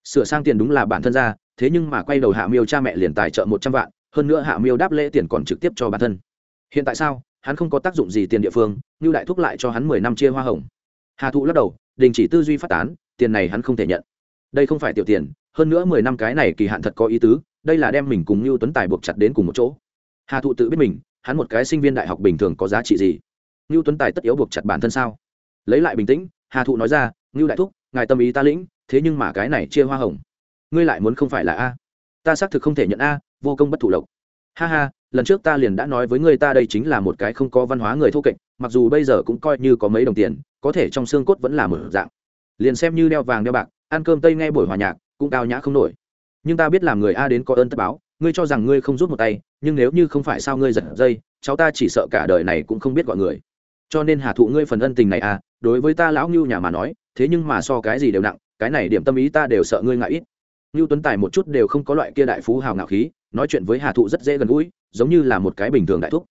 Sửa sang tiền đúng là bản thân ra, thế nhưng mà quay đầu hạ miêu cha mẹ liền tài trợ một trăm vạn hơn nữa hạ miêu đáp lễ tiền còn trực tiếp cho bản thân. Hiện tại sao? Hắn không có tác dụng gì tiền địa phương, như đại thúc lại cho hắn mười năm chia hoa hồng. Hà thụ lắc đầu, đình chỉ tư duy phát tán, tiền này hắn không thể nhận. Đây không phải tiểu tiền, hơn nữa mười năm cái này kỳ hạn thật có ý tứ, đây là đem mình cùng như tuấn tài buộc chặt đến cùng một chỗ. Hà thụ tự biết mình, hắn một cái sinh viên đại học bình thường có giá trị gì? Như tuấn tài tất yếu buộc chặt bản thân sao? Lấy lại bình tĩnh, hà thụ nói ra, như đại thúc, ngài tâm ý ta lĩnh, thế nhưng mà cái này chia hoa hồng, ngươi lại muốn không phải là a? Ta xác thực không thể nhận a, vô công bất thủ lộc. Ha ha, lần trước ta liền đã nói với người ta đây chính là một cái không có văn hóa người thô kệch, mặc dù bây giờ cũng coi như có mấy đồng tiền, có thể trong xương cốt vẫn là một dạng. Liền xem như đeo vàng đeo bạc, ăn cơm tây nghe buổi hòa nhạc, cũng cao nhã không nổi. Nhưng ta biết làm người a đến có ơn tất báo, ngươi cho rằng ngươi không rút một tay, nhưng nếu như không phải sao ngươi giật dây, cháu ta chỉ sợ cả đời này cũng không biết gọi người. Cho nên hà thụ ngươi phần ân tình này à đối với ta lão ngưu nhà mà nói, thế nhưng mà so cái gì đều nặng, cái này điểm tâm ý ta đều sợ ngươi ngại ít ngưu tuấn tài một chút đều không có loại kia đại phú hào ngạo khí, nói chuyện với hà thụ rất dễ gần gũi, giống như là một cái bình thường đại thúc.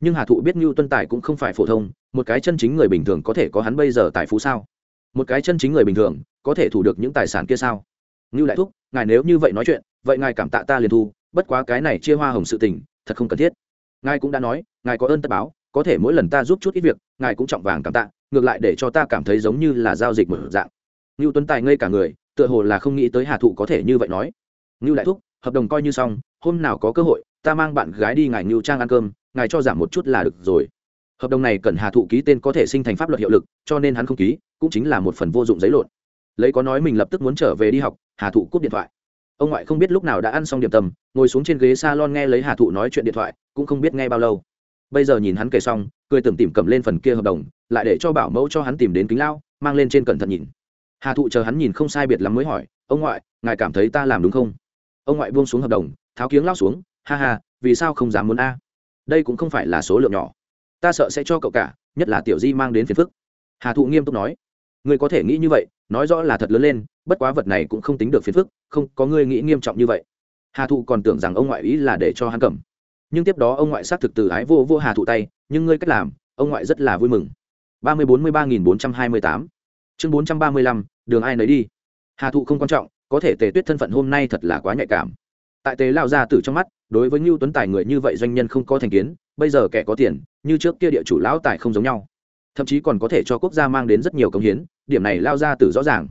Nhưng hà thụ biết ngưu Tuấn tài cũng không phải phổ thông, một cái chân chính người bình thường có thể có hắn bây giờ tài phú sao? Một cái chân chính người bình thường có thể thủ được những tài sản kia sao? Ngưu đại thúc, ngài nếu như vậy nói chuyện, vậy ngài cảm tạ ta liền thu, bất quá cái này chia hoa hồng sự tình, thật không cần thiết. Ngài cũng đã nói, ngài có ơn tất báo, có thể mỗi lần ta giúp chút ít việc, ngài cũng trọng vàng cảm tạ, ngược lại để cho ta cảm thấy giống như là giao dịch mở dạng. Ngưu tuấn tài ngây cả người tựa hồ là không nghĩ tới hà thụ có thể như vậy nói. Ngưu đại thúc, hợp đồng coi như xong, hôm nào có cơ hội, ta mang bạn gái đi ngài ngưu trang ăn cơm, ngài cho giảm một chút là được rồi. Hợp đồng này cần hà thụ ký tên có thể sinh thành pháp luật hiệu lực, cho nên hắn không ký, cũng chính là một phần vô dụng giấy lộn. Lấy có nói mình lập tức muốn trở về đi học, hà thụ cúp điện thoại. Ông ngoại không biết lúc nào đã ăn xong điểm tầm ngồi xuống trên ghế s a lon nghe lấy hà thụ nói chuyện điện thoại, cũng không biết nghe bao lâu. Bây giờ nhìn hắn kể xong, cười tưởng tìm cầm lên phần kia hợp đồng, lại để cho bảo mẫu cho hắn tìm đến kính lao, mang lên trên cẩn thận nhìn hà thụ chờ hắn nhìn không sai biệt lắm mới hỏi, ông ngoại, ngài cảm thấy ta làm đúng không? Ông ngoại buông xuống hợp đồng, tháo kiếng lao xuống, ha ha, vì sao không dám muốn a? Đây cũng không phải là số lượng nhỏ. Ta sợ sẽ cho cậu cả, nhất là tiểu di mang đến phiền phức. Hà thụ nghiêm túc nói, ngươi có thể nghĩ như vậy, nói rõ là thật lớn lên, bất quá vật này cũng không tính được phiền phức, không có ngươi nghĩ nghiêm trọng như vậy. Hà thụ còn tưởng rằng ông ngoại ý là để cho hắn cầm. Nhưng tiếp đó ông ngoại xác thực từ ái vô vô hà thụ tay, nhưng ngươi cách làm, ông ngoại rất là vui mừng. ba mươi bốn mươi ba nghìn bốn trăm hai mươi tám chương bốn trăm ba mươi lăm, đường ai nấy đi. Hà thụ không quan trọng, có thể tề tuyết thân phận hôm nay thật là quá nhạy cảm. Tại tề lao ra từ trong mắt, đối với ngưu tuấn tài người như vậy doanh nhân không có thành kiến, bây giờ kẻ có tiền, như trước kia địa chủ lão tài không giống nhau. Thậm chí còn có thể cho quốc gia mang đến rất nhiều công hiến, điểm này lao ra từ rõ ràng.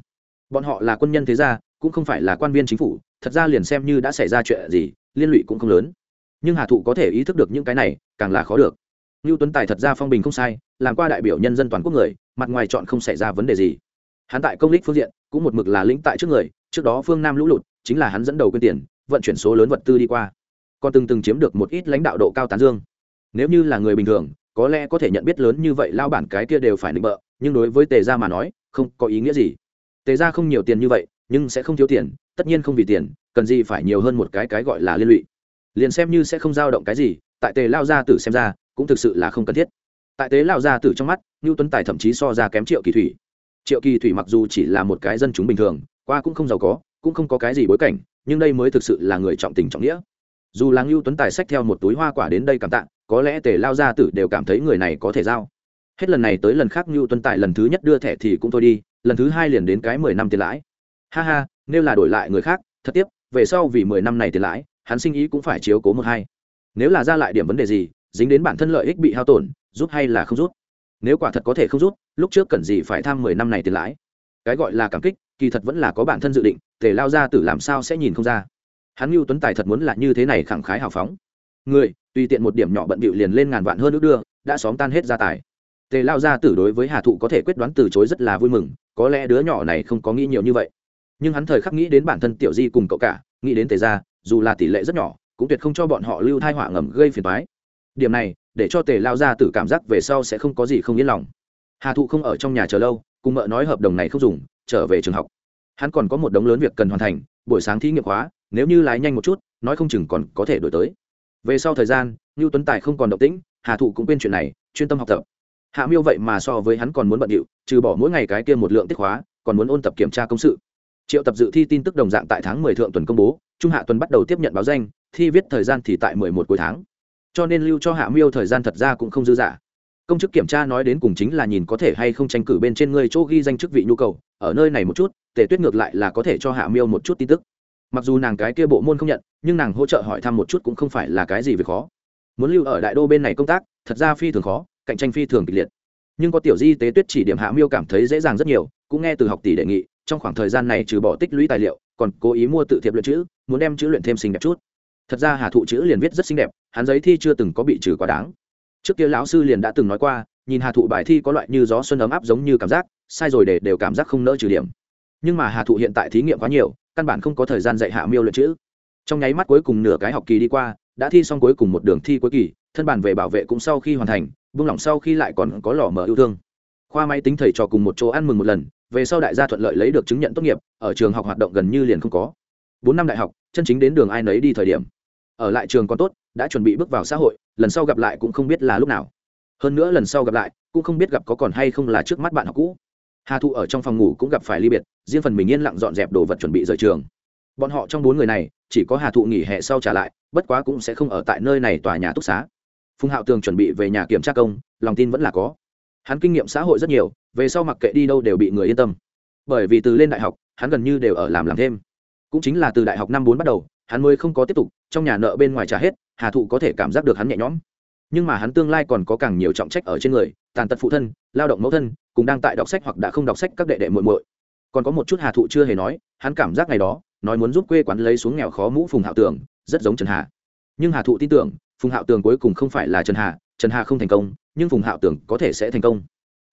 Bọn họ là quân nhân thế gia, cũng không phải là quan viên chính phủ, thật ra liền xem như đã xảy ra chuyện gì, liên lụy cũng không lớn. Nhưng hà thụ có thể ý thức được những cái này, càng là khó được. Ngưu tuấn tài thật ra phong bình không sai, làm qua đại biểu nhân dân toàn quốc người mặt ngoài chọn không xảy ra vấn đề gì. Hắn tại công lích phương diện cũng một mực là lĩnh tại trước người, trước đó phương nam lũ lụt chính là hắn dẫn đầu quyên tiền, vận chuyển số lớn vật tư đi qua. Còn từng từng chiếm được một ít lãnh đạo độ cao tán dương. Nếu như là người bình thường, có lẽ có thể nhận biết lớn như vậy lao bản cái kia đều phải nịnh bợ, nhưng đối với tề gia mà nói, không có ý nghĩa gì. Tề gia không nhiều tiền như vậy, nhưng sẽ không thiếu tiền, tất nhiên không vì tiền, cần gì phải nhiều hơn một cái cái gọi là liên lụy. Liền xem như sẽ không dao động cái gì, tại tề lao gia tử xem ra, cũng thực sự là không cần thiết tại tế lao gia tử trong mắt ngưu tuấn tài thậm chí so ra kém triệu kỳ thủy. Triệu kỳ thủy mặc dù chỉ là một cái dân chúng bình thường, qua cũng không giàu có, cũng không có cái gì bối cảnh, nhưng đây mới thực sự là người trọng tình trọng nghĩa. Dù là ngưu tuấn tài xách theo một túi hoa quả đến đây cảm tạ, có lẽ tề lao gia tử đều cảm thấy người này có thể giao. Hết lần này tới lần khác ngưu tuấn tài lần thứ nhất đưa thẻ thì cũng thôi đi, lần thứ hai liền đến cái mười năm tiền lãi. Ha ha, nếu là đổi lại người khác, thật tiếp về sau vì mười năm này tiền lãi, hắn sinh ý cũng phải chiếu cố một hai. Nếu là ra lại điểm vấn đề gì, dính đến bản thân lợi ích bị hao tổn rút hay là không rút nếu quả thật có thể không rút lúc trước cần gì phải tham mười năm này tiền lãi? Cái gọi là cảm kích, kỳ thật vẫn là có bản thân dự định, tề lao ra tử làm sao sẽ nhìn không ra. Hắn mưu tuấn tài thật muốn là như thế này khẳng khái hào phóng. Người, tùy tiện một điểm nhỏ bận bịu liền lên ngàn vạn hơn nước đưa, đã xóm tan hết gia tài. Tề lao ra tử đối với hà thụ có thể quyết đoán từ chối rất là vui mừng, có lẽ đứa nhỏ này không có nghĩ nhiều như vậy. Nhưng hắn thời khắc nghĩ đến bản thân tiểu di cùng cậu cả, nghĩ đến tề gia, dù là tỷ lệ rất nhỏ, cũng tuyệt không cho bọn họ lưu thai họa ngầm gây phiền toái. Điểm này để cho tề lao ra tử cảm giác về sau sẽ không có gì không yên lòng. Hà thụ không ở trong nhà chờ lâu, cùng mợ nói hợp đồng này không dùng, trở về trường học. Hắn còn có một đống lớn việc cần hoàn thành, buổi sáng thí nghiệm hóa nếu như lái nhanh một chút, nói không chừng còn có thể đổi tới. Về sau thời gian như tuấn tài không còn động tĩnh, hà thụ cũng quên chuyện này, chuyên tâm học tập. Hạ miêu vậy mà so với hắn còn muốn bận điệu, trừ bỏ mỗi ngày cái kia một lượng tiết hóa còn muốn ôn tập kiểm tra công sự. Triệu tập dự thi tin tức đồng dạng tại tháng mười thượng tuần công bố, trung hạ tuần bắt đầu tiếp nhận báo danh, thi viết thời gian thì tại mười một cuối tháng cho nên lưu cho hạ miêu thời gian thật ra cũng không dư dả. Công chức kiểm tra nói đến cùng chính là nhìn có thể hay không tranh cử bên trên ngươi chỗ ghi danh chức vị nhu cầu, ở nơi này một chút, tề tuyết ngược lại là có thể cho hạ miêu một chút tin tức. Mặc dù nàng cái kia bộ môn không nhận, nhưng nàng hỗ trợ hỏi thăm một chút cũng không phải là cái gì việc khó. Muốn lưu ở đại đô bên này công tác, thật ra phi thường khó, cạnh tranh phi thường kịch liệt. Nhưng có tiểu di tế tuyết chỉ điểm hạ miêu cảm thấy dễ dàng rất nhiều, cũng nghe từ học tỷ đề nghị, trong khoảng thời gian này trừ bỏ tích lũy tài liệu, còn cố ý mua tự thiệp luyện chữ, muốn đem chữ luyện thêm xinh đẹp chút thật ra hà thụ chữ liền viết rất xinh đẹp, hắn giấy thi chưa từng có bị trừ quá đáng. Trước kia lão sư liền đã từng nói qua, nhìn hà thụ bài thi có loại như gió xuân ấm áp giống như cảm giác, sai rồi để đều cảm giác không nỡ trừ điểm. Nhưng mà hà thụ hiện tại thí nghiệm quá nhiều, căn bản không có thời gian dạy hạ miêu luyện chữ. Trong nháy mắt cuối cùng nửa cái học kỳ đi qua, đã thi xong cuối cùng một đường thi cuối kỳ, thân bản về bảo vệ cũng sau khi hoàn thành, buông lỏng sau khi lại còn có lò mở yêu thương. Khoa máy tính thầy trò cùng một chỗ ăn mừng một lần, về sau đại gia thuận lợi lấy được chứng nhận tốt nghiệp, ở trường học hoạt động gần như liền không có. Bốn năm đại học, chân chính đến đường ai nấy đi thời điểm ở lại trường còn tốt, đã chuẩn bị bước vào xã hội, lần sau gặp lại cũng không biết là lúc nào. Hơn nữa lần sau gặp lại, cũng không biết gặp có còn hay không là trước mắt bạn học cũ. Hà thụ ở trong phòng ngủ cũng gặp phải ly biệt, riêng phần mình yên lặng dọn dẹp đồ vật chuẩn bị rời trường. Bọn họ trong bốn người này, chỉ có hà thụ nghỉ hè sau trả lại, bất quá cũng sẽ không ở tại nơi này tòa nhà túc xá. Phùng hạo tường chuẩn bị về nhà kiểm tra công, lòng tin vẫn là có. Hắn kinh nghiệm xã hội rất nhiều, về sau mặc kệ đi đâu đều bị người yên tâm. Bởi vì từ lên đại học, hắn gần như đều ở làm làm thêm. Cũng chính là từ đại học năm bốn bắt đầu hắn mới không có tiếp tục, trong nhà nợ bên ngoài trả hết, hà thụ có thể cảm giác được hắn nhẹ nhõm. Nhưng mà hắn tương lai còn có càng nhiều trọng trách ở trên người, tàn tật phụ thân, lao động mẫu thân, cùng đang tại đọc sách hoặc đã không đọc sách các đệ đệ muội muội. Còn có một chút hà thụ chưa hề nói, hắn cảm giác ngày đó, nói muốn giúp quê quán lấy xuống nghèo khó mũ phùng hạo tường, rất giống trần hà. Nhưng hà thụ tin tưởng, phùng hạo tường cuối cùng không phải là trần hà trần hà không thành công, nhưng phùng hạo tường có thể sẽ thành công.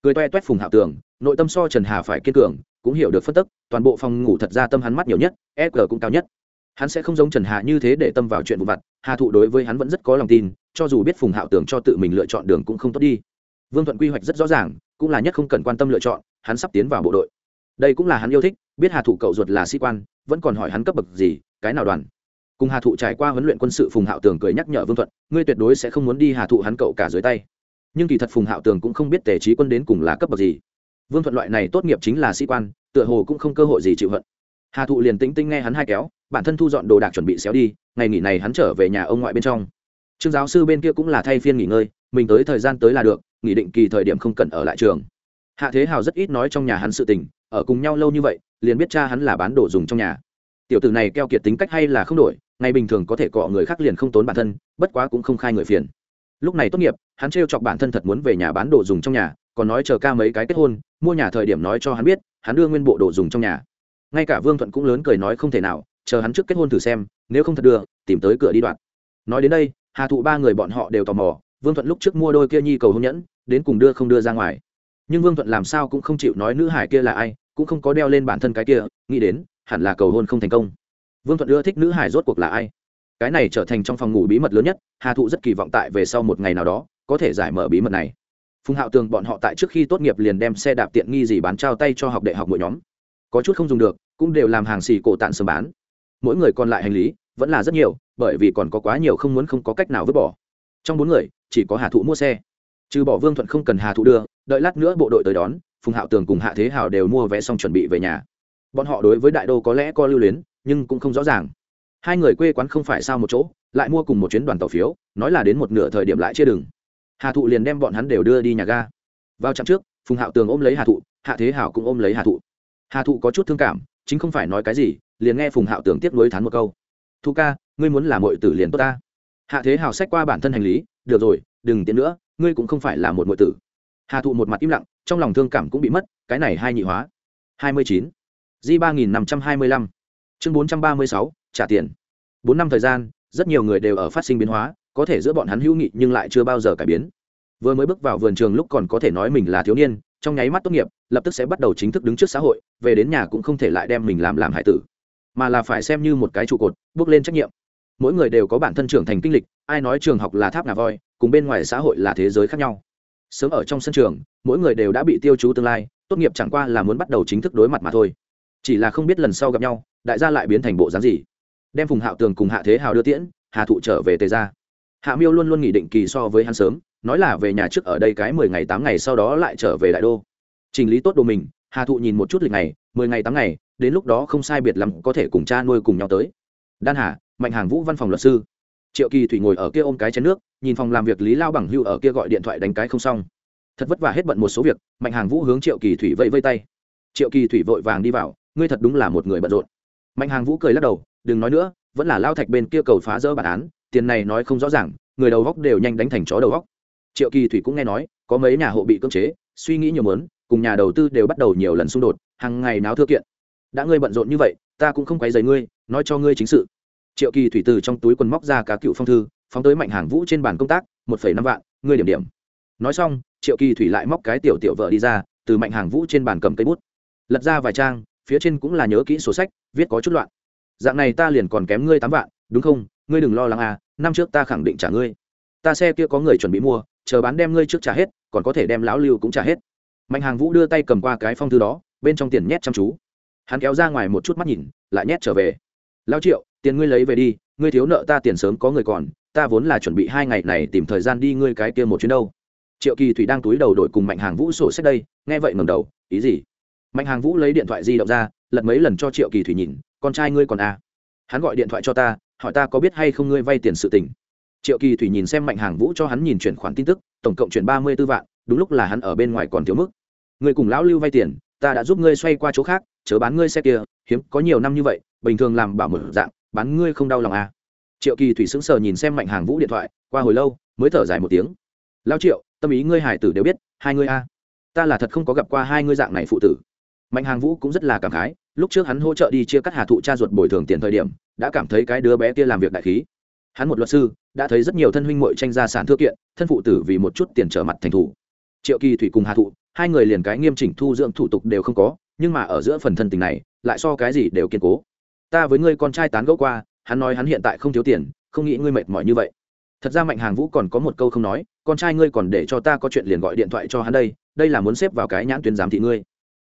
Cười toe toét phùng hạo tường, nội tâm so trần hà phải kiên cường, cũng hiểu được phân tức, toàn bộ phòng ngủ thật ra tâm hắn mắt nhiều nhất e g cũng cao nhất hắn sẽ không giống trần hà như thế để tâm vào chuyện vụ vặt, hà thụ đối với hắn vẫn rất có lòng tin, cho dù biết phùng hạo tưởng cho tự mình lựa chọn đường cũng không tốt đi. Vương thuận quy hoạch rất rõ ràng, cũng là nhất không cần quan tâm lựa chọn, hắn sắp tiến vào bộ đội. Đây cũng là hắn yêu thích, biết hà thụ cậu ruột là sĩ quan, vẫn còn hỏi hắn cấp bậc gì, cái nào đoàn. Cùng hà thụ trải qua huấn luyện quân sự, phùng hạo tường cười nhắc nhở vương thuận, ngươi tuyệt đối sẽ không muốn đi hà thụ hắn cậu cả dưới tay. Nhưng kỳ thật phùng hạo tường cũng không biết tề trí quân đến cùng là cấp bậc gì. Vương thuận loại này tốt nghiệp chính là sĩ quan, tựa hồ cũng không cơ hội gì chịu hận hà thụ liền tĩnh tinh nghe hắn hai kéo bản thân thu dọn đồ đạc chuẩn bị xéo đi ngày nghỉ này hắn trở về nhà ông ngoại bên trong trương giáo sư bên kia cũng là thay phiên nghỉ ngơi mình tới thời gian tới là được nghỉ định kỳ thời điểm không cần ở lại trường hạ thế hào rất ít nói trong nhà hắn sự tình ở cùng nhau lâu như vậy liền biết cha hắn là bán đồ dùng trong nhà tiểu tử này keo kiệt tính cách hay là không đổi ngày bình thường có thể cọ người khác liền không tốn bản thân bất quá cũng không khai người phiền lúc này tốt nghiệp hắn trêu chọc bản thân thật muốn về nhà bán đồ dùng trong nhà còn nói chờ ca mấy cái kết hôn mua nhà thời điểm nói cho hắn biết hắn đưa nguyên bộ đồ dùng trong nhà ngay cả vương thuận cũng lớn cười nói không thể nào, chờ hắn trước kết hôn thử xem, nếu không thật đưa, tìm tới cửa đi đoạn. Nói đến đây, hà thụ ba người bọn họ đều tò mò, vương thuận lúc trước mua đôi kia nhi cầu hôn nhẫn, đến cùng đưa không đưa ra ngoài. Nhưng vương thuận làm sao cũng không chịu nói nữ hải kia là ai, cũng không có đeo lên bản thân cái kia, nghĩ đến, hẳn là cầu hôn không thành công. Vương thuận ưa thích nữ hải rốt cuộc là ai? Cái này trở thành trong phòng ngủ bí mật lớn nhất, hà thụ rất kỳ vọng tại về sau một ngày nào đó, có thể giải mở bí mật này. Phùng hạo tường bọn họ tại trước khi tốt nghiệp liền đem xe đạp tiện nghi gì bán trao tay cho học đại học mỗi nhóm có chút không dùng được, cũng đều làm hàng xì cổ tạn sớm bán. Mỗi người còn lại hành lý vẫn là rất nhiều, bởi vì còn có quá nhiều không muốn không có cách nào vứt bỏ. Trong bốn người, chỉ có hà thụ mua xe. Trừ bỏ vương thuận không cần hà thụ đưa, đợi lát nữa bộ đội tới đón, phùng hạo tường cùng hạ thế hào đều mua vé xong chuẩn bị về nhà. Bọn họ đối với đại đô có lẽ có lưu luyến, nhưng cũng không rõ ràng. Hai người quê quán không phải sao một chỗ, lại mua cùng một chuyến đoàn tàu phiếu, nói là đến một nửa thời điểm lại chia đừng hà thụ liền đem bọn hắn đều đưa đi nhà ga. Vào trạm trước, phùng hạo tường ôm lấy hà thụ, hạ thế hảo cũng ôm lấy hà thụ hà thụ có chút thương cảm, chính không phải nói cái gì, liền nghe phùng hạo tưởng tiếp nối thán một câu. Thu ca, ngươi muốn làm mọi tử liền tốt ta. Hạ thế hào xách qua bản thân hành lý, được rồi, đừng tiến nữa, ngươi cũng không phải là một mọi tử. Hà thụ một mặt im lặng, trong lòng thương cảm cũng bị mất, cái này hai nhị hóa. Hai mươi chín. Di ba nghìn năm trăm hai mươi lăm. Chương bốn trăm ba mươi sáu, trả tiền. Bốn năm thời gian, rất nhiều người đều ở phát sinh biến hóa, có thể giữa bọn hắn hữu nghị nhưng lại chưa bao giờ cải biến. Vừa mới bước vào vườn trường lúc còn có thể nói mình là thiếu niên trong nháy mắt tốt nghiệp, lập tức sẽ bắt đầu chính thức đứng trước xã hội, về đến nhà cũng không thể lại đem mình làm làm hải tử, mà là phải xem như một cái trụ cột, bước lên trách nhiệm. Mỗi người đều có bản thân trưởng thành kinh lịch, ai nói trường học là tháp ngà voi, cùng bên ngoài xã hội là thế giới khác nhau. Sớm ở trong sân trường, mỗi người đều đã bị tiêu chú tương lai, tốt nghiệp chẳng qua là muốn bắt đầu chính thức đối mặt mà thôi. Chỉ là không biết lần sau gặp nhau, đại gia lại biến thành bộ dáng gì. Đem phùng hạo tường cùng hạ thế hào đưa tiễn, hà thụ trở về tề ra hạ miêu luôn luôn nghỉ định kỳ so với hắn sớm nói là về nhà trước ở đây cái mười ngày tám ngày sau đó lại trở về đại đô. Chỉnh lý tốt đồ mình, hà thụ nhìn một chút lịch ngày, mười ngày tám ngày, đến lúc đó không sai biệt lắm có thể cùng cha nuôi cùng nhau tới. Đan hà, mạnh hàng vũ văn phòng luật sư. Triệu kỳ thủy ngồi ở kia ôm cái chén nước, nhìn phòng làm việc lý lao bằng hưu ở kia gọi điện thoại đánh cái không xong. Thật vất vả hết bận một số việc, mạnh hàng vũ hướng triệu kỳ thủy vẫy vây tay. Triệu kỳ thủy vội vàng đi vào, ngươi thật đúng là một người bận rộn. Mạnh hàng vũ cười lắc đầu, đừng nói nữa, vẫn là lao thạch bên kia cầu phá rỡ bản án, tiền này nói không rõ ràng, người đầu góc đều nhanh đánh thành chó đầu góc triệu kỳ thủy cũng nghe nói, có mấy nhà hộ bị cưỡng chế, suy nghĩ nhiều mớn cùng nhà đầu tư đều bắt đầu nhiều lần xung đột, hàng ngày náo thưa kiện. Đã ngươi bận rộn như vậy, ta cũng không quấy dày ngươi, nói cho ngươi chính sự. Triệu kỳ thủy từ trong túi quần móc ra cá cựu phong thư, phóng tới mạnh hàng vũ trên bàn công tác, một phẩy năm vạn, ngươi điểm điểm. Nói xong, triệu kỳ thủy lại móc cái tiểu tiểu vợ đi ra, từ mạnh hàng vũ trên bàn cầm cây bút. Lật ra vài trang, phía trên cũng là nhớ kỹ sổ sách, viết có chút loạn. Dạng này ta liền còn kém ngươi tám vạn, đúng không? Ngươi đừng lo lắng à năm trước ta khẳng định trả ngươi. Ta xe kia có người chuẩn bị mua chờ bán đem ngươi trước trả hết, còn có thể đem lão lưu cũng trả hết. Mạnh hàng vũ đưa tay cầm qua cái phong thư đó, bên trong tiền nhét chăm chú. Hắn kéo ra ngoài một chút mắt nhìn, lại nhét trở về. Lão triệu, tiền ngươi lấy về đi, ngươi thiếu nợ ta tiền sớm có người còn, ta vốn là chuẩn bị hai ngày này tìm thời gian đi ngươi cái kia một chuyến đâu. Triệu kỳ thủy đang túi đầu đổi cùng mạnh hàng vũ sổ sách đây, nghe vậy ngầm đầu, ý gì? Mạnh hàng vũ lấy điện thoại di động ra, lật mấy lần cho triệu kỳ thủy nhìn, con trai ngươi còn à. hắn gọi điện thoại cho ta, hỏi ta có biết hay không ngươi vay tiền sự tình triệu kỳ thủy nhìn xem mạnh hàng vũ cho hắn nhìn chuyển khoản tin tức, tổng cộng chuyển ba mươi b ố vạn, đúng lúc là hắn ở bên ngoài còn thiếu mức. Người cùng lão lưu vay tiền, ta đã giúp ngươi xoay qua chỗ khác, chớ bán ngươi xe kia, hiếm có nhiều năm như vậy, bình thường làm bảo mở dạng, bán ngươi không đau lòng à. triệu kỳ thủy sững sờ nhìn xem mạnh hàng vũ điện thoại, qua hồi lâu, mới thở dài một tiếng. Lao triệu, tâm ý ngươi hải tử đều biết, hai ngươi a. Ta là thật không có gặp qua hai ngươi dạng này phụ tử. Mạnh hàng vũ cũng rất là cảm khái, lúc trước hắn hỗ trợ đi chia cắt hà thụ cha ruột bồi thường tiền thời điểm, đã cảm thấy cái đứa bé kia làm việc đại khí hắn một luật sư, đã thấy rất nhiều thân huynh muội tranh gia sản thư kiện, thân phụ tử vì một chút tiền trở mặt thành thủ. Triệu kỳ thủy cùng hà thụ, hai người liền cái nghiêm chỉnh thu dưỡng thủ tục đều không có, nhưng mà ở giữa phần thân tình này, lại so cái gì đều kiên cố. Ta với ngươi con trai tán gẫu qua, hắn nói hắn hiện tại không thiếu tiền, không nghĩ ngươi mệt mỏi như vậy. Thật ra mạnh hàng vũ còn có một câu không nói, con trai ngươi còn để cho ta có chuyện liền gọi điện thoại cho hắn đây đây là muốn xếp vào cái nhãn tuyến giám thị ngươi.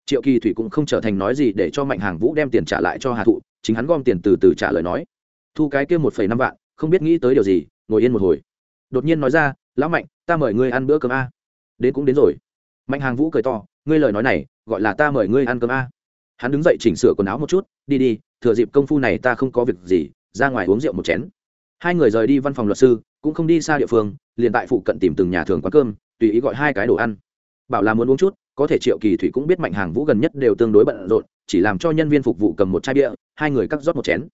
Triệu kỳ thủy cũng không trở thành nói gì để cho mạnh hàng vũ đem tiền trả lại cho hà thụ, chính hắn gom tiền từ từ trả lời nói. Thu cái kia một phẩy năm vạn không biết nghĩ tới điều gì, ngồi yên một hồi. Đột nhiên nói ra, lão mạnh, ta mời ngươi ăn bữa cơm a. Đến cũng đến rồi. Mạnh hàng vũ cười to, ngươi lời nói này, gọi là ta mời ngươi ăn cơm a. Hắn đứng dậy chỉnh sửa quần áo một chút, đi đi, thừa dịp công phu này ta không có việc gì, ra ngoài uống rượu một chén. Hai người rời đi văn phòng luật sư, cũng không đi xa địa phương, liền tại phụ cận tìm từng nhà thường quán cơm, tùy ý gọi hai cái đồ ăn. Bảo là muốn uống chút, có thể triệu kỳ thủy cũng biết mạnh hàng vũ gần nhất đều tương đối bận rộn, chỉ làm cho nhân viên phục vụ cầm một chai bia, hai người cắt rót một chén.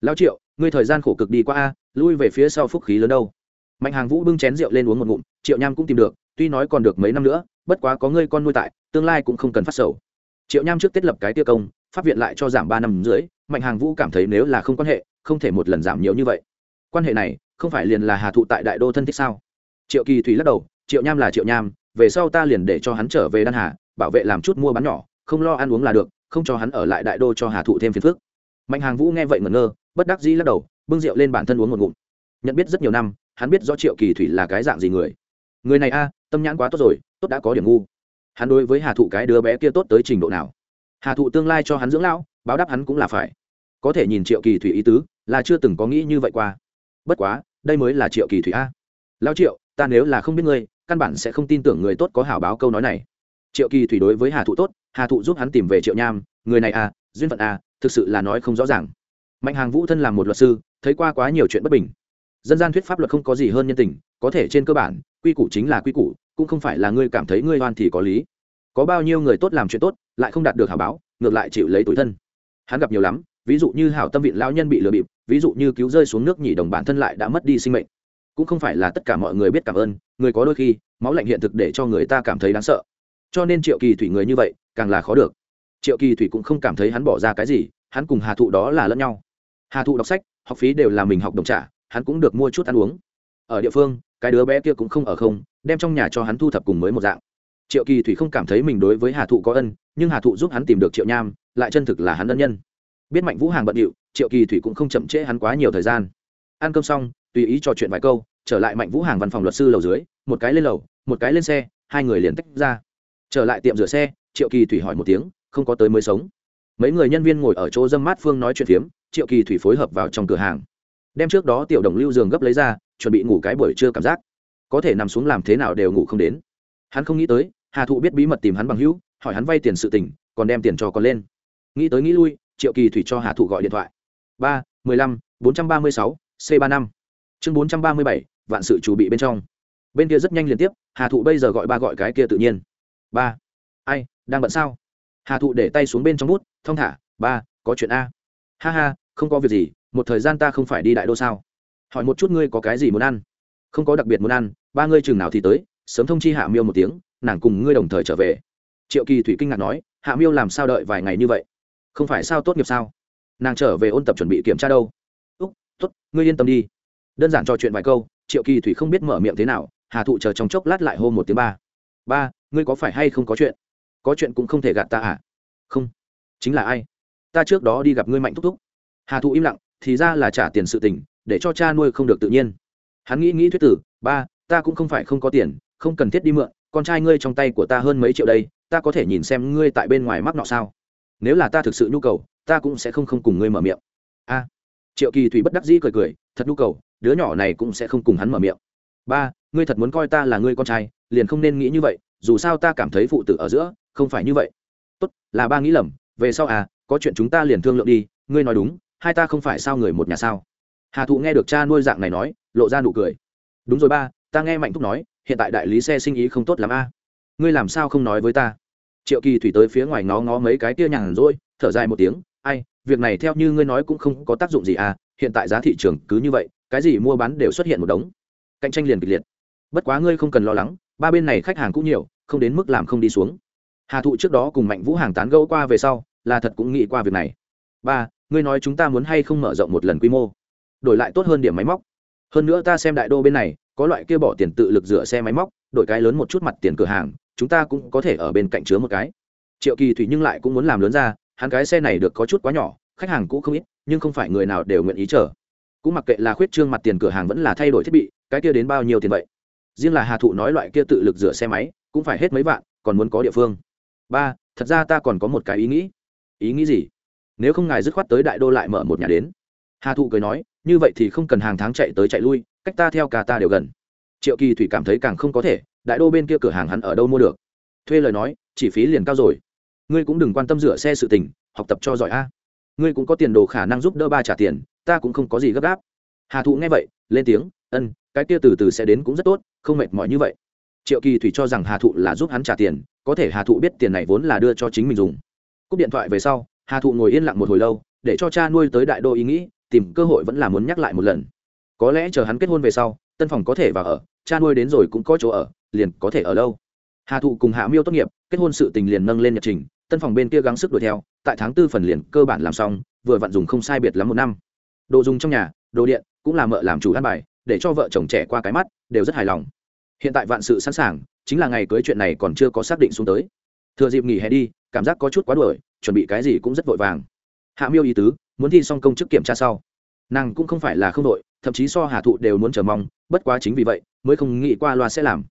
Lao triệu, ngươi thời gian khổ cực đi qua a lui về phía sau phúc khí lớn đâu. Mạnh hàng vũ bưng chén rượu lên uống một ngụm, triệu nham cũng tìm được, tuy nói còn được mấy năm nữa, bất quá có ngươi con nuôi tại, tương lai cũng không cần phát sầu. Triệu nham trước tết lập cái tiêu công, pháp viện lại cho giảm ba năm dưới mạnh hàng vũ cảm thấy nếu là không quan hệ, không thể một lần giảm nhiều như vậy. Quan hệ này, không phải liền là hà thụ tại đại đô thân thích sao? Triệu kỳ thủy lắc đầu, triệu nham là triệu nham, về sau ta liền để cho hắn trở về đan hà, bảo vệ làm chút mua bán nhỏ, không lo ăn uống là được, không cho hắn ở lại đại đô cho hà thụ thêm phiền phức. Mạnh hàng vũ nghe vậy ngẩn ngơ, bất đắc dĩ lắc đầu bưng rượu lên bản thân uống một ngụm. Nhận biết rất nhiều năm, hắn biết rõ triệu kỳ thủy là cái dạng gì người. Người này a, tâm nhãn quá tốt rồi, tốt đã có điểm ngu. Hắn đối với hà thụ cái đứa bé kia tốt tới trình độ nào? Hà thụ tương lai cho hắn dưỡng lão, báo đáp hắn cũng là phải. Có thể nhìn triệu kỳ thủy ý tứ, là chưa từng có nghĩ như vậy qua. Bất quá, đây mới là triệu kỳ thủy a. Lao triệu, ta nếu là không biết ngươi, căn bản sẽ không tin tưởng người tốt có hảo báo câu nói này. Triệu kỳ thủy đối với hà thụ tốt, hà thụ giúp hắn tìm về triệu nham, người này a, duyên phận a, thực sự là nói không rõ ràng. Mạnh hàng vũ thân làm một luật sư thấy qua quá nhiều chuyện bất bình. Dân gian thuyết pháp luật không có gì hơn nhân tình, có thể trên cơ bản, quy củ chính là quy củ, cũng không phải là ngươi cảm thấy ngươi oan thì có lý. Có bao nhiêu người tốt làm chuyện tốt, lại không đạt được hảo báo, ngược lại chịu lấy tuổi thân. Hắn gặp nhiều lắm, ví dụ như hảo tâm vị lao nhân bị lừa bịp, ví dụ như cứu rơi xuống nước nhỉ đồng bản thân lại đã mất đi sinh mệnh. Cũng không phải là tất cả mọi người biết cảm ơn, người có đôi khi, máu lạnh hiện thực để cho người ta cảm thấy đáng sợ. Cho nên triệu kỳ thủy người như vậy, càng là khó được. Triệu kỳ thủy cũng không cảm thấy hắn bỏ ra cái gì, hắn cùng hà thụ đó là lẫn nhau. Hà thụ đọc sách học phí đều là mình học đồng trả, hắn cũng được mua chút ăn uống. Ở địa phương, cái đứa bé kia cũng không ở không, đem trong nhà cho hắn thu thập cùng mới một dạng. Triệu kỳ thủy không cảm thấy mình đối với hà thụ có ân, nhưng hà thụ giúp hắn tìm được triệu nham, lại chân thực là hắn ân nhân. Biết mạnh vũ hàng bận điệu, triệu kỳ thủy cũng không chậm trễ hắn quá nhiều thời gian. Ăn cơm xong, tùy ý trò chuyện vài câu, trở lại mạnh vũ hàng văn phòng luật sư lầu dưới, một cái lên lầu, một cái lên xe, hai người liền tách ra. Trở lại tiệm rửa xe, triệu kỳ thủy hỏi một tiếng, không có tới mới sống. Mấy người nhân viên ngồi ở chỗ dâm mát phương nói chuyện phiếm triệu kỳ thủy phối hợp vào trong cửa hàng. Đem trước đó tiểu đồng lưu giường gấp lấy ra, chuẩn bị ngủ cái buổi trưa cảm giác. Có thể nằm xuống làm thế nào đều ngủ không đến. Hắn không nghĩ tới, hà thụ biết bí mật tìm hắn bằng hữu, hỏi hắn vay tiền sự tình, còn đem tiền cho con lên. Nghĩ tới nghĩ lui, triệu kỳ thủy cho hà thụ gọi điện thoại. Ba, mười lăm, bốn trăm ba mươi sáu, c ba năm. Chương bốn trăm ba mươi bảy, vạn sự chủ bị bên trong. Bên kia rất nhanh liên tiếp, hà thụ bây giờ gọi ba gọi cái kia tự nhiên. Ba, ai, đang bận sao? Hà thụ để tay xuống bên trong bút, thong thả, ba, có chuyện a ha ha, không có việc gì, một thời gian ta không phải đi đại đô sao? Hỏi một chút ngươi có cái gì muốn ăn? Không có đặc biệt muốn ăn, ba ngươi chừng nào thì tới, sớm thông chi hạ miêu một tiếng, nàng cùng ngươi đồng thời trở về. Triệu kỳ thủy kinh ngạc nói, hạ miêu làm sao đợi vài ngày như vậy? Không phải sao tốt nghiệp sao? Nàng trở về ôn tập chuẩn bị kiểm tra đâu. Úc t ố t ngươi yên tâm đi. Đơn giản trò chuyện vài câu, triệu kỳ thủy không biết mở miệng thế nào, hà thụ chờ trong chốc lát lại hô một tiếng ba. Ba, ngươi có phải hay không có chuyện? Có chuyện cũng không thể gạt ta à? Không. Chính là ai? Ta trước đó đi gặp ngươi mạnh thúc thúc. Hà thụ im lặng, thì ra là trả tiền sự tình, để cho cha nuôi không được tự nhiên. Hắn nghĩ nghĩ thuyết tử, ba, ta cũng không phải không có tiền, không cần thiết đi mượn, con trai ngươi trong tay của ta hơn mấy triệu đây, ta có thể nhìn xem ngươi tại bên ngoài mắc nọ sao. Nếu là ta thực sự nhu cầu, ta cũng sẽ không không cùng ngươi mở miệng. A. Triệu kỳ thủy bất đắc dĩ cười cười, thật nhu cầu, đứa nhỏ này cũng sẽ không cùng hắn mở miệng. Ba, ngươi thật muốn coi ta là ngươi con trai, liền không nên nghĩ như vậy, dù sao ta cảm thấy phụ tử ở giữa, không phải như vậy. Tốt, là ba nghĩ lầm, về sau à có chuyện chúng ta liền thương lượng đi, ngươi nói đúng, hai ta không phải sao người một nhà sao? Hà thụ nghe được cha nuôi dạng này nói, lộ ra nụ cười. Đúng rồi ba, ta nghe mạnh thúc nói, hiện tại đại lý xe sinh ý không tốt lắm a. Ngươi làm sao không nói với ta? Triệu kỳ thủy tới phía ngoài ngó ngó mấy cái kia nhàn rỗi, thở dài một tiếng, ai, việc này theo như ngươi nói cũng không có tác dụng gì à hiện tại giá thị trường cứ như vậy, cái gì mua bán đều xuất hiện một đống. Cạnh tranh liền kịch liệt. Bất quá ngươi không cần lo lắng, ba bên này khách hàng cũng nhiều, không đến mức làm không đi xuống. Hà thụ trước đó cùng mạnh vũ hàng tán gẫu qua về sau là thật cũng nghĩ qua việc này. Ba, ngươi nói chúng ta muốn hay không mở rộng một lần quy mô? Đổi lại tốt hơn điểm máy móc. Hơn nữa ta xem đại đô bên này, có loại kia bỏ tiền tự lực rửa xe máy móc, đổi cái lớn một chút mặt tiền cửa hàng, chúng ta cũng có thể ở bên cạnh chứa một cái. Triệu kỳ thủy nhưng lại cũng muốn làm lớn ra, hắn cái xe này được có chút quá nhỏ, khách hàng cũng không ít, nhưng không phải người nào đều nguyện ý chờ. Cũng mặc kệ là khuyết trương mặt tiền cửa hàng vẫn là thay đổi thiết bị, cái kia đến bao nhiêu tiền vậy? Riêng là hà thụ nói loại kia tự lực rửa xe máy, cũng phải hết mấy vạn, còn muốn có địa phương. Ba, thật ra ta còn có một cái ý nghĩ ý nghĩ gì? Nếu không ngài dứt khoát tới đại đô lại mở một nhà đến. Hà thụ cười nói, như vậy thì không cần hàng tháng chạy tới chạy lui, cách ta theo cả ta đều gần. Triệu kỳ thủy cảm thấy càng không có thể, đại đô bên kia cửa hàng hắn ở đâu mua được? Thuê lời nói chỉ phí liền cao rồi. Ngươi cũng đừng quan tâm rửa xe sự tình, học tập cho giỏi a. Ngươi cũng có tiền đồ khả năng giúp đỡ ba trả tiền, ta cũng không có gì gấp gáp. Hà thụ nghe vậy, lên tiếng, ân, cái kia từ từ sẽ đến cũng rất tốt, không mệt mỏi như vậy. Triệu kỳ thủy cho rằng hà thụ là giúp hắn trả tiền, có thể hà thụ biết tiền này vốn là đưa cho chính mình dùng cúp điện thoại về sau, hà thụ ngồi yên lặng một hồi lâu, để cho cha nuôi tới đại đô ý nghĩ, tìm cơ hội vẫn là muốn nhắc lại một lần. Có lẽ chờ hắn kết hôn về sau, tân phòng có thể vào ở, cha nuôi đến rồi cũng có chỗ ở, liền có thể ở lâu. Hà thụ cùng hạ miêu tốt nghiệp, kết hôn sự tình liền nâng lên nhật trình, tân phòng bên kia gắng sức đuổi theo, tại tháng tư phần liền cơ bản làm xong, vừa vặn dùng không sai biệt lắm một năm. Đồ dùng trong nhà, đồ điện, cũng là mợ làm chủ ăn bài, để cho vợ chồng trẻ qua cái mắt, đều rất hài lòng. Hiện tại vạn sự sẵn sàng, chính là ngày cưới chuyện này còn chưa có xác định xuống tới. Thừa dịp nghỉ hè đi cảm giác có chút quá đuổi, chuẩn bị cái gì cũng rất vội vàng. Hạ miêu ý tứ, muốn thi xong công chức kiểm tra sau. Nàng cũng không phải là không đội, thậm chí so hà thụ đều muốn chờ mong, bất quá chính vì vậy, mới không nghĩ qua loa sẽ làm.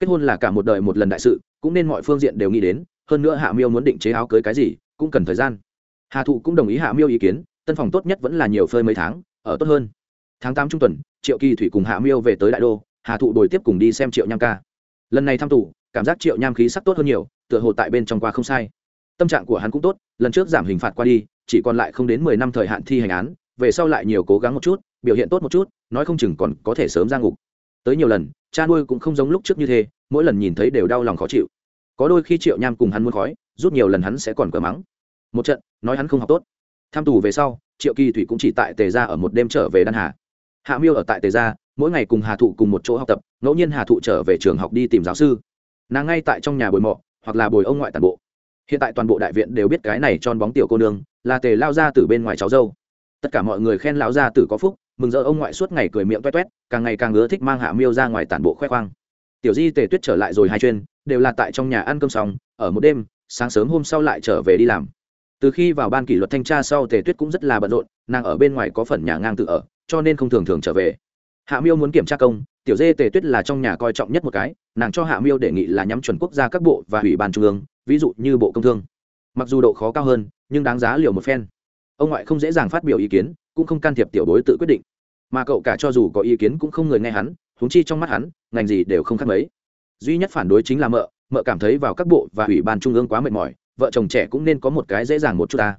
Kết hôn là cả một đời một lần đại sự, cũng nên mọi phương diện đều nghĩ đến, hơn nữa hạ miêu muốn định chế áo cưới cái gì, cũng cần thời gian. Hà thụ cũng đồng ý hạ miêu ý kiến, tân phòng tốt nhất vẫn là nhiều phơi mấy tháng, ở tốt hơn. Tháng tám trung tuần, triệu kỳ thủy cùng hạ miêu về tới đại đô, hà thụ đổi tiếp cùng đi xem triệu nham ca. Lần này thăm tù, cảm giác triệu nham khí sắc tốt hơn nhiều, tựa hồ tại bên trong qua không sai tâm trạng của hắn cũng tốt, lần trước giảm hình phạt qua đi, chỉ còn lại không đến mười năm thời hạn thi hành án, về sau lại nhiều cố gắng một chút, biểu hiện tốt một chút, nói không chừng còn có thể sớm ra ngục. Tới nhiều lần, cha nuôi cũng không giống lúc trước như thế, mỗi lần nhìn thấy đều đau lòng khó chịu. Có đôi khi triệu nham cùng hắn muốn khói, rút nhiều lần hắn sẽ còn cờ mắng. Một trận, nói hắn không học tốt. Tham tù về sau, triệu kỳ thủy cũng chỉ tại tề ra ở một đêm trở về đan hà. Hạ miêu ở tại tề gia, mỗi ngày cùng hà thụ cùng một chỗ học tập, ngẫu nhiên hà thụ trở về trường học đi tìm giáo sư. Nàng ngay tại trong nhà bồi mọ hoặc là bồi ông ngoại toàn bộ hiện tại toàn bộ đại viện đều biết cái này tròn bóng tiểu cô nương, là tề lao ra từ bên ngoài cháu dâu. Tất cả mọi người khen lão gia tử có phúc, mừng rỡ ông ngoại suốt ngày cười miệng toét toét càng ngày càng ưa thích mang hạ miêu ra ngoài tản bộ khoe khoang. Tiểu di, tề tuyết trở lại rồi hai chuyên, đều là tại trong nhà ăn cơm xong, ở một đêm, sáng sớm hôm sau lại trở về đi làm. Từ khi vào ban kỷ luật thanh tra sau, tề tuyết cũng rất là bận rộn, nàng ở bên ngoài có phần nhà ngang tự ở, cho nên không thường thường trở về. Hạ miêu muốn kiểm tra công tiểu dê tề tuyết là trong nhà coi trọng nhất một cái, nàng cho hạ miêu đề nghị là nhắm chuẩn quốc gia các bộ và ủy ban trung ương, ví dụ như bộ công thương. Mặc dù độ khó cao hơn, nhưng đáng giá liều một phen. Ông ngoại không dễ dàng phát biểu ý kiến, cũng không can thiệp tiểu bối tự quyết định. Mà cậu cả cho dù có ý kiến cũng không người nghe hắn húng chi trong mắt hắn, ngành gì đều không khác mấy. Duy nhất phản đối chính là mợ mợ cảm thấy vào các bộ và ủy ban trung ương quá mệt mỏi, vợ chồng trẻ cũng nên có một cái dễ dàng một chút ta.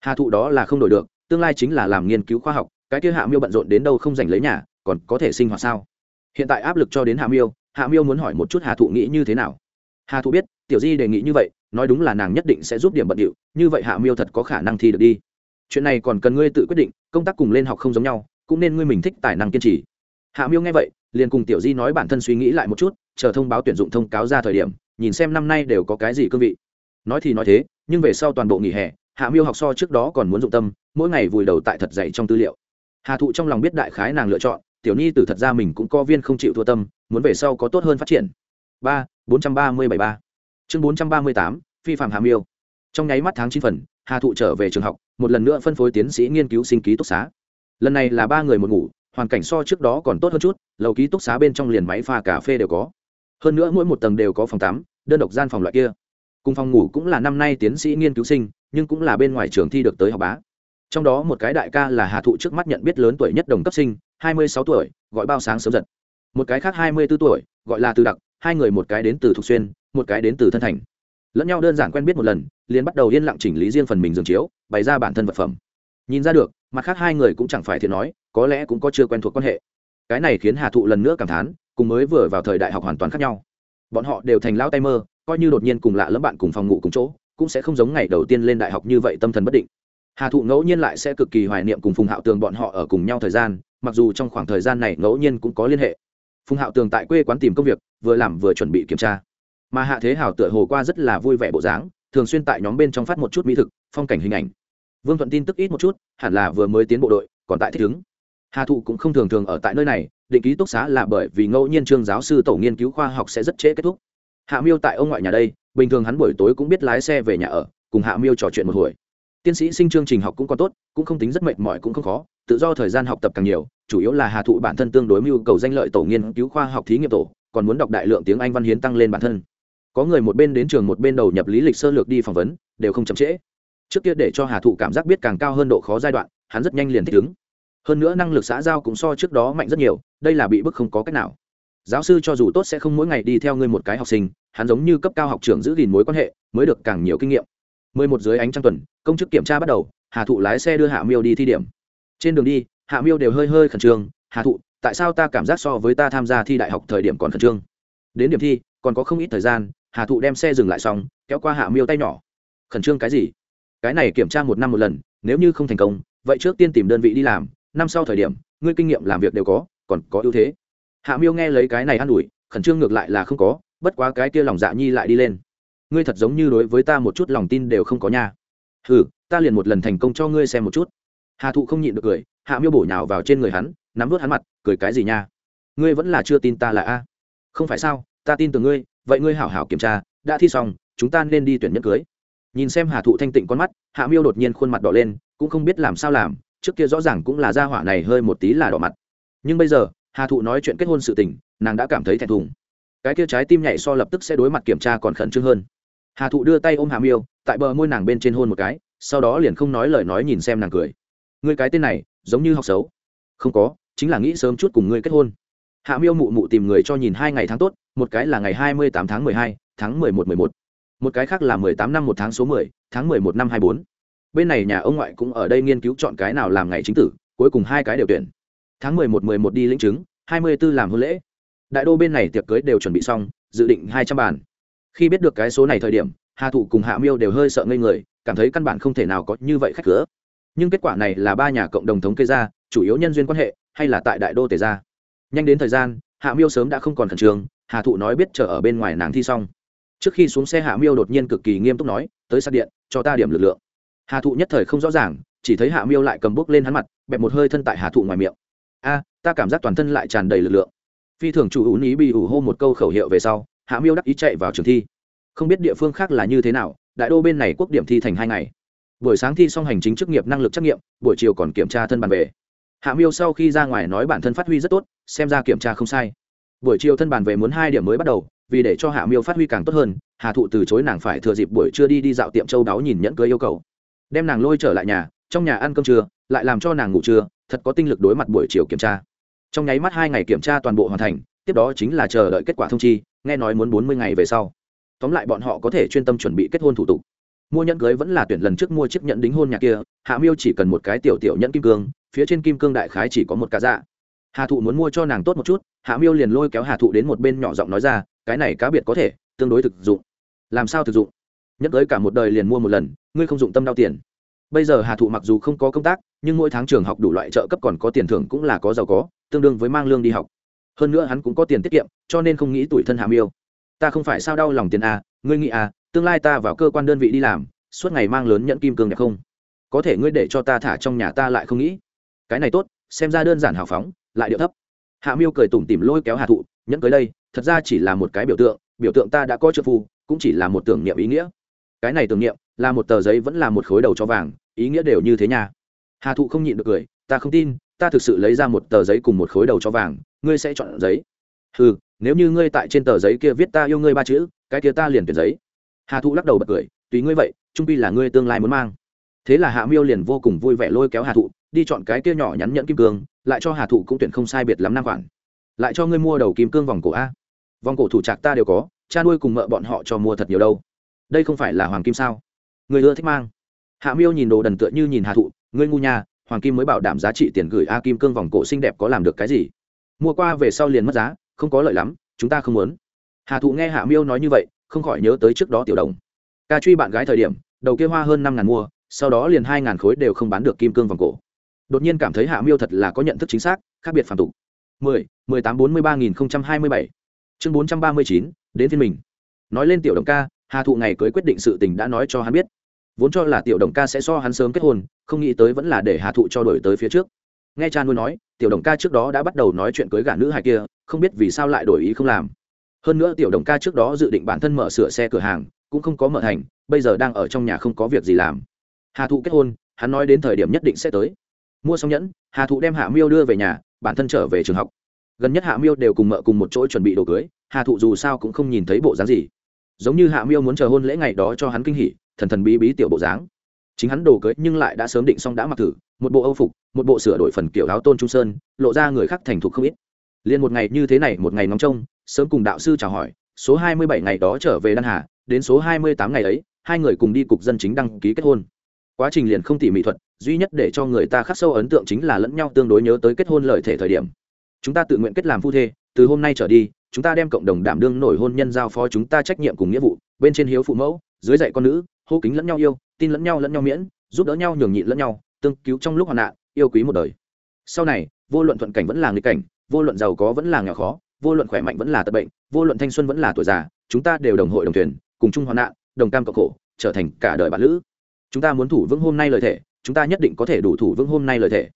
Hà thụ đó là không đổi được, tương lai chính là làm nghiên cứu khoa học, cái kia hạ miêu bận rộn đến đâu không giành lấy nhà, còn có thể sinh hoạt sao? Hiện tại áp lực cho đến hạ miêu hạ miêu muốn hỏi một chút hà thụ nghĩ như thế nào? Hà thụ biết, tiểu di đề nghị như vậy, nói đúng là nàng nhất định sẽ giúp điểm bận điệu, như vậy hạ miêu thật có khả năng thi được đi. Chuyện này còn cần ngươi tự quyết định, công tác cùng lên học không giống nhau, cũng nên ngươi mình thích tài năng kiên trì. Hạ miêu nghe vậy, liền cùng tiểu di nói bản thân suy nghĩ lại một chút, chờ thông báo tuyển dụng thông cáo ra thời điểm, nhìn xem năm nay đều có cái gì cương vị. Nói thì nói thế, nhưng về sau toàn bộ nghỉ hè, hạ miêu học so trước đó còn muốn dụng tâm, mỗi ngày vùi đầu tại thật dạy trong tư liệu. Hà thụ trong lòng biết đại khái nàng lựa chọn tiểu nhi từ thật ra mình cũng có viên không chịu thua tâm, muốn về sau có tốt hơn phát triển. Ba, bốn trăm ba mươi bảy ba. Chương bốn trăm ba mươi tám, phi phạm hàm yêu. trong nháy mắt tháng chín phần, hà thụ trở về trường học, một lần nữa phân phối tiến sĩ nghiên cứu sinh ký túc xá. Lần này là ba người một ngủ, hoàn cảnh so trước đó còn tốt hơn chút, lầu ký túc xá bên trong liền máy pha cà phê đều có. Hơn nữa mỗi một tầng đều có phòng tắm, đơn độc gian phòng loại kia. Cùng phòng ngủ cũng là năm nay tiến sĩ nghiên cứu sinh, nhưng cũng là bên ngoài trường thi được tới học bá. Trong đó một cái đại ca là hà thụ trước mắt nhận biết lớn tuổi nhất đồng cấp sinh hai mươi sáu tuổi, gọi bao sáng sớm giật. Một cái khác hai mươi b ố tuổi, gọi là từ đặc, hai người một cái đến từ thục xuyên, một cái đến từ thân thành. Lẫn nhau đơn giản quen biết một lần, liền bắt đầu yên lặng chỉnh lý riêng phần mình dường chiếu, bày ra bản thân vật phẩm. Nhìn ra được, mặt khác hai người cũng chẳng phải thiệt nói, có lẽ cũng có chưa quen thuộc quan hệ. Cái này khiến hà thụ lần nữa cảm thán, cùng mới vừa vào thời đại học hoàn toàn khác nhau. Bọn họ đều thành lão tay mơ, coi như đột nhiên cùng lạ lẫm bạn cùng phòng ngủ cùng chỗ, cũng sẽ không giống ngày đầu tiên lên đại học như vậy tâm thần bất định. Hà thụ ngẫu nhiên lại sẽ cực kỳ hoài niệm cùng phùng hạo tường bọn họ ở cùng nhau thời gian mặc dù trong khoảng thời gian này ngẫu nhiên cũng có liên hệ. Phùng hạo tường tại quê quán tìm công việc, vừa làm vừa chuẩn bị kiểm tra. Mà hạ thế hào tựa hồ qua rất là vui vẻ bộ dáng, thường xuyên tại nhóm bên trong phát một chút mỹ thực, phong cảnh hình ảnh. Vương thuận tin tức ít một chút, hẳn là vừa mới tiến bộ đội, còn tại thích ứng. Hà thụ cũng không thường thường ở tại nơi này, định ký túc xá là bởi vì ngẫu nhiên trương giáo sư tổ nghiên cứu khoa học sẽ rất trễ kết thúc. Hạ miêu tại ông ngoại nhà đây, bình thường hắn buổi tối cũng biết lái xe về nhà ở, cùng hạ miêu trò chuyện một hồi. Tiến sĩ sinh chương trình học cũng còn tốt, cũng không tính rất mệt mỏi cũng không khó, tự do thời gian học tập càng nhiều chủ yếu là hà thụ bản thân tương đối mưu cầu danh lợi tổ nghiên cứu khoa học thí nghiệm tổ, còn muốn đọc đại lượng tiếng anh văn hiến tăng lên bản thân. Có người một bên đến trường một bên đầu nhập lý lịch sơ lược đi phỏng vấn, đều không chậm trễ. Trước kia để cho hà thụ cảm giác biết càng cao hơn độ khó giai đoạn, hắn rất nhanh liền thích ứng. Hơn nữa năng lực xã giao cũng so trước đó mạnh rất nhiều, đây là bị bức không có cách nào. Giáo sư cho dù tốt sẽ không mỗi ngày đi theo ngươi một cái học sinh, hắn giống như cấp cao học trưởng giữ gìn mối quan hệ, mới được càng nhiều kinh nghiệm. Mười một dưới ánh trăng tuần, công chức kiểm tra bắt đầu, hà thụ lái xe đưa hạ miêu đi thi điểm. Trên đường đi hạ miêu đều hơi hơi khẩn trương Hạ thụ, tại sao ta cảm giác so với ta tham gia thi đại học thời điểm còn khẩn trương? Đến điểm thi, còn có không ít thời gian, hà thụ đem xe dừng lại xong, kéo qua hạ miêu tay nhỏ. Khẩn trương cái gì? Cái này kiểm tra một năm một lần, nếu như không thành công, vậy trước tiên tìm đơn vị đi làm, năm sau thời điểm, ngươi kinh nghiệm làm việc đều có, còn có ưu thế. Hạ miêu nghe lấy cái này an ủi, khẩn trương ngược lại là không có, bất quá cái kia lòng dạ nhi lại đi lên. Ngươi thật giống như đối với ta một chút lòng tin đều không có nha. Ừ ta liền một lần thành công cho ngươi xem một chút. Hà thụ không nhịn được cười hạ miêu bổ nhào vào trên người hắn, nắm vớt hắn mặt, cười cái gì nha? Ngươi vẫn là chưa tin ta là a. Không phải sao, ta tin tưởng ngươi, vậy ngươi hảo hảo kiểm tra, đã thi xong, chúng ta nên đi tuyển nhẫn cưới. Nhìn xem hà thụ thanh tịnh con mắt, hạ miêu đột nhiên khuôn mặt đỏ lên, cũng không biết làm sao làm, trước kia rõ ràng cũng là gia hỏa này hơi một tí là đỏ mặt. Nhưng bây giờ, hà thụ nói chuyện kết hôn sự tình, nàng đã cảm thấy thẹn thùng. Cái kia trái tim nhảy so lập tức sẽ đối mặt kiểm tra còn khẩn trương hơn. Hà thụ đưa tay ôm hà miêu, tại bờ môi nàng bên trên hôn một cái, sau đó liền không nói lời nói nhìn xem nàng cười. Ngươi cái tên này giống như học xấu. Không có, chính là nghĩ sớm chút cùng ngươi kết hôn. Hạ miêu mụ mụ tìm người cho nhìn hai ngày tháng tốt, một cái là ngày hai mươi tám tháng mười hai, tháng mười một mười một. Một cái khác là mười tám năm một tháng số mười, tháng mười một năm hai bốn. Bên này nhà ông ngoại cũng ở đây nghiên cứu chọn cái nào làm ngày chính tử, cuối cùng hai cái đều tuyển. Tháng mười một mười một đi lĩnh chứng, hai mươi b ố làm hôn lễ. Đại đô bên này tiệc cưới đều chuẩn bị xong, dự định hai trăm bàn. Khi biết được cái số này thời điểm, hà thụ cùng hạ miêu đều hơi sợ ngây người, cảm thấy căn bản không thể nào có như vậy khách cửa nhưng kết quả này là ba nhà cộng đồng thống kê ra, chủ yếu nhân duyên quan hệ, hay là tại đại đô tề ra. Nhanh đến thời gian, hạ miêu sớm đã không còn khẩn trương, hà thụ nói biết chờ ở bên ngoài nàng thi xong. Trước khi xuống xe hạ miêu đột nhiên cực kỳ nghiêm túc nói, tới sạc điện, cho ta điểm lực lượng. Hà thụ nhất thời không rõ ràng, chỉ thấy hạ miêu lại cầm bút lên hắn mặt, bẹp một hơi thân tại hà thụ ngoài miệng. A, ta cảm giác toàn thân lại tràn đầy lực lượng. Phi thường chủ ủ ní bị ủ hô một câu khẩu hiệu về sau, hạ miêu đắc ý chạy vào trường thi. Không biết địa phương khác là như thế nào, đại đô bên này quốc điểm thi thành hai ngày buổi sáng thi xong hành chính chức nghiệp năng lực trắc nghiệm, buổi chiều còn kiểm tra thân bàn về. Hạ miêu sau khi ra ngoài nói bản thân phát huy rất tốt, xem ra kiểm tra không sai. Buổi chiều thân bàn về muốn hai điểm mới bắt đầu, vì để cho hạ miêu phát huy càng tốt hơn, hà thụ từ chối nàng phải thừa dịp buổi trưa đi đi dạo tiệm châu đáo nhìn nhẫn cưới yêu cầu. Đem nàng lôi trở lại nhà, trong nhà ăn cơm trưa, lại làm cho nàng ngủ trưa, thật có tinh lực đối mặt buổi chiều kiểm tra. Trong nháy mắt hai ngày kiểm tra toàn bộ hoàn thành, tiếp đó chính là chờ đợi kết quả thông chi, nghe nói muốn bốn mươi ngày về sau. Tóm lại bọn họ có thể chuyên tâm chuẩn bị kết hôn thủ tục mua nhẫn cưới vẫn là tuyển lần trước mua chiếc nhẫn đính hôn nhà kia hạ miêu chỉ cần một cái tiểu tiểu nhẫn kim cương phía trên kim cương đại khái chỉ có một cá dạ. Hà thụ muốn mua cho nàng tốt một chút hạ miêu liền lôi kéo hà thụ đến một bên nhỏ giọng nói ra cái này cá biệt có thể tương đối thực dụng. Làm sao thực dụng? Nhẫn cưới cả một đời liền mua một lần ngươi không dụng tâm đau tiền. Bây giờ hà thụ mặc dù không có công tác nhưng mỗi tháng trường học đủ loại trợ cấp còn có tiền thưởng cũng là có giàu có tương đương với mang lương đi học. Hơn nữa hắn cũng có tiền tiết kiệm cho nên không nghĩ tuổi thân hạ miêu. Ta không phải sao đau lòng tiền à, ngươi nghĩ à tương lai ta vào cơ quan đơn vị đi làm suốt ngày mang lớn nhận kim cương đẹp không? Có thể ngươi để cho ta thả trong nhà ta lại không nghĩ. Cái này tốt xem ra đơn giản hào phóng lại điệu thấp. Hạ miêu cười tủm tỉm lôi kéo hạ thụ nhẫn cưới đây thật ra chỉ là một cái biểu tượng biểu tượng ta đã có trợ phù, cũng chỉ là một tưởng niệm ý nghĩa. Cái này tưởng niệm là một tờ giấy vẫn là một khối đầu cho vàng ý nghĩa đều như thế nhà hà thụ không nhịn được cười ta không tin ta thực sự lấy ra một tờ giấy cùng một khối đầu cho vàng ngươi sẽ chọn giấy. Ừ nếu như ngươi tại trên tờ giấy kia viết ta yêu ngươi ba chữ cái kia ta liền tuyển giấy hà thụ lắc đầu bật cười, tùy ngươi vậy, trung pi là ngươi tương lai muốn mang. Thế là hạ miêu liền vô cùng vui vẻ lôi kéo hà thụ, đi chọn cái kia nhỏ nhắn nhẫn kim cương, lại cho hà thụ cũng tuyển không sai biệt lắm năm khoản. Lại cho ngươi mua đầu kim cương vòng cổ a. Vòng cổ thủ trạc ta đều có, cha nuôi cùng mợ bọn họ cho mua thật nhiều đâu. Đây không phải là hoàng kim sao? Người ưa thích mang. Hạ miêu nhìn đồ đần tựa như nhìn hà thụ, ngươi ngu nhà hoàng kim mới bảo đảm giá trị tiền gửi a kim cương vòng cổ xinh đẹp có làm được cái gì? Mua qua về sau liền mất giá, không có lợi lắm, chúng ta không muốn. Hà thụ nghe hạ miêu nói như vậy không khỏi nhớ tới trước đó tiểu đồng. Ca truy bạn gái thời điểm, đầu kia hoa hơn năm ngàn mua, sau đó liền hai ngàn khối đều không bán được kim cương vòng cổ. Đột nhiên cảm thấy hạ miêu thật là có nhận thức chính xác, khác biệt phản tục. Mười mười tám bốn mươi ba nghìn không trăm hai mươi bảy. Chương bốn trăm ba mươi chín, đến phiên mình. Nói lên tiểu đồng ca, hà thụ ngày cưới quyết định sự tình đã nói cho hắn biết. Vốn cho là tiểu đồng ca sẽ so hắn sớm kết hôn, không nghĩ tới vẫn là để hà thụ cho đổi tới phía trước. Nghe cha nuôi nói, tiểu đồng ca trước đó đã bắt đầu nói chuyện cưới gả nữ hài kia, không biết vì sao lại đổi ý không làm hơn nữa tiểu đồng ca trước đó dự định bản thân mở sửa xe cửa hàng, cũng không có mở thành bây giờ đang ở trong nhà không có việc gì làm. Hà thụ kết hôn, hắn nói đến thời điểm nhất định sẽ tới. Mua xong nhẫn, hà thụ đem hạ miêu đưa về nhà, bản thân trở về trường học. Gần nhất hạ miêu đều cùng mợ cùng một chỗ chuẩn bị đồ cưới, hà thụ dù sao cũng không nhìn thấy bộ dáng gì. Giống như hạ miêu muốn chờ hôn lễ ngày đó cho hắn kinh hỉ, thần thần bí bí tiểu bộ dáng. Chính hắn đồ cưới nhưng lại đã sớm định xong đã mặc thử, một bộ âu phục, một bộ sửa đổi phần kiểu áo tôn trung sơn, lộ ra người khác thành thục không ít. Liền một ngày như thế này, một ngày nóng trông sớm cùng đạo sư chào hỏi, số hai mươi bảy ngày đó trở về đan hà, đến số hai mươi tám ngày ấy, hai người cùng đi cục dân chính đăng ký kết hôn. Quá trình liền không tỉ mỹ thuật, duy nhất để cho người ta khắc sâu ấn tượng chính là lẫn nhau tương đối nhớ tới kết hôn lợi thể thời điểm. Chúng ta tự nguyện kết làm phu thê, từ hôm nay trở đi, chúng ta đem cộng đồng đảm đương nổi hôn nhân giao phó chúng ta trách nhiệm cùng nghĩa vụ, bên trên hiếu phụ mẫu, dưới dạy con nữ, hô kính lẫn nhau yêu, tin lẫn nhau lẫn nhau miễn, giúp đỡ nhau nhường nhịn lẫn nhau, tương cứu trong lúc hoạn nạn, yêu quý một đời. Sau này, vô luận thuận cảnh vẫn là nghịch cảnh, vô luận giàu có vẫn là nghèo khó vô luận khỏe mạnh vẫn là tật bệnh, vô luận thanh xuân vẫn là tuổi già, chúng ta đều đồng hội đồng thuyền, cùng chung hoạn nạn, đồng cam cộng khổ, trở thành cả đời bạn lữ. Chúng ta muốn thủ vững hôm nay lời thể chúng ta nhất định có thể đủ thủ vững hôm nay lời thể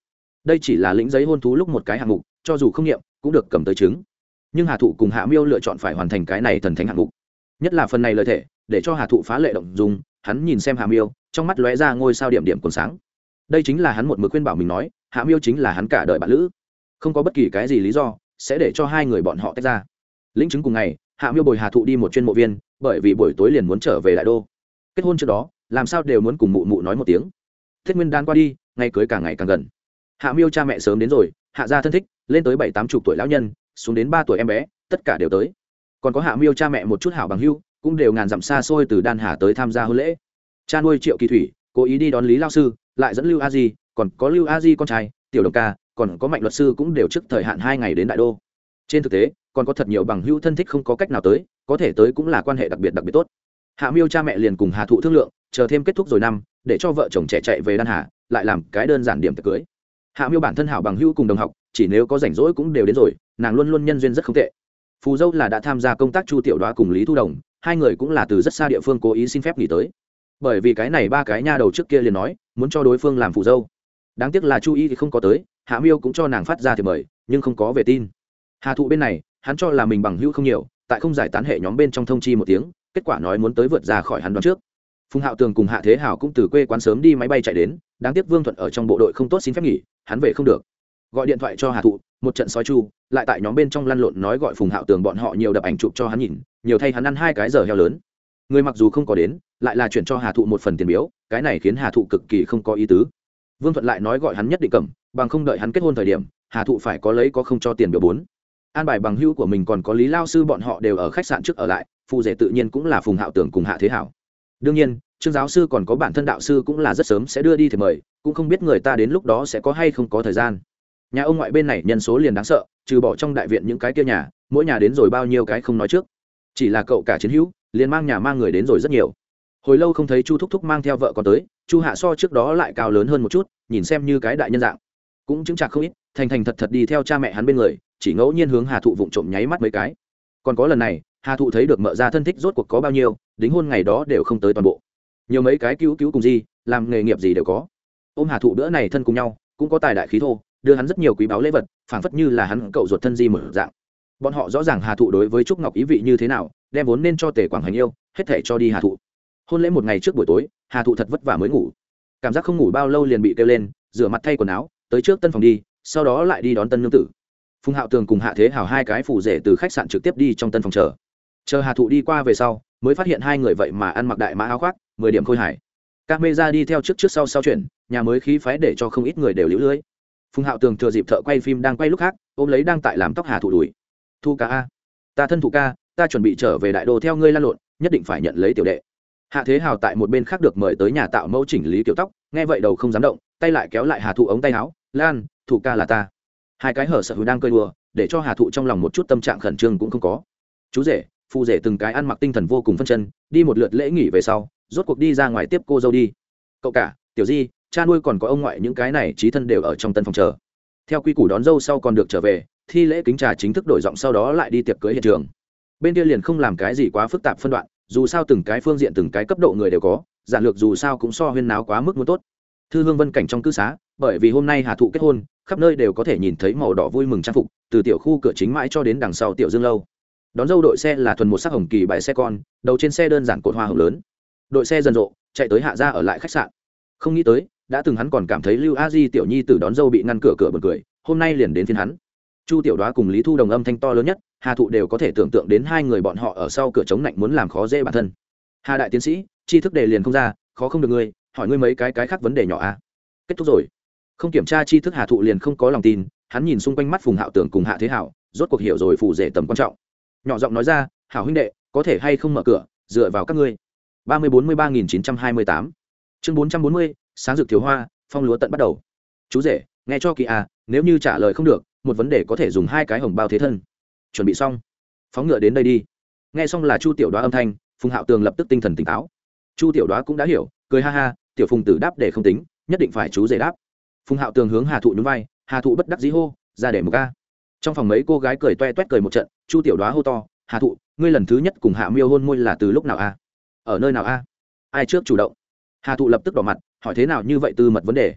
đây chỉ là lĩnh giấy hôn thú lúc một cái hạng mục, cho dù không nghiệm, cũng được cầm tới chứng nhưng hà thụ cùng hạ miêu lựa chọn phải hoàn thành cái này thần thánh hạng mục. Nhất là phần này lời thể để cho hà thụ phá lệ động dùng hắn nhìn xem hạ miêu, trong mắt lóe ra ngôi sao điểm điểm còn sáng. Đây chính là hắn một mực khuyên bảo mình nói, hạ miêu chính là hắn cả đời bạn lữ. Không có bất kỳ cái gì lý do sẽ để cho hai người bọn họ tách ra. Lĩnh chứng cùng ngày, hạ miêu bồi hà thụ đi một chuyên mộ viên, bởi vì buổi tối liền muốn trở về đại đô. Kết hôn trước đó, làm sao đều muốn cùng mụ mụ nói một tiếng. Thiết nguyên đan qua đi, ngày cưới càng ngày càng gần. Hạ miêu cha mẹ sớm đến rồi, hạ gia thân thích, lên tới bảy tám chục tuổi lão nhân, xuống đến ba tuổi em bé, tất cả đều tới. Còn có hạ miêu cha mẹ một chút hảo bằng hưu cũng đều ngàn dặm xa xôi từ đan hà tới tham gia hôn lễ. Cha nuôi triệu kỳ thủy, cố ý đi đón lý lao sư, lại dẫn lưu a di, còn có lưu a di con trai, tiểu đồng ca còn có mạnh luật sư cũng đều trước thời hạn hai ngày đến đại đô. Trên thực tế, còn có thật nhiều bằng hữu thân thích không có cách nào tới, có thể tới cũng là quan hệ đặc biệt đặc biệt tốt. Hạ miêu cha mẹ liền cùng hà thụ thương lượng, chờ thêm kết thúc rồi năm, để cho vợ chồng trẻ chạy về đan hà, lại làm cái đơn giản điểm tiệc cưới. Hạ miêu bản thân hảo bằng hữu cùng đồng học, chỉ nếu có rảnh rỗi cũng đều đến rồi, nàng luôn luôn nhân duyên rất không tệ. Phù dâu là đã tham gia công tác chu tiểu đoá cùng lý thu đồng, hai người cũng là từ rất xa địa phương cố ý xin phép nghỉ tới. Bởi vì cái này ba cái nha đầu trước kia liền nói, muốn cho đối phương làm phù dâu. Đáng tiếc là chu y thì không có tới hạ miêu cũng cho nàng phát ra thì mời, nhưng không có về tin. Hà thụ bên này, hắn cho là mình bằng hữu không nhiều, tại không giải tán hệ nhóm bên trong thông chi một tiếng, kết quả nói muốn tới vượt ra khỏi hắn đoán trước. Phùng hạo tường cùng hạ thế hảo cũng từ quê quán sớm đi máy bay chạy đến, đáng tiếc vương thuận ở trong bộ đội không tốt xin phép nghỉ, hắn về không được. Gọi điện thoại cho hà thụ, một trận sói chu, lại tại nhóm bên trong lăn lộn nói gọi phùng hạo tường bọn họ nhiều đập ảnh chụp cho hắn nhìn, nhiều thay hắn ăn hai cái giờ heo lớn. Người mặc dù không có đến, lại là chuyển cho hà thụ một phần tiền biếu, cái này khiến hà thụ cực kỳ không có ý tứ. Vương thuận lại nói gọi hắn nhất định cầm bằng không đợi hắn kết hôn thời điểm, hà thụ phải có lấy có không cho tiền biểu bốn. An bài bằng hữu của mình còn có lý lao sư bọn họ đều ở khách sạn trước ở lại, phù rể tự nhiên cũng là phùng hạo tưởng cùng hạ thế hảo. Đương nhiên, trương giáo sư còn có bản thân đạo sư cũng là rất sớm sẽ đưa đi thì mời, cũng không biết người ta đến lúc đó sẽ có hay không có thời gian. Nhà ông ngoại bên này nhân số liền đáng sợ, trừ bỏ trong đại viện những cái kia nhà, mỗi nhà đến rồi bao nhiêu cái không nói trước. Chỉ là cậu cả chiến hữu, liền mang nhà mang người đến rồi rất nhiều. Hồi lâu không thấy chu thúc thúc mang theo vợ còn tới, chu hạ so trước đó lại cao lớn hơn một chút, nhìn xem như cái đại nhân dạng cũng chứng chạc không ít, thành thành thật thật đi theo cha mẹ hắn bên người, chỉ ngẫu nhiên hướng hà thụ vụng trộm nháy mắt mấy cái. Còn có lần này, hà thụ thấy được mợ ra thân thích rốt cuộc có bao nhiêu, đính hôn ngày đó đều không tới toàn bộ. Nhiều mấy cái cứu cứu cùng gì, làm nghề nghiệp gì đều có. Ôm hà thụ bữa này thân cùng nhau, cũng có tài đại khí thô, đưa hắn rất nhiều quý báu lễ vật, phảng phất như là hắn cậu ruột thân di mở dạng. Bọn họ rõ ràng hà thụ đối với trúc ngọc ý vị như thế nào, đem vốn nên cho tề quảng hành yêu, hết thể cho đi hà thụ. Hôn lễ một ngày trước buổi tối, hà thụ thật vất vả mới ngủ. Cảm giác không ngủ bao lâu liền bị kêu lên, rửa mặt thay quần áo tới trước tân phòng đi sau đó lại đi đón tân nương tử. Phùng hạo tường cùng hạ thế hào hai cái phủ rể từ khách sạn trực tiếp đi trong tân phòng chờ. Chờ hà thụ đi qua về sau mới phát hiện hai người vậy mà ăn mặc đại mã áo khoác mười điểm khôi hải các mê ra đi theo trước trước sau sau chuyển, nhà mới khí phái để cho không ít người đều lũ lưới. Phùng hạo tường thừa dịp thợ quay phim đang quay lúc khác ôm lấy đang tại làm tóc hà thụ đuổi. Thu ca a ta thân thụ ca ta chuẩn bị trở về đại đô theo ngươi lan lộn nhất định phải nhận lấy tiểu đệ. Hạ thế hào tại một bên khác được mời tới nhà tạo mẫu chỉnh lý kiểu tóc nghe vậy đầu không dám động tay lại kéo lại hà thụ ống tay áo lan, thủ ca là ta. Hai cái hở sợ hữu đang cơi đùa, để cho hà thụ trong lòng một chút tâm trạng khẩn trương cũng không có. Chú rể phụ rể từng cái ăn mặc tinh thần vô cùng phân chân, đi một lượt lễ nghỉ về sau, rốt cuộc đi ra ngoài tiếp cô dâu đi. Cậu cả, tiểu di, cha nuôi còn có ông ngoại những cái này trí thân đều ở trong tân phòng chờ. Theo quy củ đón dâu sau còn được trở về, thi lễ kính trà chính thức đổi giọng sau đó lại đi tiệc cưới hiện trường. Bên kia liền không làm cái gì quá phức tạp phân đoạn, dù sao từng cái phương diện từng cái cấp độ người đều có, giản lược dù sao cũng so huyên náo quá mức muốn tốt. Thư hương vân cảnh trong cư xá bởi vì hôm nay hà thụ kết hôn, khắp nơi đều có thể nhìn thấy màu đỏ vui mừng trang phục, từ tiểu khu cửa chính mãi cho đến đằng sau tiểu dương lâu. Đón dâu đội xe là thuần một sắc hồng kỳ bài xe con, đầu trên xe đơn giản cột hoa hồng lớn. Đội xe dần rộ, chạy tới hạ ra ở lại khách sạn. Không nghĩ tới, đã từng hắn còn cảm thấy lưu a di tiểu nhi từ đón dâu bị ngăn cửa cửa bật cười, hôm nay liền đến phiên hắn. Chu tiểu đoá cùng lý thu đồng âm thanh to lớn nhất, hà thụ đều có thể tưởng tượng đến hai người bọn họ ở sau cửa chống lạnh muốn làm khó dễ bản thân. Hà đại tiến sĩ, tri thức đề liền không ra, khó không được ngươi, hỏi ngươi mấy cái cái khác vấn đề nhỏ à. Kết thúc rồi không kiểm tra tri thức hà thụ liền không có lòng tin, hắn nhìn xung quanh mắt phùng hạo tưởng cùng hạ thế hảo, rốt cuộc hiểu rồi phủ rể tầm quan trọng. Nhỏ giọng nói ra, hảo huynh đệ, có thể hay không mở cửa, dựa vào các ngươi. ba mươi bốn mươi ba nghìn chín trăm hai mươi tám. Chương bốn trăm bốn mươi, sáng rực thiếu hoa, phong lúa tận bắt đầu. Chú rể, nghe cho kỳ à nếu như trả lời không được, một vấn đề có thể dùng hai cái hồng bao thế thân. Chuẩn bị xong. Phóng ngựa đến đây đi. Nghe xong là chu tiểu đoá âm thanh, phùng hạo tường lập tức tinh thần tỉnh táo. Chu tiểu đoá cũng đã hiểu, cười ha ha, tiểu phùng tử đáp để không tính, nhất định phải chú rể đáp phùng hạo tường hướng hà thụ nhún vai, hà thụ bất đắc dĩ hô, ra để một ca. Trong phòng mấy cô gái cười toe toét cười một trận, chu tiểu đoá hô to, hà thụ, ngươi lần thứ nhất cùng hạ miêu hôn môi là từ lúc nào a? Ở nơi nào a? Ai trước chủ động? Hà thụ lập tức đỏ mặt, hỏi thế nào như vậy tư mật vấn đề?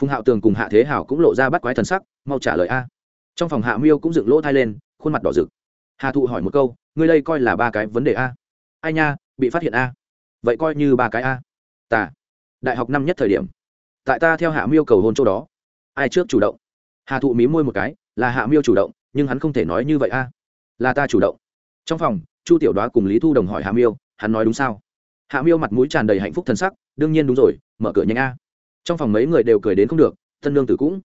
Phùng hạo tường cùng hạ thế hảo cũng lộ ra bắt quái thần sắc, mau trả lời a. Trong phòng hạ miêu cũng dựng lỗ thai lên, khuôn mặt đỏ rực. Hà thụ hỏi một câu, ngươi đây coi là ba cái vấn đề a? Ai nha, bị phát hiện a. Vậy coi như ba cái a. Tà đại học năm nhất thời điểm tại ta theo hạ miêu cầu hôn chỗ đó. Ai trước chủ động? Hà thụ mí môi một cái, là hạ miêu chủ động, nhưng hắn không thể nói như vậy a. Là ta chủ động. Trong phòng, chu tiểu đoá cùng lý thu đồng hỏi hạ miêu, hắn nói đúng sao? Hạ miêu mặt mũi tràn đầy hạnh phúc thân sắc, đương nhiên đúng rồi, mở cửa nhanh a. Trong phòng mấy người đều cười đến không được, thân lương tử cũng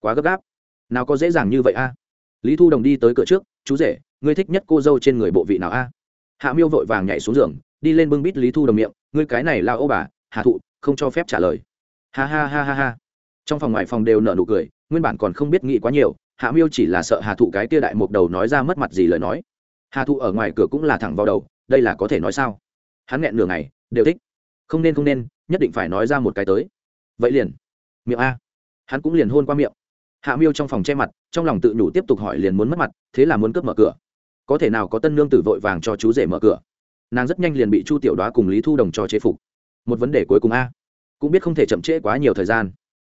quá gấp gáp. Nào có dễ dàng như vậy a? Lý thu đồng đi tới cửa trước, chú rể, ngươi thích nhất cô dâu trên người bộ vị nào a? Hạ miêu vội vàng nhảy xuống giường, đi lên bưng bít lý thu đồng miệng, ngươi cái này là ô bà hạ thụ, không cho phép trả lời ha ha ha ha ha. Trong phòng ngoài phòng đều nở nụ cười, nguyên bản còn không biết nghĩ quá nhiều, hạ miêu chỉ là sợ hà thụ cái tia đại mục đầu nói ra mất mặt gì lời nói. Hà thụ ở ngoài cửa cũng là thẳng vào đầu, đây là có thể nói sao? Hắn nghẹn nửa ngày, đều thích. Không nên không nên, nhất định phải nói ra một cái tới. Vậy liền. Miệng a. Hắn cũng liền hôn qua miệng. Hạ miêu trong phòng che mặt, trong lòng tự nhủ tiếp tục hỏi liền muốn mất mặt, thế là muốn cướp mở cửa. Có thể nào có tân nương tử vội vàng cho chú rể mở cửa? Nàng rất nhanh liền bị chu tiểu đoá cùng lý thu đồng cho chế phục. Một vấn đề cuối cùng a cũng biết không thể chậm trễ quá nhiều thời gian.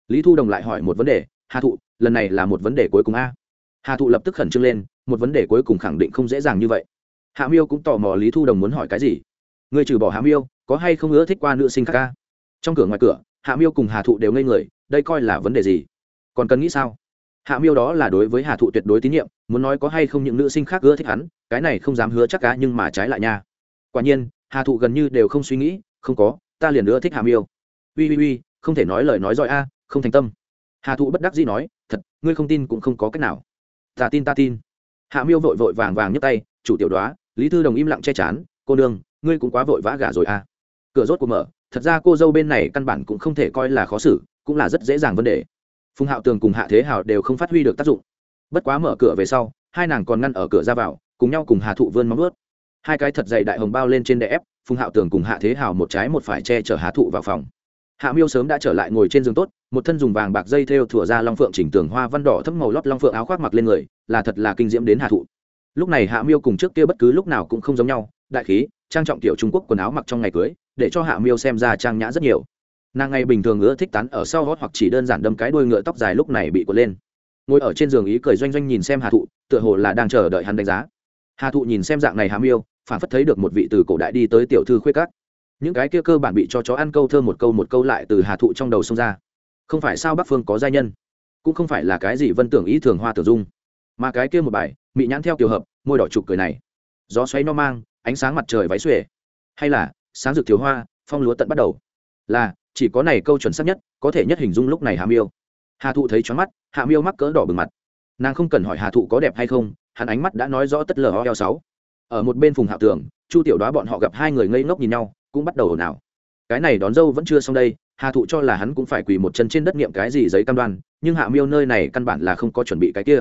Lý thu đồng lại hỏi một vấn đề, hà thụ, lần này là một vấn đề cuối cùng a? Hà thụ lập tức khẩn trương lên, một vấn đề cuối cùng khẳng định không dễ dàng như vậy. Hạ miêu cũng tò mò lý thu đồng muốn hỏi cái gì. Người trừ bỏ hạ miêu, có hay không ưa thích qua nữ sinh khác ca trong cửa ngoài cửa, hạ miêu cùng hà thụ đều ngây người, đây coi là vấn đề gì? Còn cần nghĩ sao? Hạ miêu đó là đối với hà thụ tuyệt đối tín nhiệm, muốn nói có hay không những nữ sinh khác ưa thích hắn, cái này không dám hứa chắc cá nhưng mà trái lại nha. Quả nhiên, hà thụ gần như đều không suy nghĩ, không có, ta liền ưa thích hạ miêu uy uy uy không thể nói lời nói giỏi a, không thành tâm. Hà thụ bất đắc dĩ nói, thật, ngươi không tin cũng không có cách nào. Ta tin ta tin. Hạ miêu vội vội vàng vàng nhấc tay, chủ tiểu đoá, lý thư đồng im lặng che chán, cô nương, ngươi cũng quá vội vã gả rồi a. Cửa rốt cuộc mở, thật ra cô dâu bên này căn bản cũng không thể coi là khó xử, cũng là rất dễ dàng vấn đề. Phùng hạo tường cùng hạ thế hào đều không phát huy được tác dụng. Bất quá mở cửa về sau, hai nàng còn ngăn ở cửa ra vào, cùng nhau cùng hà thụ vươn móng ướt hai cái thật dày đại hồng bao lên trên đè ép, phùng hạo tường cùng hạ thế hào một trái một phải che chở hà thụ vào phòng hạ miêu sớm đã trở lại ngồi trên giường tốt, một thân dùng vàng bạc dây thêu thủa ra long phượng chỉnh tường hoa văn đỏ thấm màu lót long phượng áo khoác mặc lên người, là thật là kinh diễm đến hạ thụ. Lúc này hạ miêu cùng trước kia bất cứ lúc nào cũng không giống nhau, đại khí, trang trọng tiểu trung quốc quần áo mặc trong ngày cưới, để cho hạ miêu xem ra trang nhã rất nhiều. Nàng ngày bình thường ưa thích tán ở sau hót hoặc chỉ đơn giản đâm cái đuôi ngựa tóc dài lúc này bị quật lên. Ngồi ở trên giường ý cười doanh doanh nhìn xem hà thụ, tựa hồ là đang chờ đợi hắn đánh giá. Hà thụ nhìn xem dạng này hạ miêu, phản phất thấy được một vị từ cổ đại đi tới tiểu thư khuê các những cái kia cơ bản bị cho chó ăn câu thơ một câu một câu lại từ hà thụ trong đầu xông ra. Không phải sao bắc phương có giai nhân, cũng không phải là cái gì vân tưởng ý thường hoa tử dung, mà cái kia một bài bị nhãn theo kiểu hợp, môi đỏ trục cười này. Gió xoáy no mang, ánh sáng mặt trời váy xuể hay là, sáng rực thiếu hoa, phong lúa tận bắt đầu. Là, chỉ có này câu chuẩn xác nhất, có thể nhất hình dung lúc này hà miêu. Hà thụ thấy choáng mắt hạ miêu mắc cỡ đỏ bừng mặt. Nàng không cần hỏi hà thụ có đẹp hay không, hắn ánh mắt đã nói rõ tất lờ ho eo sáu. Ở một bên phùng hạ tường chu tiểu đoá bọn họ gặp hai người ngây ngốc nhìn nhau cũng bắt đầu ồn ào. Cái này đón dâu vẫn chưa xong đây, hà thụ cho là hắn cũng phải quỳ một chân trên đất niệm cái gì giấy cam đoan, nhưng hạ miêu nơi này căn bản là không có chuẩn bị cái kia.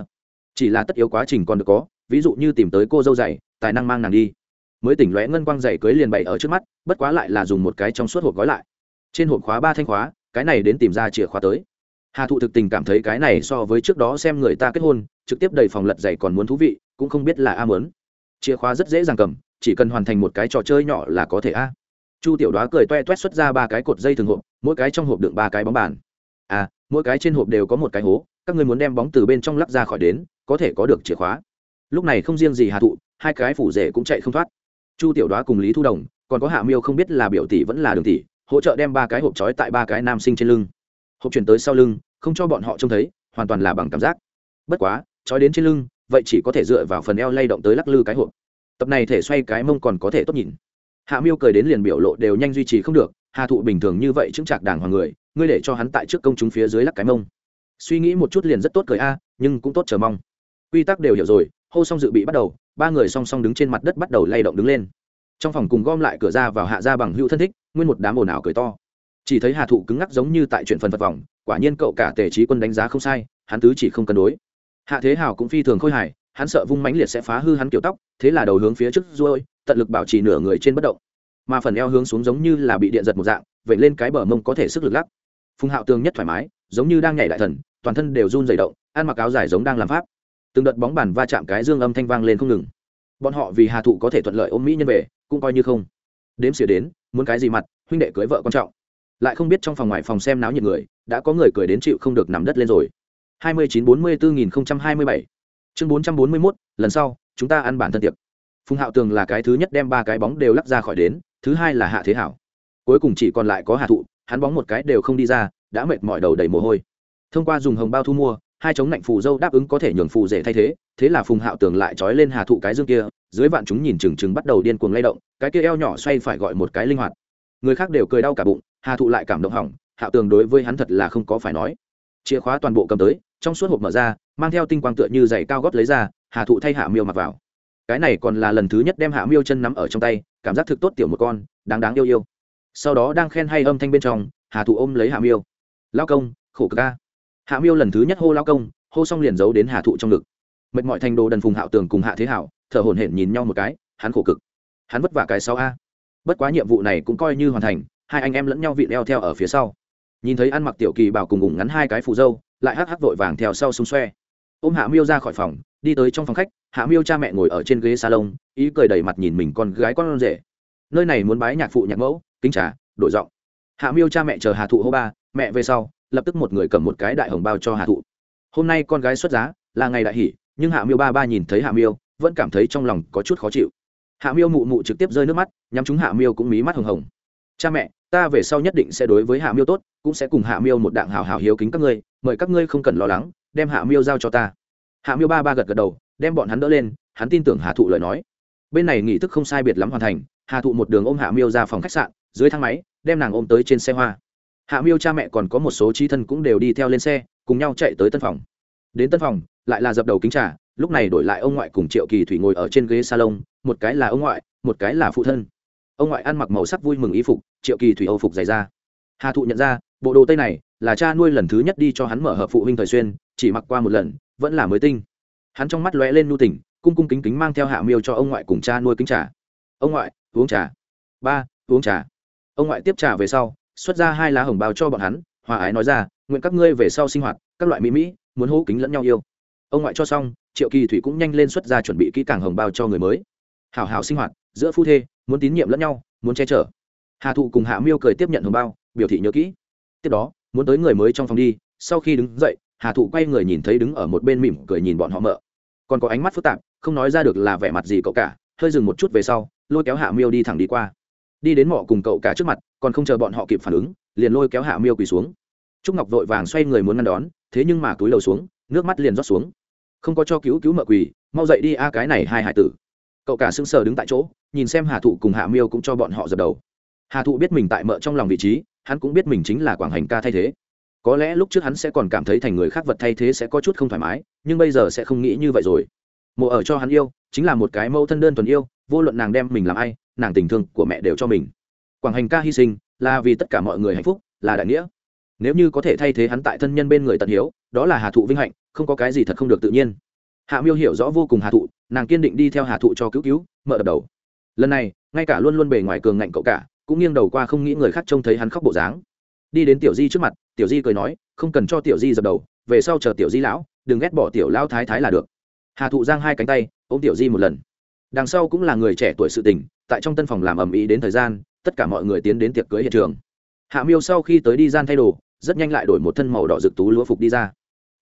Chỉ là tất yếu quá trình còn được có, ví dụ như tìm tới cô dâu dày tài năng mang nàng đi. Mới tỉnh lóe ngân quang dày cưới liền bày ở trước mắt, bất quá lại là dùng một cái trong suốt hộp gói lại. Trên hộp khóa ba thanh khóa, cái này đến tìm ra chìa khóa tới. Hà thụ thực tình cảm thấy cái này so với trước đó xem người ta kết hôn, trực tiếp đầy phòng lật dày còn muốn thú vị, cũng không biết là a mớn chìa khóa rất dễ dàng cầm, chỉ cần hoàn thành một cái trò chơi nhỏ là có thể a chu tiểu đoá cười toe toét xuất ra ba cái cột dây thường hộp, mỗi cái trong hộp đựng ba cái bóng bàn. À mỗi cái trên hộp đều có một cái hố, các người muốn đem bóng từ bên trong lắp ra khỏi đến, có thể có được chìa khóa. Lúc này không riêng gì hà thụ, hai cái phủ rể cũng chạy không thoát. Chu tiểu đoá cùng lý thu đồng, còn có hạ miêu không biết là biểu tỷ vẫn là đường tỷ, hỗ trợ đem ba cái hộp trói tại ba cái nam sinh trên lưng. Hộp chuyển tới sau lưng, không cho bọn họ trông thấy, hoàn toàn là bằng cảm giác. Bất quá, trói đến trên lưng, vậy chỉ có thể dựa vào phần eo lay động tới lắc lư cái hộp. Tập này thể xoay cái mông còn có thể tốt nhìn hạ miêu cười đến liền biểu lộ đều nhanh duy trì không được, hà thụ bình thường như vậy chứng chạc đàng hoàng người, ngươi để cho hắn tại trước công chúng phía dưới lắc cái mông. Suy nghĩ một chút liền rất tốt cười a, nhưng cũng tốt chờ mong. Quy tắc đều hiểu rồi, hô xong dự bị bắt đầu, ba người song song đứng trên mặt đất bắt đầu lay động đứng lên. Trong phòng cùng gom lại cửa ra vào hạ ra bằng hữu thân thích, nguyên một đám ồn ào cười to. Chỉ thấy hà thụ cứng ngắc giống như tại chuyện phần vật vòng quả nhiên cậu cả tề trí quân đánh giá không sai, hắn tứ chỉ không cân đối. Hạ thế hào cũng phi thường khôi hài hắn sợ vung mãnh liệt sẽ phá hư hắn kiểu tóc, thế là đầu hướng phía trước ruôi tận lực bảo trì nửa người trên bất động. Mà phần eo hướng xuống giống như là bị điện giật một dạng vậy lên cái bờ mông có thể sức lực lắc. Phùng hạo tường nhất thoải mái, giống như đang nhảy đại thần, toàn thân đều run dày động, ăn mặc áo dài giống đang làm pháp. Từng đợt bóng bàn va chạm cái dương âm thanh vang lên không ngừng. Bọn họ vì hà thụ có thể thuận lợi ôm mỹ nhân về, cũng coi như không. Đếm xỉa đến, muốn cái gì mặt, huynh đệ cưới vợ quan trọng. Lại không biết trong phòng ngoài phòng xem náo nhiệt người, đã có người cười đến chịu không được nằm đất lên rồi. 29 44 2027 chương bốn trăm bốn mươi mốt, lần sau, chúng ta ăn bản thân tiệc. Phùng hạo tường là cái thứ nhất đem ba cái bóng đều lắc ra khỏi đến, thứ hai là hạ thế hảo. Cuối cùng chỉ còn lại có hạ thụ, hắn bóng một cái đều không đi ra, đã mệt mỏi đầu đầy mồ hôi. Thông qua dùng hồng bao thu mua, hai chống lạnh phù dâu đáp ứng có thể nhường phù rể thay thế thế là phùng hạo tường lại trói lên hà thụ cái dương kia, dưới vạn chúng nhìn chừng chừng bắt đầu điên cuồng lay động, cái kia eo nhỏ xoay phải gọi một cái linh hoạt. Người khác đều cười đau cả bụng, hà thụ lại cảm động hỏng, hạo tường đối với hắn thật là không có phải nói. Chìa khóa toàn bộ cầm tới, trong suốt hộp mở ra mang theo tinh quang tựa như giày cao gót lấy ra, hà thụ thay hạ miêu mặc vào. Cái này còn là lần thứ nhất đem hạ miêu chân nắm ở trong tay, cảm giác thực tốt tiểu một con, đáng đáng yêu yêu. Sau đó đang khen hay âm thanh bên trong, hà thụ ôm lấy hạ miêu. Lao công, khổ cực ca hạ miêu lần thứ nhất hô lao công hô xong liền giấu đến hà thụ trong ngực. Mệt mỏi thành đồ đần phùng hạo tường cùng hạ thế hảo, thở hổn hển nhìn nhau một cái, hắn khổ cực. Hắn vất vả cái sau a. Bất quá nhiệm vụ này cũng coi như hoàn thành, hai anh em lẫn nhau vị đeo theo ở phía sau. Nhìn thấy ăn mặc tiểu kỳ bảo cùng ủng ngắn hai cái phù dâu, lại hắc hắc vội vàng theo sau xung xoe ôm hạ miêu ra khỏi phòng, đi tới trong phòng khách, hạ miêu cha mẹ ngồi ở trên ghế salon, ý cười đầy mặt nhìn mình con gái con rể. Nơi này muốn bái nhạc phụ nhạc mẫu, kính trà, đổi giọng. Hạ miêu cha mẹ chờ hà thụ hô ba, mẹ về sau, lập tức một người cầm một cái đại hồng bao cho hà thụ. Hôm nay con gái xuất giá, là ngày đại hỷ, nhưng hạ miêu ba ba nhìn thấy hạ miêu, vẫn cảm thấy trong lòng có chút khó chịu. Hạ miêu mụ mụ trực tiếp rơi nước mắt, nhắm chúng hạ miêu cũng mí mắt hồng hồng. Cha mẹ, ta về sau nhất định sẽ đối với hạ miêu tốt, cũng sẽ cùng hạ miêu một đạng hào hào hiếu kính các ngươi, mời các ngươi không cần lo lắng đem hạ miêu giao cho ta. Hạ miêu ba ba gật gật đầu, đem bọn hắn đỡ lên, hắn tin tưởng hà thụ lời nói. Bên này nghỉ thức không sai biệt lắm hoàn thành, hà thụ một đường ôm hạ miêu ra phòng khách sạn, dưới thang máy, đem nàng ôm tới trên xe hoa. Hạ miêu cha mẹ còn có một số trí thân cũng đều đi theo lên xe, cùng nhau chạy tới tân phòng. Đến tân phòng, lại là dập đầu kính trà, lúc này đổi lại ông ngoại cùng triệu kỳ thủy ngồi ở trên ghế salon, một cái là ông ngoại, một cái là phụ thân. Ông ngoại ăn mặc màu sắc vui mừng y phục, triệu kỳ thủy âu phục dày ra hà thụ nhận ra, bộ đồ tây này là cha nuôi lần thứ nhất đi cho hắn mở hợp phụ huynh thời xuyên, chỉ mặc qua một lần, vẫn là mới tinh. Hắn trong mắt lóe lên nu tỉnh, cung cung kính kính mang theo hạ miêu cho ông ngoại cùng cha nuôi kính trà. Ông ngoại, uống trà. Ba, uống trà. Ông ngoại tiếp trà về sau, xuất ra hai lá hồng bao cho bọn hắn, hòa ái nói ra, nguyện các ngươi về sau sinh hoạt, các loại mỹ mỹ, muốn hô kính lẫn nhau yêu. Ông ngoại cho xong, triệu kỳ thủy cũng nhanh lên xuất ra chuẩn bị kỹ càng hồng bao cho người mới. Hảo hảo sinh hoạt, giữa phu thê, muốn tín nhiệm lẫn nhau, muốn che chở. Hà thụ cùng hạ miêu cười tiếp nhận hồng bao, biểu thị nhớ kỹ. Tiếp đó muốn tới người mới trong phòng đi, sau khi đứng dậy, hà thụ quay người nhìn thấy đứng ở một bên mỉm cười nhìn bọn họ mợ. Còn có ánh mắt phức tạp, không nói ra được là vẻ mặt gì cậu cả, hơi dừng một chút về sau, lôi kéo hạ miêu đi thẳng đi qua. Đi đến mỏ cùng cậu cả trước mặt, còn không chờ bọn họ kịp phản ứng, liền lôi kéo hạ miêu quỳ xuống. Trúc ngọc vội vàng xoay người muốn ngăn đón, thế nhưng mà túi lầu xuống, nước mắt liền rót xuống. Không có cho cứu cứu mợ quỳ, mau dậy đi a, cái này hai hải tử. Cậu cả sững sờ đứng tại chỗ, nhìn xem hà thụ cùng hạ miêu cũng cho bọn họ dập đầu. Hà thụ biết mình tại mợ trong lòng vị trí hắn cũng biết mình chính là quảng hành ca thay thế. Có lẽ lúc trước hắn sẽ còn cảm thấy thành người khác vật thay thế sẽ có chút không thoải mái, nhưng bây giờ sẽ không nghĩ như vậy rồi. Mộ ở cho hắn yêu, chính là một cái mẫu thân đơn thuần yêu, vô luận nàng đem mình làm ai, nàng tình thương của mẹ đều cho mình. Quảng hành ca hy sinh là vì tất cả mọi người hạnh phúc, là đại nghĩa. Nếu như có thể thay thế hắn tại thân nhân bên người tận hiếu, đó là hà thụ vinh hạnh, không có cái gì thật không được tự nhiên. Hạ miêu hiểu rõ vô cùng hà thụ, nàng kiên định đi theo hà thụ cho cứu cứu, mở đập đầu. Lần này, ngay cả luôn luôn bề ngoài cường ngạnh cậu cả cũng nghiêng đầu qua không nghĩ người khác trông thấy hắn khóc bộ dáng. Đi đến tiểu di trước mặt, tiểu di cười nói, không cần cho tiểu di dập đầu, về sau chờ tiểu di lão, đừng ghét bỏ tiểu lão thái thái là được. Hà thụ giang hai cánh tay, ôm tiểu di một lần. Đằng sau cũng là người trẻ tuổi sự tình, tại trong tân phòng làm ầm ĩ đến thời gian, tất cả mọi người tiến đến tiệc cưới hiện trường. Hạ miêu sau khi tới đi gian thay đồ, rất nhanh lại đổi một thân màu đỏ rực tú lúa phục đi ra.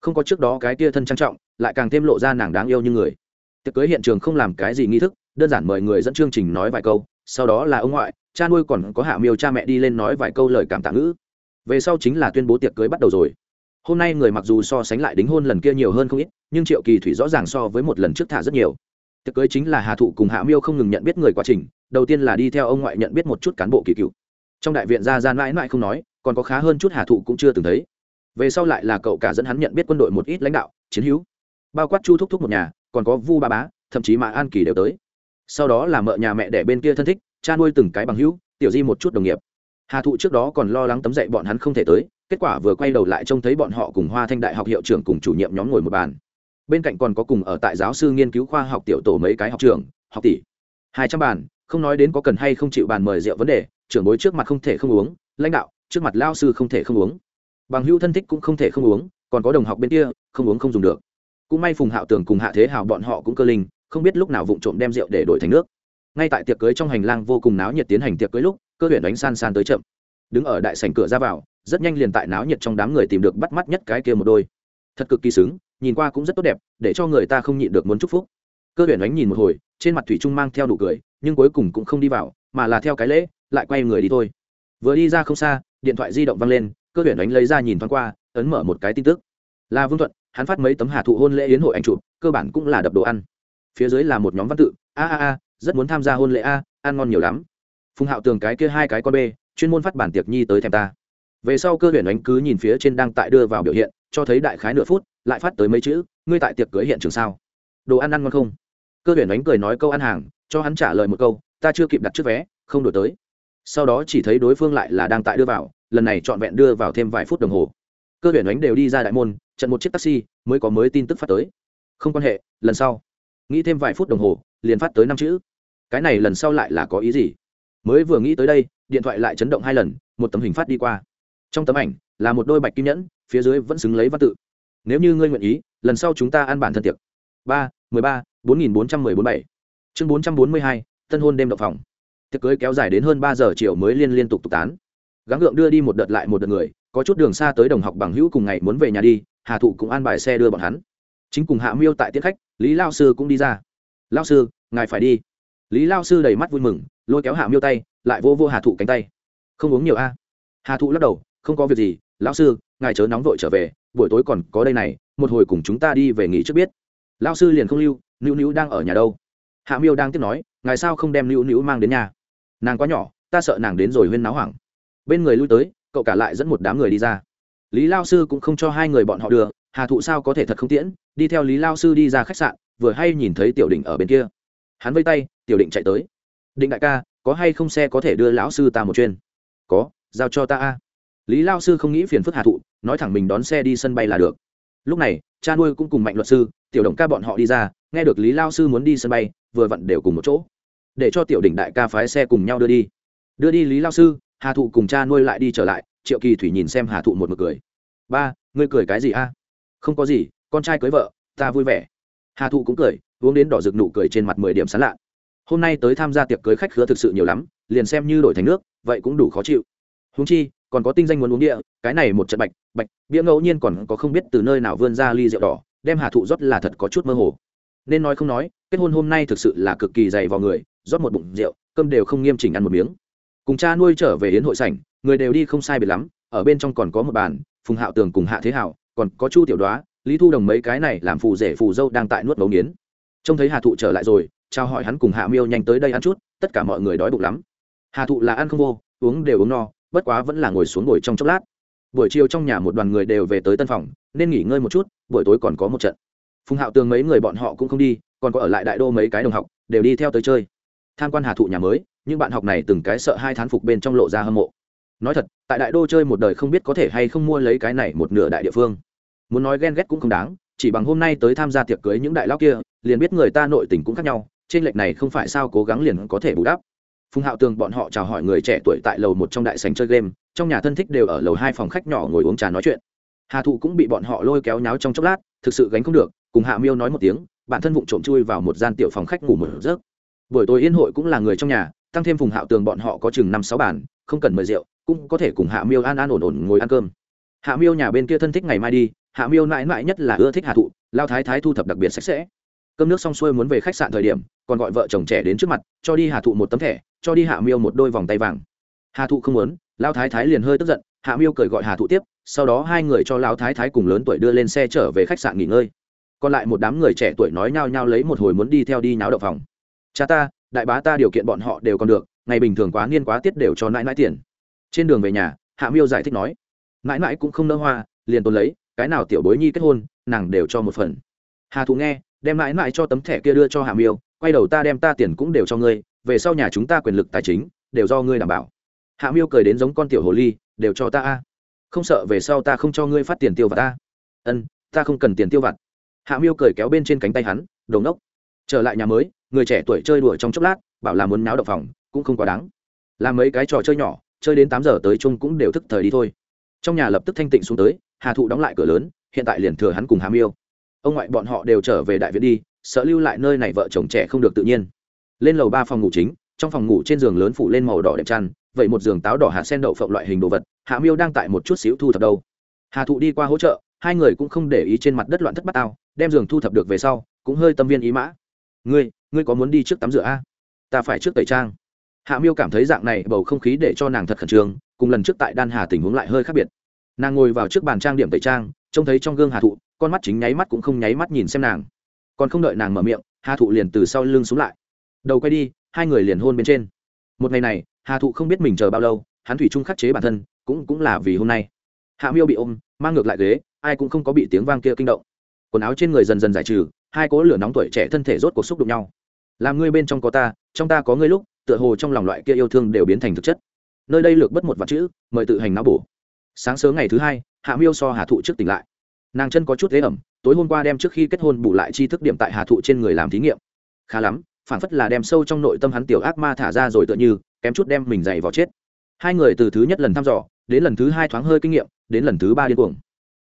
Không có trước đó cái kia thân trang trọng, lại càng thêm lộ ra nàng đáng yêu như người. Tiệc cưới hiện trường không làm cái gì nghi thức, đơn giản mời người dẫn chương trình nói vài câu, sau đó là ông ngoại cha nuôi còn có hạ miêu cha mẹ đi lên nói vài câu lời cảm tạ ngữ. Về sau chính là tuyên bố tiệc cưới bắt đầu rồi. Hôm nay người mặc dù so sánh lại đính hôn lần kia nhiều hơn không ít, nhưng triệu kỳ thủy rõ ràng so với một lần trước thả rất nhiều. Tiệc cưới chính là hà thụ cùng hạ miêu không ngừng nhận biết người quá trình, đầu tiên là đi theo ông ngoại nhận biết một chút cán bộ kỳ cựu. Trong đại viện ra ra mãi mãi không nói, còn có khá hơn chút hà thụ cũng chưa từng thấy. Về sau lại là cậu cả dẫn hắn nhận biết quân đội một ít lãnh đạo, chiến hữu. Bao quát chu thúc thúc một nhà, còn có vu ba bá, thậm chí mã an kỳ đều tới. Sau đó là mợ nhà mẹ đẻ bên kia thân thích cha nuôi từng cái bằng hữu, tiểu di một chút đồng nghiệp. Hà thụ trước đó còn lo lắng tấm dậy bọn hắn không thể tới, kết quả vừa quay đầu lại trông thấy bọn họ cùng hoa thanh đại học hiệu trưởng cùng chủ nhiệm nhóm ngồi một bàn. Bên cạnh còn có cùng ở tại giáo sư nghiên cứu khoa học tiểu tổ mấy cái học trường học tỷ. Hai trăm bàn, không nói đến có cần hay không chịu bàn mời rượu vấn đề, trưởng bối trước mặt không thể không uống, lãnh đạo, trước mặt lao sư không thể không uống. Bằng hữu thân thích cũng không thể không uống, còn có đồng học bên kia, không uống không dùng được. Cũng may phùng hạo tường cùng hạ thế hào bọn họ cũng cơ linh, không biết lúc nào vụng trộm đem rượu để đổi thành nước ngay tại tiệc cưới trong hành lang vô cùng náo nhiệt tiến hành tiệc cưới lúc, cơ huyện đánh san san tới chậm. Đứng ở đại sảnh cửa ra vào, rất nhanh liền tại náo nhiệt trong đám người tìm được bắt mắt nhất cái kia một đôi. Thật cực kỳ xứng, nhìn qua cũng rất tốt đẹp, để cho người ta không nhịn được muốn chúc phúc. Cơ huyện đánh nhìn một hồi, trên mặt thủy trung mang theo đủ cười, nhưng cuối cùng cũng không đi vào, mà là theo cái lễ, lại quay người đi thôi. Vừa đi ra không xa, điện thoại di động văng lên, cơ huyện đánh lấy ra nhìn thoáng qua, ấn mở một cái tin tức. Là vương thuận, hắn phát mấy tấm hà thụ hôn lễ yến hội anh chụp, cơ bản cũng là đập đồ ăn. Phía dưới là một nhóm văn tự, a a a rất muốn tham gia hôn lễ a, ăn ngon nhiều lắm. Phùng hạo tường cái kia hai cái con b chuyên môn phát bản tiệc nhi tới thèm ta. Về sau cơ huyền ánh cứ nhìn phía trên đang tại đưa vào biểu hiện, cho thấy đại khái nửa phút, lại phát tới mấy chữ, ngươi tại tiệc cưới hiện trường sao? Đồ ăn ăn ngon không? Cơ huyền ánh cười nói câu ăn hàng, cho hắn trả lời một câu, ta chưa kịp đặt trước vé, không đổi tới. Sau đó chỉ thấy đối phương lại là đang tại đưa vào, lần này trọn vẹn đưa vào thêm vài phút đồng hồ. Cơ huyền ánh đều đi ra đại môn trận một chiếc taxi, mới có mới tin tức phát tới. Không quan hệ, lần sau. Nghĩ thêm vài phút đồng hồ, liền phát tới năm chữ cái này lần sau lại là có ý gì? Mới vừa nghĩ tới đây, điện thoại lại chấn động hai lần, một tấm hình phát đi qua. Trong tấm ảnh, là một đôi bạch kim nhẫn, phía dưới vẫn xứng lấy văn tự. Nếu như ngươi nguyện ý, lần sau chúng ta ăn bản thân tiệc. Ba, mười ba, bốn nghìn bốn trăm mười bốn bảy. Chương bốn trăm bốn mươi hai, tân hôn đêm đậu phòng. Tiệc cưới kéo dài đến hơn ba giờ chiều mới liên liên tục tục tán. Gắng gượng đưa đi một đợt lại một đợt người, có chút đường xa tới đồng học bằng hữu cùng ngày muốn về nhà đi, hà thụ cũng an bài xe đưa bọn hắn. Chính cùng hạ miêu tại tiết khách, lý lao sư cũng đi ra. Lao sư, ngài phải đi lý lao sư đầy mắt vui mừng, lôi kéo hạ miêu tay, lại vô vô hà thụ cánh tay. Không uống nhiều a? Hà thụ lắc đầu, không có việc gì, lão sư, ngài chớ nóng vội trở về, buổi tối còn có đây này, một hồi cùng chúng ta đi về nghỉ trước biết. Lao sư liền không lưu, nữu nữu đang ở nhà đâu. Hạ miêu đang tiếp nói, ngài sao không đem nữu nữu mang đến nhà? Nàng quá nhỏ, ta sợ nàng đến rồi huyên náo hoảng. Bên người lui tới, cậu cả lại dẫn một đám người đi ra. Lý lao sư cũng không cho hai người bọn họ đưa, hà thụ sao có thể thật không tiễn, đi theo lý lao sư đi ra khách sạn, vừa hay nhìn thấy tiểu Đình ở bên kia hắn vây tay, tiểu định chạy tới. Định đại ca, có hay không xe có thể đưa lão sư ta một chuyên có, giao cho ta a. Lý lao sư không nghĩ phiền phức hà thụ, nói thẳng mình đón xe đi sân bay là được. Lúc này, cha nuôi cũng cùng mạnh luật sư, tiểu động ca bọn họ đi ra, nghe được lý lao sư muốn đi sân bay, vừa vặn đều cùng một chỗ. Để cho tiểu đỉnh đại ca phái xe cùng nhau đưa đi. Đưa đi lý lao sư, hà thụ cùng cha nuôi lại đi trở lại, triệu kỳ thủy nhìn xem hà thụ một mực cười. Ba, ngươi cười cái gì a? Không có gì, con trai cưới vợ, ta vui vẻ. Hà thụ cũng cười uống đến đỏ rực nụ cười trên mặt mười điểm sán lạ. Hôm nay tới tham gia tiệc cưới khách khứa thực sự nhiều lắm, liền xem như đổi thành nước, vậy cũng đủ khó chịu. Húng chi, còn có tinh danh muốn uống địa, cái này một trận bạch bạch, bia ngẫu nhiên còn có không biết từ nơi nào vươn ra ly rượu đỏ, đem hà thụ rót là thật có chút mơ hồ. Nên nói không nói, kết hôn hôm nay thực sự là cực kỳ dày vào người, rót một bụng rượu, cơm đều không nghiêm chỉnh ăn một miếng. Cùng cha nuôi trở về hiến hội sảnh, người đều đi không sai biệt lắm, ở bên trong còn có một bàn, phùng hạo tường cùng hạ thế hảo, còn có chu tiểu đoá, lý thu đồng mấy cái này làm phù rể phù dâu đang tại nuốt ngấu nghiến trông thấy hà thụ trở lại rồi trao hỏi hắn cùng hạ miêu nhanh tới đây ăn chút, tất cả mọi người đói bụng lắm. Hà thụ là ăn không vô, uống đều uống no, bất quá vẫn là ngồi xuống ngồi trong chốc lát. Buổi chiều trong nhà một đoàn người đều về tới tân phòng, nên nghỉ ngơi một chút, buổi tối còn có một trận. Phùng hạo tường mấy người bọn họ cũng không đi, còn có ở lại đại đô mấy cái đồng học, đều đi theo tới chơi. Tham quan hà thụ nhà mới, những bạn học này từng cái sợ hai thán phục bên trong lộ ra hâm mộ. Nói thật, tại đại đô chơi một đời không biết có thể hay không mua lấy cái này một nửa đại địa phương. Muốn nói ghen ghét cũng không đáng chỉ bằng hôm nay tới tham gia tiệc cưới những đại lao kia, liền biết người ta nội tình cũng khác nhau, trên lệch này không phải sao cố gắng liền có thể bù đắp. Phùng hạo tường bọn họ chào hỏi người trẻ tuổi tại lầu một trong đại sành chơi game, trong nhà thân thích đều ở lầu hai phòng khách nhỏ ngồi uống trà nói chuyện. Hà thụ cũng bị bọn họ lôi kéo nháo trong chốc lát, thực sự gánh không được, cùng hạ miêu nói một tiếng, bản thân vụng trộm chui vào một gian tiểu phòng khách ngủ một giấc. Buổi tối yên hội cũng là người trong nhà, tăng thêm phùng hạo tường bọn họ có chừng năm sáu bàn, không cần mời rượu, cũng có thể cùng hạ miêu an an ổn ổn ngồi ăn cơm hạ miêu nhà bên kia thân thích ngày mai đi, hạ miêu mãi mãi nhất là ưa thích hạ thụ, lao thái thái thu thập đặc biệt sạch sẽ. Cơm nước xong xuôi muốn về khách sạn thời điểm, còn gọi vợ chồng trẻ đến trước mặt, cho đi hạ thụ một tấm thẻ, cho đi hạ miêu một đôi vòng tay vàng. Hạ thụ không muốn, lao thái thái liền hơi tức giận, hạ miêu cười gọi hạ thụ tiếp, sau đó hai người cho lao thái thái cùng lớn tuổi đưa lên xe trở về khách sạn nghỉ ngơi. Còn lại một đám người trẻ tuổi nói nhao nhao lấy một hồi muốn đi theo đi náo động phòng. Cha ta, đại bá ta điều kiện bọn họ đều còn được, ngày bình thường quá niên quá tiết đều cho nãi nãi tiền. Trên đường về nhà, hạ miêu giải thích nói mãi mãi cũng không nỡ hoa, liền tồn lấy, cái nào tiểu bối nhi kết hôn, nàng đều cho một phần. Hà thụ nghe, đem mãi mãi cho tấm thẻ kia đưa cho hạ miêu, quay đầu ta đem ta tiền cũng đều cho ngươi, về sau nhà chúng ta quyền lực tài chính, đều do ngươi đảm bảo. Hạ miêu cười đến giống con tiểu hồ ly, đều cho ta a. Không sợ về sau ta không cho ngươi phát tiền tiêu vặt ta ân, ta không cần tiền tiêu vặt. Hạ miêu cười kéo bên trên cánh tay hắn đầu nốc. trở lại nhà mới, người trẻ tuổi chơi đùa trong chốc lát, bảo là muốn náo động phòng, cũng không quá đáng. Làm mấy cái trò chơi nhỏ, chơi đến tám giờ tới chung cũng đều thức thời đi thôi trong nhà lập tức thanh tịnh xuống tới, hà thụ đóng lại cửa lớn, hiện tại liền thừa hắn cùng hà miêu. Ông ngoại bọn họ đều trở về đại viện đi, sợ lưu lại nơi này vợ chồng trẻ không được tự nhiên. Lên lầu ba phòng ngủ chính, trong phòng ngủ trên giường lớn phủ lên màu đỏ đẹp chăn, vậy một giường táo đỏ hạ sen đậu phộng loại hình đồ vật hạ miêu đang tại một chút xíu thu thập đâu. Hà thụ đi qua hỗ trợ, hai người cũng không để ý trên mặt đất loạn thất bát ao đem giường thu thập được về sau, cũng hơi tâm viên ý mã. Ngươi ngươi có muốn đi trước tắm rửa a? Ta phải trước tẩy trang. Hạ miêu cảm thấy dạng này bầu không khí để cho nàng thật khẩn trương cùng lần trước tại đan hà tình huống lại hơi khác biệt. Nàng ngồi vào trước bàn trang điểm tẩy trang, trông thấy trong gương hà thụ, con mắt chính nháy mắt cũng không nháy mắt nhìn xem nàng. Còn không đợi nàng mở miệng, hà thụ liền từ sau lưng xuống lại. Đầu quay đi, hai người liền hôn bên trên. Một ngày này, hà thụ không biết mình chờ bao lâu, hắn thủy chung khắc chế bản thân, cũng cũng là vì hôm nay. Hạ miêu bị ôm, mang ngược lại ghế, ai cũng không có bị tiếng vang kia kinh động. Quần áo trên người dần dần giải trừ, hai cố lửa nóng tuổi trẻ thân thể rốt cuộc xúc đụng nhau. Làm ngươi bên trong có ta, trong ta có ngươi lúc, tựa hồ trong lòng loại kia yêu thương đều biến thành thực chất nơi đây lược bất một vạn chữ, mời tự hành não bổ. Sáng sớm ngày thứ hai, hạ miêu so hà thụ trước tỉnh lại. Nàng chân có chút thế ẩm, tối hôm qua đem trước khi kết hôn bù lại chi thức điểm tại hà thụ trên người làm thí nghiệm. Khá lắm phản phất là đem sâu trong nội tâm hắn tiểu ác ma thả ra rồi tựa như, kém chút đem mình dày vào chết. Hai người từ thứ nhất lần thăm dò, đến lần thứ hai thoáng hơi kinh nghiệm, đến lần thứ ba điên cuồng.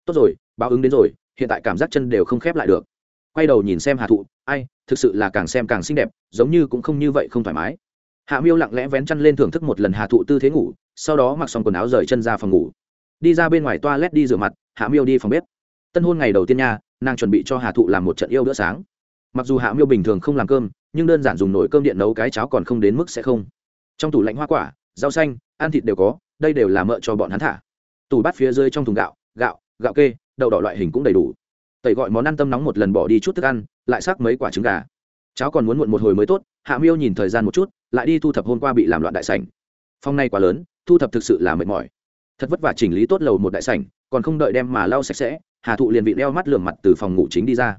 Tốt rồi, báo ứng đến rồi, hiện tại cảm giác chân đều không khép lại được. Quay đầu nhìn xem hà thụ, ai, thực sự là càng xem càng xinh đẹp, giống như cũng không như vậy không thoải mái hạ miêu lặng lẽ vén chăn lên thưởng thức một lần hà thụ tư thế ngủ, sau đó mặc xong quần áo rời chân ra phòng ngủ. Đi ra bên ngoài toa lét đi rửa mặt, hạ miêu đi phòng bếp. Tân hôn ngày đầu tiên nha, nàng chuẩn bị cho hà thụ làm một trận yêu bữa sáng. Mặc dù hạ miêu bình thường không làm cơm, nhưng đơn giản dùng nồi cơm điện nấu cái cháo còn không đến mức sẽ không. Trong tủ lạnh hoa quả, rau xanh, ăn thịt đều có, đây đều là mợ cho bọn hắn thả. Tủ bát phía dưới trong thùng gạo gạo gạo kê, đậu đỏ loại hình cũng đầy đủ. Tẩy gọi món ăn tâm nóng một lần bỏ đi chút thức ăn, lại xác mấy quả trứng gà cháu còn muốn muộn một hồi mới tốt, hạ miêu nhìn thời gian một chút, lại đi thu thập hôm qua bị làm loạn đại sảnh. Phong này quá lớn, thu thập thực sự là mệt mỏi. Thật vất vả chỉnh lý tốt lầu một đại sảnh, còn không đợi đem mà lau sạch sẽ, hà thụ liền bị đeo mắt lườm mặt từ phòng ngủ chính đi ra.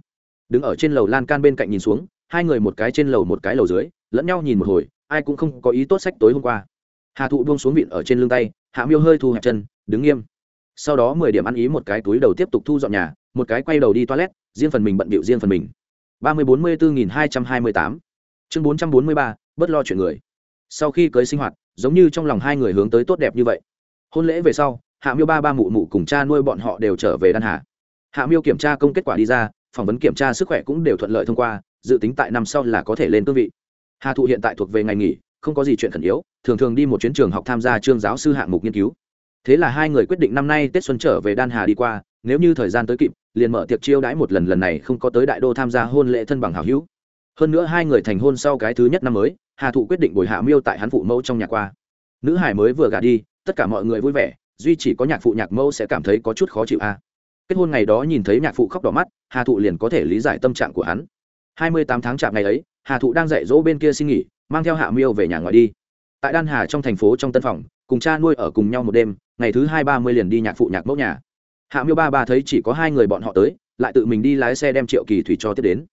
Đứng ở trên lầu lan can bên cạnh nhìn xuống, hai người một cái trên lầu một cái lầu dưới, lẫn nhau nhìn một hồi, ai cũng không có ý tốt sách tối hôm qua. Hà thụ buông xuống vịn ở trên lưng tay, hạ miêu hơi thu hẹp chân, đứng nghiêm. Sau đó mười điểm ăn ý một cái túi đầu tiếp tục thu dọn nhà, một cái quay đầu đi toilet, riêng phần mình bận bịu riêng phần mình ba mươi bốn mươi bốn nghìn hai trăm hai mươi tám. Chương bốn trăm bốn mươi ba, bớt lo chuyện người. Sau khi cưới sinh hoạt, giống như trong lòng hai người hướng tới tốt đẹp như vậy. Hôn lễ về sau, hạ miêu ba ba mụ mụ cùng cha nuôi bọn họ đều trở về đan hà. Hạ miêu kiểm tra công kết quả đi ra, phỏng vấn kiểm tra sức khỏe cũng đều thuận lợi thông qua, dự tính tại năm sau là có thể lên cương vị. Hà thụ hiện tại thuộc về ngày nghỉ, không có gì chuyện khẩn yếu, thường thường đi một chuyến trường học tham gia chương giáo sư hạng mục nghiên cứu. Thế là hai người quyết định năm nay tết xuân trở về đan hà đi qua, nếu như thời gian tới kịp liền mở tiệc chiêu đãi một lần lần này không có tới đại đô tham gia hôn lễ thân bằng hảo hữu. Hơn nữa hai người thành hôn sau cái thứ nhất năm mới, hà thụ quyết định bồi hạ miêu tại hắn phụ mẫu trong nhà qua. Nữ hải mới vừa gả đi, tất cả mọi người vui vẻ, duy chỉ có nhạc phụ nhạc mẫu sẽ cảm thấy có chút khó chịu a. Kết hôn ngày đó nhìn thấy nhạc phụ khóc đỏ mắt, hà thụ liền có thể lý giải tâm trạng của hắn. Hai mươi tám tháng chạp ngày ấy, hà thụ đang dạy dỗ bên kia xin nghỉ, mang theo hạ miêu về nhà ngoài đi. Tại đan hà trong thành phố trong tân phòng, cùng cha nuôi ở cùng nhau một đêm, ngày thứ hai ba mươi liền đi nhạc phụ nhạc mẫu nhà hạ miêu ba ba thấy chỉ có hai người bọn họ tới, lại tự mình đi lái xe đem triệu kỳ thủy cho tiếp đến.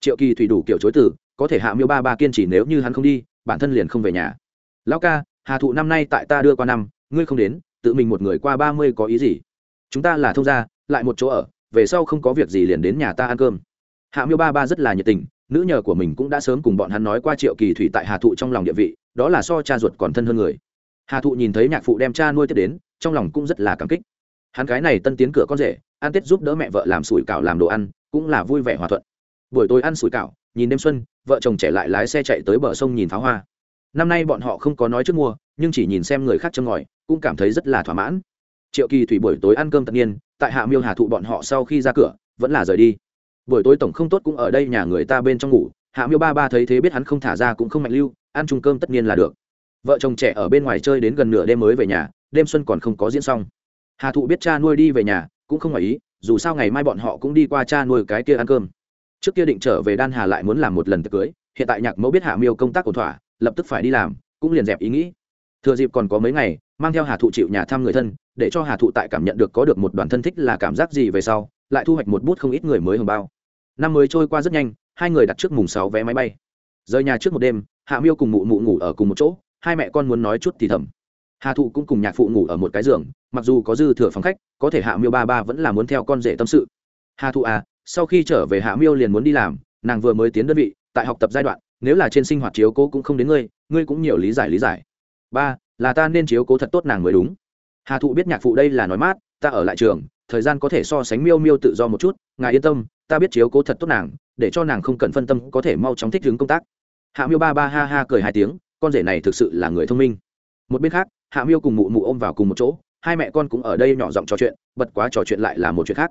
Triệu kỳ thủy đủ kiểu chối từ, có thể hạ miêu ba ba kiên trì nếu như hắn không đi, bản thân liền không về nhà. Lão ca, hà thụ năm nay tại ta đưa qua năm, ngươi không đến, tự mình một người qua ba mươi có ý gì? Chúng ta là thông gia, lại một chỗ ở, về sau không có việc gì liền đến nhà ta ăn cơm. Hạ miêu ba ba rất là nhiệt tình, nữ nhờ của mình cũng đã sớm cùng bọn hắn nói qua triệu kỳ thủy tại hà thụ trong lòng địa vị, đó là so cha ruột còn thân hơn người. Hà thụ nhìn thấy nhạc phụ đem cha nuôi tiếp đến, trong lòng cũng rất là cảm kích hắn cái này tân tiến cửa con rể, ăn tết giúp đỡ mẹ vợ làm sủi cảo làm đồ ăn, cũng là vui vẻ hòa thuận. Buổi tối ăn sủi cảo, nhìn đêm xuân, vợ chồng trẻ lại lái xe chạy tới bờ sông nhìn pháo hoa. Năm nay bọn họ không có nói trước mua, nhưng chỉ nhìn xem người khác châm ngòi, cũng cảm thấy rất là thỏa mãn. Triệu kỳ thủy buổi tối ăn cơm tất nhiên, tại hạ miêu hà thụ bọn họ sau khi ra cửa, vẫn là rời đi. Buổi tối tổng không tốt cũng ở đây nhà người ta bên trong ngủ, hạ miêu ba ba thấy thế biết hắn không thả ra cũng không mạnh lưu, ăn chung cơm tất nhiên là được. Vợ chồng trẻ ở bên ngoài chơi đến gần nửa đêm mới về nhà, đêm xuân còn không có diễn xong hà thụ biết cha nuôi đi về nhà, cũng không ngoài ý, dù sao ngày mai bọn họ cũng đi qua cha nuôi cái kia ăn cơm. Trước kia định trở về đan hà lại muốn làm một lần tiệc cưới, hiện tại nhạc mẫu biết hạ miêu công tác ổn thỏa, lập tức phải đi làm, cũng liền dẹp ý nghĩ. Thừa dịp còn có mấy ngày, mang theo hà thụ chịu nhà thăm người thân, để cho hà thụ tại cảm nhận được có được một đoàn thân thích là cảm giác gì về sau, lại thu hoạch một bút không ít người mới hồng bao. Năm mới trôi qua rất nhanh, hai người đặt trước mùng sáu vé máy bay. Rời nhà trước một đêm, hạ miêu cùng mụ mụ ngủ ở cùng một chỗ, hai mẹ con muốn nói chút thì thầm. Hà thụ cũng cùng nhạc phụ ngủ ở một cái giường mặc dù có dư thừa phòng khách, có thể hạ miêu ba ba vẫn là muốn theo con rể tâm sự. Hà thụ à sau khi trở về hạ miêu liền muốn đi làm, nàng vừa mới tiến đơn vị, tại học tập giai đoạn, nếu là trên sinh hoạt chiếu cố cũng không đến ngươi ngươi cũng nhiều lý giải lý giải. Ba, là ta nên chiếu cố thật tốt nàng mới đúng. Hà thụ biết nhạc phụ đây là nói mát, ta ở lại trường, thời gian có thể so sánh miêu miêu tự do một chút, ngài yên tâm, ta biết chiếu cố thật tốt nàng, để cho nàng không cần phân tâm, có thể mau chóng thích ứng công tác. Hạ miêu ba ba ha ha cười hai tiếng, con rể này thực sự là người thông minh. Một bên khác, hạ miêu cùng mụ mụ ôm vào cùng một chỗ hai mẹ con cũng ở đây nhỏ giọng trò chuyện bật quá trò chuyện lại là một chuyện khác.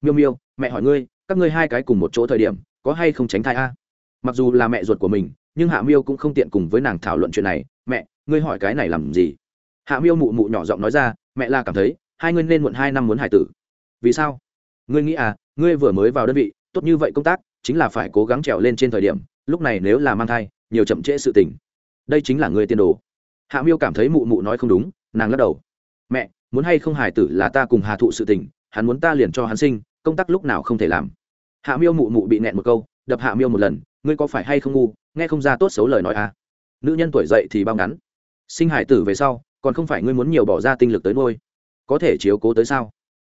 Miêu miêu, mẹ hỏi ngươi, các ngươi hai cái cùng một chỗ thời điểm, có hay không tránh thai a? Mặc dù là mẹ ruột của mình, nhưng hạ miêu cũng không tiện cùng với nàng thảo luận chuyện này. Mẹ, ngươi hỏi cái này làm gì? Hạ miêu mụ mụ nhỏ giọng nói ra, mẹ là cảm thấy, hai ngươi nên muộn hai năm muốn hải tử. Vì sao? Ngươi nghĩ à ngươi vừa mới vào đơn vị, tốt như vậy công tác, chính là phải cố gắng trèo lên trên thời điểm, lúc này nếu là mang thai, nhiều chậm trễ sự tình. Đây chính là ngươi tiên đồ. Hạ miêu cảm thấy mụ mụ nói không đúng, nàng lắc đầu muốn hay không hài tử là ta cùng hà thụ sự tình, hắn muốn ta liền cho hắn sinh, công tác lúc nào không thể làm. Hạ miêu mụ mụ bị nẹn một câu, đập hạ miêu một lần, ngươi có phải hay không ngu, nghe không ra tốt xấu lời nói à? Nữ nhân tuổi dậy thì bao ngắn. Sinh hải tử về sau, còn không phải ngươi muốn nhiều bỏ ra tinh lực tới nuôi. Có thể chiếu cố tới sao?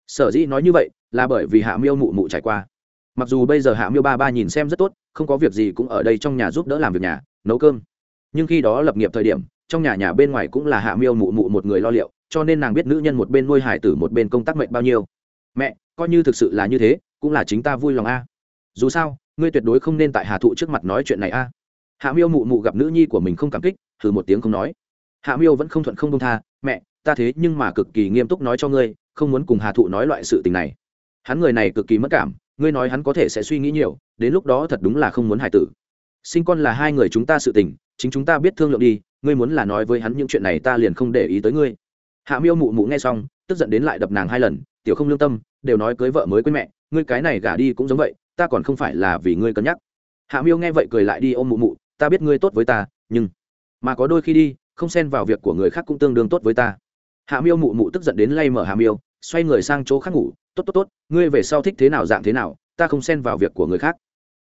Sở dĩ nói như vậy, là bởi vì hạ miêu mụ mụ trải qua. Mặc dù bây giờ hạ miêu ba ba nhìn xem rất tốt, không có việc gì cũng ở đây trong nhà giúp đỡ làm việc nhà, nấu cơm. Nhưng khi đó lập nghiệp thời điểm trong nhà nhà bên ngoài cũng là hạ miêu mụ mụ một người lo liệu, cho nên nàng biết nữ nhân một bên nuôi hải tử một bên công tác mệnh bao nhiêu. Mẹ, coi như thực sự là như thế, cũng là chính ta vui lòng a. Dù sao, ngươi tuyệt đối không nên tại hà thụ trước mặt nói chuyện này a. Hạ miêu mụ mụ gặp nữ nhi của mình không cảm kích thử một tiếng không nói. Hạ miêu vẫn không thuận không đông tha, mẹ, ta thế nhưng mà cực kỳ nghiêm túc nói cho ngươi, không muốn cùng hà thụ nói loại sự tình này. Hắn người này cực kỳ mất cảm, ngươi nói hắn có thể sẽ suy nghĩ nhiều, đến lúc đó thật đúng là không muốn hài tử. Sinh con là hai người chúng ta sự tình chính chúng ta biết thương lượng đi, ngươi muốn là nói với hắn những chuyện này ta liền không để ý tới ngươi. Hạ miêu mụ mụ nghe xong, tức giận đến lại đập nàng hai lần, tiểu không lương tâm, đều nói cưới vợ mới quên mẹ, ngươi cái này gả đi cũng giống vậy, ta còn không phải là vì ngươi cân nhắc. Hạ miêu nghe vậy cười lại đi ôm mụ mụ, ta biết ngươi tốt với ta, nhưng mà có đôi khi đi, không xen vào việc của người khác cũng tương đương tốt với ta. Hạ miêu mụ mụ tức giận đến lay mở hạ miêu, xoay người sang chỗ khác ngủ, tốt tốt tốt, ngươi về sau thích thế nào dạng thế nào, ta không xen vào việc của người khác.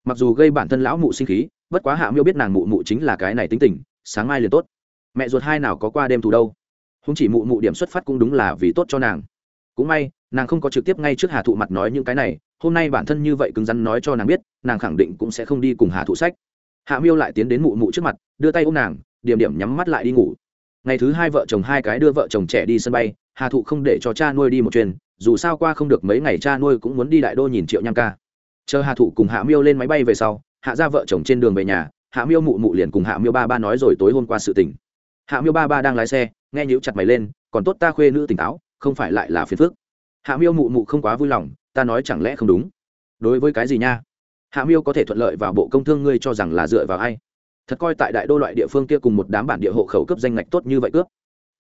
Mặc dù gây bản thân lão mụ sinh khí bất quá hạ miêu biết nàng mụ mụ chính là cái này tính tình, sáng mai liền tốt. Mẹ ruột hai nào có qua đêm thù đâu. Không chỉ mụ mụ điểm xuất phát cũng đúng là vì tốt cho nàng. Cũng may, nàng không có trực tiếp ngay trước hà thụ mặt nói những cái này, hôm nay bản thân như vậy cứng rắn nói cho nàng biết, nàng khẳng định cũng sẽ không đi cùng hà thụ sách. Hạ miêu lại tiến đến mụ mụ trước mặt, đưa tay ôm nàng, điểm điểm nhắm mắt lại đi ngủ. Ngày thứ hai vợ chồng hai cái đưa vợ chồng trẻ đi sân bay, hà thụ không để cho cha nuôi đi một chuyến, dù sao qua không được mấy ngày cha nuôi cũng muốn đi đại đô nhìn triệu nham ca. Chờ hà thụ cùng hạ miêu lên máy bay về sau hạ ra vợ chồng trên đường về nhà, hạ miêu mụ mụ liền cùng hạ miêu ba ba nói rồi tối hôm qua sự tình. Hạ miêu ba ba đang lái xe, nghe nhíu chặt mày lên, còn tốt ta khuê nữ tỉnh táo, không phải lại là phiền phước hạ miêu mụ mụ không quá vui lòng, ta nói chẳng lẽ không đúng? Đối với cái gì nha? Hạ miêu có thể thuận lợi vào bộ công thương ngươi cho rằng là dựa vào ai? Thật coi tại đại đô loại địa phương kia cùng một đám bản địa hộ khẩu cấp danh ngạch tốt như vậy cướp.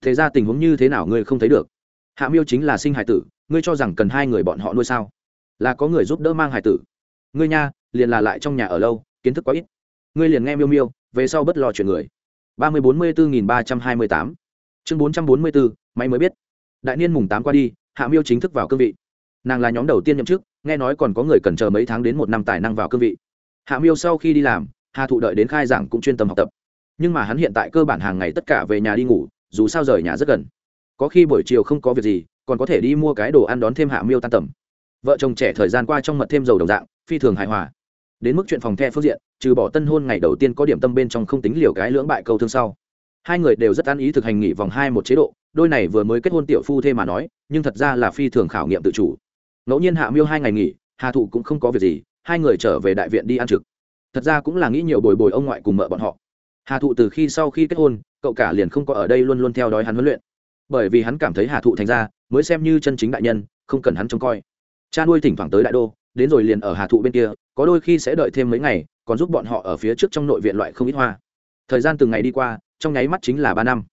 Thế ra tình huống như thế nào ngươi không thấy được? Hạ miêu chính là sinh hải tử, ngươi cho rằng cần hai người bọn họ nuôi sao? Là có người giúp đỡ mang hải tử. Ngươi nha liền là lại trong nhà ở lâu, kiến thức quá ít. Ngươi liền nghe miêu miêu, về sau bất lo chuyện người. ba mươi bốn mươi bốn nghìn ba trăm hai mươi tám. Chương bốn trăm bốn mươi bốn máy mới biết. Đại niên mùng tám qua đi, hạ miêu chính thức vào cương vị. Nàng là nhóm đầu tiên nhậm chức, nghe nói còn có người cần chờ mấy tháng đến một năm tài năng vào cương vị. Hạ miêu sau khi đi làm, hà thụ đợi đến khai giảng cũng chuyên tâm học tập. Nhưng mà hắn hiện tại cơ bản hàng ngày tất cả về nhà đi ngủ, dù sao rời nhà rất gần. Có khi buổi chiều không có việc gì, còn có thể đi mua cái đồ ăn đón thêm hạ miêu tan tầm. Vợ chồng trẻ thời gian qua trong mật thêm dầu đồng dạng, phi thường hài hòa đến mức chuyện phòng the phương diện, trừ bỏ tân hôn ngày đầu tiên có điểm tâm bên trong không tính liều cái lưỡng bại câu thương sau. Hai người đều rất an ý thực hành nghỉ vòng hai một chế độ, đôi này vừa mới kết hôn tiểu phu thê mà nói, nhưng thật ra là phi thường khảo nghiệm tự chủ. Ngẫu nhiên hạ miêu hai ngày nghỉ, hà thụ cũng không có việc gì, hai người trở về đại viện đi ăn trực. Thật ra cũng là nghĩ nhiều bồi bồi ông ngoại cùng mợ bọn họ. Hà thụ từ khi sau khi kết hôn, cậu cả liền không có ở đây luôn luôn theo đói hắn huấn luyện. Bởi vì hắn cảm thấy hà thụ thành ra, mới xem như chân chính đại nhân, không cần hắn trông coi. Cha nuôi thỉnh thoảng tới đại đô, đến rồi liền ở hà thụ bên kia có đôi khi sẽ đợi thêm mấy ngày, còn giúp bọn họ ở phía trước trong nội viện loại không ít hoa. Thời gian từng ngày đi qua, trong nháy mắt chính là ba năm.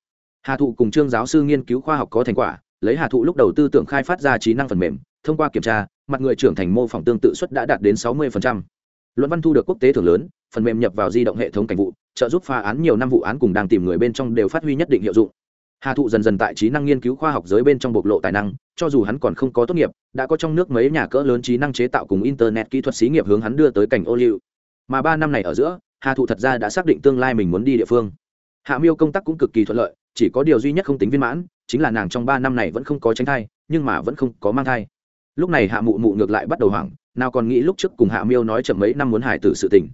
Hà thụ cùng trương giáo sư nghiên cứu khoa học có thành quả, lấy hà thụ lúc đầu tư tưởng khai phát ra trí năng phần mềm, thông qua kiểm tra, mặt người trưởng thành mô phỏng tương tự suất đã đạt đến sáu mươi luận văn thu được quốc tế thưởng lớn, phần mềm nhập vào di động hệ thống cảnh vụ, trợ giúp phá án nhiều năm vụ án cùng đang tìm người bên trong đều phát huy nhất định hiệu dụng hà thụ dần dần tại trí năng nghiên cứu khoa học giới bên trong bộc lộ tài năng, cho dù hắn còn không có tốt nghiệp, đã có trong nước mấy nhà cỡ lớn trí năng chế tạo cùng internet kỹ thuật xí nghiệp hướng hắn đưa tới cảnh ô liu. Mà ba năm này ở giữa, hà thụ thật ra đã xác định tương lai mình muốn đi địa phương. Hạ miêu công tác cũng cực kỳ thuận lợi, chỉ có điều duy nhất không tính viên mãn, chính là nàng trong ba năm này vẫn không có tránh thai, nhưng mà vẫn không có mang thai. Lúc này hạ mụ mụ ngược lại bắt đầu hoảng, nào còn nghĩ lúc trước cùng hạ miêu nói chậm mấy năm muốn hải tử sự tình.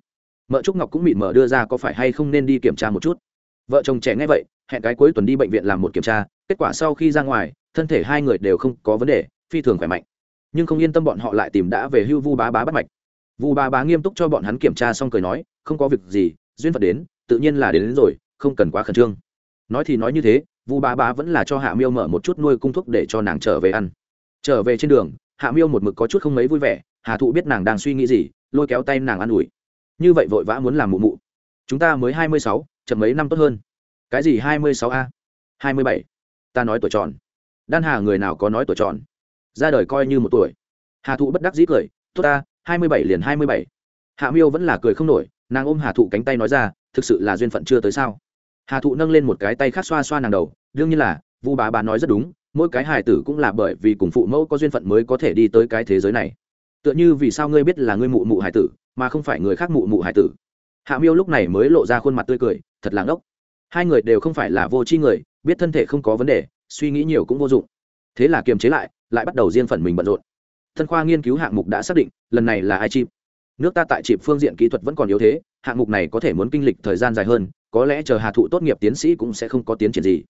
Mợ trúc ngọc cũng mịt mờ đưa ra có phải hay không nên đi kiểm tra một chút vợ chồng trẻ nghe vậy hẹn cái cuối tuần đi bệnh viện làm một kiểm tra kết quả sau khi ra ngoài thân thể hai người đều không có vấn đề phi thường khỏe mạnh. Nhưng không yên tâm bọn họ lại tìm đã về hưu vu bá bá bắt mạch. Vu bá bá nghiêm túc cho bọn hắn kiểm tra xong cười nói không có việc gì duyên phật đến tự nhiên là đến, đến rồi không cần quá khẩn trương. Nói thì nói như thế vu bá bá vẫn là cho hạ miêu mở một chút nuôi cung thuốc để cho nàng trở về ăn. Trở về trên đường hạ miêu một mực có chút không mấy vui vẻ hà thụ biết nàng đang suy nghĩ gì lôi kéo tay nàng ă n ủi. Như vậy vội vã muốn làm mụ mụ. Chúng ta mới hai mươi sáu chậm mấy năm tốt hơn. Cái gì hai mươi sáu a? hai mươi bảy. Ta nói tuổi tròn. Đan hà người nào có nói tuổi tròn? Ra đời coi như một tuổi. Hà thụ bất đắc dĩ cười, tốt ta, hai mươi bảy liền hai mươi bảy. Hạ miêu vẫn là cười không nổi, nàng ôm hà thụ cánh tay nói ra, thực sự là duyên phận chưa tới sao? Hà thụ nâng lên một cái tay khác xoa xoa nàng đầu, đương nhiên là, vu bá bá nói rất đúng, mỗi cái hài tử cũng là bởi vì cùng phụ mẫu có duyên phận mới có thể đi tới cái thế giới này. Tựa như vì sao ngươi biết là ngươi mụ mụ hài tử, mà không phải người khác mụ mụ hài tử? Hạ miêu lúc này mới lộ ra khuôn mặt tươi cười, thật làng ốc hai người đều không phải là vô tri người, biết thân thể không có vấn đề, suy nghĩ nhiều cũng vô dụng. Thế là kiềm chế lại lại bắt đầu riêng phần mình bận rộn. Thân khoa nghiên cứu hạng mục đã xác định, lần này là ai chip. Nước ta tại chịp phương diện kỹ thuật vẫn còn yếu thế, hạng mục này có thể muốn kinh lịch thời gian dài hơn, có lẽ chờ hà thụ tốt nghiệp tiến sĩ cũng sẽ không có tiến triển gì.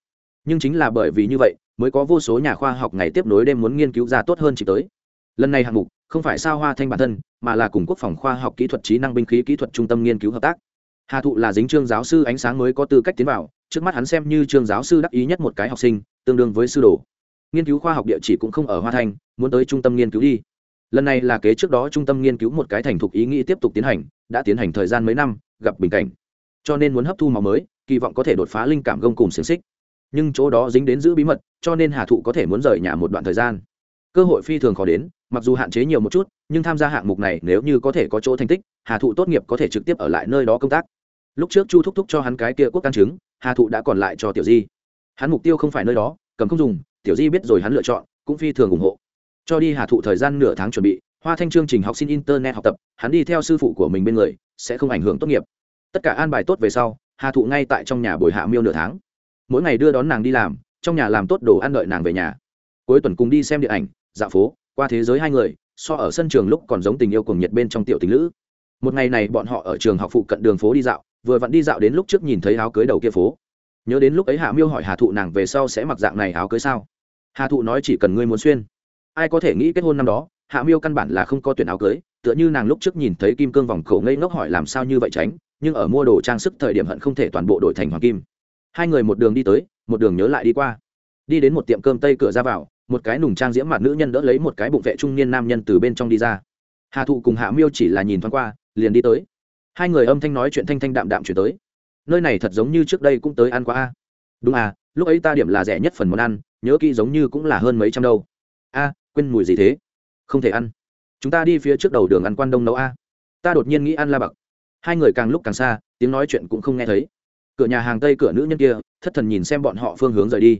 Nhưng chính là bởi vì như vậy, mới có vô số nhà khoa học ngày tiếp nối đêm muốn nghiên cứu ra tốt hơn chỉ tới. Lần này hạng mục không phải sao hoa thanh bản thân, mà là cùng quốc phòng khoa học kỹ thuật trí năng binh khí kỹ thuật trung tâm nghiên cứu hợp tác. Hà thụ là dính trương giáo sư ánh sáng mới có tư cách tiến vào, trước mắt hắn xem như trương giáo sư đắc ý nhất một cái học sinh, tương đương với sư đồ. Nghiên cứu khoa học địa chỉ cũng không ở hoa thanh, muốn tới trung tâm nghiên cứu đi. Lần này là kế trước đó trung tâm nghiên cứu một cái thành thục ý nghĩ tiếp tục tiến hành, đã tiến hành thời gian mấy năm, gặp bình cảnh. Cho nên muốn hấp thu máu mới, kỳ vọng có thể đột phá linh cảm gông cùng xiềng xích. Nhưng chỗ đó dính đến giữ bí mật, cho nên hà thụ có thể muốn rời nhà một đoạn thời gian cơ hội phi thường khó đến, mặc dù hạn chế nhiều một chút, nhưng tham gia hạng mục này nếu như có thể có chỗ thành tích, hà thụ tốt nghiệp có thể trực tiếp ở lại nơi đó công tác. Lúc trước chu thúc thúc cho hắn cái kia quốc căn chứng, hà thụ đã còn lại cho tiểu di. Hắn mục tiêu không phải nơi đó, cầm không dùng, tiểu di biết rồi hắn lựa chọn, cũng phi thường ủng hộ. Cho đi hà thụ thời gian nửa tháng chuẩn bị, hoa thanh chương trình học sinh internet học tập, hắn đi theo sư phụ của mình bên người, sẽ không ảnh hưởng tốt nghiệp. Tất cả an bài tốt về sau, hà thụ ngay tại trong nhà bồi hạ miêu nửa tháng. Mỗi ngày đưa đón nàng đi làm, trong nhà làm tốt đồ ăn đợi nàng về nhà. Cuối tuần cùng đi xem điện ảnh dạo phố, qua thế giới hai người, so ở sân trường lúc còn giống tình yêu cùng nhiệt bên trong tiểu tình lữ. Một ngày này bọn họ ở trường học phụ cận đường phố đi dạo, vừa vặn đi dạo đến lúc trước nhìn thấy áo cưới đầu kia phố. Nhớ đến lúc ấy hạ miêu hỏi hà thụ nàng về sau sẽ mặc dạng này áo cưới sao? Hà thụ nói chỉ cần ngươi muốn xuyên. Ai có thể nghĩ kết hôn năm đó, hạ miêu căn bản là không có tuyển áo cưới, tựa như nàng lúc trước nhìn thấy kim cương vòng cổ ngây ngốc hỏi làm sao như vậy tránh, nhưng ở mua đồ trang sức thời điểm hận không thể toàn bộ đổi thành hoàng kim. Hai người một đường đi tới, một đường nhớ lại đi qua. Đi đến một tiệm cơm tây cửa ra vào một cái nùng trang diễm mặt nữ nhân đỡ lấy một cái bụng vệ trung niên nam nhân từ bên trong đi ra. Hà thụ cùng hạ miêu chỉ là nhìn thoáng qua, liền đi tới. Hai người âm thanh nói chuyện thanh thanh đạm đạm chuyển tới. Nơi này thật giống như trước đây cũng tới ăn qua a. Đúng à lúc ấy ta điểm là rẻ nhất phần món ăn, nhớ kỹ giống như cũng là hơn mấy trăm đâu. A, quên mùi gì thế? Không thể ăn. Chúng ta đi phía trước đầu đường ăn quan đông nấu a. Ta đột nhiên nghĩ ăn la bậc hai người càng lúc càng xa, tiếng nói chuyện cũng không nghe thấy. Cửa nhà hàng tây cửa nữ nhân kia, thất thần nhìn xem bọn họ phương hướng rời đi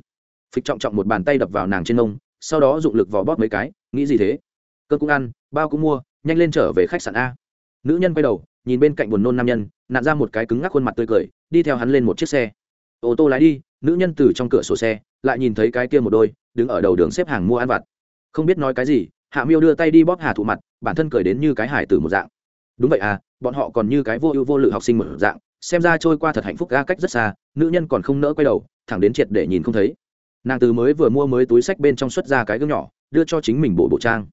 phịch trọng trọng một bàn tay đập vào nàng trên nông sau đó dụng lực vò bóp mấy cái, nghĩ gì thế? Cơ cũng ăn, bao cũng mua, nhanh lên trở về khách sạn a. Nữ nhân quay đầu, nhìn bên cạnh buồn nôn nam nhân nạn ra một cái cứng ngắc khuôn mặt tươi cười, đi theo hắn lên một chiếc xe. Ô tô lái đi, nữ nhân từ trong cửa sổ xe, lại nhìn thấy cái kia một đôi, đứng ở đầu đường xếp hàng mua ăn vặt. Không biết nói cái gì, hạ miêu đưa tay đi bóp hà thụ mặt, bản thân cười đến như cái hải tử một dạng. Đúng vậy à bọn họ còn như cái vô ưu vô lự học sinh một dạng, xem ra trôi qua thật hạnh phúc ga cách rất xa, nữ nhân còn không nỡ quay đầu, thẳng đến triệt để nhìn không thấy nàng từ mới vừa mua mới túi sách bên trong xuất ra cái gương nhỏ, đưa cho chính mình bộ bộ trang.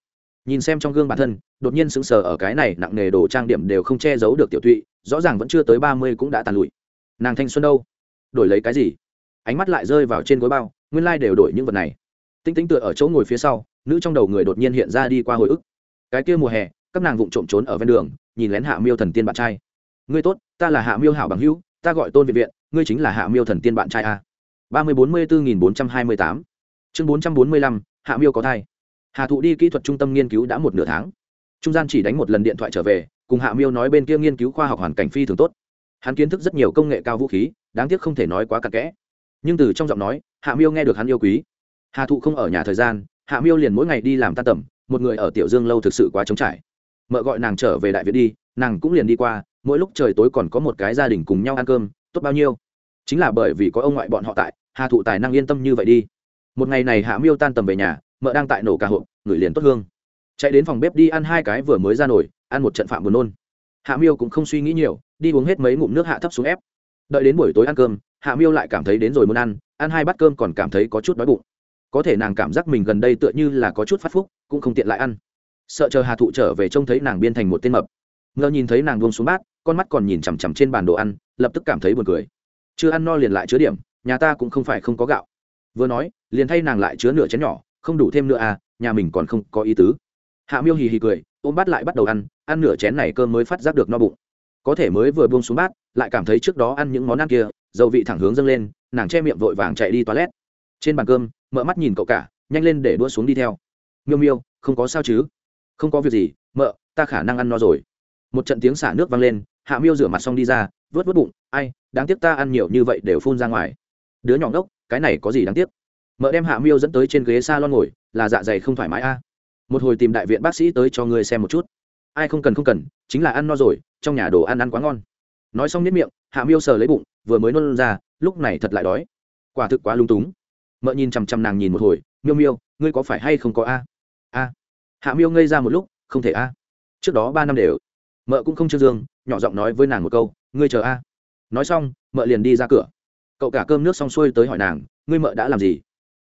Nhìn xem trong gương bản thân, đột nhiên sững sờ ở cái này nặng nghề đồ trang điểm đều không che giấu được tiểu thụy rõ ràng vẫn chưa tới ba mươi cũng đã tàn lụi. Nàng thanh xuân đâu? Đổi lấy cái gì? Ánh mắt lại rơi vào trên gối bao, nguyên lai、like、đều đổi những vật này. Tinh tinh tựa ở chỗ ngồi phía sau, nữ trong đầu người đột nhiên hiện ra đi qua hồi ức. Cái kia mùa hè, các nàng vụng trộm trốn ở ven đường, nhìn lén hạ miêu thần tiên bạn trai. Ngươi tốt, ta là hạ miêu hảo bằng hữu, ta gọi tôn viện viện, ngươi chính là hạ miêu thần tiên bạn trai a ba mươi bốn mươi bốn nghìn bốn trăm hai mươi tám. Chương bốn trăm bốn mươi lăm, hạ miêu có thai. Hà thụ đi kỹ thuật trung tâm nghiên cứu đã một nửa tháng. Trung gian chỉ đánh một lần điện thoại trở về, cùng hạ miêu nói bên kia nghiên cứu khoa học hoàn cảnh phi thường tốt. Hắn kiến thức rất nhiều công nghệ cao vũ khí, đáng tiếc không thể nói quá cặn kẽ. Nhưng từ trong giọng nói, hạ miêu nghe được hắn yêu quý. Hà thụ không ở nhà thời gian, hạ miêu liền mỗi ngày đi làm tan tầm, một người ở tiểu dương lâu thực sự quá trống trải. Mợ gọi nàng trở về đại viện đi, nàng cũng liền đi qua, mỗi lúc trời tối còn có một cái gia đình cùng nhau ăn cơm, tốt bao nhiêu. Chính là bởi vì có ông ngoại bọn họ tại hà thụ tài năng yên tâm như vậy đi. Một ngày này hạ miêu tan tầm về nhà, mợ đang tại nổ cà hộp, ngửi liền tốt hương. Chạy đến phòng bếp đi ăn hai cái vừa mới ra nổi ăn một trận phạm buồn nôn. Hạ miêu cũng không suy nghĩ nhiều, đi uống hết mấy ngụm nước hạ thấp xuống ép. Đợi đến buổi tối ăn cơm, hạ miêu lại cảm thấy đến rồi muốn ăn ăn hai bát cơm còn cảm thấy có chút đói bụng. Có thể nàng cảm giác mình gần đây tựa như là có chút phát phúc, cũng không tiện lại ăn. Sợ chờ hà thụ trở về trông thấy nàng biên thành một tên mập. Ngờ nhìn thấy nàng buông xuống bát, con mắt còn nhìn chằm chằm trên bàn đồ ăn, lập tức cảm thấy buồn cười. Chưa ăn no liền lại chứa điểm nhà ta cũng không phải không có gạo. Vừa nói, liền thay nàng lại chứa nửa chén nhỏ, không đủ thêm nữa à nhà mình còn không có ý tứ. Hạ miêu hì hì cười, ôm bát lại bắt đầu ăn ăn nửa chén này cơm mới phát giác được no bụng. Có thể mới vừa buông xuống bát, lại cảm thấy trước đó ăn những món ăn kia, dầu vị thẳng hướng dâng lên, nàng che miệng vội vàng chạy đi toilet. Trên bàn cơm, mợ mắt nhìn cậu cả, nhanh lên để đua xuống đi theo. Miêu miêu, không có sao chứ? Không có việc gì, mợ, ta khả năng ăn no rồi. Một trận tiếng xả nước vang lên, hạ miêu rửa mặt xong đi ra vớt vớt bụng, ai, đáng tiếc ta ăn nhiều như vậy đều phun ra ngoài đứa nhỏ ngốc, cái này có gì đáng tiếc? Mợ đem hạ miêu dẫn tới trên ghế s a lon ngồi, là dạ dày không thoải mái a. À? Một hồi tìm đại viện bác sĩ tới cho ngươi xem một chút. Ai không cần không cần, chính là ăn no rồi, trong nhà đồ ăn ăn quá ngon. Nói xong nếp miệng, hạ miêu sờ lấy bụng, vừa mới nôn ra, lúc này thật lại đói. Quả thực quá lung túng. Mợ nhìn chằm chằm nàng nhìn một hồi, miêu miêu, ngươi có phải hay không có a? A. Hạ miêu ngây ra một lúc, không thể a. Trước đó ba năm đều. Mợ cũng không chưa dương, nhỏ giọng nói với nàng một câu, ngươi chờ a. Nói xong, mợ liền đi ra cửa cậu cả cơm nước xong xuôi tới hỏi nàng, ngươi mợ đã làm gì?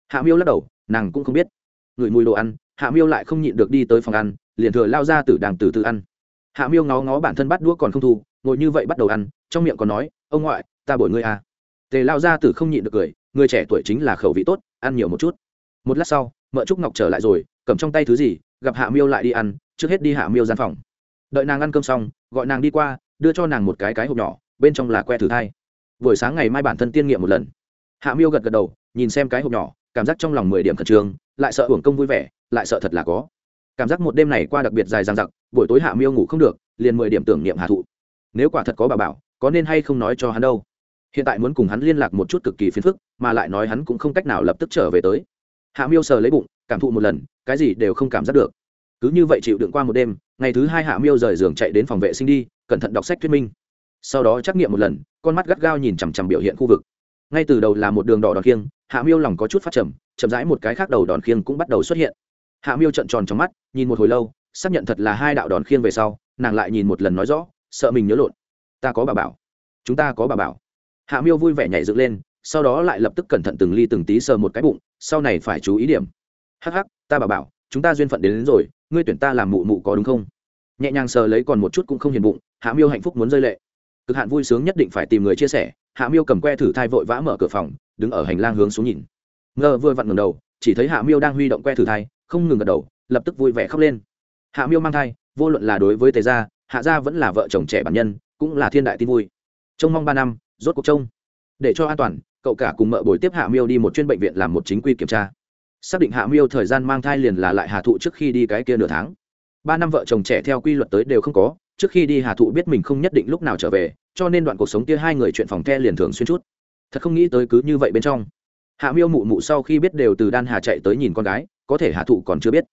Hạ miêu lắc đầu, nàng cũng không biết. Ngửi mùi đồ ăn, hạ miêu lại không nhịn được đi tới phòng ăn, liền thừa lao ra từ đàng từ từ ăn. Hạ miêu ngó ngó bản thân bắt đũa còn không thu, ngồi như vậy bắt đầu ăn, trong miệng còn nói, ông ngoại, ta bổi ngươi à. tề lao ra từ không nhịn được cười, người trẻ tuổi chính là khẩu vị tốt, ăn nhiều một chút. Một lát sau, mợ trúc ngọc trở lại rồi, cầm trong tay thứ gì, gặp hạ miêu lại đi ăn, trước hết đi hạ miêu gian phòng. Đợi nàng ăn cơm xong, gọi nàng đi qua, đưa cho nàng một cái cái hộp nhỏ, bên trong là que thử thai buổi sáng ngày mai bản thân tiên nghiệm một lần. Hạ miêu gật gật đầu, nhìn xem cái hộp nhỏ, cảm giác trong lòng mười điểm khẩn trương, lại sợ hưởng công vui vẻ, lại sợ thật là có. Cảm giác một đêm này qua đặc biệt dài dằng dặc, buổi tối hạ miêu ngủ không được, liền mười điểm tưởng niệm hạ thụ. Nếu quả thật có bà bảo, có nên hay không nói cho hắn đâu? Hiện tại muốn cùng hắn liên lạc một chút cực kỳ phiền phức, mà lại nói hắn cũng không cách nào lập tức trở về tới. Hạ miêu sờ lấy bụng, cảm thụ một lần, cái gì đều không cảm giác được. Cứ như vậy chịu đựng qua một đêm, ngày thứ hai hạ miêu rời giường chạy đến phòng vệ sinh đi, cẩn thận đọc sách thuyết minh sau đó trắc nghiệm một lần con mắt gắt gao nhìn chằm chằm biểu hiện khu vực. Ngay từ đầu là một đường đỏ đòn khiêng hạ miêu lòng có chút phát trầm chậm rãi một cái khác đầu đòn khiêng cũng bắt đầu xuất hiện. Hạ miêu trận tròn trong mắt nhìn một hồi lâu xác nhận thật là hai đạo đòn khiêng về sau nàng lại nhìn một lần nói rõ sợ mình nhớ lộn. Ta có bà bảo. Chúng ta có bà bảo. Hạ miêu vui vẻ nhảy dựng lên sau đó lại lập tức cẩn thận từng ly từng tí sờ một cái bụng sau này phải chú ý điểm. Hắc hắc ta bà bảo chúng ta duyên phận đến, đến rồi ngươi tuyển ta làm mụ mụ có đúng không? Nhẹ nhàng sờ lấy còn một chút cũng không hiền bụng hạ miêu hạnh phúc muốn rơi lệ cực hạn vui sướng nhất định phải tìm người chia sẻ, hạ miêu cầm que thử thai vội vã mở cửa phòng, đứng ở hành lang hướng xuống nhìn. Ngờ vừa vặn ngầm đầu, chỉ thấy hạ miêu đang huy động que thử thai, không ngừng gật đầu, lập tức vui vẻ khóc lên. Hạ miêu mang thai, vô luận là đối với tề gia, hạ gia vẫn là vợ chồng trẻ bản nhân, cũng là thiên đại tin vui. Trông mong ba năm, rốt cuộc trông. Để cho an toàn, cậu cả cùng mợ buổi tiếp hạ miêu đi một chuyên bệnh viện làm một chính quy kiểm tra. Xác định hạ miêu thời gian mang thai liền là lại hà thụ trước khi đi cái kia nửa tháng. Ba năm vợ chồng trẻ theo quy luật tới đều không có trước khi đi hà thụ biết mình không nhất định lúc nào trở về, cho nên đoạn cuộc sống kia hai người chuyện phòng the liền thường xuyên chút. Thật không nghĩ tới cứ như vậy bên trong. Hạ miêu mụ mụ sau khi biết đều từ đan hà chạy tới nhìn con gái, có thể hạ thụ còn chưa biết.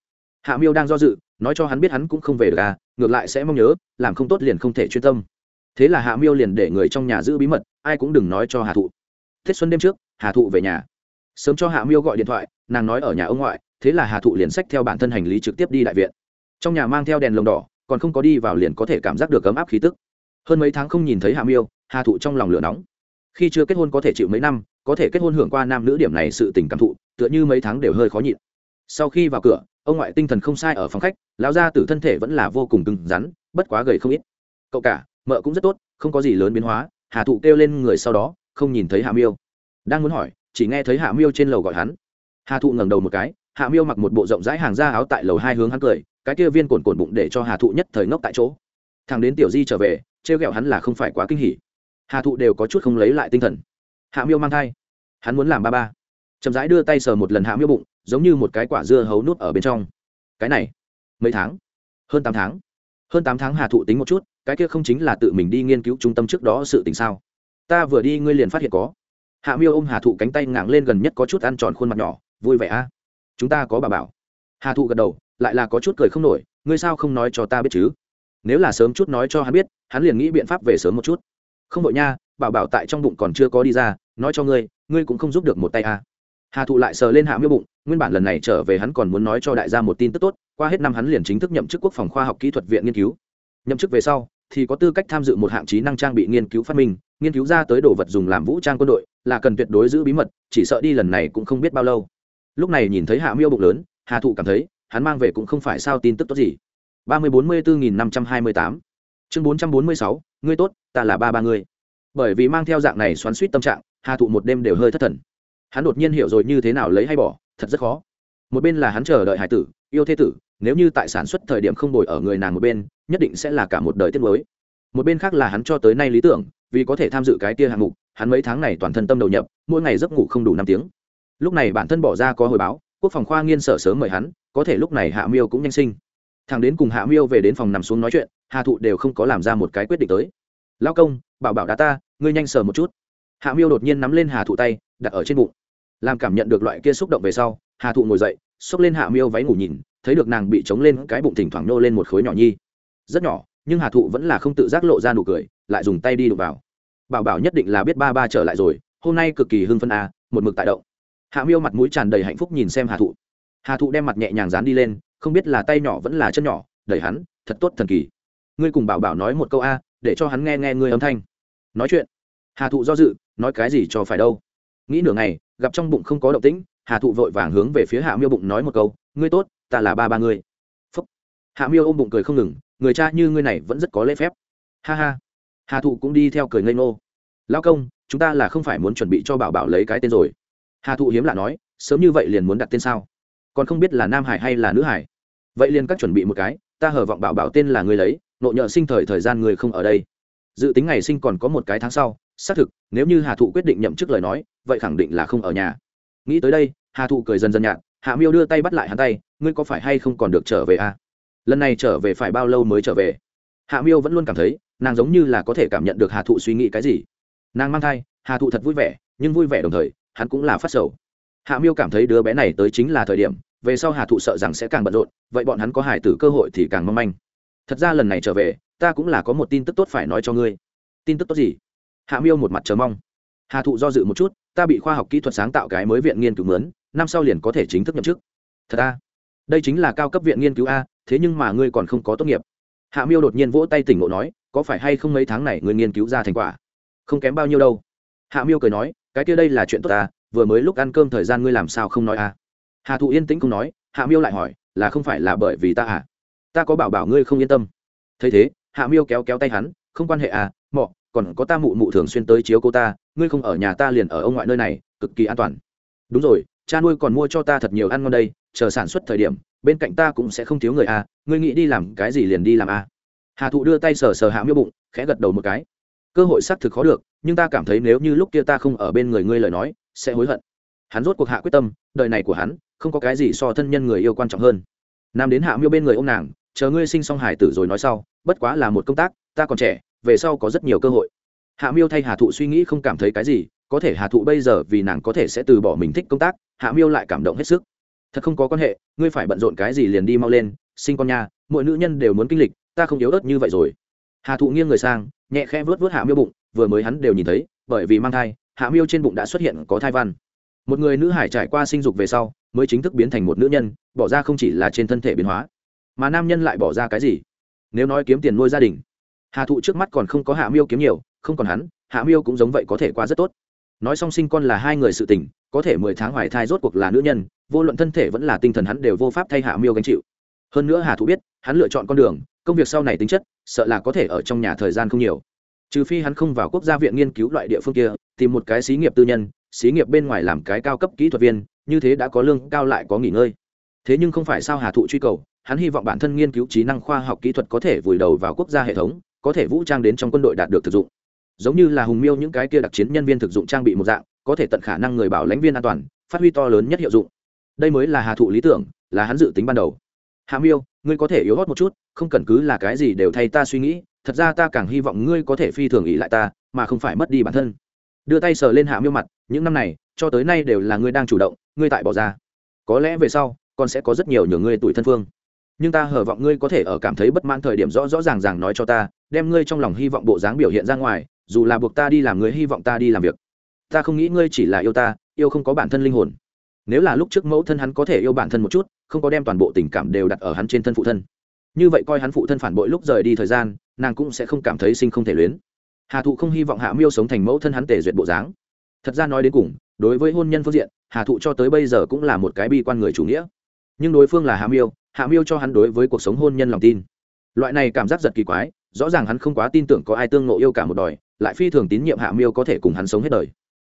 Hạ miêu đang do dự, nói cho hắn biết hắn cũng không về được à ngược lại sẽ mong nhớ, làm không tốt liền không thể chuyên tâm. Thế là hạ miêu liền để người trong nhà giữ bí mật, ai cũng đừng nói cho hà thụ. Tết xuân đêm trước hà thụ về nhà. Sớm cho hạ miêu gọi điện thoại, nàng nói ở nhà ông ngoại, thế là hà thụ liền sách theo bản thân hành lý trực tiếp đi đại viện. Trong nhà mang theo đèn lồng đỏ còn không có đi vào liền có thể cảm giác được ấm áp khí tức. Hơn mấy tháng không nhìn thấy hạ miêu, hà thụ trong lòng lửa nóng. Khi chưa kết hôn có thể chịu mấy năm, có thể kết hôn hưởng qua nam nữ điểm này sự tình cảm thụ, tựa như mấy tháng đều hơi khó nhịn. Sau khi vào cửa, ông ngoại tinh thần không sai ở phòng khách, lão gia tử thân thể vẫn là vô cùng cứng rắn, bất quá gầy không ít. Cậu cả, mợ cũng rất tốt, không có gì lớn biến hóa, hà thụ kêu lên người sau đó, không nhìn thấy hạ miêu. Đang muốn hỏi, chỉ nghe thấy hạ miêu trên lầu gọi hắn. Hà thụ ngẩng đầu một cái hạ miêu mặc một bộ rộng rãi hàng da áo tại lầu hai hướng hắn cười, cái kia viên cồn cồn bụng để cho hà thụ nhất thời ngốc tại chỗ. Thằng đến tiểu di trở về, trêu ghẹo hắn là không phải quá kinh hỉ. Hà thụ đều có chút không lấy lại tinh thần. Hạ miêu mang thai. Hắn muốn làm ba ba. Chậm rãi đưa tay sờ một lần hạ miêu bụng, giống như một cái quả dưa hấu nút ở bên trong. Cái này, mấy tháng? Hơn tám tháng. Hơn tám tháng hà thụ tính một chút, cái kia không chính là tự mình đi nghiên cứu trung tâm trước đó sự tình sao? Ta vừa đi ngươi liền phát hiện có. Hạ miêu ôm hà thụ cánh tay ngạng lên gần nhất có chút ăn tròn khuôn mặt nhỏ, vui vẻ a chúng ta có bà bảo hà thụ gật đầu lại là có chút cười không nổi ngươi sao không nói cho ta biết chứ nếu là sớm chút nói cho hắn biết hắn liền nghĩ biện pháp về sớm một chút không đội nha bảo bảo tại trong bụng còn chưa có đi ra nói cho ngươi ngươi cũng không giúp được một tay à. hà thụ lại sờ lên hạ miêu bụng nguyên bản lần này trở về hắn còn muốn nói cho đại gia một tin tức tốt qua hết năm hắn liền chính thức nhậm chức quốc phòng khoa học kỹ thuật viện nghiên cứu nhậm chức về sau thì có tư cách tham dự một hạng trí năng trang bị nghiên cứu phát minh nghiên cứu ra tới đồ vật dùng làm vũ trang quân đội là cần tuyệt đối giữ bí mật chỉ sợ đi lần này cũng không biết bao lâu lúc này nhìn thấy hạ miêu bụng lớn, hà thụ cảm thấy, hắn mang về cũng không phải sao tin tức tốt gì. Ba mươi bốn mươi bốn nghìn năm trăm hai mươi tám. Chương bốn trăm bốn mươi sáu, ngươi tốt, ta là ba ba ngươi. Bởi vì mang theo dạng này xoắn suýt tâm trạng, hà thụ một đêm đều hơi thất thần. Hắn đột nhiên hiểu rồi như thế nào lấy hay bỏ, thật rất khó. Một bên là hắn chờ đợi hải tử, yêu thế tử, nếu như tại sản xuất thời điểm không đổi ở người nàng một bên, nhất định sẽ là cả một đời tiết mới một bên khác là hắn cho tới nay lý tưởng, vì có thể tham dự cái tia hạng mục, hắn mấy tháng này toàn thân tâm đầu nhập, mỗi ngày giấc ngủ không đủ năm tiếng lúc này bản thân bỏ ra có hồi báo, quốc phòng khoa nghiên sở sớm mời hắn, có thể lúc này hạ miêu cũng nhanh sinh. Thằng đến cùng hạ miêu về đến phòng nằm xuống nói chuyện, hà thụ đều không có làm ra một cái quyết định tới. Lao công, bảo bảo đá ta, ngươi nhanh sờ một chút. Hạ miêu đột nhiên nắm lên hà thụ tay, đặt ở trên bụng. Làm cảm nhận được loại kia xúc động về sau, hà thụ ngồi dậy, xốc lên hạ miêu váy ngủ nhìn, thấy được nàng bị trống lên cái bụng thỉnh thoảng nô lên một khối nhỏ nhi. Rất nhỏ, nhưng hà thụ vẫn là không tự giác lộ ra nụ cười, lại dùng tay đi đụng vào. Bảo bảo nhất định là biết ba ba trở lại rồi, hôm nay cực kỳ hưng phân a à, một mực tại động hạ miêu mặt mũi tràn đầy hạnh phúc nhìn xem hà thụ. Hà thụ đem mặt nhẹ nhàng dán đi lên, không biết là tay nhỏ vẫn là chân nhỏ, đẩy hắn, thật tốt thần kỳ. Ngươi cùng bảo bảo nói một câu a, để cho hắn nghe nghe ngươi âm thanh. Nói chuyện? Hà thụ do dự, nói cái gì cho phải đâu. Nghĩ nửa ngày, gặp trong bụng không có động tĩnh, hà thụ vội vàng hướng về phía hạ miêu bụng nói một câu, ngươi tốt, ta là ba ba ngươi. Phúc. Hạ miêu ôm bụng cười không ngừng, người cha như ngươi này vẫn rất có lễ phép. Ha ha. Hà thụ cũng đi theo cười ngây ngô. Lao công, chúng ta là không phải muốn chuẩn bị cho bảo bảo lấy cái tên rồi hà thụ hiếm lạ nói, sớm như vậy liền muốn đặt tên sao? Còn không biết là nam hải hay là nữ hải? Vậy liền các chuẩn bị một cái, ta hờ vọng bảo bảo tên là người lấy, nộ nhợ sinh thời thời gian người không ở đây. Dự tính ngày sinh còn có một cái tháng sau, xác thực, nếu như hà thụ quyết định nhậm chức lời nói, vậy khẳng định là không ở nhà. Nghĩ tới đây, hà thụ cười dần dần nhạt, hạ miêu đưa tay bắt lại hắn tay, ngươi có phải hay không còn được trở về à? lần này trở về phải bao lâu mới trở về? Hạ miêu vẫn luôn cảm thấy, nàng giống như là có thể cảm nhận được hà thụ suy nghĩ cái gì. Nàng mang thai, hà thụ thật vui vẻ, nhưng vui vẻ đồng thời hắn cũng là phát sầu. Hạ miêu cảm thấy đứa bé này tới chính là thời điểm, về sau hà thụ sợ rằng sẽ càng bận rộn, vậy bọn hắn có hải tử cơ hội thì càng mong manh. Thật ra lần này trở về, ta cũng là có một tin tức tốt phải nói cho ngươi. Tin tức tốt gì? Hạ miêu một mặt chờ mong. Hà thụ do dự một chút, ta bị khoa học kỹ thuật sáng tạo cái mới viện nghiên cứu mướn, năm sau liền có thể chính thức nhậm chức. Thật a? Đây chính là cao cấp viện nghiên cứu a, thế nhưng mà ngươi còn không có tốt nghiệp. Hạ miêu đột nhiên vỗ tay tỉnh ngộ nói, có phải hay không mấy tháng này ngươi nghiên cứu ra thành quả? Không kém bao nhiêu đâu. Hạ miêu cười nói cái kia đây là chuyện tốt ta, vừa mới lúc ăn cơm thời gian ngươi làm sao không nói à? hà thụ yên tĩnh không nói, hạ miêu lại hỏi, là không phải là bởi vì ta à? Ta có bảo bảo ngươi không yên tâm. Thấy thế, hạ miêu kéo kéo tay hắn, không quan hệ à mọ, còn có ta mụ mụ thường xuyên tới chiếu cô ta, ngươi không ở nhà ta liền ở ông ngoại nơi này, cực kỳ an toàn. Đúng rồi, cha nuôi còn mua cho ta thật nhiều ăn ngon đây, chờ sản xuất thời điểm, bên cạnh ta cũng sẽ không thiếu người à ngươi nghĩ đi làm cái gì liền đi làm à? Hà thụ đưa tay sờ sờ hạ miêu bụng, khẽ gật đầu một cái cơ hội xác thực khó được, nhưng ta cảm thấy nếu như lúc kia ta không ở bên người ngươi lời nói, sẽ hối hận. Hắn rốt cuộc hạ quyết tâm, đời này của hắn, không có cái gì so thân nhân người yêu quan trọng hơn. Nam đến hạ miêu bên người ô m nàng, chờ ngươi sinh xong hải tử rồi nói sau, bất quá là một công tác, ta còn trẻ, về sau có rất nhiều cơ hội. Hạ miêu thay hà thụ suy nghĩ không cảm thấy cái gì, có thể hà thụ bây giờ vì nàng có thể sẽ từ bỏ mình thích công tác, hạ miêu lại cảm động hết sức. Thật không có quan hệ, ngươi phải bận rộn cái gì liền đi mau lên, sinh con nha, mỗi nữ nhân đều muốn kinh lịch, ta không yếu ớt như vậy rồi. Hà thụ nghiêng người sang nhẹ khẽ vớt vớt hạ miêu bụng, vừa mới hắn đều nhìn thấy, bởi vì mang thai, hạ miêu trên bụng đã xuất hiện có thai văn. Một người nữ hải trải qua sinh dục về sau, mới chính thức biến thành một nữ nhân, bỏ ra không chỉ là trên thân thể biến hóa, mà nam nhân lại bỏ ra cái gì? Nếu nói kiếm tiền nuôi gia đình, hà thụ trước mắt còn không có hạ miêu kiếm nhiều, không còn hắn, hạ miêu cũng giống vậy có thể qua rất tốt. Nói song sinh con là hai người sự tình, có thể mười tháng hoài thai rốt cuộc là nữ nhân, vô luận thân thể vẫn là tinh thần hắn đều vô pháp thay hạ miêu gánh chịu. Hơn nữa hà thụ biết, hắn lựa chọn con đường, công việc sau này tính chất sợ là có thể ở trong nhà thời gian không nhiều. Trừ phi hắn không vào quốc gia viện nghiên cứu loại địa phương kia, tìm một cái xí nghiệp tư nhân, xí nghiệp bên ngoài làm cái cao cấp kỹ thuật viên, như thế đã có lương cao lại có nghỉ ngơi. Thế nhưng không phải sao hà thụ truy cầu, hắn hy vọng bản thân nghiên cứu trí năng khoa học kỹ thuật có thể vùi đầu vào quốc gia hệ thống, có thể vũ trang đến trong quân đội đạt được thực dụng. Giống như là hùng miêu những cái kia đặc chiến nhân viên thực dụng trang bị một dạng, có thể tận khả năng người bảo lãnh viên an toàn, phát huy to lớn nhất hiệu dụng. Đây mới là hà thụ lý tưởng, là hắn dự tính ban đầu hạ miêu, ngươi có thể yếu hót một chút, không cần cứ là cái gì đều thay ta suy nghĩ, thật ra ta càng hy vọng ngươi có thể phi thường ỉ lại ta, mà không phải mất đi bản thân. Đưa tay sờ lên hạ miêu mặt, những năm này, cho tới nay đều là ngươi đang chủ động, ngươi tại bỏ ra. Có lẽ về sau, con sẽ có rất nhiều nhường ngươi tuổi thân phương. Nhưng ta hờ vọng ngươi có thể ở cảm thấy bất mãn thời điểm rõ rõ ràng ràng nói cho ta, đem ngươi trong lòng hy vọng bộ dáng biểu hiện ra ngoài, dù là buộc ta đi làm người, hy vọng ta đi làm việc. Ta không nghĩ ngươi chỉ là yêu ta, yêu không có bản thân linh hồn. Nếu là lúc trước mẫu thân hắn có thể yêu bản thân một chút không có đem toàn bộ tình cảm đều đặt ở hắn trên thân phụ thân. Như vậy coi hắn phụ thân phản bội lúc rời đi thời gian, nàng cũng sẽ không cảm thấy sinh không thể luyến. Hà thụ không hy vọng hạ miêu sống thành mẫu thân hắn tề duyệt bộ dáng. Thật ra nói đến cùng, đối với hôn nhân phương diện, hà thụ cho tới bây giờ cũng là một cái bi quan người chủ nghĩa. Nhưng đối phương là hạ miêu hạ miêu cho hắn đối với cuộc sống hôn nhân lòng tin. Loại này cảm giác giật kỳ quái, rõ ràng hắn không quá tin tưởng có ai tương ngộ yêu cả một đòi, lại phi thường tín nhiệm hạ miêu có thể cùng hắn sống hết đời.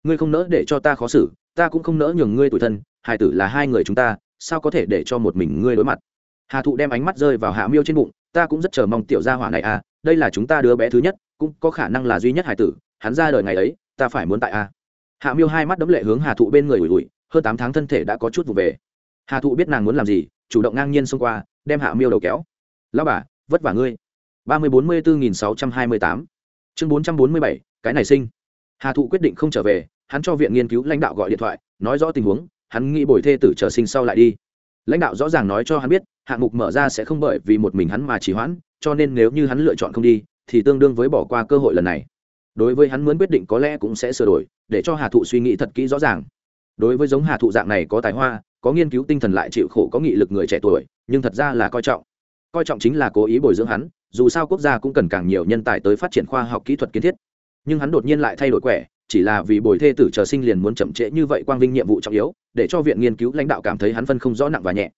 Ngươi không nỡ để cho ta khó xử, ta cũng không nỡ nhường ngươi tuổi thân, hai tử là hai người chúng ta sao có thể để cho một mình ngươi đối mặt? Hà thụ đem ánh mắt rơi vào hạ miêu trên bụng, ta cũng rất chờ mong tiểu gia hỏa này à đây là chúng ta đứa bé thứ nhất, cũng có khả năng là duy nhất hải tử, hắn ra đời ngày ấy, ta phải muốn tại a hạ miêu hai mắt đấm lệ hướng hà thụ bên người ủi ủi, hơn tám tháng thân thể đã có chút vụ về. Hà thụ biết nàng muốn làm gì, chủ động ngang nhiên xông qua, đem hạ miêu đầu kéo. Lao bà, vất vả ngươi. ba mươi bốn mươi bốn nghìn sáu trăm hai mươi tám. Chương bốn trăm bốn mươi bảy, cái này sinh. Hà thụ quyết định không trở về, hắn cho viện nghiên cứu lãnh đạo gọi điện thoại, nói rõ tình huống hắn nghĩ bồi thê tử trở sinh sau lại đi. Lãnh đạo rõ ràng nói cho hắn biết, hạng mục mở ra sẽ không bởi vì một mình hắn mà chỉ hoãn, cho nên nếu như hắn lựa chọn không đi, thì tương đương với bỏ qua cơ hội lần này. Đối với hắn muốn quyết định có lẽ cũng sẽ sửa đổi, để cho hà thụ suy nghĩ thật kỹ rõ ràng. Đối với giống hà thụ dạng này có tài hoa, có nghiên cứu tinh thần lại chịu khổ có nghị lực người trẻ tuổi, nhưng thật ra là coi trọng. Coi trọng chính là cố ý bồi dưỡng hắn, dù sao quốc gia cũng cần càng nhiều nhân tài tới phát triển khoa học kỹ thuật kiến thiết. Nhưng hắn đột nhiên lại thay đổi quẻ, chỉ là vì bồi thê tử chờ sinh liền muốn chậm trễ như vậy quang vinh nhiệm vụ trọng yếu để cho viện nghiên cứu lãnh đạo cảm thấy hắn phân không rõ nặng và nhẹ.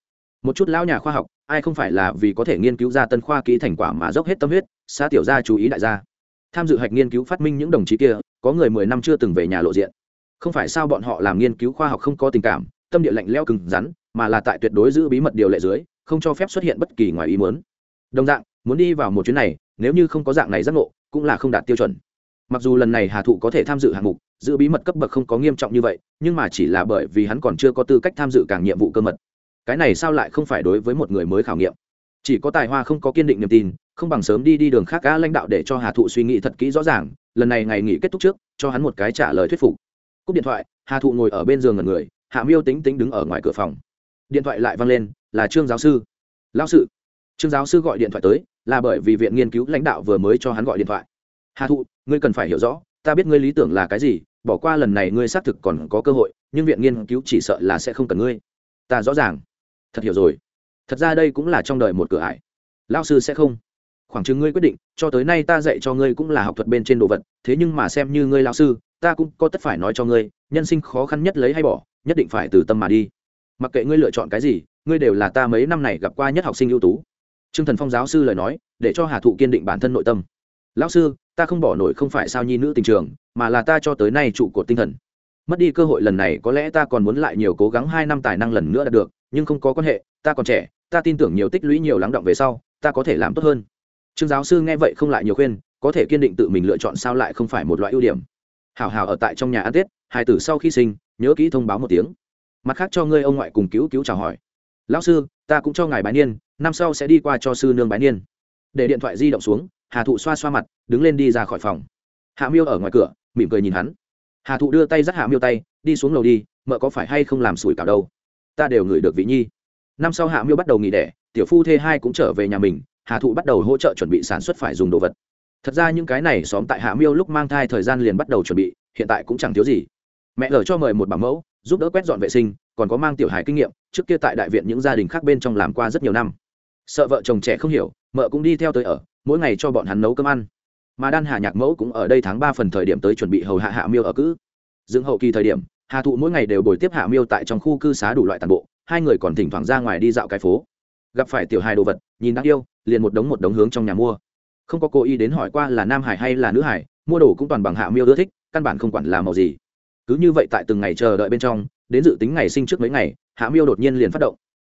Một chút lão nhà khoa học, ai không phải là vì có thể nghiên cứu ra tân khoa kỹ thành quả mà dốc hết tâm huyết xã tiểu gia chú ý đại gia. Tham dự hạch nghiên cứu phát minh những đồng chí kia, có người mười năm chưa từng về nhà lộ diện. Không phải sao bọn họ làm nghiên cứu khoa học không có tình cảm, tâm địa lạnh leo cứng rắn, mà là tại tuyệt đối giữ bí mật điều lệ dưới, không cho phép xuất hiện bất kỳ ngoài ý muốn. Đồng dạng, muốn đi vào một chuyến này, nếu như không có dạng này giác ngộ, cũng là không đạt tiêu chuẩn. Mặc dù lần này hà thụ có thể tham dự hạng mục giữ bí mật cấp bậc không có nghiêm trọng như vậy, nhưng mà chỉ là bởi vì hắn còn chưa có tư cách tham dự càng nhiệm vụ cơ mật. Cái này sao lại không phải đối với một người mới khảo nghiệm? Chỉ có tài hoa không có kiên định niềm tin, không bằng sớm đi đi đường khác cá lãnh đạo để cho hà thụ suy nghĩ thật kỹ rõ ràng, lần này ngày nghỉ kết thúc trước, cho hắn một cái trả lời thuyết phục. Cúp điện thoại, hà thụ ngồi ở bên giường ngần người, hạ miêu tính tính đứng ở ngoài cửa phòng. Điện thoại lại vang lên, là trương giáo sư. Lao sự trương giáo sư gọi điện thoại tới, là bởi vì viện nghiên cứu lãnh đạo vừa mới cho hắn gọi điện thoại. Hà thụ, ngươi cần phải hiểu rõ ta biết ngươi lý tưởng là cái gì, bỏ qua lần này ngươi xác thực còn có cơ hội, nhưng viện nghiên cứu chỉ sợ là sẽ không cần ngươi. Ta rõ ràng. Thật hiểu rồi. Thật ra đây cũng là trong đời một cửa ải. Lao sư sẽ không. Khoảng chừng ngươi quyết định, cho tới nay ta dạy cho ngươi cũng là học thuật bên trên đồ vật, thế nhưng mà xem như ngươi lao sư, ta cũng có tất phải nói cho ngươi, nhân sinh khó khăn nhất lấy hay bỏ, nhất định phải từ tâm mà đi. Mặc kệ ngươi lựa chọn cái gì, ngươi đều là ta mấy năm này gặp qua nhất học sinh ưu tú. T r ư ơ n g thần phong giáo sư lời nói, để cho hà thụ kiên định bản thân nội tâm. Lão sư ta không bỏ nổi không phải sao nhi nữ tình trường, mà là ta cho tới nay trụ cột tinh thần. Mất đi cơ hội lần này có lẽ ta còn muốn lại nhiều cố gắng hai năm tài năng lần nữa đạt được, nhưng không có quan hệ, ta còn trẻ, ta tin tưởng nhiều tích lũy nhiều lắng động về sau, ta có thể làm tốt hơn. Trương giáo sư nghe vậy không lại nhiều khuyên, có thể kiên định tự mình lựa chọn sao lại không phải một loại ưu điểm. Hảo hảo ở tại trong nhà ăn tết, hai tử sau khi sinh, nhớ kỹ thông báo một tiếng. Mặt khác cho ngươi ông ngoại cùng cứu cứu chào hỏi. Lão sư, ta cũng cho ngài bái niên, năm sau sẽ đi qua cho sư nương bái niên. Để điện thoại di động xuống hà thụ xoa xoa mặt, đứng lên đi ra khỏi phòng. Hạ miêu ở ngoài cửa, mỉm cười nhìn hắn. Hà thụ đưa tay dắt hạ miêu tay, đi xuống lầu đi, mợ có phải hay không làm sủi cảo đâu? Ta đều ngửi được vị nhi. Năm sau hạ miêu bắt đầu nghỉ đẻ, tiểu phu thê hai cũng trở về nhà mình, hà thụ bắt đầu hỗ trợ chuẩn bị sản xuất phải dùng đồ vật. Thật ra những cái này xóm tại hạ miêu lúc mang thai thời gian liền bắt đầu chuẩn bị, hiện tại cũng chẳng thiếu gì. Mẹ lờ cho mời một bảng mẫu, giúp đỡ quét dọn vệ sinh, còn có mang tiểu hài kinh nghiệm, trước kia tại đại viện những gia đình khác bên trong làm qua rất nhiều năm. Sợ vợ chồng trẻ không hiểu, mợ cũng đi theo tới ở mỗi ngày cho bọn hắn nấu cơm ăn. Mà đan hạ nhạc mẫu cũng ở đây tháng ba phần thời điểm tới chuẩn bị hầu hạ hạ miêu ở cữ. Dựng hậu kỳ thời điểm, hà thụ mỗi ngày đều bồi tiếp hạ miêu tại trong khu cư xá đủ loại tàn bộ, hai người còn thỉnh thoảng ra ngoài đi dạo cái phố. Gặp phải tiểu hài đồ vật, nhìn đáng yêu, liền một đống một đống hướng trong nhà mua. Không có cô y đến hỏi qua là nam hải hay là nữ hải, mua đồ cũng toàn bằng hạ miêu ưa thích, căn bản không quản là màu gì. Cứ như vậy tại từng ngày chờ đợi bên trong, đến dự tính ngày sinh trước mấy ngày, hạ miêu đột nhiên liền phát động.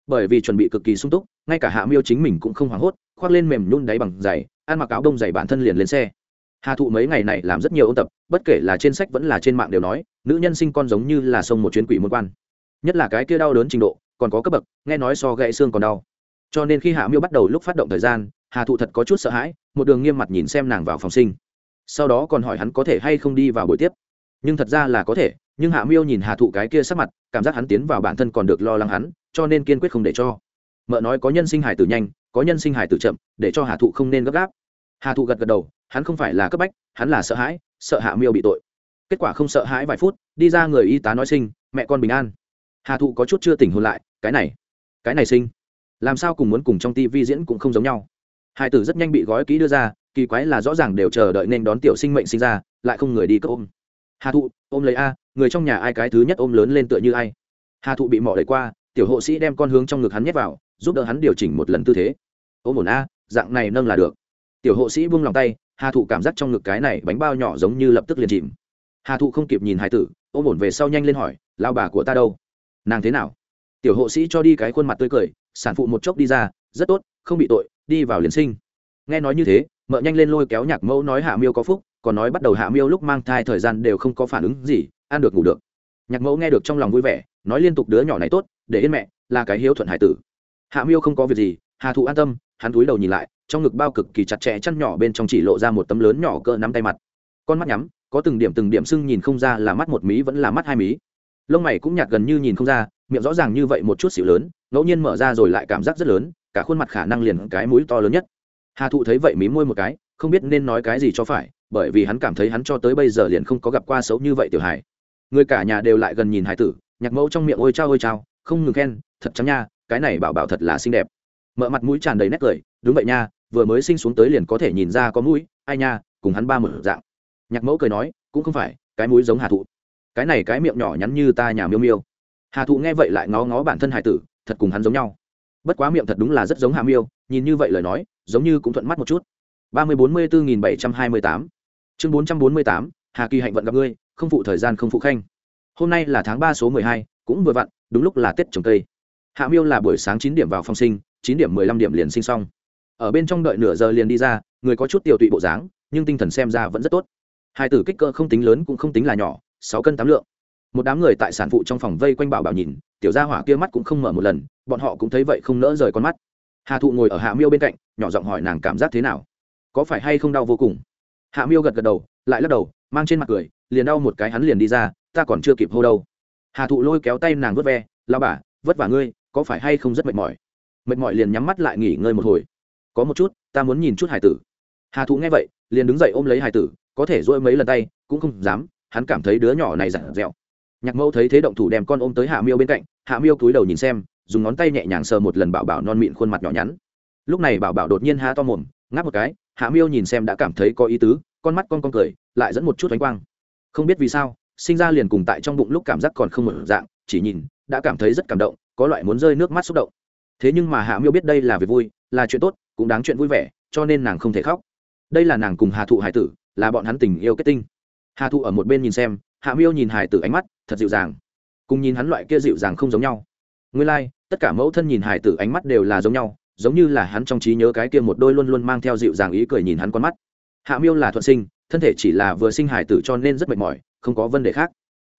Bởi vì chuẩn bị cực kỳ sung túc, ngay cả hạ miêu chính mình cũng không hoảng hốt khoác lên mềm nhún đáy bằng giày, ăn mặc áo đông giày bản thân liền lên xe. Hà thụ mấy ngày này làm rất nhiều ôn tập, bất kể là trên sách vẫn là trên mạng đều nói, nữ nhân sinh con giống như là sông một chuyến quỷ môn quan. Nhất là cái kia đau đớn trình độ, còn có cấp bậc, nghe nói so gãy xương còn đau. Cho nên khi hạ miêu bắt đầu lúc phát động thời gian, hà thụ thật có chút sợ hãi, một đường nghiêm mặt nhìn xem nàng vào phòng sinh. Sau đó còn hỏi hắn có thể hay không đi vào buổi tiếp. Nhưng thật ra là có thể, nhưng hạ miêu nhìn hà thụ cái kia sắc mặt, cảm giác hắn tiến vào bản thân còn được lo lắng hắn, cho nên kiên quyết không để cho. Mợ nói có nhân sinh hải tử nhanh có nhân sinh hải tử chậm, để cho hà thụ không nên gấp gáp. Hà thụ gật gật đầu, hắn không phải là cấp bách, hắn là sợ hãi, sợ hạ miêu bị tội. Kết quả không sợ hãi vài phút, đi ra người y tá nói sinh, mẹ con bình an. Hà thụ có chút chưa tỉnh hôn lại, cái này cái này sinh, làm sao cùng muốn cùng trong tivi diễn cũng không giống nhau. Hai tử rất nhanh bị gói ký đưa ra, kỳ quái là rõ ràng đều chờ đợi nên đón tiểu sinh mệnh sinh ra, lại không người đi cấp ôm. Hà thụ, ôm lấy a, người trong nhà ai cái thứ nhất ôm lớn lên tựa như ai? Hà thụ bị mỏ đẩy qua, tiểu hộ sĩ đem con hướng trong ngực hắn nhét vào giúp đỡ hắn điều chỉnh một lần tư thế. Ôm ổn a, dạng này nâng là được. Tiểu hộ sĩ buông lòng tay, hà thụ cảm giác trong ngực cái này bánh bao nhỏ giống như lập tức liền chìm. Hà thụ không kịp nhìn hải tử ôm ổn về sau nhanh lên hỏi lao bà của ta đâu? Nàng thế nào? Tiểu hộ sĩ cho đi cái khuôn mặt tươi cười, sản phụ một chốc đi ra, rất tốt, không bị tội, đi vào liền sinh. Nghe nói như thế, mợ nhanh lên lôi kéo nhạc mẫu nói hạ miêu có phúc, còn nói bắt đầu hạ miêu lúc mang thai thời gian đều không có phản ứng gì, ăn được ngủ được. Nhạc mẫu nghe được trong lòng vui vẻ, nói liên tục đứa nhỏ này tốt, để yên mẹ, là cái hiếu thuận hải tử hạ miêu không có việc gì, hà thụ an tâm, hắn cúi đầu nhìn lại, trong ngực bao cực kỳ chặt chẽ chăn nhỏ bên trong chỉ lộ ra một tấm lớn nhỏ cỡ nắm tay mặt. Con mắt nhắm, có từng điểm từng điểm sưng nhìn không ra là mắt một mí vẫn là mắt hai mí. Lông mày cũng nhạt gần như nhìn không ra, miệng rõ ràng như vậy một chút xịu lớn, ngẫu nhiên mở ra rồi lại cảm giác rất lớn, cả khuôn mặt khả năng liền cái mũi to lớn nhất. Hà thụ thấy vậy mí môi một cái, không biết nên nói cái gì cho phải, bởi vì hắn cảm thấy hắn cho tới bây giờ liền không có gặp qua xấu như vậy tiểu hải người cả nhà đều lại gần nhìn hải tử, nhạc mẫu trong miệng ôi trao ôi trao không ngừng khen, thật chắn nha cái này bảo bảo thật là xinh đẹp. Mợ mặt mũi tràn đầy nét cười, đúng vậy nha, vừa mới sinh xuống tới liền có thể nhìn ra có mũi, ai nha, cùng hắn ba một dạng. Nhạc mẫu cười nói, cũng không phải, cái mũi giống hà thụ. Cái này cái miệng nhỏ nhắn như ta nhà miêu miêu. Hà thụ nghe vậy lại ngó ngó bản thân hải tử, thật cùng hắn giống nhau. Bất quá miệng thật đúng là rất giống hà miêu, nhìn như vậy lời nói, giống như cũng thuận mắt một chút. ba mươi bốn mươi bốn nghìn bảy trăm hai mươi tám. Chương bốn trăm bốn mươi tám, hà kỳ hạnh vận gặp ngươi, không phụ thời gian không phụ khanh. Hôm nay là tháng ba số mười hai, cũng vừa vặn, đúng lúc là tết trồng cây hạ miêu là buổi sáng chín điểm vào phòng sinh, chín điểm mười lăm điểm liền sinh xong. Ở bên trong đợi nửa giờ liền đi ra, người có chút tiểu tụy bộ dáng, nhưng tinh thần xem ra vẫn rất tốt. Hai tử kích cỡ không tính lớn cũng không tính là nhỏ, sáu cân tám lượng. Một đám người tại sản phụ trong phòng vây quanh bảo bảo nhìn, tiểu gia hỏa kia mắt cũng không mở một lần, bọn họ cũng thấy vậy không nỡ rời con mắt. Hà thụ ngồi ở hạ miêu bên cạnh, nhỏ giọng hỏi nàng cảm giác thế nào? Có phải hay không đau vô cùng? Hạ miêu gật gật đầu, lại lắc đầu, mang trên mặt cười, liền đau một cái hắn liền đi ra, ta còn chưa kịp hô đâu. Hà thụ lôi kéo tay nàng vớt ve lao bà, vất vả ngươi có phải hay không rất mệt mỏi? Mệt mỏi liền nhắm mắt lại nghỉ ngơi một hồi. Có một chút, ta muốn nhìn chút hải tử. Hà thụ nghe vậy, liền đứng dậy ôm lấy hải tử, có thể dỗi mấy lần tay, cũng không dám, hắn cảm thấy đứa nhỏ này dặn dẹo. Nhạc mẫu thấy thế động thủ đem con ôm tới hạ miêu bên cạnh, hạ miêu cúi đầu nhìn xem, dùng ngón tay nhẹ nhàng sờ một lần bảo bảo non mịn khuôn mặt nhỏ nhắn. Lúc này bảo bảo đột nhiên há to mồm, ngáp một cái, hạ miêu nhìn xem đã cảm thấy có ý tứ, con mắt con con cười, lại dẫn một chút ánh quang. Không biết vì sao, sinh ra liền cùng tại trong bụng lúc cảm giác còn không một dạng, chỉ nhìn, đã cảm thấy rất cảm động có loại muốn rơi nước mắt xúc động. Thế nhưng mà hạ miêu biết đây là việc vui là chuyện tốt cũng đáng chuyện vui vẻ cho nên nàng không thể khóc. Đây là nàng cùng hà thụ hải tử là bọn hắn tình yêu kết tinh. Hà thụ ở một bên nhìn xem hạ miêu nhìn hải tử ánh mắt thật dịu dàng. Cùng nhìn hắn loại kia dịu dàng không giống nhau. Nguyên lai、like, tất cả mẫu thân nhìn hải tử ánh mắt đều là giống nhau giống như là hắn trong trí nhớ cái kia một đôi luôn luôn mang theo dịu dàng ý cười nhìn hắn con mắt. Hạ miêu là thuận sinh thân thể chỉ là vừa sinh hải tử cho nên rất mệt mỏi không có vấn đề khác.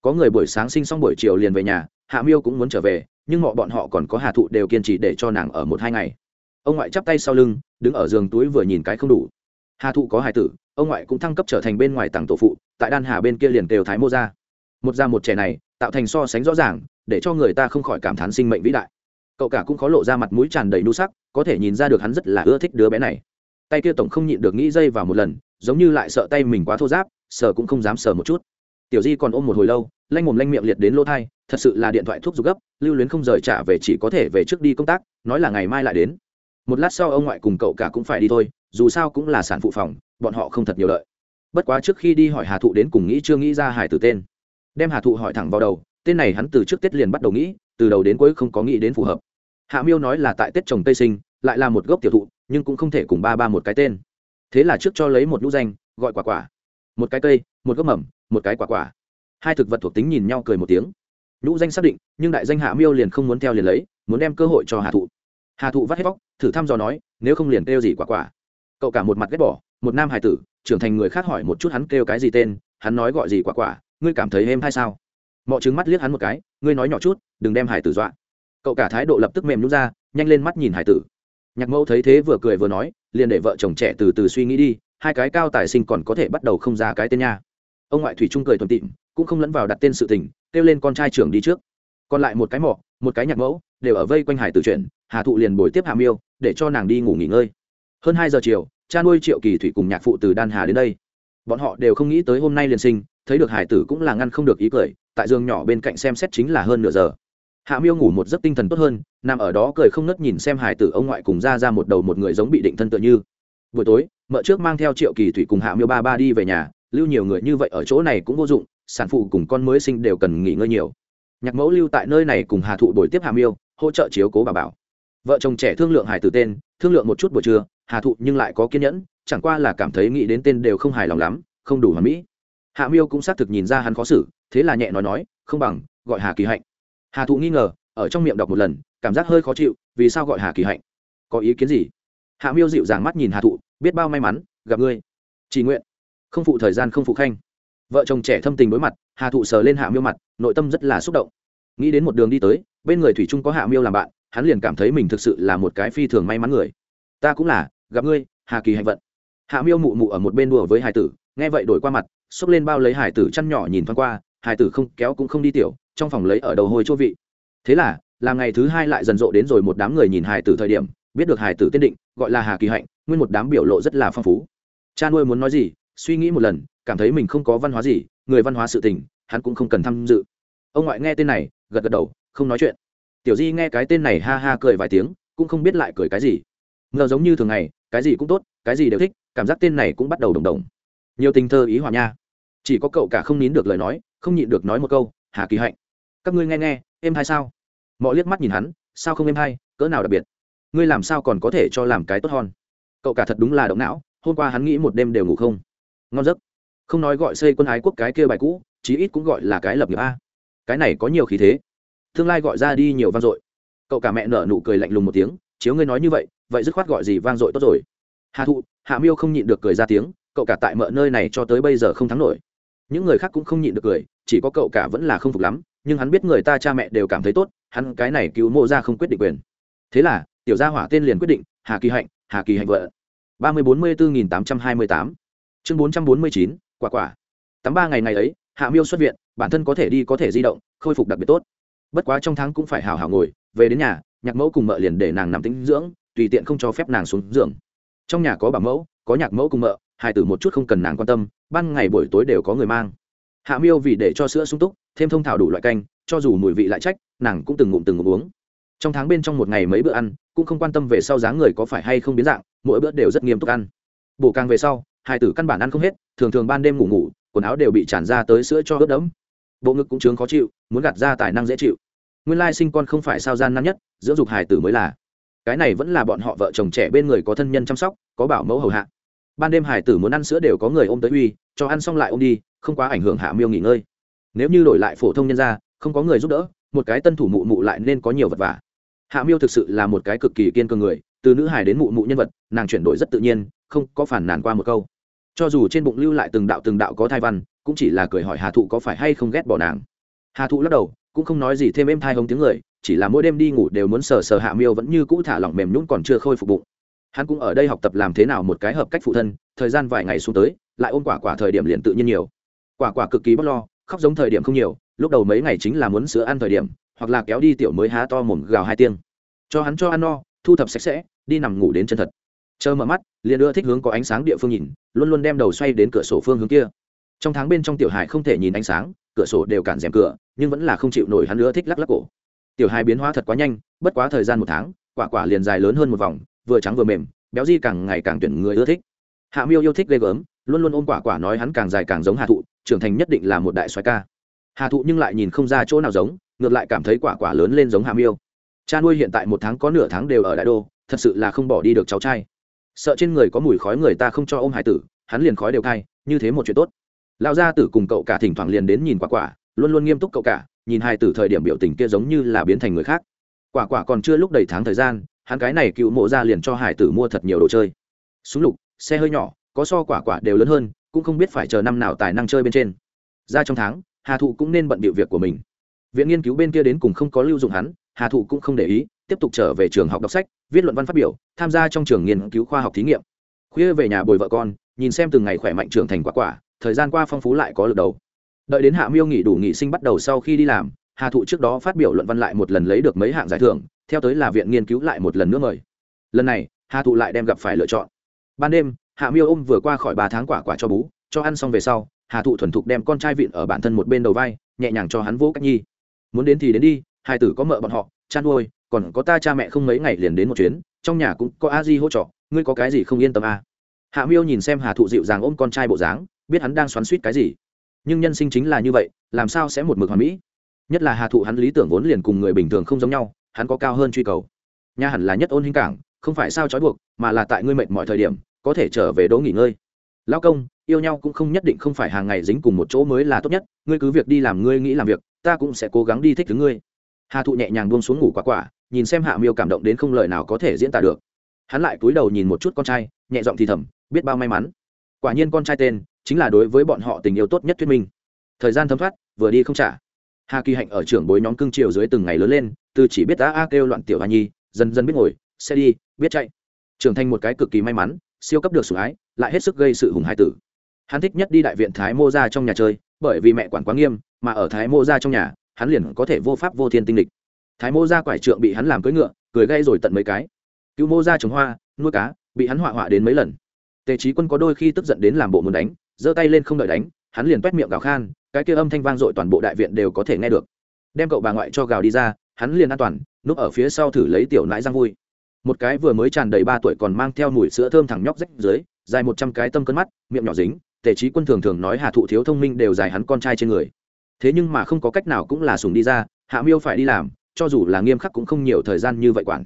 Có người buổi sáng sinh xong buổi chiều liền về nhà hạ miêu cũng muốn trở về, nhưng mọi bọn họ còn có hà thụ đều kiên trì để cho nàng ở một hai ngày. Ông ngoại chắp tay sau lưng, đứng ở giường túi vừa nhìn cái không đủ. Hà thụ có hài tử, ông ngoại cũng thăng cấp trở thành bên ngoài tặng tổ phụ, tại đan hà bên kia liền đều thái mô ra một già một trẻ này, tạo thành so sánh rõ ràng, để cho người ta không khỏi cảm thán sinh mệnh vĩ đại. Cậu cả cũng khó lộ ra mặt mũi tràn đầy nu sắc, có thể nhìn ra được hắn rất là ưa thích đứa bé này. Tay kia tổng không nhịn được nghĩ dây vào một lần, giống như lại sợ tay mình quá thô giáp, sờ cũng không dám sờ một chút. Tiểu di còn ôm một hồi lâu lanh mồm lanh miệng liệt đến lỗ thai, thật sự là điện thoại thuốc giục gấp, lưu luyến không rời trả về chỉ có thể về trước đi công tác, nói là ngày mai lại đến. Một lát sau ông ngoại cùng cậu cả cũng phải đi thôi, dù sao cũng là sản phụ phòng, bọn họ không thật nhiều lợi. Bất quá trước khi đi hỏi hà thụ đến cùng nghĩ chưa nghĩ ra hải tử tên. Đem hà thụ hỏi thẳng vào đầu, tên này hắn từ trước tết liền bắt đầu nghĩ, từ đầu đến cuối không có nghĩ đến phù hợp. Hạ miêu nói là tại tết trồng tây sinh, lại là một gốc tiểu thụ, nhưng cũng không thể cùng ba ba một cái tên. Thế là trước cho lấy một nhũ danh, gọi quả quả. Một cái cây, một gốc mầm, một cái quả quả hai thực vật thuộc tính nhìn nhau cười một tiếng. Nhũ danh xác định, nhưng đại danh hạ miêu liền không muốn theo liền lấy, muốn đem cơ hội cho hà thụ. Hà thụ vắt hết vóc, thử thăm dò nói, nếu không liền kêu gì quả quả. Cậu cả một mặt ghét bỏ, một nam hải tử, trưởng thành người khác hỏi một chút hắn kêu cái gì tên, hắn nói gọi gì quả quả, ngươi cảm thấy êm hay sao? Mọi chứng mắt liếc hắn một cái, ngươi nói nhỏ chút, đừng đem hải tử dọa. Cậu cả thái độ lập tức mềm nhút ra, nhanh lên mắt nhìn hải tử. Nhạc mẫu thấy thế vừa cười vừa nói, liền để vợ chồng trẻ từ từ suy nghĩ đi, hai cái cao tài sinh còn có thể bắt đầu không ra cái tên nha. Ông ngoại thủy trung cười tuần tịm cũng không lẫn vào đặt tên sự tình kêu lên con trai trưởng đi trước. Còn lại một cái mỏ một cái nhạc mẫu đều ở vây quanh hải tử chuyển, hà thụ liền bồi tiếp hạ miêu để cho nàng đi ngủ nghỉ ngơi. Hơn hai giờ chiều cha nuôi triệu kỳ thủy cùng nhạc phụ từ đan hà đến đây. Bọn họ đều không nghĩ tới hôm nay liền sinh thấy được hải tử cũng là ngăn không được ý cười tại giường nhỏ bên cạnh xem xét chính là hơn nửa giờ. Hạ miêu ngủ một giấc tinh thần tốt hơn nằm ở đó cười không ngất nhìn xem hải tử ông ngoại cùng ra ra một đầu một người giống bị định thân tựa như. Buổi tối mợ trước mang theo triệu kỳ thủy cùng hạ miêu ba ba đi về nhà lưu nhiều người như vậy ở chỗ này cũng vô dụng sản phụ cùng con mới sinh đều cần nghỉ ngơi nhiều. Nhạc mẫu lưu tại nơi này cùng hà thụ đổi tiếp hàm miêu hỗ trợ chiếu cố bà bảo. Vợ chồng trẻ thương lượng hải tử tên, thương lượng một chút buổi trưa, hà thụ nhưng lại có kiên nhẫn, chẳng qua là cảm thấy nghĩ đến tên đều không hài lòng lắm, không đủ hoàn mỹ. Hạ miêu cũng xác thực nhìn ra hắn khó xử, thế là nhẹ nói nói, không bằng, gọi hà kỳ hạnh. Hà thụ nghi ngờ, ở trong miệng đọc một lần, cảm giác hơi khó chịu, vì sao gọi hà kỳ hạnh? Có ý kiến gì? Hạ miêu dịu dàng mắt nhìn hà thụ, biết bao may mắn, gặp ngươi. Chỉ nguyện không phụ thời gian không phụ khanh vợ chồng trẻ thâm tình đối mặt, hà thụ sờ lên hạ miêu mặt, nội tâm rất là xúc động. Nghĩ đến một đường đi tới, bên người thủy trung có hạ miêu làm bạn, hắn liền cảm thấy mình thực sự là một cái phi thường may mắn người. Ta cũng là, gặp ngươi, hà kỳ hạnh vận. Hạ miêu mụ mụ ở một bên đùa với hải tử, nghe vậy đổi qua mặt, xốc lên bao lấy hải tử chăn nhỏ nhìn thoáng qua, hải tử không kéo cũng không đi tiểu, trong phòng lấy ở đầu hồi chỗ vị. Thế là là ngày thứ hai lại dần rộ đến rồi một đám người nhìn hải tử thời điểm, biết được hải tử tiên định, gọi là hà kỳ hạnh, nguyên một đám biểu lộ rất là phong phú. Cha nuôi muốn nói gì, suy nghĩ một lần cảm thấy mình không có văn hóa gì, người văn hóa sự tình, hắn cũng không cần tham dự. Ông ngoại nghe tên này, gật gật đầu, không nói chuyện. Tiểu di nghe cái tên này ha ha cười vài tiếng, cũng không biết lại cười cái gì. Ngờ giống như thường ngày, cái gì cũng tốt, cái gì đều thích, cảm giác tên này cũng bắt đầu đồng đồng. Nhiều tình thơ ý hòa nha. Chỉ có cậu cả không nín được lời nói, không nhịn được nói một câu, hà kỳ hạnh, các ngươi nghe nghe em hay sao? Mọi liếc mắt nhìn hắn, sao không em hay, cỡ nào đặc biệt? Ngươi làm sao còn có thể cho làm cái tốt hon? Cậu cả thật đúng là động não, hôm qua hắn nghĩ một đêm đều ngủ không. Ngon giấc không nói gọi xây quân ái quốc cái kia bài cũ, chí ít cũng gọi là cái lập nghiệp a. Cái này có nhiều khí thế. Tương lai gọi ra đi nhiều vang dội. Cậu cả mẹ nở nụ cười lạnh lùng một tiếng, chiếu ngươi nói như vậy vậy dứt khoát gọi gì vang dội tốt rồi? Hà thụ, hạ miêu không nhịn được cười ra tiếng, cậu cả tại mợ nơi này cho tới bây giờ không thắng nổi. Những người khác cũng không nhịn được cười, chỉ có cậu cả vẫn là không phục lắm, nhưng hắn biết người ta cha mẹ đều cảm thấy tốt, hắn cái này cứu mộ ra không quyết định quyền. Thế là, tiểu gia hỏa tên liền quyết định, hà kỳ hạnh, hà kỳ hạnh vợ. ba mươi bốn mươi bốn nghìn tám trăm hai mươi tám. Chương bốn trăm bốn mươi chín quả quả. Tám ba ngày ngày ấy, hạ miêu xuất viện, bản thân có thể đi có thể di động, khôi phục đặc biệt tốt. Bất quá trong tháng cũng phải hào hào ngồi, về đến nhà, nhạc mẫu cùng mợ liền để nàng nằm tính dưỡng, tùy tiện không cho phép nàng xuống giường. Trong nhà có bà mẫu, có nhạc mẫu cùng mợ, hai tử một chút không cần nàng quan tâm, ban ngày buổi tối đều có người mang. Hạ miêu vì để cho sữa sung túc, thêm thông thảo đủ loại canh, cho dù mùi vị lại trách, nàng cũng từng ngụm từng ngụm uống. Trong tháng bên trong một ngày mấy bữa ăn, cũng không quan tâm về sau dáng người có phải hay không biến dạng, mỗi bữa đều rất nghiêm túc ăn. Bổ càng về sau hai tử căn bản ăn không hết, thường thường ban đêm ngủ ngủ, quần áo đều bị tràn ra tới sữa cho ướt đẫm. Bộ ngực cũng chướng khó chịu, muốn gạt ra tài năng dễ chịu. Nguyên lai sinh con không phải sao gian nan nhất dưỡng dục hài tử mới là. Cái này vẫn là bọn họ vợ chồng trẻ bên người có thân nhân chăm sóc, có bảo mẫu hầu hạ. Ban đêm hải tử muốn ăn sữa đều có người ôm tới uy, cho ăn xong lại ôm đi, không quá ảnh hưởng hạ miêu nghỉ ngơi. Nếu như đổi lại phổ thông nhân ra không có người giúp đỡ, một cái tân thủ mụ mụ lại nên có nhiều vật vả. Hạ miêu thực sự là một cái cực kỳ kiên cường người, từ nữ hải đến mụ mụ nhân vật, nàng chuyển đổi rất tự nhiên, không có phản nàn qua một câu cho dù trên bụng lưu lại từng đạo từng đạo có thai văn, cũng chỉ là cười hỏi hà thụ có phải hay không ghét bỏ nàng. Hà thụ lắc đầu, cũng không nói gì thêm êm thai hông tiếng người, chỉ là mỗi đêm đi ngủ đều muốn sờ sờ hạ miêu vẫn như cũ thả lỏng mềm nhún còn chưa khôi phục bụng. Hắn cũng ở đây học tập làm thế nào một cái hợp cách phụ thân, thời gian vài ngày xuống tới, lại ôm quả quả thời điểm liền tự nhiên nhiều. Quả quả cực kỳ bất lo, khóc giống thời điểm không nhiều, lúc đầu mấy ngày chính là muốn sữa ăn thời điểm, hoặc là kéo đi tiểu mới há to mồm gào hai tiếng. Cho hắn cho ăn no, thu thập sạch sẽ, đi nằm ngủ đến chân thật chờ mở mắt, liền đưa thích hướng có ánh sáng địa phương nhìn, luôn luôn đem đầu xoay đến cửa sổ phương hướng kia. Trong tháng bên trong tiểu hải không thể nhìn ánh sáng, cửa sổ đều cản rèm cửa, nhưng vẫn là không chịu nổi hắn nữa thích lắc lắc cổ. Tiểu hải biến hóa thật quá nhanh, bất quá thời gian một tháng, quả quả liền dài lớn hơn một vòng, vừa trắng vừa mềm, béo di càng ngày càng tuyển người ưa thích. Hạ miêu yêu thích ghê gớm, luôn luôn ôm quả quả nói hắn càng dài càng giống hà thụ, trưởng thành nhất định là một đại xoái ca. Hà thụ nhưng lại nhìn không ra chỗ nào giống, ngược lại cảm thấy quả quả lớn lên giống hạ miêu. Cha nuôi hiện tại một tháng có nửa tháng đều ở đại đô, thật sự là không bỏ đi được cháu trai sợ trên người có mùi khói người ta không cho ôm hải tử, hắn liền khói đều cay, như thế một chuyện tốt. Lão gia tử cùng cậu cả thỉnh thoảng liền đến nhìn quả quả, luôn luôn nghiêm túc cậu cả, nhìn hải tử thời điểm biểu tình kia giống như là biến thành người khác. Quả quả còn chưa lúc đầy tháng thời gian, hắn cái này cựu mộ ra liền cho hải tử mua thật nhiều đồ chơi. Súng lục, xe hơi nhỏ, có so quả quả đều lớn hơn, cũng không biết phải chờ năm nào tài năng chơi bên trên. Ra trong tháng, hà thụ cũng nên bận bịu việc của mình. Viện nghiên cứu bên kia đến cùng không có lưu dụng hắn, hà thụ cũng không để ý tiếp tục trở về trường học đọc sách, viết luận văn phát biểu, tham gia trong trường nghiên cứu khoa học thí nghiệm. Khuya về nhà bồi vợ con, nhìn xem từng ngày khỏe mạnh trưởng thành quả quả, thời gian qua phong phú lại có lực đầu. Đợi đến hạ miêu nghỉ đủ nghỉ sinh bắt đầu sau khi đi làm, hà thụ trước đó phát biểu luận văn lại một lần lấy được mấy hạng giải thưởng, theo tới là viện nghiên cứu lại một lần nữa mời. Lần này, hà thụ lại đem gặp phải lựa chọn. Ban đêm, hạ miêu ôm vừa qua khỏi ba tháng quả quả cho bú, cho ăn xong về sau, hà thụ thuần thục đem con trai vịn ở bản thân một bên đầu vai, nhẹ nhàng cho hắn vỗ cách nhi. Muốn đến thì đến đi, hai tử có mợ bọn họ chăn nuôi, còn có ta cha mẹ không mấy ngày liền đến một chuyến, trong nhà cũng có a di hỗ trợ, ngươi có cái gì không yên tâm à. hạ miêu nhìn xem hà thụ dịu dàng ôm con trai bộ dáng, biết hắn đang xoắn suýt cái gì. Nhưng nhân sinh chính là như vậy, làm sao sẽ một mực hoàn mỹ? Nhất là hà thụ hắn lý tưởng vốn liền cùng người bình thường không giống nhau, hắn có cao hơn truy cầu. Nha hẳn là nhất ôn hình cảng, không phải sao trói buộc, mà là tại ngươi mệt mọi thời điểm, có thể trở về đỗ nghỉ ngơi. Lao công, yêu nhau cũng không nhất định không phải hàng ngày dính cùng một chỗ mới là tốt nhất, ngươi cứ việc đi làm ngươi nghĩ làm việc, ta cũng sẽ cố gắng đi thích thứ ngươi hà thụ nhẹ nhàng buông xuống ngủ quả quả, nhìn xem hạ miêu cảm động đến không lời nào có thể diễn tả được. Hắn lại cúi đầu nhìn một chút con trai, nhẹ giọng thì thầm, biết bao may mắn. Quả nhiên con trai tên, chính là đối với bọn họ tình yêu tốt nhất thuyết minh. Thời gian thấm thoát, vừa đi không trả. Hà kỳ hạnh ở trưởng bối nhóm cưng chiều dưới từng ngày lớn lên, từ chỉ biết đã a kêu loạn tiểu hà nhi, dần dần biết ngồi, sẽ đi, biết chạy. Trưởng thành một cái cực kỳ may mắn, siêu cấp được sủng ái, lại hết sức gây sự hùng hai tử. Hắn thích nhất đi đại viện thái mô ra trong nhà chơi, bởi vì mẹ quản quá nghiêm, mà ở thái mô ra trong nhà hắn liền có thể vô pháp vô thiên tinh địch thái mô ra quải trượng bị hắn làm cưỡi ngựa, cười gây rồi tận mấy cái. Cứu mô ra trồng hoa, nuôi cá, bị hắn họa họa đến mấy lần. Tề trí quân có đôi khi tức giận đến làm bộ muốn đánh, giơ tay lên không đợi đánh, hắn liền toét miệng gào khan, cái kia âm thanh vang dội toàn bộ đại viện đều có thể nghe được. Đem cậu bà ngoại cho gào đi ra, hắn liền an toàn, núp ở phía sau thử lấy tiểu nãi răng vui. Một cái vừa mới tràn đầy ba tuổi còn mang theo mùi sữa thơm thẳng nhóc rách dưới, dài một trăm cái tâm cân mắt, miệng nhỏ dính, tề trí quân thường thường nói hà thụ thiếu thông minh đều dài hắn con trai trên người thế nhưng mà không có cách nào cũng là sùng đi ra, hạ miêu phải đi làm, cho dù là nghiêm khắc cũng không nhiều thời gian như vậy quản.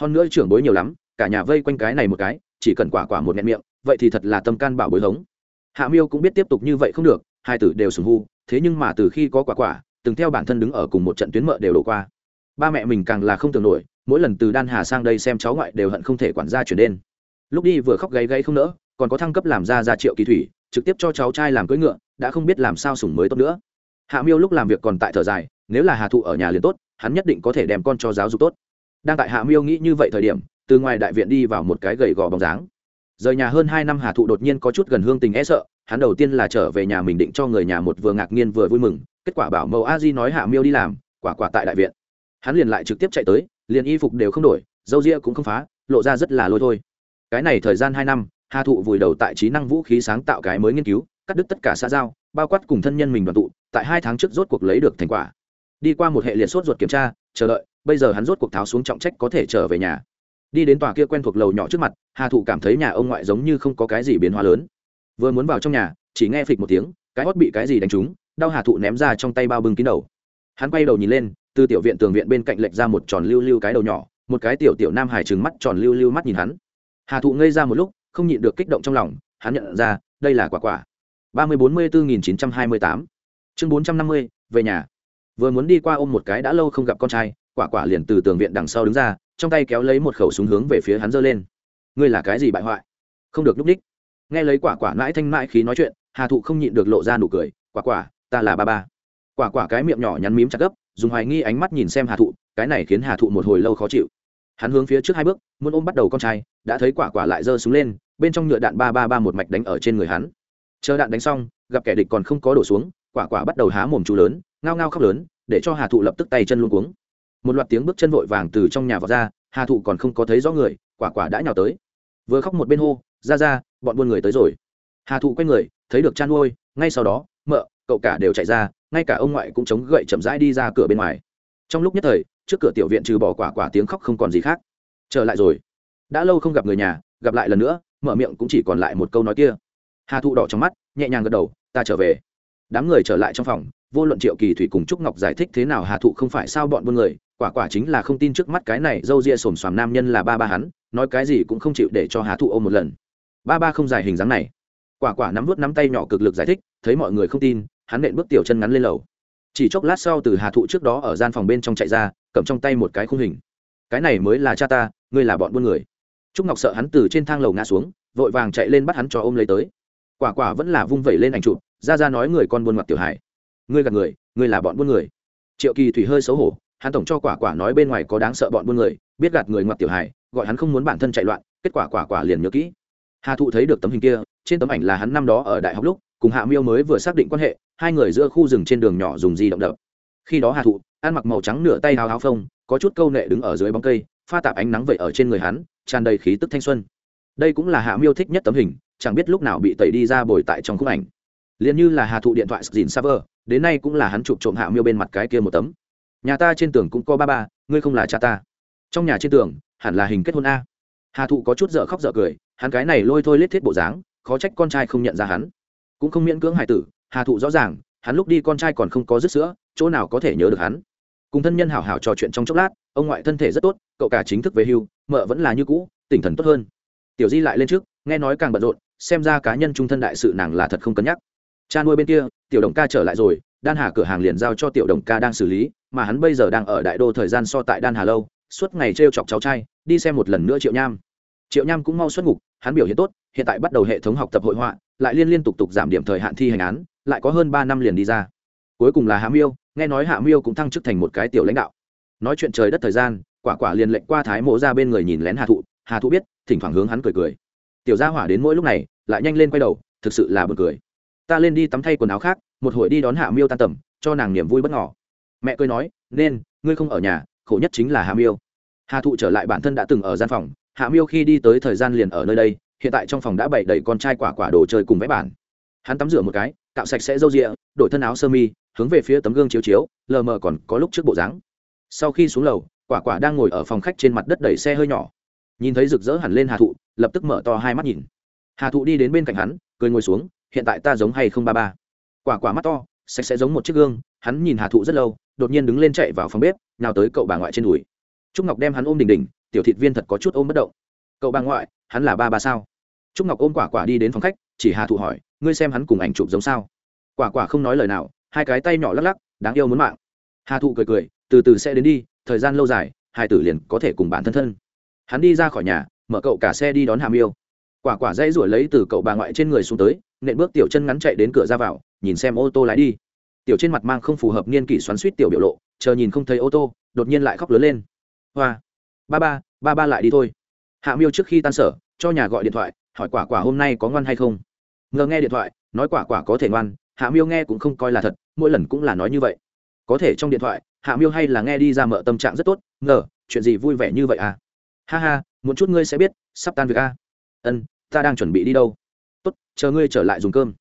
Hơn nữa trưởng bối nhiều lắm, cả nhà vây quanh cái này một cái, chỉ cần quả quả một nghẹn miệng, vậy thì thật là tâm can bảo bối hống. Hạ miêu cũng biết tiếp tục như vậy không được, hai tử đều sùng hu, thế nhưng mà từ khi có quả quả, từng theo bản thân đứng ở cùng một trận tuyến mợ đều đổ qua. Ba mẹ mình càng là không tưởng nổi, mỗi lần từ đan hà sang đây xem cháu ngoại đều hận không thể quản gia chuyển đến. Lúc đi vừa khóc gáy gáy không nỡ, còn có thăng cấp làm ra ra triệu kỳ thủy, trực tiếp cho cháu trai làm cưỡi ngựa, đã không biết làm sao sủng mới tốt nữa hạ miêu lúc làm việc còn tại thở dài, nếu là hà thụ ở nhà liền tốt, hắn nhất định có thể đem con cho giáo dục tốt. Đang tại hạ miêu nghĩ như vậy thời điểm, từ ngoài đại viện đi vào một cái gầy gò bóng dáng. Rời nhà hơn hai năm hà thụ đột nhiên có chút gần hương tình e sợ, hắn đầu tiên là trở về nhà mình định cho người nhà một vừa ngạc nhiên vừa vui mừng, kết quả bảo mẫu a di nói hạ miêu đi làm, quả quả tại đại viện. Hắn liền lại trực tiếp chạy tới, liền y phục đều không đổi, dâu ria cũng không phá, lộ ra rất là lôi thôi. Cái này thời gian hai năm, hà thụ vùi đầu tại trí năng vũ khí sáng tạo cái mới nghiên cứu, cắt đứt tất cả xã giao bao quát cùng thân nhân mình đoàn tụ, tại hai tháng trước rốt cuộc lấy được thành quả. Đi qua một hệ liệt sốt ruột kiểm tra, chờ đợi, bây giờ hắn rốt cuộc tháo xuống trọng trách có thể trở về nhà. Đi đến tòa kia quen thuộc lầu nhỏ trước mặt, hà thụ cảm thấy nhà ông ngoại giống như không có cái gì biến hóa lớn. Vừa muốn vào trong nhà, chỉ nghe phịch một tiếng, cái hót bị cái gì đánh trúng, đau hà thụ ném ra trong tay bao bưng kín đầu. Hắn quay đầu nhìn lên, từ tiểu viện tường viện bên cạnh lệch ra một tròn lưu lưu cái đầu nhỏ, một cái tiểu tiểu nam hải trừng mắt tròn lưu lưu mắt nhìn hắn. Hà thụ ngây ra một lúc, không nhịn được kích động trong lòng, hắn nhận ra, đây là quả quả ba mươi bốn mươi bốn nghìn chín trăm hai mươi tám. Chương bốn trăm năm mươi, về nhà. Vừa muốn đi qua ôm một cái đã lâu không gặp con trai, quả quả liền từ tường viện đằng sau đứng ra, trong tay kéo lấy một khẩu súng hướng về phía hắn giơ lên. Ngươi là cái gì bại hoại? Không được núp đích. Nghe lấy quả quả mãi thanh mãi khí nói chuyện, hà thụ không nhịn được lộ ra nụ cười, quả quả, ta là ba ba. Quả quả cái miệng nhỏ nhắn mím chặt gấp, dùng hoài nghi ánh mắt nhìn xem hà thụ, cái này khiến hà thụ một hồi lâu khó chịu. Hắn hướng phía trước hai bước, muốn ôm bắt đầu con trai, đã thấy quả quả lại giơ súng lên, bên trong nhựa đạn ba ba ba một mạch đánh ở trên người hắn chờ đạn đánh xong, gặp kẻ địch còn không có đổ xuống, quả quả bắt đầu há mồm chú lớn, ngao ngao khóc lớn, để cho hà thụ lập tức tay chân luôn cuống. Một loạt tiếng bước chân vội vàng từ trong nhà vào ra, hà thụ còn không có thấy rõ người, quả quả đã nhào tới. Vừa khóc một bên hô, ra ra, bọn buôn người tới rồi. Hà thụ quay người, thấy được cha nuôi, ngay sau đó, mợ, cậu cả đều chạy ra, ngay cả ông ngoại cũng chống gậy chậm rãi đi ra cửa bên ngoài. Trong lúc nhất thời, trước cửa tiểu viện trừ bỏ quả quả tiếng khóc không còn gì khác. Trở lại rồi. Đã lâu không gặp người nhà, gặp lại lần nữa, mở miệng cũng chỉ còn lại một câu nói kia hà thụ đỏ trong mắt, nhẹ nhàng gật đầu, ta trở về. Đám người trở lại trong phòng, vô luận triệu kỳ thủy cùng trúc ngọc giải thích thế nào hà thụ không phải sao bọn buôn người, quả quả chính là không tin trước mắt cái này dâu ria xồm xoàm nam nhân là ba ba hắn, nói cái gì cũng không chịu để cho hà thụ ôm một lần. Ba ba không dài hình dáng này. Quả quả nắm vút nắm tay nhỏ cực lực giải thích, thấy mọi người không tin, hắn nện bước tiểu chân ngắn lên lầu. Chỉ chốc lát sau từ hà thụ trước đó ở gian phòng bên trong chạy ra, cầm trong tay một cái khung hình. Cái này mới là cha ta, ngươi là bọn buôn người. Trúc ngọc sợ hắn từ trên thang lầu ngã xuống, vội vàng chạy lên bắt hắn cho ôm lấy tới quả quả vẫn là vung vẩy lên ảnh chụp ra ra nói người con buôn mặt tiểu hải ngươi gạt người, ngươi là bọn buôn người. Triệu kỳ thủy hơi xấu hổ, hắn tổng cho quả quả nói bên ngoài có đáng sợ bọn buôn người, biết gạt người ngoặt tiểu hải gọi hắn không muốn bản thân chạy loạn, kết quả quả quả liền nhớ kỹ. Hà thụ thấy được tấm hình kia, trên tấm ảnh là hắn năm đó ở đại học lúc, cùng hạ miêu mới vừa xác định quan hệ, hai người giữa khu rừng trên đường nhỏ dùng di động đập. Khi đó hà thụ, ăn mặc màu trắng nửa tay háo háo phông, có chút câu nệ đứng ở dưới bóng cây, pha tạp ánh nắng vậy ở trên người hắn, tràn đầy khí tức thanh xuân. Đây cũng là hạ miêu thích nhất tấm hình chẳng biết lúc nào bị tẩy đi ra bồi tại trong khung ảnh. Liền như là hà thụ điện thoại dìn server đến nay cũng là hắn chụp trộm hạ miêu bên mặt cái kia một tấm. Nhà ta trên tường cũng có ba ba, ngươi không là cha ta. Trong nhà trên tường, hẳn là hình kết hôn a. Hà thụ có chút dở khóc dở cười, hắn cái này lôi thôi lết thiết bộ dáng, khó trách con trai không nhận ra hắn. Cũng không miễn cưỡng hải tử, hà thụ rõ ràng, hắn lúc đi con trai còn không có dứt sữa, chỗ nào có thể nhớ được hắn. Cùng thân nhân hảo hảo trò chuyện trong chốc lát, ông ngoại thân thể rất tốt, cậu cả chính thức về hưu, mợ vẫn là như cũ, tinh thần tốt hơn. Tiểu di lại lên trước nghe nói càng bận rộn, xem ra cá nhân trung thân đại sự nàng là thật không cân nhắc. Cha nuôi bên kia, tiểu đồng ca trở lại rồi, đan hà cửa hàng liền giao cho tiểu đồng ca đang xử lý, mà hắn bây giờ đang ở đại đô thời gian so tại đan hà lâu, suốt ngày t r e o chọc cháu trai, đi xem một lần nữa triệu nham. Triệu nham cũng mau xuất ngục, hắn biểu hiện tốt, hiện tại bắt đầu hệ thống học tập hội họa, lại liên liên tục tục giảm điểm thời hạn thi hành án, lại có hơn ba năm liền đi ra. Cuối cùng là hạ miêu, nghe nói hạ miêu cũng thăng chức thành một cái tiểu lãnh đạo. Nói chuyện trời đất thời gian, quả quả liền lệnh qua thái mộ ra bên người nhìn lén hà thụ hà thụ biết, thỉnh thoảng hướng hắn cười cười tiểu gia hỏa đến mỗi lúc này, lại nhanh lên quay đầu, thực sự là b u ồ n cười. Ta lên đi tắm thay quần áo khác, một hồi đi đón hạ miêu tan tầm, cho nàng niềm vui bất ngỏ mẹ cười nói, nên, ngươi không ở nhà, khổ nhất chính là hạ miêu. Hà thụ trở lại bản thân đã từng ở gian phòng, hạ miêu khi đi tới thời gian liền ở nơi đây, hiện tại trong phòng đã bày đầy con trai quả quả đồ chơi cùng vẽ bản. Hắn tắm rửa một cái, cạo sạch sẽ râu rịa, đổi thân áo sơ mi, hướng về phía tấm gương chiếu chiếu, lờ mờ còn có lúc trước bộ dáng. Sau khi xuống lầu, quả quả đang ngồi ở phòng khách trên mặt đất đẩy xe hơi nhỏ. Nhìn thấy rực rỡ hẳn lên hà thụ lập tức mở to hai mắt nhìn. Hà thụ đi đến bên cạnh hắn, cười ngồi xuống, hiện tại ta giống hay không ba ba. Quả quả mắt to, sạch sẽ giống một chiếc gương, hắn nhìn hà thụ rất lâu, đột nhiên đứng lên chạy vào phòng bếp, nào tới cậu bà ngoại trên đùi. Trúc ngọc đem hắn ôm đỉnh đỉnh, tiểu thịt viên thật có chút ôm bất động. Cậu bà ngoại, hắn là ba ba sao? Trúc ngọc ôm quả quả đi đến phòng khách, chỉ hà thụ hỏi, ngươi xem hắn cùng ảnh chụp giống sao? Quả quả không nói lời nào, hai cái tay nhỏ lắc lắc, đáng yêu muốn mạng. Hà thụ cười cười, từ từ sẽ đến đi, thời gian lâu dài, hai tử liền có thể cùng bản thân thân. Hắn đi ra khỏi nhà mở cậu cả xe đi đón hàm yêu. Quả quả dây rủi lấy từ cậu bà ngoại trên người xuống tới, nện bước tiểu chân ngắn chạy đến cửa ra vào, nhìn xem ô tô lái đi. Tiểu trên mặt mang không phù hợp niên kỷ xoắn suýt tiểu biểu lộ, chờ nhìn không thấy ô tô, đột nhiên lại khóc lớn lên. Hoa, ba ba ba ba lại đi thôi. Hạ miêu trước khi tan sở, cho nhà gọi điện thoại, hỏi quả quả hôm nay có ngoan hay không. Ngờ nghe điện thoại, nói quả quả có thể ngoan hạ miêu nghe cũng không coi là thật, mỗi lần cũng là nói như vậy. Có thể trong điện thoại hạ miêu hay là nghe đi ra mợ tâm trạng rất tốt, ngờ, chuyện gì vui vẻ như vậy à? Ha ha một chút ngươi sẽ biết, sắp tan việc a. Ân, ta đang chuẩn bị đi đâu? Tốt, chờ ngươi trở lại dùng cơm.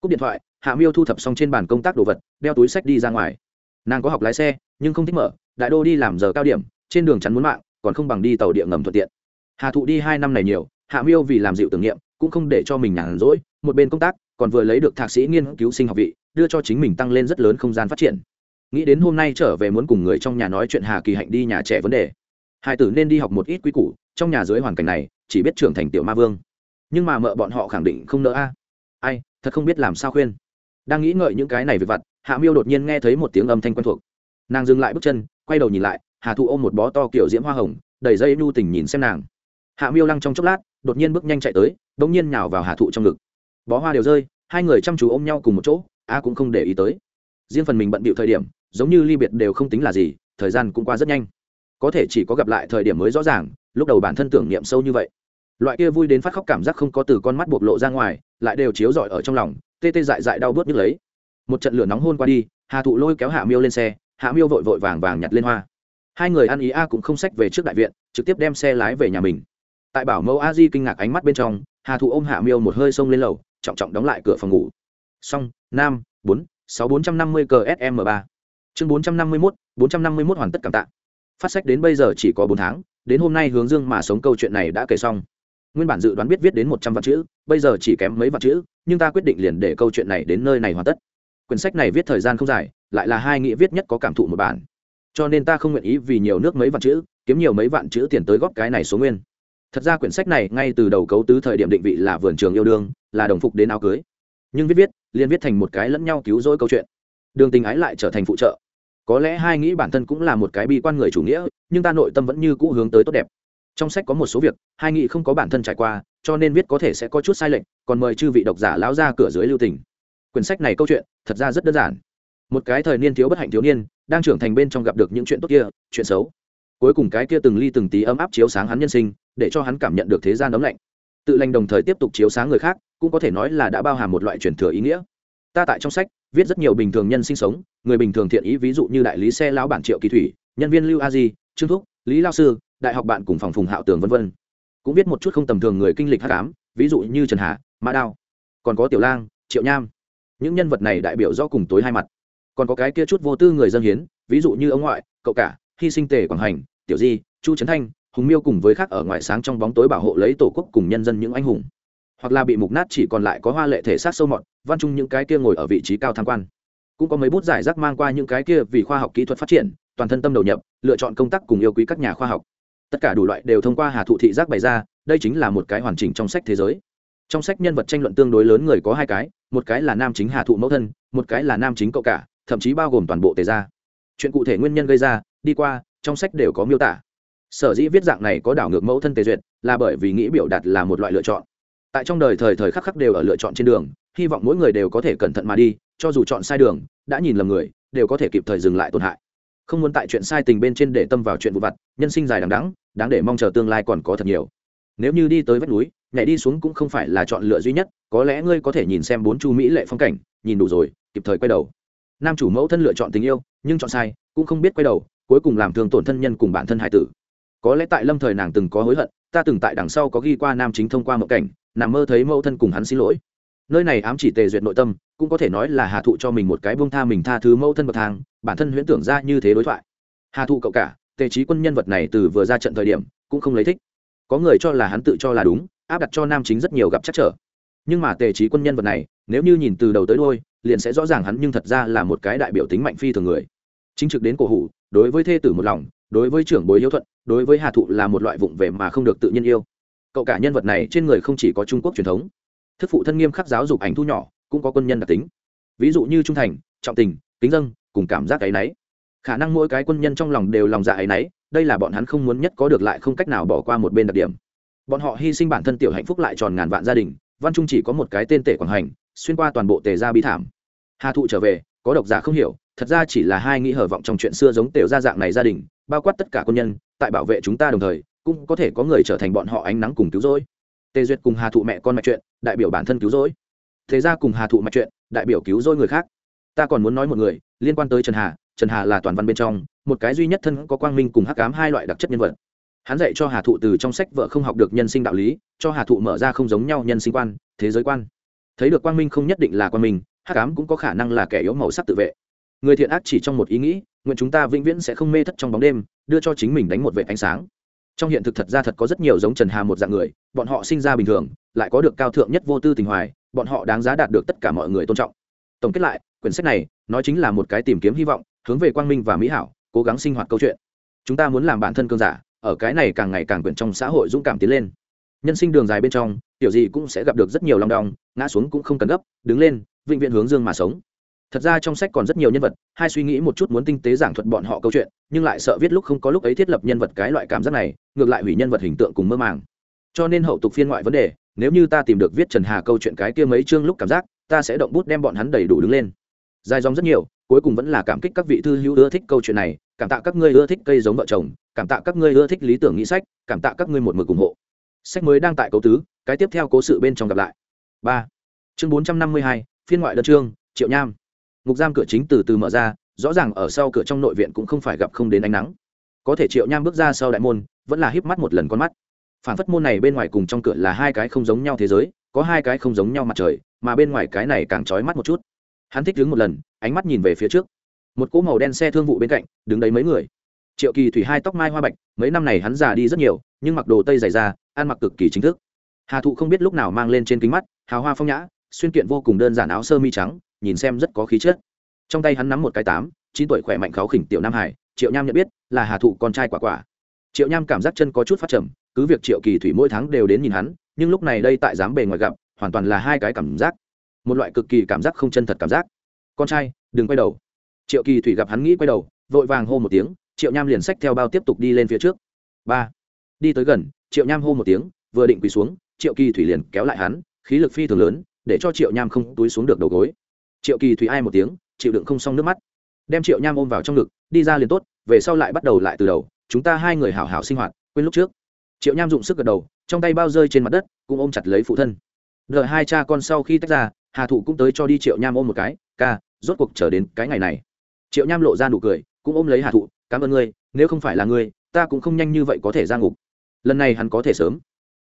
Cúp điện thoại, hạ miêu thu thập xong trên bàn công tác đồ vật, đeo túi sách đi ra ngoài. Nàng có học lái xe, nhưng không thích mở, đại đô đi làm giờ cao điểm, trên đường chắn muốn mạng, còn không bằng đi tàu điện ngầm thuận tiện. Hà thụ đi hai năm này nhiều, hạ miêu vì làm dịu tưởng niệm, cũng không để cho mình nhàn rỗi, một bên công tác, còn vừa lấy được thạc sĩ nghiên cứu sinh học vị, đưa cho chính mình tăng lên rất lớn không gian phát triển. Nghĩ đến hôm nay trở về muốn cùng người trong nhà nói chuyện hà kỳ hạnh đi nhà trẻ vấn đề hai tử nên đi học một ít quy củ, trong nhà dưới hoàn cảnh này, chỉ biết trưởng thành tiểu ma vương. Nhưng mà mợ bọn họ khẳng định không nỡ a. Ai, thật không biết làm sao khuyên. Đang nghĩ ngợi những cái này về vặt, hạ miêu đột nhiên nghe thấy một tiếng âm thanh quen thuộc. Nàng dừng lại bước chân, quay đầu nhìn lại, hà thụ ôm một bó to kiểu diễm hoa hồng, đầy dây nhu tình nhìn xem nàng. Hạ miêu lăng trong chốc lát, đột nhiên bước nhanh chạy tới đ ỗ n g nhiên nhào vào hà thụ trong ngực. Bó hoa đều rơi, hai người chăm chú ôm nhau cùng một chỗ, a cũng không để ý tới. Riêng phần mình bận bịu thời điểm, giống như ly biệt đều không tính là gì, thời gian cũng qua rất nhanh có thể chỉ có gặp lại thời điểm mới rõ ràng, lúc đầu bản thân tưởng niệm sâu như vậy. Loại kia vui đến phát khóc cảm giác không có từ con mắt bộc lộ ra ngoài, lại đều chiếu rọi ở trong lòng, tê tê dại dại đau bớt nhức lấy. Một trận lửa nóng hôn qua đi, hà thụ lôi kéo hạ miêu lên xe, hạ miêu vội vội vàng vàng nhặt lên hoa. Hai người ăn ý a cũng không xách về trước đại viện, trực tiếp đem xe lái về nhà mình. Tại bảo mẫu a di kinh ngạc ánh mắt bên trong, hà thụ ôm hạ miêu một hơi xông lên lầu, trọng trọng đóng lại cửa phòng ngủ. Xong, nam, bốn, sáu bốn trăm năm mươi cờ sm ba. Chương bốn trăm năm mươi mốt, bốn trăm năm mươi mốt hoàn tất cảm tạ phát sách đến bây giờ chỉ có bốn tháng, đến hôm nay hướng dương mà sống câu chuyện này đã kể xong. Nguyên bản dự đoán biết viết đến một trăm vạn chữ, bây giờ chỉ kém mấy vạn chữ, nhưng ta quyết định liền để câu chuyện này đến nơi này hoàn tất. Quyển sách này viết thời gian không dài, lại là hai nghĩa viết nhất có cảm thụ một bản. Cho nên ta không nguyện ý vì nhiều nước mấy vạn chữ, kiếm nhiều mấy vạn chữ tiền tới góp cái này số nguyên. Thật ra quyển sách này ngay từ đầu cấu tứ thời điểm định vị là vườn trường yêu đương, là đồng phục đến áo cưới. Nhưng viết viết, liền viết thành một cái lẫn nhau cứu rỗi câu chuyện. Đường tình ái lại trở thành phụ trợ có lẽ hai nghĩ bản thân cũng là một cái bi quan người chủ nghĩa, nhưng ta nội tâm vẫn như cũ hướng tới tốt đẹp. Trong sách có một số việc, hai nghị không có bản thân trải qua, cho nên viết có thể sẽ có chút sai lệch, còn mời chư vị độc giả lão ra cửa dưới lưu tình. Quyển sách này câu chuyện, thật ra rất đơn giản. Một cái thời niên thiếu bất hạnh thiếu niên, đang trưởng thành bên trong gặp được những chuyện tốt kia, chuyện xấu. Cuối cùng cái kia từng ly từng tí ấm áp chiếu sáng hắn nhân sinh, để cho hắn cảm nhận được thế gian ấm lạnh. Tự lành đồng thời tiếp tục chiếu sáng người khác, cũng có thể nói là đã bao hàm một loại truyền thừa ý nghĩa. Ta tại trong sách, viết rất nhiều bình thường nhân sinh sống người bình thường thiện ý, ví dụ như đại lý xe lão bản triệu kỳ thủy, nhân viên lưu a di, trương thúc, lý lao sư, đại học bạn cùng phòng phùng hạo tường v v cũng viết một chút không tầm thường người kinh lịch hát cám, ví dụ như trần hà, mã đao, còn có tiểu lang, triệu nham. Những nhân vật này đại biểu do cùng tối hai mặt. Còn có cái kia chút vô tư người dân hiến, ví dụ như ông ngoại, cậu cả, hy sinh tề quảng hành, tiểu di, chu trấn thanh, hùng miêu cùng với khác ở ngoài sáng trong bóng tối bảo hộ lấy tổ quốc cùng nhân dân những anh hùng. Hoặc là bị mục nát chỉ còn lại có hoa lệ thể xác sâu mọt, văn chung những cái kia ngồi ở vị trí cao tham quan cũng có mấy bút giải rác mang qua những cái kia vì khoa học kỹ thuật phát triển, toàn thân tâm đầu nhập, lựa chọn công tác cùng yêu quý các nhà khoa học. Tất cả đủ loại đều thông qua hà thụ thị giác bày ra, đây chính là một cái hoàn chỉnh trong sách thế giới. Trong sách nhân vật tranh luận tương đối lớn người có hai cái, một cái là nam chính hà thụ mẫu thân, một cái là nam chính cậu cả, thậm chí bao gồm toàn bộ tề gia. Chuyện cụ thể nguyên nhân gây ra, đi qua, trong sách đều có miêu tả. Sở dĩ viết dạng này có đảo ngược mẫu thân tề duyệt, là bởi vì nghĩ biểu đạt là một loại lựa chọn. Tại trong đời thời thời khắc khắc đều ở lựa chọn trên đường, hy vọng mỗi người đều có thể cẩn thận mà đi cho dù chọn sai đường, đã nhìn lầm người, đều có thể kịp thời dừng lại tổn hại. Không muốn tại chuyện sai tình bên trên để tâm vào chuyện vụ vặt, nhân sinh dài đằng đắng đáng để mong chờ tương lai còn có thật nhiều. Nếu như đi tới vách núi, nhảy đi xuống cũng không phải là chọn lựa duy nhất, có lẽ ngươi có thể nhìn xem bốn chu mỹ lệ phong cảnh, nhìn đủ rồi, kịp thời quay đầu. Nam chủ mẫu thân lựa chọn tình yêu, nhưng chọn sai, cũng không biết quay đầu, cuối cùng làm thương tổn thân nhân cùng bản thân hải tử. Có lẽ tại lâm thời nàng từng có hối hận, ta từng tại đằng sau có ghi qua nam chính thông qua mộng cảnh, nằm mơ thấy mẫu thân cùng hắn xin lỗi nơi này ám chỉ tề duyệt nội tâm, cũng có thể nói là hà thụ cho mình một cái bông tha mình tha thứ mẫu thân bậc thang, bản thân huyễn tưởng ra như thế đối thoại. Hà thụ cậu cả, tề trí quân nhân vật này từ vừa ra trận thời điểm, cũng không lấy thích. Có người cho là hắn tự cho là đúng, áp đặt cho nam chính rất nhiều gặp chắc trở. Nhưng mà tề trí quân nhân vật này, nếu như nhìn từ đầu tới đôi liền sẽ rõ ràng hắn nhưng thật ra là một cái đại biểu tính mạnh phi thường người. Chính trực đến cổ hủ, đối với thê tử một lòng, đối với trưởng bối hiếu thuận, đối với hà thụ là một loại vụng về mà không được tự nhiên yêu. Cậu cả nhân vật này trên người không chỉ có trung quốc truyền thống thức phụ thân nghiêm khắc giáo dục ảnh thu nhỏ, cũng có quân nhân đặc tính ví dụ như trung thành, trọng tình, kính dân cùng cảm giác ấy nấy. khả năng mỗi cái quân nhân trong lòng đều lòng dạ ấy nấy. đây là bọn hắn không muốn nhất có được lại không cách nào bỏ qua một bên đặc điểm bọn họ hy sinh bản thân tiểu hạnh phúc lại tròn ngàn vạn gia đình, văn trung chỉ có một cái tên tể quảng hành, xuyên qua toàn bộ tề gia bi thảm hà thụ trở về, có độc giả không hiểu, thật ra chỉ là hai nghĩ hở vọng trong chuyện xưa giống tiểu gia dạng này gia đình, bao quát tất cả quân nhân, tại bảo vệ chúng ta đồng thời, cũng có thể có người trở thành bọn họ ánh nắng cùng cứu rỗi tề duyệt cùng hà thụ mẹ con mạch chuyện, đại biểu bản thân cứu rỗi. Thế ra cùng hà thụ mạch chuyện, đại biểu cứu rỗi người khác. Ta còn muốn nói một người, liên quan tới trần hà. Trần hà là toàn văn bên trong, một cái duy nhất thân có quang minh cùng hắc ám hai loại đặc chất nhân vật. Hắn dạy cho hà thụ từ trong sách vợ không học được nhân sinh đạo lý, cho hà thụ mở ra không giống nhau nhân sinh quan, thế giới quan. Thấy được quang minh không nhất định là quang minh, hắc ám cũng có khả năng là kẻ yếu màu sắc tự vệ. Người thiện ác chỉ trong một ý nghĩ, nguyện chúng ta vĩnh viễn sẽ không mê thất trong bóng đêm, đưa cho chính mình đánh một vệ ánh sáng trong hiện thực thật ra thật có rất nhiều giống trần hà một dạng người, bọn họ sinh ra bình thường, lại có được cao thượng nhất vô tư tình hoài, bọn họ đáng giá đạt được tất cả mọi người tôn trọng. Tổng kết lại, quyển sách này, nói chính là một cái tìm kiếm hy vọng, hướng về quang minh và mỹ hảo, cố gắng sinh hoạt câu chuyện. Chúng ta muốn làm bản thân cơn giả, ở cái này càng ngày càng quyển trong xã hội dũng cảm tiến lên. Nhân sinh đường dài bên trong, tiểu gì cũng sẽ gặp được rất nhiều lòng đong, ngã xuống cũng không cần gấp, đứng lên, vĩnh viễn hướng dương mà sống thật ra trong sách còn rất nhiều nhân vật, hai suy nghĩ một chút muốn tinh tế giảng thuật bọn họ câu chuyện, nhưng lại sợ viết lúc không có lúc ấy thiết lập nhân vật cái loại cảm giác này, ngược lại hủy nhân vật hình tượng cùng mơ màng. Cho nên hậu tục phiên ngoại vấn đề, nếu như ta tìm được viết trần hà câu chuyện cái kia mấy chương lúc cảm giác, ta sẽ động bút đem bọn hắn đầy đủ đứng lên. Dài dòng rất nhiều, cuối cùng vẫn là cảm kích các vị thư hữu ưa thích câu chuyện này, cảm tạ các ngươi ưa thích cây giống vợ chồng, cảm tạ các ngươi ưa thích lý tưởng nghĩ sách, cảm tạ các ngươi một mực ủng hộ. Sách mới đang tại cấu tứ, cái tiếp theo cố sự bên trong gặp lại. Ba. Chương bốn trăm năm mươi hai, phiên ngoại đơn chương, triệu nham ngục giam cửa chính từ từ mở ra, rõ ràng ở sau cửa trong nội viện cũng không phải gặp không đến ánh nắng. Có thể triệu nham bước ra sau đại môn, vẫn là híp mắt một lần con mắt. Phản phất môn này bên ngoài cùng trong cửa là hai cái không giống nhau thế giới, có hai cái không giống nhau mặt trời, mà bên ngoài cái này càng trói mắt một chút. Hắn thích đứng một lần, ánh mắt nhìn về phía trước. Một cỗ màu đen xe thương vụ bên cạnh, đứng đấy mấy người. Triệu kỳ thủy hai tóc mai hoa bạch, mấy năm này hắn già đi rất nhiều, nhưng mặc đồ tây dày da, ăn mặc cực kỳ chính thức. Hà thụ không biết lúc nào mang lên trên kính mắt, hào hoa phong nhã, xuyên kiện vô cùng đơn giản áo sơ mi trắng nhìn xem rất có khí chất. Trong tay hắn nắm một cái tám, chín tuổi khỏe mạnh kháo khỉnh tiểu nam hải, triệu nham nhận biết, là hà thụ con trai quả quả. Triệu nham cảm giác chân có chút phát trầm, cứ việc triệu kỳ thủy mỗi tháng đều đến nhìn hắn, nhưng lúc này đây tại dám bề ngoài gặp, hoàn toàn là hai cái cảm giác. Một loại cực kỳ cảm giác không chân thật cảm giác. Con trai, đừng quay đầu. Triệu kỳ thủy gặp hắn nghĩ quay đầu, vội vàng hô một tiếng, triệu nham liền sách theo bao tiếp tục đi lên phía trước. Ba, đi tới gần, triệu nham hô một tiếng, vừa định quỳ xuống, triệu kỳ thủy liền kéo lại hắn, khí lực phi thường lớn, để cho triệu nham không túi xuống được đầu gối triệu kỳ thủy ai một tiếng, chịu đựng không xong nước mắt. Đem triệu nham ôm vào trong ngực, đi ra liền tốt, về sau lại bắt đầu lại từ đầu, chúng ta hai người hảo hảo sinh hoạt, quên lúc trước. Triệu nham dụng sức gật đầu, trong tay bao rơi trên mặt đất, cũng ôm chặt lấy phụ thân. Đợi hai cha con sau khi tách ra, hà thụ cũng tới cho đi triệu nham ôm một cái, ca, rốt cuộc chờ đến cái ngày này. Triệu nham lộ ra nụ cười, cũng ôm lấy hà thụ, cảm ơn ngươi, nếu không phải là ngươi, ta cũng không nhanh như vậy có thể ra ngục. Lần này hắn có thể sớm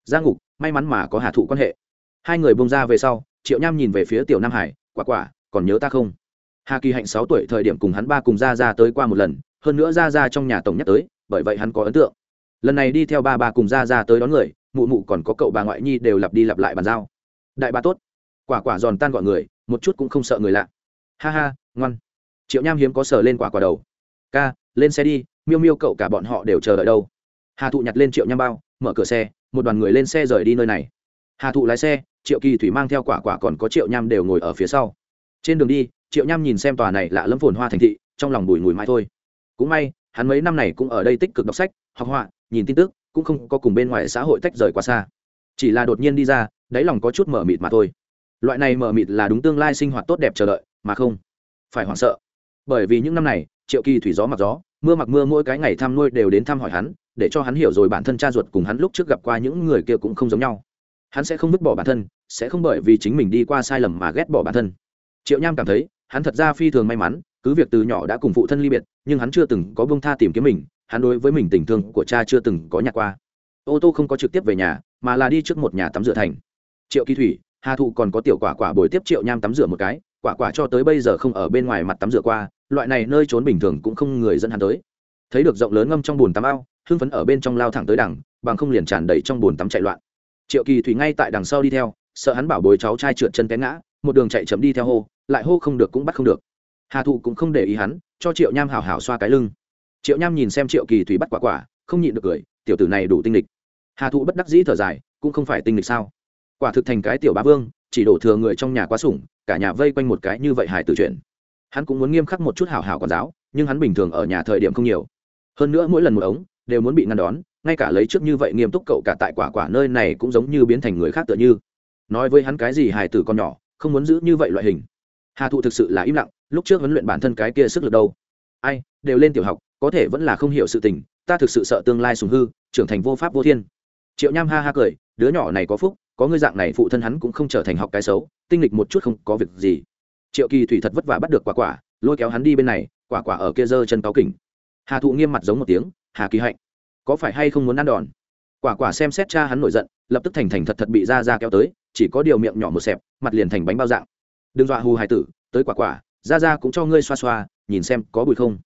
ra ngục, may mắn mà có hà thụ quan hệ. Hai người bông ra về sau, triệu nham nhìn về phía tiểu nam hải, quả quả còn nhớ ta không? Hà kỳ hạnh sáu tuổi thời điểm cùng hắn ba cùng ra ra tới qua một lần, hơn nữa ra ra trong nhà tổng nhắc tới, bởi vậy hắn có ấn tượng. Lần này đi theo ba ba cùng ra ra tới đón người, mụ mụ còn có cậu bà ngoại nhi đều lặp đi lặp lại bàn giao. Đại ba tốt. Quả quả giòn tan gọi người, một chút cũng không sợ người lạ. Ha ha, ngoan. Triệu nham hiếm có sờ lên quả quả đầu. Ca, lên xe đi, miêu miêu cậu cả bọn họ đều chờ đợi đâu. Hà thụ nhặt lên triệu nham bao, mở cửa xe, một đoàn người lên xe rời đi nơi này. Hà thụ lái xe, triệu kỳ thủy mang theo quả quả còn có triệu nham đều ngồi ở phía sau trên đường đi, triệu nham nhìn xem tòa này lạ lẫm phồn hoa thành thị, trong lòng bùi ngùi mãi thôi. Cũng may, hắn mấy năm này cũng ở đây tích cực đọc sách, học họa, nhìn tin tức, cũng không có cùng bên ngoài xã hội tách rời quá xa. Chỉ là đột nhiên đi ra, đáy lòng có chút mở mịt mà thôi. Loại này mở mịt là đúng tương lai sinh hoạt tốt đẹp chờ đợi, mà không phải hoảng sợ. Bởi vì những năm này, triệu kỳ thủy gió mặc gió, mưa mặc mưa mỗi cái ngày thăm nuôi đều đến thăm hỏi hắn, để cho hắn hiểu rồi bản thân cha ruột cùng hắn lúc trước gặp qua những người kia cũng không giống nhau. Hắn sẽ không vứt bỏ bản thân, sẽ không bởi vì chính mình đi qua sai lầm mà ghét bỏ bản thân triệu nham cảm thấy, hắn thật ra phi thường may mắn, cứ việc từ nhỏ đã cùng phụ thân ly biệt, nhưng hắn chưa từng có bông tha tìm kiếm mình, hắn đối với mình tình thương của cha chưa từng có nhạc qua. Ô tô không có trực tiếp về nhà, mà là đi trước một nhà tắm rửa thành. Triệu kỳ thủy, hà thụ còn có tiểu quả quả bồi tiếp triệu nham tắm rửa một cái, quả quả cho tới bây giờ không ở bên ngoài mặt tắm rửa qua, loại này nơi trốn bình thường cũng không người dẫn hắn tới. Thấy được rộng lớn ngâm trong bùn tắm ao, hưng phấn ở bên trong lao thẳng tới đằng, bằng không liền tràn đầy trong bùn tắm chạy loạn. Triệu kỳ thủy ngay tại đằng sau đi theo, sợ hắn bảo bồi cháu trai trượt chân té ngã một đường chạy chậm đi theo hô, lại hô không được cũng bắt không được. Hà thụ cũng không để ý hắn, cho triệu nham hào hào xoa cái lưng. Triệu nham nhìn xem triệu kỳ thủy bắt quả quả, không nhịn được cười, tiểu tử này đủ tinh lịch hà thụ bất đắc dĩ thở dài, cũng không phải tinh lịch sao? Quả thực thành cái tiểu bá vương, chỉ đổ thừa người trong nhà quá sủng, cả nhà vây quanh một cái như vậy Hải tử chuyện. Hắn cũng muốn nghiêm khắc một chút hảo hảo quản giáo, nhưng hắn bình thường ở nhà thời điểm không nhiều. Hơn nữa mỗi lần một ống, đều muốn bị ngăn đón, ngay cả lấy trước như vậy nghiêm túc cậu cả tại quả quả nơi này cũng giống như biến thành người khác tựa như. Nói với hắn cái gì hài tử con nhỏ không muốn giữ như vậy loại hình. Hà thụ thực sự là im lặng, lúc trước huấn luyện bản thân cái kia sức lực đâu. Ai, đều lên tiểu học, có thể vẫn là không hiểu sự tình, ta thực sự sợ tương lai sùng hư, trưởng thành vô pháp vô thiên. Triệu nham ha ha cười, đứa nhỏ này có phúc, có ngươi dạng này phụ thân hắn cũng không trở thành học cái xấu, tinh lịch một chút không có việc gì. Triệu kỳ thủy thật vất vả bắt được quả quả, lôi kéo hắn đi bên này, quả quả ở kia giơ chân cáo kỉnh. Hà thụ nghiêm mặt giống một tiếng, hà kỳ hạnh, có phải hay không muốn ăn đòn? Quả quả xem xét cha hắn nổi giận, lập tức thành thành thật thật bị ra ra kéo tới chỉ có điều miệng nhỏ một xẹp, mặt liền thành bánh bao dạng. Đừng dọa hù hài tử, tới quả quả, ra ra cũng cho ngươi xoa xoa, nhìn xem có bụi không.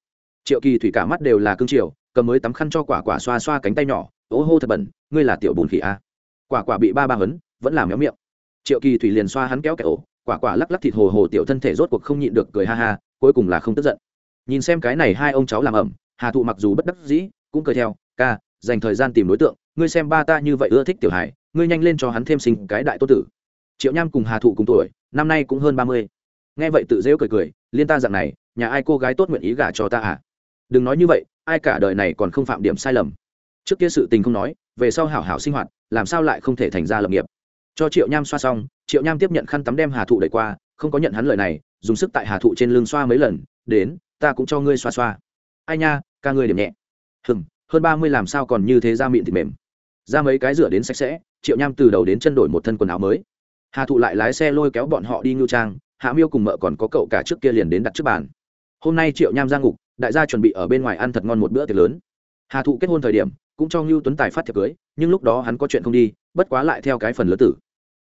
Triệu kỳ thủy cả mắt đều là cương triều, cầm mới tắm khăn cho quả quả xoa xoa cánh tay nhỏ ố hô thật bẩn, ngươi là tiểu bùn khỉ a. À. quả quả bị ba ba hấn, vẫn làm méo miệng. Triệu kỳ thủy liền xoa hắn kéo kẹo, quả quả lắc lắc thịt hồ hồ tiểu thân thể rốt cuộc không nhịn được cười ha ha, cuối cùng là không tức giận. Nhìn xem cái này hai ông cháu làm ẩm, hà thụ mặc dù bất đắc dĩ, cũng cười theo, ca, dành thời gian tìm đối tượng, ngươi xem ba ta như vậy ưa thích tiểu hải ngươi nhanh lên cho hắn thêm sinh cái đại tô tử. Triệu nham cùng hà thụ cùng tuổi, năm nay cũng hơn ba mươi. Nghe vậy tự dễu cười cười, liên ta dạng này, nhà ai cô gái tốt nguyện ý gả cho ta à? Đừng nói như vậy, ai cả đời này còn không phạm điểm sai lầm. Trước kia sự tình không nói, về sau hảo hảo sinh hoạt, làm sao lại không thể thành ra lập nghiệp? Cho triệu nham xoa xong, triệu nham tiếp nhận khăn tắm đem hà thụ đẩy qua, không có nhận hắn lời này, dùng sức tại hà thụ trên lưng xoa mấy lần, đến, ta cũng cho ngươi xoa xoa. Ai nha, ca ngươi điểm nhẹ. Hừng hơn ba mươi làm sao còn như thế da mịn thịt mềm ra mấy cái rửa đến sạch sẽ, triệu nham từ đầu đến chân đổi một thân quần áo mới. Hà thụ lại lái xe lôi kéo bọn họ đi ngưu trang, hạ miêu cùng mợ còn có cậu cả trước kia liền đến đặt trước bàn. Hôm nay triệu nham ra ngục, đại gia chuẩn bị ở bên ngoài ăn thật ngon một bữa tiệc lớn. Hà thụ kết hôn thời điểm, cũng cho ngưu tuấn tài phát thiệp cưới, nhưng lúc đó hắn có chuyện không đi, bất quá lại theo cái phần lớn tử.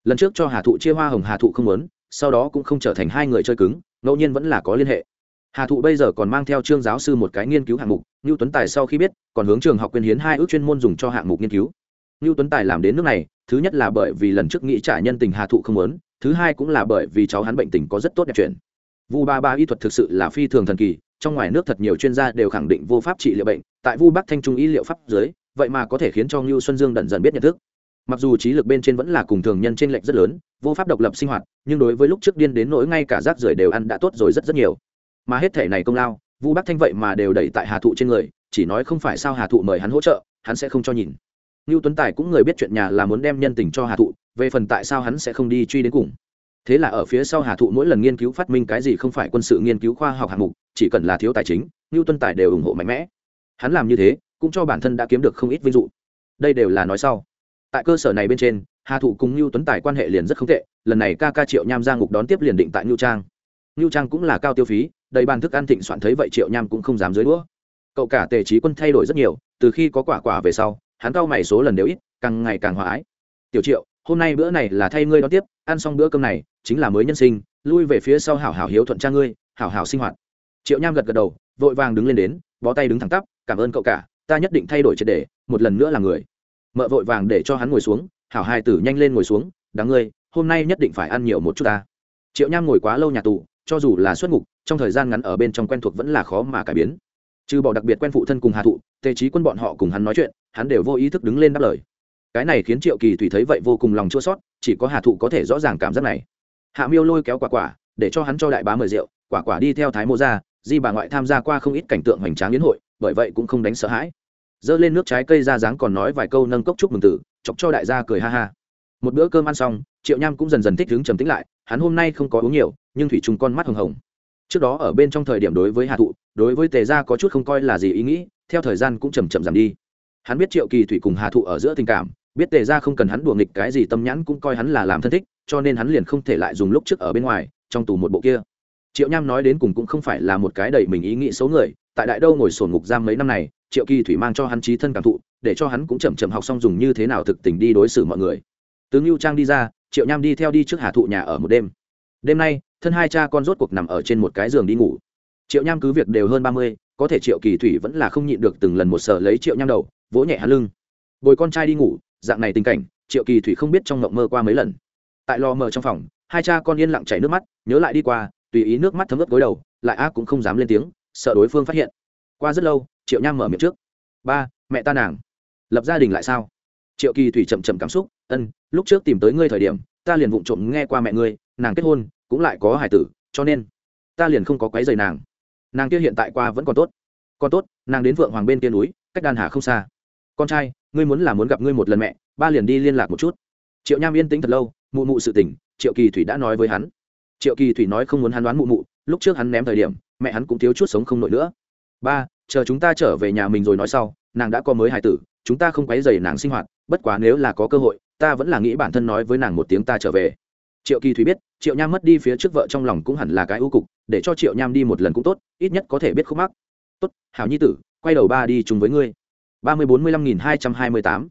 Lần trước cho hà thụ chia hoa hồng hà thụ không muốn, sau đó cũng không trở thành hai người chơi cứng, ngẫu nhiên vẫn là có liên hệ. Hà thụ bây giờ còn mang theo trương giáo sư một cái nghiên cứu hạng mục, ngưu tuấn tài sau khi biết, còn hướng trường học quyền hiến hai ước chuyên môn dùng cho hạng mục nghiên cứu ngưu tuấn tài làm đến nước này, thứ nhất là bởi vì lần trước nghĩ trả nhân tình hà thụ không muốn, thứ hai cũng là bởi vì cháu hắn bệnh tình có rất tốt đẹp chuyện. Vu ba ba y thuật thực sự là phi thường thần kỳ, trong ngoài nước thật nhiều chuyên gia đều khẳng định vô pháp trị liệu bệnh, tại vu bắc thanh trung y liệu pháp dưới, vậy mà có thể khiến cho ngưu xuân dương đần dần biết nhận thức. Mặc dù trí lực bên trên vẫn là cùng thường nhân trên lệch rất lớn, vô pháp độc lập sinh hoạt, nhưng đối với lúc trước điên đến nỗi ngay cả rác rưởi đều ăn đã tốt rồi rất rất nhiều. Mà hết thể này công lao, vu bắc thanh vậy mà đều đẩy tại hà thụ trên người, chỉ nói không phải sao hà thụ mời hắn hỗ trợ, hắn sẽ không cho nhìn ngưu tuấn tài cũng người biết chuyện nhà là muốn đem nhân tình cho hà thụ, về phần tại sao hắn sẽ không đi truy đến cùng. Thế là ở phía sau hà thụ mỗi lần nghiên cứu phát minh cái gì không phải quân sự nghiên cứu khoa học hạng mục, chỉ cần là thiếu tài chính, ngưu tuấn tài đều ủng hộ mạnh mẽ. Hắn làm như thế, cũng cho bản thân đã kiếm được không ít vinh dụ đây đều là nói sau. Tại cơ sở này bên trên, hà thụ cùng ngưu tuấn tài quan hệ liền rất không tệ, lần này ca ca triệu nham ra ngục đón tiếp liền định tại ngưu trang. Ngưu trang cũng là cao tiêu phí, đầy bàn thức ăn thịnh soạn thấy vậy triệu nham cũng không dám dưới đũa. Cậu cả tề trí quân thay đổi rất nhiều, từ khi có quả quả về sau hắn cao mày số lần đều ít, càng ngày càng hòa ái. Tiểu triệu, hôm nay bữa này là thay ngươi đón tiếp, ăn xong bữa cơm này, chính là mới nhân sinh, lui về phía sau hảo hảo hiếu thuận cha ngươi, hảo hảo sinh hoạt. Triệu nham gật gật đầu, vội vàng đứng lên đến, bó tay đứng thẳng tắp, cảm ơn cậu cả, ta nhất định thay đổi triệt để, một lần nữa là người. Mợ vội vàng để cho hắn ngồi xuống, hảo hai tử nhanh lên ngồi xuống, đáng ngươi, hôm nay nhất định phải ăn nhiều một chút ta. Triệu nham ngồi quá lâu nhà tù, cho dù là xuất ngục, trong thời gian ngắn ở bên trong quen thuộc vẫn là khó mà cải biến. Trừ bỏ đặc biệt quen phụ thân cùng hà thụ tề trí quân bọn họ cùng hắn nói chuyện, hắn đều vô ý thức đứng lên đáp lời. Cái này khiến triệu kỳ thủy thấy vậy vô cùng lòng chua sót chỉ có hà thụ có thể rõ ràng cảm giác này. Hạ miêu lôi kéo quả quả, để cho hắn cho đại bá mời rượu, quả quả đi theo thái mô ra, di bà ngoại tham gia qua không ít cảnh tượng hoành tráng yến hội, bởi vậy cũng không đánh sợ hãi. Dơ lên nước trái cây ra dáng còn nói vài câu nâng cốc chúc mừng tử, chọc cho đại gia cười ha ha. Một bữa cơm ăn xong, triệu nham cũng dần dần thích đứng trầm tĩnh lại, hắn hôm nay không có uống nhiều, nhưng thủy chung con mắt hồng hồng. Trước đó ở bên trong thời điểm đối với hà thụ, đối với tề gia có chút không coi là gì ý nghĩ theo thời gian cũng chầm chậm giảm đi. Hắn biết triệu kỳ thủy cùng hà thụ ở giữa tình cảm, biết tề gia không cần hắn đùa nghịch cái gì tâm nhãn cũng coi hắn là làm thân thích, cho nên hắn liền không thể lại dùng lúc trước ở bên ngoài, trong tù một bộ kia. Triệu nham nói đến cùng cũng không phải là một cái đầy mình ý nghĩ xấu người, tại đại đâu ngồi sổn ngục giam mấy năm này, triệu kỳ thủy mang cho hắn trí thân cảm thụ, để cho hắn cũng chậm chậm học xong dùng như thế nào thực tình đi đối xử mọi người. Tướng lưu trang đi ra, triệu nham đi theo đi trước hà thụ nhà ở một đêm. Đêm nay, thân hai cha con rốt cuộc nằm ở trên một cái giường đi ngủ. Triệu nham cứ việc đều hơn ba mươi có thể triệu kỳ thủy vẫn là không nhịn được từng lần một sở lấy triệu nham đầu, vỗ nhẹ hạ lưng. Bồi con trai đi ngủ, dạng này tình cảnh, triệu kỳ thủy không biết trong mộng mơ qua mấy lần. Tại lò mờ trong phòng, hai cha con yên lặng chảy nước mắt, nhớ lại đi qua, tùy ý nước mắt thấm ướt gối đầu, lại ác cũng không dám lên tiếng, sợ đối phương phát hiện. Qua rất lâu, triệu nham mở miệng trước. Ba, mẹ ta nàng. Lập gia đình lại sao? Triệu kỳ thủy chậm chậm cảm xúc, ân, lúc trước tìm tới ngươi thời điểm, ta liền vụng trộm nghe qua mẹ ngươi, nàng kết hôn, cũng lại có hải tử, cho nên ta liền không có quấy rầy nàng nàng kia hiện tại qua vẫn còn tốt. Còn tốt nàng đến vượng hoàng bên kia núi cách đan hà không xa. Con trai ngươi muốn là muốn gặp ngươi một lần mẹ ba liền đi liên lạc một chút. Triệu nham yên tĩnh thật lâu mụ mụ sự tỉnh, triệu kỳ thủy đã nói với hắn. Triệu kỳ thủy nói không muốn hắn đoán mụ mụ lúc trước hắn ném thời điểm mẹ hắn cũng thiếu chút sống không nổi nữa. Ba chờ chúng ta trở về nhà mình rồi nói sau nàng đã có mới hài tử chúng ta không quấy dày nàng sinh hoạt bất quá nếu là có cơ hội ta vẫn là nghĩ bản thân nói với nàng một tiếng ta trở về triệu kỳ thủy biết, triệu nham mất đi phía trước vợ trong lòng cũng hẳn là cái ưu cục, để cho triệu nham đi một lần cũng tốt, ít nhất có thể biết khúc mắc. Tốt, hảo nhi tử, quay đầu ba đi chung với ngươi. ba mươi bốn mươi lăm nghìn hai trăm hai mươi tám.